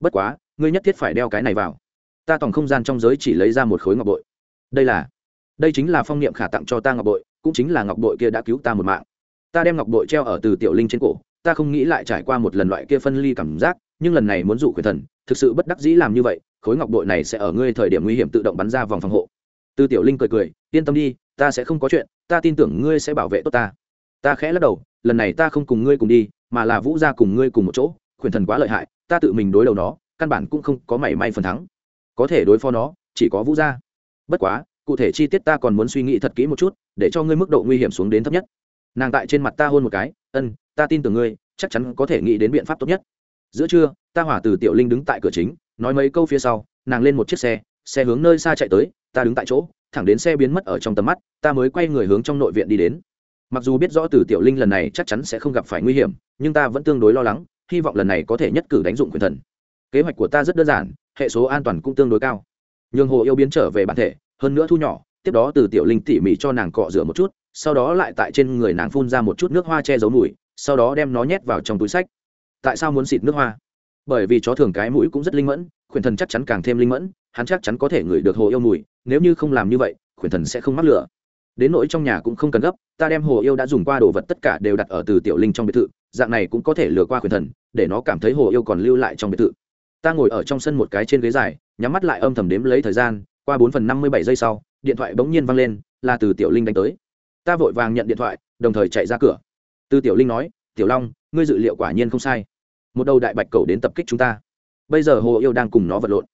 Bất quá, ngươi nhất thiết phải đeo cái này vào. Ta tòng không gian trong giới chỉ lấy ra một khối ngọc bội. Đây là, đây chính là phong niệm khả tặng cho ta ngọc bội, cũng chính là ngọc bội kia đã cứu ta một mạng. Ta đem ngọc bội treo ở từ tiểu linh trên cổ, ta không nghĩ lại trải qua một lần loại kia phân ly cảm giác, nhưng lần này muốn dụ quyền thần, thực sự bất đắc dĩ làm như vậy, khối ngọc bội này sẽ ở ngươi thời điểm nguy hiểm tự động bắn ra vòng phòng hộ. Từ tiểu linh cười cười, yên tâm đi, ta sẽ không có chuyện, ta tin tưởng ngươi sẽ bảo vệ tốt ta. Ta khẽ lắc đầu, lần này ta không cùng ngươi cùng đi mà là vũ gia cùng ngươi cùng một chỗ quyền thần quá lợi hại, ta tự mình đối đầu nó, căn bản cũng không có mảy may phần thắng. Có thể đối phó nó, chỉ có vũ gia. Bất quá, cụ thể chi tiết ta còn muốn suy nghĩ thật kỹ một chút, để cho ngươi mức độ nguy hiểm xuống đến thấp nhất. Nàng tại trên mặt ta hôn một cái, ân, ta tin tưởng ngươi, chắc chắn có thể nghĩ đến biện pháp tốt nhất. Giữa trưa, ta hỏa từ tiểu linh đứng tại cửa chính, nói mấy câu phía sau, nàng lên một chiếc xe xe hướng nơi xa chạy tới, ta đứng tại chỗ, thẳng đến xe biến mất ở trong tầm mắt, ta mới quay người hướng trong nội viện đi đến mặc dù biết rõ từ tiểu linh lần này chắc chắn sẽ không gặp phải nguy hiểm, nhưng ta vẫn tương đối lo lắng, hy vọng lần này có thể nhất cử đánh dụng quyền thần. Kế hoạch của ta rất đơn giản, hệ số an toàn cũng tương đối cao. Nhường hồ yêu biến trở về bản thể, hơn nữa thu nhỏ, tiếp đó từ tiểu linh tỉ mỉ cho nàng cọ rửa một chút, sau đó lại tại trên người nàng phun ra một chút nước hoa che giấu mùi, sau đó đem nó nhét vào trong túi sách. Tại sao muốn xịt nước hoa? Bởi vì chó thường cái mũi cũng rất linh mẫn khuyển thần chắc chắn càng thêm linh mẫn, hắn chắc chắn có thể ngửi được hồ yêu mùi, nếu như không làm như vậy khuyển thần sẽ không mắc lửa đến nỗi trong nhà cũng không cần gấp, ta đem hồ yêu đã dùng qua đồ vật tất cả đều đặt ở từ tiểu linh trong biệt thự, dạng này cũng có thể lừa qua quyền thần, để nó cảm thấy hồ yêu còn lưu lại trong biệt thự. Ta ngồi ở trong sân một cái trên ghế dài, nhắm mắt lại âm thầm đếm lấy thời gian, qua bốn phần năm mươi bảy giây sau, điện thoại bỗng nhiên văng lên, là từ tiểu linh đánh tới. Ta vội vàng nhận điện thoại, đồng thời chạy ra cửa. Từ tiểu linh nói, tiểu long, ngươi dự liệu quả nhiên không sai. Một đầu đại bạch cầu đến tập kích chúng ta. Bây giờ hồ yêu đang cùng nó vật lộn.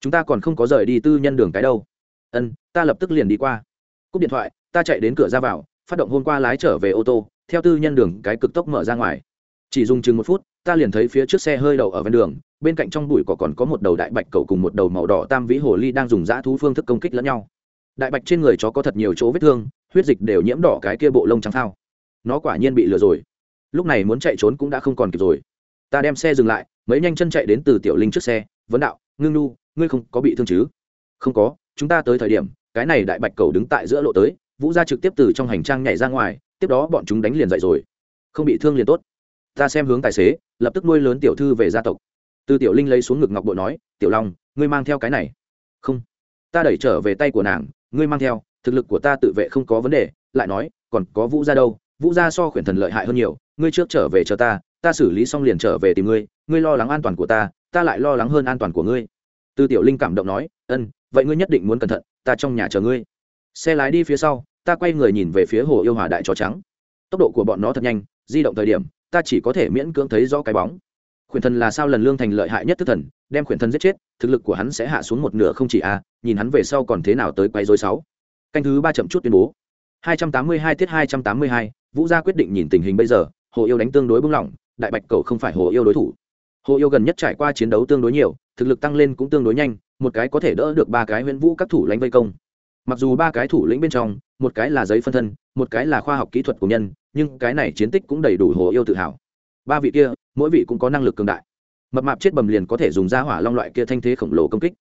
Chúng ta còn không có rời đi tư nhân đường cái đâu. Ân, ta lập tức liền đi qua. Cúp điện thoại ta chạy đến cửa ra vào, phát động hôm qua lái trở về ô tô, theo tư nhân đường cái cực tốc mở ra ngoài. Chỉ dùng chừng một phút, ta liền thấy phía trước xe hơi đậu ở ven đường, bên cạnh trong bụi cỏ còn có một đầu đại bạch cầu cùng một đầu màu đỏ tam vĩ hồ ly đang dùng dã thú phương thức công kích lẫn nhau. Đại bạch trên người chó có thật nhiều chỗ vết thương, huyết dịch đều nhiễm đỏ cái kia bộ lông trắng thao nó quả nhiên bị lừa rồi. Lúc này muốn chạy trốn cũng đã không còn kịp rồi. Ta đem xe dừng lại, mấy nhanh chân chạy đến từ tiểu linh trước xe, vấn đạo, ngưng nu ngươi không có bị thương chứ? Không có, chúng ta tới thời điểm, cái này đại bạch cầu đứng tại giữa lộ tới vũ gia trực tiếp từ trong hành trang nhảy ra ngoài, tiếp đó bọn chúng đánh liền dậy rồi. Không bị thương liền tốt. Ta xem hướng tài xế, lập tức nuôi lớn tiểu thư về gia tộc. Từ tiểu linh lấy xuống ngực ngọc bội nói, tiểu long, ngươi mang theo cái này. Không. Ta đẩy trở về tay của nàng, ngươi mang theo, thực lực của ta tự vệ không có vấn đề. Lại nói, còn có vũ gia đâu? Vũ gia so khuyển thần lợi hại hơn nhiều, ngươi trước trở về chờ ta ta xử lý xong liền trở về tìm ngươi ngươi lo lắng an toàn của ta ta lại lo lắng hơn an toàn của ngươi. Từ tiểu linh cảm động nói, ân, vậy ngươi nhất định muốn cẩn thận, ta trong nhà chờ ngươi. Xe lái đi phía sau ta quay người nhìn về phía hồ yêu hòa đại chó trắng. Tốc độ của bọn nó thật nhanh di động thời điểm ta chỉ có thể miễn cưỡng thấy rõ cái bóng. Khuyển thần là sao lần lương thành lợi hại nhất thức thần đem khuyển thần giết chết thực lực của hắn sẽ hạ xuống một nửa không chỉ a à, nhìn hắn về sau còn thế nào tới quay dối sáu. Canh thứ ba chậm chút tuyên bố. 282 tiết 282, vũ gia quyết định nhìn tình hình bây giờ hồ yêu đánh tương đối bung lỏng đại bạch cầu không phải hồ yêu đối thủ. Hồ yêu gần nhất trải qua chiến đấu tương đối nhiều thực lực tăng lên cũng tương đối nhanh một cái có thể đỡ được ba cái huyễn vũ các thủ lãnh vây công mặc dù ba cái thủ lĩnh bên trong, một cái là giấy phân thân, một cái là khoa học kỹ thuật của nhân, nhưng cái này chiến tích cũng đầy đủ hồ yêu tự hào. Ba vị kia, mỗi vị cũng có năng lực cường đại. Mập mạp chết bầm liền có thể dùng ra hỏa long loại kia thanh thế khổng lồ công kích.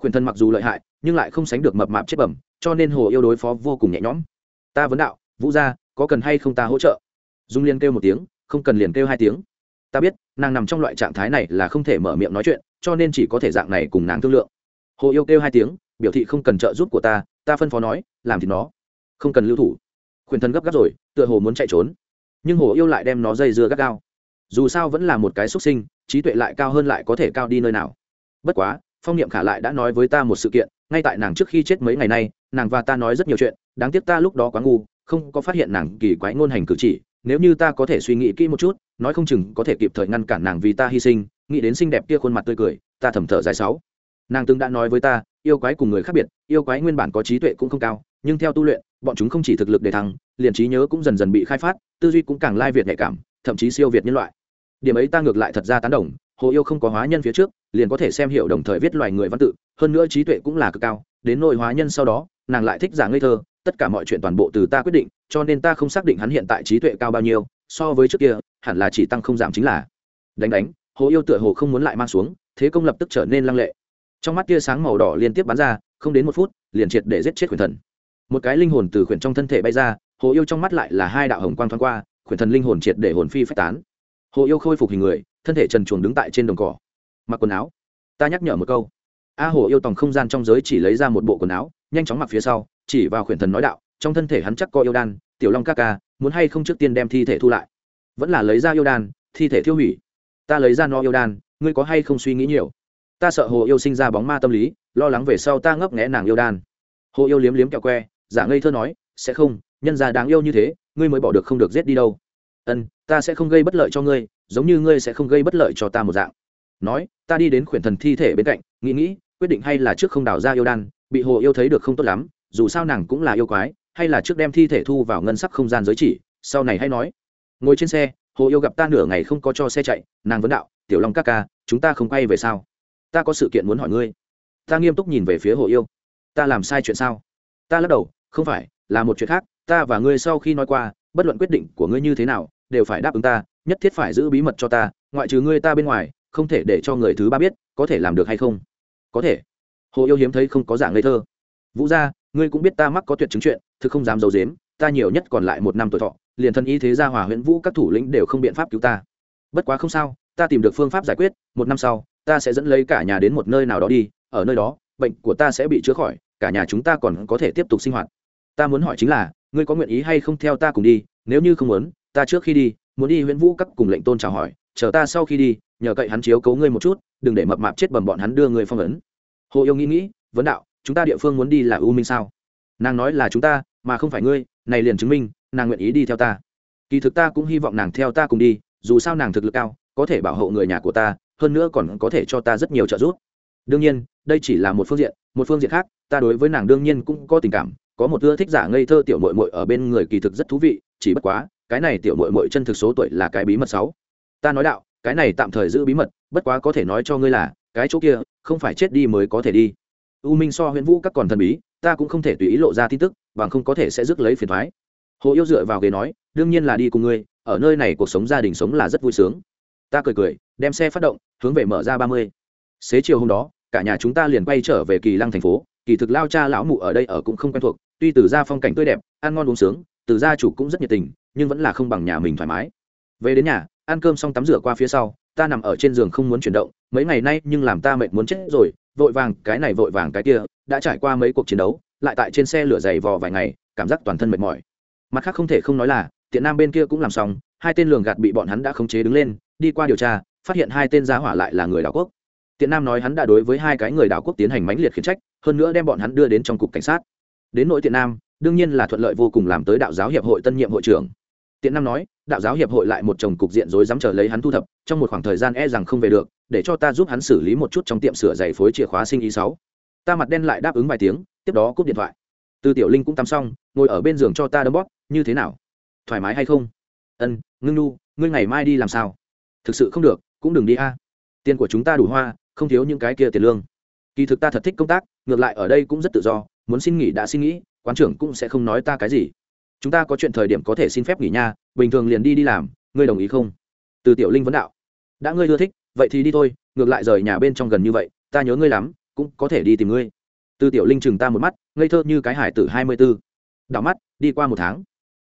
Khuyển thân mặc dù lợi hại, nhưng lại không sánh được mập mạp chết bầm, cho nên hồ yêu đối phó vô cùng nhẹ nhõm. Ta vấn đạo, vũ gia, có cần hay không ta hỗ trợ? Dung liên kêu một tiếng, không cần liền kêu hai tiếng. Ta biết, nàng nằm trong loại trạng thái này là không thể mở miệng nói chuyện, cho nên chỉ có thể dạng này cùng nàng thương lượng. Hồ yêu kêu hai tiếng, biểu thị không cần trợ giúp của ta ta phân phó nói, làm thì nó. Không cần lưu thủ. Khuyển thân gấp gáp rồi, tựa hồ muốn chạy trốn. Nhưng hồ yêu lại đem nó dây dưa gắt gao. Dù sao vẫn là một cái xuất sinh, trí tuệ lại cao hơn lại có thể cao đi nơi nào. Bất quá, phong niệm khả lại đã nói với ta một sự kiện, ngay tại nàng trước khi chết mấy ngày nay, nàng và ta nói rất nhiều chuyện, đáng tiếc ta lúc đó quá ngu, không có phát hiện nàng kỳ quái ngôn hành cử chỉ. Nếu như ta có thể suy nghĩ kỹ một chút, nói không chừng có thể kịp thời ngăn cản nàng vì ta hy sinh, nghĩ đến xinh đẹp kia khuôn mặt tươi cười, ta thầm thở dài sáu nàng từng đã nói với ta, yêu quái cùng người khác biệt, yêu quái nguyên bản có trí tuệ cũng không cao, nhưng theo tu luyện, bọn chúng không chỉ thực lực để thăng, liền trí nhớ cũng dần dần bị khai phát, tư duy cũng càng lai việt nhạy cảm, thậm chí siêu việt nhân loại. Điểm ấy ta ngược lại thật ra tán đồng, hồ yêu không có hóa nhân phía trước, liền có thể xem hiểu đồng thời viết loài người văn tự, hơn nữa trí tuệ cũng là cực cao, đến nội hóa nhân sau đó, nàng lại thích giả ngây thơ, tất cả mọi chuyện toàn bộ từ ta quyết định, cho nên ta không xác định hắn hiện tại trí tuệ cao bao nhiêu, so với trước kia, hẳn là chỉ tăng không giảm chính là. Đánh đánh, hồ yêu tựa hồ không muốn lại mang xuống, thế công lập tức trở nên lăng lệ trong mắt tia sáng màu đỏ liên tiếp bắn ra, không đến một phút, liền triệt để giết chết khuyển thần. Một cái linh hồn từ khuyển trong thân thể bay ra, hồ yêu trong mắt lại là hai đạo hồng quang thoáng qua, khuyển thần linh hồn triệt để hồn phi phách tán. Hồ yêu khôi phục hình người, thân thể trần chuồng đứng tại trên đồng cỏ. Mặc quần áo, ta nhắc nhở một câu. A hồ yêu tòng không gian trong giới chỉ lấy ra một bộ quần áo, nhanh chóng mặc phía sau, chỉ vào khuyển thần nói đạo, trong thân thể hắn chắc có yêu đan, tiểu long ca ca, muốn hay không trước tiên đem thi thể thu lại? Vẫn là lấy ra yêu đan, thi thể thiêu hủy. Ta lấy ra no yêu đan, ngươi có hay không suy nghĩ nhiều? Ta sợ hồ yêu sinh ra bóng ma tâm lý, lo lắng về sau ta ngấp nghẽ nàng yêu đan. Hồ yêu liếm liếm kẹo que, giả ngây thơ nói, sẽ không, nhân già đáng yêu như thế, ngươi mới bỏ được không được giết đi đâu. Ân, ta sẽ không gây bất lợi cho ngươi, giống như ngươi sẽ không gây bất lợi cho ta một dạng. Nói, ta đi đến khuyển thần thi thể bên cạnh, nghĩ nghĩ, quyết định hay là trước không đào ra yêu đan, bị hồ yêu thấy được không tốt lắm, dù sao nàng cũng là yêu quái, hay là trước đem thi thể thu vào ngân sắc không gian giới chỉ, sau này hay nói. Ngồi trên xe, hồ yêu gặp ta nửa ngày không có cho xe chạy, nàng vấn đạo, tiểu long các ca, chúng ta không quay về sao? Ta có sự kiện muốn hỏi ngươi. Ta nghiêm túc nhìn về phía hồ yêu. Ta làm sai chuyện sao? Ta lắc đầu, không phải, là một chuyện khác. Ta và ngươi sau khi nói qua, bất luận quyết định của ngươi như thế nào, đều phải đáp ứng ta, nhất thiết phải giữ bí mật cho ta, ngoại trừ ngươi ta bên ngoài, không thể để cho người thứ ba biết, có thể làm được hay không? Có thể. Hồ yêu hiếm thấy không có dạng ngây thơ. Vũ gia, ngươi cũng biết ta mắc có tuyệt chứng chuyện, thực không dám d i ấ u dếm ta nhiều nhất còn lại một năm tuổi thọ, liền thân y thế gia hòa huyện vũ các thủ lĩnh đều không biện pháp cứu ta. Bất quá không sao, ta tìm được phương pháp giải quyết, một năm sau ta sẽ dẫn lấy cả nhà đến một nơi nào đó đi, ở nơi đó, bệnh của ta sẽ bị chữa khỏi, cả nhà chúng ta còn có thể tiếp tục sinh hoạt. Ta muốn hỏi chính là, ngươi có nguyện ý hay không theo ta cùng đi? Nếu như không muốn, ta trước khi đi, muốn đi huyễn vũ các cùng lệnh tôn chào hỏi, chờ ta sau khi đi, nhờ cậy hắn chiếu cấu ngươi một chút, đừng để mập mạp chết bầm bọn hắn đưa người phong ấn. Hồ yêu nghĩ nghĩ, vấn đạo, chúng ta địa phương muốn đi là u minh sao? Nàng nói là chúng ta, mà không phải ngươi, này liền chứng minh, nàng nguyện ý đi theo ta. Kỳ thực ta cũng hy vọng nàng theo ta cùng đi, dù sao nàng thực lực cao, có thể bảo hộ người nhà của ta hơn nữa còn có thể cho ta rất nhiều trợ giúp. Đương nhiên, đây chỉ là một phương diện, một phương diện khác, ta đối với nàng đương nhiên cũng có tình cảm, có một ưa thích giả ngây thơ tiểu mội mội ở bên người kỳ thực rất thú vị, chỉ bất quá, cái này tiểu mội mội chân thực số tuổi là cái bí mật sáu. Ta nói đạo, cái này tạm thời giữ bí mật, bất quá có thể nói cho ngươi là, cái chỗ kia, không phải chết đi mới có thể đi. U minh so huyễn vũ các còn thần bí, ta cũng không thể tùy ý lộ ra tin tức, bằng không có thể sẽ rước lấy phiền thoái hồ yêu dựa vào ghế nói, đương nhiên là đi cùng ngươi, ở nơi này cuộc sống gia đình sống là rất vui sướng ta cười cười, đem xe phát động, hướng về mở ra ba mươi. Xế chiều hôm đó, cả nhà chúng ta liền quay trở về kỳ lăng thành phố. Kỳ thực lao cha lão mụ ở đây ở cũng không quen thuộc, tuy từ ra phong cảnh tươi đẹp, ăn ngon uống sướng, từ gia chủ cũng rất nhiệt tình, nhưng vẫn là không bằng nhà mình thoải mái. Về đến nhà, ăn cơm xong tắm rửa qua phía sau, ta nằm ở trên giường không muốn chuyển động, mấy ngày nay nhưng làm ta mệt muốn chết rồi, vội vàng, cái này vội vàng, cái kia, đã trải qua mấy cuộc chiến đấu, lại tại trên xe lửa dày vò vài ngày, cảm giác toàn thân mệt mỏi. Mặt khác không thể không nói là, tiện nam bên kia cũng làm xong, hai tên lường gạt bị bọn hắn đã khống chế đứng lên đi qua điều tra, phát hiện hai tên giá hỏa lại là người đảo quốc. Tiện nam nói hắn đã đối với hai cái người đảo quốc tiến hành mãnh liệt khiển trách, hơn nữa đem bọn hắn đưa đến trong cục cảnh sát. Đến nội tiện nam, đương nhiên là thuận lợi vô cùng làm tới đạo giáo hiệp hội tân nhiệm hội trưởng. Tiện nam nói, đạo giáo hiệp hội lại một chồng cục diện rối dám chờ lấy hắn thu thập, trong một khoảng thời gian e rằng không về được, để cho ta giúp hắn xử lý một chút trong tiệm sửa giày phối chìa khóa sinh ý sáu. Ta mặt đen lại đáp ứng vài tiếng, tiếp đó cúp điện thoại. Từ tiểu linh cũng tắm xong, ngồi ở bên giường cho ta đấm bóp, như thế nào? Thoải mái hay không? Ân, ngưng nu, ngươi ngày mai đi làm sao? Thực sự không được, cũng đừng đi a. Tiền của chúng ta đủ hoa, không thiếu những cái kia tiền lương. Kỳ thực ta thật thích công tác, ngược lại ở đây cũng rất tự do, muốn xin nghỉ đã xin nghỉ, quán trưởng cũng sẽ không nói ta cái gì. Chúng ta có chuyện thời điểm có thể xin phép nghỉ nha, bình thường liền đi đi làm, ngươi đồng ý không? Từ tiểu linh vấn đạo. Đã ngươi ưa thích, vậy thì đi thôi, ngược lại rời nhà bên trong gần như vậy, ta nhớ ngươi lắm, cũng có thể đi tìm ngươi. Từ tiểu linh chừng ta một mắt, ngây thơ như cái hải tử hai mươi b ố đảo mắt, đi qua một tháng.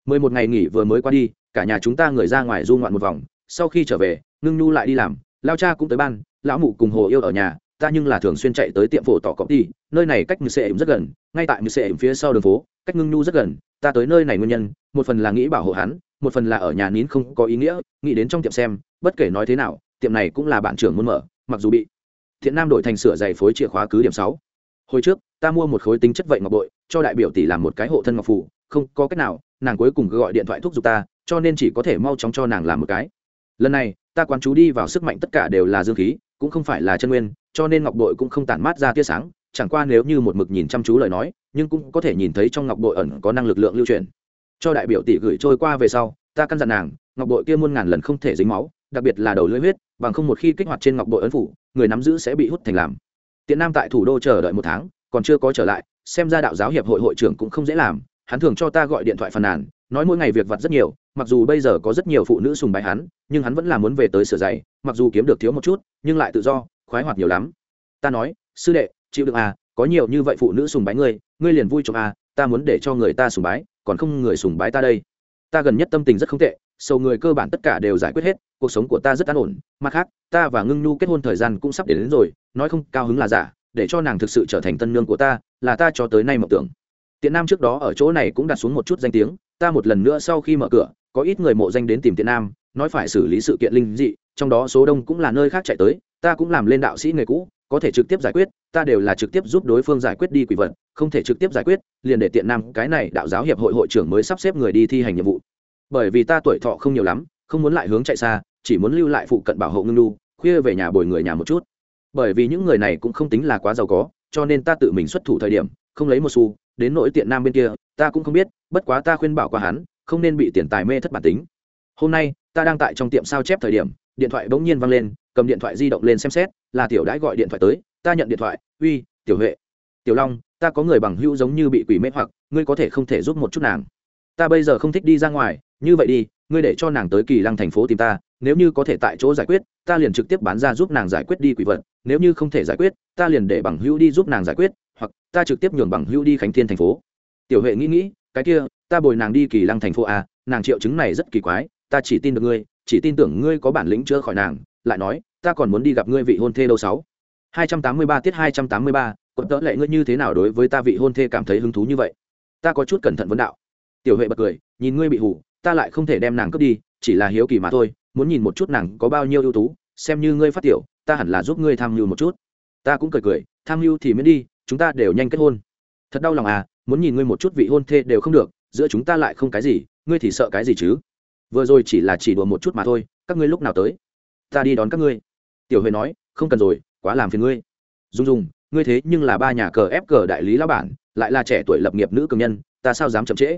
Mười một ngày nghỉ vừa mới qua đi, cả nhà chúng ta người ra ngoài du ngoạn một vòng, sau khi trở về ngưng nhu lại đi làm, lao cha cũng tới ban, lão mụ cùng hồ yêu ở nhà, ta nhưng là thường xuyên chạy tới tiệm phổ tỏ cọp đi, nơi này cách như xe rất gần, ngay tại như xe phía sau đường phố, cách ngưng nhu rất gần, ta tới nơi này nguyên nhân, một phần là nghĩ bảo hộ hắn, một phần là ở nhà nín không có ý nghĩa, nghĩ đến trong tiệm xem, bất kể nói thế nào, tiệm này cũng là bạn trưởng muốn mở, mặc dù bị thiện nam đổi thành sửa giày phối chìa khóa cứ điểm sáu. Hồi trước, ta mua một khối tính chất vậy ngọc bội, cho đại biểu tỷ làm một cái hộ thân ngọc phủ không có cách nào, nàng cuối cùng gọi điện thoại thúc giục ta, cho nên chỉ có thể mau chóng cho nàng làm một cái lần này, ta quán chú đi vào sức mạnh tất cả đều là dương khí, cũng không phải là chân nguyên, cho nên ngọc bội cũng không tản mát ra tia sáng, chẳng qua nếu như một mực nhìn chăm chú lời nói, nhưng cũng có thể nhìn thấy trong ngọc bội ẩn có năng lực lượng lưu truyền. Cho đại biểu tỷ gửi trôi qua về sau, ta căn dặn nàng, ngọc bội kia muôn ngàn lần không thể dính máu, đặc biệt là đầu lưỡi huyết, bằng không một khi kích hoạt trên ngọc bội ấn phủ, người nắm giữ sẽ bị hút thành làm. Tiện nam tại thủ đô chờ đợi một tháng, còn chưa có trở lại, xem ra đạo giáo hiệp hội hội trưởng cũng không dễ làm, hắn thường cho ta gọi điện thoại phàn nàn nói mỗi ngày việc vặt rất nhiều mặc dù bây giờ có rất nhiều phụ nữ sùng bái hắn nhưng hắn vẫn là muốn về tới sửa giày mặc dù kiếm được thiếu một chút nhưng lại tự do khoái hoạt nhiều lắm. Ta nói sư đệ chịu được à có nhiều như vậy phụ nữ sùng bái ngươi ngươi liền vui chồng à ta muốn để cho người ta sùng bái còn không người sùng bái ta đây. Ta gần nhất tâm tình rất không tệ sầu người cơ bản tất cả đều giải quyết hết cuộc sống của ta rất an ổn mặt khác ta và ngưng nhu kết hôn thời gian cũng sắp đến, đến rồi nói không cao hứng là giả để cho nàng thực sự trở thành tân nương của ta là ta cho tới nay mộng tưởng. Tiện nam trước đó ở chỗ này cũng đặt xuống một chút danh tiếng ta một lần nữa sau khi mở cửa, có ít người mộ danh đến tìm tiện nam, nói phải xử lý sự kiện linh dị, trong đó số đông cũng là nơi khác chạy tới, ta cũng làm lên đạo sĩ người cũ, có thể trực tiếp giải quyết, ta đều là trực tiếp giúp đối phương giải quyết đi quỷ vật, không thể trực tiếp giải quyết, liền để tiện nam, cái này đạo giáo hiệp hội hội trưởng mới sắp xếp người đi thi hành nhiệm vụ. Bởi vì ta tuổi thọ không nhiều lắm, không muốn lại hướng chạy xa, chỉ muốn lưu lại phụ cận bảo hộ ngưng lu khuya về nhà bồi người nhà một chút. Bởi vì những người này cũng không tính là quá giàu có, cho nên ta tự mình xuất thủ thời điểm, không lấy một xu, đến nỗi tiện nam bên kia, ta cũng không biết bất quá ta khuyên bảo qua hắn, không nên bị tiền tài mê thất bản tính. Hôm nay, ta đang tại trong tiệm sao chép thời điểm, điện thoại bỗng nhiên văng lên, cầm điện thoại di động lên xem xét, là tiểu đãi gọi điện thoại tới, ta nhận điện thoại, uy, tiểu huệ, tiểu long, ta có người bằng hữu giống như bị quỷ mê hoặc, ngươi có thể không thể giúp một chút nàng. Ta bây giờ không thích đi ra ngoài, như vậy đi, ngươi để cho nàng tới kỳ lăng thành phố tìm ta, nếu như có thể tại chỗ giải quyết, ta liền trực tiếp bán ra giúp nàng giải quyết đi quỷ vật, nếu như không thể giải quyết, ta liền để bằng hữu đi giúp nàng giải quyết, hoặc ta trực tiếp nhường bằng hữu đi khánh thiên thành phố. Tiểu huệ nghĩ nghĩ cái kia, ta bồi nàng đi kỳ lăng thành phố a, nàng triệu chứng này rất kỳ quái, ta chỉ tin được ngươi, chỉ tin tưởng ngươi có bản lĩnh chữa khỏi nàng, lại nói, ta còn muốn đi gặp ngươi vị hôn thê đâu sáu. Hai trăm tám mươi ba tiết hai trăm tám mươi ba, quận tớ lệ ngươi như thế nào đối với ta vị hôn thê cảm thấy hứng thú như vậy? Ta có chút cẩn thận vấn đạo. Tiểu huệ bật cười, nhìn ngươi bị hủ, ta lại không thể đem nàng cướp đi, chỉ là hiếu kỳ mà thôi, muốn nhìn một chút nàng có bao nhiêu ưu tú, xem như ngươi phát tiểu, ta hẳn là giúp ngươi tham mưu một chút. Ta cũng cười cười, tham mưu thì miễn đi, chúng ta đều nhanh kết hôn. Thật đau lòng à muốn nhìn ngươi một chút vị hôn thê đều không được, giữa chúng ta lại không cái gì, ngươi thì sợ cái gì chứ? Vừa rồi chỉ là chỉ đùa một chút mà thôi, các ngươi lúc nào tới? Ta đi đón các ngươi. Tiểu huệ nói, không cần rồi, quá làm phiền ngươi. Dung dung, ngươi thế nhưng là ba nhà cờ ép cờ đại lý lão bản, lại là trẻ tuổi lập nghiệp nữ cường nhân, ta sao dám chậm trễ?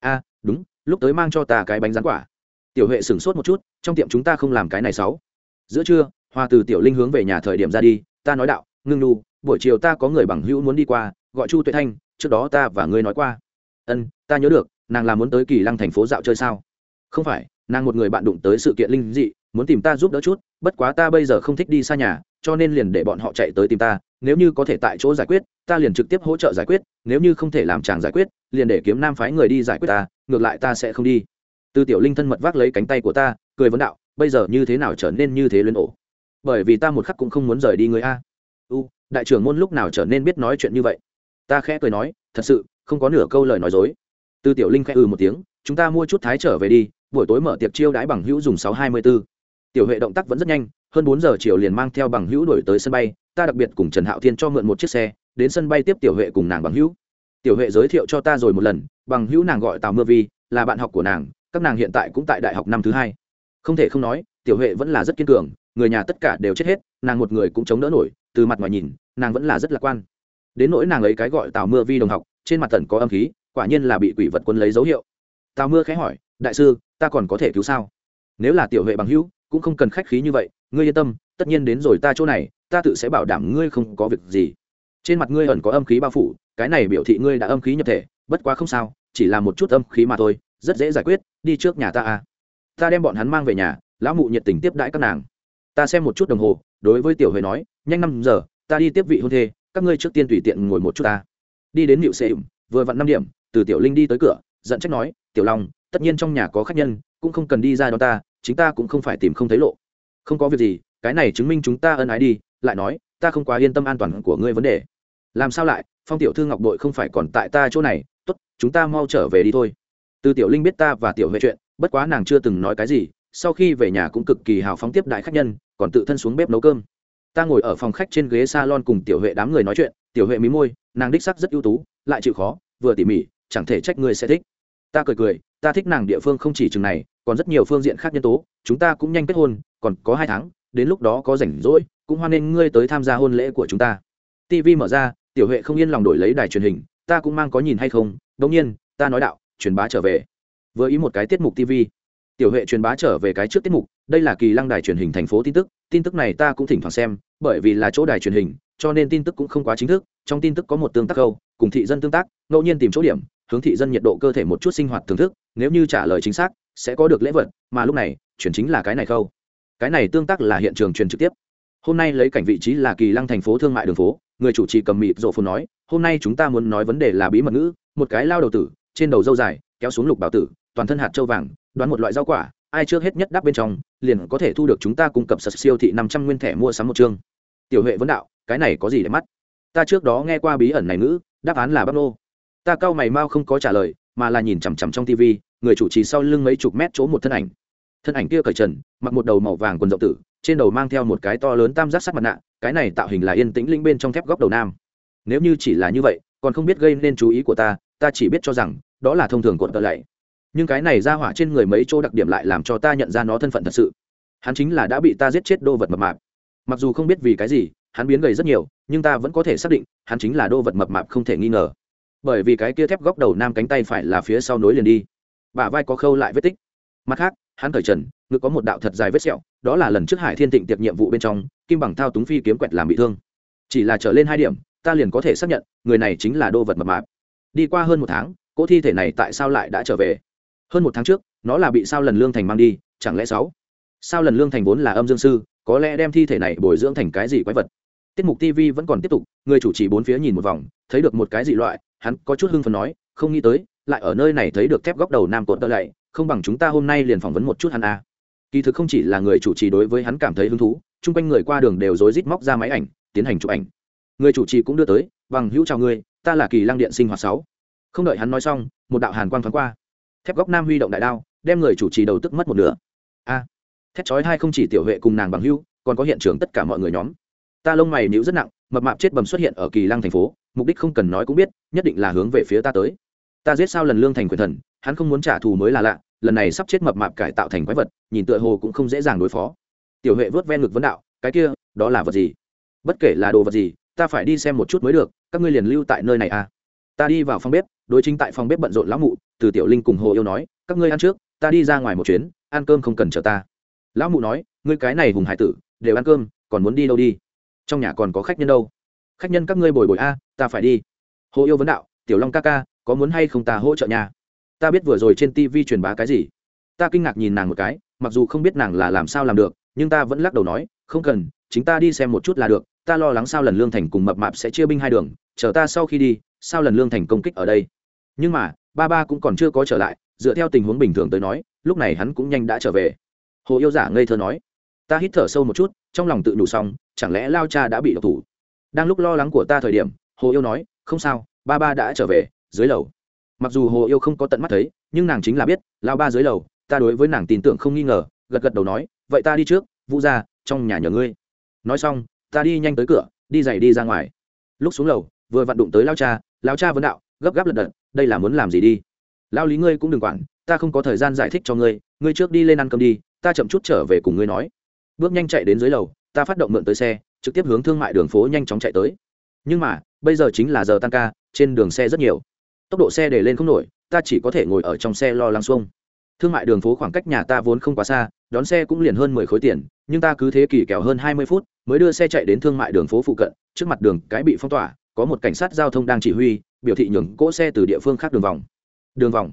A, đúng, lúc tới mang cho ta cái bánh rán quả. Tiểu huệ sửng sốt một chút, trong tiệm chúng ta không làm cái này sáu. Giữa trưa, hoa từ tiểu linh hướng về nhà thời điểm ra đi, ta nói đạo, ngưng nu, buổi chiều ta có người bằng hữu muốn đi qua, gọi chu tuệ thanh trước đó ta và ngươi nói qua. Ân, ta nhớ được, nàng là muốn tới kỳ lăng thành phố dạo chơi sao? Không phải, nàng một người bạn đụng tới sự kiện linh dị, muốn tìm ta giúp đỡ chút, bất quá ta bây giờ không thích đi xa nhà, cho nên liền để bọn họ chạy tới tìm ta. Nếu như có thể tại chỗ giải quyết, ta liền trực tiếp hỗ trợ giải quyết, nếu như không thể làm chàng giải quyết, liền để kiếm nam phái người đi giải quyết ta, ngược lại ta sẽ không đi. Từ tiểu linh thân mật vác lấy cánh tay của ta, cười vấn đạo, bây giờ như thế nào trở nên như thế luyến ổ? Bởi vì ta một khắc cũng không muốn rời đi người a. U, đại trưởng môn lúc nào trở nên biết nói chuyện như vậy? Ta khẽ cười nói, thật sự, không có nửa câu lời nói dối. Từ tiểu linh khẽ ừ một tiếng, chúng ta mua chút thái trở về đi, buổi tối mở tiệc chiêu đãi bằng hữu dùng sáu hai mươi b ố tiểu huệ động tác vẫn rất nhanh, hơn bốn giờ chiều liền mang theo bằng hữu đổi tới sân bay, ta đặc biệt cùng trần hạo thiên cho mượn một chiếc xe, đến sân bay tiếp tiểu huệ cùng nàng bằng hữu. Tiểu huệ giới thiệu cho ta rồi một lần, bằng hữu nàng gọi tào mưa vi, là bạn học của nàng, các nàng hiện tại cũng tại đại học năm thứ hai. Không thể không nói, tiểu huệ vẫn là rất kiên cường, người nhà tất cả đều chết hết, nàng một người cũng chống đỡ nổi, từ mặt ngoài nhìn, nàng vẫn là rất lạc quan đến nỗi nàng ấy cái gọi tào mưa vi đồng học, trên mặt tần có âm khí, quả nhiên là bị quỷ vật quân lấy dấu hiệu. Tào mưa khẽ hỏi, đại sư, ta còn có thể cứu sao? Nếu là tiểu huệ bằng hữu, cũng không cần khách khí như vậy, ngươi yên tâm, tất nhiên đến rồi ta chỗ này, ta tự sẽ bảo đảm ngươi không có việc gì. Trên mặt ngươi ẩn có âm khí bao phủ, cái này biểu thị ngươi đã âm khí nhập thể, bất quá không sao, chỉ là một chút âm khí mà thôi, rất dễ giải quyết, đi trước nhà ta à. Ta đem bọn hắn mang về nhà, lão mụ nhiệt tình tiếp đãi các nàng. Ta xem một chút đồng hồ, đối với tiểu huệ nói, nhanh năm giờ, ta đi tiếp vị hôn thê các ngươi trước tiên tùy tiện ngồi một chút ta. Đi đến nịu xe vừa vặn năm điểm, từ tiểu linh đi tới cửa, giận trách nói, tiểu long, tất nhiên trong nhà có khách nhân, cũng không cần đi ra đó ta, chính ta cũng không phải tìm không thấy lộ. Không có việc gì, cái này chứng minh chúng ta ân ái đi. Lại nói, ta không quá yên tâm an toàn của ngươi vấn đề. Làm sao lại? Phong tiểu thư ngọc đội không phải còn tại ta chỗ này. Tốt, chúng ta mau trở về đi thôi. Từ tiểu linh biết ta và tiểu huệ chuyện, bất quá nàng chưa từng nói cái gì, sau khi về nhà cũng cực kỳ hào phóng tiếp đại khách nhân, còn tự thân xuống bếp nấu cơm ta ngồi ở phòng khách trên ghế salon cùng tiểu huệ đám người nói chuyện, tiểu huệ mí môi, nàng đích sắc rất ưu tú, lại chịu khó, vừa tỉ mỉ, chẳng thể trách ngươi sẽ thích. Ta cười cười, ta thích nàng địa phương không chỉ chừng này, còn rất nhiều phương diện khác nhân tố, chúng ta cũng nhanh kết hôn, còn có hai tháng, đến lúc đó có rảnh rỗi, cũng hoan nghênh ngươi tới tham gia hôn lễ của chúng ta. Tv mở ra, tiểu huệ không yên lòng đổi lấy đài truyền hình, ta cũng mang có nhìn hay không đống nhiên, ta nói đạo, truyền bá trở về. Vừa ý một cái tiết mục tv tiểu huệ truyền bá trở về cái trước tiết mục, đây là kỳ lăng đài truyền hình thành phố tin tức tin tức này ta cũng thỉnh thoảng xem, bởi vì là chỗ đài truyền hình, cho nên tin tức cũng không quá chính thức, trong tin tức có một tương tác câu, cùng thị dân tương tác, ngẫu nhiên tìm chỗ điểm, hướng thị dân nhiệt độ cơ thể một chút sinh hoạt thưởng thức, nếu như trả lời chính xác, sẽ có được lễ vật, mà lúc này, chuyển chính là cái này khâu cái này tương tác là hiện trường truyền trực tiếp. Hôm nay lấy cảnh vị trí là kỳ lăng thành phố thương mại đường phố, người chủ trì cầm mịt rộ phồn nói, hôm nay chúng ta muốn nói vấn đề là bí mật ngữ, một cái lao đầu tử, trên đầu dâu dài, kéo xuống lục bảo tử, toàn thân hạt châu vàng, đoán một loại rau quả ai trước hết nhất đáp bên trong, liền có thể thu được chúng ta cung cấp sật siêu thị năm trăm nguyên thẻ mua sắm một chương. Tiểu huệ vấn đạo, cái này có gì để mắt? Ta trước đó nghe qua bí ẩn này ngữ, đáp án là bắc nô. Ta cau mày mau không có trả lời, mà là nhìn chằm chằm trong tv người chủ trì sau lưng mấy chục mét chỗ một thân ảnh. Thân ảnh kia cởi trần, mặc một đầu màu vàng quần rộng tử, trên đầu mang theo một cái to lớn tam giác sắt mặt nạ, cái này tạo hình là yên tĩnh linh bên trong thép góc đầu nam. Nếu như chỉ là như vậy, còn không biết gây nên chú ý của ta ta chỉ biết cho rằng, đó là thông thường cuộn tợ lạy nhưng cái này ra hỏa trên người mấy chỗ đặc điểm lại làm cho ta nhận ra nó thân phận thật sự. Hắn chính là đã bị ta giết chết đô vật mập mạp. Mặc dù không biết vì cái gì, hắn biến gầy rất nhiều, nhưng ta vẫn có thể xác định, hắn chính là đô vật mập mạp không thể nghi ngờ. Bởi vì cái kia thép góc đầu nam cánh tay phải là phía sau nối liền đi. Bả vai có khâu lại vết tích. Mặt khác, hắn cởi trần, ngực có một đạo thật dài vết sẹo, đó là lần trước hải thiên tịnh tiệp nhiệm vụ bên trong, kim bằng thao túng phi kiếm quẹt làm bị thương. Chỉ là trở lên hai điểm, ta liền có thể xác nhận, người này chính là đô vật mập mạp. Đi qua hơn một tháng, cỗ thi thể này tại sao lại đã trở về? Hơn một tháng trước, nó là bị sao lần lương thành mang đi, chẳng lẽ sáu? Sao lần lương thành vốn là âm dương sư, có lẽ đem thi thể này bồi dưỡng thành cái gì quái vật. Tiết mục tv vẫn còn tiếp tục, người chủ trì bốn phía nhìn một vòng, thấy được một cái gì loại, hắn có chút hưng phần nói, không nghĩ tới, lại ở nơi này thấy được thép góc đầu nam cột tơ lạy không bằng chúng ta hôm nay liền phỏng vấn một chút hắn a. À. kỳ thực không chỉ là người chủ trì đối với hắn cảm thấy hứng thú, chung quanh người qua đường đều rối rít móc ra máy ảnh, tiến hành chụp ảnh. Người chủ trì cũng đưa tới, bằng hữu chào ngươi, ta là kỳ lăng điện sinh hoạt sáu. Không đợi hắn nói xong, một đạo hàn quang thoáng qua thép góc nam huy động đại đao đem người chủ trì đầu tức mất một nửa. A à, thép chói hai không chỉ tiểu huệ cùng nàng bằng hữu còn có hiện trường tất cả mọi người nhóm. Ta lông mày níu rất nặng mập mạp chết bầm xuất hiện ở kỳ lăng thành phố mục đích không cần nói cũng biết nhất định là hướng về phía ta tới. Ta giết sao lần lương thành quyền thần hắn không muốn trả thù mới là lạ lần này sắp chết mập mạp cải tạo thành quái vật nhìn tựa hồ cũng không dễ dàng đối phó. Tiểu huệ vớt ven ngực vấn đạo cái kia đó là vật gì? Bất kể là đồ vật gì ta phải đi xem một chút mới được các ngươi liền lưu tại nơi này à. Ta đi vào phòng bếp đối chính tại phòng bếp bận rộn lão mụ từ tiểu linh cùng hồ yêu nói, các ngươi ăn trước, ta đi ra ngoài một chuyến, ăn cơm không cần chờ ta. Lão mụ nói, ngươi cái này hùng hải tử, đều ăn cơm, còn muốn đi đâu đi? Trong nhà còn có khách nhân đâu? Khách nhân các ngươi bồi bồi a, ta phải đi. Hồ yêu vấn đạo, tiểu long ca ca, có muốn hay không ta hỗ trợ nhà? Ta biết vừa rồi trên tv truyền bá cái gì. Ta kinh ngạc nhìn nàng một cái, mặc dù không biết nàng là làm sao làm được, nhưng ta vẫn lắc đầu nói, không cần, chính ta đi xem một chút là được, ta lo lắng sao lần lương thành cùng mập mạp sẽ chia binh hai đường, chờ ta sau khi đi, sao lần lương thành công kích ở đây? Nhưng mà ba ba cũng còn chưa có trở lại, dựa theo tình huống bình thường tới nói, lúc này hắn cũng nhanh đã trở về. Hồ yêu giả ngây thơ nói, ta hít thở sâu một chút, trong lòng tự đủ xong, chẳng lẽ lao cha đã bị độc thủ? Đang lúc lo lắng của ta thời điểm, hồ yêu nói, không sao, ba ba đã trở về, dưới lầu. Mặc dù hồ yêu không có tận mắt thấy, nhưng nàng chính là biết, lao ba dưới lầu, ta đối với nàng tin tưởng không nghi ngờ, gật gật đầu nói, vậy ta đi trước, vũ ra trong nhà nhờ ngươi. Nói xong, ta đi nhanh tới cửa, đi giày đi ra ngoài. Lúc xuống lầu, vừa vặn đụng tới lao cha lao cha vấn đạo gấp gáp lật đật, đây là muốn làm gì đi? Lao lý ngươi cũng đừng quản, ta không có thời gian giải thích cho ngươi ngươi trước đi lên ăn cơm đi, ta chậm chút trở về cùng ngươi nói. Bước nhanh chạy đến dưới lầu, ta phát động mượn tới xe, trực tiếp hướng thương mại đường phố nhanh chóng chạy tới. Nhưng mà, bây giờ chính là giờ tăng ca, trên đường xe rất nhiều. Tốc độ xe để lên không nổi, ta chỉ có thể ngồi ở trong xe lo lăng xuông. Thương mại đường phố khoảng cách nhà ta vốn không quá xa, đón xe cũng liền hơn mười khối tiền, nhưng ta cứ thế kỷ kèo hơn hai mươi phút, mới đưa xe chạy đến thương mại đường phố phụ cận, trước mặt đường cái bị phong tỏa, có một cảnh sát giao thông đang chỉ huy biểu thị nhường cỗ xe từ địa phương khác đường vòng. Đường vòng?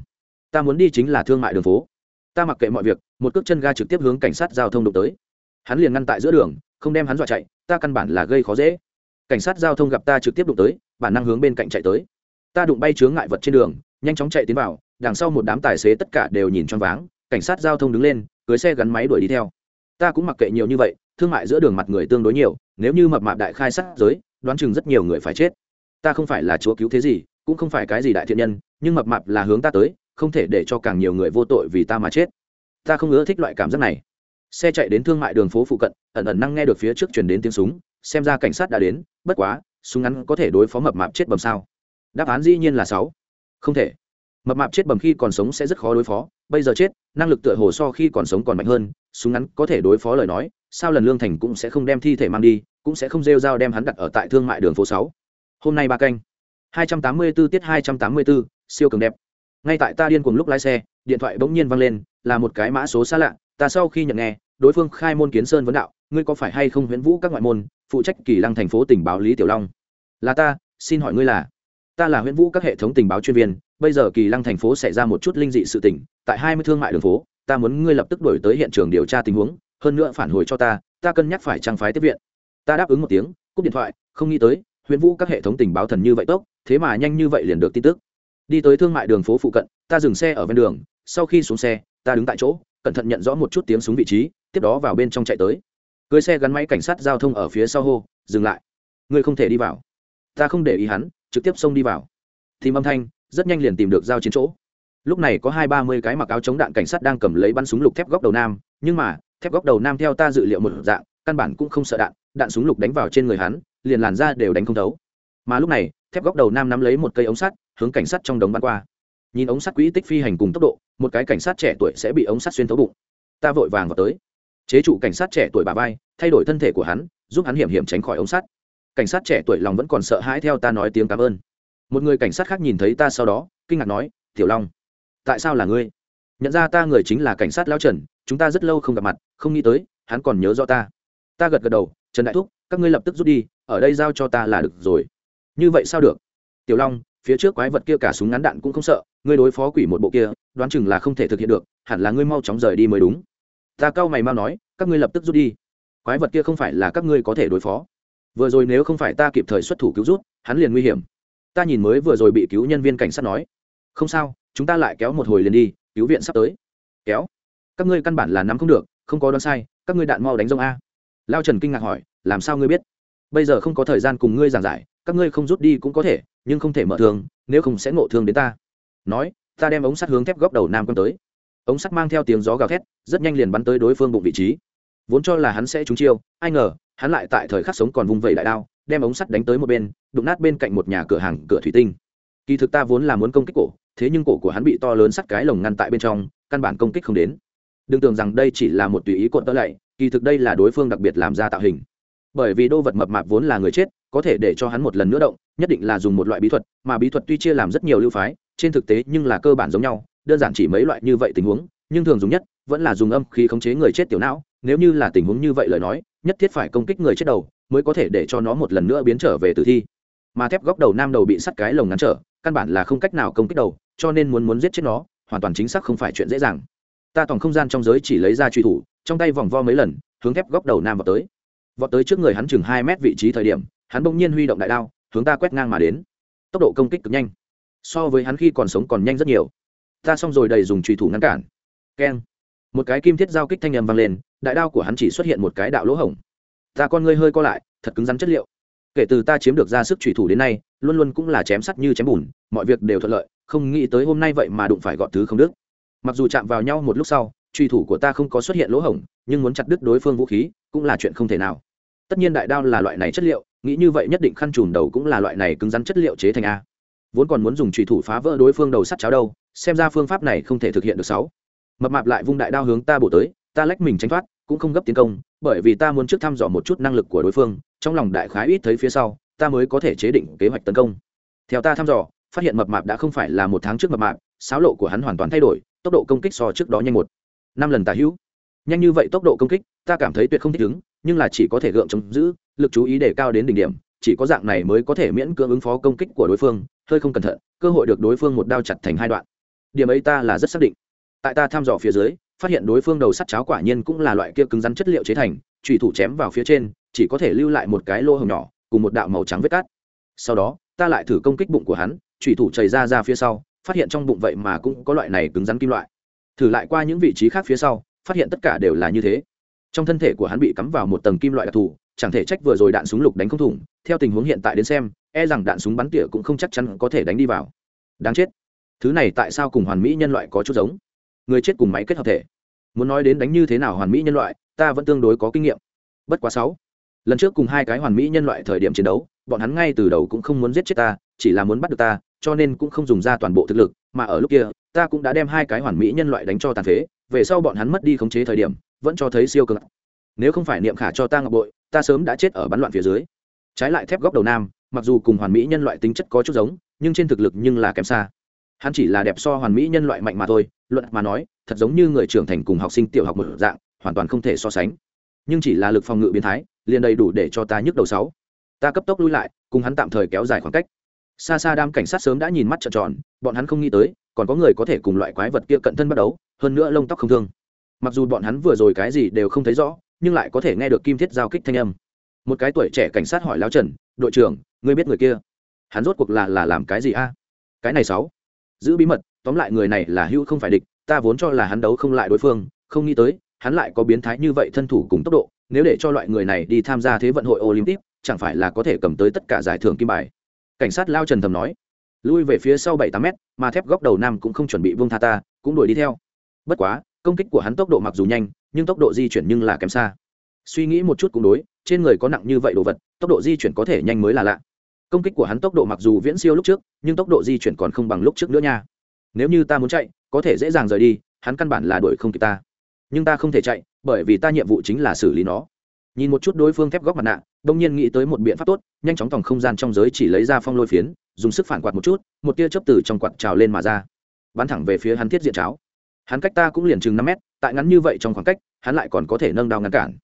Ta muốn đi chính là thương mại đường phố. Ta mặc kệ mọi việc, một cước chân ga trực tiếp hướng cảnh sát giao thông đụng tới. Hắn liền ngăn tại giữa đường, không đem hắn dọa chạy, ta căn bản là gây khó dễ. Cảnh sát giao thông gặp ta trực tiếp đụng tới, bản năng hướng bên cạnh chạy tới. Ta đụng bay chướng ngại vật trên đường, nhanh chóng chạy tiến vào, đằng sau một đám tài xế tất cả đều nhìn choáng váng, cảnh sát giao thông đứng lên, cưới xe gắn máy đuổi đi theo. Ta cũng mặc kệ nhiều như vậy, thương mại giữa đường mặt người tương đối nhiều, nếu như mập mạp đại khai sát giới, đoán chừng rất nhiều người phải chết ta không phải là chúa cứu thế gì, cũng không phải cái gì đại thiện nhân, nhưng mập mạp là hướng ta tới, không thể để cho càng nhiều người vô tội vì ta mà chết. Ta không ưa thích loại cảm giác này. Xe chạy đến thương mại đường phố phụ cận, ẩn ẩn năng nghe được phía trước chuyển đến tiếng súng, xem ra cảnh sát đã đến, bất quá, súng ngắn có thể đối phó mập mạp chết bầm sao? Đáp án dĩ nhiên là sáu. Không thể. Mập mạp chết bầm khi còn sống sẽ rất khó đối phó, bây giờ chết, năng lực tựa hồ so khi còn sống còn mạnh hơn, súng ngắn có thể đối phó lời nói, sao lần lương thành cũng sẽ không đem thi thể mang đi, cũng sẽ không rêu dao đem hắn đặt ở tại thương mại đường phố sáu hôm nay ba canh. Hai trăm tám mươi 284 tiết hai trăm tám mươi 284, siêu cường đẹp. Ngay tại ta điên cuồng lúc lái xe điện thoại bỗng nhiên vang lên là một cái mã số xa lạ ta sau khi nhận nghe đối phương khai môn kiến sơn vấn đạo ngươi có phải hay không huyễn vũ các ngoại môn phụ trách kỳ lăng thành phố tình báo lý tiểu long? Là ta xin hỏi ngươi là? Ta là huyễn vũ các hệ thống tình báo chuyên viên bây giờ kỳ lăng thành phố xảy ra một chút linh dị sự tình tại hai mươi thương mại đường phố ta muốn ngươi lập tức đổi tới hiện trường điều tra tình huống hơn nữa phản hồi cho ta ta cân nhắc phải trang phái tiếp viện. Ta đáp ứng một tiếng cúp điện thoại không nghĩ tới huyễn vũ các hệ thống tình báo thần như vậy tốc, thế mà nhanh như vậy liền được tin tức. Đi tới thương mại đường phố phụ cận, ta dừng xe ở ven đường, sau khi xuống xe, ta đứng tại chỗ, cẩn thận nhận rõ một chút tiếng súng vị trí, tiếp đó vào bên trong chạy tới. Cưới xe gắn máy cảnh sát giao thông ở phía sau hô, dừng lại. Ngươi không thể đi vào. Ta không để ý hắn, trực tiếp xông đi vào. Tìm âm thanh, rất nhanh liền tìm được giao chiến chỗ. Lúc này có hai ba mươi cái mặc áo chống đạn cảnh sát đang cầm lấy bắn súng lục thép góc đầu nam, nhưng mà, thép góc đầu nam theo ta dự liệu một dạng, căn bản cũng không sợ đạn đạn súng lục đánh vào trên người hắn liền làn ra đều đánh không thấu. Mà lúc này, thép góc đầu nam nắm lấy một cây ống sắt, hướng cảnh sát trong đống bắn qua. Nhìn ống sắt quỹ tích phi hành cùng tốc độ, một cái cảnh sát trẻ tuổi sẽ bị ống sắt xuyên thấu bụng. Ta vội vàng vào tới. Chế trụ cảnh sát trẻ tuổi bà vai, thay đổi thân thể của hắn, giúp hắn hiểm hiểm tránh khỏi ống sắt. Cảnh sát trẻ tuổi lòng vẫn còn sợ hãi theo ta nói tiếng cảm ơn. Một người cảnh sát khác nhìn thấy ta sau đó, kinh ngạc nói, tiểu long, tại sao là ngươi? Nhận ra ta người chính là cảnh sát lao trần, chúng ta rất lâu không gặp mặt, không nghĩ tới, hắn còn nhớ rõ ta. Ta gật gật đầu, trần đại thúc các ngươi lập tức rút đi, ở đây giao cho ta là được rồi. Như vậy sao được? Tiểu long, phía trước quái vật kia cả súng ngắn đạn cũng không sợ, ngươi đối phó quỷ một bộ kia, đoán chừng là không thể thực hiện được, hẳn là ngươi mau chóng rời đi mới đúng. Ta cao mày mau nói, các ngươi lập tức rút đi. Quái vật kia không phải là các ngươi có thể đối phó. Vừa rồi nếu không phải ta kịp thời xuất thủ cứu rút, hắn liền nguy hiểm. Ta nhìn mới vừa rồi bị cứu nhân viên cảnh sát nói. Không sao, chúng ta lại kéo một hồi liền đi, cứu viện sắp tới. Kéo? Các ngươi căn bản là nắm không được, không có đoán sai, các ngươi đạn mau đánh rông a. Lao trần kinh ngạc hỏi làm sao ngươi biết? Bây giờ không có thời gian cùng ngươi giảng giải, các ngươi không rút đi cũng có thể, nhưng không thể mở thương nếu không sẽ ngộ thương đến ta. Nói, ta đem ống sắt hướng thép góc đầu nam quân tới. Ống sắt mang theo tiếng gió gào thét, rất nhanh liền bắn tới đối phương bụng vị trí. Vốn cho là hắn sẽ trúng chiêu, ai ngờ, hắn lại tại thời khắc sống còn vung vẩy đại đao, đem ống sắt đánh tới một bên, đụng nát bên cạnh một nhà cửa hàng, cửa thủy tinh. Kỳ thực ta vốn là muốn công kích cổ, thế nhưng cổ của hắn bị to lớn sắt cái lồng ngăn tại bên trong, căn bản công kích không đến. Đừng tưởng rằng đây chỉ là một tùy ý cuộn tơ lạy kỳ thực đây là đối phương đặc biệt làm ra tạo hình bởi vì đô vật mập mạp vốn là người chết, có thể để cho hắn một lần nữa động, nhất định là dùng một loại bí thuật, mà bí thuật tuy chia làm rất nhiều lưu phái, trên thực tế nhưng là cơ bản giống nhau, đơn giản chỉ mấy loại như vậy tình huống, nhưng thường dùng nhất vẫn là dùng âm khí khống chế người chết tiểu não, nếu như là tình huống như vậy lời nói, nhất thiết phải công kích người chết đầu mới có thể để cho nó một lần nữa biến trở về tử thi. Mà thép góc đầu nam đầu bị sắt cái lồng ngắn trở, căn bản là không cách nào công kích đầu, cho nên muốn muốn giết chết nó, hoàn toàn chính xác không phải chuyện dễ dàng. Ta tổng không gian trong giới chỉ lấy ra truy thủ, trong tay vòng vo mấy lần, hướng thép góc đầu nam vào tới vọt tới trước người hắn chừng hai mét vị trí thời điểm, hắn bỗng nhiên huy động đại đao, hướng ta quét ngang mà đến. Tốc độ công kích cực nhanh. So với hắn khi còn sống còn nhanh rất nhiều. Ta xong rồi đầy dùng trùy thủ ngăn cản. Keng. Một cái kim thiết giao kích thanh âm vang lên, đại đao của hắn chỉ xuất hiện một cái đạo lỗ hổng. Ta con ngươi hơi co lại, thật cứng rắn chất liệu. Kể từ ta chiếm được ra sức trùy thủ đến nay, luôn luôn cũng là chém sắt như chém bùn, mọi việc đều thuận lợi, không nghĩ tới hôm nay vậy mà đụng phải gọn thứ không đức mặc dù chạm vào nhau một lúc sau truy thủ của ta không có xuất hiện lỗ hổng, nhưng muốn chặt đứt đối phương vũ khí, cũng là chuyện không thể nào tất nhiên đại đao là loại này chất liệu, nghĩ như vậy nhất định khăn trùm đầu cũng là loại này cứng rắn chất liệu chế thành a. Vốn còn muốn dùng trùy thủ phá vỡ đối phương đầu sắt cháo đâu, xem ra phương pháp này không thể thực hiện được sáu. Mập mạp lại vung đại đao hướng ta bổ tới, ta lách mình tránh thoát, cũng không gấp tiến công, bởi vì ta muốn trước thăm dò một chút năng lực của đối phương, trong lòng đại khái ít thấy phía sau, ta mới có thể chế định kế hoạch tấn công. Theo ta thăm dò, phát hiện mập mạp đã không phải là một tháng trước mập mạp sáo lộ của hắn hoàn toàn thay đổi, tốc độ công kích so trước đó nhanh một, năm lần tà hữu nhanh như vậy tốc độ công kích, ta cảm thấy tuyệt không thích ứng, nhưng là chỉ có thể gượng chống giữ, lực chú ý để cao đến đỉnh điểm, chỉ có dạng này mới có thể miễn cưỡng ứng phó công kích của đối phương, hơi không cẩn thận, cơ hội được đối phương một đao chặt thành hai đoạn. Điểm ấy ta là rất xác định. Tại ta thăm dò phía dưới, phát hiện đối phương đầu sắt cháo quả nhiên cũng là loại kia cứng rắn chất liệu chế thành trùy thủ chém vào phía trên, chỉ có thể lưu lại một cái lô hồng nhỏ, cùng một đạo màu trắng vết cát. Sau đó, ta lại thử công kích bụng của hắn trùy thủ chảy ra ra phía sau, phát hiện trong bụng vậy mà cũng có loại này cứng rắn kim loại. Thử lại qua những vị trí khác phía sau phát hiện tất cả đều là như thế. Trong thân thể của hắn bị cắm vào một tầng kim loại đặc thù, chẳng thể trách vừa rồi đạn súng lục đánh không thủng, theo tình huống hiện tại đến xem e rằng đạn súng bắn tỉa cũng không chắc chắn có thể đánh đi vào. Đáng chết. Thứ này tại sao cùng hoàn mỹ nhân loại có chút giống? Người chết cùng máy kết hợp thể. Muốn nói đến đánh như thế nào hoàn mỹ nhân loại, ta vẫn tương đối có kinh nghiệm. Bất quá sáu. Lần trước cùng hai cái hoàn mỹ nhân loại thời điểm chiến đấu, bọn hắn ngay từ đầu cũng không muốn giết chết ta, chỉ là muốn bắt được ta, cho nên cũng không dùng ra toàn bộ thực lực, mà ở lúc kia, ta cũng đã đem hai cái hoàn mỹ nhân loại đánh cho tàn phế về sau bọn hắn mất đi khống chế thời điểm, vẫn cho thấy siêu cường. nếu không phải niệm khả cho ta ngọc bội, ta sớm đã chết ở bắn loạn phía dưới. Trái lại thép góc đầu nam, mặc dù cùng hoàn mỹ nhân loại tính chất có chút giống, nhưng trên thực lực nhưng là kém xa. Hắn chỉ là đẹp so hoàn mỹ nhân loại mạnh mà thôi, luận mà nói, thật giống như người trưởng thành cùng học sinh tiểu học một dạng, hoàn toàn không thể so sánh. Nhưng chỉ là lực phòng ngự biến thái, liền đầy đủ để cho ta nhức đầu sáu. Ta cấp tốc lui lại, cùng hắn tạm thời kéo dài khoảng cách. Xa xa đám cảnh sát sớm đã nhìn mắt trợn tròn, bọn hắn không nghĩ tới còn có người có thể cùng loại quái vật kia cận thân bắt đấu, hơn nữa lông tóc không thương. Mặc dù bọn hắn vừa rồi cái gì đều không thấy rõ, nhưng lại có thể nghe được kim thiết giao kích thanh âm. Một cái tuổi trẻ cảnh sát hỏi lão trần, đội trưởng, ngươi biết người kia? Hắn rốt cuộc là là làm cái gì a? Cái này sáu. Giữ bí mật, tóm lại người này là hữu không phải địch, ta vốn cho là hắn đấu không lại đối phương, không nghĩ tới, hắn lại có biến thái như vậy thân thủ cùng tốc độ, nếu để cho loại người này đi tham gia thế vận hội olympic, chẳng phải là có thể cầm tới tất cả giải thưởng kim bài. Cảnh sát lao trần thầm nói lui về phía sau bảy tám mét, mà thép góc đầu nam cũng không chuẩn bị vương tha ta, cũng đuổi đi theo. Bất quá, công kích của hắn tốc độ mặc dù nhanh, nhưng tốc độ di chuyển nhưng là kém xa. Suy nghĩ một chút cũng đối, trên người có nặng như vậy đồ vật, tốc độ di chuyển có thể nhanh mới là lạ. Công kích của hắn tốc độ mặc dù viễn siêu lúc trước, nhưng tốc độ di chuyển còn không bằng lúc trước nữa nha. Nếu như ta muốn chạy, có thể dễ dàng rời đi, hắn căn bản là đuổi không kịp ta. Nhưng ta không thể chạy, bởi vì ta nhiệm vụ chính là xử lý nó. Nhìn một chút đối phương thép góc mặt nạ đông nhiên nghĩ tới một biện pháp tốt, nhanh chóng tòng không gian trong giới chỉ lấy ra phong lôi phiến, dùng sức phản quạt một chút, một tia chấp từ trong quạt trào lên mà ra. Bắn thẳng về phía hắn thiết diện cháo. Hắn cách ta cũng liền chừng năm mét, tại ngắn như vậy trong khoảng cách, hắn lại còn có thể nâng đao ngăn cản.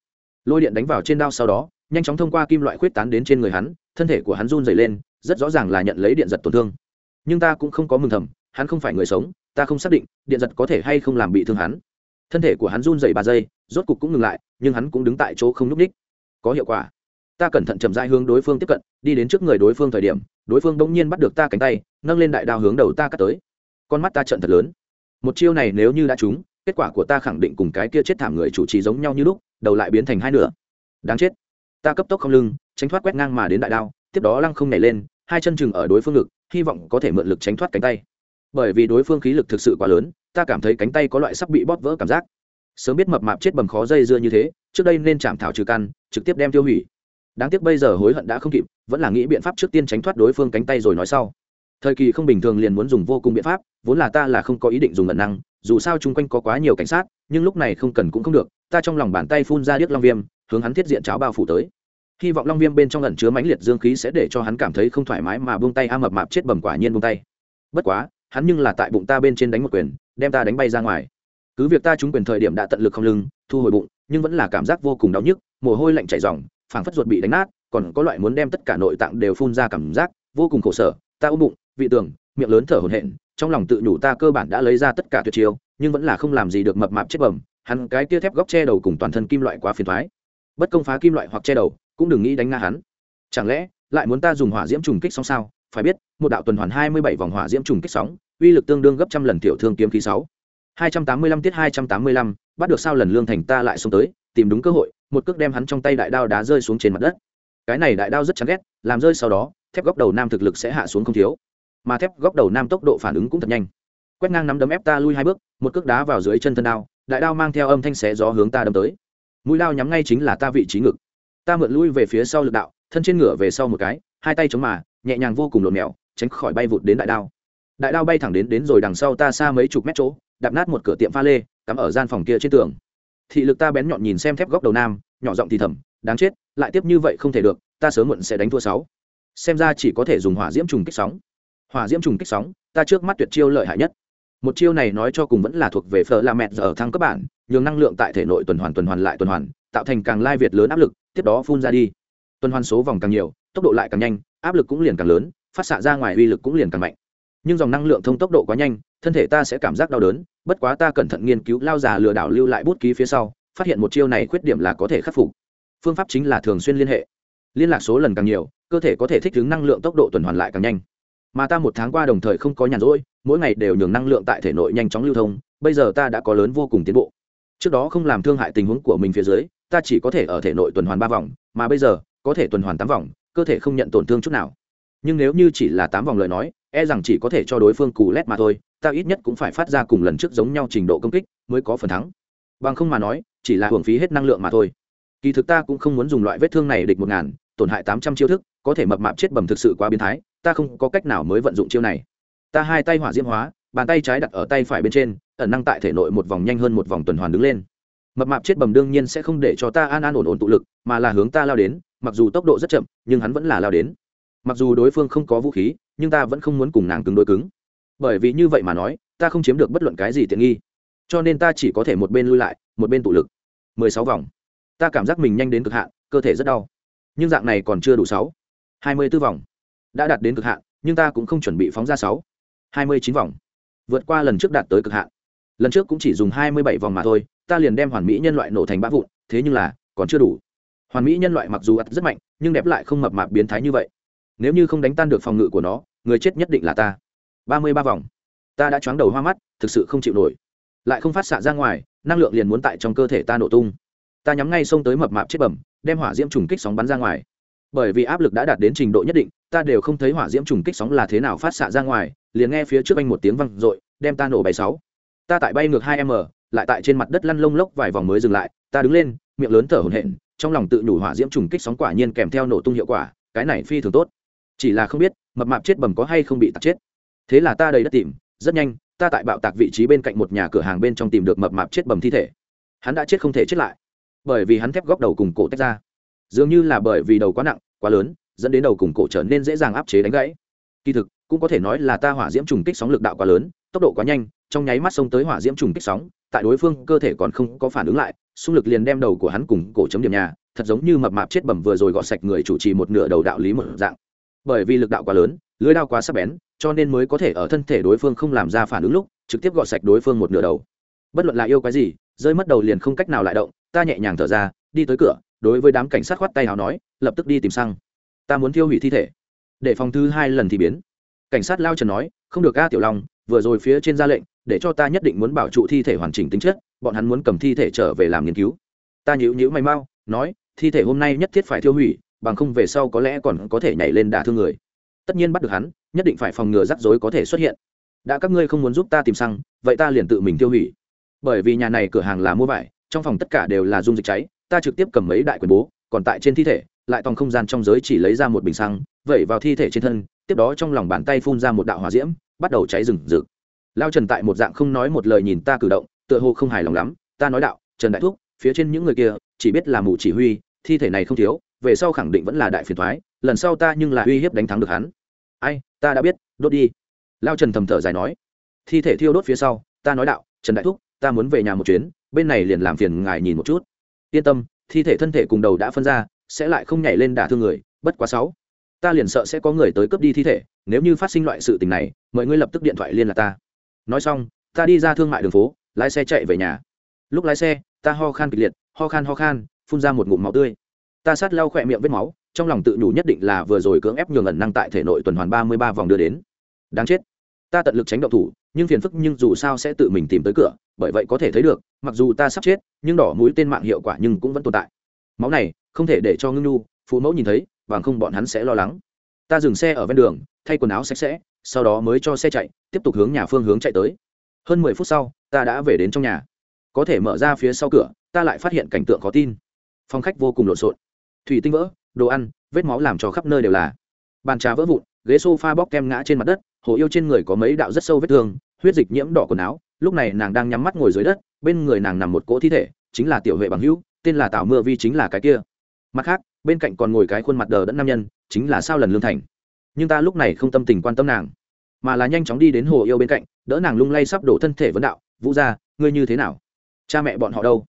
Lôi điện đánh vào trên đao sau đó, nhanh chóng thông qua kim loại khuyết tán đến trên người hắn, thân thể của hắn run dày lên, rất rõ ràng là nhận lấy điện giật tổn thương. Nhưng ta cũng không có mừng thầm, hắn không phải người sống, ta không xác định điện giật có thể hay không làm bị thương hắn. Thân thể của hắn run dày ba giây, rốt cục cũng ngừng lại, nhưng hắn cũng đứng tại chỗ không n ú c ních có hiệu quả ta cẩn thận chậm rãi hướng đối phương tiếp cận, đi đến trước người đối phương thời điểm, đối phương bỗng nhiên bắt được ta cánh tay, nâng lên đại đao hướng đầu ta cắt tới. Con mắt ta trận thật lớn. Một chiêu này nếu như đã trúng, kết quả của ta khẳng định cùng cái kia chết thảm người chủ trì giống nhau như lúc, đầu lại biến thành hai nửa. Đáng chết. Ta cấp tốc không lưng, tránh thoát quét ngang mà đến đại đao, tiếp đó lăng không nhảy lên, hai chân chừng ở đối phương ngực, hy vọng có thể mượn lực tránh thoát cánh tay. Bởi vì đối phương khí lực thực sự quá lớn, ta cảm thấy cánh tay có loại sắp bị bóp vỡ cảm giác. Sớm biết mập mạp chết bầm khó dây dưa như thế, trước đây nên chạm thảo trừ căn, trực tiếp đem tiêu hủy đáng tiếc bây giờ hối hận đã không kịp, vẫn là nghĩ biện pháp trước tiên tránh thoát đối phương cánh tay rồi nói sau. Thời kỳ không bình thường liền muốn dùng vô cùng biện pháp, vốn là ta là không có ý định dùng ẩn năng, dù sao chung quanh có quá nhiều cảnh sát, nhưng lúc này không cần cũng không được, ta trong lòng bàn tay phun ra điếc long viêm, hướng hắn thiết diện cháo bao phủ tới. Hy vọng long viêm bên trong ẩn chứa mãnh liệt dương khí sẽ để cho hắn cảm thấy không thoải mái mà buông tay a mập mạp chết bầm quả nhiên buông tay. Bất quá, hắn nhưng là tại bụng ta bên trên đánh một quyền, đem ta đánh bay ra ngoài. Cứ việc ta trúng quyền thời điểm đã tận lực không lưng, thu hồi bụng, nhưng vẫn là cảm giác vô cùng đau nhức, mồ hôi lạnh chảy ròng phảng phất ruột bị đánh nát, còn có loại muốn đem tất cả nội tạng đều phun ra cảm giác, vô cùng khổ sở. Ta ôm bụng, vị tường miệng lớn thở hổn hển, trong lòng tự nhủ ta cơ bản đã lấy ra tất cả tuyệt chiêu, nhưng vẫn là không làm gì được mập mạp chết bầm hắn cái kia thép góc che đầu cùng toàn thân kim loại quá phiền thoái bất công phá kim loại hoặc che đầu, cũng đừng nghĩ đánh nga hắn. Chẳng lẽ, lại muốn ta dùng hỏa diễm trùng kích sóng sao? Phải biết, một đạo tuần hoàn hai mươi bảy vòng hỏa diễm trùng kích sóng, uy lực tương đương gấp trăm lần tiểu thương kiếm khí sáu. hai trăm tám mươi lăm tiết hai trăm tám mươi lăm, bắt được sao lần lương thành ta lại xông tới, tìm đúng cơ hội một cước đem hắn trong tay đại đao đá rơi xuống trên mặt đất. Cái này đại đao rất chán ghét, làm rơi sau đó, thép góc đầu nam thực lực sẽ hạ xuống không thiếu. Mà thép góc đầu nam tốc độ phản ứng cũng thật nhanh. Quét ngang nắm đấm ép ta lui hai bước, một cước đá vào dưới chân thân đao, đại đao mang theo âm thanh xé gió hướng ta đâm tới. Mũi đao nhắm ngay chính là ta vị trí ngực. Ta mượn lui về phía sau lực đạo, thân trên ngửa về sau một cái, hai tay chống mà, nhẹ nhàng vô cùng lộn mèo, tránh khỏi bay vụt đến đại đao. Đại đao bay thẳng đến đến rồi đằng sau ta xa mấy chục mét chỗ, đạp nát một cửa tiệm pha lê, cắm ở gian phòng kia trên tường thị lực ta bén nhọn nhìn xem thép góc đầu nam, nhỏ giọng thì thầm, đáng chết, lại tiếp như vậy không thể được, ta sớm muộn sẽ đánh thua sáu. Xem ra chỉ có thể dùng hỏa diễm trùng kích sóng. Hỏa diễm trùng kích sóng, ta trước mắt tuyệt chiêu lợi hại nhất. Một chiêu này nói cho cùng vẫn là thuộc về phở la mẹt giờ thăng cấp bản, nhường năng lượng tại thể nội tuần hoàn tuần hoàn lại tuần hoàn, tạo thành càng lai việt lớn áp lực, tiếp đó phun ra đi. Tuần hoàn số vòng càng nhiều, tốc độ lại càng nhanh, áp lực cũng liền càng lớn, phát xạ ra ngoài uy lực cũng liền càng mạnh nhưng dòng năng lượng thông tốc độ quá nhanh, thân thể ta sẽ cảm giác đau đớn, bất quá ta cẩn thận nghiên cứu lao già lừa đảo lưu lại bút ký phía sau, phát hiện một chiêu này khuyết điểm là có thể khắc phục. Phương pháp chính là thường xuyên liên hệ. Liên lạc số lần càng nhiều, cơ thể có thể thích ứng năng lượng tốc độ tuần hoàn lại càng nhanh. Mà ta một tháng qua đồng thời không có nhàn rỗi, mỗi ngày đều nhường năng lượng tại thể nội nhanh chóng lưu thông, bây giờ ta đã có lớn vô cùng tiến bộ. Trước đó không làm thương hại tình huống của mình phía dưới, ta chỉ có thể ở thể nội tuần hoàn ba vòng, mà bây giờ, có thể tuần hoàn tám vòng, cơ thể không nhận tổn thương chút nào. Nhưng nếu như chỉ là tám vòng lời nói e rằng chỉ có thể cho đối phương cù lét mà thôi, ta ít nhất cũng phải phát ra cùng lần trước giống nhau trình độ công kích mới có phần thắng. Bằng không mà nói, chỉ là hưởng phí hết năng lượng mà thôi. Kỳ thực ta cũng không muốn dùng loại vết thương này địch một ngàn, tổn hại tám trăm chiêu thức, có thể mập mạp chết bầm thực sự quá biến thái, ta không có cách nào mới vận dụng chiêu này. Ta hai tay hỏa diễm hóa, bàn tay trái đặt ở tay phải bên trên, ẩn năng tại thể nội một vòng nhanh hơn một vòng tuần hoàn đứng lên. Mập mạp chết bầm đương nhiên sẽ không để cho ta an an ổn ổn tụ lực, mà là hướng ta lao đến, mặc dù tốc độ rất chậm, nhưng hắn vẫn là lao đến mặc dù đối phương không có vũ khí, nhưng ta vẫn không muốn cùng nàng cứng đối cứng. Bởi vì như vậy mà nói, ta không chiếm được bất luận cái gì tiện nghi. Cho nên ta chỉ có thể một bên lui lại, một bên tụ lực. Mười sáu vòng. Ta cảm giác mình nhanh đến cực hạn, cơ thể rất đau. Nhưng dạng này còn chưa đủ sáu. Hai mươi b ố vòng. Đã đạt đến cực hạn, nhưng ta cũng không chuẩn bị phóng ra sáu. Hai mươi chín vòng. Vượt qua lần trước đạt tới cực hạn. Lần trước cũng chỉ dùng hai mươi bảy vòng mà thôi, ta liền đem hoàn mỹ nhân loại nổ thành bã vụn, thế nhưng là, còn chưa đủ. Hoàn mỹ nhân loại mặc dù ắt rất mạnh, nhưng đẹp lại không mập mạp biến thái như vậy nếu như không đánh tan được phòng ngự của nó, người chết nhất định là ta. Ba mươi ba vòng. Ta đã choáng đầu hoa mắt, thực sự không chịu nổi. Lại không phát xạ ra ngoài, năng lượng liền muốn tại trong cơ thể ta nổ tung. Ta nhắm ngay xông tới mập mạp chết bẩm, đem hỏa diễm trùng kích sóng bắn ra ngoài. Bởi vì áp lực đã đạt đến trình độ nhất định, ta đều không thấy hỏa diễm trùng kích sóng là thế nào phát xạ ra ngoài, liền nghe phía trước anh một tiếng văng r ộ i đem ta nổ bay sáu. Ta tại bay ngược hai m, lại tại trên mặt đất lăn lông lốc vài vòng mới dừng lại, ta đứng lên, miệng lớn thở hổn hển, trong lòng tự nhủ hỏa diễm trùng kích sóng quả nhiên kèm theo nổ tung hiệu quả, cái này phi thường tốt chỉ là không biết, mập mạp chết bầm có hay không bị tạc chết. Thế là ta đầy đất tìm, rất nhanh, ta tại bạo tạc vị trí bên cạnh một nhà cửa hàng bên trong tìm được mập mạp chết bầm thi thể. Hắn đã chết không thể chết lại, bởi vì hắn thép góc đầu cùng cổ tách ra. Dường như là bởi vì đầu quá nặng, quá lớn, dẫn đến đầu cùng cổ trở nên dễ dàng áp chế đánh gãy. Kỳ thực, cũng có thể nói là ta hỏa diễm trùng kích sóng lực đạo quá lớn, tốc độ quá nhanh, trong nháy mắt xông tới hỏa diễm trùng kích sóng, tại đối phương cơ thể còn không có phản ứng lại, xung lực liền đem đầu của hắn cùng cổ chấm điểm nhà, thật giống như mập mạp chết bầm vừa rồi gọt sạch người chủ trì một nửa đầu đạo lý một dạng bởi vì lực đạo quá lớn, lưới đao quá sắc bén, cho nên mới có thể ở thân thể đối phương không làm ra phản ứng lúc, trực tiếp gọt sạch đối phương một nửa đầu. Bất luận là yêu cái gì, rơi mất đầu liền không cách nào lại động, ta nhẹ nhàng thở ra, đi tới cửa, đối với đám cảnh sát khoát tay nào nói, lập tức đi tìm xăng. Ta muốn thiêu hủy thi thể. Để phòng thứ hai lần thì biến. Cảnh sát lao trần nói, không được ca tiểu long, vừa rồi phía trên ra lệnh, để cho ta nhất định muốn bảo trụ thi thể hoàn chỉnh tính chất, bọn hắn muốn cầm thi thể trở về làm nghiên cứu. Ta nhữ nhữ mày mau, nói, thi thể hôm nay nhất thiết phải thiêu hủy bằng không về sau có lẽ còn có thể nhảy lên đả thương người. Tất nhiên bắt được hắn, nhất định phải phòng ngừa rắc rối có thể xuất hiện. Đã các ngươi không muốn giúp ta tìm xăng, vậy ta liền tự mình tiêu hủy. Bởi vì nhà này cửa hàng là mua vải, trong phòng tất cả đều là dung dịch cháy, ta trực tiếp cầm mấy đại quyền bố, còn tại trên thi thể, lại tòng không gian trong giới chỉ lấy ra một bình xăng, vẩy vào thi thể trên thân, tiếp đó trong lòng bàn tay phun ra một đạo hỏa diễm, bắt đầu cháy rừng rực. Lao trần tại một dạng không nói một lời nhìn ta cử động, tựa hồ không hài lòng lắm, ta nói đạo, trần đại thúc, phía trên những người kia, chỉ biết là mù chỉ huy, thi thể này không thiếu về sau khẳng định vẫn là đại phiền thoái, lần sau ta nhưng là uy hiếp đánh thắng được hắn. Ai, ta đã biết, đốt đi. Lao trần thầm thở dài nói. Thi thể thiêu đốt phía sau, ta nói đạo, trần đại thúc, ta muốn về nhà một chuyến, bên này liền làm phiền ngài nhìn một chút. Yên tâm, thi thể thân thể cùng đầu đã phân ra, sẽ lại không nhảy lên đả thương người, bất quá sáu. Ta liền sợ sẽ có người tới cướp đi thi thể, nếu như phát sinh loại sự tình này mời ngươi lập tức điện thoại liên lạc ta. Nói xong, ta đi ra thương mại đường phố, lái xe chạy về nhà. Lúc lái xe, ta ho khan kịch liệt, ho khan ho khan, phun ra một ngụm máu tươi ta sát lau khỏe miệng vết máu, trong lòng tự nhủ nhất định là vừa rồi cưỡng ép nhường ẩn năng tại thể nội tuần hoàn ba mươi ba vòng đưa đến. Đáng chết. Ta tận lực tránh động thủ, nhưng phiền phức nhưng dù sao sẽ tự mình tìm tới cửa, bởi vậy có thể thấy được, mặc dù ta sắp chết, nhưng đỏ mũi tên mạng hiệu quả nhưng cũng vẫn tồn tại. Máu này, không thể để cho ngưng nhu, phụ mẫu nhìn thấy, bằng không bọn hắn sẽ lo lắng. Ta dừng xe ở ven đường, thay quần áo sạch sẽ, sau đó mới cho xe chạy, tiếp tục hướng nhà phương hướng chạy tới. Hơn mười phút sau, ta đã về đến trong nhà. Có thể mở ra phía sau cửa, ta lại phát hiện cảnh tượng khó tin. Phong khách vô cùng lộn xộn thủy tinh vỡ, đồ ăn, vết máu làm cho khắp nơi đều là. Bàn trà vỡ vụn, ghế s o f a bóc kem ngã trên mặt đất, hồ yêu trên người có mấy đạo rất sâu vết thương, huyết dịch nhiễm đỏ quần áo. Lúc này nàng đang nhắm mắt ngồi dưới đất, bên người nàng nằm một cỗ thi thể, chính là tiểu huệ bằng hữu, tên là tào mưa vi chính là cái kia. Mặt khác, bên cạnh còn ngồi cái khuôn mặt đờ đẫn nam nhân, chính là sao lần lương thành. Nhưng ta lúc này không tâm tình quan tâm nàng, mà là nhanh chóng đi đến hồ yêu bên cạnh, đỡ nàng lung lay sắp đổ thân thể vấn đạo, vũ ra ngươi như thế nào? Cha mẹ bọn họ đâu?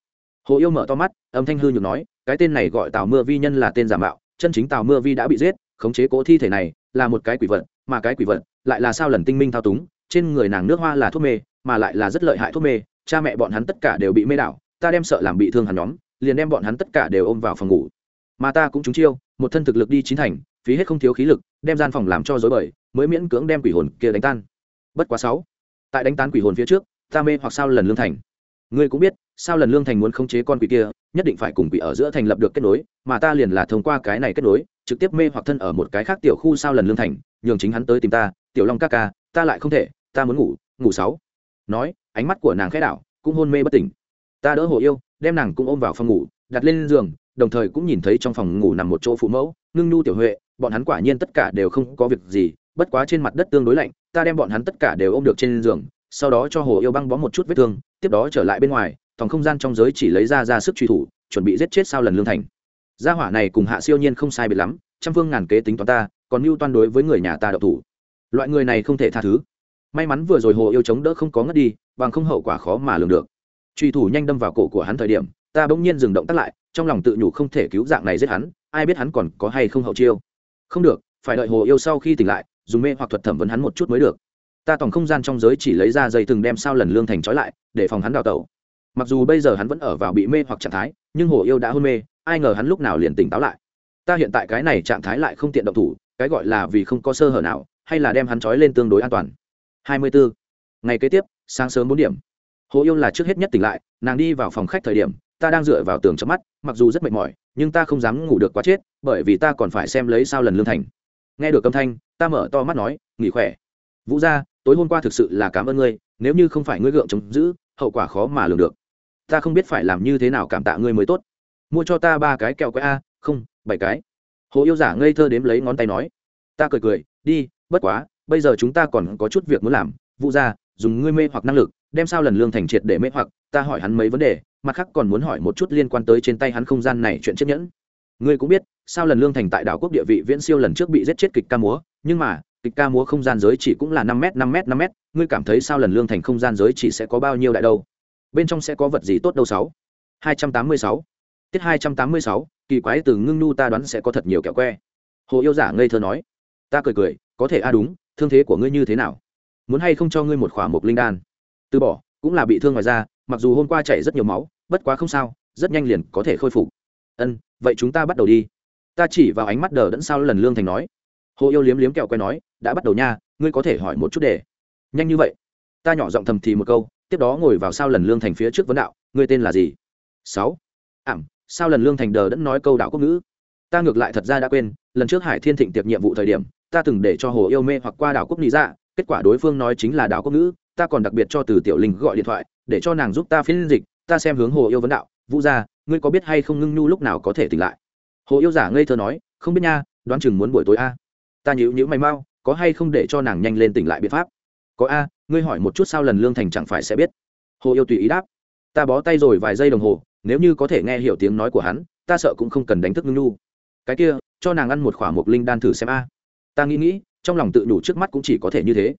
Hồ yêu mở to mắt, âm thanh hư nhược nói, cái tên này gọi tào mưa vi nhân là tên giả mạo, chân chính tào mưa vi đã bị giết, khống chế cố thi thể này, là một cái quỷ vật, mà cái quỷ vật lại là sao lần tinh minh thao túng, trên người nàng nước hoa là thuốc mê, mà lại là rất lợi hại thuốc mê, cha mẹ bọn hắn tất cả đều bị mê đảo, ta đem sợ làm bị thương hắn nhóm, liền đem bọn hắn tất cả đều ôm vào phòng ngủ. Mà ta cũng trúng chiêu, một thân thực lực đi chín thành, phí hết không thiếu khí lực, đem gian phòng làm cho dối bời, mới miễn cưỡng đem quỷ hồn kia đánh tan. Bất quá sáu, tại đánh tan quỷ hồn phía trước, ta mê hoặc sao lần lương thành. Ngươi cũng biết sao lần lương thành muốn khống chế con quỷ kia, nhất định phải cùng quỷ ở giữa thành lập được kết nối, mà ta liền là thông qua cái này kết nối, trực tiếp mê hoặc thân ở một cái khác tiểu khu sao lần lương thành, nhường chính hắn tới tìm ta, tiểu long ca ca, ta lại không thể, ta muốn ngủ ngủ sáu. Nói, ánh mắt của nàng khẽ đảo, cũng hôn mê bất tỉnh. Ta đỡ hồ yêu, đem nàng cũng ôm vào phòng ngủ, đặt lên giường, đồng thời cũng nhìn thấy trong phòng ngủ nằm một chỗ phụ mẫu ngưng nhu tiểu huệ, bọn hắn quả nhiên tất cả đều không có việc gì, bất quá trên mặt đất tương đối lạnh, ta đem bọn hắn tất cả đều ôm được trên giường, sau đó cho hồ yêu băng bó một chút vết thương, tiếp đó trở lại bên ngoài phòng không gian trong giới chỉ lấy ra ra sức truy thủ, chuẩn bị giết chết sao lần lương thành. Gia hỏa này cùng hạ siêu nhiên không sai biệt lắm, trăm phương ngàn kế tính toán ta, còn mưu toan đối với người nhà ta đậu thủ. Loại người này không thể tha thứ. May mắn vừa rồi hồ yêu chống đỡ không có ngất đi, bằng không hậu quả khó mà lường được. Truy thủ nhanh đâm vào cổ của hắn thời điểm, ta bỗng nhiên dừng động tác lại, trong lòng tự nhủ không thể cứu dạng này giết hắn, ai biết hắn còn có hay không hậu chiêu. Không được, phải đợi hồ yêu sau khi tỉnh lại, dùng mê hoặc thuật thẩm vấn hắn một chút mới được. Ta tổng không gian trong giới chỉ lấy ra dây từng đem sao lần lương thành trói lại, để phòng hắn đào tẩu mặc dù bây giờ hắn vẫn ở vào bị mê hoặc trạng thái, nhưng hồ yêu đã hôn mê, ai ngờ hắn lúc nào liền tỉnh táo lại. Ta hiện tại cái này trạng thái lại không tiện động thủ, cái gọi là vì không có sơ hở nào, hay là đem hắn trói lên tương đối an toàn. Hai mươi bốn ngày kế tiếp, sáng sớm bốn điểm. Hồ yêu là trước hết nhất tỉnh lại, nàng đi vào phòng khách thời điểm, ta đang dựa vào tường chớp mắt, mặc dù rất mệt mỏi, nhưng ta không dám ngủ được quá chết, bởi vì ta còn phải xem lấy sao lần lương thành. Nghe được âm thanh, ta mở to mắt nói, nghỉ khỏe. Vũ gia, tối hôm qua thực sự là cảm ơn ngươi, nếu như không phải ngươi gượng chống giữ, hậu quả khó mà lường được ta không biết phải làm như thế nào cảm tạ ngươi mới tốt. Mua cho ta ba cái kẹo quái a, không, bảy cái. Hồ yêu giả ngây thơ đếm lấy ngón tay nói. Ta cười cười, đi, bất quá, bây giờ chúng ta còn có chút việc muốn làm. Vụ gia, dùng ngươi mê hoặc năng lực, đem sao lần lương thành triệt để mê hoặc, ta hỏi hắn mấy vấn đề, mặt khác còn muốn hỏi một chút liên quan tới trên tay hắn không gian này chuyện chiếc nhẫn. Ngươi cũng biết, sao lần lương thành tại đảo quốc địa vị viễn siêu lần trước bị giết chết kịch ca múa, nhưng mà, kịch ca múa không gian giới chỉ cũng là năm m năm m năm m ngươi cảm thấy sao lần lương thành không gian giới chỉ sẽ có bao nhiêu đại đâu? Bên trong sẽ có vật gì tốt đâu sáu? Hai trăm tám mươi sáu. Tiết hai trăm tám mươi sáu, kỳ quái từ ngưng nu ta đoán sẽ có thật nhiều kẹo que. Hồ yêu giả ngây thơ nói. Ta cười cười, có thể a, đúng, thương thế của ngươi như thế nào? Muốn hay không cho ngươi một khỏa mục linh đan? Từ bỏ, cũng là bị thương ngoài ra mặc dù hôm qua chảy rất nhiều máu, bất quá không sao, rất nhanh liền có thể khôi phục. Ân, vậy chúng ta bắt đầu đi. Ta chỉ vào ánh mắt đờ đẫn sao lần lương thành nói. Hồ yêu liếm liếm kẹo que nói, đã bắt đầu nha, ngươi có thể hỏi một chút để. Nhanh như vậy. Ta nhỏ giọng thầm thì một câu tiếp đó ngồi vào sao lần lương thành phía trước vấn đạo, ngươi tên là gì? Sáu. Ảm, sao lần lương thành đờ đẫn nói câu đạo quốc ngữ. Ta ngược lại thật ra đã quên, lần trước hải thiên thịnh tiệp nhiệm vụ thời điểm, ta từng để cho hồ yêu mê hoặc qua đảo quốc lý dạ kết quả đối phương nói chính là đảo quốc ngữ, ta còn đặc biệt cho từ tiểu linh gọi điện thoại, để cho nàng giúp ta phiên dịch, ta xem hướng hồ yêu vấn đạo, vũ gia, ngươi có biết hay không ngưng nhu lúc nào có thể tỉnh lại? Hồ yêu giả ngây thơ nói, không biết nha, đoán chừng muốn buổi tối a. Ta nhữ nhữ mày mau, có hay không để cho nàng nhanh lên tỉnh lại biện pháp? Có a ngươi hỏi một chút sao lần lương thành chẳng phải sẽ biết? Hồ yêu tùy ý đáp. Ta bó tay rồi vài giây đồng hồ, nếu như có thể nghe hiểu tiếng nói của hắn, ta sợ cũng không cần đánh thức ngưng nhu. Cái kia, cho nàng ăn một khỏa mục linh đan thử xem a. Ta nghĩ nghĩ, trong lòng tự đủ trước mắt cũng chỉ có thể như thế.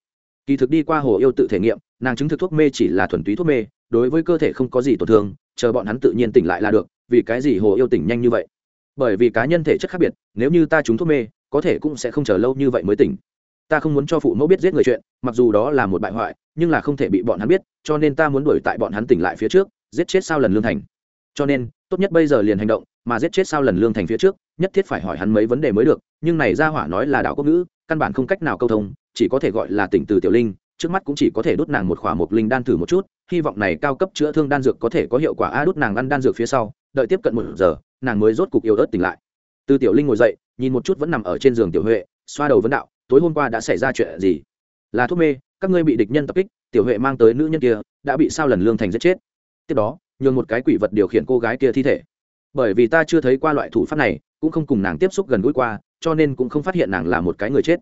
Kỳ thực đi qua hồ yêu tự thể nghiệm, nàng chứng thực thuốc mê chỉ là thuần túy thuốc mê, đối với cơ thể không có gì tổn thương, chờ bọn hắn tự nhiên tỉnh lại là được, vì cái gì hồ yêu tỉnh nhanh như vậy? Bởi vì cá nhân thể chất khác biệt, nếu như ta trúng thuốc mê, có thể cũng sẽ không chờ lâu như vậy mới tỉnh ta không muốn cho phụ mẫu biết giết người chuyện, mặc dù đó là một bại hoại, nhưng là không thể bị bọn hắn biết, cho nên ta muốn đuổi tại bọn hắn tỉnh lại phía trước, giết chết sao lần lương thành. Cho nên, tốt nhất bây giờ liền hành động, mà giết chết sao lần lương thành phía trước, nhất thiết phải hỏi hắn mấy vấn đề mới được, nhưng này ra hỏa nói là đạo quốc ngữ, căn bản không cách nào câu thông, chỉ có thể gọi là tỉnh từ tiểu linh, trước mắt cũng chỉ có thể đốt nàng một khỏa một linh đan thử một chút, hy vọng này cao cấp chữa thương đan dược có thể có hiệu quả, a, đốt nàng ăn đan dược phía sau, đợi tiếp cận một giờ, nàng mới rốt cục yêu ớt tỉnh lại. Từ tiểu linh ngồi dậy, nhìn một chút vẫn nằm ở trên giường tiểu huệ, xoa đầu vấn đạo tối hôm qua đã xảy ra chuyện gì? Là thuốc mê, các ngươi bị địch nhân tập kích, tiểu huệ mang tới nữ nhân kia, đã bị sao lần lương thành giết chết. Tiếp đó, nhường một cái quỷ vật điều khiển cô gái kia thi thể. Bởi vì ta chưa thấy qua loại thủ pháp này, cũng không cùng nàng tiếp xúc gần gũi qua, cho nên cũng không phát hiện nàng là một cái người chết.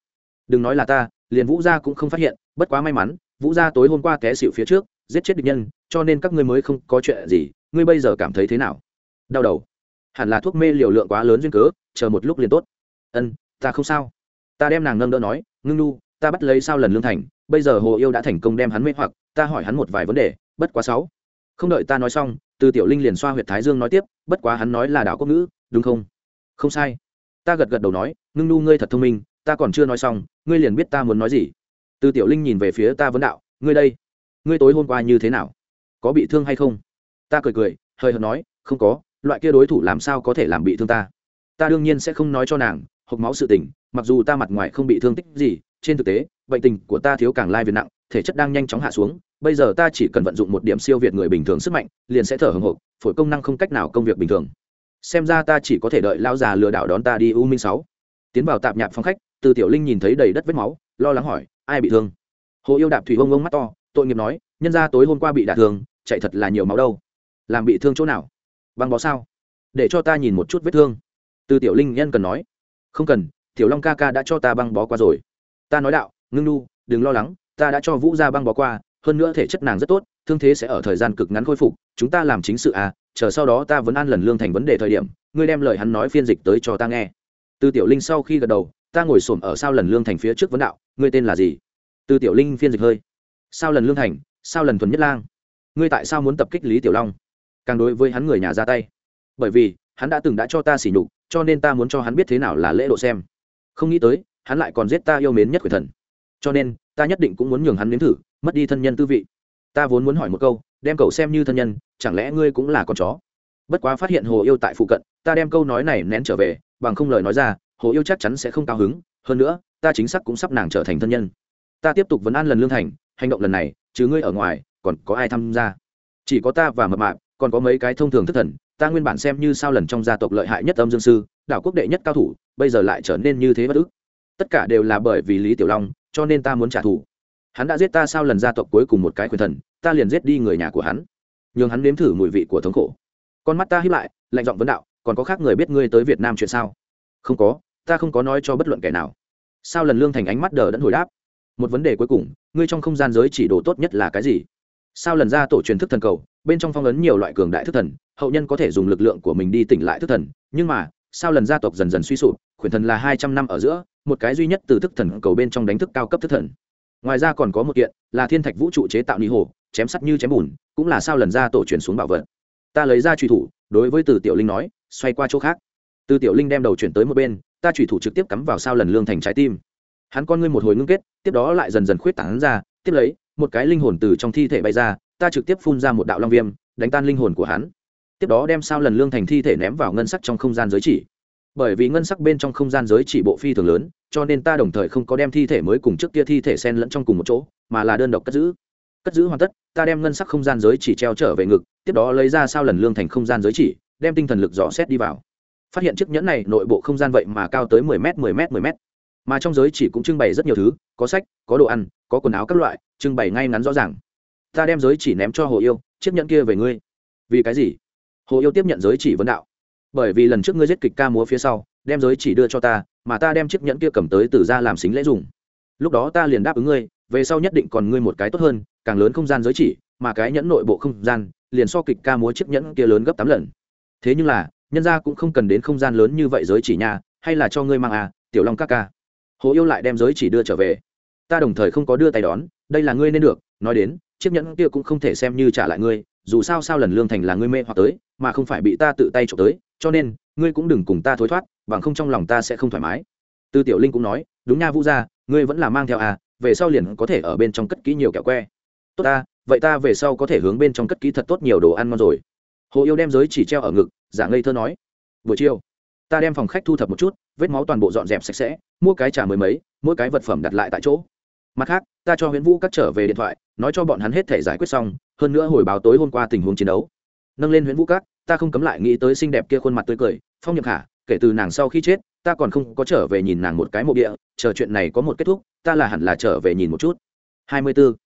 Đừng nói là ta, liền vũ gia cũng không phát hiện, bất quá may mắn, vũ gia tối hôm qua té xịu phía trước, giết chết địch nhân, cho nên các ngươi mới không có chuyện gì, ngươi bây giờ cảm thấy thế nào? Đau đầu. Hẳn là thuốc mê liều lượng quá lớn duyên cớ, chờ một lúc liền tốt. Ân, ta không sao ta đem nàng nâng đỡ nói, ngưng nu, ta bắt lấy sao lần lương thành, bây giờ hồ yêu đã thành công đem hắn mê hoặc, ta hỏi hắn một vài vấn đề, bất quá sáu. Không đợi ta nói xong, từ tiểu linh liền xoa huyệt thái dương nói tiếp, bất quá hắn nói là đạo quốc ngữ, đúng không? Không sai. Ta gật gật đầu nói, ngưng nu, ngươi thật thông minh, ta còn chưa nói xong, ngươi liền biết ta muốn nói gì. Từ tiểu linh nhìn về phía ta vấn đạo, ngươi đây, ngươi tối hôm qua như thế nào? Có bị thương hay không? Ta cười cười, hơi hợt nói, không có, loại kia đối thủ làm sao có thể làm bị thương ta? Ta đương nhiên sẽ không nói cho nàng hộp máu sự tình mặc dù ta mặt ngoài không bị thương tích gì, trên thực tế, bệnh tình của ta thiếu càng lai việt nặng, thể chất đang nhanh chóng hạ xuống, bây giờ ta chỉ cần vận dụng một điểm siêu việt người bình thường sức mạnh, liền sẽ thở hồng hộc, phổi công năng không cách nào công việc bình thường. Xem ra ta chỉ có thể đợi lao già lừa đảo đón ta đi u minh sáu. Tiến vào tạp nhạp phòng khách, từ tiểu linh nhìn thấy đầy đất vết máu, lo lắng hỏi, ai bị thương? Hồ yêu đạp thủy ông ông mắt to, tội nghiệp nói, nhân ra tối hôm qua bị đả thương, chạy thật là nhiều máu đâu. Làm bị thương chỗ nào? Băng bó sao? Để cho ta nhìn một chút vết thương. Từ tiểu linh nhân cần nói, không cần tiểu long ca ca đã cho ta băng bó qua rồi. Ta nói đạo, ngưng nu, đừng lo lắng, ta đã cho vũ ra băng bó qua, hơn nữa thể chất nàng rất tốt, thương thế sẽ ở thời gian cực ngắn khôi phục, chúng ta làm chính sự à chờ sau đó ta vẫn an lần lương thành vấn đề thời điểm, ngươi đem lời hắn nói phiên dịch tới cho ta nghe. Từ tiểu linh sau khi gật đầu, ta ngồi xổm ở sao lần lương thành phía trước vấn đạo, ngươi tên là gì? Từ tiểu linh phiên dịch hơi. Sao lần lương thành sao lần thuần nhất lang. Ngươi tại sao muốn tập kích lý tiểu long? Càng đối với hắn người nhà ra tay. Bởi vì, hắn đã từng đã cho ta xỉ nhục, cho nên ta muốn cho hắn biết thế nào là lễ độ xem không nghĩ tới, hắn lại còn giết ta yêu mến nhất quyền thần. Cho nên, ta nhất định cũng muốn nhường hắn nếm thử, mất đi thân nhân tư vị. Ta vốn muốn hỏi một câu, đem cậu xem như thân nhân, chẳng lẽ ngươi cũng là con chó? Bất quá phát hiện hồ yêu tại phụ cận, ta đem câu nói này nén trở về, bằng không lời nói ra, hồ yêu chắc chắn sẽ không cao hứng. Hơn nữa, ta chính xác cũng sắp nàng trở thành thân nhân. Ta tiếp tục vấn an lần lương thành, hành động lần này chứ ngươi ở ngoài, còn có ai tham gia? Chỉ có ta và mập mạp, còn có mấy cái thông thường thất thần, ta nguyên bản xem như sao lần trong gia tộc lợi hại nhất âm dương sư, đảo quốc đệ nhất cao thủ bây giờ lại trở nên như thế bất ức. Tất cả đều là bởi vì lý tiểu long, cho nên ta muốn trả thù. Hắn đã giết ta sao lần gia tộc cuối cùng một cái quyền thần, ta liền giết đi người nhà của hắn. Nhường hắn nếm thử mùi vị của thống khổ. Con mắt ta hiếp lại, lạnh giọng vấn đạo, còn có khác người biết ngươi tới việt nam chuyện sao? Không có, ta không có nói cho bất luận kẻ nào. Sao lần lương thành ánh mắt đờ đẫn hồi đáp? Một vấn đề cuối cùng, ngươi trong không gian giới chỉ đồ tốt nhất là cái gì? Sao lần ra tổ truyền thức thần cầu, bên trong phong ấn nhiều loại cường đại thức thần, hậu nhân có thể dùng lực lượng của mình đi tỉnh lại thức thần, nhưng mà sao lần gia tộc dần dần suy sụp, khuyển thần là hai trăm năm ở giữa, một cái duy nhất từ thức thần cầu bên trong đánh thức cao cấp thức thần. Ngoài ra còn có một kiện, là thiên thạch vũ trụ chế tạo ni hồ, chém sắt như chém bùn, cũng là sao lần ra tổ truyền xuống bảo vật. Ta lấy ra truy thủ, đối với từ tiểu linh nói, xoay qua chỗ khác. Từ tiểu linh đem đầu chuyển tới một bên, ta truy thủ trực tiếp cắm vào sao lần lương thành trái tim. Hắn con ngươi một hồi ngưng kết, tiếp đó lại dần dần khuyết tảng ra, tiếp lấy, một cái linh hồn từ trong thi thể bay ra, ta trực tiếp phun ra một đạo long viêm, đánh tan linh hồn của hắn tiếp đó đem sao lần lương thành thi thể ném vào ngân sắc trong không gian giới chỉ. Bởi vì ngân sắc bên trong không gian giới chỉ bộ phi thường lớn, cho nên ta đồng thời không có đem thi thể mới cùng trước kia thi thể sen lẫn trong cùng một chỗ, mà là đơn độc cất giữ. Cất giữ hoàn tất, ta đem ngân sắc không gian giới chỉ treo trở về ngực, tiếp đó lấy ra sao lần lương thành không gian giới chỉ, đem tinh thần lực dò xét đi vào. Phát hiện chiếc nhẫn này nội bộ không gian vậy mà cao tới mười m mười m mười m mà trong giới chỉ cũng trưng bày rất nhiều thứ, có sách, có đồ ăn, có quần áo các loại, trưng bày ngay ngắn rõ ràng. Ta đem giới chỉ ném cho hồ yêu, chiếc nhẫn kia về ngươi. Vì cái gì? Hồ yêu tiếp nhận giới chỉ vấn đạo. Bởi vì lần trước ngươi giết kịch ca múa phía sau, đem giới chỉ đưa cho ta, mà ta đem chiếc nhẫn kia cầm tới từ ra làm xính lễ dùng. Lúc đó ta liền đáp ứng ngươi, về sau nhất định còn ngươi một cái tốt hơn, càng lớn không gian giới chỉ, mà cái nhẫn nội bộ không gian, liền so kịch ca múa chiếc nhẫn kia lớn gấp tám lần. Thế nhưng là, nhân gia cũng không cần đến không gian lớn như vậy giới chỉ nha, hay là cho ngươi mang à tiểu long ca ca. Hồ yêu lại đem giới chỉ đưa trở về. Ta đồng thời không có đưa tay đón, đây là ngươi nên được, nói đến, chiếc nhẫn kia cũng không thể xem như trả lại ngươi, dù sao sao lần lương thành là ngươi mê hoặc tới mà không phải bị ta tự tay trộm tới, cho nên, ngươi cũng đừng cùng ta thối thoát, bằng không trong lòng ta sẽ không thoải mái. Tư tiểu linh cũng nói, đúng nha vũ gia, ngươi vẫn là mang theo à về sau liền có thể ở bên trong cất kỹ nhiều kẹo que. Tốt ta, vậy ta về sau có thể hướng bên trong cất kỹ thật tốt nhiều đồ ăn ngon rồi. Hồ yêu đem giới chỉ treo ở ngực, giả ngây thơ nói, buổi chiều, ta đem phòng khách thu thập một chút, vết máu toàn bộ dọn dẹp sạch sẽ, mua cái trà mới mấy mỗi cái vật phẩm đặt lại tại chỗ. Mặt khác, ta cho Huyễn vũ cắt trở về điện thoại, nói cho bọn hắn hết thể giải quyết xong, hơn nữa hồi báo tối hôm qua tình huống chiến đấu. Nâng lên Huyễn vũ cắt ta không cấm lại nghĩ tới xinh đẹp kia khuôn mặt tươi cười, phong nhậm khả, kể từ nàng sau khi chết, ta còn không có trở về nhìn nàng một cái mộ địa, chờ chuyện này có một kết thúc, ta là hẳn là trở về nhìn một chút. Hai mươi 24.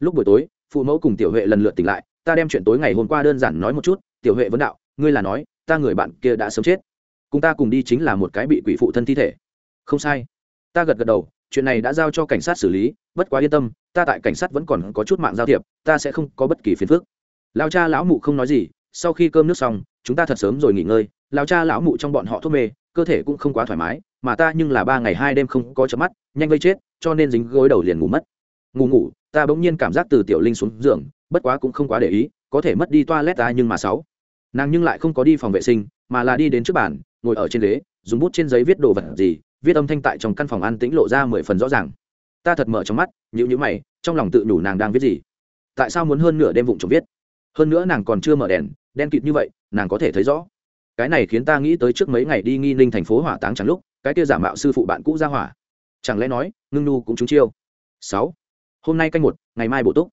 lúc buổi tối, phụ mẫu cùng tiểu huệ lần lượt tỉnh lại, ta đem chuyện tối ngày hôm qua đơn giản nói một chút, tiểu huệ vấn đạo, ngươi là nói, ta người bạn kia đã sớm chết. Cùng ta cùng đi chính là một cái bị quỷ phụ thân thi thể. Không sai. Ta gật gật đầu, chuyện này đã giao cho cảnh sát xử lý, bất quá yên tâm, ta tại cảnh sát vẫn còn có chút mạng giao thiệp, ta sẽ không có bất kỳ phiền phức. Lao cha lão mụ không nói gì sau khi cơm nước xong, chúng ta thật sớm rồi nghỉ ngơi lao cha lão mụ trong bọn họ thuốc mê, cơ thể cũng không quá thoải mái, mà ta nhưng là ba ngày hai đêm không có chớp mắt, nhanh vây chết, cho nên dính gối đầu liền ngủ mất. Ngủ ngủ, ta bỗng nhiên cảm giác từ tiểu linh xuống giường, bất quá cũng không quá để ý, có thể mất đi toilet ta nhưng mà sáu. Nàng nhưng lại không có đi phòng vệ sinh, mà là đi đến trước bàn, ngồi ở trên ghế, dùng bút trên giấy viết đồ vật gì, viết âm thanh tại trong căn phòng ăn tĩnh lộ ra mười phần rõ ràng. Ta thật mở trong mắt nhữ nhữ mày, trong lòng tự nhủ nàng đang viết gì. Tại sao muốn hơn nửa đêm vụng trộm viết? Hơn nữa nàng còn chưa mở đèn đen kịt như vậy, nàng có thể thấy rõ. Cái này khiến ta nghĩ tới trước mấy ngày đi nghi ninh thành phố hỏa táng chẳng lúc, cái kia giả mạo sư phụ bạn cũ ra hỏa. Chẳng lẽ nói, ngưng nu cũng trúng chiêu? Sáu. Hôm nay canh một, ngày mai bổ túc.